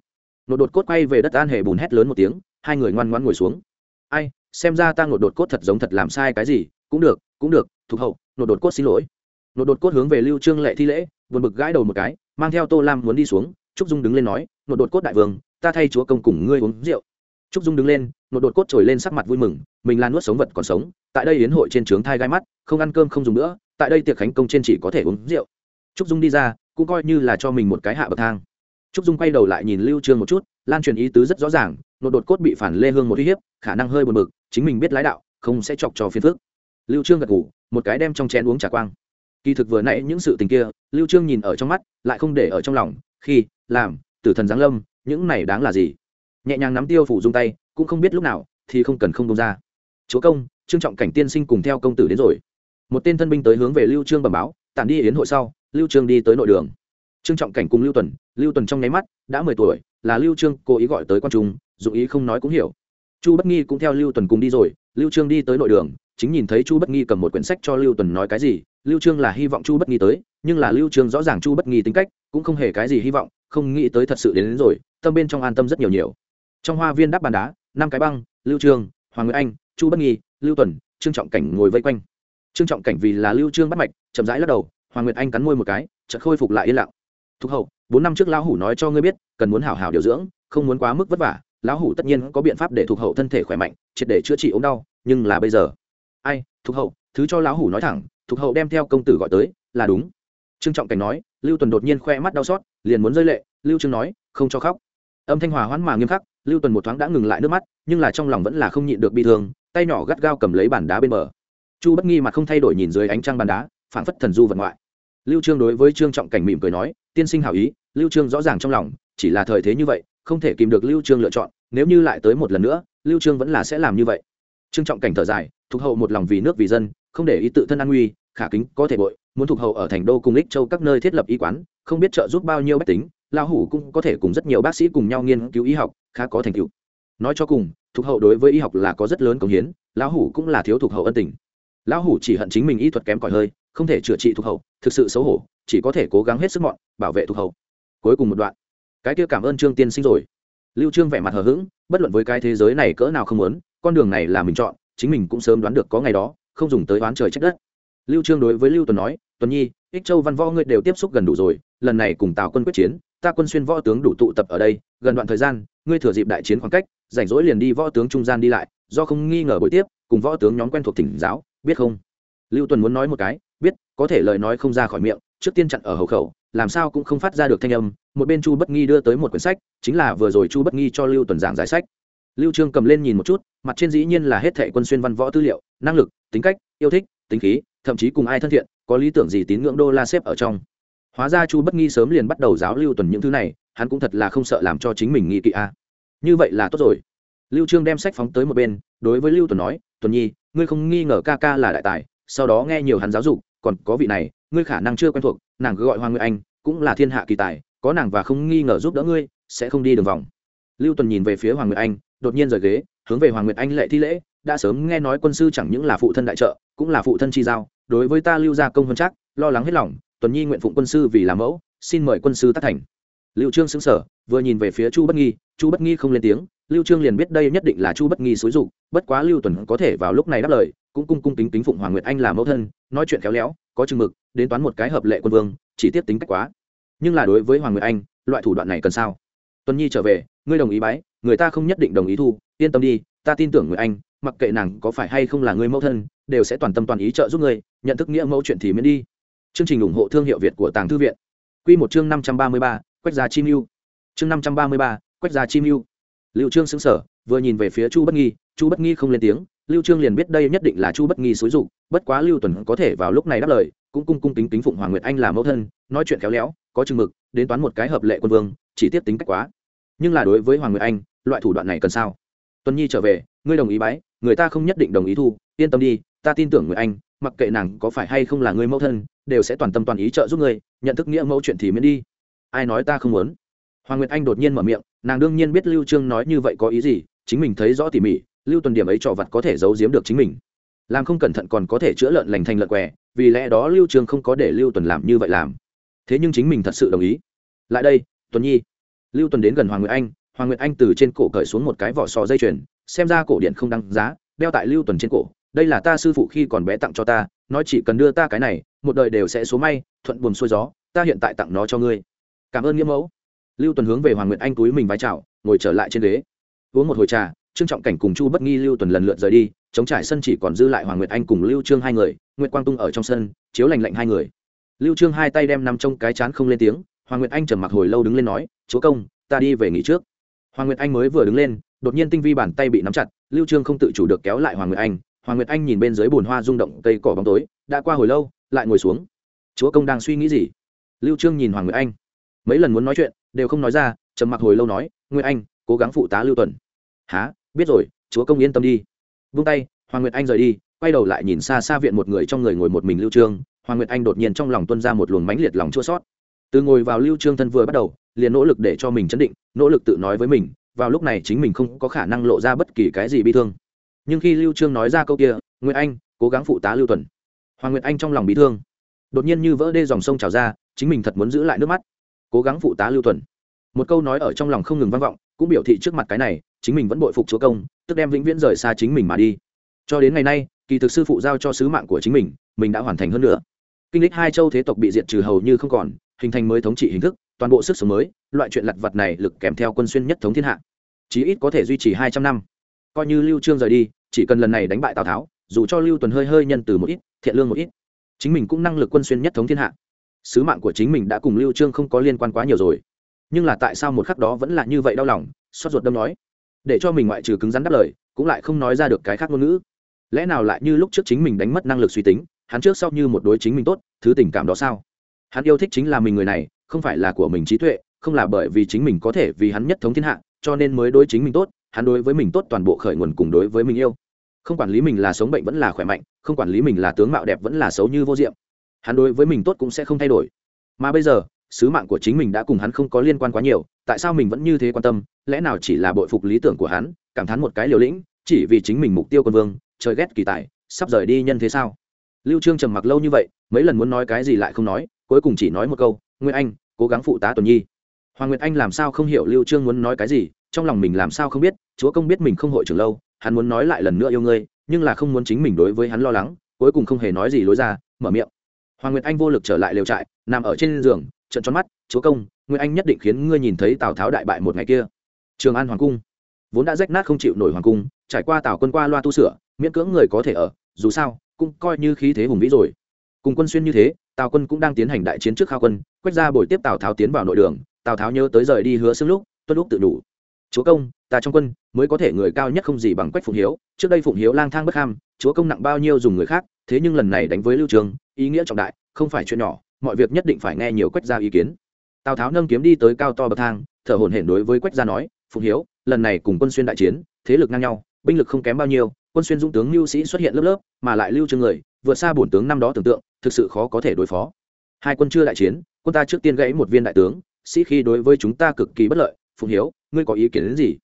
Nột đột cốt quay về đất an hệ bùn hét lớn một tiếng, hai người ngoan ngoan ngồi xuống. Ai, xem ra ta nột đột cốt thật giống thật làm sai cái gì, cũng được cũng được, thuộc hậu, nột đột cốt xin lỗi. Nột đột cốt hướng về lưu trương lệ thi lễ, buồn bực gãi đầu một cái, mang theo tô lam muốn đi xuống, trúc dung đứng lên nói nột đột cốt đại vương, ta thay chúa công cùng ngươi uống rượu. Trúc dung đứng lên một đột cốt trồi lên sắc mặt vui mừng, mình là nuốt sống vật còn sống, tại đây yến hội trên trướng thai gai mắt, không ăn cơm không dùng nữa, tại đây tiệc khánh công trên chỉ có thể uống rượu. Trúc dung đi ra, cũng coi như là cho mình một cái hạ bậc thang. Trúc dung quay đầu lại nhìn lưu trương một chút, lan truyền ý tứ rất rõ ràng một đột cốt bị phản lê hương một uy hiếp, khả năng hơi buồn bực, chính mình biết lái đạo, không sẽ chọc cho phiền phức. Lưu trương gật ngủ một cái đem trong chén uống trà quang. Kỳ thực vừa nãy những sự tình kia, lưu trương nhìn ở trong mắt, lại không để ở trong lòng, khi, làm tử thần giáng lâm, những này đáng là gì? Nhẹ nhàng nắm tiêu phủ dung tay, cũng không biết lúc nào, thì không cần không công ra. Chúa công, trương trọng cảnh tiên sinh cùng theo công tử đến rồi. Một tên thân binh tới hướng về lưu trương bẩm báo tạm đi yến hội sau, lưu trương đi tới nội đường. Trương trọng cảnh cùng lưu tuần lưu tuần trong nháy mắt, đã mười tuổi, là lưu trương cố ý gọi tới quan trung dụng ý không nói cũng hiểu. Chu bất nghi cũng theo lưu tuần cùng đi rồi, lưu trương đi tới nội đường, chính nhìn thấy chu bất nghi cầm một quyển sách cho lưu tuần nói cái gì lưu trương là hy vọng chu bất nghi tới nhưng là lưu trương rõ ràng chu bất nghi tính cách cũng không hề cái gì hy vọng không nghĩ tới thật sự đến, đến rồi tâm bên trong an tâm rất nhiều nhiều. Trong hoa viên đắp bàn đá năm cái băng lưu trương hoàng nguyễn anh chu bất nghi lưu tuần trương trọng cảnh ngồi vây quanh. Trương trọng cảnh vì là lưu trương bắt mạch chậm rãi lắc đầu hoàng nguyệt anh cắn môi một cái chợt khôi phục lại yên lặng. Thúc hậu bốn năm trước lão hủ nói cho ngươi biết cần muốn hảo hảo điều dưỡng không muốn quá mức vất vả lão hủ tất nhiên có biện pháp để thuộc hậu thân thể khỏe mạnh triệt để chữa trị ốm đau nhưng là bây giờ. Ai thuộc hậu thứ cho lão hủ nói thẳng thuộc hậu đem theo công tử gọi tới, là đúng. Trương trọng cảnh nói, lưu tuần đột nhiên khoe mắt đau xót, liền muốn rơi lệ, lưu trương nói, không cho khóc. Âm thanh hòa hoãn mà nghiêm khắc, lưu tuần một thoáng đã ngừng lại nước mắt, nhưng là trong lòng vẫn là không nhịn được bi thương, tay nhỏ gắt gao cầm lấy bàn đá bên bờ. Chu bất nghi mặt không thay đổi nhìn dưới ánh trăng bàn đá, phảng phất thần du vật ngoại. Lưu trương đối với trương trọng cảnh mỉm cười nói, tiên sinh hảo ý, lưu trương rõ ràng trong lòng, chỉ là thời thế như vậy, không thể kìm được lưu trương lựa chọn, nếu như lại tới một lần nữa, lưu trương vẫn là sẽ làm như vậy. Trương trọng cảnh thở dài thuộc hậu một lòng vì nước vì dân, không để ý tự thân an nguy khả kính, có thể bội, muốn thuộc hậu ở thành đô cùng ích châu các nơi thiết lập y quán, không biết trợ giúp bao nhiêu bách tính lao hủ cũng có thể cùng rất nhiều bác sĩ cùng nhau nghiên cứu y học, khá có thành tựu. Nói cho cùng, thuộc hậu đối với y học là có rất lớn công hiến, lão hủ cũng là thiếu thuộc hậu ân tình. Lão hủ chỉ hận chính mình y thuật kém cỏi hơi, không thể chữa trị thuộc hậu, thực sự xấu hổ, chỉ có thể cố gắng hết sức mọn, bảo vệ thuộc hậu. Cuối cùng một đoạn. Cái kia cảm ơn trương tiên sinh rồi. Lưu trương vẻ mặt hờ hững, bất luận với cái thế giới này cỡ nào không muốn, con đường này là mình chọn, chính mình cũng sớm đoán được có ngày đó, không dùng tới oán trời trách đất lưu trương đối với lưu tuần nói, tuần nhi, ích châu văn võ ngươi đều tiếp xúc gần đủ rồi, lần này cùng tào quân quyết chiến, ta quân xuyên võ tướng đủ tụ tập ở đây, gần đoạn thời gian, ngươi thừa dịp đại chiến khoảng cách, rảnh rỗi liền đi võ tướng trung gian đi lại, do không nghi ngờ buổi tiếp, cùng võ tướng nhóm quen thuộc thỉnh giáo, biết không? Lưu tuần muốn nói một cái, biết, có thể lời nói không ra khỏi miệng, trước tiên chặn ở hầu khẩu, làm sao cũng không phát ra được thanh âm, một bên chu bất nghi đưa tới một quyển sách, chính là vừa rồi chu bất nghi cho lưu tuần giảng giải sách. Lưu trương cầm lên nhìn một chút, mặt trên dĩ nhiên là hết thệ quân xuyên văn võ tư liệu, năng lực tính cách, yêu thích, tính khí, thậm chí cùng ai thân thiện, có lý tưởng gì tín ngưỡng đô la xếp ở trong. Hóa ra chu bất nghi sớm liền bắt đầu giáo lưu tuần những thứ này, hắn cũng thật là không sợ làm cho chính mình nghi kỵ a. Như vậy là tốt rồi. Lưu trương đem sách phóng tới một bên, đối với lưu tuần nói, tuần nhi, ngươi không nghi ngờ ca ca là đại tài, sau đó nghe nhiều hắn giáo dục, còn có vị này, ngươi khả năng chưa quen thuộc, nàng cứ gọi hoàng nguyệt anh, cũng là thiên hạ kỳ tài, có nàng và không nghi ngờ giúp đỡ ngươi, sẽ không đi đường vòng. Lưu tuần nhìn về phía hoàng nguyệt anh, đột nhiên rời ghế, hướng về hoàng nguyệt anh lệ thi lễ đã sớm nghe nói quân sư chẳng những là phụ thân đại trợ, cũng là phụ thân chi giao, đối với ta lưu gia công hơn chắc, lo lắng hết lòng, tuần nhi nguyện phụng quân sư vì làm mẫu, xin mời quân sư tác thành. Lưu trương xứng sở vừa nhìn về phía chu bất nghi, chu bất nghi không lên tiếng, lưu trương liền biết đây nhất định là chu bất nghi xúi dục, bất quá lưu tuần có thể vào lúc này đáp lời, cũng cung cung kính kính phụng hoàng nguyệt anh làm mẫu thân, nói chuyện khéo léo, có chừng mực, đến toán một cái hợp lệ quân vương, chỉ tiếp tính cách quá. Nhưng là đối với hoàng nguyệt anh, loại thủ đoạn này cần sao? Tuần nhi trở về, ngươi đồng ý bái, người ta không nhất định đồng ý thu, yên tâm đi, ta tin tưởng người anh mặc kệ nàng có phải hay không là người mẫu thân, đều sẽ toàn tâm toàn ý trợ giúp người, nhận thức nghĩa mẫu chuyện thì miễn đi. Chương trình ủng hộ thương hiệu việt của tàng thư viện. Q một chương năm trăm ba mươi ba, quách gia chim yêu. Chương năm trăm ba mươi ba, quách gia chim yêu. Liệu trương xứng sở vừa nhìn về phía chu bất nghi, chu bất nghi không lên tiếng. Lưu trương liền biết đây nhất định là chu bất nghi xúi dục, bất quá lưu tuần có thể vào lúc này đáp lời, cũng cung cung tính tính phụng hoàng nguyệt anh là mẫu thân, nói chuyện khéo léo, có chừng mực, đến toán một cái hợp lệ quân vương, chỉ tiếp tính cách quá. Nhưng là đối với hoàng nguyệt anh, loại thủ đoạn này cần sao? Tuần nhi trở về, ngươi đồng ý bái người ta không nhất định đồng ý thu, yên tâm đi, ta tin tưởng người anh, mặc kệ nàng có phải hay không là người mẫu thân, đều sẽ toàn tâm toàn ý trợ giúp ngươi nhận thức nghĩa mẫu chuyện thì miễn đi. Ai nói ta không muốn? Hoàng nguyệt anh đột nhiên mở miệng, nàng đương nhiên biết lưu trương nói như vậy có ý gì, chính mình thấy rõ tỉ mỉ, lưu tuần điểm ấy trò vật có thể giấu giếm được chính mình. Làm không cẩn thận còn có thể chữa lợn lành thành lợn què, vì lẽ đó lưu trương không có để lưu tuần làm như vậy làm. Thế nhưng chính mình thật sự đồng ý. Lại đây, tuần nhi. Lưu tuần đến gần hoàng nguyệt anh, hoàng nguyệt anh từ trên cổ cởi xuống một cái vỏ sò dây chuyền xem ra cổ điện không đăng giá, đeo tại lưu tuần trên cổ, đây là ta sư phụ khi còn bé tặng cho ta, nói chỉ cần đưa ta cái này, một đời đều sẽ số may, thuận buồm xuôi gió, ta hiện tại tặng nó cho ngươi. Cảm ơn nghĩa mẫu. Lưu tuần hướng về hoàng nguyệt anh túi mình vái chào, ngồi trở lại trên ghế. Uống một hồi trà, trương trọng cảnh cùng chu bất nghi lưu tuần lần lượt rời đi, chống trải sân chỉ còn dư lại hoàng nguyệt anh cùng lưu trương hai người, nguyệt quang tung ở trong sân, chiếu lành lạnh hai người. Lưu trương hai tay đem nằm trong cái chán không lên tiếng, hoàng nguyệt anh trầm mặc hồi lâu đứng lên nói, chúa công, ta đi về nghỉ trước. Hoàng nguyệt anh mới vừa đứng lên đột nhiên tinh vi bàn tay bị nắm chặt, lưu trương không tự chủ được kéo lại hoàng nguyệt anh. Hoàng nguyệt anh nhìn bên dưới bùn hoa rung động cây cỏ bóng tối, đã qua hồi lâu, lại ngồi xuống. Chúa công đang suy nghĩ gì? Lưu trương nhìn hoàng nguyệt anh. Mấy lần muốn nói chuyện, đều không nói ra, trầm mặc hồi lâu nói, nguyệt anh, cố gắng phụ tá lưu tuần. Há biết rồi, chúa công yên tâm đi. Vung tay, hoàng nguyệt anh rời đi, quay đầu lại nhìn xa xa viện một người trong người ngồi một mình lưu trương. Hoàng nguyệt anh đột nhiên trong lòng tuôn ra một luồng mãnh liệt lòng chua sót từ ngồi vào lưu trương thân vừa bắt đầu, liền nỗ lực để cho mình chấn định, nỗ lực tự nói với mình vào lúc này chính mình không có khả năng lộ ra bất kỳ cái gì bi thương. Nhưng khi lưu trương nói ra câu kia, nguyệt anh, cố gắng phụ tá lưu tuần. Hoàng nguyệt anh trong lòng bị thương. Đột nhiên như vỡ đê dòng sông trào ra, chính mình thật muốn giữ lại nước mắt. Cố gắng phụ tá lưu tuần. Một câu nói ở trong lòng không ngừng vang vọng, cũng biểu thị trước mặt cái này, chính mình vẫn bội phục chúa công, tức đem vĩnh viễn rời xa chính mình mà đi. Cho đến ngày nay, kỳ thực sư phụ giao cho sứ mạng của chính mình mình đã hoàn thành hơn nữa. Kinh lịch hai châu thế tộc bị diệt trừ hầu như không còn hình thành mới thống trị hình thức, toàn bộ sức sống mới, loại chuyện lặt vặt này lực kèm theo quân xuyên nhất thống thiên hạ. Chí ít có thể duy trì hai trăm năm. Coi như lưu trương rời đi, chỉ cần lần này đánh bại tào tháo, dù cho lưu tuần hơi hơi nhân từ một ít, thiện lương một ít, chính mình cũng năng lực quân xuyên nhất thống thiên hạ. Sứ mạng của chính mình đã cùng lưu trương không có liên quan quá nhiều rồi. Nhưng là tại sao một khắc đó vẫn là như vậy đau lòng xót ruột đâm nói? Để cho mình ngoại trừ cứng rắn đáp lời, cũng lại không nói ra được cái khác ngôn ngữ. Lẽ nào lại như lúc trước chính mình đánh mất năng lực suy tính, hắn trước sau như một đối chính mình tốt, thứ tình cảm đó sao? Hắn yêu thích chính là mình người này, không phải là của mình trí tuệ, không là bởi vì chính mình có thể vì hắn nhất thống thiên hạ, cho nên mới đối chính mình tốt, hắn đối với mình tốt toàn bộ khởi nguồn cùng đối với mình yêu. Không quản lý mình là sống bệnh vẫn là khỏe mạnh, không quản lý mình là tướng mạo đẹp vẫn là xấu như vô diệm, hắn đối với mình tốt cũng sẽ không thay đổi. Mà bây giờ, sứ mạng của chính mình đã cùng hắn không có liên quan quá nhiều, tại sao mình vẫn như thế quan tâm, lẽ nào chỉ là bội phục lý tưởng của hắn, cảm thán một cái liều lĩnh, chỉ vì chính mình mục tiêu quân vương, trời ghét kỳ tài, sắp rời đi nhân thế sao? Lưu trương trầm mặc lâu như vậy, mấy lần muốn nói cái gì lại không nói cuối cùng chỉ nói một câu nguyên anh, cố gắng phụ tá tuần nhi. Hoàng nguyệt anh làm sao không hiểu lưu trương muốn nói cái gì, trong lòng mình làm sao không biết, chúa công biết mình không hội trưởng lâu, hắn muốn nói lại lần nữa yêu ngươi, nhưng là không muốn chính mình đối với hắn lo lắng, cuối cùng không hề nói gì lối ra, mở miệng. Hoàng nguyệt anh vô lực trở lại lều trại, nằm ở trên giường trận tròn mắt, chúa công, nguyệt anh nhất định khiến ngươi nhìn thấy tào tháo đại bại một ngày kia. Trường an hoàng cung. Vốn đã rách nát không chịu nổi hoàng cung, trải qua tào quân qua loa tu sửa, miễn cưỡng người có thể ở, dù sao, cũng coi như khí thế hùng vĩ rồi. Cùng quân xuyên như thế tào quân cũng đang tiến hành đại chiến trước khao quân quét ra buổi tiếp tào tháo tiến vào nội đường tào tháo nhớ tới rời đi hứa xương lúc tuân lúc tự đủ chúa công ta trong quân mới có thể người cao nhất không gì bằng quách phụng hiếu trước đây phụng hiếu lang thang bất ham chúa công nặng bao nhiêu dùng người khác thế nhưng lần này đánh với lưu trường ý nghĩa trọng đại không phải chuyện nhỏ mọi việc nhất định phải nghe nhiều quách gia ý kiến tào tháo nâng kiếm đi tới cao to bậc thang thở hổn hển đối với quách gia nói phụng hiếu lần này cùng quân xuyên đại chiến thế lực ngang nhau binh lực không kém bao nhiêu quân xuyên dũng tướng lưu sĩ xuất hiện lớp lớp mà lại lưu trương người vượt xa bổn tướng năm đó tưởng tượng thực sự khó có thể đối phó. Hai quân chưa đại chiến, quân ta trước tiên gãy một viên đại tướng, sĩ khi đối với chúng ta cực kỳ bất lợi. Phụng hiếu, ngươi có ý kiến đến gì?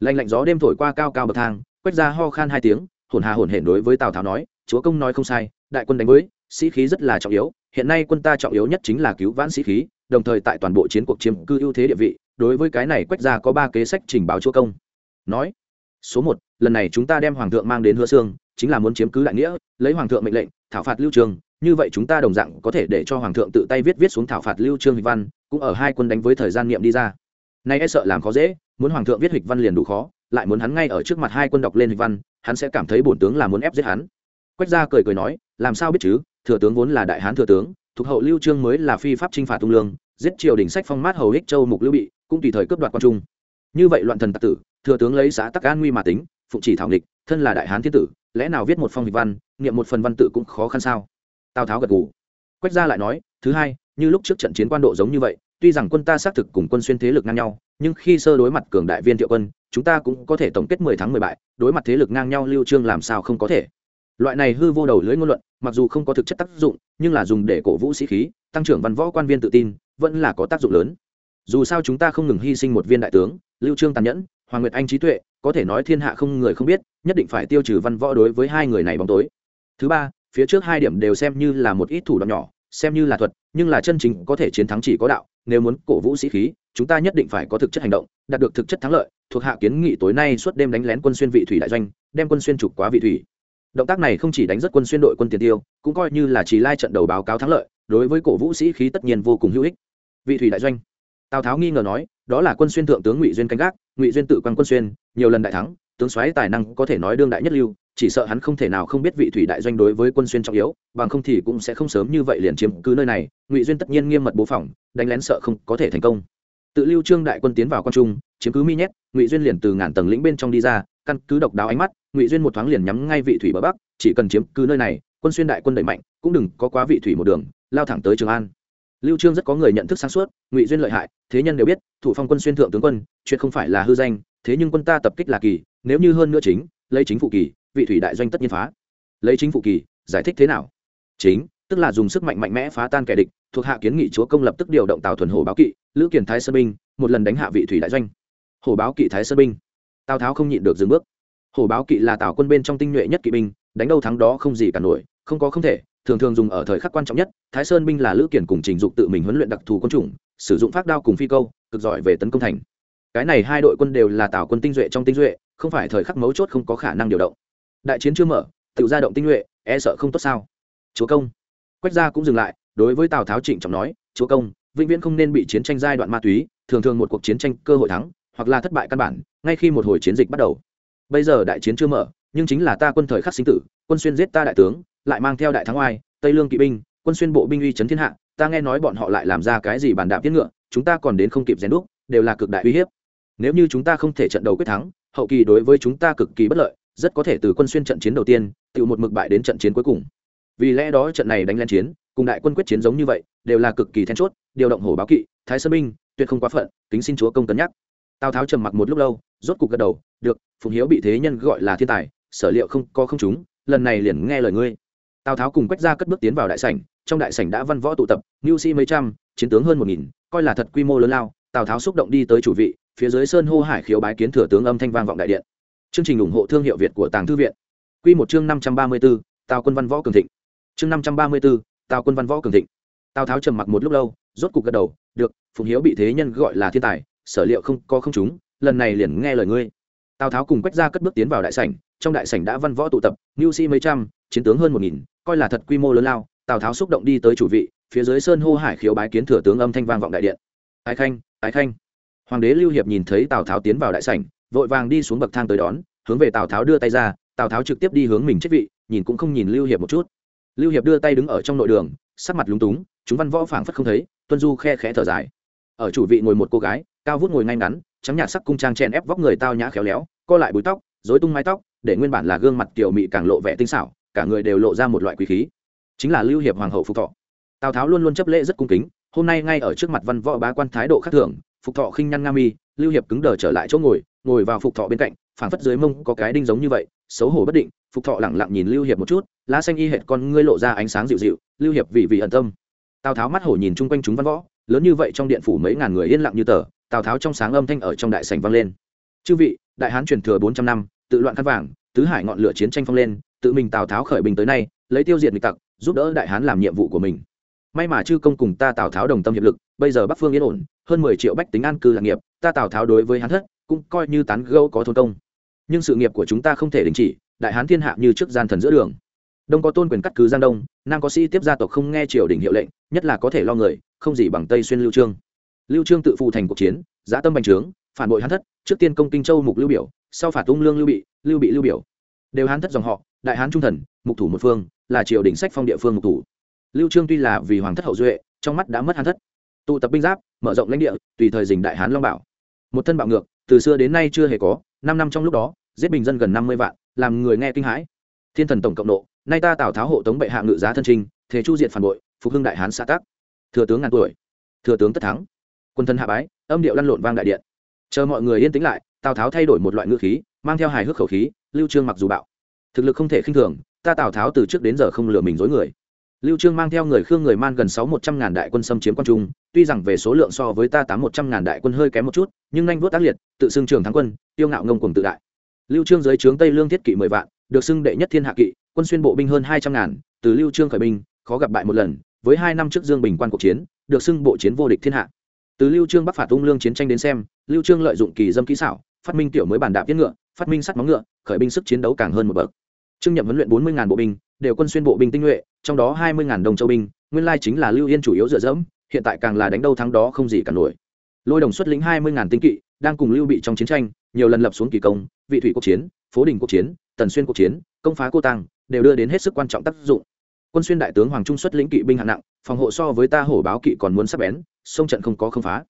Lạnh lạnh gió đêm thổi qua cao cao bậc thang, quét ra ho khan hai tiếng, hồn hà hồn hển đối với tào tháo nói, chúa công nói không sai, đại quân đánh với, sĩ khí rất là trọng yếu. Hiện nay quân ta trọng yếu nhất chính là cứu vãn sĩ khí, đồng thời tại toàn bộ chiến cuộc chiếm cư ưu thế địa vị, đối với cái này quét ra có ba kế sách trình báo chúa công. Nói, số một, lần này chúng ta đem hoàng thượng mang đến hứa xương, chính là muốn chiếm cứ đại nghĩa, lấy hoàng thượng mệnh lệnh, thảo phạt lưu trường như vậy chúng ta đồng dạng có thể để cho hoàng thượng tự tay viết viết xuống thảo phạt lưu trương hịch văn, cũng ở hai quân đánh với thời gian niệm đi ra. Nay e sợ làm khó dễ, muốn hoàng thượng viết hịch văn liền đủ khó, lại muốn hắn ngay ở trước mặt hai quân đọc lên hịch văn, hắn sẽ cảm thấy bổn tướng là muốn ép giết hắn. Quách gia cười cười nói, làm sao biết chứ, thừa tướng vốn là đại hán thừa tướng, thuộc hậu lưu trương mới là phi pháp chinh phạt tung lương, giết triều đình sách phong mát hầu hích châu mục lưu bị, cũng tùy thời cướp đoạt quan trung. Như vậy loạn thần tặc tử, thừa tướng lấy xã tắc an nguy mà tính, phụng chỉ thảo nghịch, thân là đại hán thiên tử, lẽ nào viết một phong hịch văn, niệm một phần văn tự cũng khó khăn sao? Tào tháo gật gù. Quách gia lại nói, thứ hai, như lúc trước trận chiến quan độ giống như vậy, tuy rằng quân ta xác thực cùng quân xuyên thế lực ngang nhau, nhưng khi sơ đối mặt cường đại viên thiệu quân, chúng ta cũng có thể tổng kết mười tháng mười bại, đối mặt thế lực ngang nhau lưu trương làm sao không có thể? Loại này hư vô đầu lưỡi ngôn luận, mặc dù không có thực chất tác dụng, nhưng là dùng để cổ vũ sĩ khí, tăng trưởng văn võ quan viên tự tin, vẫn là có tác dụng lớn. Dù sao chúng ta không ngừng hy sinh một viên đại tướng, lưu trương tàn nhẫn, hoàng nguyệt anh trí tuệ, có thể nói thiên hạ không người không biết, nhất định phải tiêu trừ văn võ đối với hai người này bóng tối. Thứ ba phía trước hai điểm đều xem như là một ít thủ đoạn nhỏ, xem như là thuật, nhưng là chân chính có thể chiến thắng chỉ có đạo, nếu muốn cổ vũ sĩ khí, chúng ta nhất định phải có thực chất hành động, đạt được thực chất thắng lợi, thuộc hạ kiến nghị tối nay suốt đêm đánh lén quân xuyên vị thủy đại doanh, đem quân xuyên trục quá vị thủy. Động tác này không chỉ đánh rất quân xuyên đội quân tiền tiêu, cũng coi như là chỉ lai trận đầu báo cáo thắng lợi, đối với cổ vũ sĩ khí tất nhiên vô cùng hữu ích. Vị thủy đại doanh. Tào tháo nghi ngờ nói, đó là quân xuyên thượng tướng ngụy duyên canh gác, ngụy duyên tự quan quân xuyên, nhiều lần đại thắng, tướng soái tài năng có thể nói đương đại nhất lưu chỉ sợ hắn không thể nào không biết vị thủy đại doanh đối với quân xuyên trọng yếu, bằng không thì cũng sẽ không sớm như vậy liền chiếm cứ nơi này, ngụy duyên tất nhiên nghiêm mật bố phòng, đánh lén sợ không có thể thành công. Tự lưu trương đại quân tiến vào quan trung, chiếm cứ mi nhét, ngụy duyên liền từ ngàn tầng lĩnh bên trong đi ra, căn cứ độc đáo ánh mắt, ngụy duyên một thoáng liền nhắm ngay vị thủy bờ bắc, chỉ cần chiếm cứ nơi này, quân xuyên đại quân đẩy mạnh, cũng đừng có quá vị thủy một đường, lao thẳng tới trường an. Lưu trương rất có người nhận thức sáng suốt, ngụy duyên lợi hại, thế nhân đều biết, thủ phong quân xuyên thượng tướng quân, chuyện không phải là hư danh, thế nhưng quân ta tập kích là kỳ, nếu như hơn nữa chính, lấy chính phụ kỳ vị thủy đại doanh tất nhiên phá. Lấy chính phụ kỳ, giải thích thế nào? Chính, tức là dùng sức mạnh mạnh mẽ phá tan kẻ địch, thuộc hạ kiến nghị chúa công lập tức điều động tàu thuần hồ báo kỵ, lữ kiển thái sơn binh, một lần đánh hạ vị thủy đại doanh. Hồ báo kỵ thái sơn binh. Tào tháo không nhịn được dừng bước. Hồ báo kỵ là tào quân bên trong tinh nhuệ nhất kỵ binh, đánh đâu thắng đó không gì cả nổi, không có không thể, thường thường dùng ở thời khắc quan trọng nhất, thái sơn binh là lữ kiển cùng trình dục tự mình huấn luyện đặc thù quân chủng, sử dụng phát đao cùng phi câu, cực giỏi về tấn công thành. Cái này hai đội quân đều là tào quân tinh duệ trong tinh duệ không phải thời khắc mấu chốt không có khả năng điều động đại chiến chưa mở, tự ra động tinh nhuệ e sợ không tốt sao? Chúa công. Quách gia cũng dừng lại, đối với tào tháo trịnh trọng nói, chúa công, vĩnh viễn không nên bị chiến tranh giai đoạn ma túy, thường thường một cuộc chiến tranh cơ hội thắng, hoặc là thất bại căn bản, ngay khi một hồi chiến dịch bắt đầu. Bây giờ đại chiến chưa mở, nhưng chính là ta quân thời khắc sinh tử, quân xuyên giết ta đại tướng, lại mang theo đại thắng oai, tây lương kỵ binh, quân xuyên bộ binh uy chấn thiên hạ, ta nghe nói bọn họ lại làm ra cái gì bàn đạp tiết ngựa, chúng ta còn đến không kịp rèn đúc, đều là cực đại uy hiếp. Nếu như chúng ta không thể trận đầu quyết thắng, hậu kỳ đối với chúng ta cực kỳ bất lợi rất có thể từ quân xuyên trận chiến đầu tiên tự một mực bại đến trận chiến cuối cùng. Vì lẽ đó trận này đánh lên chiến, cùng đại quân quyết chiến giống như vậy, đều là cực kỳ then chốt, điều động hổ báo kỵ, thái sơn binh, tuyệt không quá phận, kính xin chúa công cân nhắc. Tào tháo trầm mặc một lúc lâu, rốt cục gật đầu, được phùng hiếu bị thế nhân gọi là thiên tài, sở liệu không, có không chúng, lần này liền nghe lời ngươi. Tào tháo cùng quách ra cất bước tiến vào đại sảnh, trong đại sảnh đã văn võ tụ tập mưu sĩ mấy trăm, chiến tướng hơn một nghìn, coi là thật quy mô lớn lao, tào tháo xúc động đi tới chủ vị, phía dưới sơn hô hải khiếu bái kiến thừa tướng âm thanh vang vọng đại điện chương trình ủng hộ thương hiệu việt của tàng thư viện. Quy một chương năm trăm ba mươi b ố tào quân văn võ cường thịnh. Chương năm trăm ba mươi b ố tào quân văn võ cường thịnh. Tào tháo trầm mặc một lúc lâu, rốt cục gật đầu, được phùng hiếu bị thế nhân gọi là thiên tài, sở liệu không, có không chúng, lần này liền nghe lời ngươi. Tào tháo cùng quách ra cất bước tiến vào đại sảnh, trong đại sảnh đã văn võ tụ tập lưu sĩ mấy trăm, chiến tướng hơn một nghìn, coi là thật quy mô lớn lao. Tào tháo xúc động đi tới chủ vị, phía dưới sơn hô hải khiếu bái kiến thừa tướng âm thanh vang vọng đại điện. Ái khanh ái khanh. Hoàng đế lưu hiệp nhìn thấy tào tháo tiến vào đại sảnh vội vàng đi xuống bậc thang tới đón, hướng về tào tháo đưa tay ra, tào tháo trực tiếp đi hướng mình chết vị, nhìn cũng không nhìn lưu hiệp một chút. Lưu hiệp đưa tay đứng ở trong nội đường, sắc mặt lúng túng, chúng văn võ phảng phất không thấy, tuân du khe khẽ thở dài. Ở chủ vị ngồi một cô gái, cao vút ngồi ngay ngắn, trắng nhạt sắc cung trang chèn ép vóc người tao nhã khéo léo, co lại búi tóc dối tung mái tóc, để nguyên bản là gương mặt kiểu mị càng lộ vẻ tinh xảo, cả người đều lộ ra một loại quý khí. Chính là lưu hiệp hoàng hậu phục thọ. Tào tháo luôn luôn chấp lễ rất cung kính, hôm nay ngay ở trước mặt văn võ bá quan thái độ khác thường phục thọ khinh nhăn nga mi, lưu hiệp cứng đờ trở lại chỗ ngồi ngồi vào phục thọ bên cạnh, phảng phất dưới mông có cái đinh giống như vậy, xấu hổ bất định, phục thọ lẳng lặng nhìn lưu hiệp một chút, lá xanh y hệt con ngươi lộ ra ánh sáng dịu dịu, lưu hiệp vì vì ẩn tâm. Tào tháo mắt hổ nhìn chung quanh chúng văn võ, lớn như vậy trong điện phủ mấy ngàn người yên lặng như tờ, tào tháo trong sáng âm thanh ở trong đại sảnh vang lên. Chư vị, đại hán truyền thừa bốn trăm năm, tự loạn khăn vàng, tứ hải ngọn lửa chiến tranh phong lên, tự mình tào tháo khởi bình tới nay, lấy tiêu diệt nghịch tặc, giúp đỡ đại hán làm nhiệm vụ của mình may mà chư công cùng ta tào tháo đồng tâm hiệp lực, bây giờ bắc phương yên ổn, hơn mười triệu bách tính an cư lạc nghiệp, ta tào tháo đối với hán thất, cũng coi như tán gâu có thôn công. Nhưng sự nghiệp của chúng ta không thể đình chỉ, đại hán thiên hạ như trước gian thần giữa đường. Đông có tôn quyền cắt cứ giang đông, nam có sĩ tiếp gia tộc không nghe triều đình hiệu lệnh, nhất là có thể lo người, không gì bằng tây xuyên lưu trương. Lưu trương tự phụ thành cuộc chiến giã tâm bành trướng, phản bội hán thất, trước tiên công kinh châu mục lưu biểu, sau phạt ung lương lưu bị lưu bị lưu biểu. Đều hán thất dòng họ, đại hán trung thần, mục thủ một phương, là triều đình sách phong địa phương mục thủ lưu trương tuy là vì hoàng thất hậu duệ, trong mắt đã mất hán thất. Tụ tập binh giáp, mở rộng lãnh địa, tùy thời dình đại hán long bảo. Một thân bạo ngược, từ xưa đến nay chưa hề có, năm năm trong lúc đó, giết bình dân gần năm mươi vạn, làm người nghe kinh hãi. Thiên thần tổng cộng độ nay ta tào tháo hộ tống bệ hạ ngự giá thân trinh thế chu diện phản bội, phục hưng đại hán xã tắc. Thừa tướng ngàn tuổi, thừa tướng tất thắng. Quân thân hạ bái, âm điệu lăn lộn vang đại điện. Chờ mọi người yên tĩnh lại, tào tháo thay đổi một loại ngữ khí, mang theo hài hước khẩu khí, lưu trương mặc dù bạo, thực lực không thể khinh thường, ta tào tháo từ trước đến giờ không lừa mình dối người lưu trương mang theo người khương người man gần sáu một trăm ngàn đại quân xâm chiếm quan trung, tuy rằng về số lượng so với ta tám một trăm ngàn đại quân hơi kém một chút, nhưng nhanh vuốt tác liệt, tự xưng trường thắng quân, tiêu ngạo ngông cuồng tự đại. Lưu trương dưới trướng tây lương thiết kỵ mười vạn, được xưng đệ nhất thiên hạ kỵ, quân xuyên bộ binh hơn hai trăm ngàn, từ lưu trương khởi binh, khó gặp bại một lần, với hai năm trước dương bình quan cuộc chiến, được xưng bộ chiến vô địch thiên hạ. Từ lưu trương bắc phạt ung lương chiến tranh đến xem, lưu trương lợi dụng kỳ dâm kỹ xảo, phát minh tiểu mới bản đạp tiết ngựa, phát minh sắt móng ngựa, khởi binh sức chiến đấu càng hơn một bậc. Trương nhậm huấn luyện bốn mươi ngàn bộ binh đều quân xuyên bộ binh tinh nhuệ, trong đó hai mươi ngàn đồng châu binh, nguyên lai chính là lưu yên chủ yếu dựa dẫm, hiện tại càng là đánh đâu thắng đó không gì cả nổi. Lôi đồng xuất lĩnh hai mươi ngàn tinh kỵ, đang cùng lưu bị trong chiến tranh, nhiều lần lập xuống kỳ công, vị thủy quốc chiến, phố đình quốc chiến, tần xuyên quốc chiến, công phá cô tăng đều đưa đến hết sức quan trọng tác dụng. Quân xuyên đại tướng hoàng trung xuất lĩnh kỵ binh hạng nặng, phòng hộ so với ta hổ báo kỵ còn muốn sắp bén, sông trận không có không phá.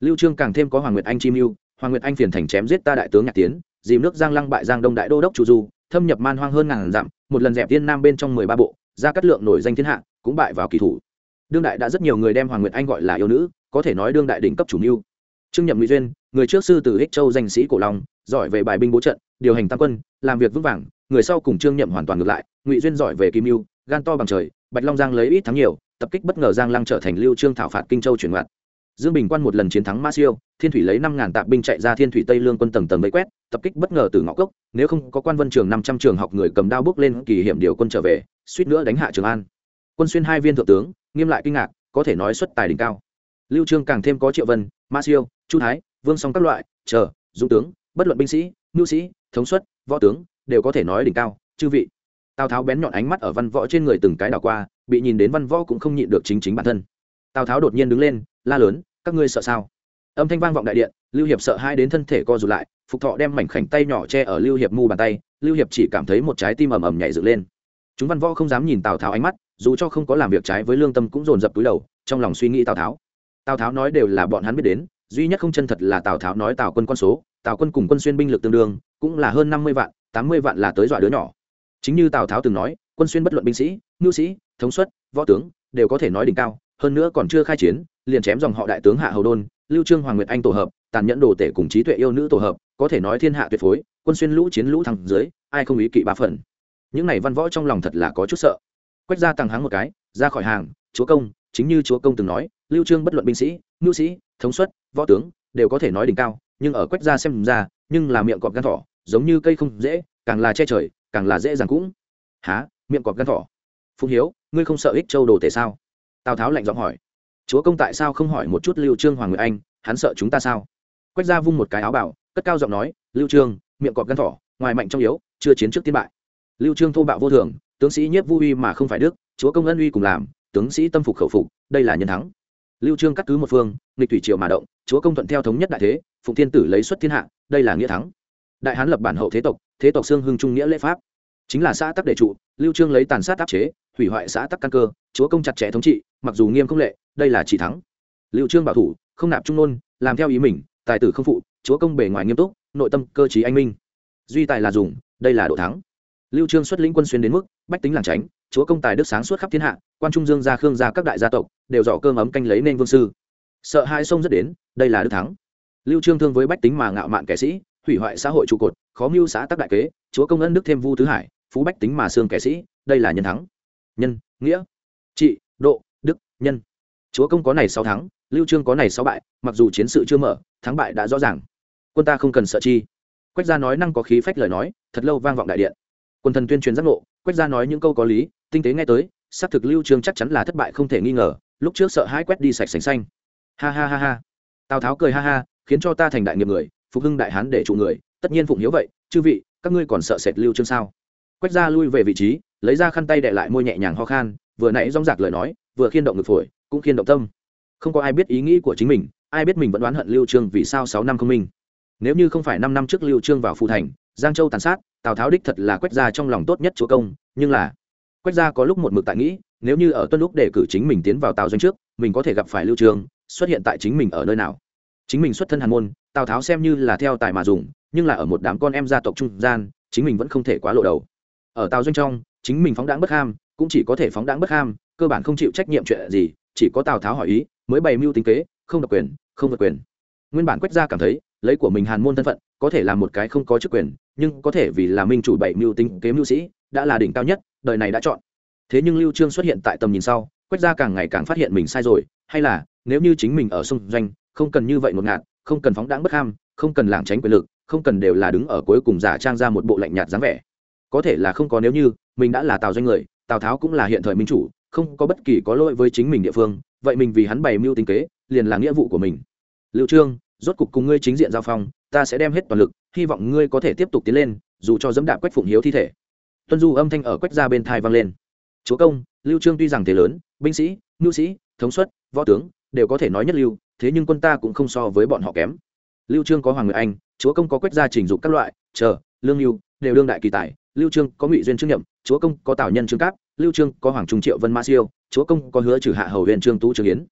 Lưu trương càng thêm có hoàng nguyệt anh chi mưu, hoàng nguyệt anh phiền thành chém giết ta đại tướng nhạc tiến, dìm nước giang lăng bại giang đông đại đô đốc chu du thâm nhập man hoang hơn ngàn dặm, một lần dẹp tiên nam bên trong mười ba bộ, ra cắt lượng nổi danh thiên hạ, cũng bại vào kỳ thủ. Đương đại đã rất nhiều người đem hoàng nguyệt anh gọi là yêu nữ, có thể nói đương đại đỉnh cấp chủ mưu. Trương nhậm ngụy duyên, người trước sư từ ích châu danh sĩ cổ long, giỏi về bài binh bố trận, điều hành tam quân, làm việc vững vàng, người sau cùng trương nhậm hoàn toàn ngược lại, ngụy duyên giỏi về kim mưu, gan to bằng trời, bạch long giang lấy ít thắng nhiều, tập kích bất ngờ giang lăng trở thành lưu trương thảo phạt kinh châu chuyển ngoạn dương bình quan một lần chiến thắng ma siêu, thiên thủy lấy năm ngàn tạp binh chạy ra thiên thủy tây lương quân tầng tầng mấy quét, tập kích bất ngờ từ ngõ cốc, nếu không có quan vân trường năm trăm trường học người cầm đao bước lên kỳ hiểm điều quân trở về, suýt nữa đánh hạ trường an. Quân xuyên hai viên thượng tướng, nghiêm lại kinh ngạc, có thể nói xuất tài đỉnh cao. Lưu trương càng thêm có triệu vân, ma siêu, chu thái, vương song các loại, chờ, dũng tướng, bất luận binh sĩ, nhu sĩ, thống suất, võ tướng, đều có thể nói đỉnh cao, chư vị. Tào tháo bén nhọn ánh mắt ở văn võ trên người từng cái đảo qua, bị nhìn đến văn võ cũng không nhịn được chính chính bản thân. Tào tháo đột nhiên đứng lên, la lớn các ngươi sợ sao? Âm thanh vang vọng đại điện, lưu hiệp sợ hai đến thân thể co rụt lại, phục thọ đem mảnh khảnh tay nhỏ che ở lưu hiệp mu bàn tay, lưu hiệp chỉ cảm thấy một trái tim ầm ầm nhảy dựng lên. Chúng văn võ không dám nhìn tào tháo ánh mắt, dù cho không có làm việc trái với lương tâm cũng dồn dập túi đầu, trong lòng suy nghĩ tào tháo. Tào tháo nói đều là bọn hắn biết đến, duy nhất không chân thật là tào tháo nói tào quân con số, tào quân cùng quân xuyên binh lực tương đương, cũng là hơn năm mươi vạn, tám mươi vạn là tới dọa đứa nhỏ. Chính như tào tháo từng nói, quân xuyên bất luận binh sĩ, ngưu sĩ, thống suất, võ tướng, đều có thể nói đỉnh cao hơn nữa còn chưa khai chiến, liền chém dòng họ đại tướng hạ hầu đôn, lưu trương hoàng nguyệt anh tổ hợp, tàn nhẫn đồ tể cùng trí tuệ yêu nữ tổ hợp, có thể nói thiên hạ tuyệt phối, quân xuyên lũ chiến lũ thẳng dưới, ai không ý kỵ ba phần. Những này văn võ trong lòng thật là có chút sợ. Quách ra tăng háng một cái, ra khỏi hàng, chúa công, chính như chúa công từng nói, lưu trương bất luận binh sĩ, ngưu sĩ, thống suất, võ tướng, đều có thể nói đỉnh cao, nhưng ở quách ra xem ra, nhưng là miệng cọp gan thỏ, giống như cây không dễ, càng là che trời, càng là dễ dàng cũng. Há miệng cọp gan thỏ. Phụng hiếu, ngươi không sợ ích châu đồ tể sao? Tào tháo lạnh giọng hỏi, chúa công tại sao không hỏi một chút lưu trương, hoàng nguyệt anh, hắn sợ chúng ta sao? Quách gia vung một cái áo bảo cất cao giọng nói, lưu trương, miệng cọp gan thỏ, ngoài mạnh trong yếu, chưa chiến trước tiên bại. Lưu trương thô bạo vô thường, tướng sĩ nhiếp vu uy mà không phải đức, chúa công ân uy cùng làm, tướng sĩ tâm phục khẩu phục, đây là nhân thắng. Lưu trương cắt cứ một phương, nghịch thủy triều mà động, chúa công thuận theo thống nhất đại thế, phụng thiên tử lấy xuất thiên hạ, đây là nghĩa thắng. Đại hán lập bản hậu thế tộc thế tộc xương hưng trung nghĩa lễ pháp. Chính là xã tắc đệ trụ, lưu trương lấy tàn sát áp chế, hủy hoại xã tắc căn cơ, chúa công chặt chẽ thống trị mặc dù nghiêm không lệ, đây là chỉ thắng. Lưu trương bảo thủ, không nạp trung nôn, làm theo ý mình, tài tử không phụ, chúa công bề ngoài nghiêm túc, nội tâm cơ trí anh minh. Duy tài là dùng, đây là độ thắng. Lưu trương xuất lĩnh quân xuyên đến mức, bách tính làng tránh, chúa công tài đức sáng suốt khắp thiên hạ, quan trung dương gia khương gia các đại gia tộc, đều dọ cơm ấm canh lấy nên vương sư. Sợ hai sông rất đến, đây là đức thắng. Lưu trương thương với bách tính mà ngạo mạn kẻ sĩ, hủy hoại xã hội trụ cột, khó mưu xã tắc đại kế, chúa công ân đức thêm vu tứ hải, phú bách tính mà xương kẻ sĩ, đây là nhân thắng. Nhân, nghĩa, trị, độ nhân. Chúa công có này sáu thắng, lưu trương có này sáu bại, mặc dù chiến sự chưa mở, thắng bại đã rõ ràng. Quân ta không cần sợ chi. Quách gia nói năng có khí phách lời nói, thật lâu vang vọng đại điện. Quân thần tuyên truyền giác ngộ, quách gia nói những câu có lý, tinh tế nghe tới, xác thực lưu trương chắc chắn là thất bại không thể nghi ngờ, lúc trước sợ hãi quét đi sạch sành xanh. Ha ha ha ha. Tào tháo cười ha ha, khiến cho ta thành đại nghiệp người, phục hưng đại hán để trụ người, tất nhiên phụng hiếu vậy, chư vị, các ngươi còn sợ sệt lưu trương sao? Quách gia lui về vị trí, lấy ra khăn tay đệ lại môi nhẹ nhàng ho khan vừa nãy rong rạc lời nói, vừa khiên động ngực phổi, cũng khiên động tâm. Không có ai biết ý nghĩ của chính mình, ai biết mình vẫn đoán hận lưu trương vì sao sáu năm không minh. Nếu như không phải năm năm trước lưu trương vào phù thành, giang châu tàn sát, tào tháo đích thật là quách gia trong lòng tốt nhất chúa công, nhưng là quách gia có lúc một mực tại nghĩ, nếu như ở tuân lúc để cử chính mình tiến vào tào doanh trước, mình có thể gặp phải lưu trương, xuất hiện tại chính mình ở nơi nào. Chính mình xuất thân hàn môn, tào tháo xem như là theo tài mà dùng, nhưng là ở một đám con em gia tộc trung gian, chính mình vẫn không thể quá lộ đầu. Ở tào doanh trong, chính mình phóng đãng bất ham cũng chỉ có thể phóng đáng bất ham, cơ bản không chịu trách nhiệm chuyện gì, chỉ có tào tháo hỏi ý, mới bày mưu tính kế, không độc quyền, không vượt quyền. Nguyên bản quách gia cảm thấy, lấy của mình hàn môn thân phận, có thể là một cái không có chức quyền, nhưng có thể vì là minh chủ bảy mưu tính kế mưu sĩ, đã là đỉnh cao nhất, đời này đã chọn. Thế nhưng lưu trương xuất hiện tại tầm nhìn sau, quách gia càng ngày càng phát hiện mình sai rồi, hay là, nếu như chính mình ở xung doanh, không cần như vậy ngột ngạt, không cần phóng đáng bất ham, không cần lảng tránh quyền lực, không cần đều là đứng ở cuối cùng giả trang ra một bộ lạnh nhạt dáng vẻ. Có thể là không có nếu như, mình đã là tào doanh người tào tháo cũng là hiện thời minh chủ, không có bất kỳ có lỗi với chính mình địa phương, vậy mình vì hắn bày mưu tính kế, liền là nghĩa vụ của mình. Liệu trương, rốt cục cùng ngươi chính diện giao phong, ta sẽ đem hết toàn lực, hy vọng ngươi có thể tiếp tục tiến lên, dù cho dẫm đạp quách phụng hiếu thi thể. Tuân du âm thanh ở quách ra bên thai vang lên. Chúa công, lưu trương tuy rằng thế lớn, binh sĩ ngưu sĩ, thống suất, võ tướng, đều có thể nói nhất lưu, thế nhưng quân ta cũng không so với bọn họ kém. Lưu trương có hoàng người anh, chúa công có Quách gia trình dục các loại, chờ, lương lưu, đều đương đại kỳ tài, lưu trương có ngụy duyên trương nhậm, chúa công có tào nhân trương cáp lưu trương có hoàng trung triệu vân ma siêu, chúa công có hứa trừ hạ hầu huyền trương tú trương yến.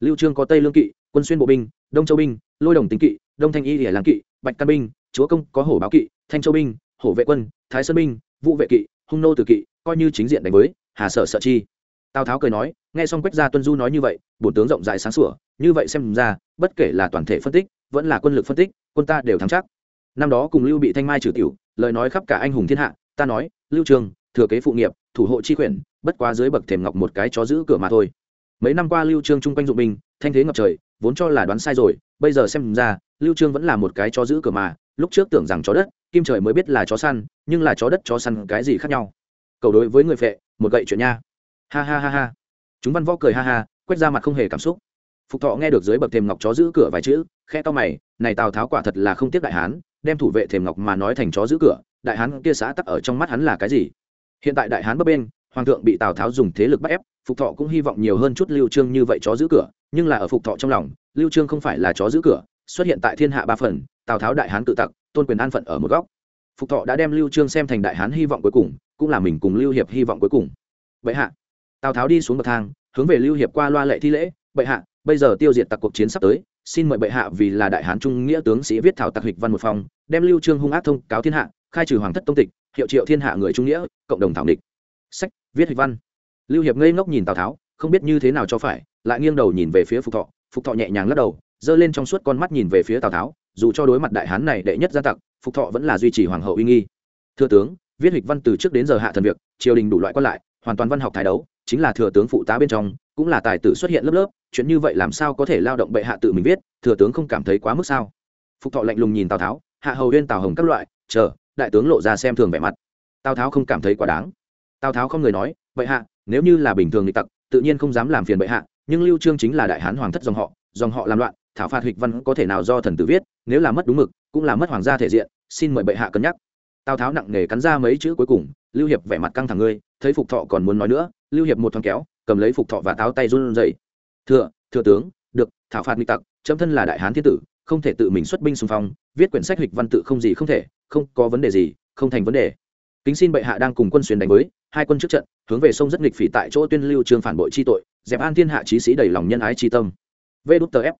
Lưu trương có tây lương kỵ, quân xuyên bộ binh, đông châu binh, lôi đồng tính kỵ, đông thanh y lìa Lang kỵ, bạch căn binh, chúa công có hổ báo kỵ, thanh châu binh, hổ vệ quân, thái sơn binh, vũ vệ kỵ, hung nô tử kỵ, coi như chính diện đánh với hà Sở sợ chi. Tào tháo cười nói, nghe xong quách gia tuân du nói như vậy, bổn tướng rộng rãi sáng sủa, như vậy xem ra, bất kể là toàn thể phân tích, vẫn là quân lực phân tích, quân ta đều thắng chắc. Năm đó cùng lưu bị thanh mai trừ tiểu, lời nói khắp cả anh hùng thiên hạ, ta nói, lưu trường, thừa kế phụ nghiệp thủ hộ chi quyển bất quá dưới bậc thềm ngọc một cái chó giữ cửa mà thôi. Mấy năm qua lưu trương chung quanh dụng binh, thanh thế ngập trời, vốn cho là đoán sai rồi, bây giờ xem ra, lưu trương vẫn là một cái chó giữ cửa mà, lúc trước tưởng rằng chó đất, kim trời mới biết là chó săn, nhưng là chó đất chó săn cái gì khác nhau. Cầu đối với người phệ, một gậy chuyện nha. Ha ha ha ha. Chúng văn võ cười ha ha, quét ra mặt không hề cảm xúc. Phục thọ nghe được dưới bậc thềm ngọc chó giữ cửa vài chữ khe to mày, này tào tháo quả thật là không tiếc đại hán, đem thủ vệ thềm ngọc mà nói thành chó giữ cửa, đại hán kia xã tắc ở trong mắt hắn là cái gì? Hiện tại đại hán bấp bên, hoàng thượng bị tào tháo dùng thế lực bắt ép, phục thọ cũng hy vọng nhiều hơn chút lưu trương như vậy chó giữ cửa, nhưng là ở phục thọ trong lòng, lưu trương không phải là chó giữ cửa, xuất hiện tại thiên hạ ba phần, tào tháo đại hán tự tặc, tôn quyền an phận ở một góc. Phục thọ đã đem lưu trương xem thành đại hán hy vọng cuối cùng, cũng là mình cùng lưu hiệp hy vọng cuối cùng. Bệ hạ, tào tháo đi xuống bậc thang, hướng về lưu hiệp qua loa lệ thi lễ, bệ hạ, bây giờ tiêu diệt tặc cuộc chiến sắp tới, xin mời bệ hạ vì là đại hán trung nghĩa tướng sĩ viết thảo tặc hịch văn một phòng đem lưu trương hung ác thông cáo thiên hạ, khai trừ hoàng thất tông tịch hiệu triệu thiên hạ người trung nghĩa, cộng đồng thảo địch sách, viết hịch văn. Lưu hiệp ngây ngốc nhìn tào tháo, không biết như thế nào cho phải, lại nghiêng đầu nhìn về phía phục thọ. Phục thọ nhẹ nhàng lắc đầu, giơ lên trong suốt con mắt nhìn về phía tào tháo, dù cho đối mặt đại hán này đệ nhất gia tặc, phục thọ vẫn là duy trì hoàng hậu uy nghi. Thưa tướng, viết hịch văn từ trước đến giờ hạ thần việc, triều đình đủ loại quan lại, hoàn toàn văn học thái đấu, chính là thừa tướng phụ tá bên trong, cũng là tài tử xuất hiện lớp lớp, chuyện như vậy làm sao có thể lao động bệ hạ tự mình viết, thừa tướng không cảm thấy quá mức sao? Phục thọ lạnh lùng nhìn tào tháo, hạ hầu huyên tào hồng các loại, chờ đại tướng lộ ra xem thường vẻ mặt. Tào tháo không cảm thấy quá đáng. Tào tháo không người nói, bệ hạ, nếu như là bình thường nghịch tặc, tự nhiên không dám làm phiền bệ hạ, nhưng lưu trương chính là đại hán hoàng thất dòng họ dòng họ làm loạn, thảo phạt hịch văn có thể nào do thần tử viết, nếu là mất đúng mực, cũng là mất hoàng gia thể diện, xin mời bệ hạ cân nhắc. Tào tháo nặng nề cắn ra mấy chữ cuối cùng, lưu hiệp vẻ mặt căng thẳng ngươi, thấy phục thọ còn muốn nói nữa, lưu hiệp một thoáng kéo, cầm lấy phục thọ và táo tay run rẩy. Thừa thừa tướng, được, thảo phạt nghịch tặc, chấm thân là đại hán thiên tử, không thể tự mình xuất binh xung phong, viết quyển sách hịch văn tự không gì không thể không có vấn đề gì, không thành vấn đề. Kính xin bệ hạ đang cùng quân xuyên đánh với, hai quân trước trận, hướng về sông rất nghịch phỉ tại chỗ tuyên lưu trương phản bội chi tội, dẹp an thiên hạ trí sĩ đầy lòng nhân ái chi tâm. Vê đút tờ ép.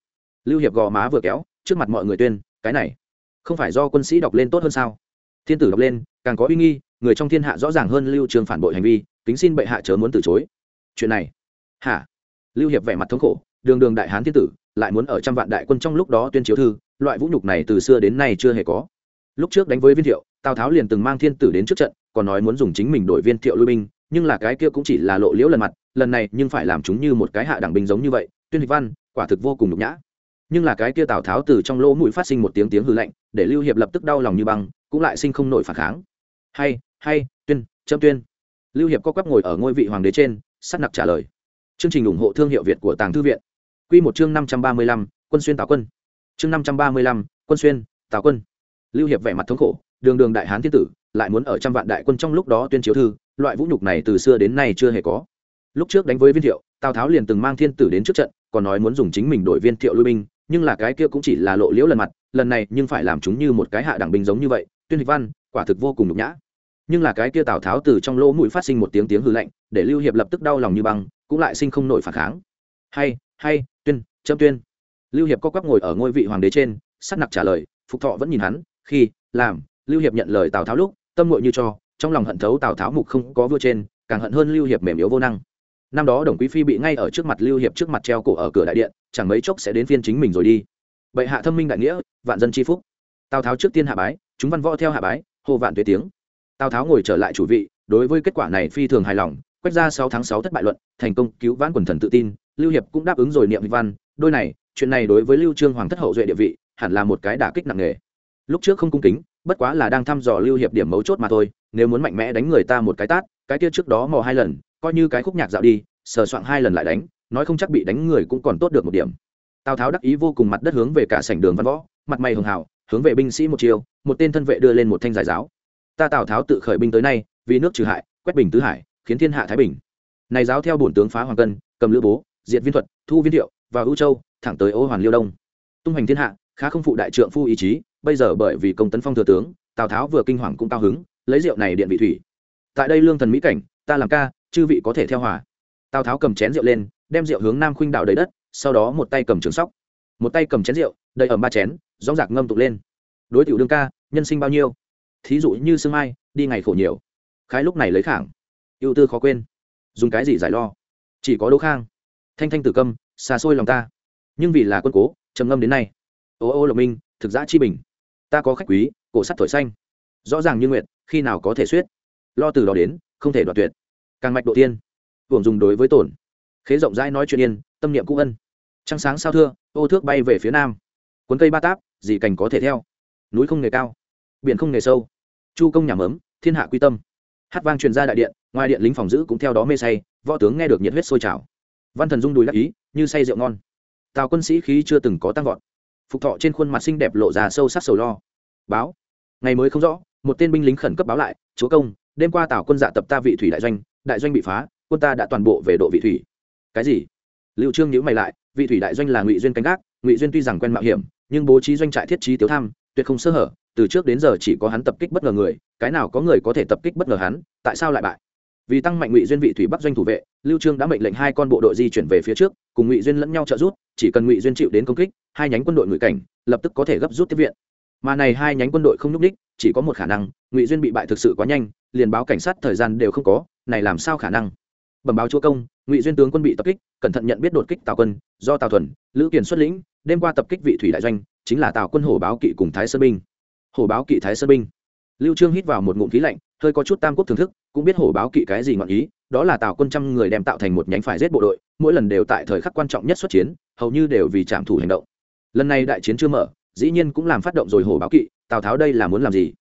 Lưu hiệp gò má vừa kéo, trước mặt mọi người tuyên, cái này, không phải do quân sĩ đọc lên tốt hơn sao? Thiên tử đọc lên, càng có uy nghi, người trong thiên hạ rõ ràng hơn lưu trương phản bội hành vi, kính xin bệ hạ chớ muốn từ chối. Chuyện này, hả? Lưu hiệp vẻ mặt thống khổ, đường đường đại hán thiên tử, lại muốn ở trăm vạn đại quân trong lúc đó tuyên chiếu thư, loại vũ nhục này từ xưa đến nay chưa hề có lúc trước đánh với viên thiệu, tào tháo liền từng mang thiên tử đến trước trận, còn nói muốn dùng chính mình đổi viên thiệu lui binh, nhưng là cái kia cũng chỉ là lộ liễu lần mặt, lần này nhưng phải làm chúng như một cái hạ đẳng binh giống như vậy, tuyên hịch văn, quả thực vô cùng nhục nhã. Nhưng là cái kia tào tháo từ trong lỗ mũi phát sinh một tiếng tiếng hư lạnh, để lưu hiệp lập tức đau lòng như băng, cũng lại sinh không nổi phản kháng. Hay hay, tuyên châm tuyên. Lưu hiệp có quắp ngồi ở ngôi vị hoàng đế trên sắp nặc trả lời. Chương trình ủng hộ thương hiệu việt của tàng thư viện. Q một chương năm trăm ba mươi lăm, quân xuyên tào quân. Chương năm trăm ba mươi lăm, quân xuyên tào quân lưu hiệp vẻ mặt thống khổ, đường đường đại hán thiên tử, lại muốn ở trăm vạn đại quân trong lúc đó tuyên chiếu thư, loại vũ nhục này từ xưa đến nay chưa hề có. Lúc trước đánh với viên thiệu, tào tháo liền từng mang thiên tử đến trước trận, còn nói muốn dùng chính mình đổi viên thiệu lui binh, nhưng là cái kia cũng chỉ là lộ liễu lần mặt, lần này nhưng phải làm chúng như một cái hạ đẳng binh giống như vậy, tuyên hịch văn, quả thực vô cùng nhục nhã. Nhưng là cái kia tào tháo từ trong lỗ mũi phát sinh một tiếng tiếng hư lạnh, để lưu hiệp lập tức đau lòng như băng, cũng lại sinh không nổi phản kháng. Hay hay, tuyên châm tuyên. Lưu hiệp co quắp ngồi ở ngôi vị hoàng đế trên sắc nặc trả lời, phục thọ vẫn nhìn hắn khi, làm, lưu hiệp nhận lời tào tháo lúc, tâm ngội như cho, trong lòng hận thấu tào tháo mục không có vua trên, càng hận hơn lưu hiệp mềm yếu vô năng. Năm đó đồng quý phi bị ngay ở trước mặt lưu hiệp trước mặt treo cổ ở cửa đại điện, chẳng mấy chốc sẽ đến phiên chính mình rồi đi. Bệ hạ thâm minh đại nghĩa, vạn dân tri phúc. Tào tháo trước tiên hạ bái, chúng văn võ theo hạ bái, hô vạn tuế tiếng. Tào tháo ngồi trở lại chủ vị, đối với kết quả này phi thường hài lòng, quét ra sáu tháng sáu thất bại luận, thành công cứu vãn quần thần tự tin, lưu hiệp cũng đáp ứng rồi niệm văn, đôi này, chuyện này đối với lưu trương hoàng thất hậu duệ địa vị, hẳn là một cái đả kích nặng nề lúc trước không cung kính, bất quá là đang thăm dò lưu hiệp điểm mấu chốt mà thôi, nếu muốn mạnh mẽ đánh người ta một cái tát, cái kia trước đó mò hai lần, coi như cái khúc nhạc dạo đi, sờ soạn hai lần lại đánh, nói không chắc bị đánh người cũng còn tốt được một điểm. Tào tháo đắc ý vô cùng mặt đất hướng về cả sảnh đường văn võ, mặt mày hường hào, hướng về binh sĩ một chiều một tên thân vệ đưa lên một thanh giải giáo. Ta tào tháo tự khởi binh tới nay, vì nước trừ hại, quét bình tứ hải, khiến thiên hạ thái bình. Này giáo theo bổn tướng phá hoàng cân, cầm lữ bố, diệt viên thuật, thu viên thiệu và ưu châu, thẳng tới ô hoàn liêu đông. Tung hành thiên hạ, khá không phụ đại trượng phu ý chí bây giờ bởi vì công tấn phong thừa tướng, tào tháo vừa kinh hoàng cũng cao hứng, lấy rượu này điện vị thủy. Tại đây lương thần mỹ cảnh, ta làm ca, chư vị có thể theo hòa. Tào tháo cầm chén rượu lên, đem rượu hướng nam khuynh đảo đầy đất, sau đó một tay cầm trường sóc. Một tay cầm chén rượu, đầy ẩm ba chén rong rạc ngâm tụ lên. Đối tiểu đương ca, nhân sinh bao nhiêu? Thí dụ như sương mai, đi ngày khổ nhiều. Khái lúc này lấy khảng. Ưu tư khó quên. Dùng cái gì giải lo? Chỉ có đỗ khang. Thanh thanh tử câm, xa xôi lòng ta. Nhưng vì là quân cố, trầm ngâm đến nay. Ô ô lộc minh, thực giã chi bình ta có khách quý, cổ sắt thổi xanh. Rõ ràng như nguyện khi nào có thể suyết? Lo từ đó đến, không thể đoạt tuyệt. Càng mạch độ tiên. Hưởng dùng đối với tổn. Khế rộng rãi nói chuyện yên, tâm niệm cũ ân. Trăng sáng sao thưa, ô thước bay về phía nam. Cuốn cây ba táp dì cành có thể theo? Núi không nghề cao, biển không nghề sâu. Chu công nhà mớm, thiên hạ quy tâm. Hát vang truyền ra đại điện, ngoài điện lính phòng giữ cũng theo đó mê say, võ tướng nghe được nhiệt huyết sôi trào. Văn thần rung đùi đắc ý, như say rượu ngon. Tào quân sĩ khí chưa từng có tăng vọt phục thọ trên khuôn mặt xinh đẹp lộ ra sâu sắc sầu lo. Báo. Ngày mới không rõ, một tên binh lính khẩn cấp báo lại, chúa công, đêm qua tào quân dạ tập ta vị thủy đại doanh đại doanh bị phá, quân ta đã toàn bộ về độ vị thủy. Cái gì? Lưu trương nhíu mày lại, vị thủy đại doanh là ngụy duyên canh gác, ngụy duyên tuy rằng quen mạo hiểm, nhưng bố trí doanh trại thiết trí tiếu tham, tuyệt không sơ hở, từ trước đến giờ chỉ có hắn tập kích bất ngờ người, cái nào có người có thể tập kích bất ngờ hắn, tại sao lại bại? Vì tăng mạnh ngụy duyên vị thủy bắc doanh thủ vệ, lưu trương đã mệnh lệnh hai con bộ đội di chuyển về phía trước, cùng ngụy duyên lẫn nhau trợ giúp, chỉ cần ngụy duyên chịu đến công kích, hai nhánh quân đội ngụy cảnh lập tức có thể gấp rút tiếp viện. Mà này hai nhánh quân đội không nhúc đích chỉ có một khả năng, ngụy duyên bị bại thực sự quá nhanh, liền báo cảnh sát thời gian đều không có, này làm sao khả năng? Bẩm báo chúa công, ngụy duyên tướng quân bị tập kích, cẩn thận nhận biết đột kích tào quân, do tào thuần, lữ kiền xuất lĩnh, đêm qua tập kích vị thủy đại doanh, chính là tào quân hổ báo kỵ cùng thái sơn binh. Hổ báo kỵ thái sơn binh. Lưu trương hít vào một ngụm khí lạnh, hơi có chút tam quốc thưởng thức cũng biết hổ báo kỵ cái gì ngọn ý, đó là tào quân trăm người đem tạo thành một nhánh phải giết bộ đội, mỗi lần đều tại thời khắc quan trọng nhất xuất chiến, hầu như đều vì trạm thủ hành động. Lần này đại chiến chưa mở, dĩ nhiên cũng làm phát động rồi hổ báo kỵ, tào tháo đây là muốn làm gì?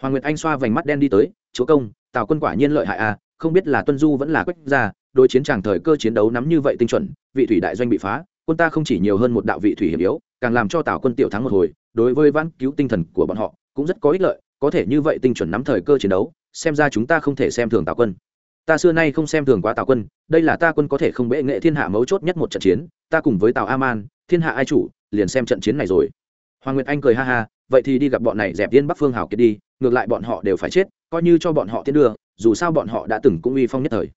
Hoàng nguyệt anh xoa vành mắt đen đi tới, chúa công, tào quân quả nhiên lợi hại à không biết là tuân du vẫn là quách gia đôi chiến tràng thời cơ chiến đấu nắm như vậy tinh chuẩn, vị thủy đại doanh bị phá, quân ta không chỉ nhiều hơn một đạo vị thủy hiểm yếu, càng làm cho tào quân tiểu thắng một hồi, đối với vãn cứu tinh thần của bọn họ cũng rất có ích lợi có thể như vậy tinh chuẩn nắm thời cơ chiến đấu, xem ra chúng ta không thể xem thường tào quân. Ta xưa nay không xem thường quá tào quân, đây là ta quân có thể không bệ nghệ thiên hạ mấu chốt nhất một trận chiến, ta cùng với tào a man thiên hạ ai chủ, liền xem trận chiến này rồi. Hoàng nguyệt anh cười ha ha, vậy thì đi gặp bọn này dẹp tiên bắc phương hào kiệt đi, ngược lại bọn họ đều phải chết, coi như cho bọn họ tiến đưa, dù sao bọn họ đã từng cũng uy phong nhất thời.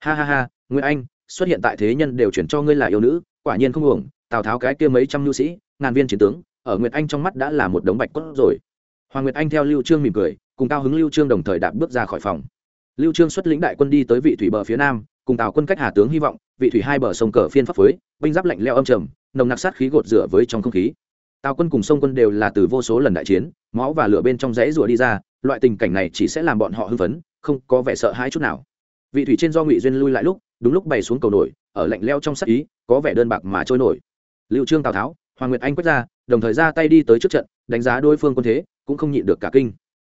Ha ha ha, nguyệt anh, xuất hiện tại thế nhân đều chuyển cho ngươi là yêu nữ, quả nhiên không uổng, tào tháo cái kia mấy trăm nhu sĩ, ngàn viên chiến tướng, ở nguyệt anh trong mắt đã là một đống bạch cốt rồi hoàng nguyệt anh theo lưu trương mỉm cười, cùng cao hứng lưu trương đồng thời đạp bước ra khỏi phòng. Lưu trương xuất lĩnh đại quân đi tới vị thủy bờ phía nam, cùng tào quân cách hà tướng hy vọng, vị thủy hai bờ sông cờ phiên pháp phối, binh giáp lạnh leo âm trầm, nồng nặc sát khí gột rửa với trong không khí. Tào quân cùng sông quân đều là từ vô số lần đại chiến, máu và lửa bên trong rẽ rủa đi ra, loại tình cảnh này chỉ sẽ làm bọn họ hưng phấn, không có vẻ sợ hãi chút nào. Vị thủy trên do ngụy duyên lui lại lúc, đúng lúc bày xuống cầu nổi, ở lạnh leo trong sắc ý, có vẻ đơn bạc mà trôi nổi. Lưu trương tào tháo, hoàng nguyệt anh quét ra, đồng thời ra tay đi tới trước trận, đánh giá đối phương quân thế cũng không nhịn được cả kinh.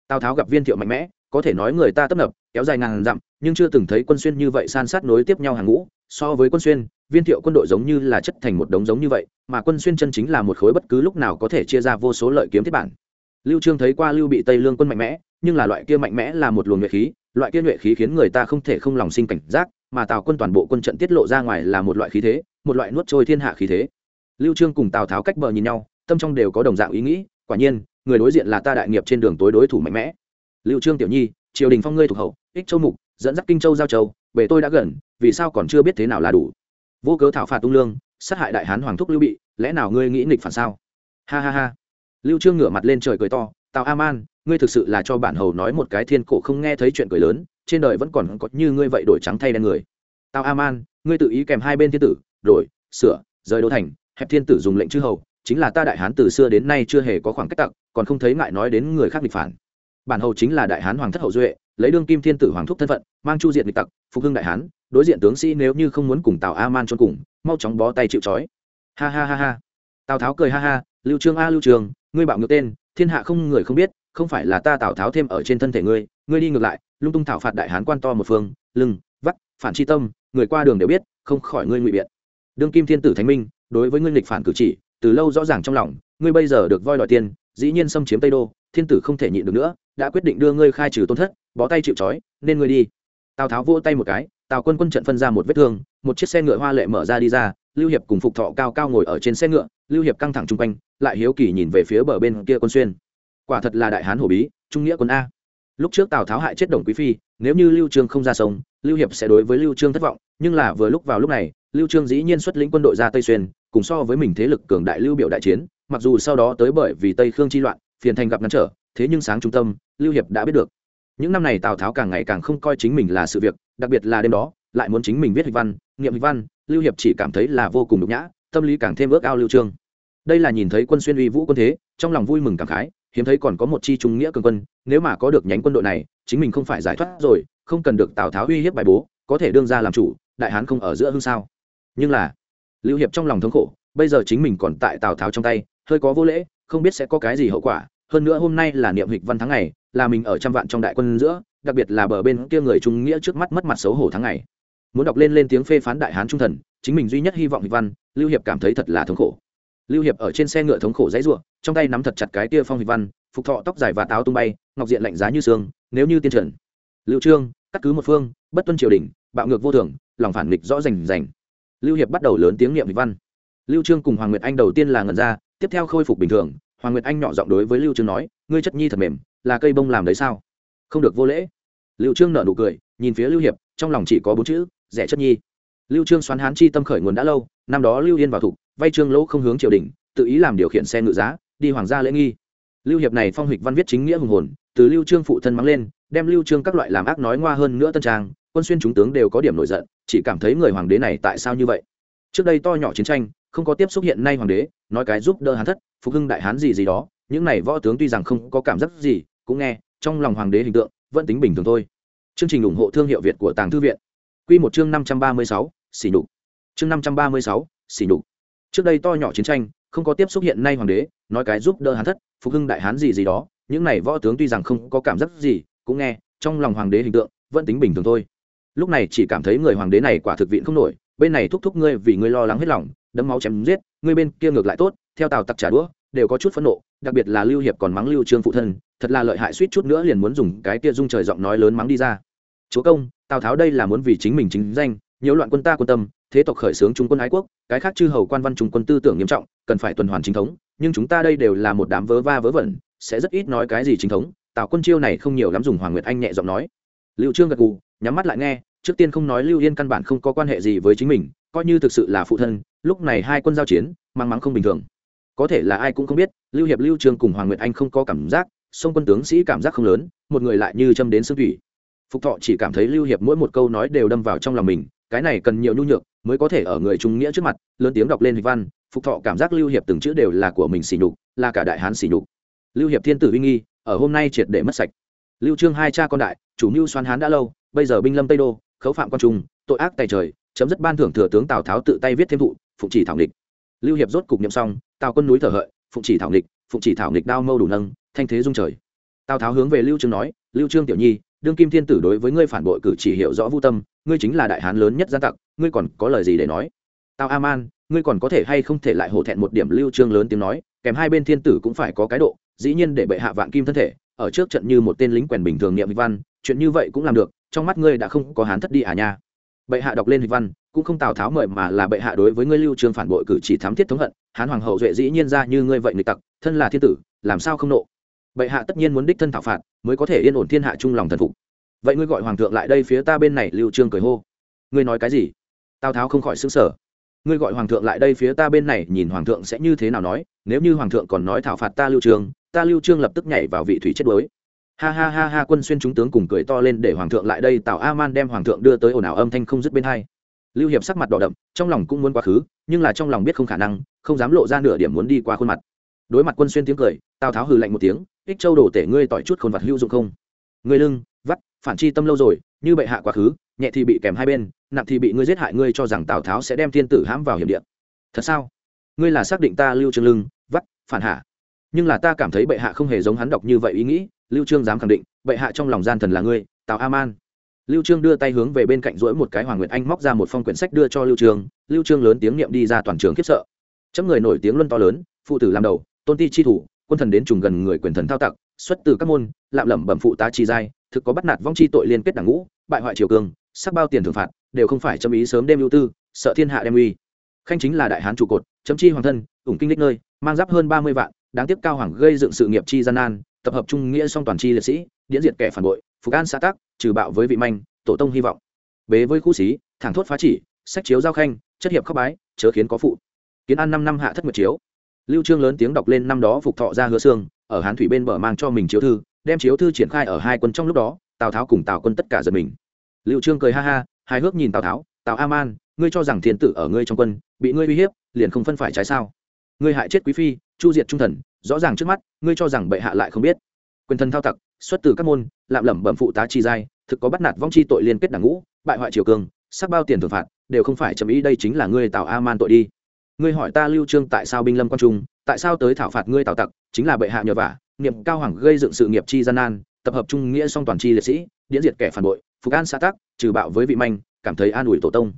Tào tháo gặp viên thiệu mạnh mẽ, có thể nói người ta tấp nập, kéo dài ngàn dặm, nhưng chưa từng thấy quân xuyên như vậy san sát nối tiếp nhau hàng ngũ. So với quân xuyên, viên thiệu quân đội giống như là chất thành một đống giống như vậy, mà quân xuyên chân chính là một khối bất cứ lúc nào có thể chia ra vô số lợi kiếm thiết bản. Lưu trương thấy qua lưu bị tây lương quân mạnh mẽ, nhưng là loại kia mạnh mẽ là một luồng nhuệ khí, loại kia nhuệ khí khiến người ta không thể không lòng sinh cảnh giác, mà tào quân toàn bộ quân trận tiết lộ ra ngoài là một loại khí thế, một loại nuốt trôi thiên hạ khí thế. Lưu trương cùng tào tháo cách bờ nhìn nhau, tâm trong đều có đồng dạng ý nghĩ, quả nhiên người đối diện là ta đại nghiệp trên đường tối đối thủ mạnh mẽ. Lưu trương tiểu nhi, triều đình phong ngươi thuộc hậu, ích châu mục, dẫn dắt kinh châu giao châu, về tôi đã gần, vì sao còn chưa biết thế nào là đủ? Vô cớ thảo phạt tung lương, sát hại đại hán hoàng thúc lưu bị, lẽ nào ngươi nghĩ nghịch phản sao? Ha ha ha. Lưu trương ngửa mặt lên trời cười to, tào a man, ngươi thực sự là cho bản hầu nói một cái thiên cổ không nghe thấy chuyện cười lớn, trên đời vẫn còn có như ngươi vậy đổi trắng thay đen người. Tào a man, ngươi tự ý kèm hai bên thiên tử, đổi, sửa, rời đô thành, hẹp thiên tử dùng lệnh chư hầu chính là ta đại hán từ xưa đến nay chưa hề có khoảng cách tặc, còn không thấy ngại nói đến người khác địch phản. Bản hầu chính là đại hán hoàng thất hậu duệ, lấy đương kim thiên tử hoàng thúc thân phận, mang chu diện địch tặc, phục hưng đại hán, đối diện tướng sĩ nếu như không muốn cùng tào a man cho cùng, mau chóng bó tay chịu trói. Ha ha ha ha. Tào tháo cười ha ha, lưu trương a, lưu trường ngươi bảo ngược tên, thiên hạ không người không biết, không phải là ta tào tháo thêm ở trên thân thể ngươi ngươi đi ngược lại. Lung tung thảo phạt đại hán quan to một phương, lưng, vắt, phản chi tâm, người qua đường đều biết, không khỏi ngươi ngụy biện. Đương kim thiên tử thánh minh, đối với ngươi nghịch phản cử chỉ từ lâu rõ ràng trong lòng, ngươi bây giờ được voi đòi tiền, dĩ nhiên xâm chiếm tây đô, thiên tử không thể nhịn được nữa, đã quyết định đưa ngươi khai trừ tôn thất, bó tay chịu trói, nên ngươi đi. Tào tháo vỗ tay một cái, tào quân quân trận phân ra một vết thương, một chiếc xe ngựa hoa lệ mở ra đi ra, lưu hiệp cùng phục thọ cao cao ngồi ở trên xe ngựa, lưu hiệp căng thẳng chung quanh, lại hiếu kỳ nhìn về phía bờ bên kia quân xuyên. Quả thật là đại hán hổ bí, trung nghĩa quân a. Lúc trước tào tháo hại chết đồng quý phi, nếu như lưu trương không ra sông, lưu hiệp sẽ đối với lưu trương thất vọng, nhưng là vừa lúc vào lúc này, lưu trương dĩ nhiên xuất lĩnh quân đội ra tây xuyên cùng so với mình thế lực cường đại lưu biểu đại chiến, mặc dù sau đó tới bởi vì tây khương chi loạn, phiền thành gặp ngăn trở, thế nhưng sáng trung tâm, lưu hiệp đã biết được. Những năm này tào tháo càng ngày càng không coi chính mình là sự việc, đặc biệt là đêm đó, lại muốn chính mình viết hịch văn, nghiệm hịch văn, lưu hiệp chỉ cảm thấy là vô cùng nhục nhã, tâm lý càng thêm ước ao lưu trương. Đây là nhìn thấy quân xuyên uy vũ quân thế, trong lòng vui mừng cảm khái, hiếm thấy còn có một chi trung nghĩa cường quân, nếu mà có được nhánh quân đội này, chính mình không phải giải thoát rồi, không cần được tào tháo uy hiếp bài bố, có thể đương ra làm chủ, đại hán không ở giữa hương sao. Nhưng là lưu hiệp trong lòng thống khổ, bây giờ chính mình còn tại tào tháo trong tay, hơi có vô lễ, không biết sẽ có cái gì hậu quả. Hơn nữa hôm nay là niệm hịch văn tháng ngày, là mình ở trăm vạn trong đại quân giữa, đặc biệt là bờ bên kia người trung nghĩa trước mắt mất mặt xấu hổ tháng ngày. Muốn đọc lên lên tiếng phê phán đại hán trung thần, chính mình duy nhất hy vọng hịch văn, lưu hiệp cảm thấy thật là thống khổ. Lưu hiệp ở trên xe ngựa thống khổ dãy ruộng, trong tay nắm thật chặt cái tia phong hịch văn, phục thọ tóc dài và táo tung bay, ngọc diện lạnh giá như xương, nếu như tiên trần. Lưu trương, cắt cứ một phương, bất tuân triều đình, bạo ngược vô thường, lòng phản nghịch rõ rành rành lưu hiệp bắt đầu lớn tiếng niệm văn. Lưu trương cùng hoàng nguyệt anh đầu tiên là ngẩn ra, tiếp theo khôi phục bình thường, hoàng nguyệt anh nhỏ giọng đối với lưu trương nói, ngươi chất nhi thật mềm, là cây bông làm đấy sao? Không được vô lễ. Lưu trương nở nụ cười, nhìn phía lưu hiệp, trong lòng chỉ có bốn chữ, rẻ chất nhi. Lưu trương xoắn hán chi tâm khởi nguồn đã lâu, năm đó lưu yên vào thủ vay trương lỗ không hướng triều đình, tự ý làm điều khiển xe ngựa giá, đi hoàng gia lễ nghi. Lưu hiệp này phong hịch văn viết chính nghĩa hùng hồn, từ lưu trương phụ thân mắng lên, đem lưu trương các loại làm ác nói ngoa hơn nữa tân trang quân xuyên chúng tướng đều có điểm nổi giận chỉ cảm thấy người hoàng đế này tại sao như vậy? Trước đây to nhỏ chiến tranh không có tiếp xúc hiện nay hoàng đế nói cái giúp đỡ hán thất phục hưng đại hán gì gì đó những này võ tướng tuy rằng không có cảm giác gì cũng nghe trong lòng hoàng đế hình tượng vẫn tính bình thường thôi. Chương trình ủng hộ thương hiệu việt của tàng thư viện. Quy một chương năm trăm ba mươi sáu, xỉ nhục. Chương năm trăm ba mươi sáu, xỉ nhục. Trước đây to nhỏ chiến tranh không có tiếp xúc hiện nay hoàng đế nói cái giúp đỡ hán thất phục hưng đại hán gì gì đó những này võ tướng tuy rằng không có cảm giác gì cũng nghe trong lòng hoàng đế hình tượng vẫn tính bình thường thôi lúc này chỉ cảm thấy người hoàng đế này quả thực viện không nổi, bên này thúc thúc ngươi vì ngươi lo lắng hết lòng, đấm máu chém giết, ngươi bên kia ngược lại tốt, theo tào tặc trả đũa, đều có chút phẫn nộ, đặc biệt là lưu hiệp còn mắng lưu trương phụ thân, thật là lợi hại suýt chút nữa liền muốn dùng cái kia dung trời giọng nói lớn mắng đi ra. Chúa công, tào tháo đây là muốn vì chính mình chính danh, nhiễu loạn quân ta quân tâm, thế tộc khởi xướng trung quân ái quốc, cái khác chư hầu quan văn trung quân tư tưởng nghiêm trọng, cần phải tuần hoàn chính thống, nhưng chúng ta đây đều là một đám vớ va vớ vẩn, sẽ rất ít nói cái gì chính thống, tào quân chiêu này không nhiều lắm dùng hoàng nguyệt anh nhẹ giọng nói. Lưu trương gật gù nhắm mắt lại nghe, trước tiên không nói lưu yên căn bản không có quan hệ gì với chính mình, coi như thực sự là phụ thân, lúc này hai quân giao chiến, mang mắng không bình thường. Có thể là ai cũng không biết, lưu hiệp lưu trương cùng hoàng nguyệt anh không có cảm giác, song quân tướng sĩ cảm giác không lớn, một người lại như châm đến xương thủy. Phục thọ chỉ cảm thấy lưu hiệp mỗi một câu nói đều đâm vào trong lòng mình, cái này cần nhiều nhu nhược mới có thể ở người trung nghĩa trước mặt, lớn tiếng đọc lên hịch văn, phục thọ cảm giác lưu hiệp từng chữ đều là của mình xỉ nhục, là cả đại hán xỉ nhục. Lưu hiệp thiên tử uy nghi, ở hôm nay triệt để mất sạch. Lưu trương hai cha con đại, chủ mưu xoan hán đã lâu bây giờ binh lâm tây đô, khấu phạm quan trung, tội ác tài trời, chấm dứt ban thưởng thừa tướng tào tháo tự tay viết thêm thụ, phụng chỉ thảo nghịch. Lưu hiệp rốt cục nhậm xong, tào quân núi thở hợi, phụng chỉ thảo nghịch, phụng chỉ thảo nghịch đao mâu đủ nâng, thanh thế dung trời. Tào tháo hướng về lưu trương nói, lưu trương tiểu nhi, đương kim thiên tử đối với ngươi phản bội cử chỉ hiểu rõ vu tâm, ngươi chính là đại hán lớn nhất gian tặc, ngươi còn có lời gì để nói? Tào a man, ngươi còn có thể hay không thể lại hổ thẹn một điểm? Lưu trương lớn tiếng nói, kèm hai bên thiên tử cũng phải có cái độ, dĩ nhiên để bệ hạ vạn kim thân thể, ở trước trận như một tên lính quèn bình thường niệm văn, chuyện như vậy cũng làm được trong mắt ngươi đã không có hán thất đi à nha. Bệ hạ đọc lên hịch văn, cũng không tào tháo mời mà là bệ hạ đối với ngươi lưu trương phản bội cử chỉ thám thiết thống hận, hán hoàng hậu duệ dĩ nhiên ra như ngươi vậy nghịch tặc, thân là thiên tử, làm sao không nộ? Bệ hạ tất nhiên muốn đích thân thảo phạt, mới có thể yên ổn thiên hạ trung lòng thần phục. Vậy ngươi gọi hoàng thượng lại đây phía ta bên này lưu trương cười hô. Ngươi nói cái gì? Tào tháo không khỏi xứng sở ngươi gọi hoàng thượng lại đây phía ta bên này, nhìn hoàng thượng sẽ như thế nào nói, nếu như hoàng thượng còn nói thảo phạt ta lưu trương, ta lưu trương lập tức nhảy vào vị thủy chết đuối ha ha ha ha, quân xuyên chúng tướng cùng cười to lên để hoàng thượng lại đây, tào a man đem hoàng thượng đưa tới ồn ào âm thanh không dứt bên hai. Lưu hiệp sắc mặt đỏ đậm, trong lòng cũng muốn quá khứ, nhưng là trong lòng biết không khả năng, không dám lộ ra nửa điểm muốn đi qua khuôn mặt. Đối mặt quân xuyên tiếng cười, tào tháo hừ lạnh một tiếng, ích châu đổ tể ngươi tỏi chút khôn vật hữu dụng không? Ngươi lưng, vắt, phản chi tâm lâu rồi, như bệ hạ quá khứ, nhẹ thì bị kèm hai bên, nặng thì bị ngươi giết hại, ngươi cho rằng tào tháo sẽ đem thiên tử hãm vào hiểm điện thật sao? Ngươi là xác định ta lưu trương lưng, vắt, phản hạ? Nhưng là ta cảm thấy bệ hạ không hề giống hắn đọc như vậy ý nghĩ lưu trương dám khẳng định, bệ hạ trong lòng gian thần là ngươi, tào a man lưu trương đưa tay hướng về bên cạnh rỗi một cái hoàng nguyệt anh móc ra một phong quyển sách đưa cho lưu trương. Lưu trương lớn tiếng niệm đi ra toàn trường khiếp sợ. Chấm người nổi tiếng luân to lớn, phụ tử làm đầu, tôn ti chi thủ, quân thần đến trùng gần người quyền thần thao tặc, xuất từ các môn, lạm lẩm bẩm phụ tá chi giai, thực có bắt nạt vong chi tội liên kết đảng ngũ, bại hoại triều cường sắc bao tiền thưởng phạt, đều không phải chấm ý sớm đêm ưu tư, sợ thiên hạ đem uy. Khanh chính là đại hán trụ cột, chấm chi hoàng thân, ủng kinh đích nơi, mang giáp hơn ba mươi vạn, đáng tiếc cao hoàng gây dựng sự nghiệp chi gian nan tập hợp trung nghĩa song toàn chi liệt sĩ diễn diệt kẻ phản bội, phục an xã tắc, trừ bạo với vị manh, tổ tông hy vọng. Bế với khu xí, thẳng thốt phá chỉ, sách chiếu giao khanh, chất hiệp khóc bái, chớ khiến có phụ. Kiến an năm năm hạ thất nguyệt chiếu. Lưu trương lớn tiếng đọc lên năm đó phục thọ ra hứa xương, ở hán thủy bên bờ mang cho mình chiếu thư, đem chiếu thư triển khai ở hai quân trong lúc đó, tào tháo cùng tào quân tất cả giật mình. Lưu trương cười ha ha, hài hước nhìn tào tháo, tào a man, ngươi cho rằng thiên tử ở ngươi trong quân, bị ngươi uy hiếp, liền không phân phải trái sao? Ngươi hại chết quý phi, chu diệt trung thần rõ ràng trước mắt, ngươi cho rằng bệ hạ lại không biết. Quyền thần thao tặc, xuất từ các môn, lạm lẩm bẩm phụ tá chi giai, thực có bắt nạt vong chi tội liên kết đảng ngũ, bại hoại triều cường, sắc bao tiền thưởng phạt, đều không phải chậm ý, đây chính là ngươi tào a man tội đi. Ngươi hỏi ta lưu trương tại sao binh lâm quan trung, tại sao tới thảo phạt ngươi tào tặc, chính là bệ hạ nhờ vả, niệm cao hoàng gây dựng sự nghiệp chi gian nan, tập hợp trung nghĩa song toàn chi liệt sĩ, điễn diệt kẻ phản bội, phục an xã tắc, trừ bạo với vị manh, cảm thấy an ủi tổ tông.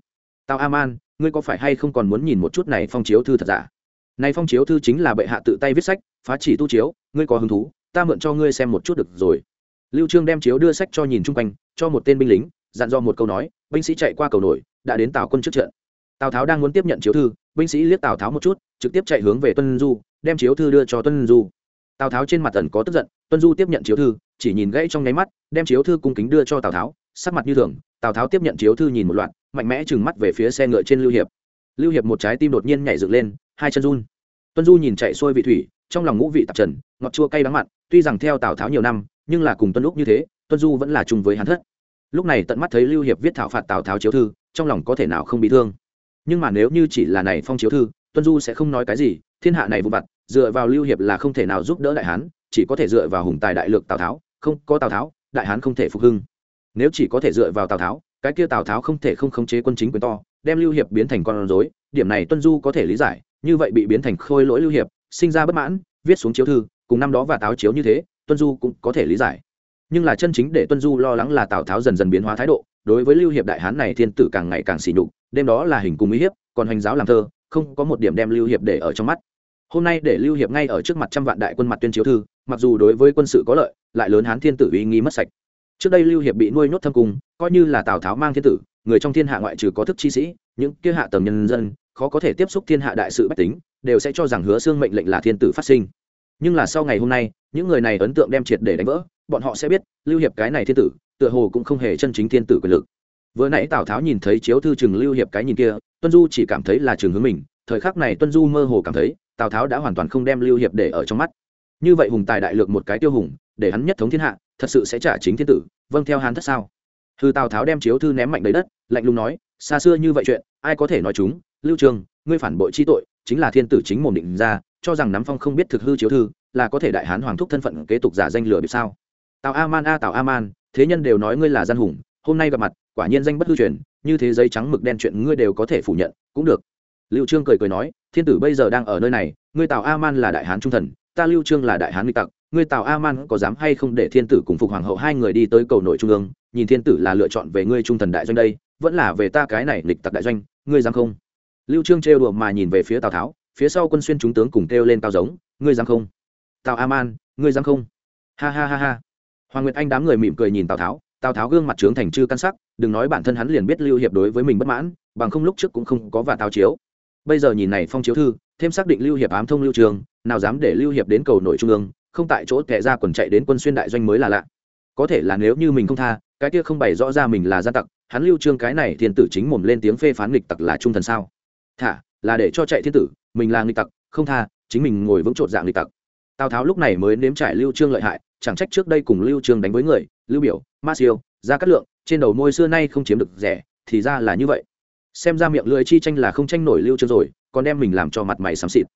Tào a man ngươi có phải hay không còn muốn nhìn một chút này phong chiếu thư thật giả? Này phong chiếu thư chính là bệ hạ tự tay viết sách, phá chỉ tu chiếu, ngươi có hứng thú, ta mượn cho ngươi xem một chút được rồi. Lưu trương đem chiếu đưa sách cho nhìn chung quanh, cho một tên binh lính, dặn dò một câu nói, binh sĩ chạy qua cầu nổi, đã đến tào quân trước trận. Tào tháo đang muốn tiếp nhận chiếu thư, binh sĩ liếc tào tháo một chút, trực tiếp chạy hướng về tuân du, đem chiếu thư đưa cho tuân du. Tào tháo trên mặt tần có tức giận, tuân du tiếp nhận chiếu thư, chỉ nhìn gãy trong nháy mắt, đem chiếu thư cung kính đưa cho tào tháo, sắc mặt như thường, tào tháo tiếp nhận chiếu thư nhìn một loạt, mạnh mẽ trừng mắt về phía xe ngựa trên lưu hiệp. Lưu hiệp một trái tim đột nhiên nhảy dựng lên hai chân run. Tuân du nhìn chạy xuôi vị thủy, trong lòng ngũ vị tạp trần, ngọt chua cay đắng mặn, tuy rằng theo tào tháo nhiều năm, nhưng là cùng tuân lúc như thế, tuân du vẫn là chung với hắn thất. Lúc này tận mắt thấy lưu hiệp viết thảo phạt tào tháo chiếu thư, trong lòng có thể nào không bị thương. Nhưng mà nếu như chỉ là này phong chiếu thư, tuân du sẽ không nói cái gì, thiên hạ này vụ vặt, dựa vào lưu hiệp là không thể nào giúp đỡ đại hán, chỉ có thể dựa vào hùng tài đại lược tào tháo, không, có tào tháo, đại hán không thể phục hưng. Nếu chỉ có thể dựa vào tào tháo, cái kia tào tháo không thể không khống chế quân chính quyền to, đem lưu hiệp biến thành con rối, điểm này tuân du có thể lý giải như vậy bị biến thành khôi lỗi lưu hiệp, sinh ra bất mãn, viết xuống chiếu thư, cùng năm đó và táo chiếu như thế, tuân du cũng có thể lý giải. Nhưng là chân chính để tuân du lo lắng là tào tháo dần dần biến hóa thái độ, đối với lưu hiệp đại hán này thiên tử càng ngày càng xỉ nhục, đêm đó là hình cùng uy hiếp, còn hành giáo làm thơ, không có một điểm đem lưu hiệp để ở trong mắt. Hôm nay để lưu hiệp ngay ở trước mặt trăm vạn đại quân mặt tuyên chiếu thư, mặc dù đối với quân sự có lợi, lại lớn hán thiên tử uy nghi mất sạch. Trước đây lưu hiệp bị nuôi nhốt thâm cung, coi như là tào tháo mang thiên tử, người trong thiên hạ ngoại trừ có thức chi sĩ, những kia hạ tầng nhân dân khó có thể tiếp xúc thiên hạ đại sự bách tính, đều sẽ cho rằng hứa xương mệnh lệnh là thiên tử phát sinh. Nhưng là sau ngày hôm nay, những người này ấn tượng đem triệt để đánh vỡ, bọn họ sẽ biết, lưu hiệp cái này thiên tử, tựa hồ cũng không hề chân chính thiên tử quyền lực. Vừa nãy tào tháo nhìn thấy chiếu thư chừng lưu hiệp cái nhìn kia, tuân du chỉ cảm thấy là trường hướng mình, thời khắc này tuân du mơ hồ cảm thấy, tào tháo đã hoàn toàn không đem lưu hiệp để ở trong mắt. Như vậy hùng tài đại lược một cái tiêu hùng, để hắn nhất thống thiên hạ, thật sự sẽ trả chính thiên tử vâng theo hắn thất sao? Hư tào tháo đem chiếu thư ném mạnh đầy đất, lạnh lùng nói, xa xưa như vậy chuyện, ai có thể nói chúng lưu trường, ngươi phản bội chi tội, chính là thiên tử chính mồm định ra, cho rằng nắm phong không biết thực hư chiếu thư, là có thể đại hán hoàng thúc thân phận kế tục giả danh lừa bị sao? Tào a man a, tào a man thế nhân đều nói ngươi là gian hùng, hôm nay gặp mặt, quả nhiên danh bất hư truyền, như thế giấy trắng mực đen chuyện ngươi đều có thể phủ nhận, cũng được. Lưu trương cười cười nói, thiên tử bây giờ đang ở nơi này, ngươi tào a man là đại hán trung thần, ta lưu trương là đại hán nghịch tặc, ngươi tào a man có dám hay không để thiên tử cùng phục hoàng hậu hai người đi tới cầu nội trung ương, nhìn thiên tử là lựa chọn về ngươi trung thần đại doanh đây, vẫn là về ta cái này nghịch tặc đại doanh, ngươi dám không? Lưu trương trêu đùa mà nhìn về phía tào tháo, phía sau quân xuyên chúng tướng cùng kêu lên cao giống, ngươi dám không? Tào a man ngươi dám không? Ha ha ha ha. Hoàng nguyệt anh đám người mỉm cười nhìn tào tháo tào tháo gương mặt trướng thành chư căn sắc, đừng nói bản thân hắn liền biết lưu hiệp đối với mình bất mãn, bằng không lúc trước cũng không có và tào chiếu. Bây giờ nhìn này phong chiếu thư, thêm xác định lưu hiệp ám thông lưu trường, nào dám để lưu hiệp đến cầu nội trung ương, không tại chỗ kẻ ra quần chạy đến quân xuyên đại doanh mới là lạ. Có thể là nếu như mình không tha, cái kia không bày rõ ra mình là gia tặc, hắn lưu trương cái này thiên tử chính mồm lên tiếng phê phán nghịch tặc là trung thần sao? Thả, là để cho chạy thiên tử, mình là nghịch tặc, không tha, chính mình ngồi vững trột dạng nghịch tặc. Tào tháo lúc này mới nếm trải lưu trương lợi hại, chẳng trách trước đây cùng lưu trương đánh với người, lưu biểu, ma siêu ra cát lượng, trên đầu môi xưa nay không chiếm được rẻ, thì ra là như vậy. Xem ra miệng lưỡi chi tranh là không tranh nổi lưu trương rồi, còn đem mình làm cho mặt mày xám xịt.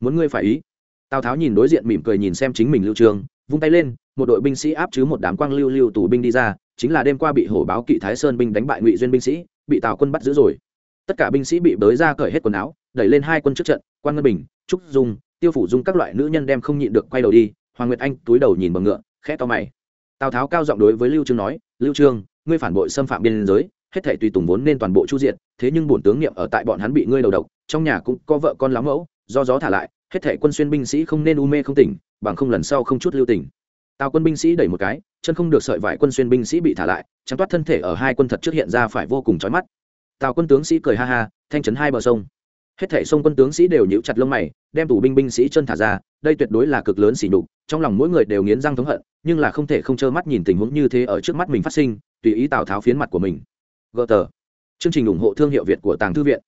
Muốn ngươi phải ý. Tào tháo nhìn đối diện mỉm cười nhìn xem chính mình lưu trương, vung tay lên, một đội binh sĩ áp chứ một đám quang lưu lưu tù binh đi ra, chính là đêm qua bị hổ báo kỵ thái sơn binh đánh bại ngụy duyên binh sĩ, bị tào quân bắt giữ rồi tất cả binh sĩ bị bới ra cởi hết quần áo, đẩy lên hai quân trước trận, quan ngân bình, trúc dung, tiêu phủ dung các loại nữ nhân đem không nhịn được quay đầu đi, hoàng nguyệt anh túi đầu nhìn bằng ngựa, khẽ to mày. Tào tháo cao giọng đối với lưu trương nói, lưu trương, ngươi phản bội xâm phạm biên giới, hết thảy tùy tùng vốn nên toàn bộ chu diện thế nhưng bổn tướng niệm ở tại bọn hắn bị ngươi đầu độc, trong nhà cũng có vợ con lắm mẫu, do gió thả lại, hết thảy quân xuyên binh sĩ không nên u mê không tỉnh, bằng không lần sau không chút lưu tình. Tào quân binh sĩ đẩy một cái, chân không được sợi vải quân xuyên binh sĩ bị thả lại, trắng toát thân thể ở hai quân thật trước hiện ra phải vô cùng chói mắt tào quân tướng sĩ cười ha ha, thanh trấn hai bờ sông. Hết thảy sông quân tướng sĩ đều nhíu chặt lông mày, đem tù binh binh sĩ chân thả ra, đây tuyệt đối là cực lớn xỉ nhục, trong lòng mỗi người đều nghiến răng thống hận, nhưng là không thể không trơ mắt nhìn tình huống như thế ở trước mắt mình phát sinh, tùy ý tào tháo phiến mặt của mình. Gỡ tờ. Chương trình ủng hộ thương hiệu việt của tàng thư viện.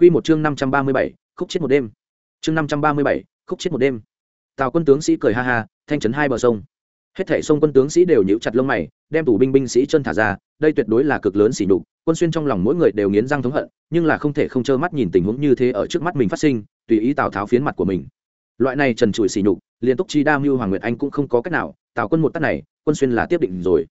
Q một chương năm trăm ba mươi bảy, khúc chết một đêm. Chương năm trăm ba mươi bảy, khúc chết một đêm. Tào quân tướng sĩ cười ha ha, thanh trấn hai bờ sông. Hết thảy sông quân tướng sĩ đều nhíu chặt lông mày, đem tù binh binh sĩ chân thả ra đây tuyệt đối là cực lớn sỉ nhục, quân xuyên trong lòng mỗi người đều nghiến răng thống hận, nhưng là không thể không trơ mắt nhìn tình huống như thế ở trước mắt mình phát sinh, tùy ý tào tháo phiến mặt của mình. Loại này trần trụi sỉ nhục, liên túc chi đa mưu hoàng nguyệt anh cũng không có cách nào, tào quân một tắt này, quân xuyên là tiếp định rồi.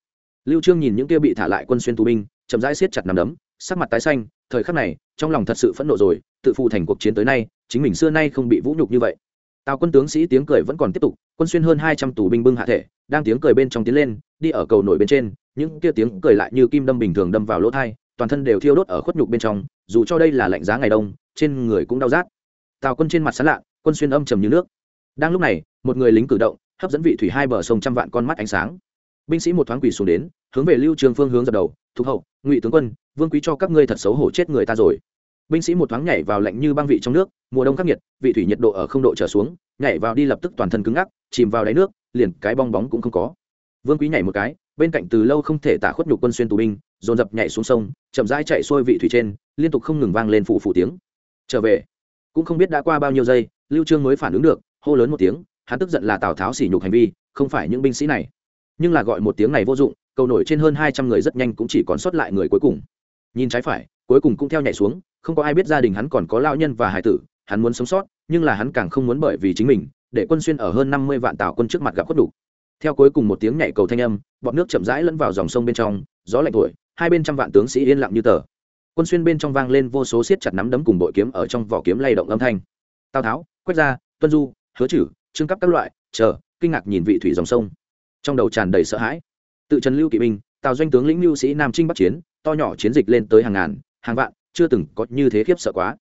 Lưu trương nhìn những kia bị thả lại quân xuyên tù binh, chậm rãi siết chặt nằm đấm, sắc mặt tái xanh, thời khắc này, trong lòng thật sự phẫn nộ rồi, tự phụ thành cuộc chiến tới nay, chính mình xưa nay không bị vũ nhục như vậy tào quân tướng sĩ tiếng cười vẫn còn tiếp tục, quân xuyên hơn hai trăm tù binh bưng hạ thể, đang tiếng cười bên trong tiến lên, đi ở cầu nổi bên trên, những kia tiếng cười lại như kim đâm bình thường đâm vào lỗ thai, toàn thân đều thiêu đốt ở khuất nhục bên trong, dù cho đây là lạnh giá ngày đông, trên người cũng đau rát. Tào quân trên mặt sán lạ, quân xuyên âm trầm như nước. Đang lúc này, một người lính cử động, hấp dẫn vị thủy hai bờ sông trăm vạn con mắt ánh sáng. Binh sĩ một thoáng quỳ xuống đến, hướng về lưu trường phương hướng dập đầu, thục hậu, ngụy tướng quân, vương quý cho các ngươi thật xấu hổ chết người ta rồi binh sĩ một thoáng nhảy vào lạnh như băng vị trong nước, mùa đông khắc nghiệt, vị thủy nhiệt độ ở không độ trở xuống, nhảy vào đi lập tức toàn thân cứng ngắc, chìm vào đáy nước, liền cái bong bóng cũng không có. Vương quý nhảy một cái, bên cạnh từ lâu không thể tả khuất nhục quân xuyên tù binh, dồn dập nhảy xuống sông, chậm rãi chạy xuôi vị thủy trên, liên tục không ngừng vang lên phụ phụ tiếng. Trở về, cũng không biết đã qua bao nhiêu giây, lưu trương mới phản ứng được, hô lớn một tiếng, hắn tức giận là tào tháo sỉ nhục hành vi, không phải những binh sĩ này. Nhưng là gọi một tiếng này vô dụng, cầu nổi trên hơn hai trăm người rất nhanh cũng chỉ còn sót lại người cuối cùng. Nhìn trái phải, cuối cùng cũng theo nhảy xuống không có ai biết gia đình hắn còn có lao nhân và hải tử, hắn muốn sống sót, nhưng là hắn càng không muốn bởi vì chính mình, để quân xuyên ở hơn năm mươi vạn tào quân trước mặt gặp khuất đủ. Theo cuối cùng một tiếng nhảy cầu thanh âm, bọn nước chậm rãi lẫn vào dòng sông bên trong, gió lạnh thổi, hai bên trăm vạn tướng sĩ yên lặng như tờ. Quân xuyên bên trong vang lên vô số siết chặt nắm đấm cùng bội kiếm ở trong vỏ kiếm lay động âm thanh. Tào tháo quét ra tuân du, hứa chử trưng cấp các loại, chờ, kinh ngạc nhìn vị thủy dòng sông. Trong đầu tràn đầy sợ hãi. Tự trần lưu kỵ binh, tào doanh tướng lĩnh lưu sĩ nam trinh bắc chiến, to nhỏ chiến dịch lên tới hàng ngàn, hàng vạn chưa từng có như thế khiếp sợ quá.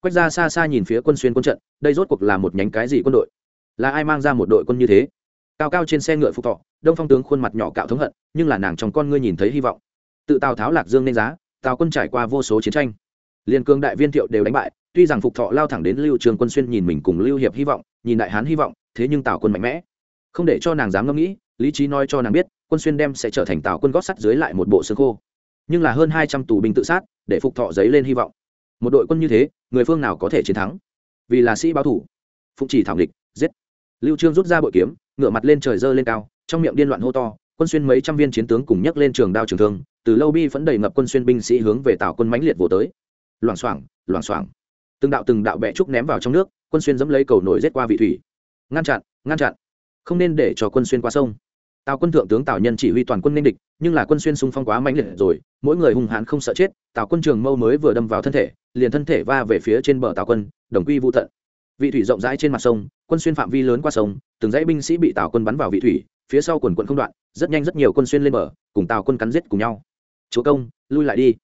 Quách ra xa xa nhìn phía quân xuyên quân trận, đây rốt cuộc là một nhánh cái gì quân đội? Là ai mang ra một đội quân như thế? Cao cao trên xe ngựa phục thọ, đông phong tướng khuôn mặt nhỏ cạo thống hận, nhưng là nàng trong con ngươi nhìn thấy hy vọng. Tự tào tháo lạc dương nên giá, tào quân trải qua vô số chiến tranh. Liên cương đại viên thiệu đều đánh bại, tuy rằng phục thọ lao thẳng đến lưu trường quân xuyên nhìn mình cùng lưu hiệp hy vọng, nhìn đại hán hy vọng, thế nhưng tào quân mạnh mẽ. Không để cho nàng dám ngẫm nghĩ, lý trí nói cho nàng biết, quân xuyên đem sẽ trở thành tào quân gót sắt dưới lại một bộ xương khô nhưng là hơn hai trăm tù binh tự sát để phục thọ giấy lên hy vọng. Một đội quân như thế, người phương nào có thể chiến thắng? Vì là sĩ báo thủ. Phụng chỉ thảo địch giết. Lưu trương rút ra bội kiếm, ngửa mặt lên trời dơ lên cao, trong miệng điên loạn hô to, quân xuyên mấy trăm viên chiến tướng cùng nhấc lên trường đao trường thương, từ lâu bi vẫn đầy ngập quân xuyên binh sĩ hướng về tạo quân mãnh liệt vồ tới. Loảng xoảng loảng xoảng. Từng đạo từng đạo bẹ trúc ném vào trong nước, quân xuyên dẫm lấy cầu nổi rết qua vị thủy. Ngăn chặn ngăn chặn. Không nên để cho quân xuyên qua sông tào quân thượng tướng tào nhân chỉ huy toàn quân nên địch, nhưng là quân xuyên xung phong quá mãnh liệt rồi, mỗi người hung hãn không sợ chết, tào quân trường mâu mới vừa đâm vào thân thể, liền thân thể va về phía trên bờ tào quân, đồng quy vu tận. Vị thủy rộng rãi trên mặt sông, quân xuyên phạm vi lớn qua sông, từng dãy binh sĩ bị tào quân bắn vào vị thủy, phía sau quần quận không đoạn, rất nhanh rất nhiều quân xuyên lên bờ, cùng tào quân cắn giết cùng nhau. Chúa công, lui lại đi.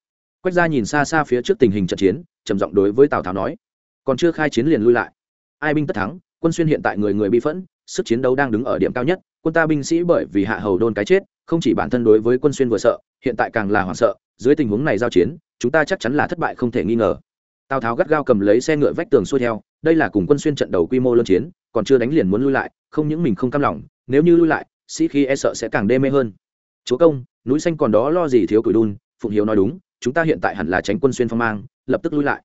Quách ra nhìn xa xa phía trước tình hình trận chiến, trầm giọng đối với tào tháo nói. Còn chưa khai chiến liền lui lại. Ai binh tất thắng, quân xuyên hiện tại người người bị phẫn sức chiến đấu đang đứng ở điểm cao nhất, quân ta binh sĩ bởi vì hạ hầu đôn cái chết, không chỉ bản thân đối với quân xuyên vừa sợ, hiện tại càng là hoảng sợ, dưới tình huống này giao chiến, chúng ta chắc chắn là thất bại không thể nghi ngờ. Tào tháo gắt gao cầm lấy xe ngựa vách tường xuôi theo, đây là cùng quân xuyên trận đầu quy mô lớn chiến, còn chưa đánh liền muốn lui lại, không những mình không cam lòng, nếu như lui lại, sĩ khi e sợ sẽ càng đê mê hơn. Chúa công, núi xanh còn đó lo gì thiếu cửi đun, phụng hiếu nói đúng, chúng ta hiện tại hẳn là tránh quân xuyên phong mang, lập tức lui lại.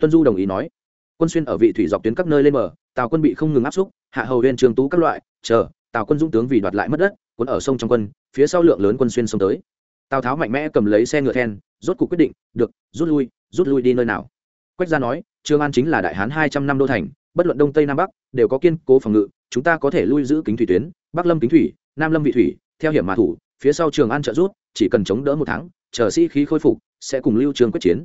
Tuân du đồng ý nói quân xuyên ở vị thủy dọc tuyến các nơi lên mở tào quân bị không ngừng áp xúc, hạ hầu huyên trường tú các loại, chờ, tào quân dũng tướng vì đoạt lại mất đất quân ở sông trong quân, phía sau lượng lớn quân xuyên sông tới. Tào tháo mạnh mẽ cầm lấy xe ngựa then, rốt cuộc quyết định, được, rút lui rút lui đi nơi nào? Quách gia nói trương an chính là đại hán hai trăm năm đô thành, bất luận đông tây nam bắc, đều có kiên cố phòng ngự, chúng ta có thể lui giữ kính thủy tuyến, bắc lâm kính thủy, nam lâm vị thủy, theo hiểm mà thủ, phía sau trường an trợ rút chỉ cần chống đỡ một tháng, chờ sĩ khí khôi phục, sẽ cùng lưu trường quyết chiến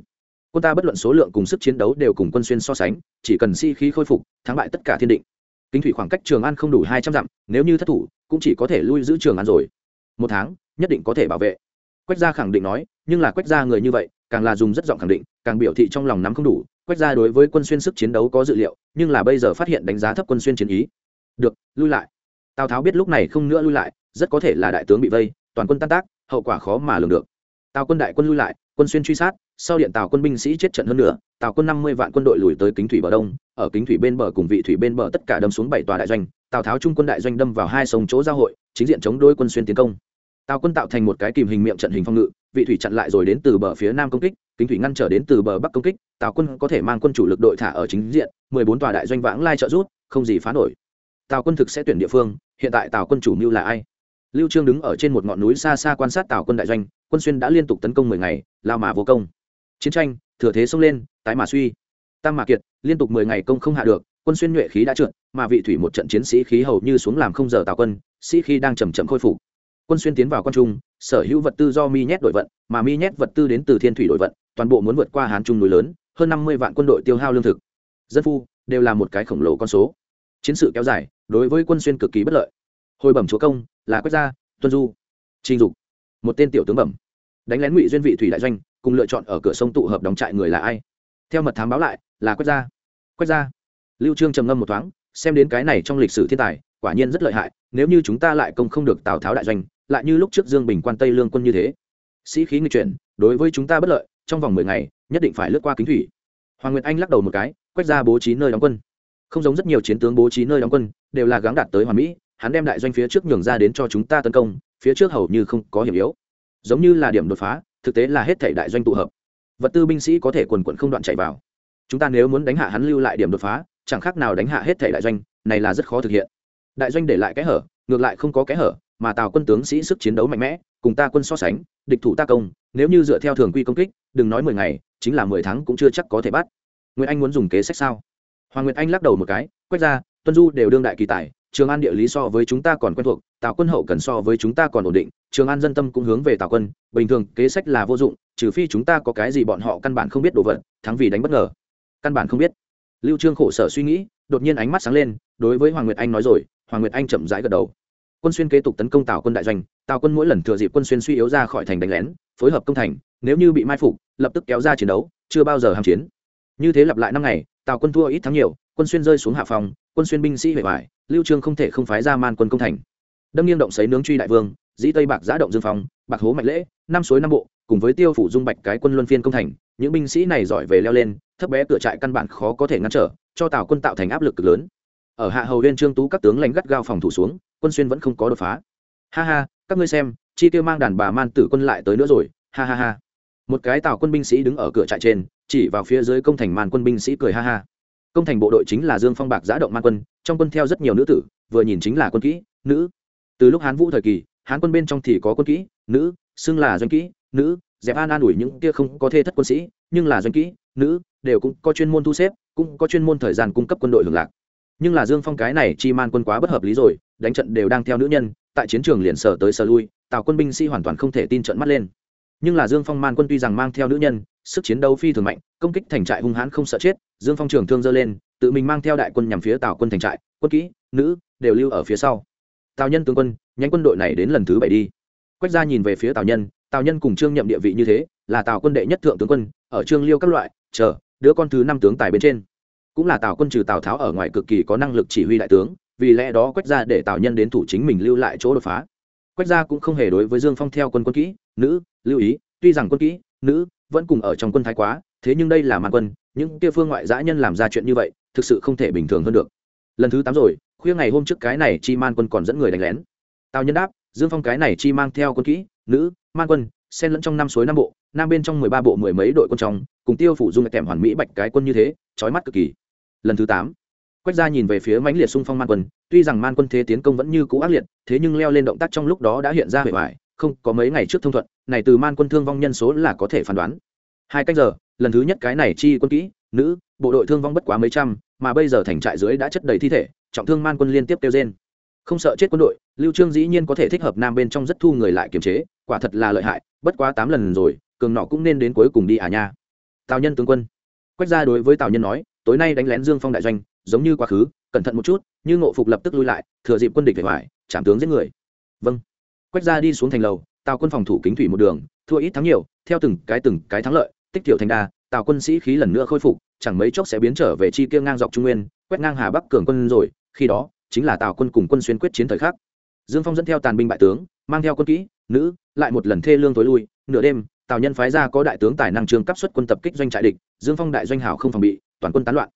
quân ta bất luận số lượng cùng sức chiến đấu đều cùng quân xuyên so sánh, chỉ cần si khí khôi phục, thắng bại tất cả thiên định. Kính thủy khoảng cách trường an không đủ hai trăm dặm, nếu như thất thủ, cũng chỉ có thể lui giữ trường an rồi. Một tháng, nhất định có thể bảo vệ. Quách gia khẳng định nói, nhưng là quách gia người như vậy, càng là dùng rất giọng khẳng định, càng biểu thị trong lòng nắm không đủ. Quách gia đối với quân xuyên sức chiến đấu có dự liệu, nhưng là bây giờ phát hiện đánh giá thấp quân xuyên chiến ý. Được, lui lại. Tào tháo biết lúc này không nữa lui lại, rất có thể là đại tướng bị vây, toàn quân tan tác, hậu quả khó mà lường được. Tào quân đại quân lui lại, quân xuyên truy sát sau điện tàu quân binh sĩ chết trận hơn nữa tàu quân năm mươi vạn quân đội lùi tới kính thủy bờ đông, ở kính thủy bên bờ cùng vị thủy bên bờ tất cả đâm xuống bảy tòa đại doanh, tào tháo trung quân đại doanh đâm vào hai sông chỗ giao hội, chính diện chống đôi quân xuyên tiến công. Tào quân tạo thành một cái kìm hình miệng trận hình phong ngự, vị thủy chặn lại rồi đến từ bờ phía nam công kích, kính thủy ngăn trở đến từ bờ bắc công kích, tào quân có thể mang quân chủ lực đội thả ở chính diện, mười bốn tòa đại doanh vãng lai trợ rút không gì phá nổi. Tào quân thực sẽ tuyển địa phương, hiện tại tào quân chủ mưu là ai? Lưu trương đứng ở trên một ngọn núi xa xa quan sát tào quân đại doanh, quân xuyên đã liên tục tấn công mười ngày, lao mà vô công chiến tranh, thừa thế xông lên, tái mà suy. Tam mà kiệt, liên tục mười ngày công không hạ được, quân xuyên nhuệ khí đã trượt, mà vị thủy một trận chiến sĩ khí hầu như xuống làm không giờ tào quân, sĩ khí đang chầm chậm khôi phục. Quân xuyên tiến vào quan trung, sở hữu vật tư do mi nhét đội vận, mà mi nhét vật tư đến từ thiên thủy đội vận, toàn bộ muốn vượt qua hán trung núi lớn, hơn năm mươi vạn quân đội tiêu hao lương thực. Dân phu, đều là một cái khổng lồ con số. Chiến sự kéo dài, đối với quân xuyên cực kỳ bất lợi. Hồi bẩm chúa công, là quét gia, tuân du. Trình dục, một tên tiểu tướng bẩm. Đánh lén ngụy duyên vị thủy đại doanh cùng lựa chọn ở cửa sông tụ hợp đóng trại người là ai? Theo mật thám báo lại, là quét gia. Quét gia. Lưu trương trầm ngâm một thoáng, xem đến cái này trong lịch sử thiên tài, quả nhiên rất lợi hại, nếu như chúng ta lại công không được tào tháo đại doanh, lại như lúc trước dương bình quan tây lương quân như thế. Sĩ khí nghịch chuyển, đối với chúng ta bất lợi, trong vòng mười ngày, nhất định phải lướt qua kính thủy. Hoàng nguyệt anh lắc đầu một cái quét ra bố trí nơi đóng quân. Không giống rất nhiều chiến tướng bố trí nơi đóng quân, đều là gắng đạt tới hoàn mỹ, hắn đem đại doanh phía trước nhường ra đến cho chúng ta tấn công, phía trước hầu như không có hiểm yếu. Giống như là điểm đột phá thực tế là hết thể đại doanh tụ hợp. Vật tư binh sĩ có thể quần quận không đoạn chạy vào. Chúng ta nếu muốn đánh hạ hắn lưu lại điểm đột phá, chẳng khác nào đánh hạ hết thể đại doanh, này là rất khó thực hiện. Đại doanh để lại kẽ hở, ngược lại không có kẽ hở, mà tào quân tướng sĩ sức chiến đấu mạnh mẽ, cùng ta quân so sánh, địch thủ ta công, nếu như dựa theo thường quy công kích, đừng nói mười ngày, chính là mười tháng cũng chưa chắc có thể bắt. Nguyễn anh muốn dùng kế sách sao? Hoàng nguyệt anh lắc đầu một cái, quét ra, tuân du đều đương đại kỳ tài trường an địa lý so với chúng ta còn quen thuộc, tào quân hậu cần so với chúng ta còn ổn định, trường an dân tâm cũng hướng về tào quân, bình thường kế sách là vô dụng, trừ phi chúng ta có cái gì bọn họ căn bản không biết đồ vật, thắng vì đánh bất ngờ. Căn bản không biết. Lưu trương khổ sở suy nghĩ, đột nhiên ánh mắt sáng lên, đối với hoàng nguyệt anh nói rồi, hoàng nguyệt anh chậm rãi gật đầu. Quân xuyên kế tục tấn công tào quân đại doanh, tào quân mỗi lần thừa dịp quân xuyên suy yếu ra khỏi thành đánh lén, phối hợp công thành, nếu như bị mai phục, lập tức kéo ra chiến đấu, chưa bao giờ ham chiến. Như thế lặp lại năm ngày tào quân thua ít thắng nhiều quân xuyên rơi xuống hạ phòng quân xuyên binh sĩ huệ hoại lưu trương không thể không phái ra man quân công thành. Đâm nghiêng động sấy nướng truy đại vương dĩ tây bạc giã động dương phòng, bạc hố mạnh lễ năm suối năm bộ cùng với tiêu phủ dung bạch cái quân luân phiên công thành những binh sĩ này giỏi về leo lên thấp bé cửa trại căn bản khó có thể ngăn trở cho tào quân tạo thành áp lực cực lớn. Ở hạ hầu viên trương tú các tướng lãnh gắt gao phòng thủ xuống quân xuyên vẫn không có đột phá. Ha ha các ngươi xem chi tiêu mang đàn bà man tử quân lại tới nữa rồi ha ha ha một cái tào quân binh sĩ đứng ở cửa trại trên, chỉ vào phía dưới công thành màn quân binh sĩ cười ha ha. Công thành bộ đội chính là dương phong bạc giã động man quân, trong quân theo rất nhiều nữ tử, vừa nhìn chính là quân kỹ, nữ. Từ lúc hán vũ thời kỳ, hán quân bên trong thì có quân kỹ, nữ, xưng là doanh kỹ, nữ. Dẹp an an ủi những kia không có thê thất quân sĩ, nhưng là doanh kỹ, nữ, đều cũng có chuyên môn thu xếp, cũng có chuyên môn thời gian cung cấp quân đội hưởng lạc. Nhưng là dương phong cái này chi man quân quá bất hợp lý rồi, đánh trận đều đang theo nữ nhân, tại chiến trường liền sở tới sở lui, tào quân binh sĩ hoàn toàn không thể tin trận mắt lên nhưng là dương phong man quân tuy rằng mang theo nữ nhân, sức chiến đấu phi thường mạnh, công kích thành trại hung hãn không sợ chết, dương phong trường thương dơ lên, tự mình mang theo đại quân nhằm phía tào quân thành trại, quân kỹ, nữ, đều lưu ở phía sau. Tào nhân tướng quân, nhánh quân đội này đến lần thứ bảy đi. Quách ra nhìn về phía tào nhân tào nhân cùng trương nhậm địa vị như thế, là tào quân đệ nhất thượng tướng quân, ở trương liêu các loại, chờ, đứa con thứ năm tướng tài bên trên. Cũng là tào quân trừ tào tháo ở ngoài cực kỳ có năng lực chỉ huy đại tướng, vì lẽ đó quách ra để tào nhân đến thủ chính mình lưu lại chỗ đột phá. Quách ra cũng không hề đối với dương phong theo quân quân kỹ nữ, lưu ý, tuy rằng quân kỹ, nữ vẫn cùng ở trong quân thái quá, thế nhưng đây là màn quân, những kia phương ngoại giã nhân làm ra chuyện như vậy, thực sự không thể bình thường hơn được. Lần thứ tám rồi, khuya ngày hôm trước cái này chi man quân còn dẫn người đánh lén. Tào nhân đáp, dương phong cái này chi mang theo quân kỹ, nữ, man quân, xen lẫn trong năm suối năm bộ, nam bên trong mười ba bộ mười mấy đội quân trong, cùng tiêu phủ dung kèm hoàn mỹ bạch cái quân như thế trói mắt cực kỳ. Lần thứ tám, quách gia nhìn về phía mãnh liệt xung phong man quân, tuy rằng man quân thế tiến công vẫn như cũ ác liệt, thế nhưng leo lên động tác trong lúc đó đã hiện ra hệ hoại không có mấy ngày trước thông thuận, này từ man quân thương vong nhân số là có thể phán đoán. Hai cách giờ, lần thứ nhất cái này chi quân kỹ, nữ, bộ đội thương vong bất quá mấy trăm, mà bây giờ thành trại dưới đã chất đầy thi thể, trọng thương man quân liên tiếp kêu trên không sợ chết quân đội, lưu trương dĩ nhiên có thể thích hợp nam bên trong rất thu người lại kiềm chế, quả thật là lợi hại, bất quá tám lần rồi, cường nọ cũng nên đến cuối cùng đi à nha. Tào nhân tướng quân. Quách gia đối với tào nhân nói, tối nay đánh lén dương phong đại doanh, giống như quá khứ, cẩn thận một chút, như ngộ phục lập tức lui lại, thừa dịp quân địch phải hoài chạm tướng giết người. Vâng. Quét ra đi xuống thành lầu, tào quân phòng thủ kính thủy một đường, thua ít thắng nhiều, theo từng cái từng cái thắng lợi, tích tiểu thành đa, tào quân sĩ khí lần nữa khôi phục, chẳng mấy chốc sẽ biến trở về chi kia ngang dọc trung nguyên, quét ngang hà bắc cường quân rồi, khi đó, chính là tào quân cùng quân xuyên quyết chiến thời khắc. Dương phong dẫn theo tàn binh bại tướng, mang theo quân kỹ, nữ, lại một lần thê lương tối lui, nửa đêm, tào nhân phái ra có đại tướng tài năng trương cấp xuất quân tập kích doanh trại địch, dương phong đại doanh hảo không phòng bị, toàn quân tán loạn.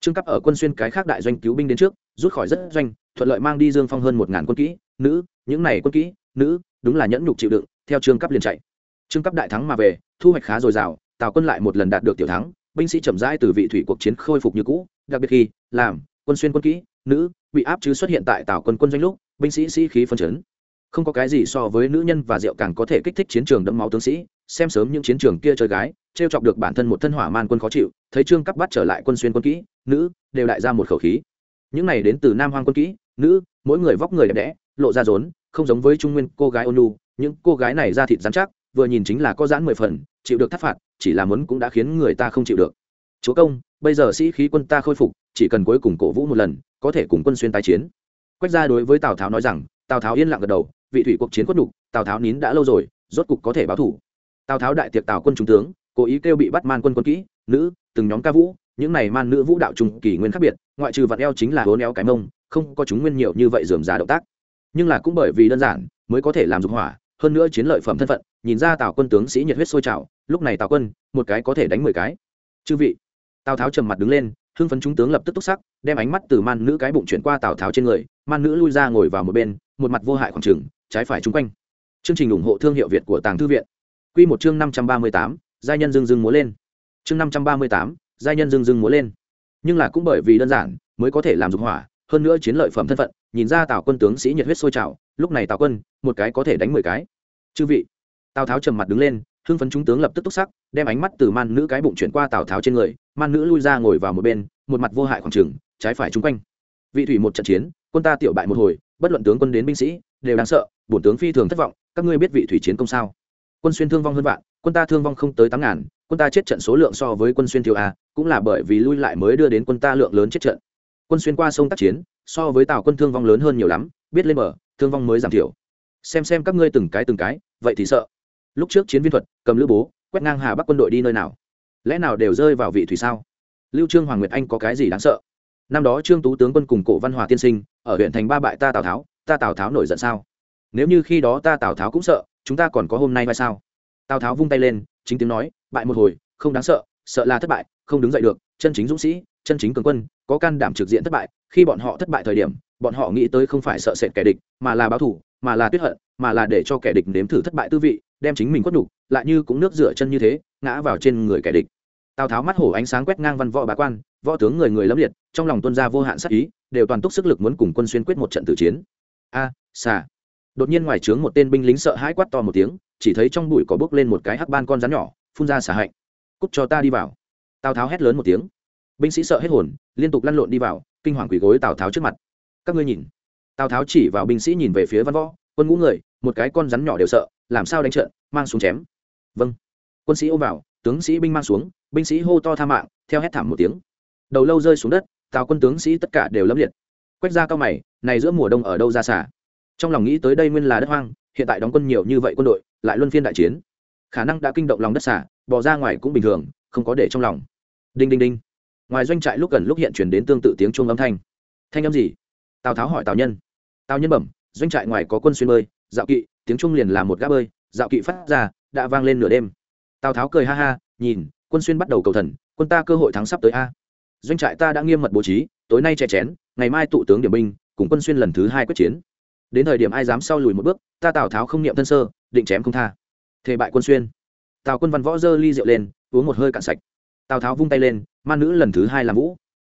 Trương cấp ở quân xuyên cái khác đại doanh cứu binh đến trước, rút khỏi rất doanh, thuận lợi mang đi dương phong hơn một ngàn quân kỹ, nữ những này quân kỹ, nữ, đúng là nhẫn nhục chịu đựng, theo trương cấp liền chạy. Trương cấp đại thắng mà về, thu hoạch khá dồi dào, tào quân lại một lần đạt được tiểu thắng, binh sĩ chậm rãi từ vị thủy cuộc chiến khôi phục như cũ, đặc biệt khi, làm, quân xuyên quân kỹ, nữ, bị áp chứ xuất hiện tại tào quân quân doanh lúc, binh sĩ sĩ khí phân chấn. Không có cái gì so với nữ nhân và rượu càng có thể kích thích chiến trường đẫm máu tướng sĩ, xem sớm những chiến trường kia chơi gái, trêu chọc được bản thân một thân hỏa man quân khó chịu, thấy trương cấp bắt trở lại quân xuyên quân kỹ, nữ, đều đại ra một khẩu khí. Những này đến từ nam hoang quân kỹ, nữ, mỗi người vóc người đẹp đẽ lộ ra rốn, không giống với trung nguyên cô gái ôn lu những cô gái này ra thịt dán chắc, vừa nhìn chính là có giãn mười phần, chịu được thắt phạt, chỉ là muốn cũng đã khiến người ta không chịu được. Chúa công, bây giờ sĩ khí quân ta khôi phục, chỉ cần cuối cùng cổ vũ một lần, có thể cùng quân xuyên tái chiến. Quách gia đối với tào tháo nói rằng, tào tháo yên lặng gật đầu, vị thủy cuộc chiến quất đục tào tháo nín đã lâu rồi, rốt cục có thể báo thủ. Tào tháo đại tiệc tào quân trung tướng, cố ý kêu bị bắt man quân quân kỹ, nữ, từng nhóm ca vũ, những này man nữ vũ đạo trùng kỳ nguyên khác biệt, ngoại trừ vật eo chính là hố neo cái mông, không có chúng nguyên nhiều như vậy dườm già động tác nhưng là cũng bởi vì đơn giản mới có thể làm dục hỏa, hơn nữa chiến lợi phẩm thân phận, nhìn ra tào quân tướng sĩ nhiệt huyết sôi trào, lúc này tào quân, một cái có thể đánh mười cái. Chư vị, tào tháo trầm mặt đứng lên, hưng phấn chúng tướng lập tức túc sắc, đem ánh mắt từ man nữ cái bụng chuyển qua tào tháo trên người, man nữ lui ra ngồi vào một bên, một mặt vô hại khoảng trừng trái phải chung quanh. Chương trình ủng hộ thương hiệu việt của tàng thư viện. Q một chương năm trăm ba mươi tám gia nhân dưng dưng múa lên. Chương năm trăm ba mươi tám gia nhân dưng dưng múa lên. Nhưng là cũng bởi vì đơn giản mới có thể làm dục hỏa hơn nữa chiến lợi phẩm thân phận, nhìn ra tào quân tướng sĩ nhiệt huyết sôi trào, lúc này tào quân, một cái có thể đánh mười cái. Chư vị, tào tháo trầm mặt đứng lên, hưng phấn chúng tướng lập tức túc sắc, đem ánh mắt từ man nữ cái bụng chuyển qua tào tháo trên người, man nữ lui ra ngồi vào một bên, một mặt vô hại khoảng trừng trái phải chung quanh. Vị thủy một trận chiến, quân ta tiểu bại một hồi, bất luận tướng quân đến binh sĩ, đều đáng sợ, bổn tướng phi thường thất vọng, các ngươi biết vị thủy chiến công sao? Quân xuyên thương vong hơn vạn, quân ta thương vong không tới tám ngàn, quân ta chết trận số lượng so với quân xuyên thiếu a, cũng là bởi vì lui lại mới đưa đến quân ta lượng lớn chết trận quân xuyên qua sông tác chiến, so với tào quân thương vong lớn hơn nhiều lắm, biết lên mở thương vong mới giảm thiểu. Xem xem các ngươi từng cái từng cái, vậy thì sợ. Lúc trước chiến viên thuật, cầm lữ bố, quét ngang hà bắc quân đội đi nơi nào? Lẽ nào đều rơi vào vị thủy sao? Lưu trương hoàng nguyệt anh có cái gì đáng sợ? Năm đó trương tú tướng quân cùng cổ văn hòa tiên sinh, ở huyện thành ba bại ta tào tháo, ta tào tháo nổi giận sao? Nếu như khi đó ta tào tháo cũng sợ, chúng ta còn có hôm nay hay sao? Tào tháo vung tay lên, chính tiếng nói, bại một hồi, không đáng sợ sợ là thất bại, không đứng dậy được, chân chính dũng sĩ chân chính cường quân có can đảm trực diện thất bại khi bọn họ thất bại thời điểm bọn họ nghĩ tới không phải sợ sệt kẻ địch mà là báo thủ mà là tuyết hận mà là để cho kẻ địch nếm thử thất bại tư vị đem chính mình quất đủ, lại như cũng nước rửa chân như thế ngã vào trên người kẻ địch. Tào tháo mắt hổ ánh sáng quét ngang văn võ bá quan võ tướng người người lâm liệt trong lòng tuân ra vô hạn sắc ý đều toàn túc sức lực muốn cùng quân xuyên quyết một trận tử chiến. A à, xà. Đột nhiên ngoài trướng một tên binh lính sợ hãi quát to một tiếng chỉ thấy trong bụi có bước lên một cái hắc ban con rắn nhỏ phun ra xả hạnh. Cút cho ta đi vào. Tào tháo hét lớn một tiếng binh sĩ sợ hết hồn, liên tục lăn lộn đi vào, kinh hoàng quỳ gối tào tháo trước mặt. Các ngươi nhìn. Tào tháo chỉ vào binh sĩ nhìn về phía văn võ, quân ngũ người, một cái con rắn nhỏ đều sợ, làm sao đánh trận, mang xuống chém. Vâng. Quân sĩ ôm vào, tướng sĩ binh mang xuống, binh sĩ hô to tha mạng, theo hét thảm một tiếng. Đầu lâu rơi xuống đất, tào quân tướng sĩ tất cả đều lâm liệt. Quét ra cao mày, này giữa mùa đông ở đâu ra xả? Trong lòng nghĩ tới đây nguyên là đất hoang, hiện tại đóng quân nhiều như vậy quân đội, lại luân phiên đại chiến. Khả năng đã kinh động lòng đất xả, bỏ ra ngoài cũng bình thường, không có để trong lòng. Đinh đinh đinh ngoài doanh trại lúc gần lúc hiện chuyển đến tương tự tiếng chuông âm thanh. Thanh âm gì? Tào tháo hỏi tào nhân. Tào nhân bẩm, doanh trại ngoài có quân xuyên bơi, dạo kỵ, tiếng chuông liền là một gã bơi, dạo kỵ phát ra, đã vang lên nửa đêm. Tào tháo cười ha ha, nhìn, quân xuyên bắt đầu cầu thần, quân ta cơ hội thắng sắp tới a. Doanh trại ta đã nghiêm mật bố trí, tối nay che chén, ngày mai tụ tướng điểm binh, cùng quân xuyên lần thứ hai quyết chiến. Đến thời điểm ai dám sau lùi một bước, ta tào tháo không niệm thân sơ, định chém không tha. Thề bại quân xuyên. Tào quân văn võ dơ ly rượu lên, uống một hơi cạn sạch. Tào tháo vung tay lên man nữ lần thứ hai làm vũ.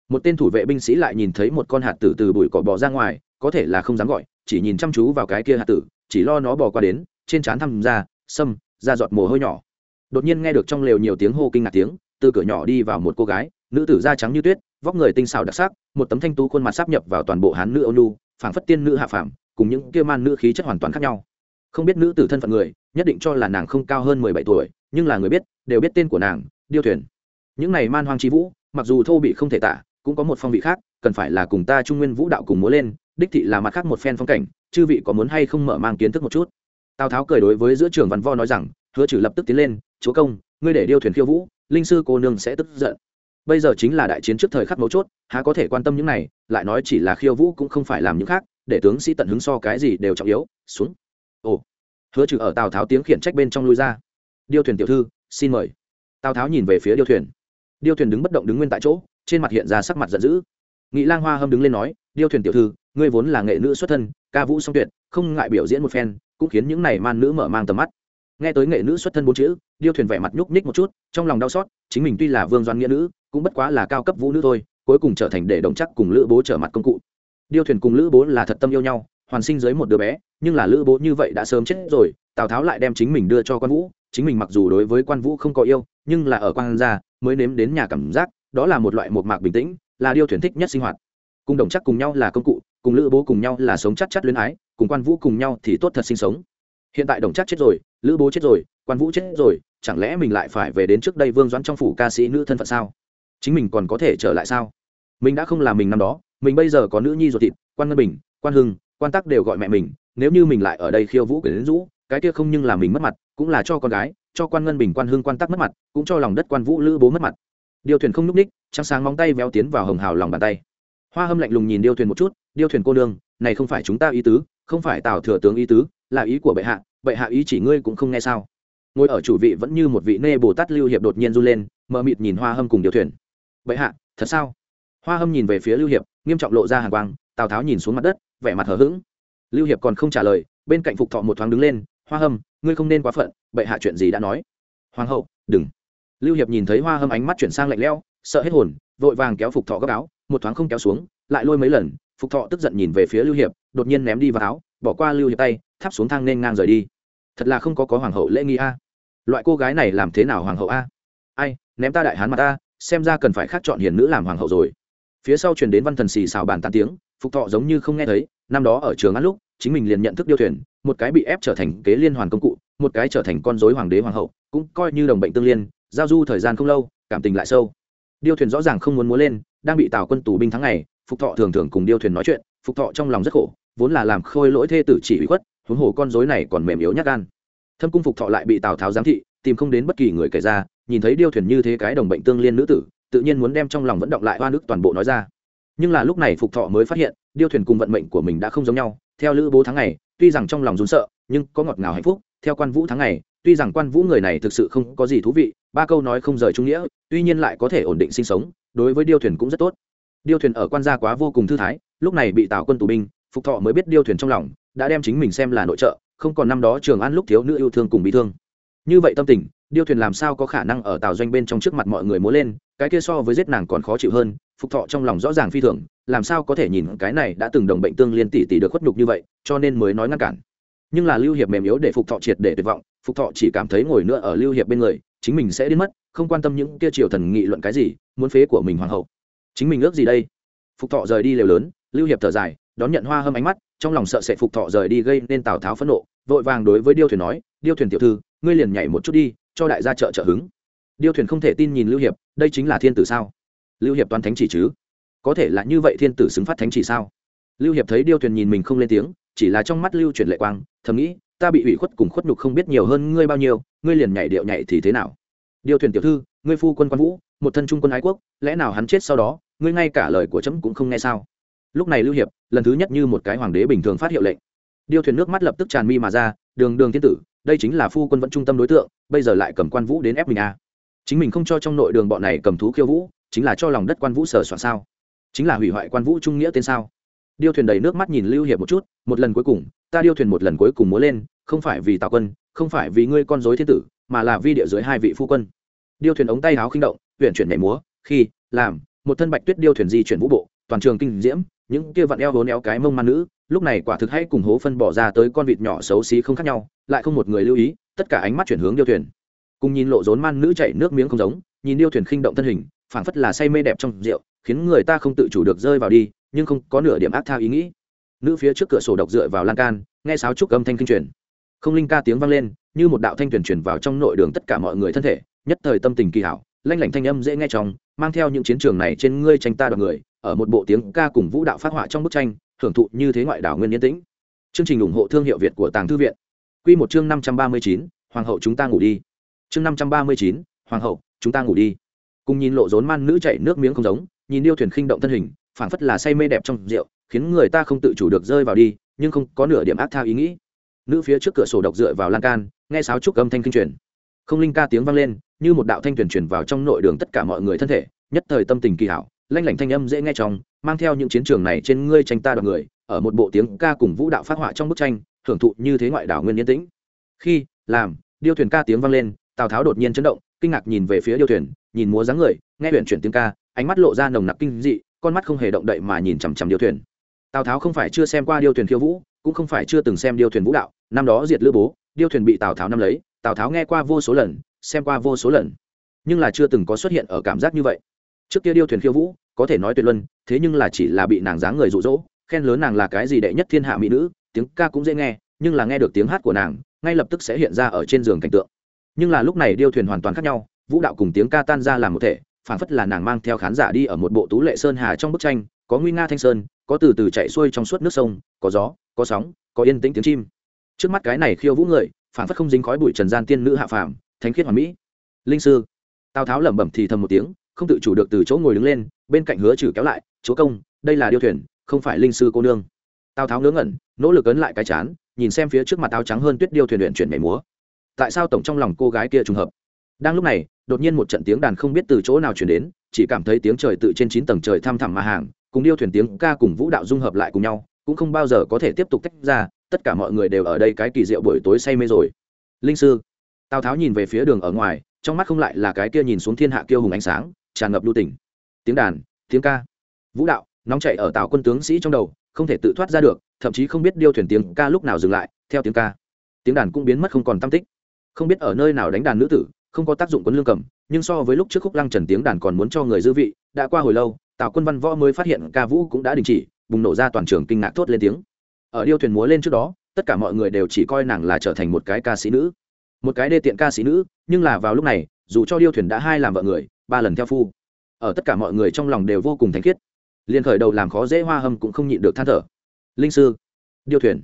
Một tên thủ vệ binh sĩ lại nhìn thấy một con hạt tử từ bụi cỏ bò ra ngoài, có thể là không dám gọi, chỉ nhìn chăm chú vào cái kia hạt tử, chỉ lo nó bò qua đến, trên trán thăm ra, sâm ra giọt mồ hôi nhỏ. Đột nhiên nghe được trong lều nhiều tiếng hô kinh ngạc tiếng, từ cửa nhỏ đi vào một cô gái, nữ tử da trắng như tuyết, vóc người tinh xảo đặc sắc, một tấm thanh tú khuôn mặt sáp nhập vào toàn bộ hán nữ âu nu phảng phất tiên nữ hạ phàm, cùng những kia man nữ khí chất hoàn toàn khác nhau. Không biết nữ tử thân phận người, nhất định cho là nàng không cao hơn mười bảy tuổi, nhưng là người biết, đều biết tên của nàng, điêu thuyền những này man hoang chi vũ, mặc dù thô bị không thể tả, cũng có một phong vị khác, cần phải là cùng ta trung nguyên vũ đạo cùng múa lên, đích thị là mặt khác một phen phong cảnh, chư vị có muốn hay không mở mang kiến thức một chút? Tào tháo cười đối với giữa trường văn vo nói rằng, hứa trừ lập tức tiến lên, chúa công, ngươi để điêu thuyền khiêu vũ, linh sư cô nương sẽ tức giận. Bây giờ chính là đại chiến trước thời khắc mấu chốt, há có thể quan tâm những này, lại nói chỉ là khiêu vũ cũng không phải làm những khác, để tướng sĩ tận hứng so cái gì đều trọng yếu, xuống. Ồ. Hứa trừ ở tào tháo tiếng khiển trách bên trong lui ra. Điêu thuyền tiểu thư, xin mời. Tào tháo nhìn về phía điêu thuyền điêu thuyền đứng bất động đứng nguyên tại chỗ, trên mặt hiện ra sắc mặt giận dữ. Nghị lang hoa hâm đứng lên nói, điêu thuyền tiểu thư, ngươi vốn là nghệ nữ xuất thân, ca vũ song tuyệt, không ngại biểu diễn một phen, cũng khiến những này man nữ mở mang tầm mắt. Nghe tới nghệ nữ xuất thân bốn chữ, điêu thuyền vẻ mặt nhúc nhích một chút, trong lòng đau xót, chính mình tuy là vương doan nghĩa nữ, cũng bất quá là cao cấp vũ nữ thôi, cuối cùng trở thành để đồng chắc cùng lữ bố trở mặt công cụ. Điêu thuyền cùng lữ bố là thật tâm yêu nhau, hoàn sinh dưới một đứa bé, nhưng là lữ bố như vậy đã sớm chết rồi, tào tháo lại đem chính mình đưa cho quan vũ, chính mình mặc dù đối với quan vũ không có yêu, nhưng là ở quan gia mới nếm đến nhà cảm giác, đó là một loại một mạc bình tĩnh, là điều thuyền thích nhất sinh hoạt. Cùng đồng chắc cùng nhau là công cụ, cùng lữ bố cùng nhau là sống chắc chắc luyến ái, cùng quan vũ cùng nhau thì tốt thật sinh sống. Hiện tại đồng chắc chết rồi, lữ bố chết rồi, quan vũ chết rồi, chẳng lẽ mình lại phải về đến trước đây vương doãn trong phủ ca sĩ nữ thân phận sao? Chính mình còn có thể trở lại sao? Mình đã không là mình năm đó, mình bây giờ có nữ nhi ruột thịt, quan ngân bình, quan hưng, quan tắc đều gọi mẹ mình, nếu như mình lại ở đây khiêu vũ quyển rũ, cái kia không nhưng là mình mất mặt, cũng là cho con gái cho quan ngân bình quan hương quan tắc mất mặt, cũng cho lòng đất quan vũ lữ bố mất mặt. Điêu thuyền không n ú c ních, trắng sáng móng tay véo tiến vào hồng hào lòng bàn tay. Hoa hâm lạnh lùng nhìn điêu thuyền một chút, điêu thuyền cô nương, này không phải chúng ta ý tứ, không phải tào thừa tướng ý tứ, là ý của bệ hạ bệ hạ ý chỉ ngươi cũng không nghe sao. Ngồi ở chủ vị vẫn như một vị nê bồ tát lưu hiệp đột nhiên run lên, mờ mịt nhìn hoa hâm cùng điêu thuyền. Bệ hạ, thật sao? Hoa hâm nhìn về phía lưu hiệp, nghiêm trọng lộ ra hàng quang, tào tháo nhìn xuống mặt đất, vẻ mặt hờ hững. Lưu hiệp còn không trả lời, bên cạnh phục thọ một thoáng đứng lên, hoa hâm ngươi không nên quá phận, bệ hạ chuyện gì đã nói? Hoàng hậu, đừng. Lưu hiệp nhìn thấy hoa hâm ánh mắt chuyển sang lạnh lẽo, sợ hết hồn, vội vàng kéo phục thọ gấp áo, một thoáng không kéo xuống, lại lôi mấy lần, phục thọ tức giận nhìn về phía lưu hiệp, đột nhiên ném đi vào áo, bỏ qua lưu hiệp tay, thắp xuống thang nên ngang rời đi. Thật là không có có hoàng hậu lễ nghi a. Loại cô gái này làm thế nào hoàng hậu a? Ai, ném ta đại hán mà ta, xem ra cần phải khác chọn hiền nữ làm hoàng hậu rồi. Phía sau truyền đến văn thần xì xào bàn tàn tiếng, phục thọ giống như không nghe thấy, năm đó ở trường ăn lúc chính mình liền nhận thức điêu thuyền, một cái bị ép trở thành kế liên hoàn công cụ, một cái trở thành con dối hoàng đế hoàng hậu, cũng coi như đồng bệnh tương liên, giao du thời gian không lâu, cảm tình lại sâu. Điêu thuyền rõ ràng không muốn múa lên, đang bị tào quân tù binh tháng ngày, phục thọ thường thường cùng điêu thuyền nói chuyện, phục thọ trong lòng rất khổ, vốn là làm khôi lỗi thê tử chỉ ủy khuất, huống hồ con dối này còn mềm yếu nhát gan. Thâm cung phục thọ lại bị tào tháo giám thị, tìm không đến bất kỳ người kể ra, nhìn thấy điêu thuyền như thế cái đồng bệnh tương liên nữ tử, tự nhiên muốn đem trong lòng vẫn động lại hoa nước toàn bộ nói ra. Nhưng là lúc này phục thọ mới phát hiện, điêu thuyền cùng vận mệnh của mình đã không giống nhau theo lữ bố tháng ngày, tuy rằng trong lòng rún sợ, nhưng có ngọt ngào hạnh phúc. Theo quan vũ tháng ngày, tuy rằng quan vũ người này thực sự không có gì thú vị, ba câu nói không rời trung nghĩa, tuy nhiên lại có thể ổn định sinh sống, đối với điêu thuyền cũng rất tốt. Điêu thuyền ở quan gia quá vô cùng thư thái, lúc này bị tào quân tù binh, phục thọ mới biết điêu thuyền trong lòng, đã đem chính mình xem là nội trợ, không còn năm đó trường an lúc thiếu nữ yêu thương cùng bị thương. Như vậy tâm tình, điêu thuyền làm sao có khả năng ở tàu doanh bên trong trước mặt mọi người múa lên, cái kia so với giết nàng còn khó chịu hơn phục thọ trong lòng rõ ràng phi thường, làm sao có thể nhìn cái này đã từng đồng bệnh tương liên tỷ tỷ được khuất nhục như vậy, cho nên mới nói ngăn cản. Nhưng là lưu hiệp mềm yếu để phục thọ triệt để tuyệt vọng, phục thọ chỉ cảm thấy ngồi nữa ở lưu hiệp bên người, chính mình sẽ đến mất, không quan tâm những kia triều thần nghị luận cái gì, muốn phế của mình hoàng hậu. Chính mình ước gì đây? Phục thọ rời đi lều lớn, lưu hiệp thở dài, đón nhận hoa hâm ánh mắt, trong lòng sợ sẽ phục thọ rời đi gây nên tào tháo phẫn nộ, vội vàng đối với điêu thuyền nói, điêu thuyền tiểu thư, ngươi liền nhảy một chút đi, cho đại gia trợ trợ hứng. Điêu thuyền không thể tin nhìn lưu hiệp, đây chính là thiên tử sao? Lưu hiệp toàn thánh chỉ chứ? Có thể là như vậy thiên tử xứng phát thánh chỉ sao? Lưu hiệp thấy điêu thuyền nhìn mình không lên tiếng, chỉ là trong mắt lưu chuyển lệ quang, thầm nghĩ, ta bị ủy khuất cùng khuất nhục không biết nhiều hơn ngươi bao nhiêu, ngươi liền nhảy điệu nhảy thì thế nào? Điêu thuyền tiểu thư, ngươi phu quân quan vũ, một thân trung quân ái quốc, lẽ nào hắn chết sau đó, ngươi ngay cả lời của trẫm cũng không nghe sao? Lúc này lưu hiệp, lần thứ nhất như một cái hoàng đế bình thường phát hiệu lệnh. Điêu thuyền nước mắt lập tức tràn mi mà ra, đường đường thiên tử, đây chính là phu quân vẫn trung tâm đối tượng, bây giờ lại cầm quan vũ đến ép mình à. chính mình không cho trong nội đường bọn này cầm thú khiêu vũ chính là cho lòng đất quan vũ sở soạn sao? Chính là hủy hoại quan vũ trung nghĩa tên sao? Điêu thuyền đầy nước mắt nhìn lưu hiệp một chút, một lần cuối cùng, ta điêu thuyền một lần cuối cùng múa lên, không phải vì tào quân, không phải vì ngươi con dối thiên tử, mà là vi địa dưới hai vị phu quân. Điêu thuyền ống tay áo khinh động huyện chuyển nhảy múa, khi, làm, một thân bạch tuyết điêu thuyền di chuyển vũ bộ, toàn trường kinh diễm, những kia vặn eo hố néo cái mông man nữ, lúc này quả thực hay cùng hố phân bỏ ra tới con vịt nhỏ xấu xí không khác nhau, lại không một người lưu ý, tất cả ánh mắt chuyển hướng điêu thuyền. Cùng nhìn lộ rốn man nữ chạy nước miếng không giống, nhìn điêu thuyền khinh động thân hình phảng phất là say mê đẹp trong rượu, khiến người ta không tự chủ được rơi vào đi, nhưng không có nửa điểm ác thao ý nghĩ. Nữ phía trước cửa sổ độc dựa vào lan can, nghe sáo trúc âm thanh kinh truyền. Không linh ca tiếng vang lên, như một đạo thanh truyền truyền vào trong nội đường tất cả mọi người thân thể, nhất thời tâm tình kỳ hảo, lanh lảnh thanh âm dễ nghe trong, mang theo những chiến trường này trên ngươi tranh ta đoàn người, ở một bộ tiếng ca cùng vũ đạo phát họa trong bức tranh, hưởng thụ như thế ngoại đảo nguyên yên tĩnh. Chương trình ủng hộ thương hiệu việt của tàng thư viện. Quy một chương năm trăm ba mươi chín, hoàng hậu chúng ta ngủ đi. Chương năm trăm ba mươi chín, hoàng hậu, chúng ta ngủ đi cùng nhìn lộ rốn man nữ chạy nước miếng không giống, nhìn điêu thuyền khinh động thân hình, phảng phất là say mê đẹp trong rượu, khiến người ta không tự chủ được rơi vào đi, nhưng không có nửa điểm ác thao ý nghĩ. Nữ phía trước cửa sổ độc dựa vào lan can, nghe sáo trúc âm thanh kinh truyền. Không linh ca tiếng vang lên, như một đạo thanh tuyển truyền vào trong nội đường tất cả mọi người thân thể, nhất thời tâm tình kỳ hảo, lanh lảnh thanh âm dễ nghe trong, mang theo những chiến trường này trên ngươi tranh ta đoạt người, ở một bộ tiếng ca cùng vũ đạo phát họa trong bức tranh hưởng thụ như thế ngoại đảo nguyên yên tĩnh. Khi, làm, điêu thuyền ca tiếng vang lên, tào tháo đột nhiên chấn động kinh ngạc nhìn về phía điêu thuyền, nhìn múa dáng người, nghe huyện chuyển tiếng ca, ánh mắt lộ ra nồng nặc kinh dị, con mắt không hề động đậy mà nhìn chằm chằm điêu thuyền. Tào tháo không phải chưa xem qua điêu thuyền khiêu vũ, cũng không phải chưa từng xem điêu thuyền vũ đạo, năm đó diệt lữ bố, điêu thuyền bị tào tháo năm lấy, tào tháo nghe qua vô số lần, xem qua vô số lần. Nhưng là chưa từng có xuất hiện ở cảm giác như vậy. Trước kia điêu thuyền khiêu vũ, có thể nói tuyệt luân, thế nhưng là chỉ là bị nàng dáng người rụ rỗ khen lớn nàng là cái gì đệ nhất thiên hạ mỹ nữ, tiếng ca cũng dễ nghe, nhưng là nghe được tiếng hát của nàng, ngay lập tức sẽ hiện ra ở trên giường cảnh tượng nhưng là lúc này điêu thuyền hoàn toàn khác nhau, vũ đạo cùng tiếng ca tan ra làm một thể phản phất là nàng mang theo khán giả đi ở một bộ tú lệ sơn hà trong bức tranh, có nguy nga thanh sơn, có từ từ chạy xuôi trong suốt nước sông, có gió, có sóng, có yên tĩnh tiếng chim. Trước mắt cái này khiêu vũ người phản phất không dính khói bụi trần gian tiên nữ hạ phàm, thánh khiết hoàn mỹ. Linh sư, tào tháo lẩm bẩm thì thầm một tiếng, không tự chủ được từ chỗ ngồi đứng lên, bên cạnh hứa trừ kéo lại, chúa công, đây là điêu thuyền, không phải linh sư cô nương. Tào tháo ngớ ngẩn, nỗ lực ấn lại cái chán, nhìn xem phía trước mặt áo trắng hơn tuyết điêu thuyền luyện chuyển mẻ múa tại sao tổng trong lòng cô gái kia trùng hợp? Đang lúc này, đột nhiên một trận tiếng đàn không biết từ chỗ nào chuyển đến, chỉ cảm thấy tiếng trời tự trên chín tầng trời thăm thẳm mà hàng, cùng điêu thuyền tiếng ca cùng vũ đạo dung hợp lại cùng nhau, cũng không bao giờ có thể tiếp tục tách ra, tất cả mọi người đều ở đây cái kỳ diệu buổi tối say mê rồi. Linh sư, tào tháo nhìn về phía đường ở ngoài, trong mắt không lại là cái kia nhìn xuống thiên hạ kiêu hùng ánh sáng, tràn ngập lưu tỉnh tiếng đàn, tiếng ca, vũ đạo, nóng chạy ở tào quân tướng sĩ trong đầu, không thể tự thoát ra được, thậm chí không biết điêu thuyền tiếng ca lúc nào dừng lại, theo tiếng ca. Tiếng đàn cũng biến mất không còn tam tích không biết ở nơi nào đánh đàn nữ tử, không có tác dụng quấn lương cầm, nhưng so với lúc trước khúc lăng trần tiếng đàn còn muốn cho người dư vị, đã qua hồi lâu, tào quân văn võ mới phát hiện ca vũ cũng đã đình chỉ, bùng nổ ra toàn trường kinh ngạc thốt lên tiếng. Ở điêu thuyền múa lên trước đó, tất cả mọi người đều chỉ coi nàng là trở thành một cái ca sĩ nữ. Một cái đê tiện ca sĩ nữ, nhưng là vào lúc này, dù cho điêu thuyền đã hai làm vợ người, ba lần theo phu, ở tất cả mọi người trong lòng đều vô cùng thanh khiết. Liền khởi đầu làm khó dễ hoa hâm cũng không nhịn được than thở. Linh sư, điêu thuyền.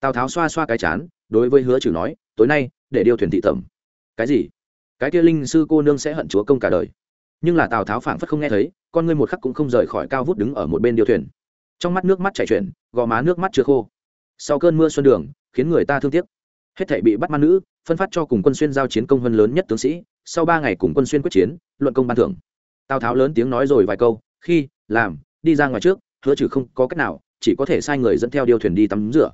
Tào tháo xoa xoa cái chán, đối với hứa trừ nói tối nay, để điêu thuyền thị tẩm. Cái gì? Cái kia linh sư cô nương sẽ hận chúa công cả đời. Nhưng là tào tháo phảng phất không nghe thấy, con ngươi một khắc cũng không rời khỏi cao vút đứng ở một bên điêu thuyền. Trong mắt nước mắt chảy chuyển, gò má nước mắt chưa khô. Sau cơn mưa xuân đường, khiến người ta thương tiếc. Hết thảy bị bắt man nữ, phân phát cho cùng quân xuyên giao chiến công hơn lớn nhất tướng sĩ, sau ba ngày cùng quân xuyên quyết chiến, luận công ban thưởng. Tào tháo lớn tiếng nói rồi vài câu, khi, làm, đi ra ngoài trước, hứa trừ không có cách nào, chỉ có thể sai người dẫn theo điêu thuyền đi tắm rửa.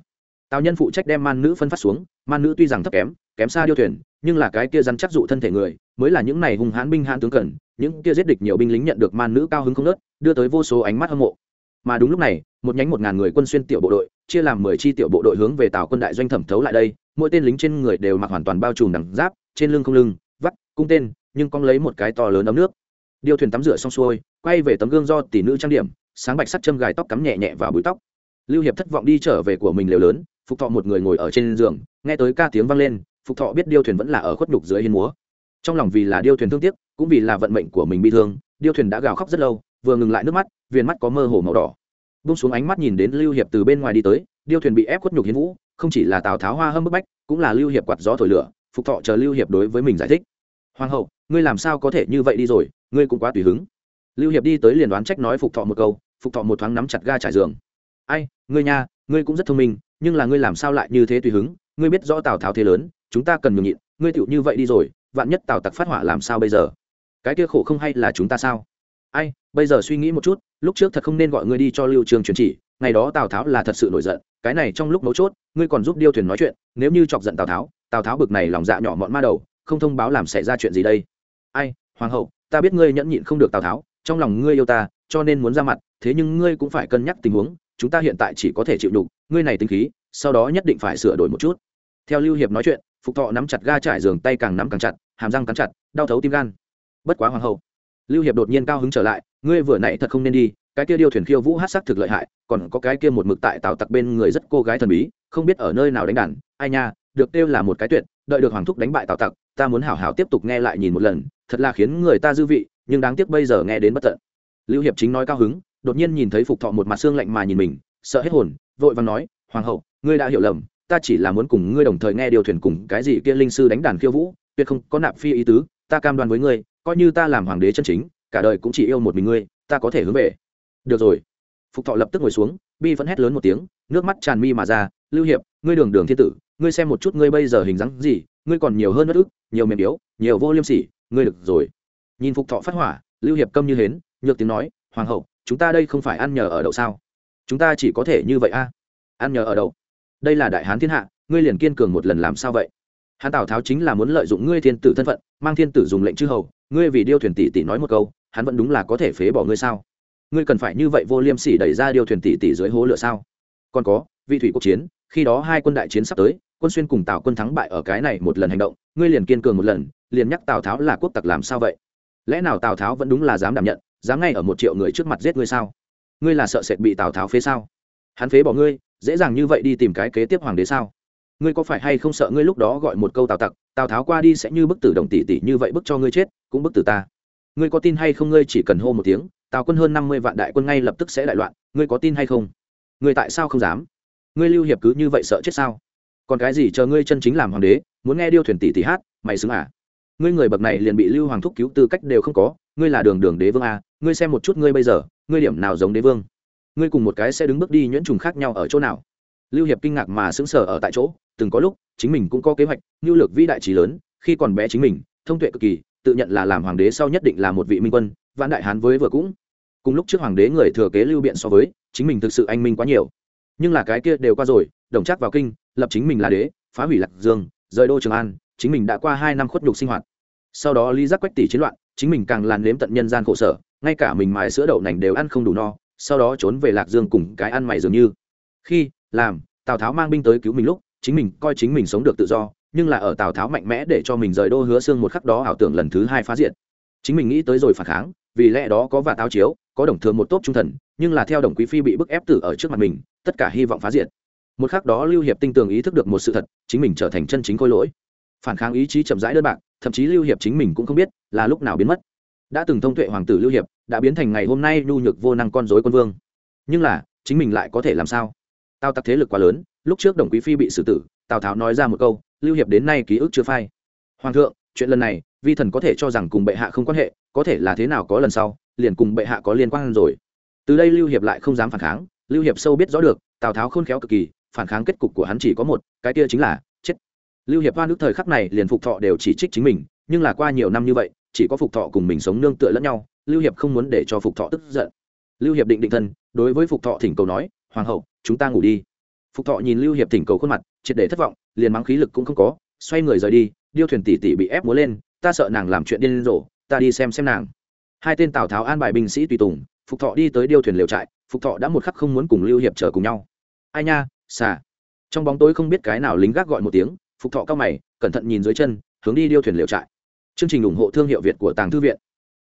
Tào nhân phụ trách đem man nữ phân phát xuống man nữ tuy rằng thấp kém kém xa điêu thuyền, nhưng là cái kia rắn chắc dụ thân thể người, mới là những này hung hãn binh hãn tướng cần, những kia giết địch nhiều binh lính nhận được man nữ cao hứng không nớt, đưa tới vô số ánh mắt hâm mộ. Mà đúng lúc này, một nhánh một ngàn người quân xuyên tiểu bộ đội, chia làm mười chi tiểu bộ đội hướng về tàu quân đại doanh thẩm thấu lại đây, mỗi tên lính trên người đều mặc hoàn toàn bao trùm đằng giáp, trên lưng không lưng, vắt, cung tên, nhưng cong lấy một cái to lớn ấm nước. Điêu thuyền tắm rửa xong xuôi, quay về tấm gương do tỷ nữ trang điểm, sáng bạch sắt châm gài tóc cắm nhẹ nhẹ vào búi tóc. Lưu hiệp thất vọng đi trở về của mình liều lớn phục thọ một người ngồi ở trên giường, nghe tới ca tiếng vang lên, phục thọ biết điêu thuyền vẫn là ở khuất nhục dưới hiên múa. Trong lòng vì là điêu thuyền thương tiếc, cũng vì là vận mệnh của mình bị thương, điêu thuyền đã gào khóc rất lâu, vừa ngừng lại nước mắt, viền mắt có mơ hồ màu đỏ. Bung xuống ánh mắt nhìn đến lưu hiệp từ bên ngoài đi tới, điêu thuyền bị ép khuất nhục hiến vũ, không chỉ là tào tháo hoa hâm bức bách, cũng là lưu hiệp quạt gió thổi lửa, phục thọ chờ lưu hiệp đối với mình giải thích. Hoàng hậu, ngươi làm sao có thể như vậy đi rồi, ngươi cũng quá tùy hứng. Lưu hiệp đi tới liền đoán trách nói phục thọ một câu, phục thọ một thoáng nắm chặt ga trải giường. Ai, ngươi nha, ngươi cũng rất thông minh nhưng là ngươi làm sao lại như thế tùy hứng? Ngươi biết rõ tào tháo thế lớn, chúng ta cần nhường nhịn, ngươi tựu như vậy đi rồi, vạn nhất tào tặc phát hỏa làm sao bây giờ? Cái kia khổ không hay là chúng ta sao? Ai, bây giờ suy nghĩ một chút, lúc trước thật không nên gọi ngươi đi cho lưu trường truyền chỉ, ngày đó tào tháo là thật sự nổi giận, cái này trong lúc mấu chốt, ngươi còn giúp điêu thuyền nói chuyện, nếu như chọc giận tào tháo tào tháo bực này lòng dạ nhỏ mọn ma đầu, không thông báo làm xảy ra chuyện gì đây? Ai, hoàng hậu, ta biết ngươi nhẫn nhịn không được tào tháo, trong lòng ngươi yêu ta, cho nên muốn ra mặt, thế nhưng ngươi cũng phải cân nhắc tình huống chúng ta hiện tại chỉ có thể chịu đục ngươi này tính khí, sau đó nhất định phải sửa đổi một chút. Theo lưu hiệp nói chuyện, phục thọ nắm chặt ga trải giường tay càng nắm càng chặt, hàm răng cắn chặt, đau thấu tim gan. Bất quá hoàng hậu, lưu hiệp đột nhiên cao hứng trở lại, ngươi vừa nãy thật không nên đi, cái kia điêu thuyền khiêu vũ hát sắc thực lợi hại, còn có cái kia một mực tại tạo tặc bên người rất cô gái thần bí, không biết ở nơi nào đánh đàn, ai nha, được kêu là một cái tuyệt, đợi được hoàng thúc đánh bại tạo tặc, ta muốn hảo hảo tiếp tục nghe lại nhìn một lần, thật là khiến người ta dư vị, nhưng đáng tiếc bây giờ nghe đến bất tận. Lưu hiệp chính nói cao hứng đột nhiên nhìn thấy phục thọ một mặt xương lạnh mà nhìn mình, sợ hết hồn, vội vàng nói, hoàng hậu, ngươi đã hiểu lầm, ta chỉ là muốn cùng ngươi đồng thời nghe điều thuyền cùng cái gì kia linh sư đánh đàn khiêu vũ, tuyệt không có nạp phi ý tứ, ta cam đoan với ngươi, coi như ta làm hoàng đế chân chính, cả đời cũng chỉ yêu một mình ngươi, ta có thể hướng về. Được rồi. Phục thọ lập tức ngồi xuống, bi vẫn hét lớn một tiếng, nước mắt tràn mi mà ra, lưu hiệp, ngươi đường đường thiên tử, ngươi xem một chút ngươi bây giờ hình dáng gì, ngươi còn nhiều hơn bất ức, nhiều mềm yếu, nhiều vô liêm sỉ, ngươi được rồi. Nhìn phục thọ phát hỏa, lưu hiệp câm như hến, nhược tiếng nói, hoàng hậu chúng ta đây không phải ăn nhờ ở đậu sao? Chúng ta chỉ có thể như vậy a. Ăn nhờ ở đậu. Đây là đại hán thiên hạ, ngươi liền kiên cường một lần làm sao vậy? Hắn tào tháo chính là muốn lợi dụng ngươi thiên tử thân phận, mang thiên tử dùng lệnh chư hầu, ngươi vì điêu thuyền tỷ tỷ nói một câu, hắn vẫn đúng là có thể phế bỏ ngươi sao? Ngươi cần phải như vậy vô liêm sỉ đẩy ra điêu thuyền tỷ tỷ dưới hố lửa sao? Còn có, vị thủy quốc chiến, khi đó hai quân đại chiến sắp tới, quân xuyên cùng tào quân thắng bại ở cái này một lần hành động, ngươi liền kiên cường một lần, liền nhắc tào tháo là quốc tặc làm sao vậy? Lẽ nào tào tháo vẫn đúng là dám đảm nhận dám ngay ở một triệu người trước mặt giết ngươi sao? Ngươi là sợ sệt bị tào tháo phế sao? Hắn phế bỏ ngươi, dễ dàng như vậy đi tìm cái kế tiếp hoàng đế sao? Ngươi có phải hay không sợ ngươi lúc đó gọi một câu tào tặc, tào tháo qua đi sẽ như bức tử đồng tỷ tỷ như vậy bức cho ngươi chết, cũng bức tử ta. Ngươi có tin hay không ngươi chỉ cần hô một tiếng, tào quân hơn năm mươi vạn đại quân ngay lập tức sẽ đại loạn, ngươi có tin hay không? Ngươi tại sao không dám? Ngươi lưu hiệp cứ như vậy sợ chết sao? Còn cái gì chờ ngươi chân chính làm hoàng đế, muốn nghe điêu thuyền tỷ tỷ hát, mày xứng à? Ngươi người bậc này liền bị lưu hoàng thúc cứu tư cách đều không có, ngươi là đường đường đế vương à ngươi xem một chút ngươi bây giờ, ngươi điểm nào giống đế vương? Ngươi cùng một cái sẽ đứng bước đi nhuyễn trùng khác nhau ở chỗ nào? Lưu hiệp kinh ngạc mà sững sờ ở tại chỗ, từng có lúc, chính mình cũng có kế hoạch nhu lược vĩ đại trí lớn, khi còn bé chính mình, thông tuệ cực kỳ, tự nhận là làm hoàng đế sau nhất định là một vị minh quân, vãn đại hán với vừa cũng. Cùng lúc trước hoàng đế người thừa kế lưu biện so với, chính mình thực sự anh minh quá nhiều. Nhưng là cái kia đều qua rồi, đồng chắc vào kinh, lập chính mình là đế, phá hủy lạc dương, rời đô trường an, chính mình đã qua hai năm khuất nhục sinh hoạt sau đó lý giác quách tỷ chiến loạn, chính mình càng làn nếm tận nhân gian khổ sở, ngay cả mình mài sữa đậu nành đều ăn không đủ no, sau đó trốn về lạc dương cùng cái ăn mày dường như. Khi, làm, tào tháo mang binh tới cứu mình lúc, chính mình coi chính mình sống được tự do, nhưng là ở tào tháo mạnh mẽ để cho mình rời đô hứa xương một khắc đó ảo tưởng lần thứ hai phá diện chính mình nghĩ tới rồi phản kháng, vì lẽ đó có và táo chiếu, có đồng thường một tốt trung thần, nhưng là theo đồng quý phi bị bức ép tử ở trước mặt mình, tất cả hy vọng phá diện một khắc đó lưu hiệp tinh tường ý thức được một sự thật, chính mình trở thành chân chính khôi lỗi. Phản kháng ý chí chậm rãi đơn bạc thậm chí lưu hiệp chính mình cũng không biết là lúc nào biến mất. Đã từng thông tuệ hoàng tử lưu hiệp đã biến thành ngày hôm nay nhu nhược vô năng con dối quân vương. Nhưng là, chính mình lại có thể làm sao? Tao tặc thế lực quá lớn, lúc trước đồng quý phi bị xử tử, tào tháo nói ra một câu, lưu hiệp đến nay ký ức chưa phai. Hoàng thượng, chuyện lần này, vi thần có thể cho rằng cùng bệ hạ không quan hệ, có thể là thế nào có lần sau, liền cùng bệ hạ có liên quan rồi. Từ đây lưu hiệp lại không dám phản kháng, lưu hiệp sâu biết rõ được, tào tháo khôn khéo cực kỳ, phản kháng kết cục của hắn chỉ có một, cái kia chính là lưu hiệp hoa nước thời khắc này liền phục thọ đều chỉ trích chính mình, nhưng là qua nhiều năm như vậy, chỉ có phục thọ cùng mình sống nương tựa lẫn nhau, lưu hiệp không muốn để cho phục thọ tức giận. Lưu hiệp định định thân, đối với phục thọ thỉnh cầu nói, hoàng hậu, chúng ta ngủ đi. Phục thọ nhìn lưu hiệp thỉnh cầu khuôn mặt, triệt để thất vọng, liền mắng khí lực cũng không có, xoay người rời đi, điêu thuyền tỷ tỷ bị ép múa lên, ta sợ nàng làm chuyện điên rồ, ta đi xem xem nàng. Hai tên tào tháo an bài binh sĩ tùy tùng, phục thọ đi tới điêu thuyền liều trại, phục thọ đã một khắc không muốn cùng lưu hiệp chờ cùng nhau. Ai nha, xà. Trong bóng tối không biết cái nào lính gác gọi một tiếng phục thọ cao mày, cẩn thận nhìn dưới chân, hướng đi điêu thuyền liều trại. Chương trình ủng hộ thương hiệu việt của tàng thư viện.